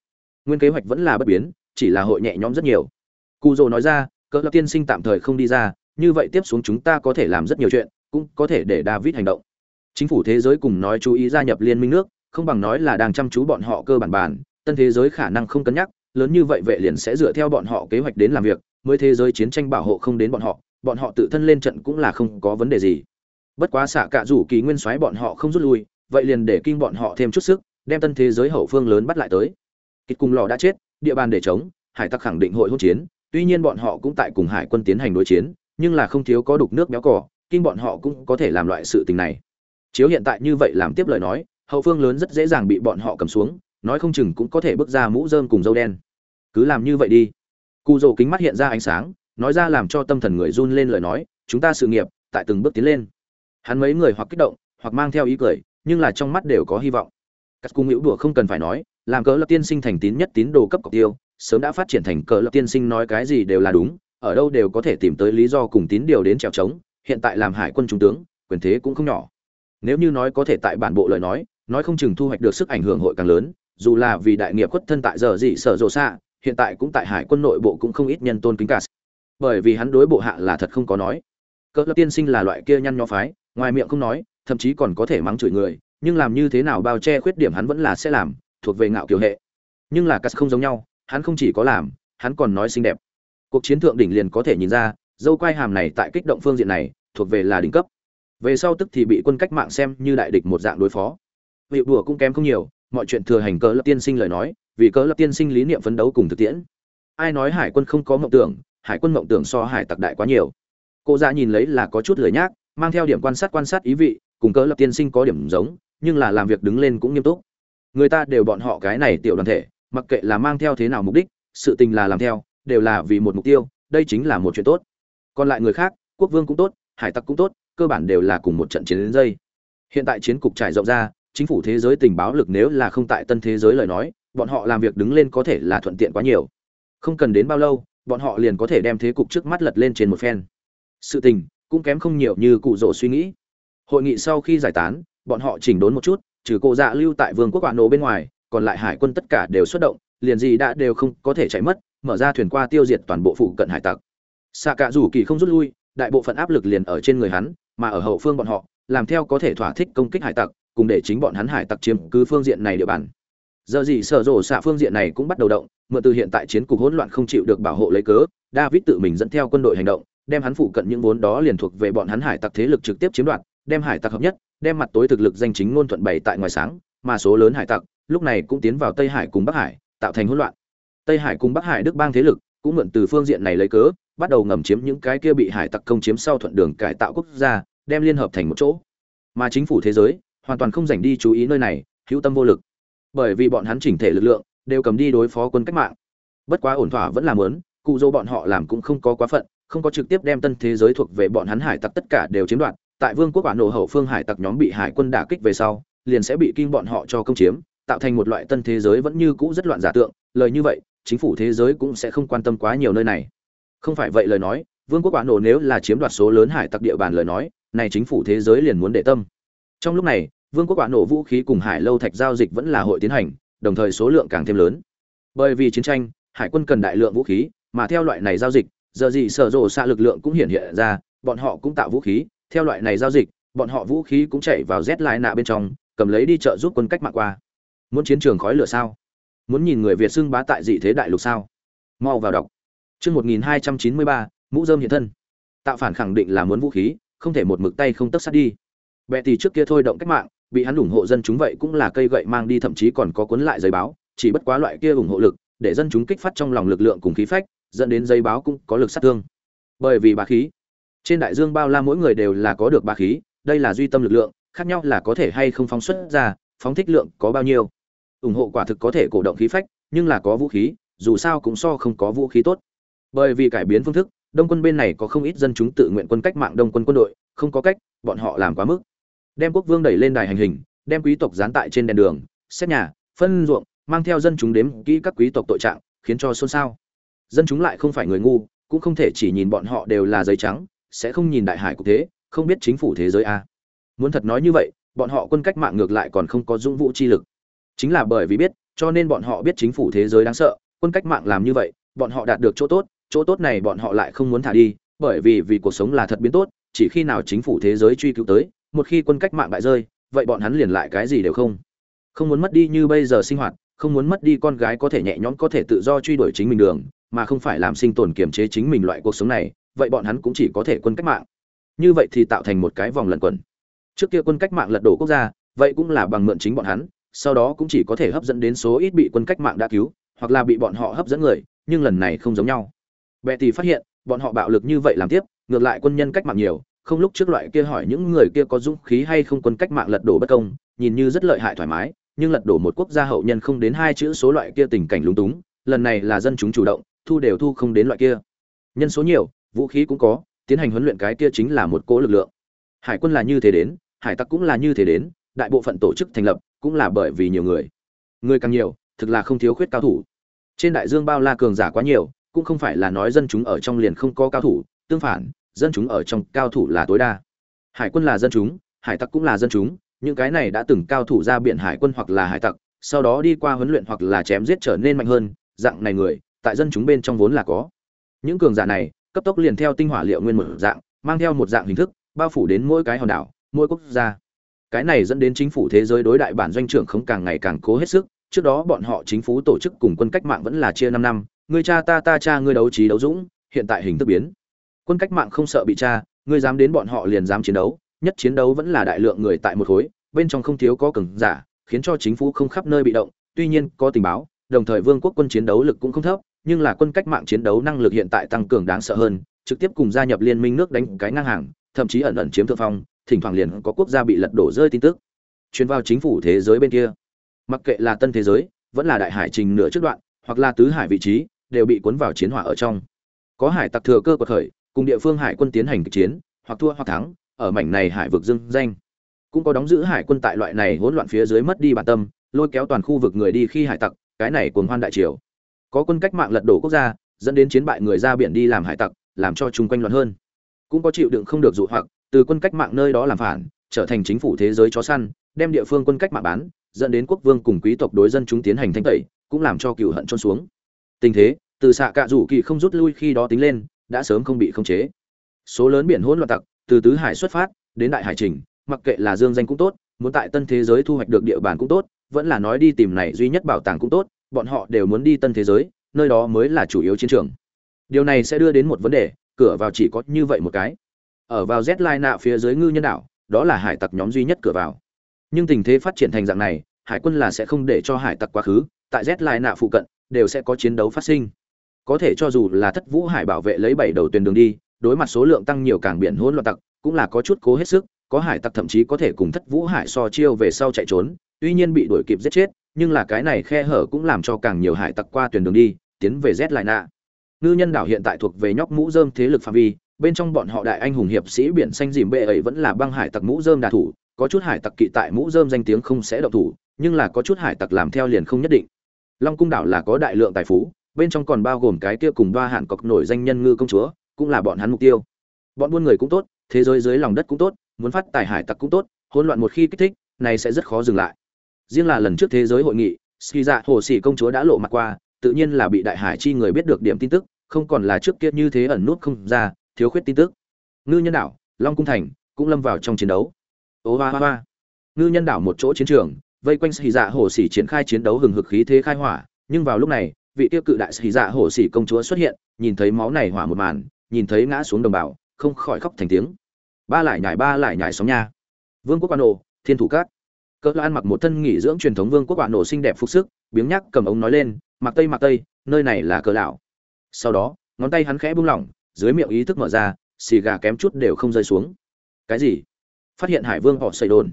Nguyên kế hoạch vẫn là bất biến, chỉ là hội nhẹ nhõm rất nhiều. Cụ dồ nói ra cỡ lập tiên sinh tạm thời không đi ra như vậy tiếp xuống chúng ta có thể làm rất nhiều chuyện, cũng có thể để david hành động. Chính phủ thế giới cùng nói chú ý gia nhập liên minh nước, không bằng nói là đang chăm chú bọn họ cơ bản bản, tân thế giới khả năng không cân nhắc, lớn như vậy vệ liền sẽ dựa theo bọn họ kế hoạch đến làm việc, mới thế giới chiến tranh bảo hộ không đến bọn họ bọn họ tự thân lên trận cũng là không có vấn đề gì. Bất quá xạ cả rủ kỳ nguyên soái bọn họ không rút lui, vậy liền để kinh bọn họ thêm chút sức, đem tân thế giới hậu phương lớn bắt lại tới. Kịch cùng lò đã chết, địa bàn để chống hải tặc khẳng định hội hỗn chiến, tuy nhiên bọn họ cũng tại cùng hải quân tiến hành đối chiến nhưng là không thiếu có đục nước béo cỏ, kinh bọn họ cũng có thể làm loại sự tình này. Chiếu hiện tại như vậy làm tiếp lời nói, hậu phương lớn rất dễ dàng bị bọn họ cầm xuống, nói không chừng cũng có thể bước ra mũ rơm cùng dâu đen. Cứ làm như vậy đi. Cụ rồ kính mắt hiện ra ánh sáng, nói ra làm cho tâm thần người run lên lời nói, chúng ta sự nghiệp, tại từng bước tiến lên. Hắn mấy người hoặc kích động, hoặc mang theo ý cười, nhưng là trong mắt đều có hy vọng. Các cung hữu đùa không cần phải nói, làm cớ lập tiên sinh thành tín nhất tín đồ cấp cọc tiêu, sớm đã phát triển thành cờ lập tiên sinh nói cái gì đều là đúng ở đâu đều có thể tìm tới lý do cùng tín điều đến trèo trống, hiện tại làm hải quân trung tướng, quyền thế cũng không nhỏ. Nếu như nói có thể tại bản bộ lời nói nói không chừng thu hoạch được sức ảnh hưởng hội càng lớn, dù là vì đại nghiệp khuất thân tại giờ gì sở rộ xạ, hiện tại cũng tại hải quân nội bộ cũng không ít nhân tôn kính cả. Bởi vì hắn đối bộ hạ là thật không có nói. Cỡ lập tiên sinh là loại kia nhăn nho phái, ngoài miệng không nói, thậm chí còn có thể mắng chửi người, nhưng làm như thế nào bao che khuyết điểm hắn vẫn là sẽ làm, thuộc về ngạo kiểu hệ. Nhưng là cắt không giống nhau, hắn không chỉ có làm, hắn còn nói xinh đẹp cuộc chiến thượng đỉnh liền có thể nhìn ra, dâu quai hàm này tại kích động phương diện này, thuộc về là đỉnh cấp. Về sau tức thì bị quân cách mạng xem như đại địch một dạng đối phó. Vị đùa cũng kém không nhiều, mọi chuyện thừa hành cỡ lập tiên sinh lời nói, vì cỡ lập tiên sinh lý niệm phấn đấu cùng thực tiễn. Ai nói hải quân không có mộng tưởng, hải quân mộng tưởng so hải tặc đại quá nhiều. Cô ra nhìn lấy là có chút lười nhác, mang theo điểm quan sát quan sát ý vị, cùng cỡ lập tiên sinh có điểm giống, nhưng là làm việc đứng lên cũng nghiêm túc. Người ta đều bọn họ cái này tiểu đoàn thể, mặc kệ là mang theo thế nào mục đích, sự tình là làm theo đều là vì một mục tiêu, đây chính là một chuyện tốt. Còn lại người khác, quốc vương cũng tốt, hải tặc cũng tốt, cơ bản đều là cùng một trận chiến đến dây. Hiện tại chiến cục trải rộng ra, chính phủ thế giới tình báo lực nếu là không tại tân thế giới lời nói, bọn họ làm việc đứng lên có thể là thuận tiện quá nhiều. Không cần đến bao lâu, bọn họ liền có thể đem thế cục trước mắt lật lên trên một phen. Sự tình cũng kém không nhiều như cụ rỗ suy nghĩ. Hội nghị sau khi giải tán, bọn họ chỉnh đốn một chút, trừ cụ dạ lưu tại vương quốc bạn nổ bên ngoài, còn lại hải quân tất cả đều xuất động, liền gì đã đều không có thể chạy mất mở ra thuyền qua tiêu diệt toàn bộ phụ cận hải tặc. Xạ cạ rủ kỳ không rút lui, đại bộ phận áp lực liền ở trên người hắn, mà ở hậu phương bọn họ, làm theo có thể thỏa thích công kích hải tặc, cùng để chính bọn hắn hải tặc chiếm cứ phương diện này địa bàn. Giờ gì sở rổ xạ phương diện này cũng bắt đầu động, mượn từ hiện tại chiến cục hỗn loạn không chịu được bảo hộ lấy cớ, david tự mình dẫn theo quân đội hành động, đem hắn phụ cận những vốn đó liền thuộc về bọn hắn hải tặc thế lực trực tiếp chiếm đoạt, đem hải tặc hợp nhất, đem mặt tối thực lực danh chính ngôn thuận bày tại ngoài sáng, mà số lớn hải tặc lúc này cũng tiến vào tây hải cùng bắc hải, tạo thành hỗn loạn tây hải cùng bắc hải đức bang thế lực cũng mượn từ phương diện này lấy cớ bắt đầu ngầm chiếm những cái kia bị hải tặc công chiếm sau thuận đường cải tạo quốc gia đem liên hợp thành một chỗ. Mà chính phủ thế giới hoàn toàn không dành đi chú ý nơi này hữu tâm vô lực. Bởi vì bọn hắn chỉnh thể lực lượng đều cầm đi đối phó quân cách mạng. Bất quá ổn thỏa vẫn là muốn, cụ dô bọn họ làm cũng không có quá phận không có trực tiếp đem tân thế giới thuộc về bọn hắn hải tặc tất cả đều chiếm đoạt. Tại vương quốc bản nổ hậu phương hải tặc nhóm bị hải quân đả kích về sau liền sẽ bị kinh bọn họ cho công chiếm tạo thành một loại tân thế giới vẫn như cũ rất loạn giả tượng. Lời như vậy chính phủ thế giới cũng sẽ không quan tâm quá nhiều nơi này. Không phải vậy lời nói, vương quốc quả nổ nếu là chiếm đoạt số lớn hải tặc địa bàn lời nói, này chính phủ thế giới liền muốn để tâm. Trong lúc này, vương quốc quả nổ vũ khí cùng hải lâu thạch giao dịch vẫn là hội tiến hành, đồng thời số lượng càng thêm lớn. Bởi vì chiến tranh, hải quân cần đại lượng vũ khí, mà theo loại này giao dịch, giờ gì sở rộ xạ lực lượng cũng hiện hiện ra, bọn họ cũng tạo vũ khí, theo loại này giao dịch, bọn họ vũ khí cũng chạy vào rét lại nạ bên trong, cầm lấy đi chợ giúp quân cách mạng qua. Muốn chiến trường khói lửa sao? Muốn nhìn người việt xưng bá tại dị thế đại lục sao? Mau vào đọc. Chương một nghìn hai trăm chín mươi ba, mũ dơm hiện thân. Tạo phản khẳng định là muốn vũ khí, không thể một mực tay không tất sát đi. Bệ tỷ trước kia thôi động cách mạng, bị hắn ủng hộ dân chúng vậy cũng là cây gậy mang đi, thậm chí còn có cuốn lại giấy báo, chỉ bất quá loại kia ủng hộ lực, để dân chúng kích phát trong lòng lực lượng cùng khí phách, dẫn đến giấy báo cũng có lực sát thương. Bởi vì bá khí, trên đại dương bao la mỗi người đều là có được bá khí, đây là duy tâm lực lượng, khác nhau là có thể hay không phóng xuất ra, phóng thích lượng có bao nhiêu ủng hộ quả thực có thể cổ động khí phách, nhưng là có vũ khí, dù sao cũng so không có vũ khí tốt. Bởi vì cải biến phương thức, đông quân bên này có không ít dân chúng tự nguyện quân cách mạng đông quân quân đội, không có cách, bọn họ làm quá mức. Đem quốc vương đẩy lên đài hành hình, đem quý tộc dán tại trên đèn đường xét nhà, phân ruộng, mang theo dân chúng đếm kỹ các quý tộc tội trạng, khiến cho xôn xao. Dân chúng lại không phải người ngu, cũng không thể chỉ nhìn bọn họ đều là giấy trắng, sẽ không nhìn đại hải cục thế, không biết chính phủ thế giới a. Muốn thật nói như vậy, bọn họ quân cách mạng ngược lại còn không có dũng vũ chi lực chính là bởi vì biết, cho nên bọn họ biết chính phủ thế giới đáng sợ, quân cách mạng làm như vậy, bọn họ đạt được chỗ tốt chỗ tốt này bọn họ lại không muốn thả đi, bởi vì vì cuộc sống là thật biến tốt, chỉ khi nào chính phủ thế giới truy cứu tới, một khi quân cách mạng bại rơi, vậy bọn hắn liền lại cái gì đều không. Không muốn mất đi như bây giờ sinh hoạt, không muốn mất đi con gái có thể nhẹ nhõm có thể tự do truy đuổi chính mình đường, mà không phải làm sinh tồn kiềm chế chính mình loại cuộc sống này, vậy bọn hắn cũng chỉ có thể quân cách mạng. Như vậy thì tạo thành một cái vòng lẩn quẩn. Trước kia quân cách mạng lật đổ quốc gia, vậy cũng là bằng mượn chính bọn hắn sau đó cũng chỉ có thể hấp dẫn đến số ít bị quân cách mạng đã cứu, hoặc là bị bọn họ hấp dẫn người, nhưng lần này không giống nhau. Bệ tỷ phát hiện, bọn họ bạo lực như vậy làm tiếp, ngược lại quân nhân cách mạng nhiều, không lúc trước loại kia hỏi những người kia có dũng khí hay không quân cách mạng lật đổ bất công, nhìn như rất lợi hại thoải mái, nhưng lật đổ một quốc gia hậu nhân không đến hai chữ số loại kia tình cảnh lúng túng, lần này là dân chúng chủ động, thu đều thu không đến loại kia. Nhân số nhiều, vũ khí cũng có, tiến hành huấn luyện cái kia chính là một cỗ lực lượng. Hải quân là như thế đến, hải tặc cũng là như thế đến, đại bộ phận tổ chức thành lập cũng là bởi vì nhiều người. Người càng nhiều, thực là không thiếu khuyết cao thủ. Trên đại dương bao la cường giả quá nhiều, cũng không phải là nói dân chúng ở trong liền không có cao thủ, tương phản, dân chúng ở trong cao thủ là tối đa. Hải quân là dân chúng, hải tặc cũng là dân chúng, những cái này đã từng cao thủ ra biển hải quân hoặc là hải tặc, sau đó đi qua huấn luyện hoặc là chém giết trở nên mạnh hơn, dạng này người, tại dân chúng bên trong vốn là có. Những cường giả này, cấp tốc liền theo tinh hỏa liệu nguyên một dạng, mang theo một dạng hình thức, bao phủ đến mỗi cái hòn đảo, mỗi quốc gia cái này dẫn đến chính phủ thế giới đối đại bản doanh trưởng không càng ngày càng cố hết sức, trước đó bọn họ chính phủ tổ chức cùng quân cách mạng vẫn là chia năm năm người cha ta ta cha ngươi đấu trí đấu dũng, hiện tại hình thức biến. Quân cách mạng không sợ bị cha ngươi dám đến bọn họ liền dám chiến đấu, nhất chiến đấu vẫn là đại lượng người tại một khối, bên trong không thiếu có cường giả, khiến cho chính phủ không khắp nơi bị động, tuy nhiên có tình báo, đồng thời vương quốc quân chiến đấu lực cũng không thấp, nhưng là quân cách mạng chiến đấu năng lực hiện tại tăng cường đáng sợ hơn, trực tiếp cùng gia nhập liên minh nước đánh cái ngang hàng, thậm chí ẩn ẩn chiếm thượng phong thỉnh thoảng liền có quốc gia bị lật đổ rơi tin tức. Truyền vào chính phủ thế giới bên kia. Mặc kệ là tân thế giới, vẫn là đại hải trình nửa trước đoạn, hoặc là tứ hải vị trí, đều bị cuốn vào chiến hỏa ở trong. Có hải tặc thừa cơ của khởi, cùng địa phương hải quân tiến hành kịch chiến, hoặc thua hoặc thắng, ở mảnh này hải vực dưng danh. Cũng có đóng giữ hải quân tại loại này hỗn loạn phía dưới mất đi bản tâm, lôi kéo toàn khu vực người đi khi hải tặc, cái này cuồng hoan đại triều. Có quân cách mạng lật đổ quốc gia, dẫn đến chiến bại người ra biển đi làm hải tặc, làm cho chung quanh loạn hơn. Cũng có chịu đựng không được dụ hoặc từ quân cách mạng nơi đó làm phản, trở thành chính phủ thế giới chó săn, đem địa phương quân cách mạng bán, dẫn đến quốc vương cùng quý tộc đối dân chúng tiến hành thanh tẩy, cũng làm cho cựu hận trôn xuống. Tình thế, từ xạ cạ rủ kỳ không rút lui khi đó tính lên, đã sớm không bị khống chế. Số lớn biển hỗn loạn tặc, từ tứ hải xuất phát, đến đại hải trình, mặc kệ là dương danh cũng tốt, muốn tại tân thế giới thu hoạch được địa bàn cũng tốt, vẫn là nói đi tìm này duy nhất bảo tàng cũng tốt, bọn họ đều muốn đi tân thế giới, nơi đó mới là chủ yếu chiến trường. Điều này sẽ đưa đến một vấn đề, cửa vào chỉ có như vậy một cái ở vào z lai nạ phía dưới ngư nhân đảo, đó là hải tặc nhóm duy nhất cửa vào. Nhưng tình thế phát triển thành dạng này, hải quân là sẽ không để cho hải tặc quá khứ, tại z lai nạ phụ cận, đều sẽ có chiến đấu phát sinh. Có thể cho dù là thất vũ hải bảo vệ lấy bảy đầu tuyến đường đi, đối mặt số lượng tăng nhiều cảng biển hỗn loạn tặc, cũng là có chút cố hết sức, có hải tặc thậm chí có thể cùng thất vũ hải so chiêu về sau chạy trốn, tuy nhiên bị đuổi kịp giết chết, nhưng là cái này khe hở cũng làm cho càng nhiều hải tặc qua tuyển đường đi, tiến về z lại nạ. Ngư nhân đảo hiện tại thuộc về nhóc mũ dơm thế lực phạm vi bên trong bọn họ đại anh hùng hiệp sĩ biển xanh dìm bệ ấy vẫn là băng hải tặc mũ dơm đà thủ, có chút hải tặc kỵ tại mũ dơm danh tiếng không sẽ độc thủ, nhưng là có chút hải tặc làm theo liền không nhất định. Long cung đảo là có đại lượng tài phú, bên trong còn bao gồm cái kia cùng ba hạn cọc nổi danh nhân ngư công chúa, cũng là bọn hắn mục tiêu. Bọn buôn người cũng tốt, thế giới dưới lòng đất cũng tốt, muốn phát tài hải tặc cũng tốt, hỗn loạn một khi kích thích, này sẽ rất khó dừng lại. Riêng là lần trước thế giới hội nghị, ski dạ hồ sĩ công chúa đã lộ mặt qua, tự nhiên là bị đại hải chi người biết được điểm tin tức, không còn là trước kia như thế ẩn nút không ra thiếu khuyết tin tức. Ngư nhân đảo, long cung thành, cũng lâm vào trong chiến đấu. Ô hoa hoa ngư nhân đảo một chỗ chiến trường, vây quanh sĩ dạ hồ sĩ triển khai chiến đấu hừng hực khí thế khai hỏa, nhưng vào lúc này, vị tiêu cự đại sĩ dạ hồ sĩ công chúa xuất hiện, nhìn thấy máu này hỏa một màn, nhìn thấy ngã xuống đồng bào, không khỏi khóc thành tiếng. Ba lại nhảy, ba lại nhảy sóng nha. Vương quốc quan ổ thiên thủ cát cỡ ăn mặc một thân nghỉ dưỡng truyền thống vương quốc quan nổ xinh đẹp phục sức, biếng nhắc cầm ống nói lên, mặc tây mặc tây, nơi này là cỡ lão. Sau đó, ngón tay hắn khẽ buông lỏng dưới miệng ý thức mở ra, xì gà kém chút đều không rơi xuống. Cái gì? Phát hiện hải vương họ xây đồn.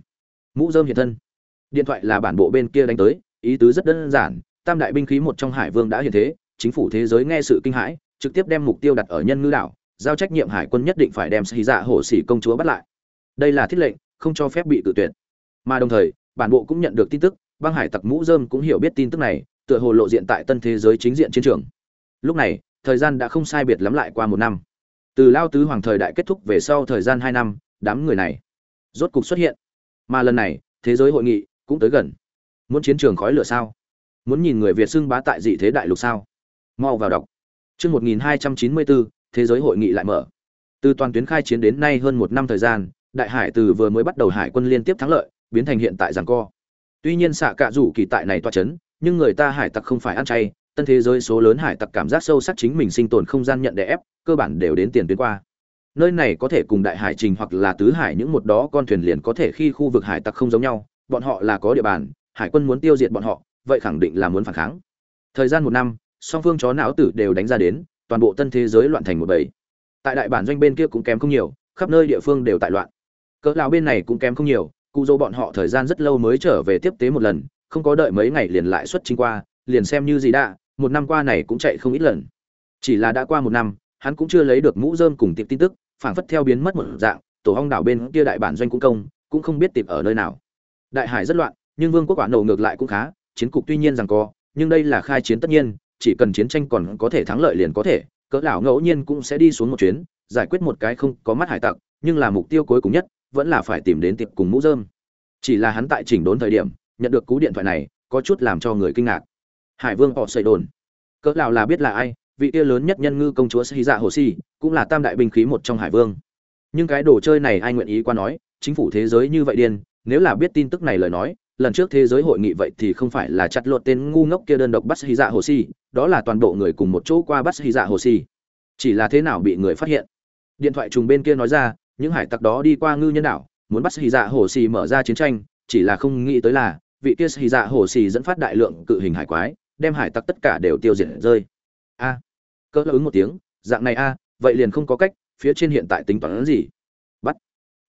Mũ dơm hiện thân. Điện thoại là bản bộ bên kia đánh tới, ý tứ rất đơn giản, tam đại binh khí một trong hải vương đã hiện thế, chính phủ thế giới nghe sự kinh hãi, trực tiếp đem mục tiêu đặt ở nhân ngư đảo, giao trách nhiệm hải quân nhất định phải đem xì dạ hổ xỉ công chúa bắt lại. Đây là thiết lệnh, không cho phép bị tự tuyệt. Mà đồng thời, bản bộ cũng nhận được tin tức, băng hải tặc mũ dơm cũng hiểu biết tin tức này, tựa hồ lộ diện tại tân thế giới chính diện chiến trường. Lúc này thời gian đã không sai biệt lắm lại qua một năm. Từ lao tứ hoàng thời đại kết thúc về sau thời gian hai năm, đám người này rốt cục xuất hiện. Mà lần này, thế giới hội nghị cũng tới gần. Muốn chiến trường khói lửa sao? Muốn nhìn người việt xưng bá tại dị thế đại lục sao? Mau vào đọc. Chương một nghìn hai trăm chín mươi bốn thế giới hội nghị lại mở. Từ toàn tuyến khai chiến đến nay hơn một năm thời gian, đại hải từ vừa mới bắt đầu hải quân liên tiếp thắng lợi, biến thành hiện tại giảng co. Tuy nhiên xạ cạ rủ kỳ tại này toa chấn, nhưng người ta hải tặc không phải ăn chay tân thế giới số lớn hải tặc cảm giác sâu sắc chính mình sinh tồn không gian nhận đè ép, cơ bản đều đến tiền tuyến qua. Nơi này có thể cùng đại hải trình hoặc là tứ hải những một đó con thuyền liền có thể khi khu vực hải tặc không giống nhau, bọn họ là có địa bàn, hải quân muốn tiêu diệt bọn họ, vậy khẳng định là muốn phản kháng. Thời gian một năm, song phương chó não tử đều đánh ra đến, toàn bộ tân thế giới loạn thành một bầy. Tại đại bản doanh bên kia cũng kém không nhiều, khắp nơi địa phương đều tại loạn. Cỡ lão bên này cũng kém không nhiều, cụ dô bọn họ thời gian rất lâu mới trở về tiếp tế một lần, không có đợi mấy ngày liền lại xuất chính qua, liền xem như gì đã một năm qua này cũng chạy không ít lần. Chỉ là đã qua một năm, hắn cũng chưa lấy được mũ dơm cùng tiệp tin tức, phảng phất theo biến mất một dạng, tổ hong đảo bên kia đại bản doanh cũng công, cũng không biết tiệp ở nơi nào. Đại hải rất loạn, nhưng vương quốc quả nổ ngược lại cũng khá, chiến cục tuy nhiên rằng có, nhưng đây là khai chiến tất nhiên, chỉ cần chiến tranh còn có thể thắng lợi liền có thể, cỡ lão ngẫu nhiên cũng sẽ đi xuống một chuyến, giải quyết một cái không có mắt hải tặc, nhưng là mục tiêu cuối cùng nhất, vẫn là phải tìm đến tiệp cùng mũ dơm chỉ là hắn tại chỉnh đốn thời điểm, nhận được cú điện thoại này, có chút làm cho người kinh ngạc hải vương họ xây đồn. Cỡ lào là biết là ai, vị kia lớn nhất nhân ngư công chúa sĩ dạ hồ si cũng là tam đại binh khí một trong hải vương. Nhưng cái đồ chơi này ai nguyện ý qua nói, chính phủ thế giới như vậy điên, nếu là biết tin tức này lời nói, lần trước thế giới hội nghị vậy thì không phải là chặt lột tên ngu ngốc kia đơn độc bắt hy dạ hồ si đó là toàn bộ người cùng một chỗ qua bắt hy dạ hồ si chỉ là thế nào bị người phát hiện. Điện thoại trùng bên kia nói ra, những hải tặc đó đi qua ngư nhân đảo, muốn bắt hy dạ hồ si mở ra chiến tranh, chỉ là không nghĩ tới là, vị kia hy dạ hồ si dẫn phát đại lượng cự hình hải quái đem hải tặc tất cả đều tiêu diệt rơi. A. À, cỡ ứng một tiếng dạng này a vậy liền không có cách phía trên hiện tại tính toán gì? Bắt.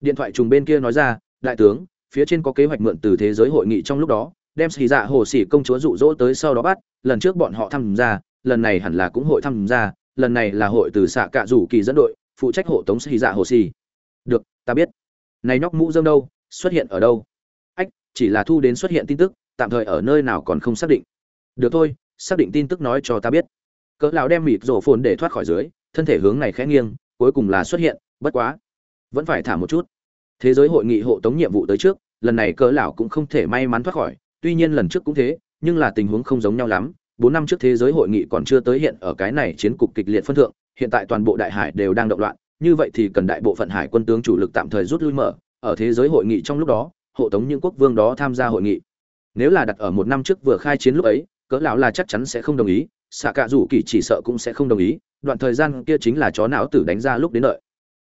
Điện thoại trùng bên kia nói ra đại tướng phía trên có kế hoạch mượn từ thế giới hội nghị trong lúc đó đem xì dạ hồ xỉ công chúa dụ dỗ tới sau đó bắt lần trước bọn họ tham gia lần này hẳn là cũng hội tham gia lần này là hội từ xạ cạ rủ kỳ dẫn đội phụ trách hộ tống xì dạ hồ xỉ được ta biết. Này nhóc mũ dâm đâu xuất hiện ở đâu? Ách chỉ là thu đến xuất hiện tin tức tạm thời ở nơi nào còn không xác định được thôi, xác định tin tức nói cho ta biết. Cỡ lão đem mịt rổ phồn để thoát khỏi dưới, thân thể hướng này khẽ nghiêng, cuối cùng là xuất hiện, bất quá. Vẫn phải thả một chút. Thế giới hội nghị hộ tống nhiệm vụ tới trước, lần này cỡ lão cũng không thể may mắn thoát khỏi, tuy nhiên lần trước cũng thế, nhưng là tình huống không giống nhau lắm. Bốn năm trước thế giới hội nghị còn chưa tới hiện ở cái này chiến cục kịch liệt phân thượng, hiện tại toàn bộ đại hải đều đang động loạn, như vậy thì cần đại bộ phận hải quân tướng chủ lực tạm thời rút lui mở. Ở thế giới hội nghị trong lúc đó, hộ tống những quốc vương đó tham gia hội nghị. Nếu là đặt ở một năm trước vừa khai chiến lúc ấy cỡ lão là chắc chắn sẽ không đồng ý, xạ cạ rủ kỳ chỉ sợ cũng sẽ không đồng ý, đoạn thời gian kia chính là chó não tử đánh ra lúc đến đợi.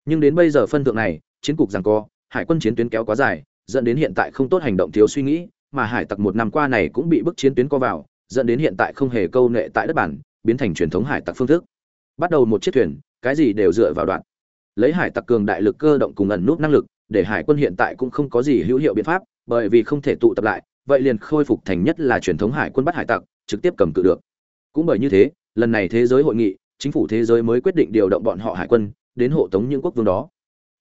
Nhưng đến bây giờ phân thượng này, chiến cục giằng co, hải quân chiến tuyến kéo quá dài, dẫn đến hiện tại không tốt hành động thiếu suy nghĩ, mà hải tặc một năm qua này cũng bị bức chiến tuyến co vào, dẫn đến hiện tại không hề câu nệ tại đất bản, biến thành truyền thống hải tặc phương thức. Bắt đầu một chiếc thuyền, cái gì đều dựa vào đoạn. Lấy hải tặc cường đại lực cơ động cùng ẩn nút năng lực, để hải quân hiện tại cũng không có gì hữu hiệu biện pháp, bởi vì không thể tụ tập lại vậy liền khôi phục thành nhất là truyền thống hải quân bắt hải tặc, trực tiếp cầm cự được. Cũng bởi như thế, lần này thế giới hội nghị, chính phủ thế giới mới quyết định điều động bọn họ hải quân đến hộ tống những quốc vương đó.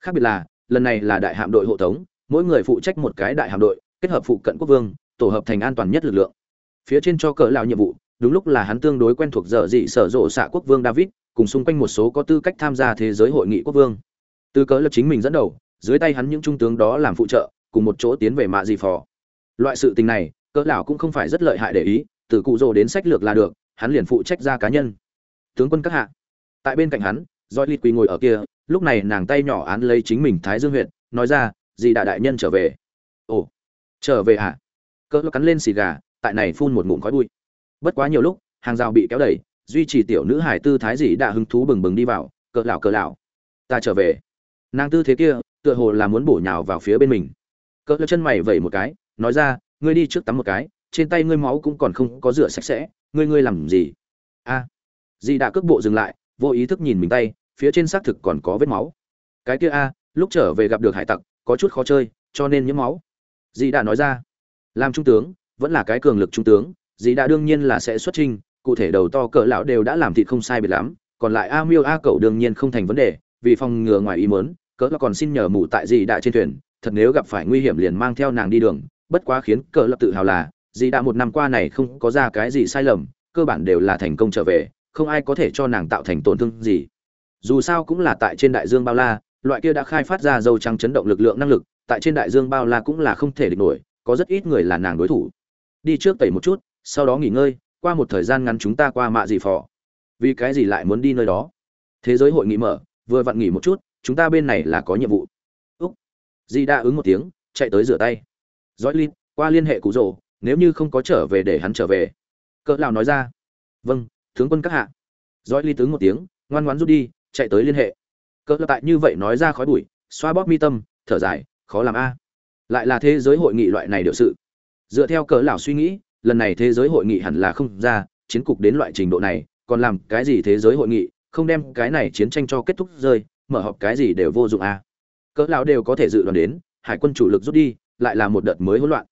Khác biệt là, lần này là đại hạm đội hộ tống, mỗi người phụ trách một cái đại hạm đội, kết hợp phụ cận quốc vương, tổ hợp thành an toàn nhất lực lượng. Phía trên cho cỡ lão nhiệm vụ, đúng lúc là hắn tương đối quen thuộc dở dị sở rộ xạ quốc vương david, cùng xung quanh một số có tư cách tham gia thế giới hội nghị quốc vương. Từ cỡ lập chính mình dẫn đầu, dưới tay hắn những trung tướng đó làm phụ trợ, cùng một chỗ tiến về mạ dị phò loại sự tình này, cỡ lão cũng không phải rất lợi hại để ý, từ cụ rồ đến sách lược là được, hắn liền phụ trách ra cá nhân. Tướng quân các hạ. Tại bên cạnh hắn doi lít quỳ ngồi ở kia, lúc này nàng tay nhỏ án lấy chính mình thái dương huyện nói ra gì đại đại nhân trở về. Ồ, trở về à? cỡ lão cắn lên xì gà, tại này phun một ngụm khói bụi. Bất quá nhiều lúc, hàng rào bị kéo đẩy duy trì tiểu nữ hải tư thái gì đã hứng thú bừng bừng đi vào, cỡ lão cỡ lão, ta trở về. Nàng tư thế kia, tựa hồ là muốn bổ nhào vào phía bên mình. Cỡ lão chân mày vẩy một cái nói ra ngươi đi trước tắm một cái trên tay ngươi máu cũng còn không có rửa sạch sẽ ngươi ngươi làm gì? A. À, dì đã cước bộ dừng lại vô ý thức nhìn mình tay phía trên xác thực còn có vết máu. Cái kia a lúc trở về gặp được hải tặc có chút khó chơi cho nên nhiễm máu. Dì đã nói ra. Làm trung tướng vẫn là cái cường lực trung tướng dì đã đương nhiên là sẽ xuất trình cụ thể đầu to cỡ lão đều đã làm thịt không sai biệt lắm còn lại a miêu a cậu đương nhiên không thành vấn đề vì phòng ngừa ngoài ý muốn cỡ là còn xin nhờ mụ tại dì đã trên thuyền thật nếu gặp phải nguy hiểm liền mang theo nàng đi đường bất quá khiến cờ lập tự hào là, dì đã một năm qua này không có ra cái gì sai lầm, cơ bản đều là thành công trở về, không ai có thể cho nàng tạo thành tổn thương gì. Dù sao cũng là tại trên đại dương bao la, loại kia đã khai phát ra dâu trắng chấn động lực lượng năng lực, tại trên đại dương bao la cũng là không thể địch nổi, có rất ít người là nàng đối thủ. Đi trước tẩy một chút, sau đó nghỉ ngơi, qua một thời gian ngắn chúng ta qua mạ gì phò. Vì cái gì lại muốn đi nơi đó? Thế giới hội nghị mở, vừa vặn nghỉ một chút, chúng ta bên này là có nhiệm vụ. Úc. Di đã ứng một tiếng, chạy tới rửa tay dõi lin qua liên hệ cụ rồ nếu như không có trở về để hắn trở về. Cỡ lão nói ra. Vâng tướng quân các hạ. Dõi ly tướng một tiếng, ngoan ngoãn rút đi, chạy tới liên hệ. Cỡ lão tại như vậy nói ra khói bụi, xoa bóp mi tâm, thở dài, khó làm a. Lại là thế giới hội nghị loại này điều sự. Dựa theo cỡ lão suy nghĩ, lần này thế giới hội nghị hẳn là không ra, chiến cục đến loại trình độ này, còn làm cái gì thế giới hội nghị, không đem cái này chiến tranh cho kết thúc rơi, mở họp cái gì đều vô dụng a. Cỡ lão đều có thể dự đoán đến, hải quân chủ lực rút đi lại là một đợt mới hỗn loạn.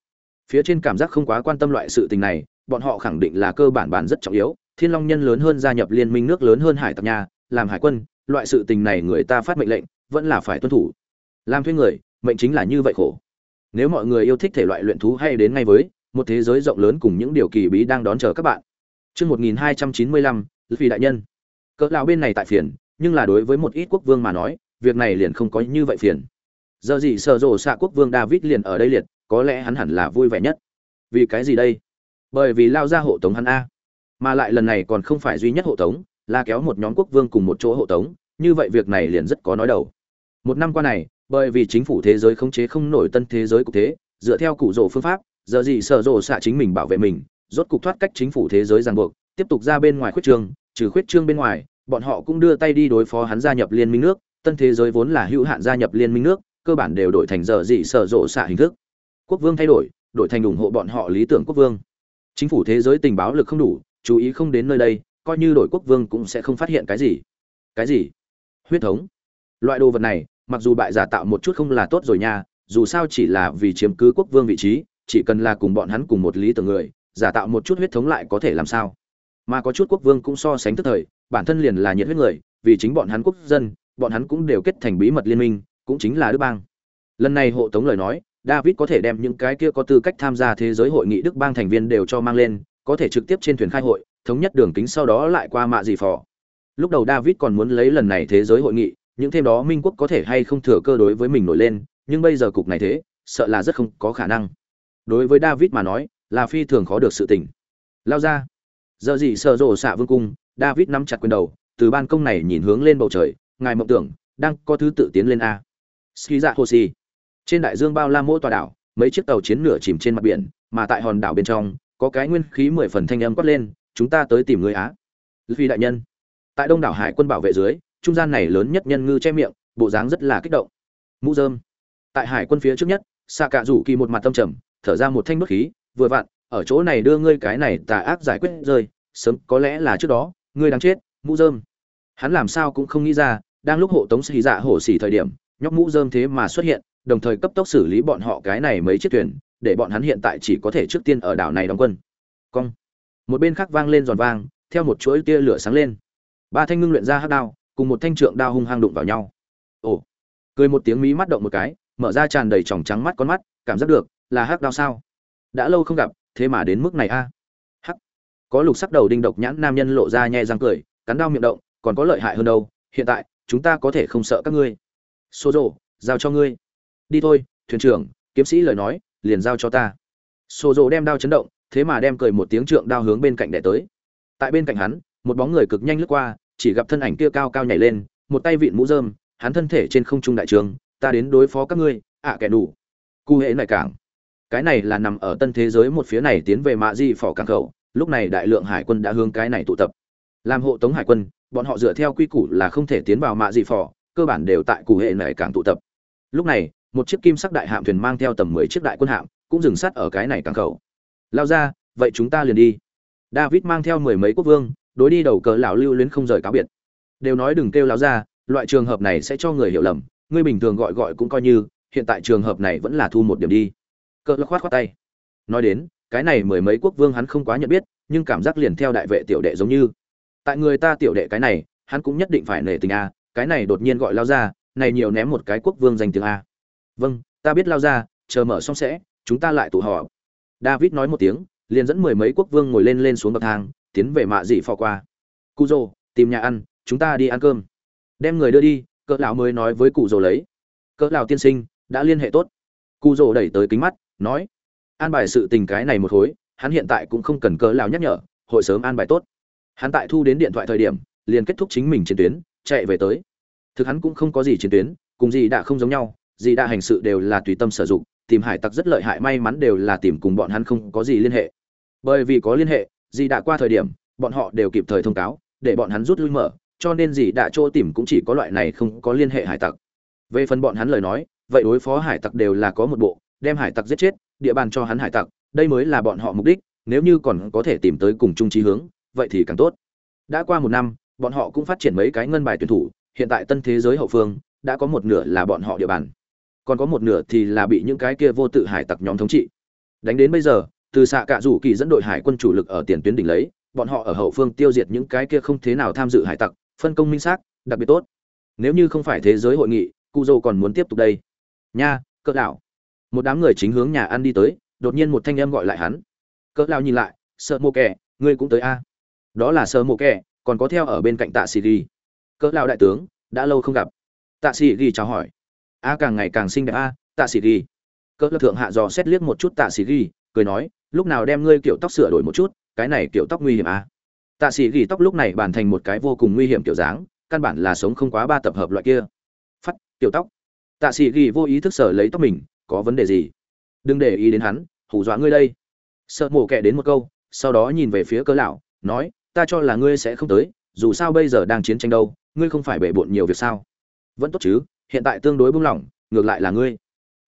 Phía trên cảm giác không quá quan tâm loại sự tình này, bọn họ khẳng định là cơ bản bản rất trọng yếu, thiên long nhân lớn hơn gia nhập liên minh nước lớn hơn hải tặc nhà, làm hải quân, loại sự tình này người ta phát mệnh lệnh, vẫn là phải tuân thủ. Làm thuê người, mệnh chính là như vậy khổ. Nếu mọi người yêu thích thể loại luyện thú hay đến ngay với, một thế giới rộng lớn cùng những điều kỳ bí đang đón chờ các bạn. Chương một nghìn hai trăm chín mươi lăm vì đại nhân. Cỡ lão bên này tại phiền, nhưng là đối với một ít quốc vương mà nói, việc này liền không có như vậy phiền giờ gì sở rộ xạ quốc vương david liền ở đây liệt, có lẽ hắn hẳn là vui vẻ nhất. Vì cái gì đây? Bởi vì lao ra hộ tống hắn a. Mà lại lần này còn không phải duy nhất hộ tống, là kéo một nhóm quốc vương cùng một chỗ hộ tống, như vậy việc này liền rất có nói đầu. Một năm qua này, bởi vì chính phủ thế giới khống chế không nổi tân thế giới cục thế, dựa theo cụ rổ phương pháp, giờ gì sở rộ xạ chính mình bảo vệ mình, rốt cục thoát cách chính phủ thế giới ràng buộc, tiếp tục ra bên ngoài khuyết trương, trừ khuyết trương bên ngoài, bọn họ cũng đưa tay đi đối phó hắn gia nhập liên minh nước, tân thế giới vốn là hữu hạn gia nhập liên minh nước cơ bản đều đổi thành giờ dị sở rộ xạ hình thức. Quốc vương thay đổi đổi thành ủng hộ bọn họ lý tưởng quốc vương. Chính phủ thế giới tình báo lực không đủ, chú ý không đến nơi đây, coi như đổi quốc vương cũng sẽ không phát hiện cái gì. Cái gì? Huyết thống. Loại đồ vật này, mặc dù bại giả tạo một chút không là tốt rồi nha, dù sao chỉ là vì chiếm cứ quốc vương vị trí, chỉ cần là cùng bọn hắn cùng một lý tưởng người, giả tạo một chút huyết thống lại có thể làm sao? Mà có chút quốc vương cũng so sánh tức thời, bản thân liền là nhiệt huyết người, vì chính bọn hắn quốc dân, bọn hắn cũng đều kết thành bí mật liên minh cũng chính là đức bang. Lần này hộ tống lời nói, david có thể đem những cái kia có tư cách tham gia thế giới hội nghị đức bang thành viên đều cho mang lên, có thể trực tiếp trên thuyền khai hội, thống nhất đường kính sau đó lại qua mạ dị phò. Lúc đầu david còn muốn lấy lần này thế giới hội nghị, những thêm đó minh quốc có thể hay không thừa cơ đối với mình nổi lên, nhưng bây giờ cục này thế, sợ là rất không có khả năng. Đối với david mà nói, là phi thường khó được sự tình. Lao ra. Giờ gì sợ rộ xạ vương cung, david nắm chặt quyền đầu, từ ban công này nhìn hướng lên bầu trời, ngài mộng tưởng, đang có thứ tự tiến lên a ski dạ hồ xì trên đại dương bao la mỗi tòa đảo, mấy chiếc tàu chiến nửa chìm trên mặt biển, mà tại hòn đảo bên trong, có cái nguyên khí mười phần thanh âm quát lên, chúng ta tới tìm người á. Vì đại nhân. Tại đông đảo hải quân bảo vệ dưới, trung gian này lớn nhất nhân ngư che miệng, bộ dáng rất là kích động. Mũ dơm tại hải quân phía trước nhất xạ cạ rủ kỳ một mặt tâm trầm, thở ra một thanh bất khí, vừa vặn, ở chỗ này đưa ngươi cái này tà ác giải quyết rơi, sớm, có lẽ là trước đó, ngươi đang chết, mũ dơm hắn làm sao cũng không nghĩ ra, đang lúc hộ tống xì dạ hổ xỉ thời điểm nhóc mũ dơm thế mà xuất hiện, đồng thời cấp tốc xử lý bọn họ cái này mấy chiếc thuyền, để bọn hắn hiện tại chỉ có thể trước tiên ở đảo này đóng quân. Cong. Một bên khác vang lên giòn vang, theo một chuỗi tia lửa sáng lên. Ba thanh ngưng luyện ra hát đao, cùng một thanh trượng đao hung hăng đụng vào nhau. Ồ. Cười một tiếng mí mắt động một cái, mở ra tràn đầy tròng trắng mắt con mắt, cảm giác được, là hắc đao sao? Đã lâu không gặp, thế mà đến mức này a. Hắc. Có lục sắc đầu đinh độc nhãn nam nhân lộ ra nhẹ răng cười, cắn đao miệng động, còn có lợi hại hơn đâu, hiện tại, chúng ta có thể không sợ các ngươi xô rộ giao cho ngươi. Đi thôi, thuyền trưởng, kiếm sĩ lời nói, liền giao cho ta. Xô rộ đem đao chấn động, thế mà đem cười một tiếng trượng đao hướng bên cạnh đẻ tới. Tại bên cạnh hắn, một bóng người cực nhanh lướt qua, chỉ gặp thân ảnh kia cao cao nhảy lên, một tay vịn mũ rơm, hắn thân thể trên không trung đại trường, ta đến đối phó các ngươi, ạ kẻ đủ cụ hệ lại cảng. Cái này là nằm ở tân thế giới một phía này tiến về mạ di phỏ cảng khẩu, lúc này đại lượng hải quân đã hướng cái này tụ tập. Làm hộ tống hải quân, bọn họ dựa theo quy củ là không thể tiến vào mạ di phỏ cơ bản đều tại cụ hệ này cảng tụ tập. Lúc này, một chiếc kim sắc đại hạm thuyền mang theo tầm mười chiếc đại quân hạm, cũng dừng sát ở cái này cảng khẩu. Lao ra, vậy chúng ta liền đi. David mang theo mười mấy quốc vương, đối đi đầu cờ lão lưu luyến không rời cáo biệt. Đều nói đừng kêu lão ra, loại trường hợp này sẽ cho người hiểu lầm, ngươi bình thường gọi gọi cũng coi như, hiện tại trường hợp này vẫn là thu một điểm đi. Cỡ khoát khoát tay. Nói đến, cái này mười mấy quốc vương hắn không quá nhận biết, nhưng cảm giác liền theo đại vệ tiểu đệ giống như. Tại người ta tiểu đệ cái này, hắn cũng nhất định phải nể tình a cái này đột nhiên gọi lao ra, này nhiều ném một cái quốc vương danh tiếng a. Vâng ta biết lao ra, chờ mở xong sẽ, chúng ta lại tụ họp. David nói một tiếng, liền dẫn mười mấy quốc vương ngồi lên lên xuống bậc thang, tiến về mạ dị phò qua. Cụ rồ tìm nhà ăn, chúng ta đi ăn cơm. Đem người đưa đi, cỡ lão mới nói với cụ rồ lấy. Cỡ lão tiên sinh, đã liên hệ tốt. Cụ rồ đẩy tới kính mắt, nói, an bài sự tình cái này một khối hắn hiện tại cũng không cần cỡ lão nhắc nhở, hội sớm an bài tốt. Hắn tại thu đến điện thoại thời điểm, liền kết thúc chính mình chiến tuyến, chạy về tới thực hắn cũng không có gì chiến tuyến, cùng gì đã không giống nhau, gì đã hành sự đều là tùy tâm sử dụng, tìm hải tặc rất lợi hại, may mắn đều là tìm cùng bọn hắn không có gì liên hệ. Bởi vì có liên hệ, gì đã qua thời điểm, bọn họ đều kịp thời thông cáo, để bọn hắn rút lui mở, cho nên gì đã chỗ tìm cũng chỉ có loại này không có liên hệ hải tặc. Về phần bọn hắn lời nói, vậy đối phó hải tặc đều là có một bộ, đem hải tặc giết chết, địa bàn cho hắn hải tặc, đây mới là bọn họ mục đích, nếu như còn có thể tìm tới cùng chung trí hướng, vậy thì càng tốt. Đã qua một năm, bọn họ cũng phát triển mấy cái ngân bài tuyển thủ hiện tại tân thế giới hậu phương, đã có một nửa là bọn họ địa bàn. Còn có một nửa thì là bị những cái kia vô tự hải tặc nhóm thống trị. Đánh đến bây giờ, từ xạ cạ rủ kỳ dẫn đội hải quân chủ lực ở tiền tuyến đỉnh lấy, bọn họ ở hậu phương tiêu diệt những cái kia không thế nào tham dự hải tặc, phân công minh xác, đặc biệt tốt. Nếu như không phải thế giới hội nghị cụ dô còn muốn tiếp tục đây. Nha, cỡ lão. Một đám người chính hướng nhà ăn đi tới, đột nhiên một thanh em gọi lại hắn. Cỡ lão nhìn lại, sợ mô kẻ, ngươi cũng tới a. Đó là sợ mô kẻ, còn có theo ở bên cạnh tạ sĩ đi cỡ lão đại tướng, đã lâu không gặp. Tạ sĩ ghi chào hỏi. A, càng ngày càng xinh đẹp a, tạ sĩ ghi. Cỡ lão thượng hạ dò xét liếc một chút tạ sĩ ghi, cười nói, lúc nào đem ngươi kiểu tóc sửa đổi một chút, cái này kiểu tóc nguy hiểm a. Tạ sĩ ghi tóc lúc này bàn thành một cái vô cùng nguy hiểm kiểu dáng, căn bản là sống không quá ba tập hợp loại kia. Phát, kiểu tóc. Tạ sĩ ghi vô ý thức sở lấy tóc mình, có vấn đề gì? Đừng để ý đến hắn, hù dọa ngươi đây. Sợ mổ kẻ đến một câu, sau đó nhìn về phía cơ lão, nói, ta cho là ngươi sẽ không tới, dù sao bây giờ đang chiến tranh đâu ngươi không phải bể bộn nhiều việc sao? Vẫn tốt chứ hiện tại tương đối buông lỏng ngược lại là ngươi.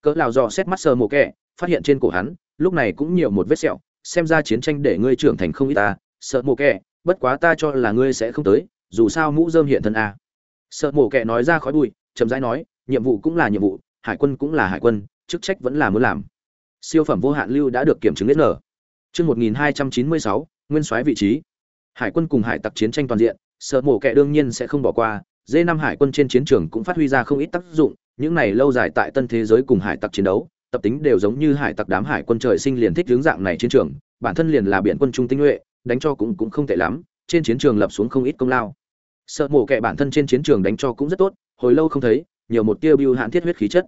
Cỡ lào dò xét mắt sờ mồ kẹ phát hiện trên cổ hắn lúc này cũng nhiều một vết sẹo xem ra chiến tranh để ngươi trưởng thành không ít ta. Sợ mồ kẹ bất quá ta cho là ngươi sẽ không tới dù sao mũ dơm hiện thân a. Sợ mổ kẹ nói ra khói bụi chậm rãi nói nhiệm vụ cũng là nhiệm vụ hải quân cũng là hải quân chức trách vẫn là muốn làm. Siêu phẩm vô hạn lưu đã được kiểm chứng đến nở Chương 1296, nguyên soái vị trí. Hải quân cùng hải tặc chiến tranh toàn diện, sợ mổ kẻ đương nhiên sẽ không bỏ qua, d năm hải quân trên chiến trường cũng phát huy ra không ít tác dụng, những này lâu dài tại tân thế giới cùng hải tặc chiến đấu, tập tính đều giống như hải tặc đám hải quân trời sinh liền thích hướng dạng này chiến trường, bản thân liền là biển quân trung tinh nhuệ, đánh cho cũng cũng không tệ lắm, trên chiến trường lập xuống không ít công lao. Sợ mổ kẻ bản thân trên chiến trường đánh cho cũng rất tốt, hồi lâu không thấy, nhiều một tia bưu hạn thiết huyết khí chất.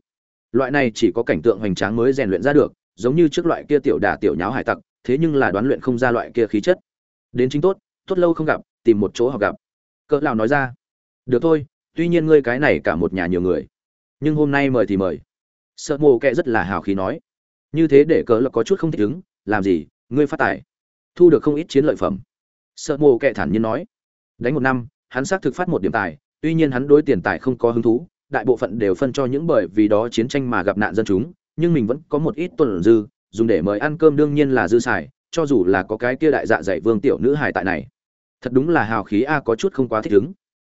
Loại này chỉ có cảnh tượng hoành tráng mới rèn luyện ra được, giống như trước loại kia tiểu đả tiểu nháo hải tặc, thế nhưng là đoán luyện không ra loại kia khí chất đến chính tốt tốt lâu không gặp tìm một chỗ học gặp. Cỡ lão nói ra, được thôi, tuy nhiên ngươi cái này cả một nhà nhiều người, nhưng hôm nay mời thì mời. Sợ mồ kệ rất là hào khí nói, như thế để cỡ lão có chút không thích ứng, làm gì, ngươi phát tài, thu được không ít chiến lợi phẩm. Sợ mồ kệ thản nhiên nói, đánh một năm, hắn xác thực phát một điểm tài, tuy nhiên hắn đối tiền tài không có hứng thú, đại bộ phận đều phân cho những bởi vì đó chiến tranh mà gặp nạn dân chúng, nhưng mình vẫn có một ít tuần dư, dùng để mời ăn cơm đương nhiên là dư xài, cho dù là có cái kia đại dạ dày vương tiểu nữ hài tại này thật đúng là hào khí a, có chút không quá thích ứng.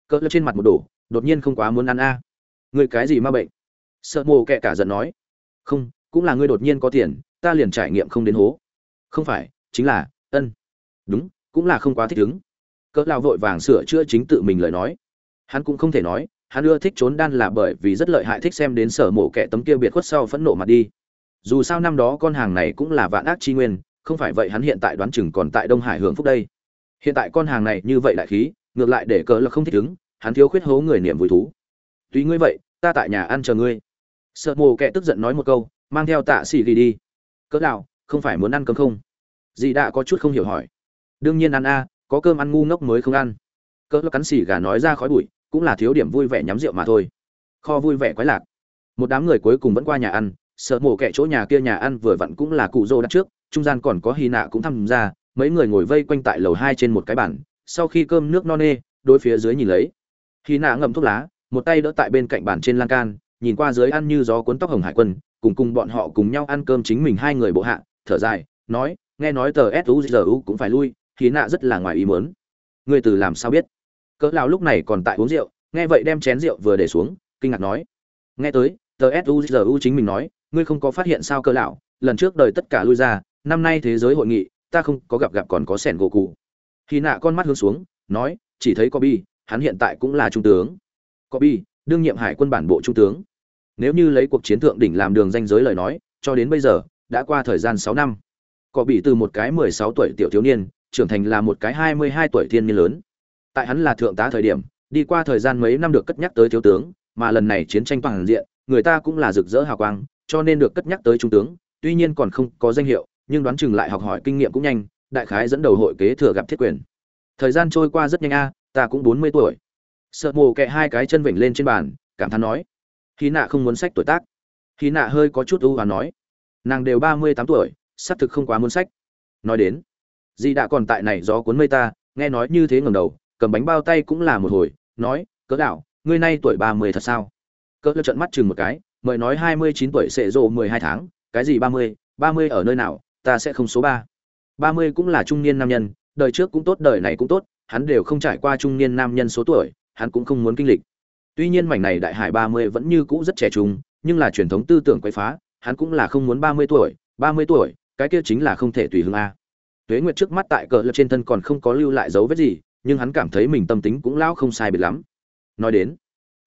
Cỡ trên mặt một đổ, đột nhiên không quá muốn ăn a. Người cái gì ma bệnh? Sợ mồ kệ cả giận nói. Không, cũng là ngươi đột nhiên có tiền, ta liền trải nghiệm không đến hố. Không phải, chính là, ân. Đúng, cũng là không quá thích ứng. Cỡ lao vội vàng sửa chữa chính tự mình lời nói. Hắn cũng không thể nói, hắn ưa thích trốn đan là bởi vì rất lợi hại thích xem đến sở mổ kẻ tấm kia biệt khuất sau phẫn nộ mặt đi. Dù sao năm đó con hàng này cũng là vạn ác chi nguyên, không phải vậy hắn hiện tại đoán chừng còn tại đông hải hưởng phúc đây hiện tại con hàng này như vậy đại khí, ngược lại để cỡ là không thích ứng, hắn thiếu khuyết hố người niệm vui thú. Tuy ngươi vậy, ta tại nhà ăn chờ ngươi. Sợ mồ kệ tức giận nói một câu, mang theo tạ xỉ ghi đi. Cỡ nào, không phải muốn ăn cơm không? Dì đã có chút không hiểu hỏi. Đương nhiên ăn a, có cơm ăn ngu ngốc mới không ăn. Cỡ cắn xỉ gà nói ra khói bụi, cũng là thiếu điểm vui vẻ nhắm rượu mà thôi. Kho vui vẻ quái lạc. Một đám người cuối cùng vẫn qua nhà ăn, sợ mổ kẻ chỗ nhà kia nhà ăn vừa vặn cũng là cụ rô đặt trước, trung gian còn có hy nạ cũng tham gia mấy người ngồi vây quanh tại lầu hai trên một cái bàn, sau khi cơm nước no nê đôi phía dưới nhìn lấy. Khi nạ ngậm thuốc lá, một tay đỡ tại bên cạnh bàn trên lan can, nhìn qua dưới ăn như gió cuốn tóc hồng hải quân, cùng cùng bọn họ cùng nhau ăn cơm chính mình hai người bộ hạ, thở dài, nói, nghe nói tờ suzu cũng phải lui, khi nạ rất là ngoài ý muốn. Người từ làm sao biết? Cỡ lão lúc này còn tại uống rượu, nghe vậy đem chén rượu vừa để xuống, kinh ngạc nói, nghe tới, tờ suzu chính mình nói, ngươi không có phát hiện sao cơ lão, lần trước đời tất cả lui ra, năm nay thế giới hội nghị ta không có gặp gặp còn có sẻn gỗ cụ. Khi nạ con mắt hướng xuống nói chỉ thấy có bi hắn hiện tại cũng là trung tướng. Có bi đương nhiệm hải quân bản bộ trung tướng. Nếu như lấy cuộc chiến thượng đỉnh làm đường danh giới lời nói cho đến bây giờ đã qua thời gian sáu năm. Có bị từ một cái mười sáu tuổi tiểu thiếu niên trưởng thành là một cái hai mươi hai tuổi thiên niên lớn. Tại hắn là thượng tá thời điểm đi qua thời gian mấy năm được cất nhắc tới thiếu tướng mà lần này chiến tranh toàn diện người ta cũng là rực rỡ hào quang cho nên được cất nhắc tới trung tướng, tuy nhiên còn không có danh hiệu, nhưng đoán chừng lại học hỏi kinh nghiệm cũng nhanh, đại khái dẫn đầu hội kế thừa gặp thiết quyền. Thời gian trôi qua rất nhanh a, ta cũng bốn mươi tuổi. Sợ mồ kệ hai cái chân vểnh lên trên bàn, cảm thán nói: "Khí nạ không muốn sách tuổi tác." Khí nạ hơi có chút u và nói: "Nàng đều ba mươi tám tuổi, xác thực không quá muốn sách." Nói đến, dì đã còn tại này gió cuốn mây ta, nghe nói như thế ngẩng đầu, cầm bánh bao tay cũng là một hồi, nói: cỡ đạo, ngươi nay tuổi ba mươi thật sao?" cỡ Cớ trận mắt chừng một cái, mời nói hai mươi chín tuổi sẽ rộ mười hai tháng, cái gì ba mươi, ba mươi ở nơi nào, ta sẽ không số ba. Ba mươi cũng là trung niên nam nhân, đời trước cũng tốt đời này cũng tốt, hắn đều không trải qua trung niên nam nhân số tuổi, hắn cũng không muốn kinh lịch. Tuy nhiên mảnh này đại hải ba mươi vẫn như cũ rất trẻ trung, nhưng là truyền thống tư tưởng quấy phá, hắn cũng là không muốn ba mươi tuổi, ba mươi tuổi, cái kia chính là không thể tùy hứng a. Tuế Nguyệt trước mắt tại cờ lập trên thân còn không có lưu lại dấu vết gì, nhưng hắn cảm thấy mình tâm tính cũng lão không sai biệt lắm. Nói đến,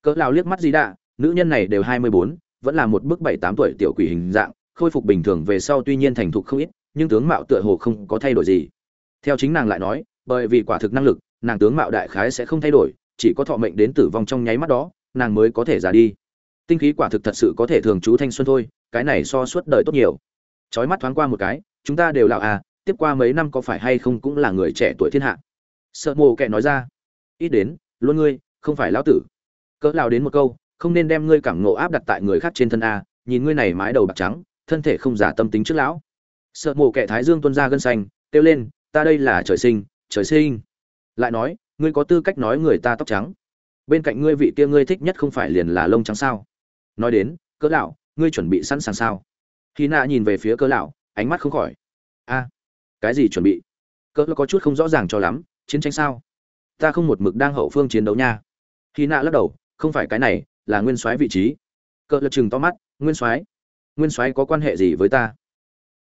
cỡ lão liếc mắt gì đã, nữ nhân này đều hai mươi bốn vẫn là một bức bảy tám tuổi tiểu quỷ hình dạng khôi phục bình thường về sau tuy nhiên thành thục không ít, nhưng tướng mạo tựa hồ không có thay đổi gì. Theo chính nàng lại nói, bởi vì quả thực năng lực, nàng tướng mạo đại khái sẽ không thay đổi, chỉ có thọ mệnh đến tử vong trong nháy mắt đó, nàng mới có thể già đi. Tinh khí quả thực thật sự có thể thường trú thanh xuân thôi, cái này so suốt đời tốt nhiều. Trói mắt thoáng qua một cái, chúng ta đều lạo à tiếp qua mấy năm có phải hay không cũng là người trẻ tuổi thiên hạ. Sợ mồ kệ nói ra, ít đến, luôn ngươi, không phải lão tử. Cỡ lao đến một câu, không nên đem ngươi cảm ngộ áp đặt tại người khác trên thân a, nhìn ngươi này mái đầu bạc trắng thân thể không giả tâm tính trước lão. Sợ mộ kẻ thái dương tuân ra gân xanh, kêu lên, ta đây là trời sinh trời sinh. Lại nói, ngươi có tư cách nói người ta tóc trắng. Bên cạnh ngươi vị kia ngươi thích nhất không phải liền là lông trắng sao? Nói đến, cỡ lão, ngươi chuẩn bị sẵn sàng sao? Khi nạ nhìn về phía cỡ lão, ánh mắt không khỏi. A, cái gì chuẩn bị? Cỡ có chút không rõ ràng cho lắm, chiến tranh sao? Ta không một mực đang hậu phương chiến đấu nha. Khi nạ lắc đầu, không phải cái này, là nguyên soái vị trí. Cỡ lật chừng to mắt, nguyên soái? Nguyên soái có quan hệ gì với ta?